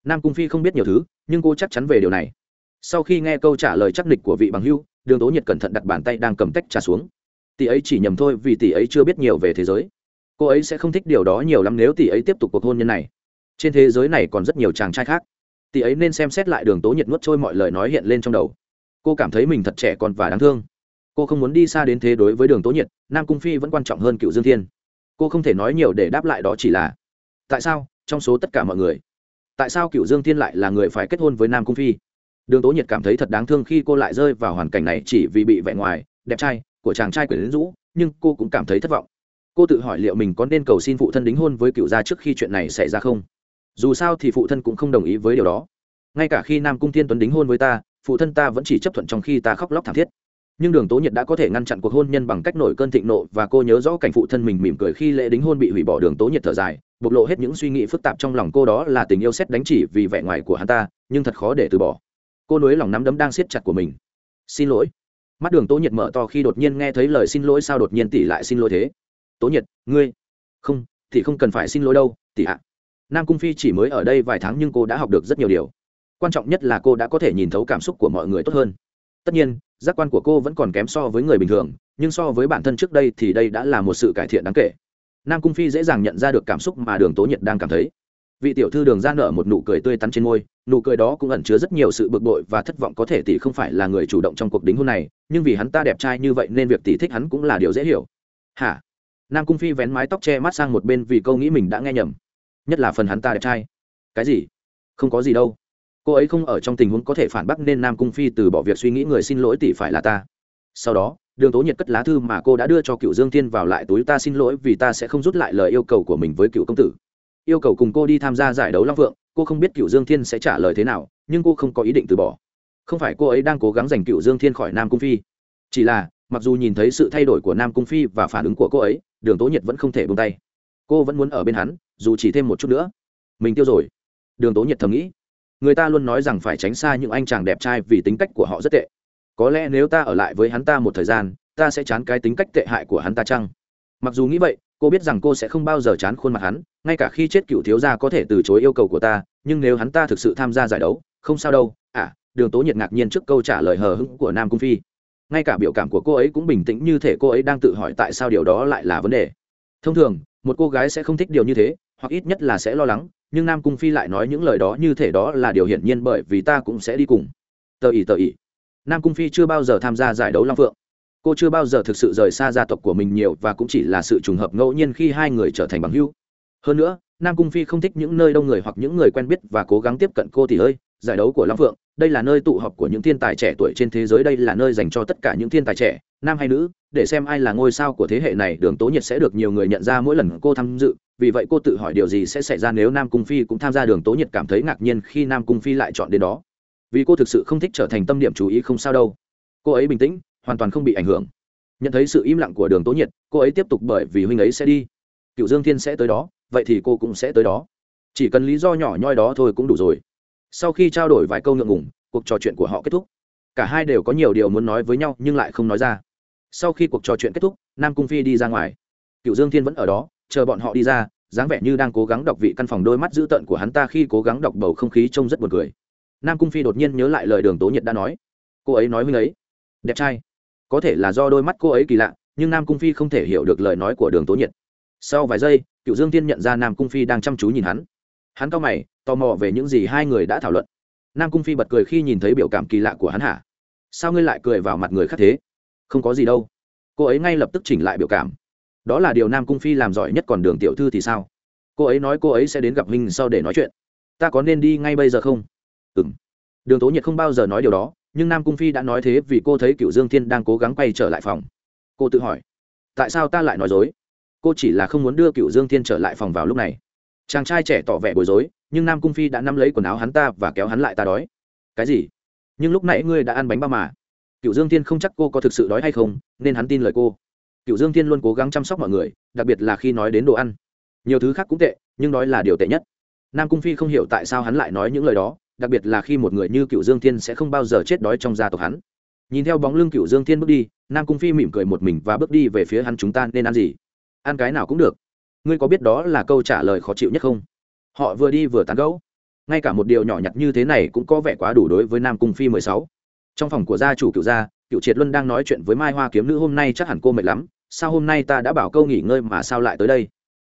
nam cung phi không biết nhiều thứ, nhưng cô chắc chắn về điều này. Sau khi nghe câu trả lời chắc nịch của vị bằng hưu, đường tố nhiệt cẩn thận đặt bàn tay đang cầm tách trà xuống. Tỷ ấy chỉ nhầm thôi vì tỷ ấy chưa biết nhiều về thế giới. Cô ấy sẽ không thích điều đó nhiều lắm nếu tỷ ấy tiếp tục cuộc hôn nhân này. Trên thế giới này còn rất nhiều chàng trai khác. Tỷ ấy nên xem xét lại đường tố nhiệt nuốt trôi mọi lời nói hiện lên trong đầu. Cô cảm thấy mình thật trẻ còn và đáng thương. Cô không muốn đi xa đến thế đối với đường tố nhiệt, nam cung phi vẫn quan trọng hơn cựu dương thiên. Cô không thể nói nhiều để đáp lại đó chỉ là, tại sao? Trong số tất cả mọi người tại sao cựu dương thiên lại là người phải kết hôn với nam cung phi? Đường tố nhiệt cảm thấy thật đáng thương khi cô lại rơi vào hoàn cảnh này chỉ vì bị vẻ ngoài đẹp trai của chàng trai quyển rũ, nhưng cô cũng cảm thấy thất vọng. Cô tự hỏi liệu mình có nên cầu xin phụ thân đính hôn với cựu gia trước khi chuyện này xảy ra không? Dù sao thì phụ thân cũng không đồng ý với điều đó. Ngay cả khi nam cung thiên tuấn đính hôn với ta, phụ thân ta vẫn chỉ chấp thuận trong khi ta khóc lóc thảm thiết nhưng đường tố nhiệt đã có thể ngăn chặn cuộc hôn nhân bằng cách nổi cơn thịnh nộ và cô nhớ rõ cảnh phụ thân mình mỉm cười khi lễ đính hôn bị hủy bỏ đường tố nhiệt thở dài, bộc lộ hết những suy nghĩ phức tạp trong lòng cô đó là tình yêu xét đánh chỉ vì vẻ ngoài của hắn ta, nhưng thật khó để từ bỏ. Cô nối lòng nắm đấm đang siết chặt của mình. Xin lỗi. Mắt đường tố nhiệt mở to khi đột nhiên nghe thấy lời xin lỗi sao đột nhiên tỷ lại xin lỗi thế. Tố nhiệt, ngươi không, thì không cần phải xin lỗi đâu tỷ ạ. Nam cung phi chỉ mới ở đây vài tháng nhưng cô đã học được rất nhiều điều. Quan trọng nhất là cô đã có thể nhìn thấu cảm xúc của mọi người tốt hơn. Tất nhiên giác quan của cô vẫn còn kém so với người bình thường, nhưng so với bản thân trước đây thì đây đã là một sự cải thiện đáng kể. Nam cung phi dễ dàng nhận ra được cảm xúc mà đường tố nhiệt đang cảm thấy. Vị tiểu thư đường ra nở một nụ cười tươi tắn trên môi, nụ cười đó cũng ẩn chứa rất nhiều sự bực bội và thất vọng có thể tỷ không phải là người chủ động trong cuộc đính hôn này, nhưng vì hắn ta đẹp trai như vậy nên việc tỷ thích hắn cũng là điều dễ hiểu. Hả? Nam cung phi vén mái tóc che mắt sang một bên vì câu nghĩ mình đã nghe nhầm. Nhất là phần hắn ta đẹp trai. Cái gì? Không có gì đâu cô ấy không ở trong tình huống có thể phản bác nên nam cung phi từ bỏ việc suy nghĩ người xin lỗi tỷ phải là ta. Sau đó, đường tố nhiệt cất lá thư mà cô đã đưa cho cựu dương thiên vào lại túi ta xin lỗi vì ta sẽ không rút lại lời yêu cầu của mình với cựu công tử. Yêu cầu cùng cô đi tham gia giải đấu long phượng cô không biết cựu dương thiên sẽ trả lời thế nào, nhưng cô không có ý định từ bỏ. Không phải cô ấy đang cố gắng giành cựu dương thiên khỏi nam cung phi. Chỉ là, mặc dù nhìn thấy sự thay đổi của nam cung phi và phản ứng của cô ấy, đường tố nhiệt vẫn không thể bông tay. Cô vẫn muốn ở bên hắn, dù chỉ thêm một chút nữa. Mình tiêu rồi. Đường tố nhiệt thầm nghĩ người ta luôn nói rằng phải tránh xa những anh chàng đẹp trai vì tính cách của họ rất tệ. Có lẽ nếu ta ở lại với hắn ta một thời gian, ta sẽ chán cái tính cách tệ hại của hắn ta chăng? Mặc dù nghĩ vậy, cô biết rằng cô sẽ không bao giờ chán khuôn mặt hắn, ngay cả khi chết cựu thiếu gia có thể từ chối yêu cầu của ta, nhưng nếu hắn ta thực sự tham gia giải đấu, không sao đâu. À đường tố nhiệt ngạc nhiên trước câu trả lời hờ hững của nam cung phi. Ngay cả biểu cảm của cô ấy cũng bình tĩnh như thể cô ấy đang tự hỏi tại sao điều đó lại là vấn đề. Thông thường một cô gái sẽ không thích điều như thế, hoặc ít nhất là sẽ lo lắng, nhưng nam cung phi lại nói những lời đó như thể đó là điều hiển nhiên bởi vì ta cũng sẽ đi cùng. Tờ ỉ tờ ỉ. Nam cung phi chưa bao giờ tham gia giải đấu long phượng. Cô chưa bao giờ thực sự rời xa gia tộc của mình nhiều và cũng chỉ là sự trùng hợp ngẫu nhiên khi hai người trở thành bằng hữu hơn nữa, nam cung phi không thích những nơi đông người hoặc những người quen biết và cố gắng tiếp cận cô thì ơi, giải đấu của long phượng, đây là nơi tụ họp của những thiên tài trẻ tuổi trên thế giới, đây là nơi dành cho tất cả những thiên tài trẻ, nam hay nữ, để xem ai là ngôi sao của thế hệ này, đường tố nhiệt sẽ được nhiều người nhận ra mỗi lần cô tham dự, vì vậy cô tự hỏi điều gì sẽ xảy ra nếu nam cung phi cũng tham gia. Đường tố nhiệt cảm thấy ngạc nhiên khi nam cung phi lại chọn đến đó. Vì cô thực sự không thích trở thành tâm điểm chú ý không sao đâu. Cô ấy bình tĩnh, hoàn toàn không bị ảnh hưởng. Nhận thấy sự im lặng của đường tố nhiệt, cô ấy tiếp tục bởi vì huynh ấy sẽ đi. Cựu dương thiên sẽ tới đó vậy thì cô cũng sẽ tới đó. Chỉ cần lý do nhỏ nhoi đó thôi cũng đủ rồi. Sau khi trao đổi vài câu ngượng ngùng, cuộc trò chuyện của họ kết thúc. Cả hai đều có nhiều điều muốn nói với nhau nhưng lại không nói ra. Sau khi cuộc trò chuyện kết thúc, nam cung phi đi ra ngoài. Cựu dương thiên vẫn ở đó, chờ bọn họ đi ra, dáng vẻ như đang cố gắng đọc vị căn phòng đôi mắt dữ tợn của hắn ta khi cố gắng đọc bầu không khí trông rất buồn cười. Nam cung phi đột nhiên nhớ lại lời đường tố nhiệt đã nói. Cô ấy nói huynh ấy, đẹp trai. Có thể là do đôi mắt cô ấy kỳ lạ, nhưng nam cung phi không thể hiểu được lời nói của đường tố nhiệt sau vài giây, cựu dương tiên nhận ra nam cung phi đang chăm chú nhìn hắn. Hắn cau mày, tò mò về những gì hai người đã thảo luận. Nam cung phi bật cười khi nhìn thấy biểu cảm kỳ lạ của hắn hả? Sao ngươi lại cười vào mặt người khác thế? Không có gì đâu. Cô ấy ngay lập tức chỉnh lại biểu cảm. Đó là điều nam cung phi làm giỏi nhất còn đường tiểu thư thì sao? Cô ấy nói cô ấy sẽ đến gặp huynh sau để nói chuyện. Ta có nên đi ngay bây giờ không? Ừ m đường tố nhiệt không bao giờ nói điều đó, nhưng nam cung phi đã nói thế vì cô thấy cựu dương thiên đang cố gắng quay trở lại phòng. Cô tự hỏi, tại sao ta lại nói dối? Cô chỉ là không muốn đưa cựu dương thiên trở lại phòng vào lúc này chàng trai trẻ tỏ vẻ bối rối nhưng nam cung phi đã nắm lấy quần áo hắn ta và kéo hắn lại ta đói cái gì nhưng lúc nãy ngươi đã ăn bánh ba mà cựu dương thiên không chắc cô có thực sự đói hay không nên hắn tin lời cô cựu dương thiên luôn cố gắng chăm sóc mọi người đặc biệt là khi nói đến đồ ăn nhiều thứ khác cũng tệ nhưng đói là điều tệ nhất nam cung phi không hiểu tại sao hắn lại nói những lời đó đặc biệt là khi một người như cựu dương thiên sẽ không bao giờ chết đói trong gia tộc hắn nhìn theo bóng lưng cựu dương thiên bước đi nam cung phi mỉm cười một mình và bước đi về phía hắn chúng ta nên ăn gì ăn cái nào cũng được. Ngươi có biết đó là câu trả lời khó chịu nhất không? Họ vừa đi vừa tán gẫu. Ngay cả một điều nhỏ nhặt như thế này cũng có vẻ quá đủ đối với nam cung phi mười sáu. Trong phòng của gia chủ cựu gia cựu triệt luân đang nói chuyện với mai hoa kiếm nữ, hôm nay chắc hẳn cô mệt lắm, sao hôm nay ta đã bảo câu nghỉ ngơi mà sao lại tới đây?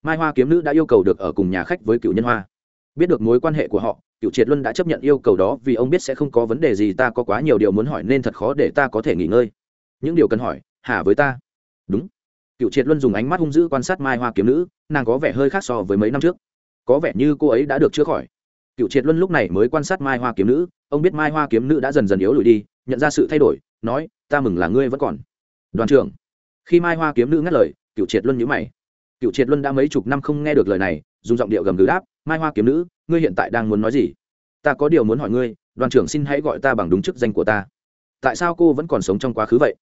Mai hoa kiếm nữ đã yêu cầu được ở cùng nhà khách với cựu nhân hoa. Biết được mối quan hệ của họ cựu triệt luân đã chấp nhận yêu cầu đó vì ông biết sẽ không có vấn đề gì, ta có quá nhiều điều muốn hỏi nên thật khó để ta có thể nghỉ ngơi. Những điều cần hỏi hả với ta. Đúng cựu triệt luân dùng ánh mắt hung dữ quan sát mai hoa kiếm nữ, nàng có vẻ hơi khác so với mấy năm trước. Có vẻ như cô ấy đã được chữa khỏi. Cựu triệt luân lúc này mới quan sát mai hoa kiếm nữ, ông biết mai hoa kiếm nữ đã dần dần yếu lùi đi, nhận ra sự thay đổi, nói, ta mừng là ngươi vẫn còn. Đoàn trưởng, khi mai hoa kiếm nữ ngắt lời cựu triệt luân nhữ mày. Cựu triệt luân đã mấy chục năm không nghe được lời này, dùng giọng điệu gầm gừ đáp, mai hoa kiếm nữ, ngươi hiện tại đang muốn nói gì? Ta có điều muốn hỏi ngươi, đoàn trưởng xin hãy gọi ta bằng đúng chức danh của ta. Tại sao cô vẫn còn sống trong quá khứ vậy?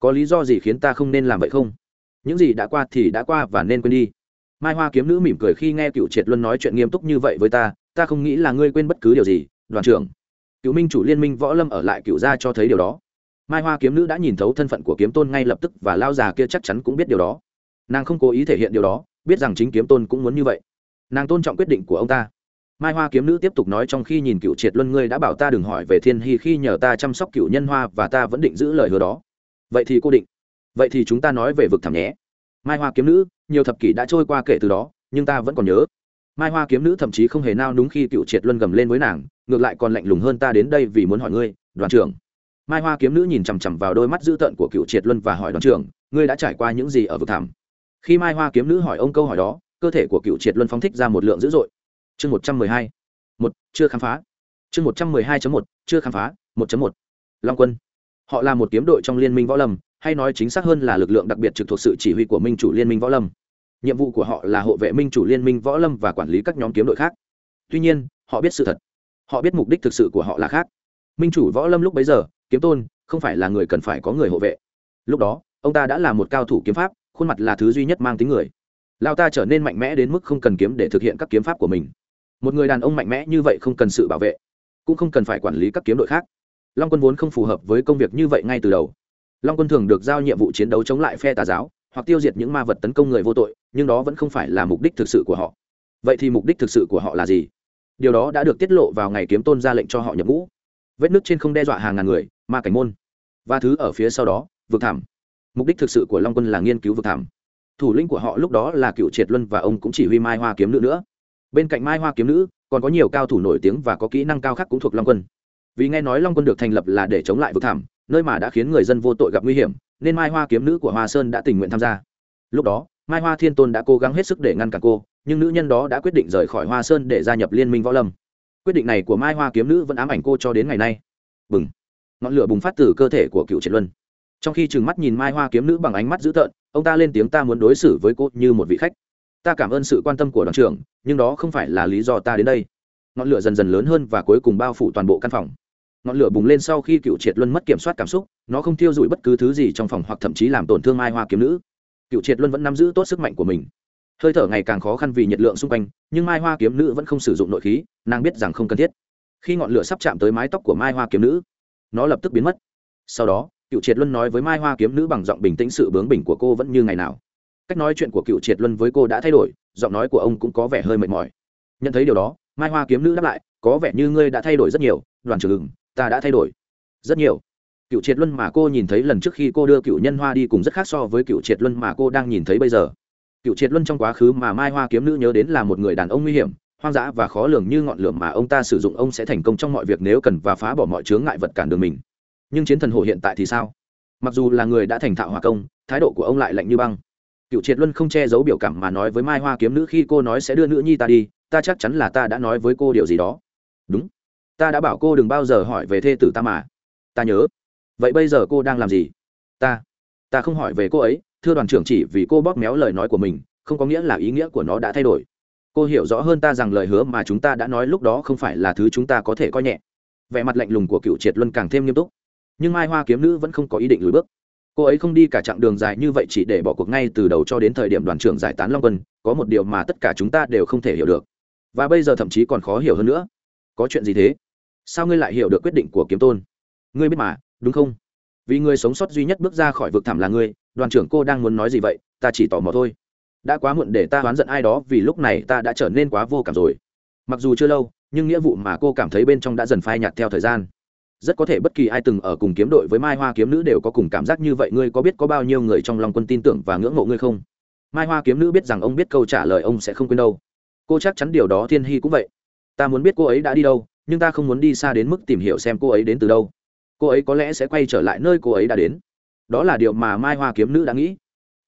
Có lý do gì khiến ta không nên làm vậy không? Những gì đã qua thì đã qua và nên quên đi. Mai hoa kiếm nữ mỉm cười khi nghe cựu triệt luân nói chuyện nghiêm túc như vậy với ta ta không nghĩ là ngươi quên bất cứ điều gì, đoàn trưởng. Cựu minh chủ liên minh võ lâm ở lại cựu gia cho thấy điều đó. Mai hoa kiếm nữ đã nhìn thấu thân phận của kiếm tôn ngay lập tức và lao già kia chắc chắn cũng biết điều đó. Nàng không cố ý thể hiện điều đó, biết rằng chính kiếm tôn cũng muốn như vậy. Nàng tôn trọng quyết định của ông ta. Mai hoa kiếm nữ tiếp tục nói trong khi nhìn cựu triệt luân, ngươi đã bảo ta đừng hỏi về thiên hy khi nhờ ta chăm sóc cựu nhân hoa và ta vẫn định giữ lời hứa đó. Vậy thì cô định vậy thì chúng ta nói về vực thẳm nhé. Mai hoa kiếm nữ, nhiều thập kỷ đã trôi qua kể từ đó, nhưng ta vẫn còn nhớ. Mai hoa kiếm nữ thậm chí không hề nao núng khi cựu triệt luân gầm lên với nàng, ngược lại còn lạnh lùng hơn ta đến đây vì muốn hỏi ngươi, đoàn trưởng. Mai hoa kiếm nữ nhìn chằm chằm vào đôi mắt dữ tợn của cựu triệt luân và hỏi đoàn trưởng, ngươi đã trải qua những gì ở vực thẳm? Khi mai hoa kiếm nữ hỏi ông câu hỏi đó, cơ thể của cựu triệt luân phóng thích ra một lượng dữ dội. Chương một trăm mười hai. Một, chưa khám phá. Chương một trăm mười hai một, chưa khám phá. Một một. Long quân. Họ là một kiếm đội trong liên minh võ lâm hay nói chính xác hơn là lực lượng đặc biệt trực thuộc sự chỉ huy của minh chủ liên minh võ lâm. Nhiệm vụ của họ là hộ vệ minh chủ liên minh võ lâm và quản lý các nhóm kiếm đội khác. Tuy nhiên, họ biết sự thật. Họ biết mục đích thực sự của họ là khác. Minh chủ võ lâm lúc bấy giờ, kiếm tôn, không phải là người cần phải có người hộ vệ. Lúc đó, ông ta đã là một cao thủ kiếm pháp, khuôn mặt là thứ duy nhất mang tính người. Lao ta trở nên mạnh mẽ đến mức không cần kiếm để thực hiện các kiếm pháp của mình. Một người đàn ông mạnh mẽ như vậy không cần sự bảo vệ, cũng không cần phải quản lý các kiếm đội khác. Long quân vốn không phù hợp với công việc như vậy ngay từ đầu long quân thường được giao nhiệm vụ chiến đấu chống lại phe tà giáo, hoặc tiêu diệt những ma vật tấn công người vô tội, nhưng đó vẫn không phải là mục đích thực sự của họ. Vậy thì mục đích thực sự của họ là gì? Điều đó đã được tiết lộ vào ngày kiếm tôn ra lệnh cho họ nhập ngũ. Vết nứt trên không đe dọa hàng ngàn người, ma cảnh môn. Và thứ ở phía sau đó, vực thảm. Mục đích thực sự của long quân là nghiên cứu vực thảm. Thủ lĩnh của họ lúc đó là cựu triệt luân và ông cũng chỉ huy mai hoa kiếm nữ nữa. Bên cạnh mai hoa kiếm nữ, còn có nhiều cao thủ nổi tiếng và có kỹ năng cao khác cũng thuộc long quân. Vì nghe nói long quân được thành lập là để chống lại vực thảm nơi mà đã khiến người dân vô tội gặp nguy hiểm, nên mai hoa kiếm nữ của hoa sơn đã tình nguyện tham gia. Lúc đó, mai hoa thiên tôn đã cố gắng hết sức để ngăn cản cô, nhưng nữ nhân đó đã quyết định rời khỏi hoa sơn để gia nhập liên minh võ lâm. Quyết định này của mai hoa kiếm nữ vẫn ám ảnh cô cho đến ngày nay. Bừng! Ngọn lửa bùng phát từ cơ thể của cựu triệt luân. Trong khi trừng mắt nhìn mai hoa kiếm nữ bằng ánh mắt dữ tợn, ông ta lên tiếng ta muốn đối xử với cô như một vị khách. Ta cảm ơn sự quan tâm của đoàn trưởng, nhưng đó không phải là lý do ta đến đây. Ngọn lửa dần dần lớn hơn và cuối cùng bao phủ toàn bộ căn phòng ngọn lửa bùng lên sau khi cựu triệt luân mất kiểm soát cảm xúc, nó không thiêu dụi bất cứ thứ gì trong phòng hoặc thậm chí làm tổn thương mai hoa kiếm nữ. Cựu triệt luân vẫn nắm giữ tốt sức mạnh của mình. Hơi thở ngày càng khó khăn vì nhiệt lượng xung quanh, nhưng mai hoa kiếm nữ vẫn không sử dụng nội khí, nàng biết rằng không cần thiết. Khi ngọn lửa sắp chạm tới mái tóc của mai hoa kiếm nữ, nó lập tức biến mất. Sau đó, cựu triệt luân nói với mai hoa kiếm nữ bằng giọng bình tĩnh sự bướng bỉnh của cô vẫn như ngày nào. Cách nói chuyện của cựu triệt luân với cô đã thay đổi, giọng nói của ông cũng có vẻ hơi mệt mỏi. Nhận thấy điều đó, mai hoa kiếm nữ đáp lại, có vẻ như ngươi đã thay đổi rất nhiều, đoàn trưởng ta đã thay đổi. Rất nhiều. Cựu triệt luân mà cô nhìn thấy lần trước khi cô đưa cựu nhân hoa đi cùng rất khác so với cựu triệt luân mà cô đang nhìn thấy bây giờ. Cựu triệt luân trong quá khứ mà mai hoa kiếm nữ nhớ đến là một người đàn ông nguy hiểm, hoang dã và khó lường như ngọn lửa mà ông ta sử dụng, ông sẽ thành công trong mọi việc nếu cần và phá bỏ mọi chướng ngại vật cản đường mình. Nhưng chiến thần hồ hiện tại thì sao? Mặc dù là người đã thành thạo hòa công, thái độ của ông lại lạnh như băng. Cựu triệt luân không che giấu biểu cảm mà nói với mai hoa kiếm nữ khi cô nói sẽ đưa nữ nhi ta đi, ta chắc chắn là ta đã nói với cô điều gì đó. Đúng ta đã bảo cô đừng bao giờ hỏi về thê tử ta mà. Ta nhớ. Vậy bây giờ cô đang làm gì? Ta. Ta không hỏi về cô ấy, thưa đoàn trưởng chỉ vì cô bóp méo lời nói của mình, không có nghĩa là ý nghĩa của nó đã thay đổi. Cô hiểu rõ hơn ta rằng lời hứa mà chúng ta đã nói lúc đó không phải là thứ chúng ta có thể coi nhẹ. Vẻ mặt lạnh lùng của cựu triệt luân càng thêm nghiêm túc. Nhưng mai hoa kiếm nữ vẫn không có ý định lùi bước. Cô ấy không đi cả chặng đường dài như vậy chỉ để bỏ cuộc ngay từ đầu cho đến thời điểm đoàn trưởng giải tán long quân, có một điều mà tất cả chúng ta đều không thể hiểu được. Và bây giờ thậm chí còn khó hiểu hơn nữa. Có chuyện gì thế? Sao ngươi lại hiểu được quyết định của kiếm tôn? Ngươi biết mà, đúng không? Vì người sống sót duy nhất bước ra khỏi vực thẳm là ngươi, đoàn trưởng cô đang muốn nói gì vậy, ta chỉ tò mò thôi. Đã quá muộn để ta oán giận ai đó vì lúc này ta đã trở nên quá vô cảm rồi. Mặc dù chưa lâu, nhưng nghĩa vụ mà cô cảm thấy bên trong đã dần phai nhạt theo thời gian. Rất có thể bất kỳ ai từng ở cùng kiếm đội với mai hoa kiếm nữ đều có cùng cảm giác như vậy, ngươi có biết có bao nhiêu người trong lòng quân tin tưởng và ngưỡng mộ ngươi không? Mai hoa kiếm nữ biết rằng ông biết câu trả lời ông sẽ không quên đâu. Cô chắc chắn điều đó thiên hy cũng vậy. Ta muốn biết cô ấy đã đi đâu nhưng ta không muốn đi xa đến mức tìm hiểu xem cô ấy đến từ đâu. Cô ấy có lẽ sẽ quay trở lại nơi cô ấy đã đến. Đó là điều mà mai hoa kiếm nữ đã nghĩ.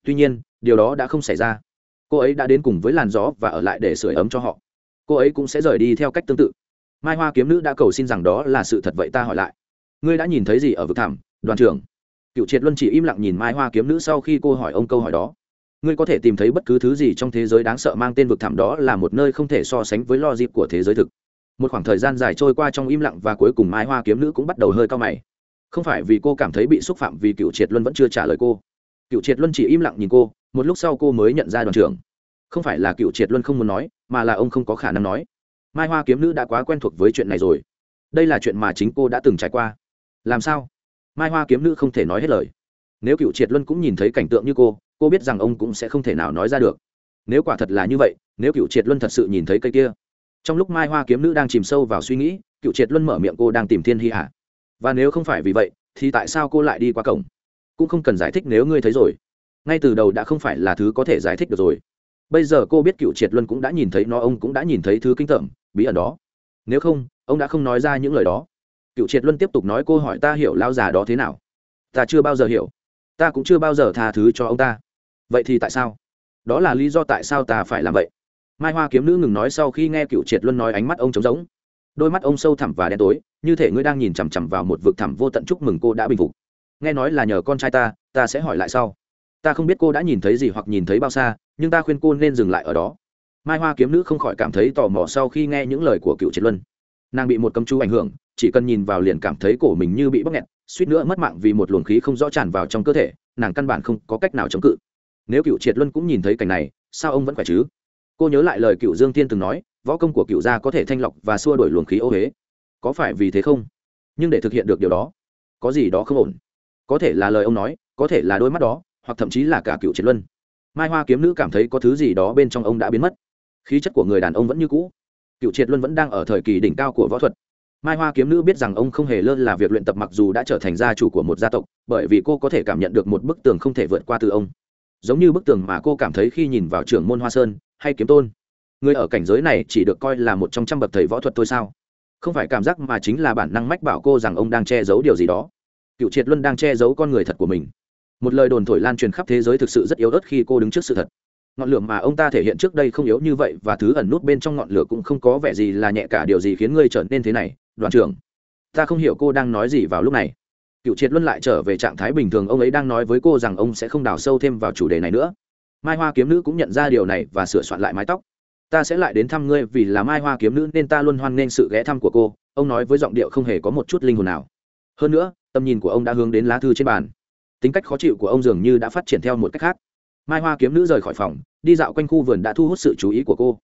Tuy nhiên, điều đó đã không xảy ra. Cô ấy đã đến cùng với làn gió và ở lại để sửa ấm cho họ. Cô ấy cũng sẽ rời đi theo cách tương tự. Mai hoa kiếm nữ đã cầu xin rằng đó là sự thật vậy ta hỏi lại. Ngươi đã nhìn thấy gì ở vực thảm đoàn trưởng? Cựu triệt luân chỉ im lặng nhìn mai hoa kiếm nữ sau khi cô hỏi ông câu hỏi đó. Ngươi có thể tìm thấy bất cứ thứ gì trong thế giới đáng sợ mang tên vực thảm đó là một nơi không thể so sánh với lo dịp của thế giới thực một khoảng thời gian dài trôi qua trong im lặng và cuối cùng mai hoa kiếm nữ cũng bắt đầu hơi cao mày. Không phải vì cô cảm thấy bị xúc phạm vì cựu triệt luân vẫn chưa trả lời cô. Cựu triệt luân chỉ im lặng nhìn cô, một lúc sau cô mới nhận ra đoàn trưởng. Không phải là cựu triệt luân không muốn nói, mà là ông không có khả năng nói. Mai hoa kiếm nữ đã quá quen thuộc với chuyện này rồi. Đây là chuyện mà chính cô đã từng trải qua. Làm sao? Mai hoa kiếm nữ không thể nói hết lời. Nếu cựu triệt luân cũng nhìn thấy cảnh tượng như cô cô biết rằng ông cũng sẽ không thể nào nói ra được. Nếu quả thật là như vậy, nếu cựu triệt luân thật sự nhìn thấy cây kia trong lúc mai hoa kiếm nữ đang chìm sâu vào suy nghĩ, cựu triệt luân mở miệng cô đang tìm thiên hy hạ và nếu không phải vì vậy, thì tại sao cô lại đi qua cổng? Cũng không cần giải thích nếu ngươi thấy rồi. Ngay từ đầu đã không phải là thứ có thể giải thích được rồi. Bây giờ cô biết cựu triệt luân cũng đã nhìn thấy nó, ông cũng đã nhìn thấy thứ kinh tởm, bí ẩn đó. Nếu không, ông đã không nói ra những lời đó. Cựu triệt luân tiếp tục nói cô hỏi ta hiểu lao già đó thế nào. Ta chưa bao giờ hiểu. Ta cũng chưa bao giờ tha thứ cho ông ta. Vậy thì tại sao? Đó là lý do tại sao ta phải làm vậy mai hoa kiếm nữ ngừng nói sau khi nghe cựu triệt luân nói ánh mắt ông trống rỗng. Đôi mắt ông sâu thẳm và đen tối, như thể ngươi đang nhìn chằm chằm vào một vực thẳm vô tận chúc mừng cô đã bình phục. Nghe nói là nhờ con trai ta ta sẽ hỏi lại sau. Ta không biết cô đã nhìn thấy gì hoặc nhìn thấy bao xa, nhưng ta khuyên cô nên dừng lại ở đó. Mai hoa kiếm nữ không khỏi cảm thấy tò mò sau khi nghe những lời của cựu triệt luân. Nàng bị một cấm chú ảnh hưởng, chỉ cần nhìn vào liền cảm thấy cổ mình như bị bóc nghẹt, suýt nữa mất mạng vì một luồng khí không rõ tràn vào trong cơ thể, nàng căn bản không có cách nào chống cự. Nếu cựu triệt luân cũng nhìn thấy cảnh này, sao ông vẫn khỏe chứ? Cô nhớ lại lời cựu dương tiên từng nói, võ công của cựu gia có thể thanh lọc và xua đổi luồng khí ô huế có phải vì thế không? Nhưng để thực hiện được điều đó, có gì đó không ổn. Có thể là lời ông nói, có thể là đôi mắt đó, hoặc thậm chí là cả cựu triệt luân. Mai hoa kiếm nữ cảm thấy có thứ gì đó bên trong ông đã biến mất. Khí chất của người đàn ông vẫn như cũ. Cựu triệt luân vẫn đang ở thời kỳ đỉnh cao của võ thuật. Mai hoa kiếm nữ biết rằng ông không hề lơ là việc luyện tập mặc dù đã trở thành gia chủ của một gia tộc, bởi vì cô có thể cảm nhận được một bức tường không thể vượt qua từ ông. Giống như bức tường mà cô cảm thấy khi nhìn vào Trường môn hoa sơn hay kiếm tôn. Người ở cảnh giới này chỉ được coi là một trong trăm bậc thầy võ thuật thôi sao? Không phải cảm giác mà chính là bản năng mách bảo cô rằng ông đang che giấu điều gì đó. Cựu triệt luân đang che giấu con người thật của mình. Một lời đồn thổi lan truyền khắp thế giới thực sự rất yếu ớt khi cô đứng trước sự thật. Ngọn lửa mà ông ta thể hiện trước đây không yếu như vậy và thứ ẩn nút bên trong ngọn lửa cũng không có vẻ gì là nhẹ cả. Điều gì khiến ngươi trở nên thế này, đoàn trưởng? Ta không hiểu cô đang nói gì vào lúc này. Cựu triệt luân lại trở về trạng thái bình thường. Ông ấy đang nói với cô rằng ông sẽ không đào sâu thêm vào chủ đề này nữa mai hoa kiếm nữ cũng nhận ra điều này và sửa soạn lại mái tóc. Ta sẽ lại đến thăm ngươi vì là mai hoa kiếm nữ nên ta luôn hoan nghênh sự ghé thăm của cô, ông nói với giọng điệu không hề có một chút linh hồn nào. Hơn nữa, tầm nhìn của ông đã hướng đến lá thư trên bàn. Tính cách khó chịu của ông dường như đã phát triển theo một cách khác. Mai hoa kiếm nữ rời khỏi phòng, đi dạo quanh khu vườn đã thu hút sự chú ý của cô.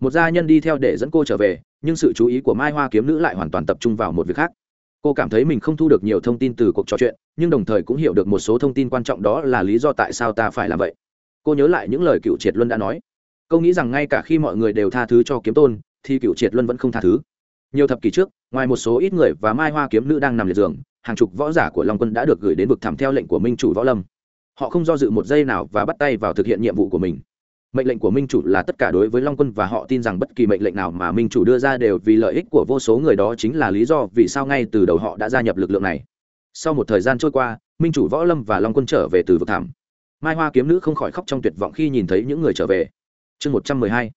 Một gia nhân đi theo để dẫn cô trở về, nhưng sự chú ý của mai hoa kiếm nữ lại hoàn toàn tập trung vào một việc khác. Cô cảm thấy mình không thu được nhiều thông tin từ cuộc trò chuyện, nhưng đồng thời cũng hiểu được một số thông tin quan trọng đó là lý do tại sao ta phải làm vậy cô nhớ lại những lời cựu triệt luân đã nói. Câu nghĩ rằng ngay cả khi mọi người đều tha thứ cho kiếm tôn, thì cựu triệt luân vẫn không tha thứ. Nhiều thập kỷ trước, ngoài một số ít người và mai hoa kiếm nữ đang nằm liệt giường, hàng chục võ giả của long quân đã được gửi đến vực thẳm theo lệnh của minh chủ võ lâm. Họ không do dự một giây nào và bắt tay vào thực hiện nhiệm vụ của mình. Mệnh lệnh của minh chủ là tất cả đối với long quân và họ tin rằng bất kỳ mệnh lệnh nào mà minh chủ đưa ra đều vì lợi ích của vô số người đó chính là lý do vì sao ngay từ đầu họ đã gia nhập lực lượng này. Sau một thời gian trôi qua, minh chủ võ lâm và long quân trở về từ vực thảm mai hoa kiếm nữ không khỏi khóc trong tuyệt vọng khi nhìn thấy những người trở về. Chương một trăm mười hai.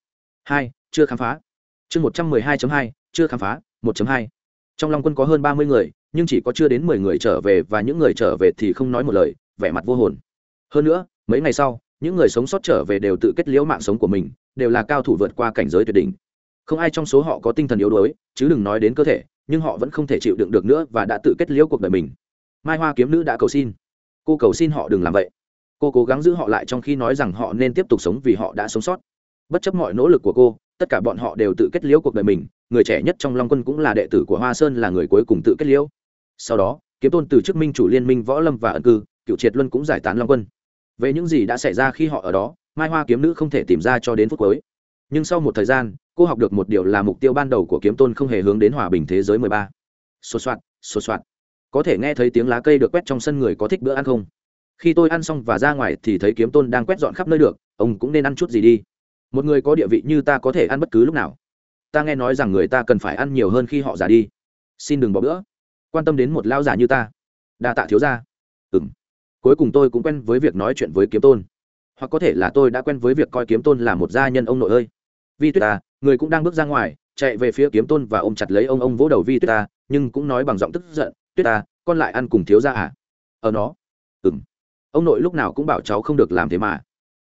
Hai, chưa khám phá. Chương một trăm mười hai hai, chưa khám phá, một hai. Trong long quân có hơn ba mươi người, nhưng chỉ có chưa đến mười người trở về và những người trở về thì không nói một lời, vẻ mặt vô hồn. Hơn nữa, mấy ngày sau, những người sống sót trở về đều tự kết liễu mạng sống của mình, đều là cao thủ vượt qua cảnh giới tuyệt đỉnh. Không ai trong số họ có tinh thần yếu đuối, chứ đừng nói đến cơ thể, nhưng họ vẫn không thể chịu đựng được nữa và đã tự kết liễu cuộc đời mình. Mai hoa kiếm nữ đã cầu xin. Cô cầu xin họ đừng làm vậy cô cố gắng giữ họ lại trong khi nói rằng họ nên tiếp tục sống vì họ đã sống sót. Bất chấp mọi nỗ lực của cô, tất cả bọn họ đều tự kết liễu cuộc đời mình. Người trẻ nhất trong long quân cũng là đệ tử của hoa sơn, là người cuối cùng tự kết liễu. Sau đó, kiếm tôn từ chức minh chủ liên minh võ lâm và ẩn cư cựu triệt luân cũng giải tán long quân. Về những gì đã xảy ra khi họ ở đó, mai hoa kiếm nữ không thể tìm ra cho đến phút cuối. Nhưng sau một thời gian, cô học được một điều là mục tiêu ban đầu của kiếm tôn không hề hướng đến hòa bình thế giới mười ba. Xô xoạt xô xoạt. Có thể nghe thấy tiếng lá cây được quét trong sân người có thích bữa ăn không? Khi tôi ăn xong và ra ngoài thì thấy kiếm tôn đang quét dọn khắp nơi được, ông cũng nên ăn chút gì đi. Một người có địa vị như ta có thể ăn bất cứ lúc nào. Ta nghe nói rằng người ta cần phải ăn nhiều hơn khi họ già đi. Xin đừng bỏ bữa. Quan tâm đến một lao già như ta. Đa tạ thiếu ra ừ m cuối cùng tôi cũng quen với việc nói chuyện với kiếm tôn. Hoặc có thể là tôi đã quen với việc coi kiếm tôn là một gia nhân ông nội ơi. Vi tuyết ta người cũng đang bước ra ngoài, chạy về phía kiếm tôn và ôm chặt lấy ông ông vỗ đầu vi tuyết ta nhưng cũng nói bằng giọng tức giận. Tuyết ta con lại ăn cùng thiếu ra à? Ở nó. Ừ m ông nội lúc nào cũng bảo cháu không được làm thế mà.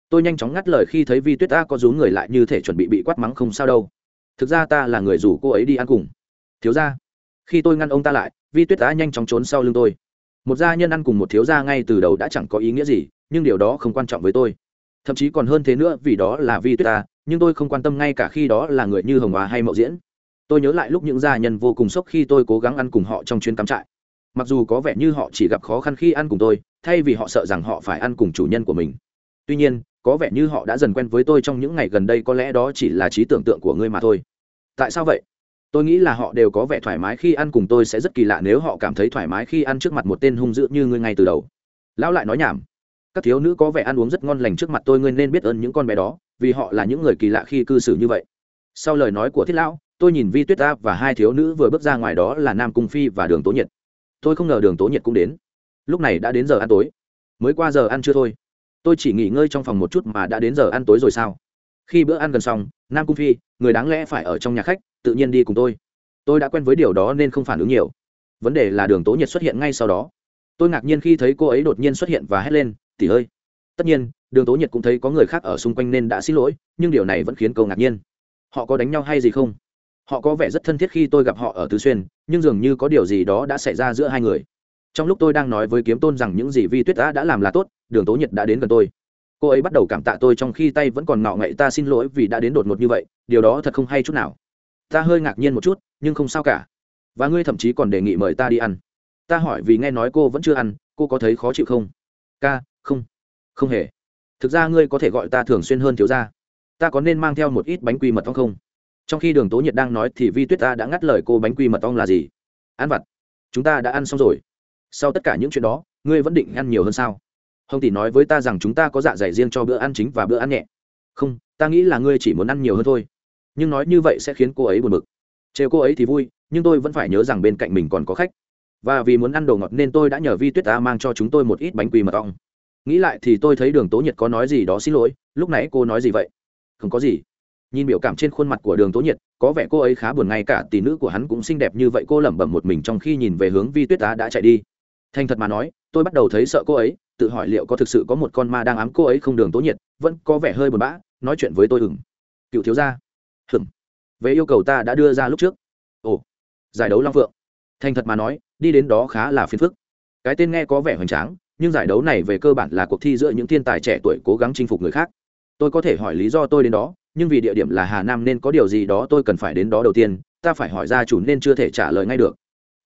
Tôi nhanh chóng ngắt lời khi thấy vi tuyết ta có rú người lại như thể chuẩn bị bị quát mắng không sao đâu. Thực ra ta là người rủ cô ấy đi ăn cùng. Thiếu ra khi tôi ngăn ông ta lại, vi tuyết ta nhanh chóng trốn sau lưng tôi. Một gia nhân ăn cùng một thiếu gia ngay từ đầu đã chẳng có ý nghĩa gì, nhưng điều đó không quan trọng với tôi. Thậm chí còn hơn thế nữa, vì đó là vi tuyết ta nhưng tôi không quan tâm ngay cả khi đó là người như hồng hòa hay mậu diễn. Tôi nhớ lại lúc những gia nhân vô cùng sốc khi tôi cố gắng ăn cùng họ trong chuyến cắm trại mặc dù có vẻ như họ chỉ gặp khó khăn khi ăn cùng tôi, thay vì họ sợ rằng họ phải ăn cùng chủ nhân của mình. Tuy nhiên, có vẻ như họ đã dần quen với tôi trong những ngày gần đây có lẽ đó chỉ là trí tưởng tượng của ngươi mà thôi. Tại sao vậy? Tôi nghĩ là họ đều có vẻ thoải mái khi ăn cùng tôi sẽ rất kỳ lạ nếu họ cảm thấy thoải mái khi ăn trước mặt một tên hung dữ như ngươi ngay từ đầu. Lão lại nói nhảm. Các thiếu nữ có vẻ ăn uống rất ngon lành trước mặt tôi, ngươi nên biết ơn những con bé đó, vì họ là những người kỳ lạ khi cư xử như vậy. Sau lời nói của thiết lão, tôi nhìn vi tuyết ta và hai thiếu nữ vừa bước ra ngoài đó là nam cung phi và đường tố nhiệt tôi không ngờ đường tố nhiệt cũng đến. Lúc này đã đến giờ ăn tối. Mới qua giờ ăn chưa thôi. Tôi chỉ nghỉ ngơi trong phòng một chút mà đã đến giờ ăn tối rồi sao? Khi bữa ăn gần xong, nam cung phi, người đáng lẽ phải ở trong nhà khách, tự nhiên đi cùng tôi. Tôi đã quen với điều đó nên không phản ứng nhiều. Vấn đề là đường tố nhiệt xuất hiện ngay sau đó. Tôi ngạc nhiên khi thấy cô ấy đột nhiên xuất hiện và hét lên tỉ ơi! Tất nhiên, đường tố nhiệt cũng thấy có người khác ở xung quanh nên đã xin lỗi, nhưng điều này vẫn khiến cô ngạc nhiên. Họ có đánh nhau hay gì không? Họ có vẻ rất thân thiết khi tôi gặp họ ở tứ xuyên, nhưng dường như có điều gì đó đã xảy ra giữa hai người. Trong lúc tôi đang nói với kiếm tôn rằng những gì vi tuyết đã đã làm là tốt, đường tố nhiệt đã đến gần tôi. Cô ấy bắt đầu cảm tạ tôi trong khi tay vẫn còn ngọ ngậy ta xin lỗi vì đã đến đột ngột như vậy, điều đó thật không hay chút nào. Ta hơi ngạc nhiên một chút, nhưng không sao cả. Và ngươi thậm chí còn đề nghị mời ta đi ăn. Ta hỏi vì nghe nói cô vẫn chưa ăn, cô có thấy khó chịu không? Ca, không. Không hề. Thực ra ngươi có thể gọi ta thường xuyên hơn thiếu ra ta có nên mang theo một ít bánh quy mật ong không? Trong khi đường tố nhiệt đang nói thì vi tuyết ta đã ngắt lời cô bánh quy mật ong là gì? Ăn vặt. Chúng ta đã ăn xong rồi. Sau tất cả những chuyện đó, ngươi vẫn định ăn nhiều hơn sao? Hồng tỷ nói với ta rằng chúng ta có dạ dày riêng cho bữa ăn chính và bữa ăn nhẹ. Không, ta nghĩ là ngươi chỉ muốn ăn nhiều hơn thôi. Nhưng nói như vậy sẽ khiến cô ấy buồn bực. Trêu cô ấy thì vui, nhưng tôi vẫn phải nhớ rằng bên cạnh mình còn có khách. Và vì muốn ăn đồ ngọt nên tôi đã nhờ vi tuyết ta mang cho chúng tôi một ít bánh quy mật ong. Nghĩ lại thì tôi thấy đường tố nhiệt có nói gì đó xin lỗi, lúc nãy cô nói gì vậy? Không có gì nhìn biểu cảm trên khuôn mặt của đường tố nhiệt, có vẻ cô ấy khá buồn ngay cả tỷ nữ của hắn cũng xinh đẹp như vậy, cô lẩm bẩm một mình trong khi nhìn về hướng vi tuyết tá đã chạy đi. Thành thật mà nói, tôi bắt đầu thấy sợ cô ấy, tự hỏi liệu có thực sự có một con ma đang ám cô ấy không đường tố nhiệt, vẫn có vẻ hơi buồn bã, nói chuyện với tôi hừng cựu thiếu gia. Hừng về yêu cầu ta đã đưa ra lúc trước. Ồ. Giải đấu long phượng. Thành thật mà nói, đi đến đó khá là phiền phức. Cái tên nghe có vẻ hoành tráng, nhưng giải đấu này về cơ bản là cuộc thi giữa những thiên tài trẻ tuổi cố gắng chinh phục người khác. Tôi có thể hỏi lý do tôi đến đó nhưng vì địa điểm là hà nam nên có điều gì đó tôi cần phải đến đó đầu tiên, ta phải hỏi gia chủ nên chưa thể trả lời ngay được.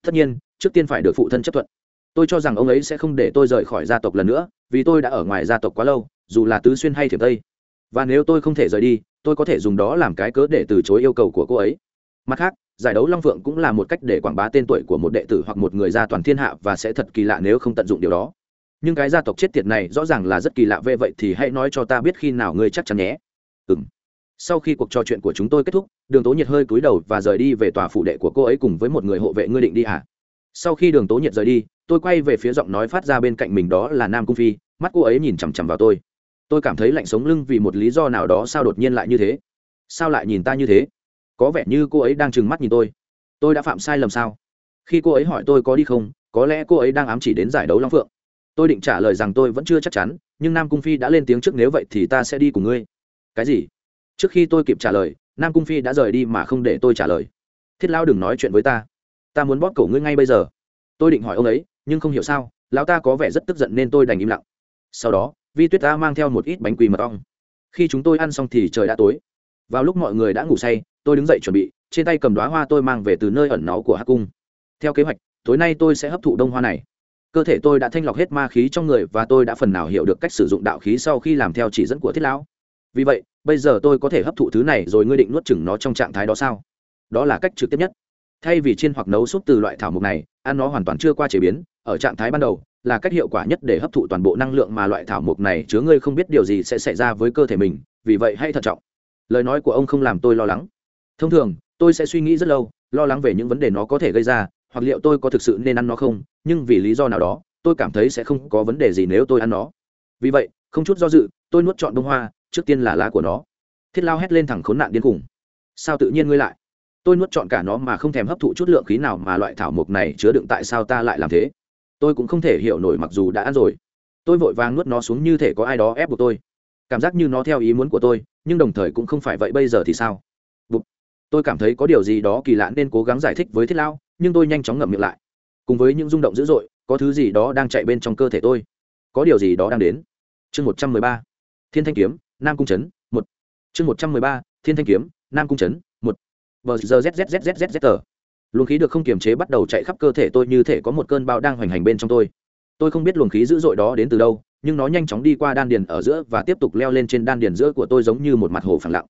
Tất nhiên, trước tiên phải được phụ thân chấp thuận. Tôi cho rằng ông ấy sẽ không để tôi rời khỏi gia tộc lần nữa, vì tôi đã ở ngoài gia tộc quá lâu, dù là tứ xuyên hay thiểm tây. Và nếu tôi không thể rời đi, tôi có thể dùng đó làm cái cớ để từ chối yêu cầu của cô ấy. Mặt khác, giải đấu long phượng cũng là một cách để quảng bá tên tuổi của một đệ tử hoặc một người gia toàn thiên hạ và sẽ thật kỳ lạ nếu không tận dụng điều đó. Nhưng cái gia tộc chết tiệt này rõ ràng là rất kỳ lạ về vậy thì hãy nói cho ta biết khi nào ngươi chắc chắn nhé. Ừ m sau khi cuộc trò chuyện của chúng tôi kết thúc, đường tố nhiệt hơi cúi đầu và rời đi về tòa phủ đệ của cô ấy cùng với một người hộ vệ ngươi định đi à? sau khi đường tố nhiệt rời đi, tôi quay về phía giọng nói phát ra bên cạnh mình đó là nam cung phi, mắt cô ấy nhìn chằm chằm vào tôi. Tôi cảm thấy lạnh sống lưng vì một lý do nào đó sao đột nhiên lại như thế? Sao lại nhìn ta như thế? Có vẻ như cô ấy đang trừng mắt nhìn tôi. Tôi đã phạm sai lầm sao? Khi cô ấy hỏi tôi có đi không, có lẽ cô ấy đang ám chỉ đến giải đấu long phượng. Tôi định trả lời rằng tôi vẫn chưa chắc chắn, nhưng nam cung phi đã lên tiếng trước, nếu vậy thì ta sẽ đi cùng ngươi. Cái gì? Trước khi tôi kịp trả lời, nam cung phi đã rời đi mà không để tôi trả lời. Thiết lao đừng nói chuyện với ta. Ta muốn bóp cổ ngươi ngay bây giờ. Tôi định hỏi ông ấy, nhưng không hiểu sao, lão ta có vẻ rất tức giận nên tôi đành im lặng. Sau đó, vi tuyết ta mang theo một ít bánh quỳ mật ong. Khi chúng tôi ăn xong thì trời đã tối. Vào lúc mọi người đã ngủ say, tôi đứng dậy chuẩn bị, trên tay cầm đoá hoa tôi mang về từ nơi ẩn náu của hắc cung. Theo kế hoạch, tối nay tôi sẽ hấp thụ đông hoa này. Cơ thể tôi đã thanh lọc hết ma khí trong người và tôi đã phần nào hiểu được cách sử dụng đạo khí sau khi làm theo chỉ dẫn của thiết lão. Vì vậy bây giờ tôi có thể hấp thụ thứ này rồi ngươi định nuốt chừng nó trong trạng thái đó sao? Đó là cách trực tiếp nhất. Thay vì chiên hoặc nấu súp từ loại thảo mộc này, ăn nó hoàn toàn chưa qua chế biến, ở trạng thái ban đầu, là cách hiệu quả nhất để hấp thụ toàn bộ năng lượng mà loại thảo mộc này chứa ngươi không biết điều gì sẽ xảy ra với cơ thể mình, vì vậy hãy thận trọng. Lời nói của ông không làm tôi lo lắng. Thông thường, tôi sẽ suy nghĩ rất lâu, lo lắng về những vấn đề nó có thể gây ra, hoặc liệu tôi có thực sự nên ăn nó không, nhưng vì lý do nào đó, tôi cảm thấy sẽ không có vấn đề gì nếu tôi ăn nó. Vì vậy, không chút do dự, tôi nuốt trọn bông hoa trước tiên là lá của nó. Thiết lao hét lên thẳng khốn nạn điên cùng sao tự nhiên ngươi lại? Tôi nuốt trọn cả nó mà không thèm hấp thụ chút lượng khí nào mà loại thảo mộc này chứa đựng tại sao ta lại làm thế? Tôi cũng không thể hiểu nổi mặc dù đã ăn rồi. Tôi vội vàng nuốt nó xuống như thể có ai đó ép buộc tôi. Cảm giác như nó theo ý muốn của tôi, nhưng đồng thời cũng không phải vậy bây giờ thì sao? Bụt. tôi cảm thấy có điều gì đó kỳ lạ nên cố gắng giải thích với thiết lao, nhưng tôi nhanh chóng ngậm miệng lại. Cùng với những rung động dữ dội, có thứ gì đó đang chạy bên trong cơ thể tôi. Có điều gì đó đang đến. Chương một trăm mười ba. Thiên thanh kiếm nam cung trấn, một. Chương một trăm mười ba, thiên thanh kiếm, nam cung trấn, một. Bờ giờ zzzzzzz tờ luồng khí được không kiềm chế bắt đầu chạy khắp cơ thể tôi như thể có một cơn bão đang hoành hành bên trong tôi. Tôi không biết luồng khí dữ dội đó đến từ đâu, nhưng nó nhanh chóng đi qua đan điền ở giữa và tiếp tục leo lên trên đan điền giữa của tôi giống như một mặt hồ phẳng lặng.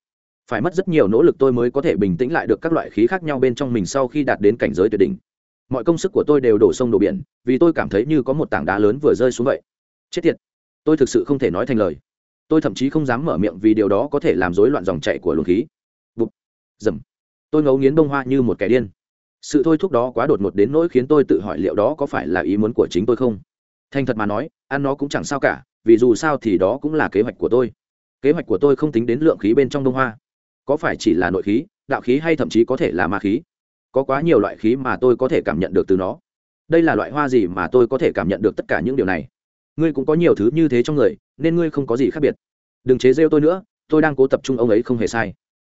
Phải mất rất nhiều nỗ lực tôi mới có thể bình tĩnh lại được các loại khí khác nhau bên trong mình sau khi đạt đến cảnh giới tuyệt đỉnh. Mọi công sức của tôi đều đổ sông đổ biển, vì tôi cảm thấy như có một tảng đá lớn vừa rơi xuống vậy. Chết tiệt, tôi thực sự không thể nói thành lời tôi thậm chí không dám mở miệng vì điều đó có thể làm rối loạn dòng chảy của luồng khí. Bụp. Dầm. Tôi ngấu nghiến bông hoa như một kẻ điên. Sự thôi thúc đó quá đột ngột đến nỗi khiến tôi tự hỏi liệu đó có phải là ý muốn của chính tôi không? Thành thật mà nói, ăn nó cũng chẳng sao cả, vì dù sao thì đó cũng là kế hoạch của tôi. Kế hoạch của tôi không tính đến lượng khí bên trong đông hoa. Có phải chỉ là nội khí, đạo khí hay thậm chí có thể là ma khí? Có quá nhiều loại khí mà tôi có thể cảm nhận được từ nó. Đây là loại hoa gì mà tôi có thể cảm nhận được tất cả những điều này? Ngươi cũng có nhiều thứ như thế trong người, nên ngươi không có gì khác biệt. Đừng chế rêu tôi nữa, tôi đang cố tập trung ông ấy không hề sai.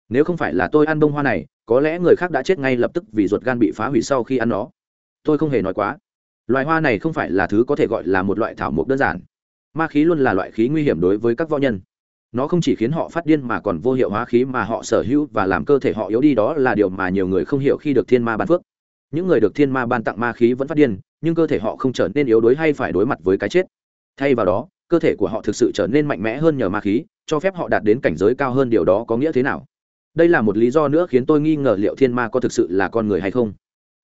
Nếu không phải là tôi ăn bông hoa này, có lẽ người khác đã chết ngay lập tức vì ruột gan bị phá hủy sau khi ăn nó. Tôi không hề nói quá. Loài hoa này không phải là thứ có thể gọi là một loại thảo mộc đơn giản. Ma khí luôn là loại khí nguy hiểm đối với các võ nhân. Nó không chỉ khiến họ phát điên mà còn vô hiệu hóa khí mà họ sở hữu và làm cơ thể họ yếu đi, đó là điều mà nhiều người không hiểu khi được thiên ma ban phước. Những người được thiên ma ban tặng ma khí vẫn phát điên, nhưng cơ thể họ không trở nên yếu đuối hay phải đối mặt với cái chết thay vào đó, cơ thể của họ thực sự trở nên mạnh mẽ hơn nhờ ma khí, cho phép họ đạt đến cảnh giới cao hơn điều đó có nghĩa thế nào? Đây là một lý do nữa khiến tôi nghi ngờ liệu thiên ma có thực sự là con người hay không.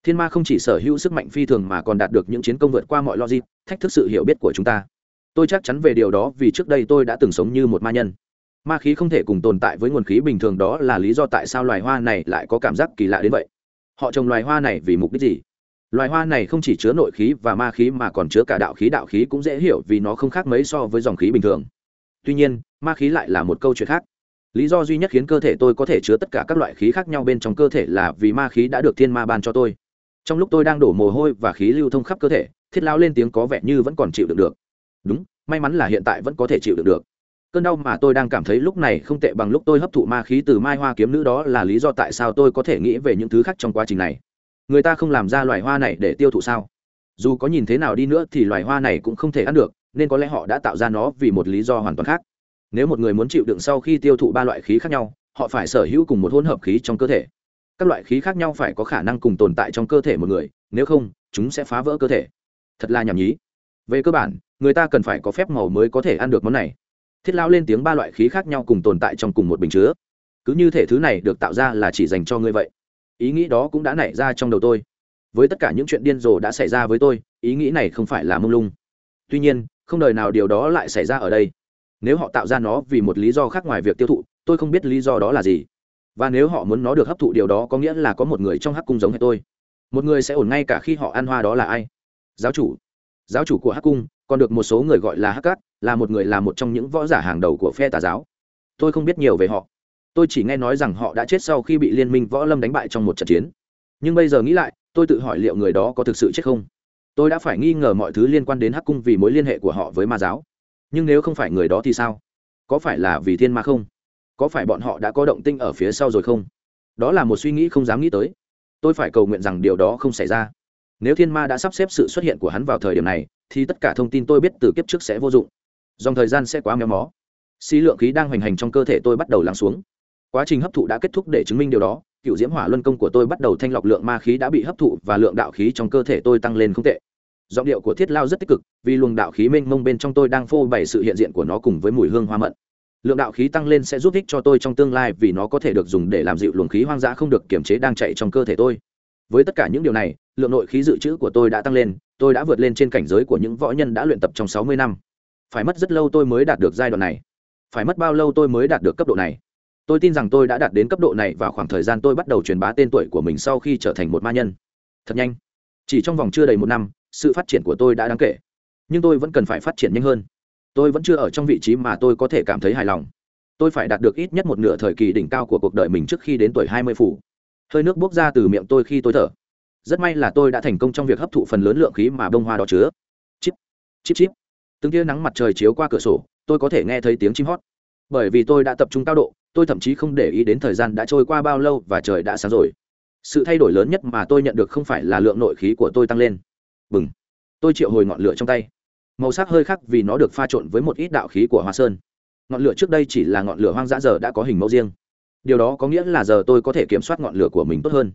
Thiên ma không chỉ sở hữu sức mạnh phi thường mà còn đạt được những chiến công vượt qua mọi logic, thách thức sự hiểu biết của chúng ta. Tôi chắc chắn về điều đó vì trước đây tôi đã từng sống như một ma nhân. Ma khí không thể cùng tồn tại với nguồn khí bình thường, đó là lý do tại sao loài hoa này lại có cảm giác kỳ lạ đến vậy. Họ trồng loài hoa này vì mục đích gì? Loài hoa này không chỉ chứa nội khí và ma khí mà còn chứa cả đạo khí đạo khí cũng dễ hiểu vì nó không khác mấy so với dòng khí bình thường. Tuy nhiên, ma khí lại là một câu chuyện khác. Lý do duy nhất khiến cơ thể tôi có thể chứa tất cả các loại khí khác nhau bên trong cơ thể là vì ma khí đã được thiên ma ban cho tôi. Trong lúc tôi đang đổ mồ hôi và khí lưu thông khắp cơ thể, thiết lao lên tiếng có vẻ như vẫn còn chịu đựng được. Đúng, may mắn là hiện tại vẫn có thể chịu đựng được. Cơn đau mà tôi đang cảm thấy lúc này không tệ bằng lúc tôi hấp thụ ma khí từ mai hoa kiếm nữ, đó là lý do tại sao tôi có thể nghĩ về những thứ khác trong quá trình này người ta không làm ra loài hoa này để tiêu thụ sao? Dù có nhìn thế nào đi nữa thì loài hoa này cũng không thể ăn được, nên có lẽ họ đã tạo ra nó vì một lý do hoàn toàn khác. Nếu một người muốn chịu đựng sau khi tiêu thụ ba loại khí khác nhau, họ phải sở hữu cùng một hỗn hợp khí trong cơ thể. Các loại khí khác nhau phải có khả năng cùng tồn tại trong cơ thể một người, nếu không, chúng sẽ phá vỡ cơ thể. Thật là nhảm nhí. Về cơ bản, người ta cần phải có phép màu mới có thể ăn được món này. Thiết lao lên tiếng ba loại khí khác nhau cùng tồn tại trong cùng một bình chứa. Cứ như thể thứ này được tạo ra là chỉ dành cho ngươi vậy ý nghĩ đó cũng đã nảy ra trong đầu tôi. Với tất cả những chuyện điên rồ đã xảy ra với tôi, ý nghĩ này không phải là mông lung. Tuy nhiên, không đời nào điều đó lại xảy ra ở đây. Nếu họ tạo ra nó vì một lý do khác ngoài việc tiêu thụ, tôi không biết lý do đó là gì. Và nếu họ muốn nó được hấp thụ điều đó có nghĩa là có một người trong hắc cung giống như tôi. Một người sẽ ổn ngay cả khi họ ăn hoa đó là ai? Giáo chủ. Giáo chủ của hắc cung, còn được một số người gọi là hắc cát, là một người là một trong những võ giả hàng đầu của phe tà giáo. Tôi không biết nhiều về họ tôi chỉ nghe nói rằng họ đã chết sau khi bị liên minh võ lâm đánh bại trong một trận chiến. Nhưng bây giờ nghĩ lại, tôi tự hỏi liệu người đó có thực sự chết không? Tôi đã phải nghi ngờ mọi thứ liên quan đến hắc cung vì mối liên hệ của họ với ma giáo. Nhưng nếu không phải người đó thì sao? Có phải là vì thiên ma không? Có phải bọn họ đã có động tinh ở phía sau rồi không? Đó là một suy nghĩ không dám nghĩ tới. Tôi phải cầu nguyện rằng điều đó không xảy ra. Nếu thiên ma đã sắp xếp sự xuất hiện của hắn vào thời điểm này, thì tất cả thông tin tôi biết từ kiếp trước sẽ vô dụng. Dòng thời gian sẽ quá méo mó. Xí lượng khí đang hoành hành trong cơ thể tôi bắt đầu lắng xuống quá trình hấp thụ đã kết thúc để chứng minh điều đó, cựu diễm hỏa luân công của tôi bắt đầu thanh lọc lượng ma khí đã bị hấp thụ và lượng đạo khí trong cơ thể tôi tăng lên không tệ. Giọng điệu của thiết lao rất tích cực, vì luồng đạo khí mênh mông bên trong tôi đang phô bày sự hiện diện của nó cùng với mùi hương hoa mận. Lượng đạo khí tăng lên sẽ giúp ích cho tôi trong tương lai vì nó có thể được dùng để làm dịu luồng khí hoang dã không được kiểm chế đang chạy trong cơ thể tôi. Với tất cả những điều này, lượng nội khí dự trữ của tôi đã tăng lên, tôi đã vượt lên trên cảnh giới của những võ nhân đã luyện tập trong sáu mươi năm. Phải mất rất lâu tôi mới đạt được giai đoạn này. Phải mất bao lâu tôi mới đạt được cấp độ này? Tôi tin rằng tôi đã đạt đến cấp độ này vào khoảng thời gian tôi bắt đầu truyền bá tên tuổi của mình sau khi trở thành một ma nhân. Thật nhanh. Chỉ trong vòng chưa đầy một năm, sự phát triển của tôi đã đáng kể. Nhưng tôi vẫn cần phải phát triển nhanh hơn. Tôi vẫn chưa ở trong vị trí mà tôi có thể cảm thấy hài lòng. Tôi phải đạt được ít nhất một nửa thời kỳ đỉnh cao của cuộc đời mình trước khi đến tuổi hai mươi phủ. Hơi nước bốc ra từ miệng tôi khi tôi thở. Rất may là tôi đã thành công trong việc hấp thụ phần lớn lượng khí mà bông hoa đó chứa. Chip chip chip. Từng tia nắng mặt trời chiếu qua cửa sổ, tôi có thể nghe thấy tiếng chim hót. Bởi vì tôi đã tập trung cao độ tôi thậm chí không để ý đến thời gian đã trôi qua bao lâu và trời đã sáng rồi. Sự thay đổi lớn nhất mà tôi nhận được không phải là lượng nội khí của tôi tăng lên. Bừng. Tôi triệu hồi ngọn lửa trong tay. Màu sắc hơi khác vì nó được pha trộn với một ít đạo khí của hoa sơn. Ngọn lửa trước đây chỉ là ngọn lửa hoang dã, giờ đã có hình mẫu riêng. Điều đó có nghĩa là giờ tôi có thể kiểm soát ngọn lửa của mình tốt hơn.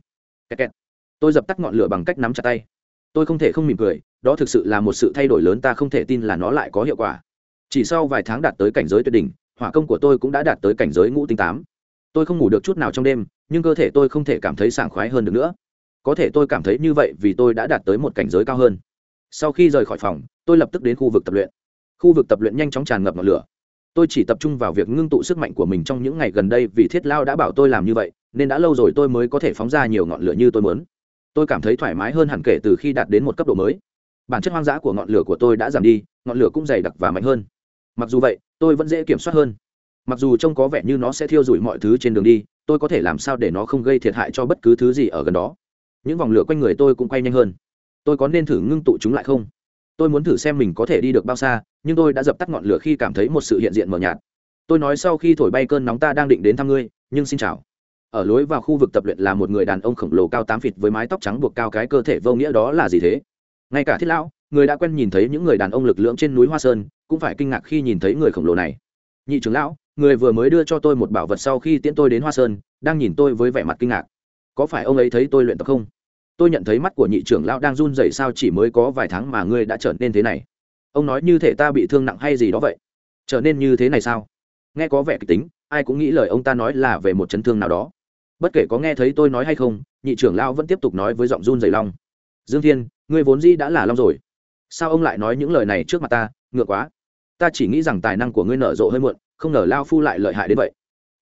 Kẹt kẹt. tôi dập tắt ngọn lửa bằng cách nắm chặt tay. Tôi không thể không mỉm cười, đó thực sự là một sự thay đổi lớn, ta không thể tin là nó lại có hiệu quả. Chỉ sau vài tháng đạt tới cảnh giới tuyệt đỉnh hỏa công của tôi cũng đã đạt tới cảnh giới ngũ tinh tám. Tôi không ngủ được chút nào trong đêm, nhưng cơ thể tôi không thể cảm thấy sảng khoái hơn được nữa. Có thể tôi cảm thấy như vậy vì tôi đã đạt tới một cảnh giới cao hơn. Sau khi rời khỏi phòng, tôi lập tức đến khu vực tập luyện. Khu vực tập luyện nhanh chóng tràn ngập ngọn lửa. Tôi chỉ tập trung vào việc ngưng tụ sức mạnh của mình trong những ngày gần đây vì thiết lao đã bảo tôi làm như vậy, nên đã lâu rồi tôi mới có thể phóng ra nhiều ngọn lửa như tôi muốn. Tôi cảm thấy thoải mái hơn hẳn kể từ khi đạt đến một cấp độ mới. Bản chất hoang dã của ngọn lửa của tôi đã giảm đi, ngọn lửa cũng dày đặc và mạnh hơn. Mặc dù vậy tôi vẫn dễ kiểm soát hơn. Mặc dù trông có vẻ như nó sẽ thiêu rụi mọi thứ trên đường đi, tôi có thể làm sao để nó không gây thiệt hại cho bất cứ thứ gì ở gần đó? Những vòng lửa quanh người tôi cũng quay nhanh hơn. Tôi có nên thử ngưng tụ chúng lại không? Tôi muốn thử xem mình có thể đi được bao xa, nhưng tôi đã dập tắt ngọn lửa khi cảm thấy một sự hiện diện mờ nhạt. Tôi nói sau khi thổi bay cơn nóng ta đang định đến thăm ngươi, nhưng xin chào. Ở lối vào khu vực tập luyện là một người đàn ông khổng lồ cao tám feet với mái tóc trắng buộc cao cái cơ thể vô nghĩa đó là gì thế? Ngay cả thiết lão người đã quen nhìn thấy những người đàn ông lực lượng trên núi hoa sơn, cũng phải kinh ngạc khi nhìn thấy người khổng lồ này. Nhị trưởng lão, người vừa mới đưa cho tôi một bảo vật sau khi tiễn tôi đến hoa sơn, đang nhìn tôi với vẻ mặt kinh ngạc. Có phải ông ấy thấy tôi luyện tập không? Tôi nhận thấy mắt của nhị trưởng lão đang run rẩy sao chỉ mới có vài tháng mà ngươi đã trở nên thế này. Ông nói như thể ta bị thương nặng hay gì đó vậy. Trở nên như thế này sao? Nghe có vẻ kịch tính, ai cũng nghĩ lời ông ta nói là về một chấn thương nào đó. Bất kể có nghe thấy tôi nói hay không, nhị trưởng lão vẫn tiếp tục nói với giọng run rẩy long. Dương thiên, ngươi vốn dĩ đã là long rồi sao ông lại nói những lời này trước mặt ta, ngựa quá. Ta chỉ nghĩ rằng tài năng của ngươi nở rộ hơi muộn, không ngờ lao phu lại lợi hại đến vậy.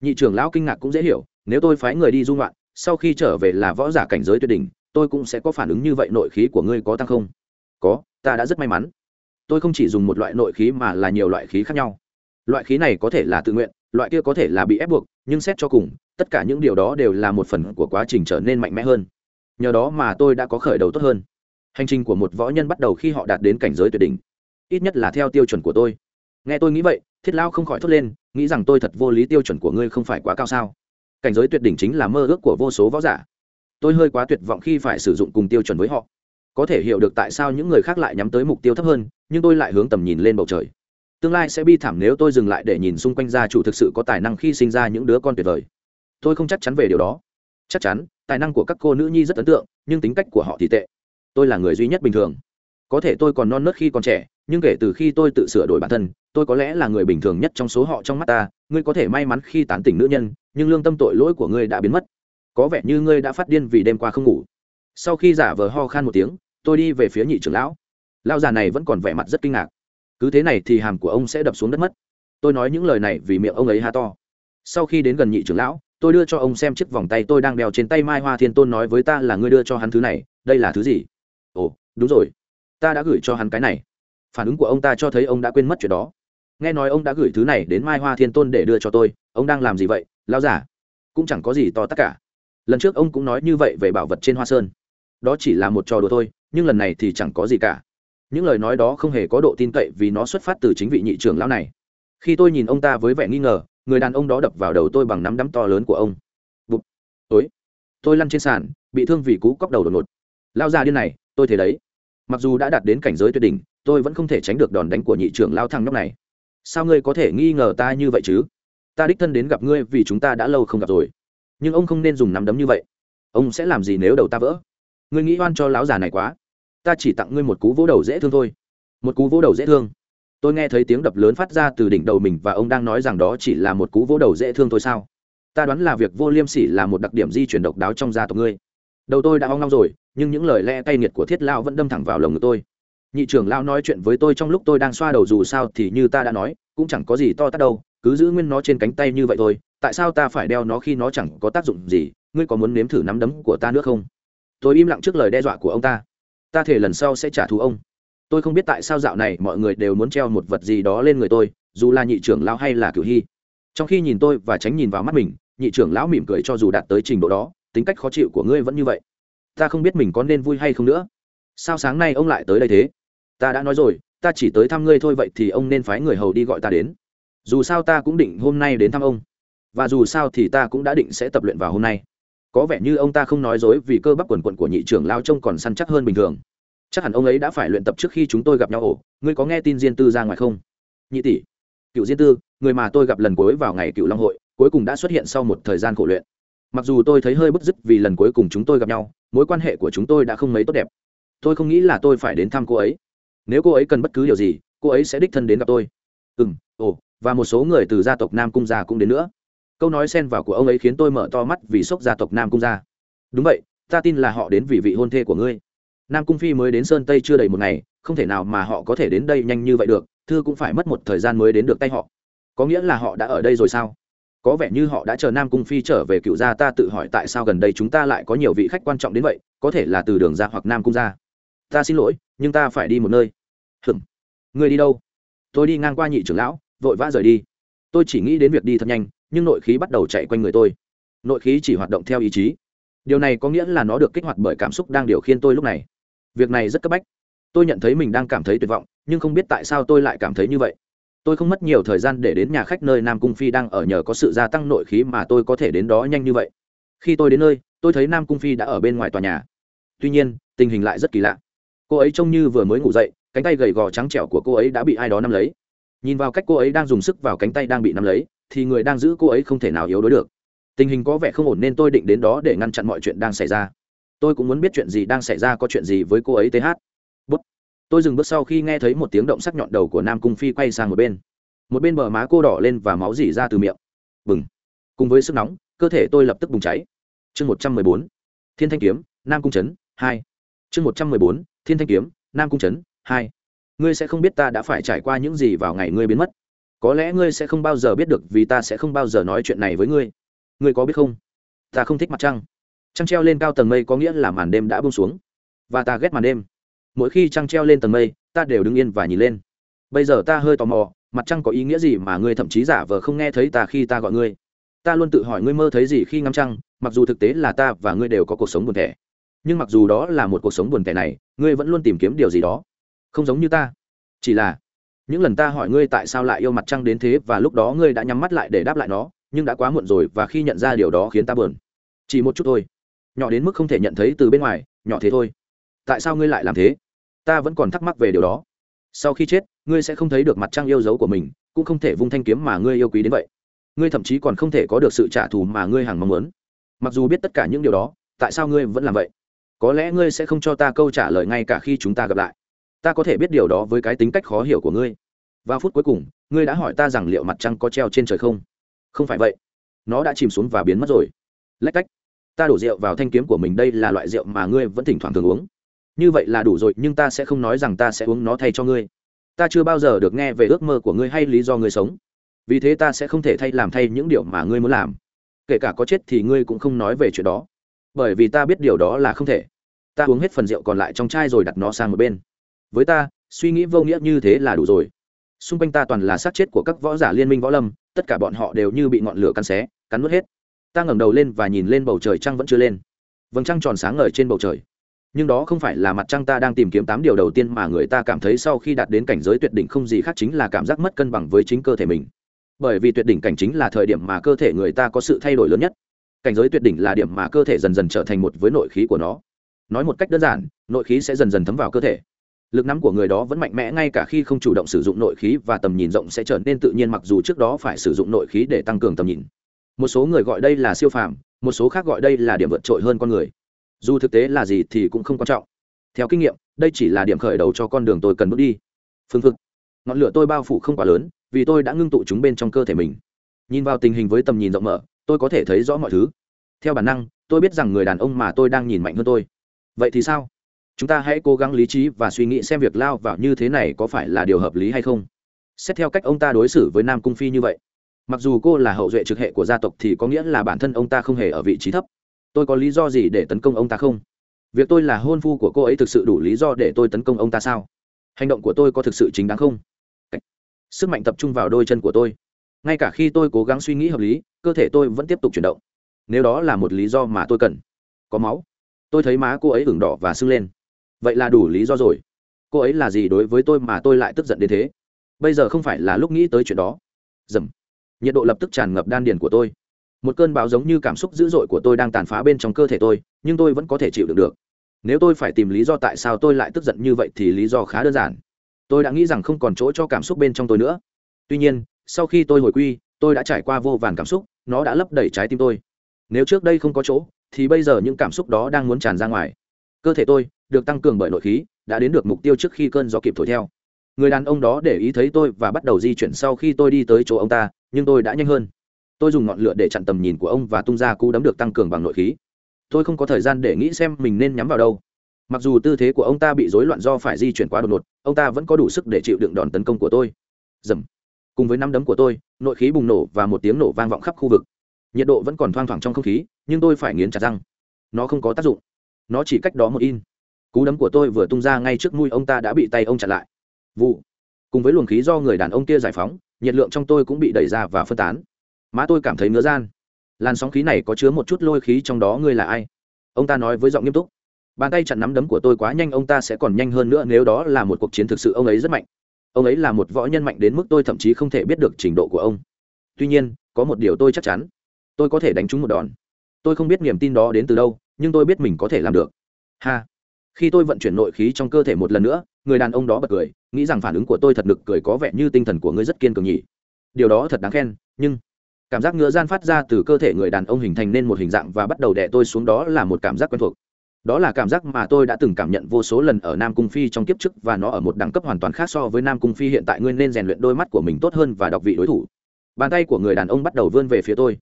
Nhị trưởng lão kinh ngạc cũng dễ hiểu, nếu tôi phái người đi dung loạn sau khi trở về là võ giả cảnh giới tuyệt đỉnh, tôi cũng sẽ có phản ứng như vậy nội khí của ngươi có tăng không? Có, ta đã rất may mắn. Tôi không chỉ dùng một loại nội khí mà là nhiều loại khí khác nhau. Loại khí này có thể là tự nguyện, loại kia có thể là bị ép buộc, nhưng xét cho cùng, tất cả những điều đó đều là một phần của quá trình trở nên mạnh mẽ hơn. Nhờ đó mà tôi đã có khởi đầu tốt hơn hành trình của một võ nhân bắt đầu khi họ đạt đến cảnh giới tuyệt đỉnh. Ít nhất là theo tiêu chuẩn của tôi. Nghe tôi nghĩ vậy, thiết lao không khỏi thốt lên, nghĩ rằng tôi thật vô lý tiêu chuẩn của ngươi không phải quá cao sao? Cảnh giới tuyệt đỉnh chính là mơ ước của vô số võ giả. Tôi hơi quá tuyệt vọng khi phải sử dụng cùng tiêu chuẩn với họ. Có thể hiểu được tại sao những người khác lại nhắm tới mục tiêu thấp hơn, nhưng tôi lại hướng tầm nhìn lên bầu trời. Tương lai sẽ bi thảm nếu tôi dừng lại để nhìn xung quanh gia chủ thực sự có tài năng khi sinh ra những đứa con tuyệt vời. Tôi không chắc chắn về điều đó. Chắc chắn, tài năng của các cô nữ nhi rất ấn tượng, nhưng tính cách của họ thì tệ tôi là người duy nhất bình thường. Có thể tôi còn non nớt khi còn trẻ, nhưng kể từ khi tôi tự sửa đổi bản thân, tôi có lẽ là người bình thường nhất trong số họ trong mắt ta. Ngươi có thể may mắn khi tán tỉnh nữ nhân, nhưng lương tâm tội lỗi của ngươi đã biến mất. Có vẻ như ngươi đã phát điên vì đêm qua không ngủ. Sau khi giả vờ ho khan một tiếng, tôi đi về phía nhị trưởng lão. Lão già này vẫn còn vẻ mặt rất kinh ngạc. Cứ thế này thì hàm của ông sẽ đập xuống đất mất. Tôi nói những lời này vì miệng ông ấy ha to. Sau khi đến gần nhị trưởng lão, tôi đưa cho ông xem chiếc vòng tay tôi đang đeo trên tay mai hoa thiên tôn nói với ta là ngươi đưa cho hắn thứ này, đây là thứ gì? Ồ, đúng rồi. Ta đã gửi cho hắn cái này. Phản ứng của ông ta cho thấy ông đã quên mất chuyện đó. Nghe nói ông đã gửi thứ này đến mai hoa thiên tôn để đưa cho tôi. Ông đang làm gì vậy lao giả cũng chẳng có gì to tất cả. Lần trước ông cũng nói như vậy về bảo vật trên hoa sơn. Đó chỉ là một trò đùa thôi, nhưng lần này thì chẳng có gì cả. Những lời nói đó không hề có độ tin cậy vì nó xuất phát từ chính vị nhị trưởng lão này. Khi tôi nhìn ông ta với vẻ nghi ngờ, người đàn ông đó đập vào đầu tôi bằng nắm đấm to lớn của ông. Bụt! ối tôi lăn trên sàn, bị thương vì cú cóc đầu đột ngột lao ra điên này, tôi thấy đấy. Mặc dù đã đạt đến cảnh giới tuyệt đỉnh, tôi vẫn không thể tránh được đòn đánh của nhị trưởng lao thăng nhóc này. Sao ngươi có thể nghi ngờ ta như vậy chứ? Ta đích thân đến gặp ngươi vì chúng ta đã lâu không gặp rồi. Nhưng ông không nên dùng nắm đấm như vậy. Ông sẽ làm gì nếu đầu ta vỡ? Ngươi nghĩ oan cho lão già này quá. Ta chỉ tặng ngươi một cú vỗ đầu dễ thương thôi. Một cú vỗ đầu dễ thương. Tôi nghe thấy tiếng đập lớn phát ra từ đỉnh đầu mình và ông đang nói rằng đó chỉ là một cú vỗ đầu dễ thương thôi sao? Ta đoán là việc vô liêm sỉ là một đặc điểm di chuyển độc đáo trong gia tộc ngươi. Đầu tôi đã hoang long rồi nhưng những lời lẽ cay nghiệt của thiết lao vẫn đâm thẳng vào lồng ngực tôi. Nhị trưởng lao nói chuyện với tôi trong lúc tôi đang xoa đầu dù sao thì như ta đã nói, cũng chẳng có gì to tát đâu, cứ giữ nguyên nó trên cánh tay như vậy thôi, tại sao ta phải đeo nó khi nó chẳng có tác dụng gì? Ngươi có muốn nếm thử nắm đấm của ta nữa không? Tôi im lặng trước lời đe dọa của ông ta. Ta thể lần sau sẽ trả thù ông. Tôi không biết tại sao dạo này mọi người đều muốn treo một vật gì đó lên người tôi, dù là nhị trưởng lão hay là cửu hy. Trong khi nhìn tôi và tránh nhìn vào mắt mình, nhị trưởng lão mỉm cười cho dù đạt tới trình độ đó, tính cách khó chịu của ngươi vẫn như vậy ta không biết mình có nên vui hay không nữa. Sao sáng nay ông lại tới đây thế? Ta đã nói rồi, ta chỉ tới thăm ngươi thôi, vậy thì ông nên phái người hầu đi gọi ta đến. Dù sao ta cũng định hôm nay đến thăm ông. Và dù sao thì ta cũng đã định sẽ tập luyện vào hôm nay. Có vẻ như ông ta không nói dối vì cơ bắp quần quận của nhị trưởng lao trông còn săn chắc hơn bình thường. Chắc hẳn ông ấy đã phải luyện tập trước khi chúng tôi gặp nhau ổ. Ngươi có nghe tin diên tư ra ngoài không? Nhị tỷ, cựu diên tư, người mà tôi gặp lần cuối vào ngày cựu long hội, cuối cùng đã xuất hiện sau một thời gian khổ luyện mặc dù tôi thấy hơi bức dứt vì lần cuối cùng chúng tôi gặp nhau, mối quan hệ của chúng tôi đã không mấy tốt đẹp. Tôi không nghĩ là tôi phải đến thăm cô ấy. Nếu cô ấy cần bất cứ điều gì, cô ấy sẽ đích thân đến gặp tôi. Ừ m ồ, và một số người từ gia tộc nam cung gia cũng đến nữa. Câu nói xen vào của ông ấy khiến tôi mở to mắt vì sốc gia tộc nam cung gia. Đúng vậy, ta tin là họ đến vì vị hôn thê của ngươi. Nam cung phi mới đến sơn tây chưa đầy một ngày, không thể nào mà họ có thể đến đây nhanh như vậy được thư cũng phải mất một thời gian mới đến được tay họ. Có nghĩa là họ đã ở đây rồi sao? Có vẻ như họ đã chờ nam cung phi trở về cựu gia, ta tự hỏi tại sao gần đây chúng ta lại có nhiều vị khách quan trọng đến vậy, có thể là từ đường ra hoặc nam cung ra. Ta xin lỗi, nhưng ta phải đi một nơi. Hừng người đi đâu? Tôi đi ngang qua nhị trưởng lão, vội vã rời đi. Tôi chỉ nghĩ đến việc đi thật nhanh, nhưng nội khí bắt đầu chạy quanh người tôi. Nội khí chỉ hoạt động theo ý chí. Điều này có nghĩa là nó được kích hoạt bởi cảm xúc đang điều khiển tôi lúc này. Việc này rất cấp bách. Tôi nhận thấy mình đang cảm thấy tuyệt vọng, nhưng không biết tại sao tôi lại cảm thấy như vậy tôi không mất nhiều thời gian để đến nhà khách nơi nam cung phi đang ở nhờ có sự gia tăng nội khí mà tôi có thể đến đó nhanh như vậy. Khi tôi đến nơi, tôi thấy nam cung phi đã ở bên ngoài tòa nhà. Tuy nhiên, tình hình lại rất kỳ lạ. Cô ấy trông như vừa mới ngủ dậy, cánh tay gầy gò trắng trẻo của cô ấy đã bị ai đó nắm lấy. Nhìn vào cách cô ấy đang dùng sức vào cánh tay đang bị nắm lấy, thì người đang giữ cô ấy không thể nào yếu đuối được. Tình hình có vẻ không ổn nên tôi định đến đó để ngăn chặn mọi chuyện đang xảy ra. Tôi cũng muốn biết chuyện gì đang xảy ra có chuyện gì với cô ấy th tôi dừng bước sau khi nghe thấy một tiếng động sắc nhọn đầu của nam cung phi quay sang một bên. Một bên bờ má cô đỏ lên và máu dỉ ra từ miệng. Bừng. Cùng với sức nóng, cơ thể tôi lập tức bùng cháy. Chương một trăm mười bốn, thiên thanh kiếm, nam cung trấn hai. Chương một trăm mười bốn, thiên thanh kiếm, nam cung trấn hai. Ngươi sẽ không biết ta đã phải trải qua những gì vào ngày ngươi biến mất. Có lẽ ngươi sẽ không bao giờ biết được vì ta sẽ không bao giờ nói chuyện này với ngươi. Ngươi có biết không? Ta không thích mặt trăng. Trăng treo lên cao tầng mây có nghĩa là màn đêm đã bông xuống. Và ta ghét màn đêm mỗi khi trăng treo lên tầng mây, ta đều đứng yên và nhìn lên. Bây giờ ta hơi tò mò, mặt trăng có ý nghĩa gì mà ngươi thậm chí giả vờ không nghe thấy ta khi ta gọi ngươi? Ta luôn tự hỏi ngươi mơ thấy gì khi ngắm trăng, mặc dù thực tế là ta và ngươi đều có cuộc sống buồn thẻ nhưng mặc dù đó là một cuộc sống buồn thẻ này, ngươi vẫn luôn tìm kiếm điều gì đó. Không giống như ta. Chỉ là, những lần ta hỏi ngươi tại sao lại yêu mặt trăng đến thế và lúc đó ngươi đã nhắm mắt lại để đáp lại nó, nhưng đã quá muộn rồi và khi nhận ra điều đó khiến ta buồn. Chỉ một chút thôi. Nhỏ đến mức không thể nhận thấy từ bên ngoài, nhỏ thế thôi. Tại sao ngươi lại làm thế? Ta vẫn còn thắc mắc về điều đó. Sau khi chết, ngươi sẽ không thấy được mặt trăng yêu dấu của mình, cũng không thể vung thanh kiếm mà ngươi yêu quý đến vậy. Ngươi thậm chí còn không thể có được sự trả thù mà ngươi hằng mong muốn. Mặc dù biết tất cả những điều đó, tại sao ngươi vẫn làm vậy? Có lẽ ngươi sẽ không cho ta câu trả lời ngay cả khi chúng ta gặp lại. Ta có thể biết điều đó với cái tính cách khó hiểu của ngươi. Vào phút cuối cùng, ngươi đã hỏi ta rằng liệu mặt trăng có treo trên trời không? Không phải vậy. Nó đã chìm xuống và biến mất rồi. Lách cách. Ta đổ rượu vào thanh kiếm của mình, đây là loại rượu mà ngươi vẫn thỉnh thoảng thường uống như vậy là đủ rồi, nhưng ta sẽ không nói rằng ta sẽ uống nó thay cho ngươi. Ta chưa bao giờ được nghe về ước mơ của ngươi hay lý do ngươi sống. Vì thế ta sẽ không thể thay làm thay những điều mà ngươi muốn làm. Kể cả có chết thì ngươi cũng không nói về chuyện đó. Bởi vì ta biết điều đó là không thể. Ta uống hết phần rượu còn lại trong chai rồi đặt nó sang một bên. Với ta, suy nghĩ vô nghĩa như thế là đủ rồi. Xung quanh ta toàn là sát chết của các võ giả liên minh võ lâm, tất cả bọn họ đều như bị ngọn lửa cắn xé, cắn nuốt hết. Ta ngẩng đầu lên và nhìn lên bầu trời trăng vẫn chưa lên. Vầng trăng tròn sáng ngời trên bầu trời nhưng đó không phải là mặt trăng ta đang tìm kiếm tám điều đầu tiên mà người ta cảm thấy sau khi đạt đến cảnh giới tuyệt đỉnh không gì khác chính là cảm giác mất cân bằng với chính cơ thể mình. Bởi vì tuyệt đỉnh cảnh chính là thời điểm mà cơ thể người ta có sự thay đổi lớn nhất. Cảnh giới tuyệt đỉnh là điểm mà cơ thể dần dần trở thành một với nội khí của nó. Nói một cách đơn giản, nội khí sẽ dần dần thấm vào cơ thể. Lực nắm của người đó vẫn mạnh mẽ ngay cả khi không chủ động sử dụng nội khí và tầm nhìn rộng sẽ trở nên tự nhiên mặc dù trước đó phải sử dụng nội khí để tăng cường tầm nhìn. Một số người gọi đây là siêu phàm, một số khác gọi đây là điểm vượt trội hơn con người dù thực tế là gì thì cũng không quan trọng. Theo kinh nghiệm, đây chỉ là điểm khởi đầu cho con đường tôi cần bước đi. Phương phực, ngọn lửa tôi bao phủ không quá lớn, vì tôi đã ngưng tụ chúng bên trong cơ thể mình. Nhìn vào tình hình với tầm nhìn rộng mở, tôi có thể thấy rõ mọi thứ. Theo bản năng, tôi biết rằng người đàn ông mà tôi đang nhìn mạnh hơn tôi. Vậy thì sao? Chúng ta hãy cố gắng lý trí và suy nghĩ xem việc lao vào như thế này có phải là điều hợp lý hay không. Xét theo cách ông ta đối xử với nam cung phi như vậy. Mặc dù cô là hậu duệ trực hệ của gia tộc thì có nghĩa là bản thân ông ta không hề ở vị trí thấp tôi có lý do gì để tấn công ông ta không? Việc tôi là hôn phu của cô ấy thực sự đủ lý do để tôi tấn công ông ta sao? Hành động của tôi có thực sự chính đáng không? Sức mạnh tập trung vào đôi chân của tôi. Ngay cả khi tôi cố gắng suy nghĩ hợp lý, cơ thể tôi vẫn tiếp tục chuyển động. Nếu đó là một lý do mà tôi cần. Có máu. Tôi thấy má cô ấy ửng đỏ và sưng lên. Vậy là đủ lý do rồi. Cô ấy là gì đối với tôi mà tôi lại tức giận đến thế? Bây giờ không phải là lúc nghĩ tới chuyện đó. Dầm. Nhiệt độ lập tức tràn ngập đan điền của tôi một cơn bão giống như cảm xúc dữ dội của tôi đang tàn phá bên trong cơ thể tôi, nhưng tôi vẫn có thể chịu được được. Nếu tôi phải tìm lý do tại sao tôi lại tức giận như vậy thì lý do khá đơn giản. Tôi đã nghĩ rằng không còn chỗ cho cảm xúc bên trong tôi nữa. Tuy nhiên, sau khi tôi hồi quy, tôi đã trải qua vô vàn cảm xúc, nó đã lấp đầy trái tim tôi. Nếu trước đây không có chỗ, thì bây giờ những cảm xúc đó đang muốn tràn ra ngoài. Cơ thể tôi được tăng cường bởi nội khí, đã đến được mục tiêu trước khi cơn gió kịp thổi theo. Người đàn ông đó để ý thấy tôi và bắt đầu di chuyển sau khi tôi đi tới chỗ ông ta, nhưng tôi đã nhanh hơn tôi dùng ngọn lửa để chặn tầm nhìn của ông và tung ra cú đấm được tăng cường bằng nội khí. Tôi không có thời gian để nghĩ xem mình nên nhắm vào đâu. Mặc dù tư thế của ông ta bị rối loạn do phải di chuyển quá đột ngột, ông ta vẫn có đủ sức để chịu đựng đòn tấn công của tôi. Dầm. Cùng với năm đấm của tôi, nội khí bùng nổ và một tiếng nổ vang vọng khắp khu vực. Nhiệt độ vẫn còn thoang thoảng trong không khí, nhưng tôi phải nghiến chặt răng. Nó không có tác dụng. Nó chỉ cách đó một in. Cú đấm của tôi vừa tung ra ngay trước mũi ông ta đã bị tay ông chặn lại. Vụ. Cùng với luồng khí do người đàn ông kia giải phóng, nhiệt lượng trong tôi cũng bị đẩy ra và phân tán má tôi cảm thấy ngứa gian. Làn sóng khí này có chứa một chút lôi khí trong đó ngươi là ai? Ông ta nói với giọng nghiêm túc. Bàn tay chặn nắm đấm của tôi quá nhanh, ông ta sẽ còn nhanh hơn nữa nếu đó là một cuộc chiến thực sự, ông ấy rất mạnh. Ông ấy là một võ nhân mạnh đến mức tôi thậm chí không thể biết được trình độ của ông. Tuy nhiên, có một điều tôi chắc chắn. Tôi có thể đánh trúng một đòn. Tôi không biết niềm tin đó đến từ đâu, nhưng tôi biết mình có thể làm được. Ha! Khi tôi vận chuyển nội khí trong cơ thể một lần nữa, người đàn ông đó bật cười, nghĩ rằng phản ứng của tôi thật nực cười có vẻ như tinh thần của ngươi rất kiên cường nhỉ. Điều đó thật đáng khen, nhưng cảm giác ngứa gian phát ra từ cơ thể người đàn ông hình thành nên một hình dạng và bắt đầu đè tôi xuống đó là một cảm giác quen thuộc. Đó là cảm giác mà tôi đã từng cảm nhận vô số lần ở nam cung phi trong kiếp trước và nó ở một đẳng cấp hoàn toàn khác so với nam cung phi hiện tại ngươi nên rèn luyện đôi mắt của mình tốt hơn và đọc vị đối thủ. Bàn tay của người đàn ông bắt đầu vươn về phía tôi.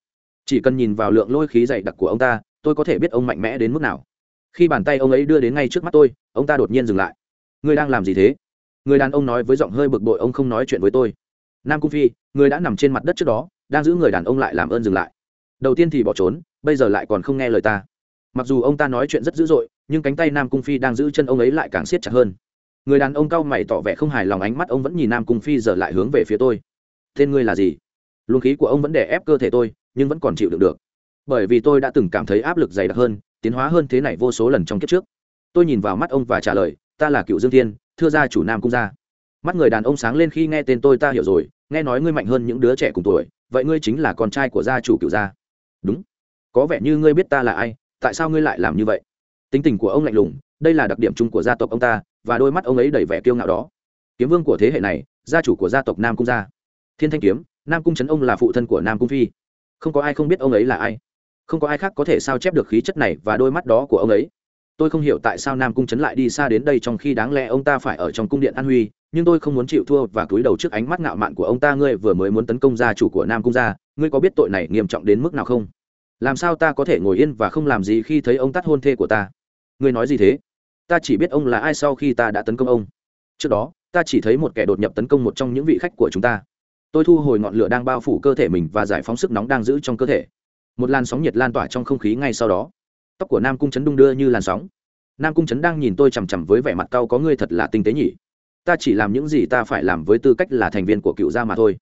Chỉ cần nhìn vào lượng lôi khí dày đặc của ông ta, tôi có thể biết ông mạnh mẽ đến mức nào. Khi bàn tay ông ấy đưa đến ngay trước mắt tôi, ông ta đột nhiên dừng lại. Ngươi đang làm gì thế? Người đàn ông nói với giọng hơi bực bội, ông không nói chuyện với tôi nam cung phi, người đã nằm trên mặt đất trước đó, đang giữ người đàn ông lại làm ơn dừng lại. Đầu tiên thì bỏ trốn, bây giờ lại còn không nghe lời ta. Mặc dù ông ta nói chuyện rất dữ dội, nhưng cánh tay nam cung phi đang giữ chân ông ấy lại càng siết chặt hơn. Người đàn ông cao mày tỏ vẻ không hài lòng ánh mắt ông vẫn nhìn nam cung phi giờ lại hướng về phía tôi. Tên ngươi là gì? Luồng khí của ông vẫn đè ép cơ thể tôi, nhưng vẫn còn chịu đựng được. Bởi vì tôi đã từng cảm thấy áp lực dày đặc hơn, tiến hóa hơn thế này vô số lần trong kiếp trước. Tôi nhìn vào mắt ông và trả lời, ta là cựu dương thiên, thưa gia chủ nam cung gia. Mắt người đàn ông sáng lên khi nghe tên tôi, ta hiểu rồi nghe nói ngươi mạnh hơn những đứa trẻ cùng tuổi, vậy ngươi chính là con trai của gia chủ cựu gia. Đúng. Có vẻ như ngươi biết ta là ai, tại sao ngươi lại làm như vậy? Tính tình của ông lạnh lùng, đây là đặc điểm chung của gia tộc ông ta, và đôi mắt ông ấy đầy vẻ kiêu ngạo đó. Kiếm vương của thế hệ này, gia chủ của gia tộc nam cung gia. Thiên thanh kiếm, nam cung trấn ông là phụ thân của nam cung phi. Không có ai không biết ông ấy là ai. Không có ai khác có thể sao chép được khí chất này và đôi mắt đó của ông ấy tôi không hiểu tại sao nam cung trấn lại đi xa đến đây trong khi đáng lẽ ông ta phải ở trong cung điện an huy, nhưng tôi không muốn chịu thua và cúi đầu trước ánh mắt ngạo mạn của ông ta. Ngươi vừa mới muốn tấn công gia chủ của nam cung gia ngươi có biết tội này nghiêm trọng đến mức nào không? Làm sao ta có thể ngồi yên và không làm gì khi thấy ông tắt hôn thê của ta? Ngươi nói gì thế? Ta chỉ biết ông là ai sau khi ta đã tấn công ông. Trước đó, ta chỉ thấy một kẻ đột nhập tấn công một trong những vị khách của chúng ta. Tôi thu hồi ngọn lửa đang bao phủ cơ thể mình và giải phóng sức nóng đang giữ trong cơ thể. Một làn sóng nhiệt lan tỏa trong không khí ngay sau đó tóc của nam cung trấn đung đưa như làn sóng. Nam cung trấn đang nhìn tôi chằm chằm với vẻ mặt cau có ngươi thật là tinh tế nhỉ. Ta chỉ làm những gì ta phải làm với tư cách là thành viên của cựu gia mà thôi.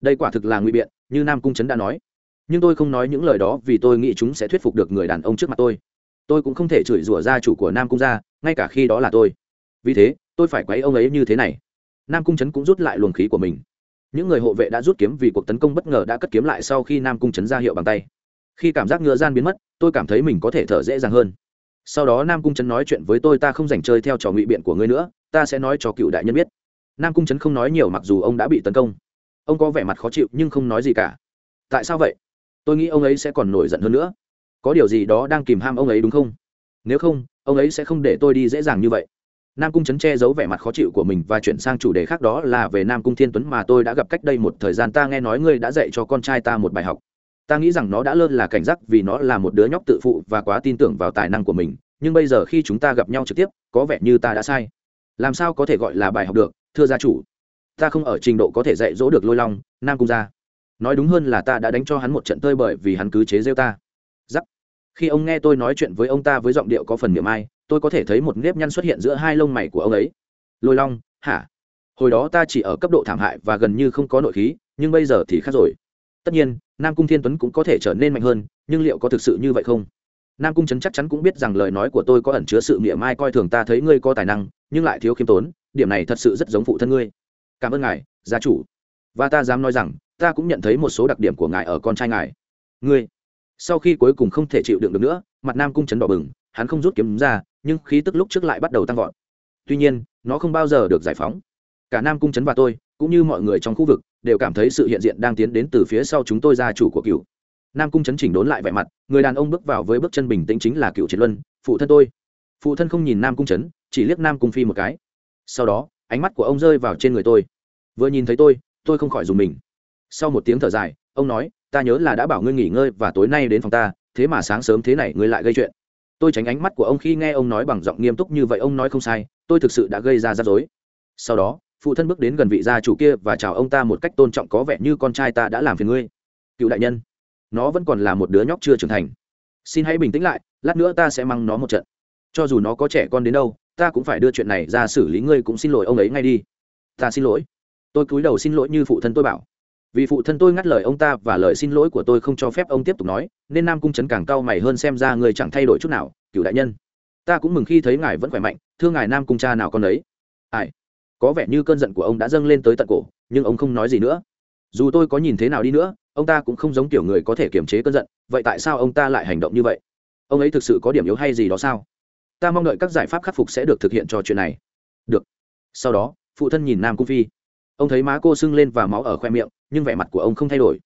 Đây quả thực là ngụy biện, như nam cung trấn đã nói. Nhưng tôi không nói những lời đó vì tôi nghĩ chúng sẽ thuyết phục được người đàn ông trước mặt tôi. Tôi cũng không thể chửi rủa gia chủ của nam cung gia, ngay cả khi đó là tôi. Vì thế, tôi phải quấy ông ấy như thế này. Nam cung trấn cũng rút lại luồng khí của mình. Những người hộ vệ đã rút kiếm vì cuộc tấn công bất ngờ đã cất kiếm lại sau khi nam cung trấn ra hiệu bằng tay khi cảm giác ngựa gian biến mất, tôi cảm thấy mình có thể thở dễ dàng hơn. Sau đó nam cung trấn nói chuyện với tôi, ta không dành chơi theo trò ngụy biện của ngươi nữa, ta sẽ nói cho cựu đại nhân biết. Nam cung trấn không nói nhiều mặc dù ông đã bị tấn công. Ông có vẻ mặt khó chịu nhưng không nói gì cả. Tại sao vậy? Tôi nghĩ ông ấy sẽ còn nổi giận hơn nữa. Có điều gì đó đang kìm ham ông ấy đúng không? Nếu không, ông ấy sẽ không để tôi đi dễ dàng như vậy. Nam cung chấn che giấu vẻ mặt khó chịu của mình và chuyển sang chủ đề khác đó là về nam cung thiên tuấn mà tôi đã gặp cách đây một thời gian. Ta nghe nói ngươi đã dạy cho con trai ta một bài học ta nghĩ rằng nó đã lơ là cảnh giác vì nó là một đứa nhóc tự phụ và quá tin tưởng vào tài năng của mình, nhưng bây giờ khi chúng ta gặp nhau trực tiếp, có vẻ như ta đã sai. Làm sao có thể gọi là bài học được, thưa gia chủ? Ta không ở trình độ có thể dạy dỗ được lôi long, nam cung gia. Nói đúng hơn là ta đã đánh cho hắn một trận tơi bởi vì hắn cứ chế rêu ta. Giắc. Khi ông nghe tôi nói chuyện với ông ta với giọng điệu có phần miệng ai, tôi có thể thấy một nếp nhăn xuất hiện giữa hai lông mày của ông ấy. Lôi long, hả? Hồi đó ta chỉ ở cấp độ thảm hại và gần như không có nội khí, nhưng bây giờ thì khác rồi tất nhiên, nam cung thiên tuấn cũng có thể trở nên mạnh hơn, nhưng liệu có thực sự như vậy không? Nam cung trấn chắc chắn cũng biết rằng lời nói của tôi có ẩn chứa sự mỉa mai coi thường ta thấy ngươi có tài năng, nhưng lại thiếu khiêm tốn, điểm này thật sự rất giống phụ thân ngươi. Cảm ơn ngài, gia chủ. Và ta dám nói rằng, ta cũng nhận thấy một số đặc điểm của ngài ở con trai ngài. Ngươi, sau khi cuối cùng không thể chịu đựng được nữa, mặt nam cung chấn đỏ bừng, hắn không rút kiếm ra, nhưng khí tức lúc trước lại bắt đầu tăng vọt. Tuy nhiên, nó không bao giờ được giải phóng cả nam cung chấn và tôi, cũng như mọi người trong khu vực, đều cảm thấy sự hiện diện đang tiến đến từ phía sau chúng tôi gia chủ của cựu. Nam cung chấn chỉnh đốn lại vẻ mặt, người đàn ông bước vào với bước chân bình tĩnh chính là cựu triệt luân, phụ thân tôi. Phụ thân không nhìn nam cung chấn chỉ liếc nam cung phi một cái. Sau đó, ánh mắt của ông rơi vào trên người tôi. Vừa nhìn thấy tôi tôi không khỏi dùng mình. Sau một tiếng thở dài, ông nói, ta nhớ là đã bảo ngươi nghỉ ngơi và tối nay đến phòng ta, thế mà sáng sớm thế này ngươi lại gây chuyện. Tôi tránh ánh mắt của ông khi nghe ông nói bằng giọng nghiêm túc như vậy, ông nói không sai, tôi thực sự đã gây ra rắc rối. Sau đó phụ thân bước đến gần vị gia chủ kia và chào ông ta một cách tôn trọng có vẻ như con trai ta đã làm phiền ngươi. Cựu đại nhân, nó vẫn còn là một đứa nhóc chưa trưởng thành. Xin hãy bình tĩnh lại, lát nữa ta sẽ mang nó một trận. Cho dù nó có trẻ con đến đâu, ta cũng phải đưa chuyện này ra xử lý ngươi cũng xin lỗi ông ấy ngay đi. Ta xin lỗi. Tôi cúi đầu xin lỗi như phụ thân tôi bảo. Vì phụ thân tôi ngắt lời ông ta và lời xin lỗi của tôi không cho phép ông tiếp tục nói, nên nam cung trấn càng cau mày hơn xem ra người chẳng thay đổi chút nào, cựu đại nhân. Ta cũng mừng khi thấy ngài vẫn khỏe mạnh, thưa ngài nam cung cha nào con đấy. Ai? Có vẻ như cơn giận của ông đã dâng lên tới tận cổ, nhưng ông không nói gì nữa. Dù tôi có nhìn thế nào đi nữa, ông ta cũng không giống kiểu người có thể kiềm chế cơn giận, vậy tại sao ông ta lại hành động như vậy? Ông ấy thực sự có điểm yếu hay gì đó sao? Ta mong đợi các giải pháp khắc phục sẽ được thực hiện cho chuyện này. Được. Sau đó, phụ thân nhìn nam cung phi. Ông thấy má cô sưng lên và máu ở khoe miệng, nhưng vẻ mặt của ông không thay đổi.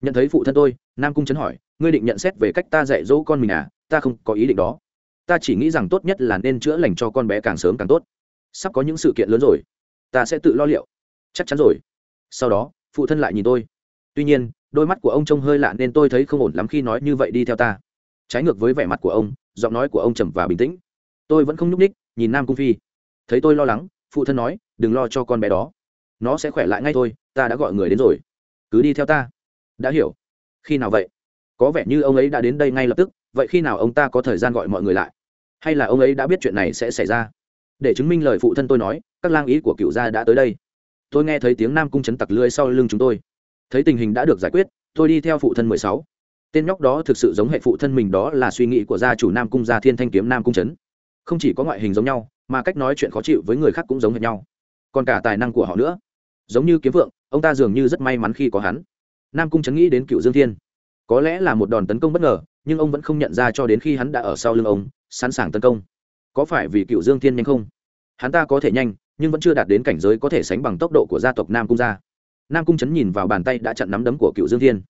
Nhận thấy phụ thân tôi, nam cung chấn hỏi, ngươi định nhận xét về cách ta dạy dỗ con mình à? Ta không có ý định đó. Ta chỉ nghĩ rằng tốt nhất là nên chữa lành cho con bé càng sớm càng tốt. Sắp có những sự kiện lớn rồi ta sẽ tự lo liệu. Chắc chắn rồi. Sau đó, phụ thân lại nhìn tôi. Tuy nhiên, đôi mắt của ông trông hơi lạ nên tôi thấy không ổn lắm khi nói như vậy đi theo ta. Trái ngược với vẻ mặt của ông, giọng nói của ông trầm và bình tĩnh. Tôi vẫn không nhúc ních nhìn nam cung phi. Thấy tôi lo lắng, phụ thân nói, đừng lo cho con bé đó. Nó sẽ khỏe lại ngay thôi, ta đã gọi người đến rồi. Cứ đi theo ta. Đã hiểu. Khi nào vậy? Có vẻ như ông ấy đã đến đây ngay lập tức, vậy khi nào ông ta có thời gian gọi mọi người lại? Hay là ông ấy đã biết chuyện này sẽ xảy ra? Để chứng minh lời phụ thân tôi nói các lang ý của cựu gia đã tới đây. Tôi nghe thấy tiếng nam cung chấn tặc lưới sau lưng chúng tôi. Thấy tình hình đã được giải quyết, tôi đi theo phụ thân mười sáu. Tên nhóc đó thực sự giống hệ phụ thân mình, đó là suy nghĩ của gia chủ nam cung gia thiên thanh kiếm nam cung chấn. không chỉ có ngoại hình giống nhau, mà cách nói chuyện khó chịu với người khác cũng giống hệt nhau. Còn cả tài năng của họ nữa. Giống như kiếm vượng, ông ta dường như rất may mắn khi có hắn. Nam cung chấn nghĩ đến cựu dương thiên. Có lẽ là một đòn tấn công bất ngờ, nhưng ông vẫn không nhận ra cho đến khi hắn đã ở sau lưng ông, sẵn sàng tấn công. Có phải vì cựu dương thiên nhanh không? Hắn ta có thể nhanh nhưng vẫn chưa đạt đến cảnh giới có thể sánh bằng tốc độ của gia tộc nam cung gia. Nam cung chấn nhìn vào bàn tay đã chặn nắm đấm của cựu dương thiên.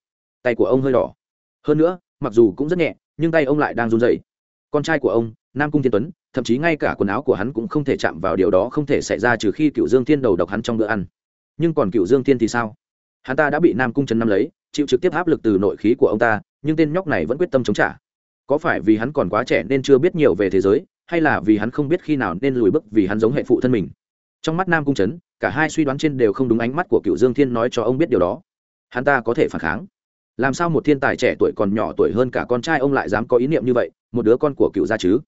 Tay của ông hơi đỏ. Hơn nữa, mặc dù cũng rất nhẹ, nhưng tay ông lại đang run dậy con trai của ông, nam cung thiên tuấn, thậm chí ngay cả quần áo của hắn cũng không thể chạm vào điều đó không thể xảy ra trừ khi cựu dương thiên đầu độc hắn trong bữa ăn. Nhưng còn cựu dương thiên thì sao? Hắn ta đã bị nam cung trấn nắm lấy, chịu trực tiếp áp lực từ nội khí của ông ta, nhưng tên nhóc này vẫn quyết tâm chống trả. Có phải vì hắn còn quá trẻ nên chưa biết nhiều về thế giới, hay là vì hắn không biết khi nào nên lùi bước vì hắn giống hệ phụ thân mình? Trong mắt nam cung trấn cả hai suy đoán trên đều không đúng ánh mắt của cựu dương thiên nói cho ông biết điều đó. Hắn ta có thể phản kháng. Làm sao một thiên tài trẻ tuổi còn nhỏ tuổi hơn cả con trai ông lại dám có ý niệm như vậy, một đứa con của cựu gia chứ?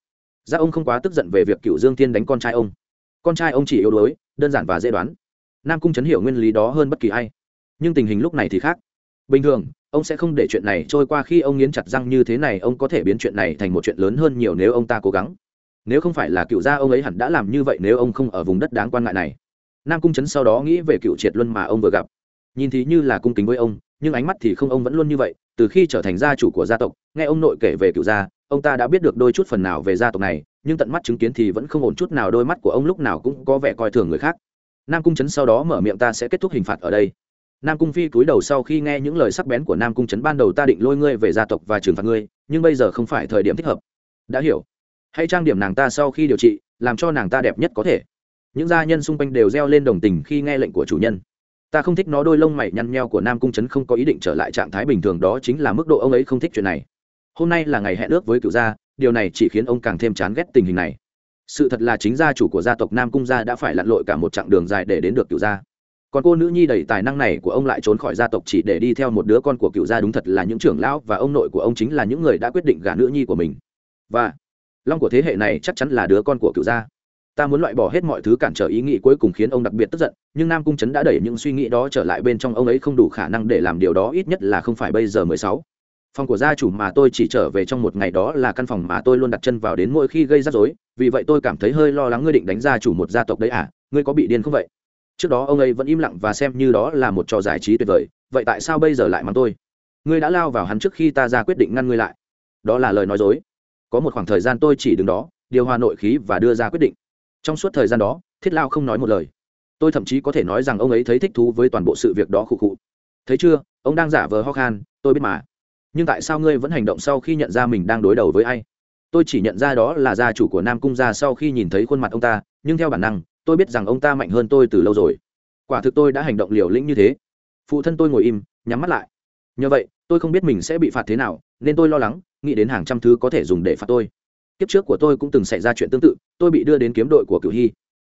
Gia ông không quá tức giận về việc cựu dương thiên đánh con trai ông. Con trai ông chỉ yếu đuối, đơn giản và dễ đoán. Nam cung chấn hiểu nguyên lý đó hơn bất kỳ ai. Nhưng tình hình lúc này thì khác. Bình thường, ông sẽ không để chuyện này trôi qua khi ông nghiến chặt răng như thế này, ông có thể biến chuyện này thành một chuyện lớn hơn nhiều nếu ông ta cố gắng nếu không phải là cựu gia ông ấy hẳn đã làm như vậy nếu ông không ở vùng đất đáng quan ngại này. Nam cung chấn sau đó nghĩ về cựu triệt luân mà ông vừa gặp. Nhìn thì như là cung kính với ông, nhưng ánh mắt thì không ông vẫn luôn như vậy. Từ khi trở thành gia chủ của gia tộc, nghe ông nội kể về cựu gia, ông ta đã biết được đôi chút phần nào về gia tộc này, nhưng tận mắt chứng kiến thì vẫn không ổn chút nào, đôi mắt của ông lúc nào cũng có vẻ coi thường người khác. Nam cung chấn sau đó mở miệng, ta sẽ kết thúc hình phạt ở đây. Nam cung phi cúi đầu sau khi nghe những lời sắc bén của nam cung chấn, ban đầu ta định lôi ngươi về gia tộc và trừng phạt ngươi, nhưng bây giờ không phải thời điểm thích hợp. Đã hiểu hãy trang điểm nàng ta sau khi điều trị, làm cho nàng ta đẹp nhất có thể. Những gia nhân xung quanh đều reo lên đồng tình khi nghe lệnh của chủ nhân. Ta không thích nó đôi lông mày nhăn nheo của nam cung trấn không có ý định trở lại trạng thái bình thường, đó chính là mức độ ông ấy không thích chuyện này. Hôm nay là ngày hẹn ước với cựu gia, điều này chỉ khiến ông càng thêm chán ghét tình hình này. Sự thật là chính gia chủ của gia tộc nam cung gia đã phải lặn lội cả một chặng đường dài để đến được cựu gia. Còn cô nữ nhi đầy tài năng này của ông lại trốn khỏi gia tộc chỉ để đi theo một đứa con của cựu gia đúng thật là những trưởng lão và ông nội của ông chính là những người đã quyết định gả nữ nhi của mình. Và long của thế hệ này chắc chắn là đứa con của cựu gia. Ta muốn loại bỏ hết mọi thứ cản trở ý nghĩ cuối cùng khiến ông đặc biệt tức giận, nhưng nam cung trấn đã đẩy những suy nghĩ đó trở lại bên trong ông ấy không đủ khả năng để làm điều đó, ít nhất là không phải bây giờ mười sáu. Phòng của gia chủ mà tôi chỉ trở về trong một ngày đó là căn phòng mà tôi luôn đặt chân vào đến mỗi khi gây rắc rối, vì vậy tôi cảm thấy hơi lo lắng ngươi định đánh gia chủ một gia tộc đấy à ngươi có bị điên không vậy? Trước đó ông ấy vẫn im lặng và xem như đó là một trò giải trí tuyệt vời, vậy tại sao bây giờ lại mắng tôi? Ngươi đã lao vào hắn trước khi ta ra quyết định ngăn ngươi lại. Đó là lời nói dối có một khoảng thời gian tôi chỉ đứng đó, điều hòa nội khí và đưa ra quyết định. Trong suốt thời gian đó, thiết lao không nói một lời. Tôi thậm chí có thể nói rằng ông ấy thấy thích thú với toàn bộ sự việc đó khụ khụ. Thấy chưa, ông đang giả vờ ho khan, tôi biết mà. Nhưng tại sao ngươi vẫn hành động sau khi nhận ra mình đang đối đầu với ai? Tôi chỉ nhận ra đó là gia chủ của nam cung gia sau khi nhìn thấy khuôn mặt ông ta, nhưng theo bản năng, tôi biết rằng ông ta mạnh hơn tôi từ lâu rồi. Quả thực tôi đã hành động liều lĩnh như thế. Phụ thân tôi ngồi im, nhắm mắt lại. Nhờ vậy, tôi không biết mình sẽ bị phạt thế nào nên tôi lo lắng, nghĩ đến hàng trăm thứ có thể dùng để phạt tôi. Kiếp trước của tôi cũng từng xảy ra chuyện tương tự, tôi bị đưa đến kiếm đội của cửu hy.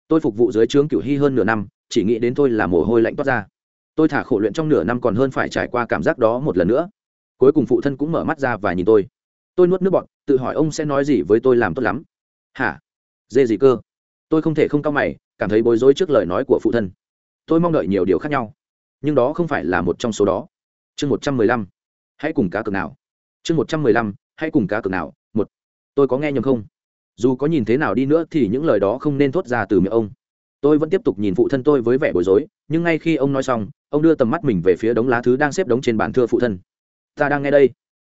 Tôi phục vụ dưới trướng cửu hy hơn nửa năm, chỉ nghĩ đến tôi là mồ hôi lạnh toát ra. Tôi thả khổ luyện trong nửa năm còn hơn phải trải qua cảm giác đó một lần nữa. Cuối cùng phụ thân cũng mở mắt ra và nhìn tôi. Tôi nuốt nước bọt, tự hỏi ông sẽ nói gì với tôi làm tốt lắm. Hả? Dê gì cơ? Tôi không thể không cao mày, cảm thấy bối rối trước lời nói của phụ thân. Tôi mong đợi nhiều điều khác nhau. Nhưng đó không phải là một trong số đó. Chương một trăm mười lăm. Hãy cùng cá cược nào chương một trăm mười lăm, hãy cùng cá cược nào, một. Tôi có nghe nhầm không? Dù có nhìn thế nào đi nữa thì những lời đó không nên thốt ra từ miệng ông. Tôi vẫn tiếp tục nhìn phụ thân tôi với vẻ bối rối, nhưng ngay khi ông nói xong, ông đưa tầm mắt mình về phía đống lá thư đang xếp đống trên bàn thưa phụ thân. Ta đang nghe đây.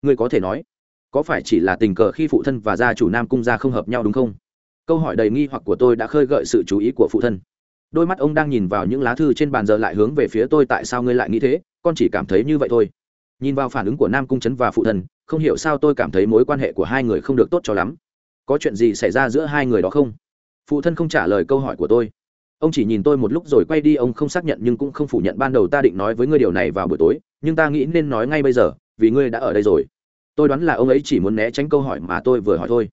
Ngươi có thể nói, có phải chỉ là tình cờ khi phụ thân và gia chủ nam cung gia không hợp nhau đúng không? Câu hỏi đầy nghi hoặc của tôi đã khơi gợi sự chú ý của phụ thân. Đôi mắt ông đang nhìn vào những lá thư trên bàn giờ lại hướng về phía tôi, tại sao ngươi lại nghĩ thế? Con chỉ cảm thấy như vậy thôi nhìn vào phản ứng của nam cung trấn và phụ thân không hiểu sao tôi cảm thấy mối quan hệ của hai người không được tốt cho lắm. Có chuyện gì xảy ra giữa hai người đó không? Phụ thân không trả lời câu hỏi của tôi. Ông chỉ nhìn tôi một lúc rồi quay đi, ông không xác nhận nhưng cũng không phủ nhận ban đầu ta định nói với ngươi điều này vào buổi tối, nhưng ta nghĩ nên nói ngay bây giờ, vì ngươi đã ở đây rồi. Tôi đoán là ông ấy chỉ muốn né tránh câu hỏi mà tôi vừa hỏi thôi.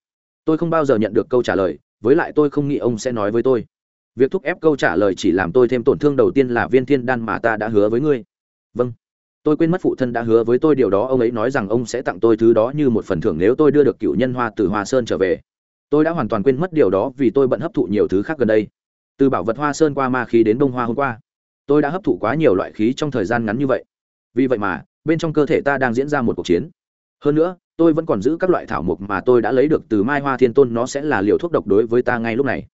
Tôi không bao giờ nhận được câu trả lời, với lại tôi không nghĩ ông sẽ nói với tôi. Việc thúc ép câu trả lời chỉ làm tôi thêm tổn thương đầu tiên là viên thiên đan mà ta đã hứa với ngươi. Vâng tôi quên mất phụ thân đã hứa với tôi điều đó, ông ấy nói rằng ông sẽ tặng tôi thứ đó như một phần thưởng nếu tôi đưa được cựu nhân hoa từ hoa sơn trở về. Tôi đã hoàn toàn quên mất điều đó vì tôi bận hấp thụ nhiều thứ khác gần đây. Từ bảo vật hoa sơn qua ma khí đến bông hoa hôm qua, tôi đã hấp thụ quá nhiều loại khí trong thời gian ngắn như vậy. Vì vậy mà, bên trong cơ thể ta đang diễn ra một cuộc chiến. Hơn nữa, tôi vẫn còn giữ các loại thảo mộc mà tôi đã lấy được từ mai hoa thiên tôn, nó sẽ là liều thuốc độc đối với ta ngay lúc này.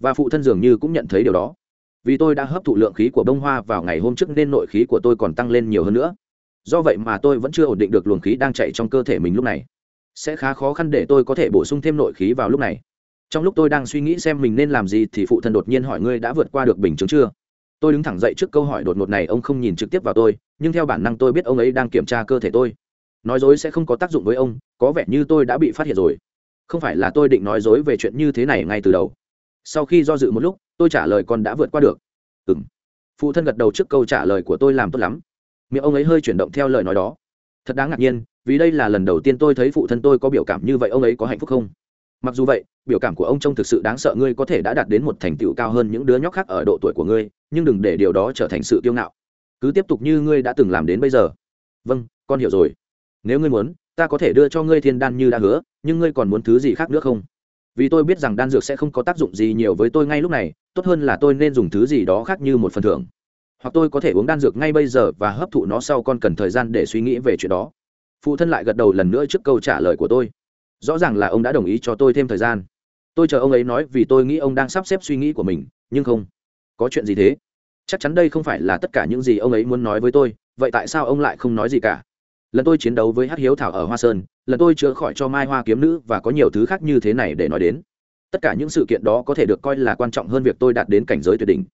Và phụ thân dường như cũng nhận thấy điều đó vì tôi đã hấp thụ lượng khí của bông hoa vào ngày hôm trước nên nội khí của tôi còn tăng lên nhiều hơn nữa. Do vậy mà tôi vẫn chưa ổn định được luồng khí đang chạy trong cơ thể mình lúc này. Sẽ khá khó khăn để tôi có thể bổ sung thêm nội khí vào lúc này. Trong lúc tôi đang suy nghĩ xem mình nên làm gì thì phụ thân đột nhiên hỏi ngươi đã vượt qua được bình chứng chưa? Tôi đứng thẳng dậy trước câu hỏi đột ngột này, ông không nhìn trực tiếp vào tôi, nhưng theo bản năng tôi biết ông ấy đang kiểm tra cơ thể tôi. Nói dối sẽ không có tác dụng với ông, có vẻ như tôi đã bị phát hiện rồi. Không phải là tôi định nói dối về chuyện như thế này ngay từ đầu. Sau khi do dự một lúc tôi trả lời con đã vượt qua được. Ừ m phụ thân gật đầu trước câu trả lời của tôi làm tốt lắm. Miệng ông ấy hơi chuyển động theo lời nói đó. Thật đáng ngạc nhiên, vì đây là lần đầu tiên tôi thấy phụ thân tôi có biểu cảm như vậy, ông ấy có hạnh phúc không? Mặc dù vậy, biểu cảm của ông trông thực sự đáng sợ, ngươi có thể đã đạt đến một thành tựu cao hơn những đứa nhóc khác ở độ tuổi của ngươi, nhưng đừng để điều đó trở thành sự kiêu ngạo. Cứ tiếp tục như ngươi đã từng làm đến bây giờ. Vâng con hiểu rồi. Nếu ngươi muốn, ta có thể đưa cho ngươi thiên đan như đã hứa, nhưng ngươi còn muốn thứ gì khác nữa không? Vì tôi biết rằng đan dược sẽ không có tác dụng gì nhiều với tôi ngay lúc này, tốt hơn là tôi nên dùng thứ gì đó khác như một phần thưởng. Hoặc tôi có thể uống đan dược ngay bây giờ và hấp thụ nó sau con cần thời gian để suy nghĩ về chuyện đó. Phụ thân lại gật đầu lần nữa trước câu trả lời của tôi. Rõ ràng là ông đã đồng ý cho tôi thêm thời gian. Tôi chờ ông ấy nói vì tôi nghĩ ông đang sắp xếp suy nghĩ của mình, nhưng không. Có chuyện gì thế? Chắc chắn đây không phải là tất cả những gì ông ấy muốn nói với tôi, vậy tại sao ông lại không nói gì cả? Lần tôi chiến đấu với hắc hiếu thảo ở hoa sơn, lần tôi chữa khỏi cho mai hoa kiếm nữ và có nhiều thứ khác như thế này để nói đến. Tất cả những sự kiện đó có thể được coi là quan trọng hơn việc tôi đạt đến cảnh giới tuyệt đỉnh.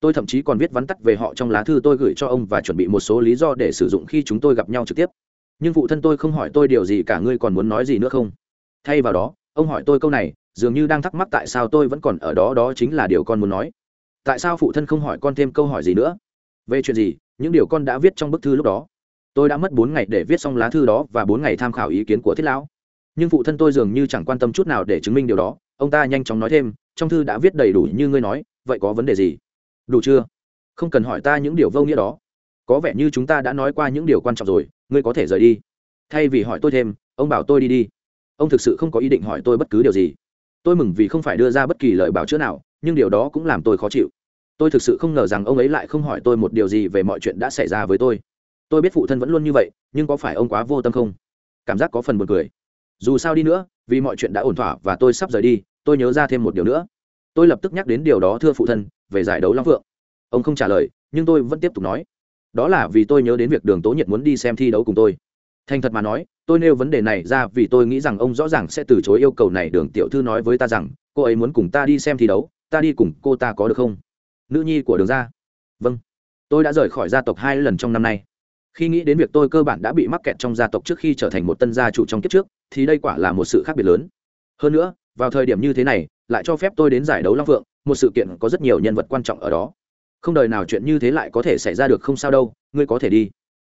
Tôi thậm chí còn viết vắn tắt về họ trong lá thư tôi gửi cho ông và chuẩn bị một số lý do để sử dụng khi chúng tôi gặp nhau trực tiếp. Nhưng phụ thân tôi không hỏi tôi điều gì cả, ngươi còn muốn nói gì nữa không? Thay vào đó, ông hỏi tôi câu này, dường như đang thắc mắc tại sao tôi vẫn còn ở đó đó chính là điều con muốn nói. Tại sao phụ thân không hỏi con thêm câu hỏi gì nữa? Về chuyện gì, những điều con đã viết trong bức thư lúc đó? Tôi đã mất bốn ngày để viết xong lá thư đó và bốn ngày tham khảo ý kiến của thiết lão. Nhưng phụ thân tôi dường như chẳng quan tâm chút nào để chứng minh điều đó. Ông ta nhanh chóng nói thêm, trong thư đã viết đầy đủ như ngươi nói, vậy có vấn đề gì? Đủ chưa? Không cần hỏi ta những điều vô nghĩa đó. Có vẻ như chúng ta đã nói qua những điều quan trọng rồi, ngươi có thể rời đi. Thay vì hỏi tôi thêm, ông bảo tôi đi đi. Ông thực sự không có ý định hỏi tôi bất cứ điều gì. Tôi mừng vì không phải đưa ra bất kỳ lời bảo chữa nào, nhưng điều đó cũng làm tôi khó chịu. Tôi thực sự không ngờ rằng ông ấy lại không hỏi tôi một điều gì về mọi chuyện đã xảy ra với tôi tôi biết phụ thân vẫn luôn như vậy, nhưng có phải ông quá vô tâm không? Cảm giác có phần buồn cười. Dù sao đi nữa, vì mọi chuyện đã ổn thỏa và tôi sắp rời đi, tôi nhớ ra thêm một điều nữa. Tôi lập tức nhắc đến điều đó, thưa phụ thân, về giải đấu long phượng. Ông không trả lời, nhưng tôi vẫn tiếp tục nói. Đó là vì tôi nhớ đến việc đường tố nhiệt muốn đi xem thi đấu cùng tôi. Thành thật mà nói, tôi nêu vấn đề này ra vì tôi nghĩ rằng ông rõ ràng sẽ từ chối yêu cầu này, đường tiểu thư nói với ta rằng, cô ấy muốn cùng ta đi xem thi đấu, ta đi cùng cô ta có được không? Nữ nhi của đường gia. Vâng. Tôi đã rời khỏi gia tộc hai lần trong năm nay khi nghĩ đến việc tôi cơ bản đã bị mắc kẹt trong gia tộc trước khi trở thành một tân gia chủ trong kiếp trước, thì đây quả là một sự khác biệt lớn. Hơn nữa, vào thời điểm như thế này, lại cho phép tôi đến giải đấu long phượng, một sự kiện có rất nhiều nhân vật quan trọng ở đó. Không đời nào chuyện như thế lại có thể xảy ra được không sao đâu, ngươi có thể đi.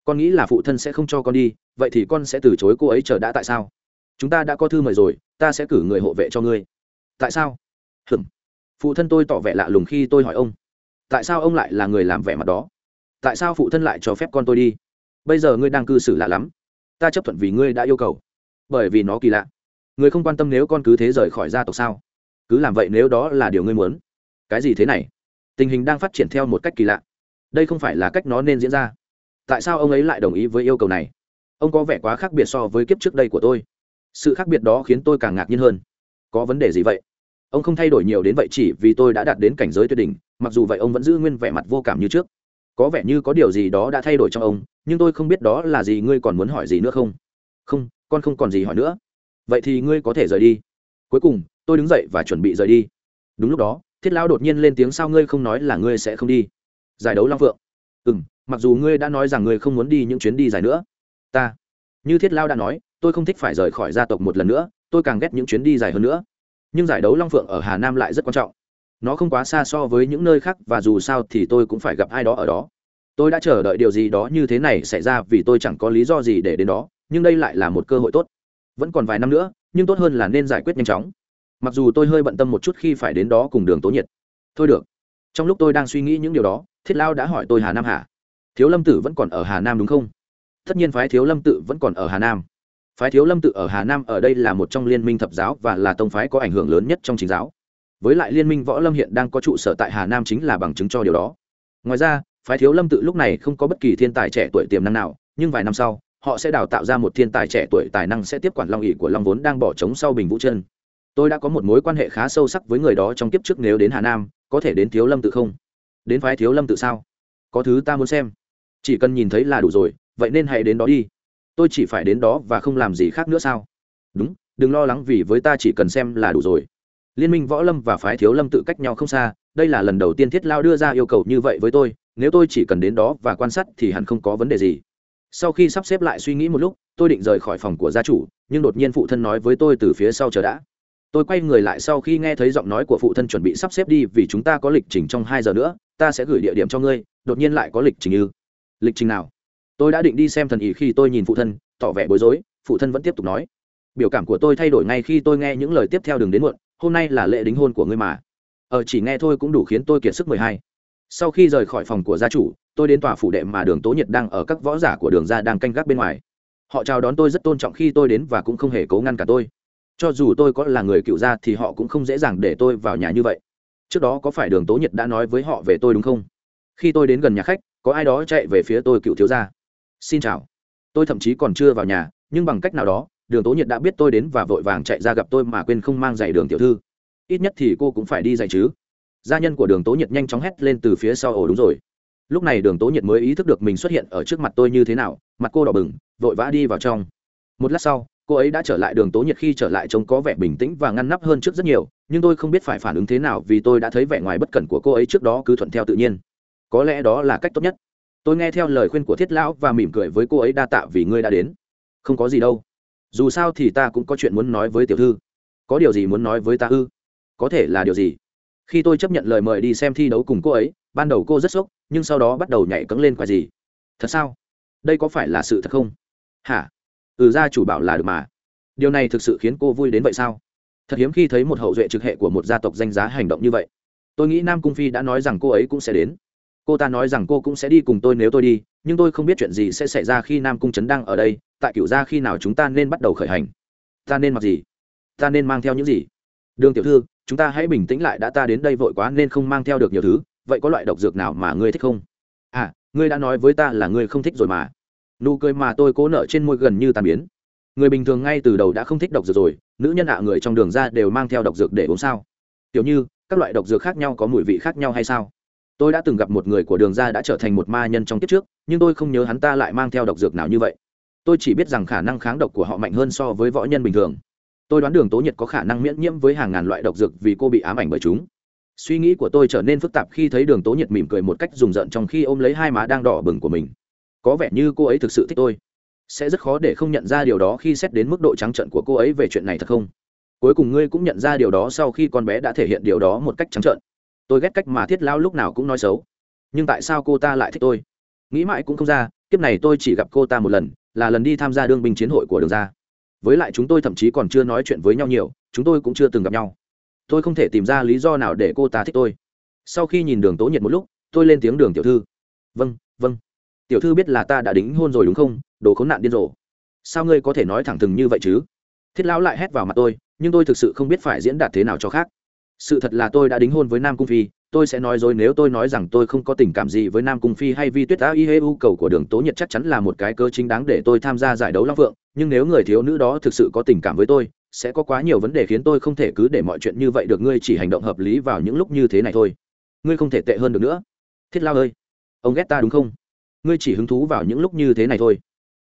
Con nghĩ là phụ thân sẽ không cho con đi, vậy thì con sẽ từ chối cô ấy chờ đã tại sao? Chúng ta đã có thư mời rồi, ta sẽ cử người hộ vệ cho ngươi. Tại sao? Hừm phụ thân tôi tỏ vẻ lạ lùng khi tôi hỏi ông. Tại sao ông lại là người làm vẻ mặt đó? Tại sao phụ thân lại cho phép con tôi đi? Bây giờ ngươi đang cư xử lạ lắm. Ta chấp thuận vì ngươi đã yêu cầu. Bởi vì nó kỳ lạ. Ngươi không quan tâm nếu con cứ thế rời khỏi gia tộc sao? Cứ làm vậy nếu đó là điều ngươi muốn. Cái gì thế này? Tình hình đang phát triển theo một cách kỳ lạ. Đây không phải là cách nó nên diễn ra. Tại sao ông ấy lại đồng ý với yêu cầu này? Ông có vẻ quá khác biệt so với kiếp trước đây của tôi. Sự khác biệt đó khiến tôi càng ngạc nhiên hơn. Có vấn đề gì vậy? Ông không thay đổi nhiều đến vậy chỉ vì tôi đã đạt đến cảnh giới tuyệt đỉnh, mặc dù vậy ông vẫn giữ nguyên vẻ mặt vô cảm như trước có vẻ như có điều gì đó đã thay đổi trong ông, nhưng tôi không biết đó là gì, ngươi còn muốn hỏi gì nữa không? Không, con không còn gì hỏi nữa. Vậy thì ngươi có thể rời đi. Cuối cùng, tôi đứng dậy và chuẩn bị rời đi. Đúng lúc đó, thiết lão đột nhiên lên tiếng, sao ngươi không nói là ngươi sẽ không đi? Giải đấu long phượng. Ừ m mặc dù ngươi đã nói rằng ngươi không muốn đi những chuyến đi dài nữa. Ta. Như thiết lao đã nói, tôi không thích phải rời khỏi gia tộc một lần nữa, tôi càng ghét những chuyến đi dài hơn nữa. Nhưng giải đấu long phượng ở hà nam lại rất quan trọng nó không quá xa so với những nơi khác và dù sao thì tôi cũng phải gặp ai đó ở đó. Tôi đã chờ đợi điều gì đó như thế này xảy ra vì tôi chẳng có lý do gì để đến đó, nhưng đây lại là một cơ hội tốt. Vẫn còn vài năm nữa, nhưng tốt hơn là nên giải quyết nhanh chóng. Mặc dù tôi hơi bận tâm một chút khi phải đến đó cùng đường tố nhiệt. Thôi được. Trong lúc tôi đang suy nghĩ những điều đó, thiết lao đã hỏi tôi hà nam hà. Thiếu lâm tử vẫn còn ở hà nam đúng không? Tất nhiên phái thiếu lâm tự vẫn còn ở hà nam. Phái thiếu lâm tự ở hà nam ở đây là một trong liên minh thập giáo và là tông phái có ảnh hưởng lớn nhất trong chính giáo với lại liên minh võ lâm hiện đang có trụ sở tại hà nam chính là bằng chứng cho điều đó. Ngoài ra, phái thiếu lâm tự lúc này không có bất kỳ thiên tài trẻ tuổi tiềm năng nào, nhưng vài năm sau, họ sẽ đào tạo ra một thiên tài trẻ tuổi tài năng sẽ tiếp quản long ỉ của long vốn đang bỏ trống sau bình vũ chân tôi đã có một mối quan hệ khá sâu sắc với người đó trong kiếp trước nếu đến hà nam, có thể đến thiếu lâm tự không? Đến phái thiếu lâm tự sao? Có thứ ta muốn xem. Chỉ cần nhìn thấy là đủ rồi, vậy nên hãy đến đó đi. Tôi chỉ phải đến đó và không làm gì khác nữa sao? Đúng, đừng lo lắng vì với ta chỉ cần xem là đủ rồi liên minh võ lâm và phái thiếu lâm tự cách nhau không xa, đây là lần đầu tiên thiết lao đưa ra yêu cầu như vậy với tôi, nếu tôi chỉ cần đến đó và quan sát thì hẳn không có vấn đề gì. Sau khi sắp xếp lại suy nghĩ một lúc, tôi định rời khỏi phòng của gia chủ, nhưng đột nhiên phụ thân nói với tôi từ phía sau chờ đã. Tôi quay người lại sau khi nghe thấy giọng nói của phụ thân chuẩn bị sắp xếp đi vì chúng ta có lịch trình trong hai giờ nữa, ta sẽ gửi địa điểm cho ngươi, đột nhiên lại có lịch trình như lịch trình nào? Tôi đã định đi xem thần ý khi tôi nhìn phụ thân, tỏ vẻ bối rối, phụ thân vẫn tiếp tục nói. Biểu cảm của tôi thay đổi ngay khi tôi nghe những lời tiếp theo đừng đến muộn hôm nay là lễ đính hôn của ngươi mà. Ờ chỉ nghe thôi cũng đủ khiến tôi kiệt sức mười hai. Sau khi rời khỏi phòng của gia chủ, tôi đến tòa phủ đệ mà đường tố nhiệt đang ở các võ giả của đường ra đang canh gác bên ngoài. Họ chào đón tôi rất tôn trọng khi tôi đến và cũng không hề cố ngăn cả tôi. Cho dù tôi có là người cựu gia thì họ cũng không dễ dàng để tôi vào nhà như vậy. Trước đó có phải đường tố nhiệt đã nói với họ về tôi đúng không? Khi tôi đến gần nhà khách, có ai đó chạy về phía tôi cựu thiếu gia. Xin chào. Tôi thậm chí còn chưa vào nhà, nhưng bằng cách nào đó đường tố nhiệt đã biết tôi đến và vội vàng chạy ra gặp tôi mà quên không mang giày đường tiểu thư. Ít nhất thì cô cũng phải đi giày chứ. Gia nhân của đường tố nhiệt nhanh chóng hét lên từ phía sau, ồ, đúng rồi. Lúc này đường tố nhiệt mới ý thức được mình xuất hiện ở trước mặt tôi như thế nào, mặt cô đỏ bừng, vội vã đi vào trong. Một lát sau, cô ấy đã trở lại đường tố nhiệt khi trở lại trông có vẻ bình tĩnh và ngăn nắp hơn trước rất nhiều, nhưng tôi không biết phải phản ứng thế nào vì tôi đã thấy vẻ ngoài bất cẩn của cô ấy trước đó cứ thuận theo tự nhiên. Có lẽ đó là cách tốt nhất. Tôi nghe theo lời khuyên của thiết lão và mỉm cười với cô ấy đa tạ vì ngươi đã đến. Không có gì đâu dù sao thì ta cũng có chuyện muốn nói với tiểu thư. Có điều gì muốn nói với ta ư? Có thể là điều gì? Khi tôi chấp nhận lời mời đi xem thi đấu cùng cô ấy, ban đầu cô rất sốc, nhưng sau đó bắt đầu nhảy cẫng lên quả gì? Thật sao? Đây có phải là sự thật không? Hả? Ừ gia chủ bảo là được mà. Điều này thực sự khiến cô vui đến vậy sao? Thật hiếm khi thấy một hậu duệ trực hệ của một gia tộc danh giá hành động như vậy. Tôi nghĩ nam cung phi đã nói rằng cô ấy cũng sẽ đến cô ta nói rằng cô cũng sẽ đi cùng tôi nếu tôi đi, nhưng tôi không biết chuyện gì sẽ xảy ra khi nam cung trấn đang ở đây, tại cựu gia khi nào chúng ta nên bắt đầu khởi hành. Ta nên mặc gì? Ta nên mang theo những gì? Đường tiểu thư, chúng ta hãy bình tĩnh lại đã ta đến đây vội quá nên không mang theo được nhiều thứ, vậy có loại độc dược nào mà ngươi thích không? À ngươi đã nói với ta là ngươi không thích rồi mà. Nụ cười mà tôi cố nợ trên môi gần như tàn biến. Người bình thường ngay từ đầu đã không thích độc dược rồi, nữ nhân ạ, người trong đường ra đều mang theo độc dược để uống sao? Kiểu như, các loại độc dược khác nhau có mùi vị khác nhau hay sao? Tôi đã từng gặp một người của đường ra đã trở thành một ma nhân trong kiếp trước, nhưng tôi không nhớ hắn ta lại mang theo độc dược nào như vậy. Tôi chỉ biết rằng khả năng kháng độc của họ mạnh hơn so với võ nhân bình thường. Tôi đoán đường tố nhiệt có khả năng miễn nhiễm với hàng ngàn loại độc dược vì cô bị ám ảnh bởi chúng. Suy nghĩ của tôi trở nên phức tạp khi thấy đường tố nhiệt mỉm cười một cách rùng rợn trong khi ôm lấy hai má đang đỏ bừng của mình. Có vẻ như cô ấy thực sự thích tôi. Sẽ rất khó để không nhận ra điều đó khi xét đến mức độ trắng trợn của cô ấy về chuyện này thật không? Cuối cùng ngươi cũng nhận ra điều đó sau khi con bé đã thể hiện điều đó một cách trắng trợn tôi ghét cách mà thiết lao lúc nào cũng nói xấu. Nhưng tại sao cô ta lại thích tôi? Nghĩ mãi cũng không ra, kiếp này tôi chỉ gặp cô ta một lần, là lần đi tham gia đương binh chiến hội của đường ra với lại chúng tôi thậm chí còn chưa nói chuyện với nhau nhiều, chúng tôi cũng chưa từng gặp nhau. Tôi không thể tìm ra lý do nào để cô ta thích tôi. Sau khi nhìn đường tố nhiệt một lúc, tôi lên tiếng đường tiểu thư. Vâng vâng. Tiểu thư biết là ta đã đính hôn rồi đúng không? Đồ khốn nạn điên rồ. Sao ngươi có thể nói thẳng thừng như vậy chứ? Thiết lão lại hét vào mặt tôi, nhưng tôi thực sự không biết phải diễn đạt thế nào cho khác sự thật là tôi đã đính hôn với nam cung phi, tôi sẽ nói dối nếu tôi nói rằng tôi không có tình cảm gì với nam cung phi hay vi tuyết á y hê u cầu của đường tố nhiệt chắc chắn là một cái cơ chính đáng để tôi tham gia giải đấu long phượng, nhưng nếu người thiếu nữ đó thực sự có tình cảm với tôi, sẽ có quá nhiều vấn đề khiến tôi không thể cứ để mọi chuyện như vậy được, ngươi chỉ hành động hợp lý vào những lúc như thế này thôi. Ngươi không thể tệ hơn được nữa. Thiết lao ơi, ông ghét ta đúng không? Ngươi chỉ hứng thú vào những lúc như thế này thôi.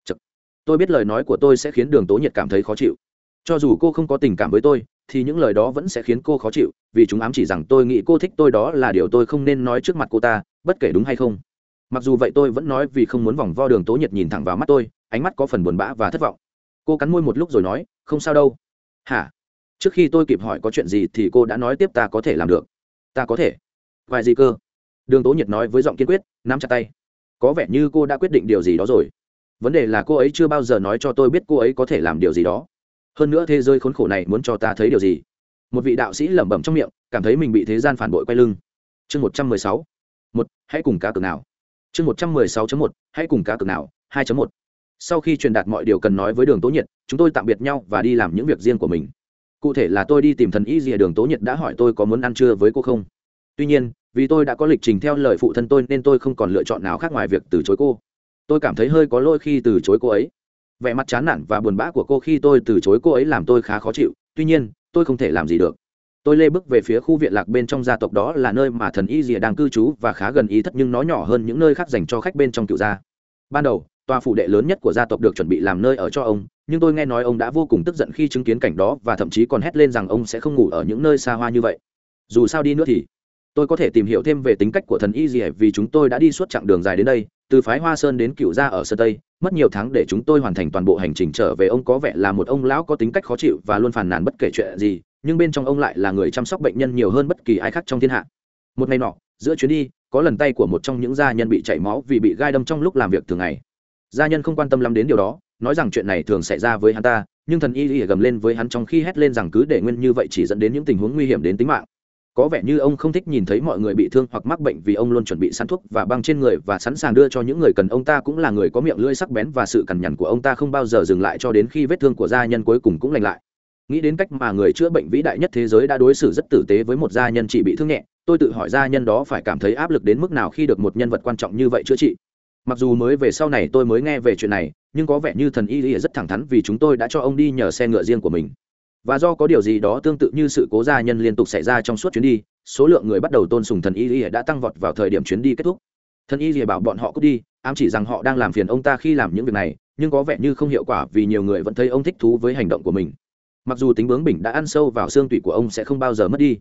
Chật. tôi biết lời nói của tôi sẽ khiến đường tố nhiệt cảm thấy khó chịu. Cho dù cô không có tình cảm với tôi thì những lời đó vẫn sẽ khiến cô khó chịu, vì chúng ám chỉ rằng tôi nghĩ cô thích tôi đó là điều tôi không nên nói trước mặt cô ta, bất kể đúng hay không. Mặc dù vậy tôi vẫn nói vì không muốn vòng vo đường tố nhiệt nhìn thẳng vào mắt tôi, ánh mắt có phần buồn bã và thất vọng. Cô cắn môi một lúc rồi nói, không sao đâu. Hả? Trước khi tôi kịp hỏi có chuyện gì thì cô đã nói tiếp ta có thể làm được. Ta có thể. Vài gì cơ? Đường tố nhiệt nói với giọng kiên quyết, nắm chặt tay. Có vẻ như cô đã quyết định điều gì đó rồi. Vấn đề là cô ấy chưa bao giờ nói cho tôi biết cô ấy có thể làm điều gì đó hơn nữa thế giới khốn khổ này muốn cho ta thấy điều gì? Một vị đạo sĩ lẩm bẩm trong miệng, cảm thấy mình bị thế gian phản bội quay lưng. Chương một trăm mười sáu. Một, hãy cùng cá cược nào. Chương một trăm mười sáu một, hãy cùng cá cược nào, hai một. Sau khi truyền đạt mọi điều cần nói với đường tố nhiệt, chúng tôi tạm biệt nhau và đi làm những việc riêng của mình. Cụ thể là tôi đi tìm thần y dìa đường tố nhiệt đã hỏi tôi có muốn ăn trưa với cô không. Tuy nhiên, vì tôi đã có lịch trình theo lời phụ thân tôi nên tôi không còn lựa chọn nào khác ngoài việc từ chối cô. Tôi cảm thấy hơi có lỗi khi từ chối cô ấy vẻ mặt chán nản và buồn bã của cô khi tôi từ chối cô ấy làm tôi khá khó chịu, tuy nhiên, tôi không thể làm gì được. Tôi lê bước về phía khu viện lạc bên trong gia tộc đó là nơi mà thần y rìa đang cư trú và khá gần ý thất nhưng nó nhỏ hơn những nơi khác dành cho khách bên trong cựu gia. Ban đầu, tòa phủ đệ lớn nhất của gia tộc được chuẩn bị làm nơi ở cho ông, nhưng tôi nghe nói ông đã vô cùng tức giận khi chứng kiến cảnh đó và thậm chí còn hét lên rằng ông sẽ không ngủ ở những nơi xa hoa như vậy. Dù sao đi nữa thì, tôi có thể tìm hiểu thêm về tính cách của thần y rìa vì chúng tôi đã đi suốt chặng đường dài đến đây, từ phái hoa sơn đến cựu gia ở sơn tây mất nhiều tháng để chúng tôi hoàn thành toàn bộ hành trình trở về ông có vẻ là một ông lão có tính cách khó chịu và luôn phàn nàn bất kể chuyện gì, nhưng bên trong ông lại là người chăm sóc bệnh nhân nhiều hơn bất kỳ ai khác trong thiên hạ. Một ngày nọ, giữa chuyến đi, có lần tay của một trong những gia nhân bị chảy máu vì bị gai đâm trong lúc làm việc thường ngày. Gia nhân không quan tâm lắm đến điều đó, nói rằng chuyện này thường xảy ra với hắn ta, nhưng thần y y gầm lên với hắn trong khi hét lên rằng cứ để nguyên như vậy chỉ dẫn đến những tình huống nguy hiểm đến tính mạng có vẻ như ông không thích nhìn thấy mọi người bị thương hoặc mắc bệnh vì ông luôn chuẩn bị sẵn thuốc và băng trên người và sẵn sàng đưa cho những người cần. Ông ta cũng là người có miệng lưỡi sắc bén và sự cằn nhằn của ông ta không bao giờ dừng lại cho đến khi vết thương của gia nhân cuối cùng cũng lành lại. Nghĩ đến cách mà người chữa bệnh vĩ đại nhất thế giới đã đối xử rất tử tế với một gia nhân chỉ bị thương nhẹ, tôi tự hỏi gia nhân đó phải cảm thấy áp lực đến mức nào khi được một nhân vật quan trọng như vậy chữa trị. Mặc dù mới về sau này tôi mới nghe về chuyện này, nhưng có vẻ như thần y lìa rất thẳng thắn vì chúng tôi đã cho ông đi nhờ xe ngựa riêng của mình và do có điều gì đó tương tự như sự cố gia nhân liên tục xảy ra trong suốt chuyến đi, số lượng người bắt đầu tôn sùng thần y lìa đã tăng vọt vào thời điểm chuyến đi kết thúc. Thần y lìa bảo bọn họ cút đi, ám chỉ rằng họ đang làm phiền ông ta khi làm những việc này, nhưng có vẻ như không hiệu quả vì nhiều người vẫn thấy ông thích thú với hành động của mình. Mặc dù tính bướng bỉnh đã ăn sâu vào xương tủy của ông sẽ không bao giờ mất đi.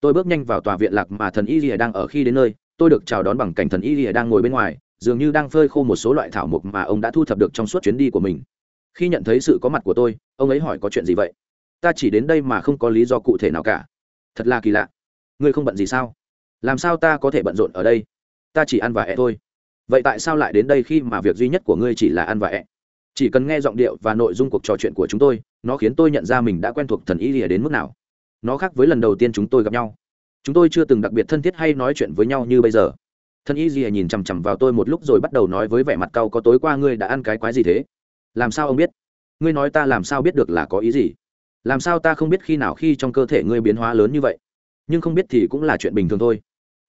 Tôi bước nhanh vào tòa viện lạc mà thần y lìa đang ở khi đến nơi, tôi được chào đón bằng cảnh thần y lìa đang ngồi bên ngoài, dường như đang phơi khô một số loại thảo mộc mà ông đã thu thập được trong suốt chuyến đi của mình. Khi nhận thấy sự có mặt của tôi, ông ấy hỏi có chuyện gì vậy? Ta chỉ đến đây mà không có lý do cụ thể nào cả. Thật là kỳ lạ. Ngươi không bận gì sao? Làm sao ta có thể bận rộn ở đây? Ta chỉ ăn và ẹ thôi. Vậy tại sao lại đến đây khi mà việc duy nhất của ngươi chỉ là ăn và ẹ? Chỉ cần nghe giọng điệu và nội dung cuộc trò chuyện của chúng tôi, nó khiến tôi nhận ra mình đã quen thuộc thần y lìa đến mức nào. Nó khác với lần đầu tiên chúng tôi gặp nhau. Chúng tôi chưa từng đặc biệt thân thiết hay nói chuyện với nhau như bây giờ. Thần y Lìa nhìn chằm chằm vào tôi một lúc rồi bắt đầu nói với vẻ mặt cau có tối qua ngươi đã ăn cái quái gì thế? Làm sao ông biết? Ngươi nói ta làm sao biết được là có ý gì? Làm sao ta không biết khi nào khi trong cơ thể ngươi biến hóa lớn như vậy? Nhưng không biết thì cũng là chuyện bình thường thôi.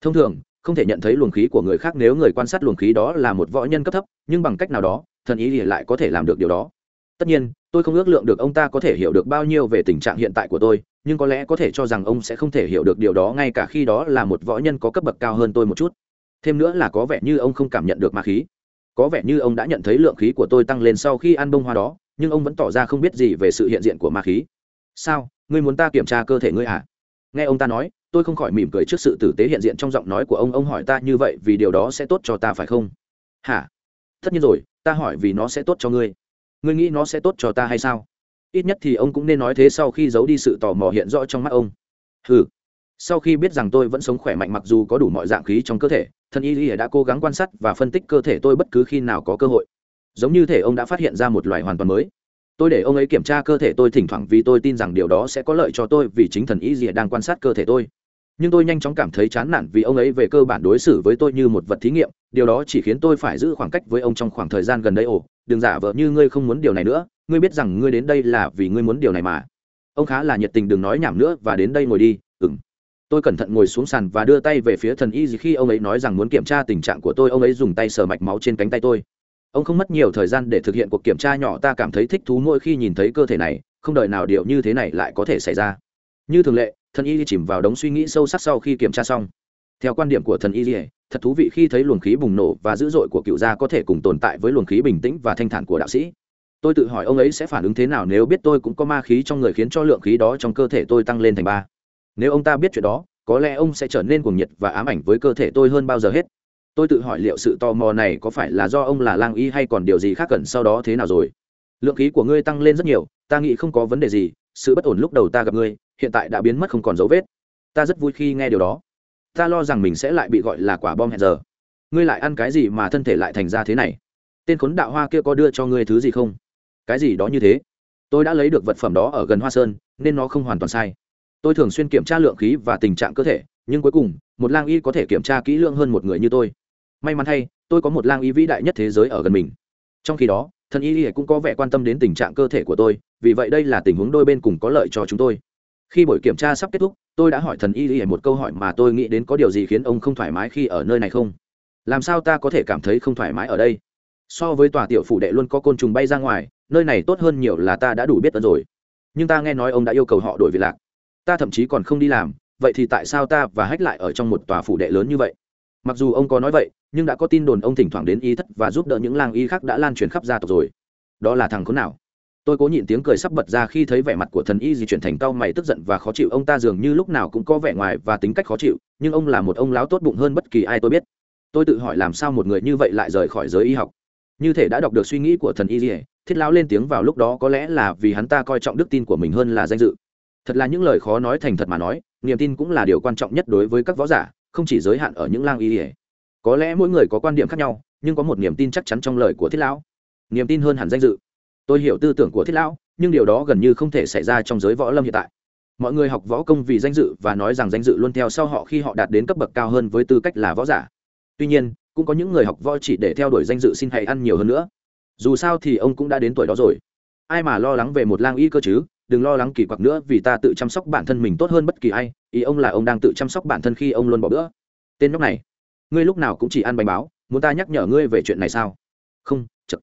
Thông thường, không thể nhận thấy luồng khí của người khác nếu người quan sát luồng khí đó là một võ nhân cấp thấp, nhưng bằng cách nào đó, thần ý thì lại có thể làm được điều đó. Tất nhiên, tôi không ước lượng được ông ta có thể hiểu được bao nhiêu về tình trạng hiện tại của tôi, nhưng có lẽ có thể cho rằng ông sẽ không thể hiểu được điều đó ngay cả khi đó là một võ nhân có cấp bậc cao hơn tôi một chút. Thêm nữa là có vẻ như ông không cảm nhận được ma khí. Có vẻ như ông đã nhận thấy lượng khí của tôi tăng lên sau khi ăn bông hoa đó, nhưng ông vẫn tỏ ra không biết gì về sự hiện diện của ma khí sao? Ngươi muốn ta kiểm tra cơ thể ngươi à? Nghe ông ta nói, tôi không khỏi mỉm cười trước sự tử tế hiện diện trong giọng nói của ông. Ông hỏi ta như vậy vì điều đó sẽ tốt cho ta phải không? Hả? Tất nhiên rồi, ta hỏi vì nó sẽ tốt cho ngươi. Ngươi nghĩ nó sẽ tốt cho ta hay sao? Ít nhất thì ông cũng nên nói thế sau khi giấu đi sự tò mò hiện rõ trong mắt ông. Ừ sau khi biết rằng tôi vẫn sống khỏe mạnh mặc dù có đủ mọi dạng khí trong cơ thể, thân y lý đã cố gắng quan sát và phân tích cơ thể tôi bất cứ khi nào có cơ hội. Giống như thể ông đã phát hiện ra một loài hoàn toàn mới tôi để ông ấy kiểm tra cơ thể tôi thỉnh thoảng vì tôi tin rằng điều đó sẽ có lợi cho tôi vì chính thần y dìa đang quan sát cơ thể tôi. Nhưng tôi nhanh chóng cảm thấy chán nản vì ông ấy về cơ bản đối xử với tôi như một vật thí nghiệm. Điều đó chỉ khiến tôi phải giữ khoảng cách với ông trong khoảng thời gian gần đây. Ồ, đừng giả vờ như ngươi không muốn điều này nữa. Ngươi biết rằng ngươi đến đây là vì ngươi muốn điều này mà. Ông khá là nhiệt tình, đừng nói nhảm nữa và đến đây ngồi đi. Ừng tôi cẩn thận ngồi xuống sàn và đưa tay về phía thần y khi ông ấy nói rằng muốn kiểm tra tình trạng của tôi. Ông ấy dùng tay sờ mạch máu trên cánh tay tôi ông không mất nhiều thời gian để thực hiện cuộc kiểm tra nhỏ, ta cảm thấy thích thú mỗi khi nhìn thấy cơ thể này, không đợi nào điều như thế này lại có thể xảy ra. Như thường lệ, thần y chìm vào đống suy nghĩ sâu sắc sau khi kiểm tra xong. Theo quan điểm của thần y, thật thú vị khi thấy luồng khí bùng nổ và dữ dội của cựu gia có thể cùng tồn tại với luồng khí bình tĩnh và thanh thản của đạo sĩ. Tôi tự hỏi ông ấy sẽ phản ứng thế nào nếu biết tôi cũng có ma khí trong người khiến cho lượng khí đó trong cơ thể tôi tăng lên thành ba. Nếu ông ta biết chuyện đó, có lẽ ông sẽ trở nên cuồng nhiệt và ám ảnh với cơ thể tôi hơn bao giờ hết tôi tự hỏi liệu sự tò mò này có phải là do ông là lang y hay còn điều gì khác cần sau đó thế nào rồi? Lượng khí của ngươi tăng lên rất nhiều, ta nghĩ không có vấn đề gì, sự bất ổn lúc đầu ta gặp ngươi, hiện tại đã biến mất không còn dấu vết. Ta rất vui khi nghe điều đó. Ta lo rằng mình sẽ lại bị gọi là quả bom hẹn giờ. Ngươi lại ăn cái gì mà thân thể lại thành ra thế này? Tên khốn đạo hoa kia có đưa cho ngươi thứ gì không? Cái gì đó như thế. Tôi đã lấy được vật phẩm đó ở gần hoa sơn, nên nó không hoàn toàn sai. Tôi thường xuyên kiểm tra lượng khí và tình trạng cơ thể, nhưng cuối cùng, một lang y có thể kiểm tra kỹ lưỡng hơn một người như tôi may mắn thay, tôi có một lang y vĩ đại nhất thế giới ở gần mình. Trong khi đó, thần y y cũng có vẻ quan tâm đến tình trạng cơ thể của tôi, vì vậy đây là tình huống đôi bên cùng có lợi cho chúng tôi. Khi buổi kiểm tra sắp kết thúc, tôi đã hỏi thần y y một câu hỏi mà tôi nghĩ đến có điều gì khiến ông không thoải mái khi ở nơi này không? Làm sao ta có thể cảm thấy không thoải mái ở đây? So với tòa tiểu phủ đệ luôn có côn trùng bay ra ngoài, nơi này tốt hơn nhiều là ta đã đủ biết ơn rồi. Nhưng ta nghe nói ông đã yêu cầu họ đổi việc lạc. Ta thậm chí còn không đi làm, vậy thì tại sao ta và hách lại ở trong một tòa phủ đệ lớn như vậy? Mặc dù ông có nói vậy nhưng đã có tin đồn ông thỉnh thoảng đến y thất và giúp đỡ những lang y khác đã lan truyền khắp gia tộc rồi. Đó là thằng khốn nào? Tôi cố nhịn tiếng cười sắp bật ra khi thấy vẻ mặt của thần y di chuyển thành cau mày tức giận và khó chịu. Ông ta dường như lúc nào cũng có vẻ ngoài và tính cách khó chịu, nhưng ông là một ông láo tốt bụng hơn bất kỳ ai tôi biết. Tôi tự hỏi làm sao một người như vậy lại rời khỏi giới y học. Như thể đã đọc được suy nghĩ của thần y di, thiết lão lên tiếng vào lúc đó có lẽ là vì hắn ta coi trọng đức tin của mình hơn là danh dự. Thật là những lời khó nói thành thật mà nói, niềm tin cũng là điều quan trọng nhất đối với các võ giả, không chỉ giới hạn ở những lang y có lẽ mỗi người có quan điểm khác nhau, nhưng có một niềm tin chắc chắn trong lời của thiết lão. Niềm tin hơn hẳn danh dự. Tôi hiểu tư tưởng của thiết lão, nhưng điều đó gần như không thể xảy ra trong giới võ lâm hiện tại. Mọi người học võ công vì danh dự và nói rằng danh dự luôn theo sau họ khi họ đạt đến cấp bậc cao hơn với tư cách là võ giả. Tuy nhiên, cũng có những người học võ chỉ để theo đuổi danh dự xin hãy ăn nhiều hơn nữa. Dù sao thì ông cũng đã đến tuổi đó rồi. Ai mà lo lắng về một lang y cơ chứ? Đừng lo lắng kỳ quặc nữa vì ta tự chăm sóc bản thân mình tốt hơn bất kỳ ai, ý ông là ông đang tự chăm sóc bản thân khi ông luôn bỏ bữa. Tên nhóc này ngươi lúc nào cũng chỉ ăn bánh báo, muốn ta nhắc nhở ngươi về chuyện này sao? Không, chậm.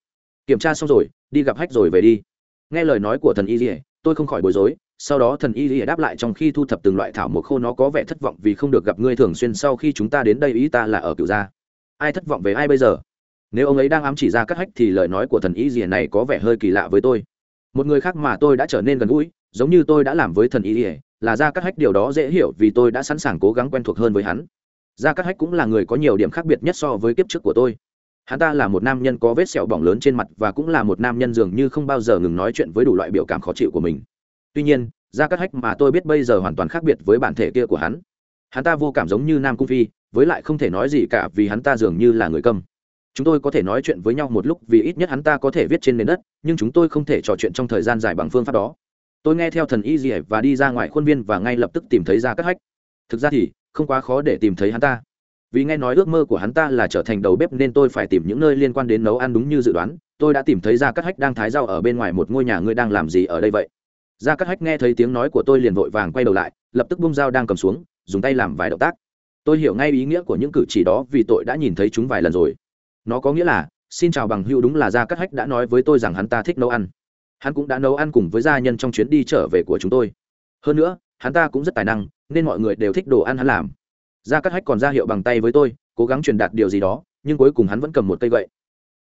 Kiểm tra xong rồi, đi gặp hách rồi về đi. Nghe lời nói của thần y dỉa tôi không khỏi bối rối, sau đó thần y dỉa đáp lại trong khi thu thập từng loại thảo mộc khô nó có vẻ thất vọng vì không được gặp ngươi thường xuyên sau khi chúng ta đến đây ý ta là ở cựu gia. Ai thất vọng về ai bây giờ? Nếu ông ấy đang ám chỉ ra các hách thì lời nói của thần y dỉa này có vẻ hơi kỳ lạ với tôi. Một người khác mà tôi đã trở nên gần gũi, giống như tôi đã làm với thần y dỉa là ra các hách điều đó dễ hiểu vì tôi đã sẵn sàng cố gắng quen thuộc hơn với hắn gia cát hách cũng là người có nhiều điểm khác biệt nhất so với kiếp trước của tôi. Hắn ta là một nam nhân có vết sẹo bỏng lớn trên mặt và cũng là một nam nhân dường như không bao giờ ngừng nói chuyện với đủ loại biểu cảm khó chịu của mình. Tuy nhiên, gia cát hách mà tôi biết bây giờ hoàn toàn khác biệt với bản thể kia của hắn. Hắn ta vô cảm giống như nam cung phi, với lại không thể nói gì cả vì hắn ta dường như là người câm chúng tôi có thể nói chuyện với nhau một lúc vì ít nhất hắn ta có thể viết trên nền đất, nhưng chúng tôi không thể trò chuyện trong thời gian dài bằng phương pháp đó. Tôi nghe theo thần y dì và đi ra ngoài khuôn viên và ngay lập tức tìm thấy ra cát hách. Thực ra thì không quá khó để tìm thấy hắn ta. Vì nghe nói ước mơ của hắn ta là trở thành đầu bếp nên tôi phải tìm những nơi liên quan đến nấu ăn đúng như dự đoán. Tôi đã tìm thấy ra các hách đang thái rau ở bên ngoài một ngôi nhà ngươi đang làm gì ở đây vậy? Ra các hách nghe thấy tiếng nói của tôi liền vội vàng quay đầu lại, lập tức bung dao đang cầm xuống, dùng tay làm vài động tác. Tôi hiểu ngay ý nghĩa của những cử chỉ đó vì tôi đã nhìn thấy chúng vài lần rồi. Nó có nghĩa là, xin chào bằng hữu đúng là gia cát hách đã nói với tôi rằng hắn ta thích nấu ăn. Hắn cũng đã nấu ăn cùng với gia nhân trong chuyến đi trở về của chúng tôi. Hơn nữa hắn ta cũng rất tài năng, nên mọi người đều thích đồ ăn hắn làm. Ra cắt hách còn ra hiệu bằng tay với tôi, cố gắng truyền đạt điều gì đó, nhưng cuối cùng hắn vẫn cầm một cây gậy.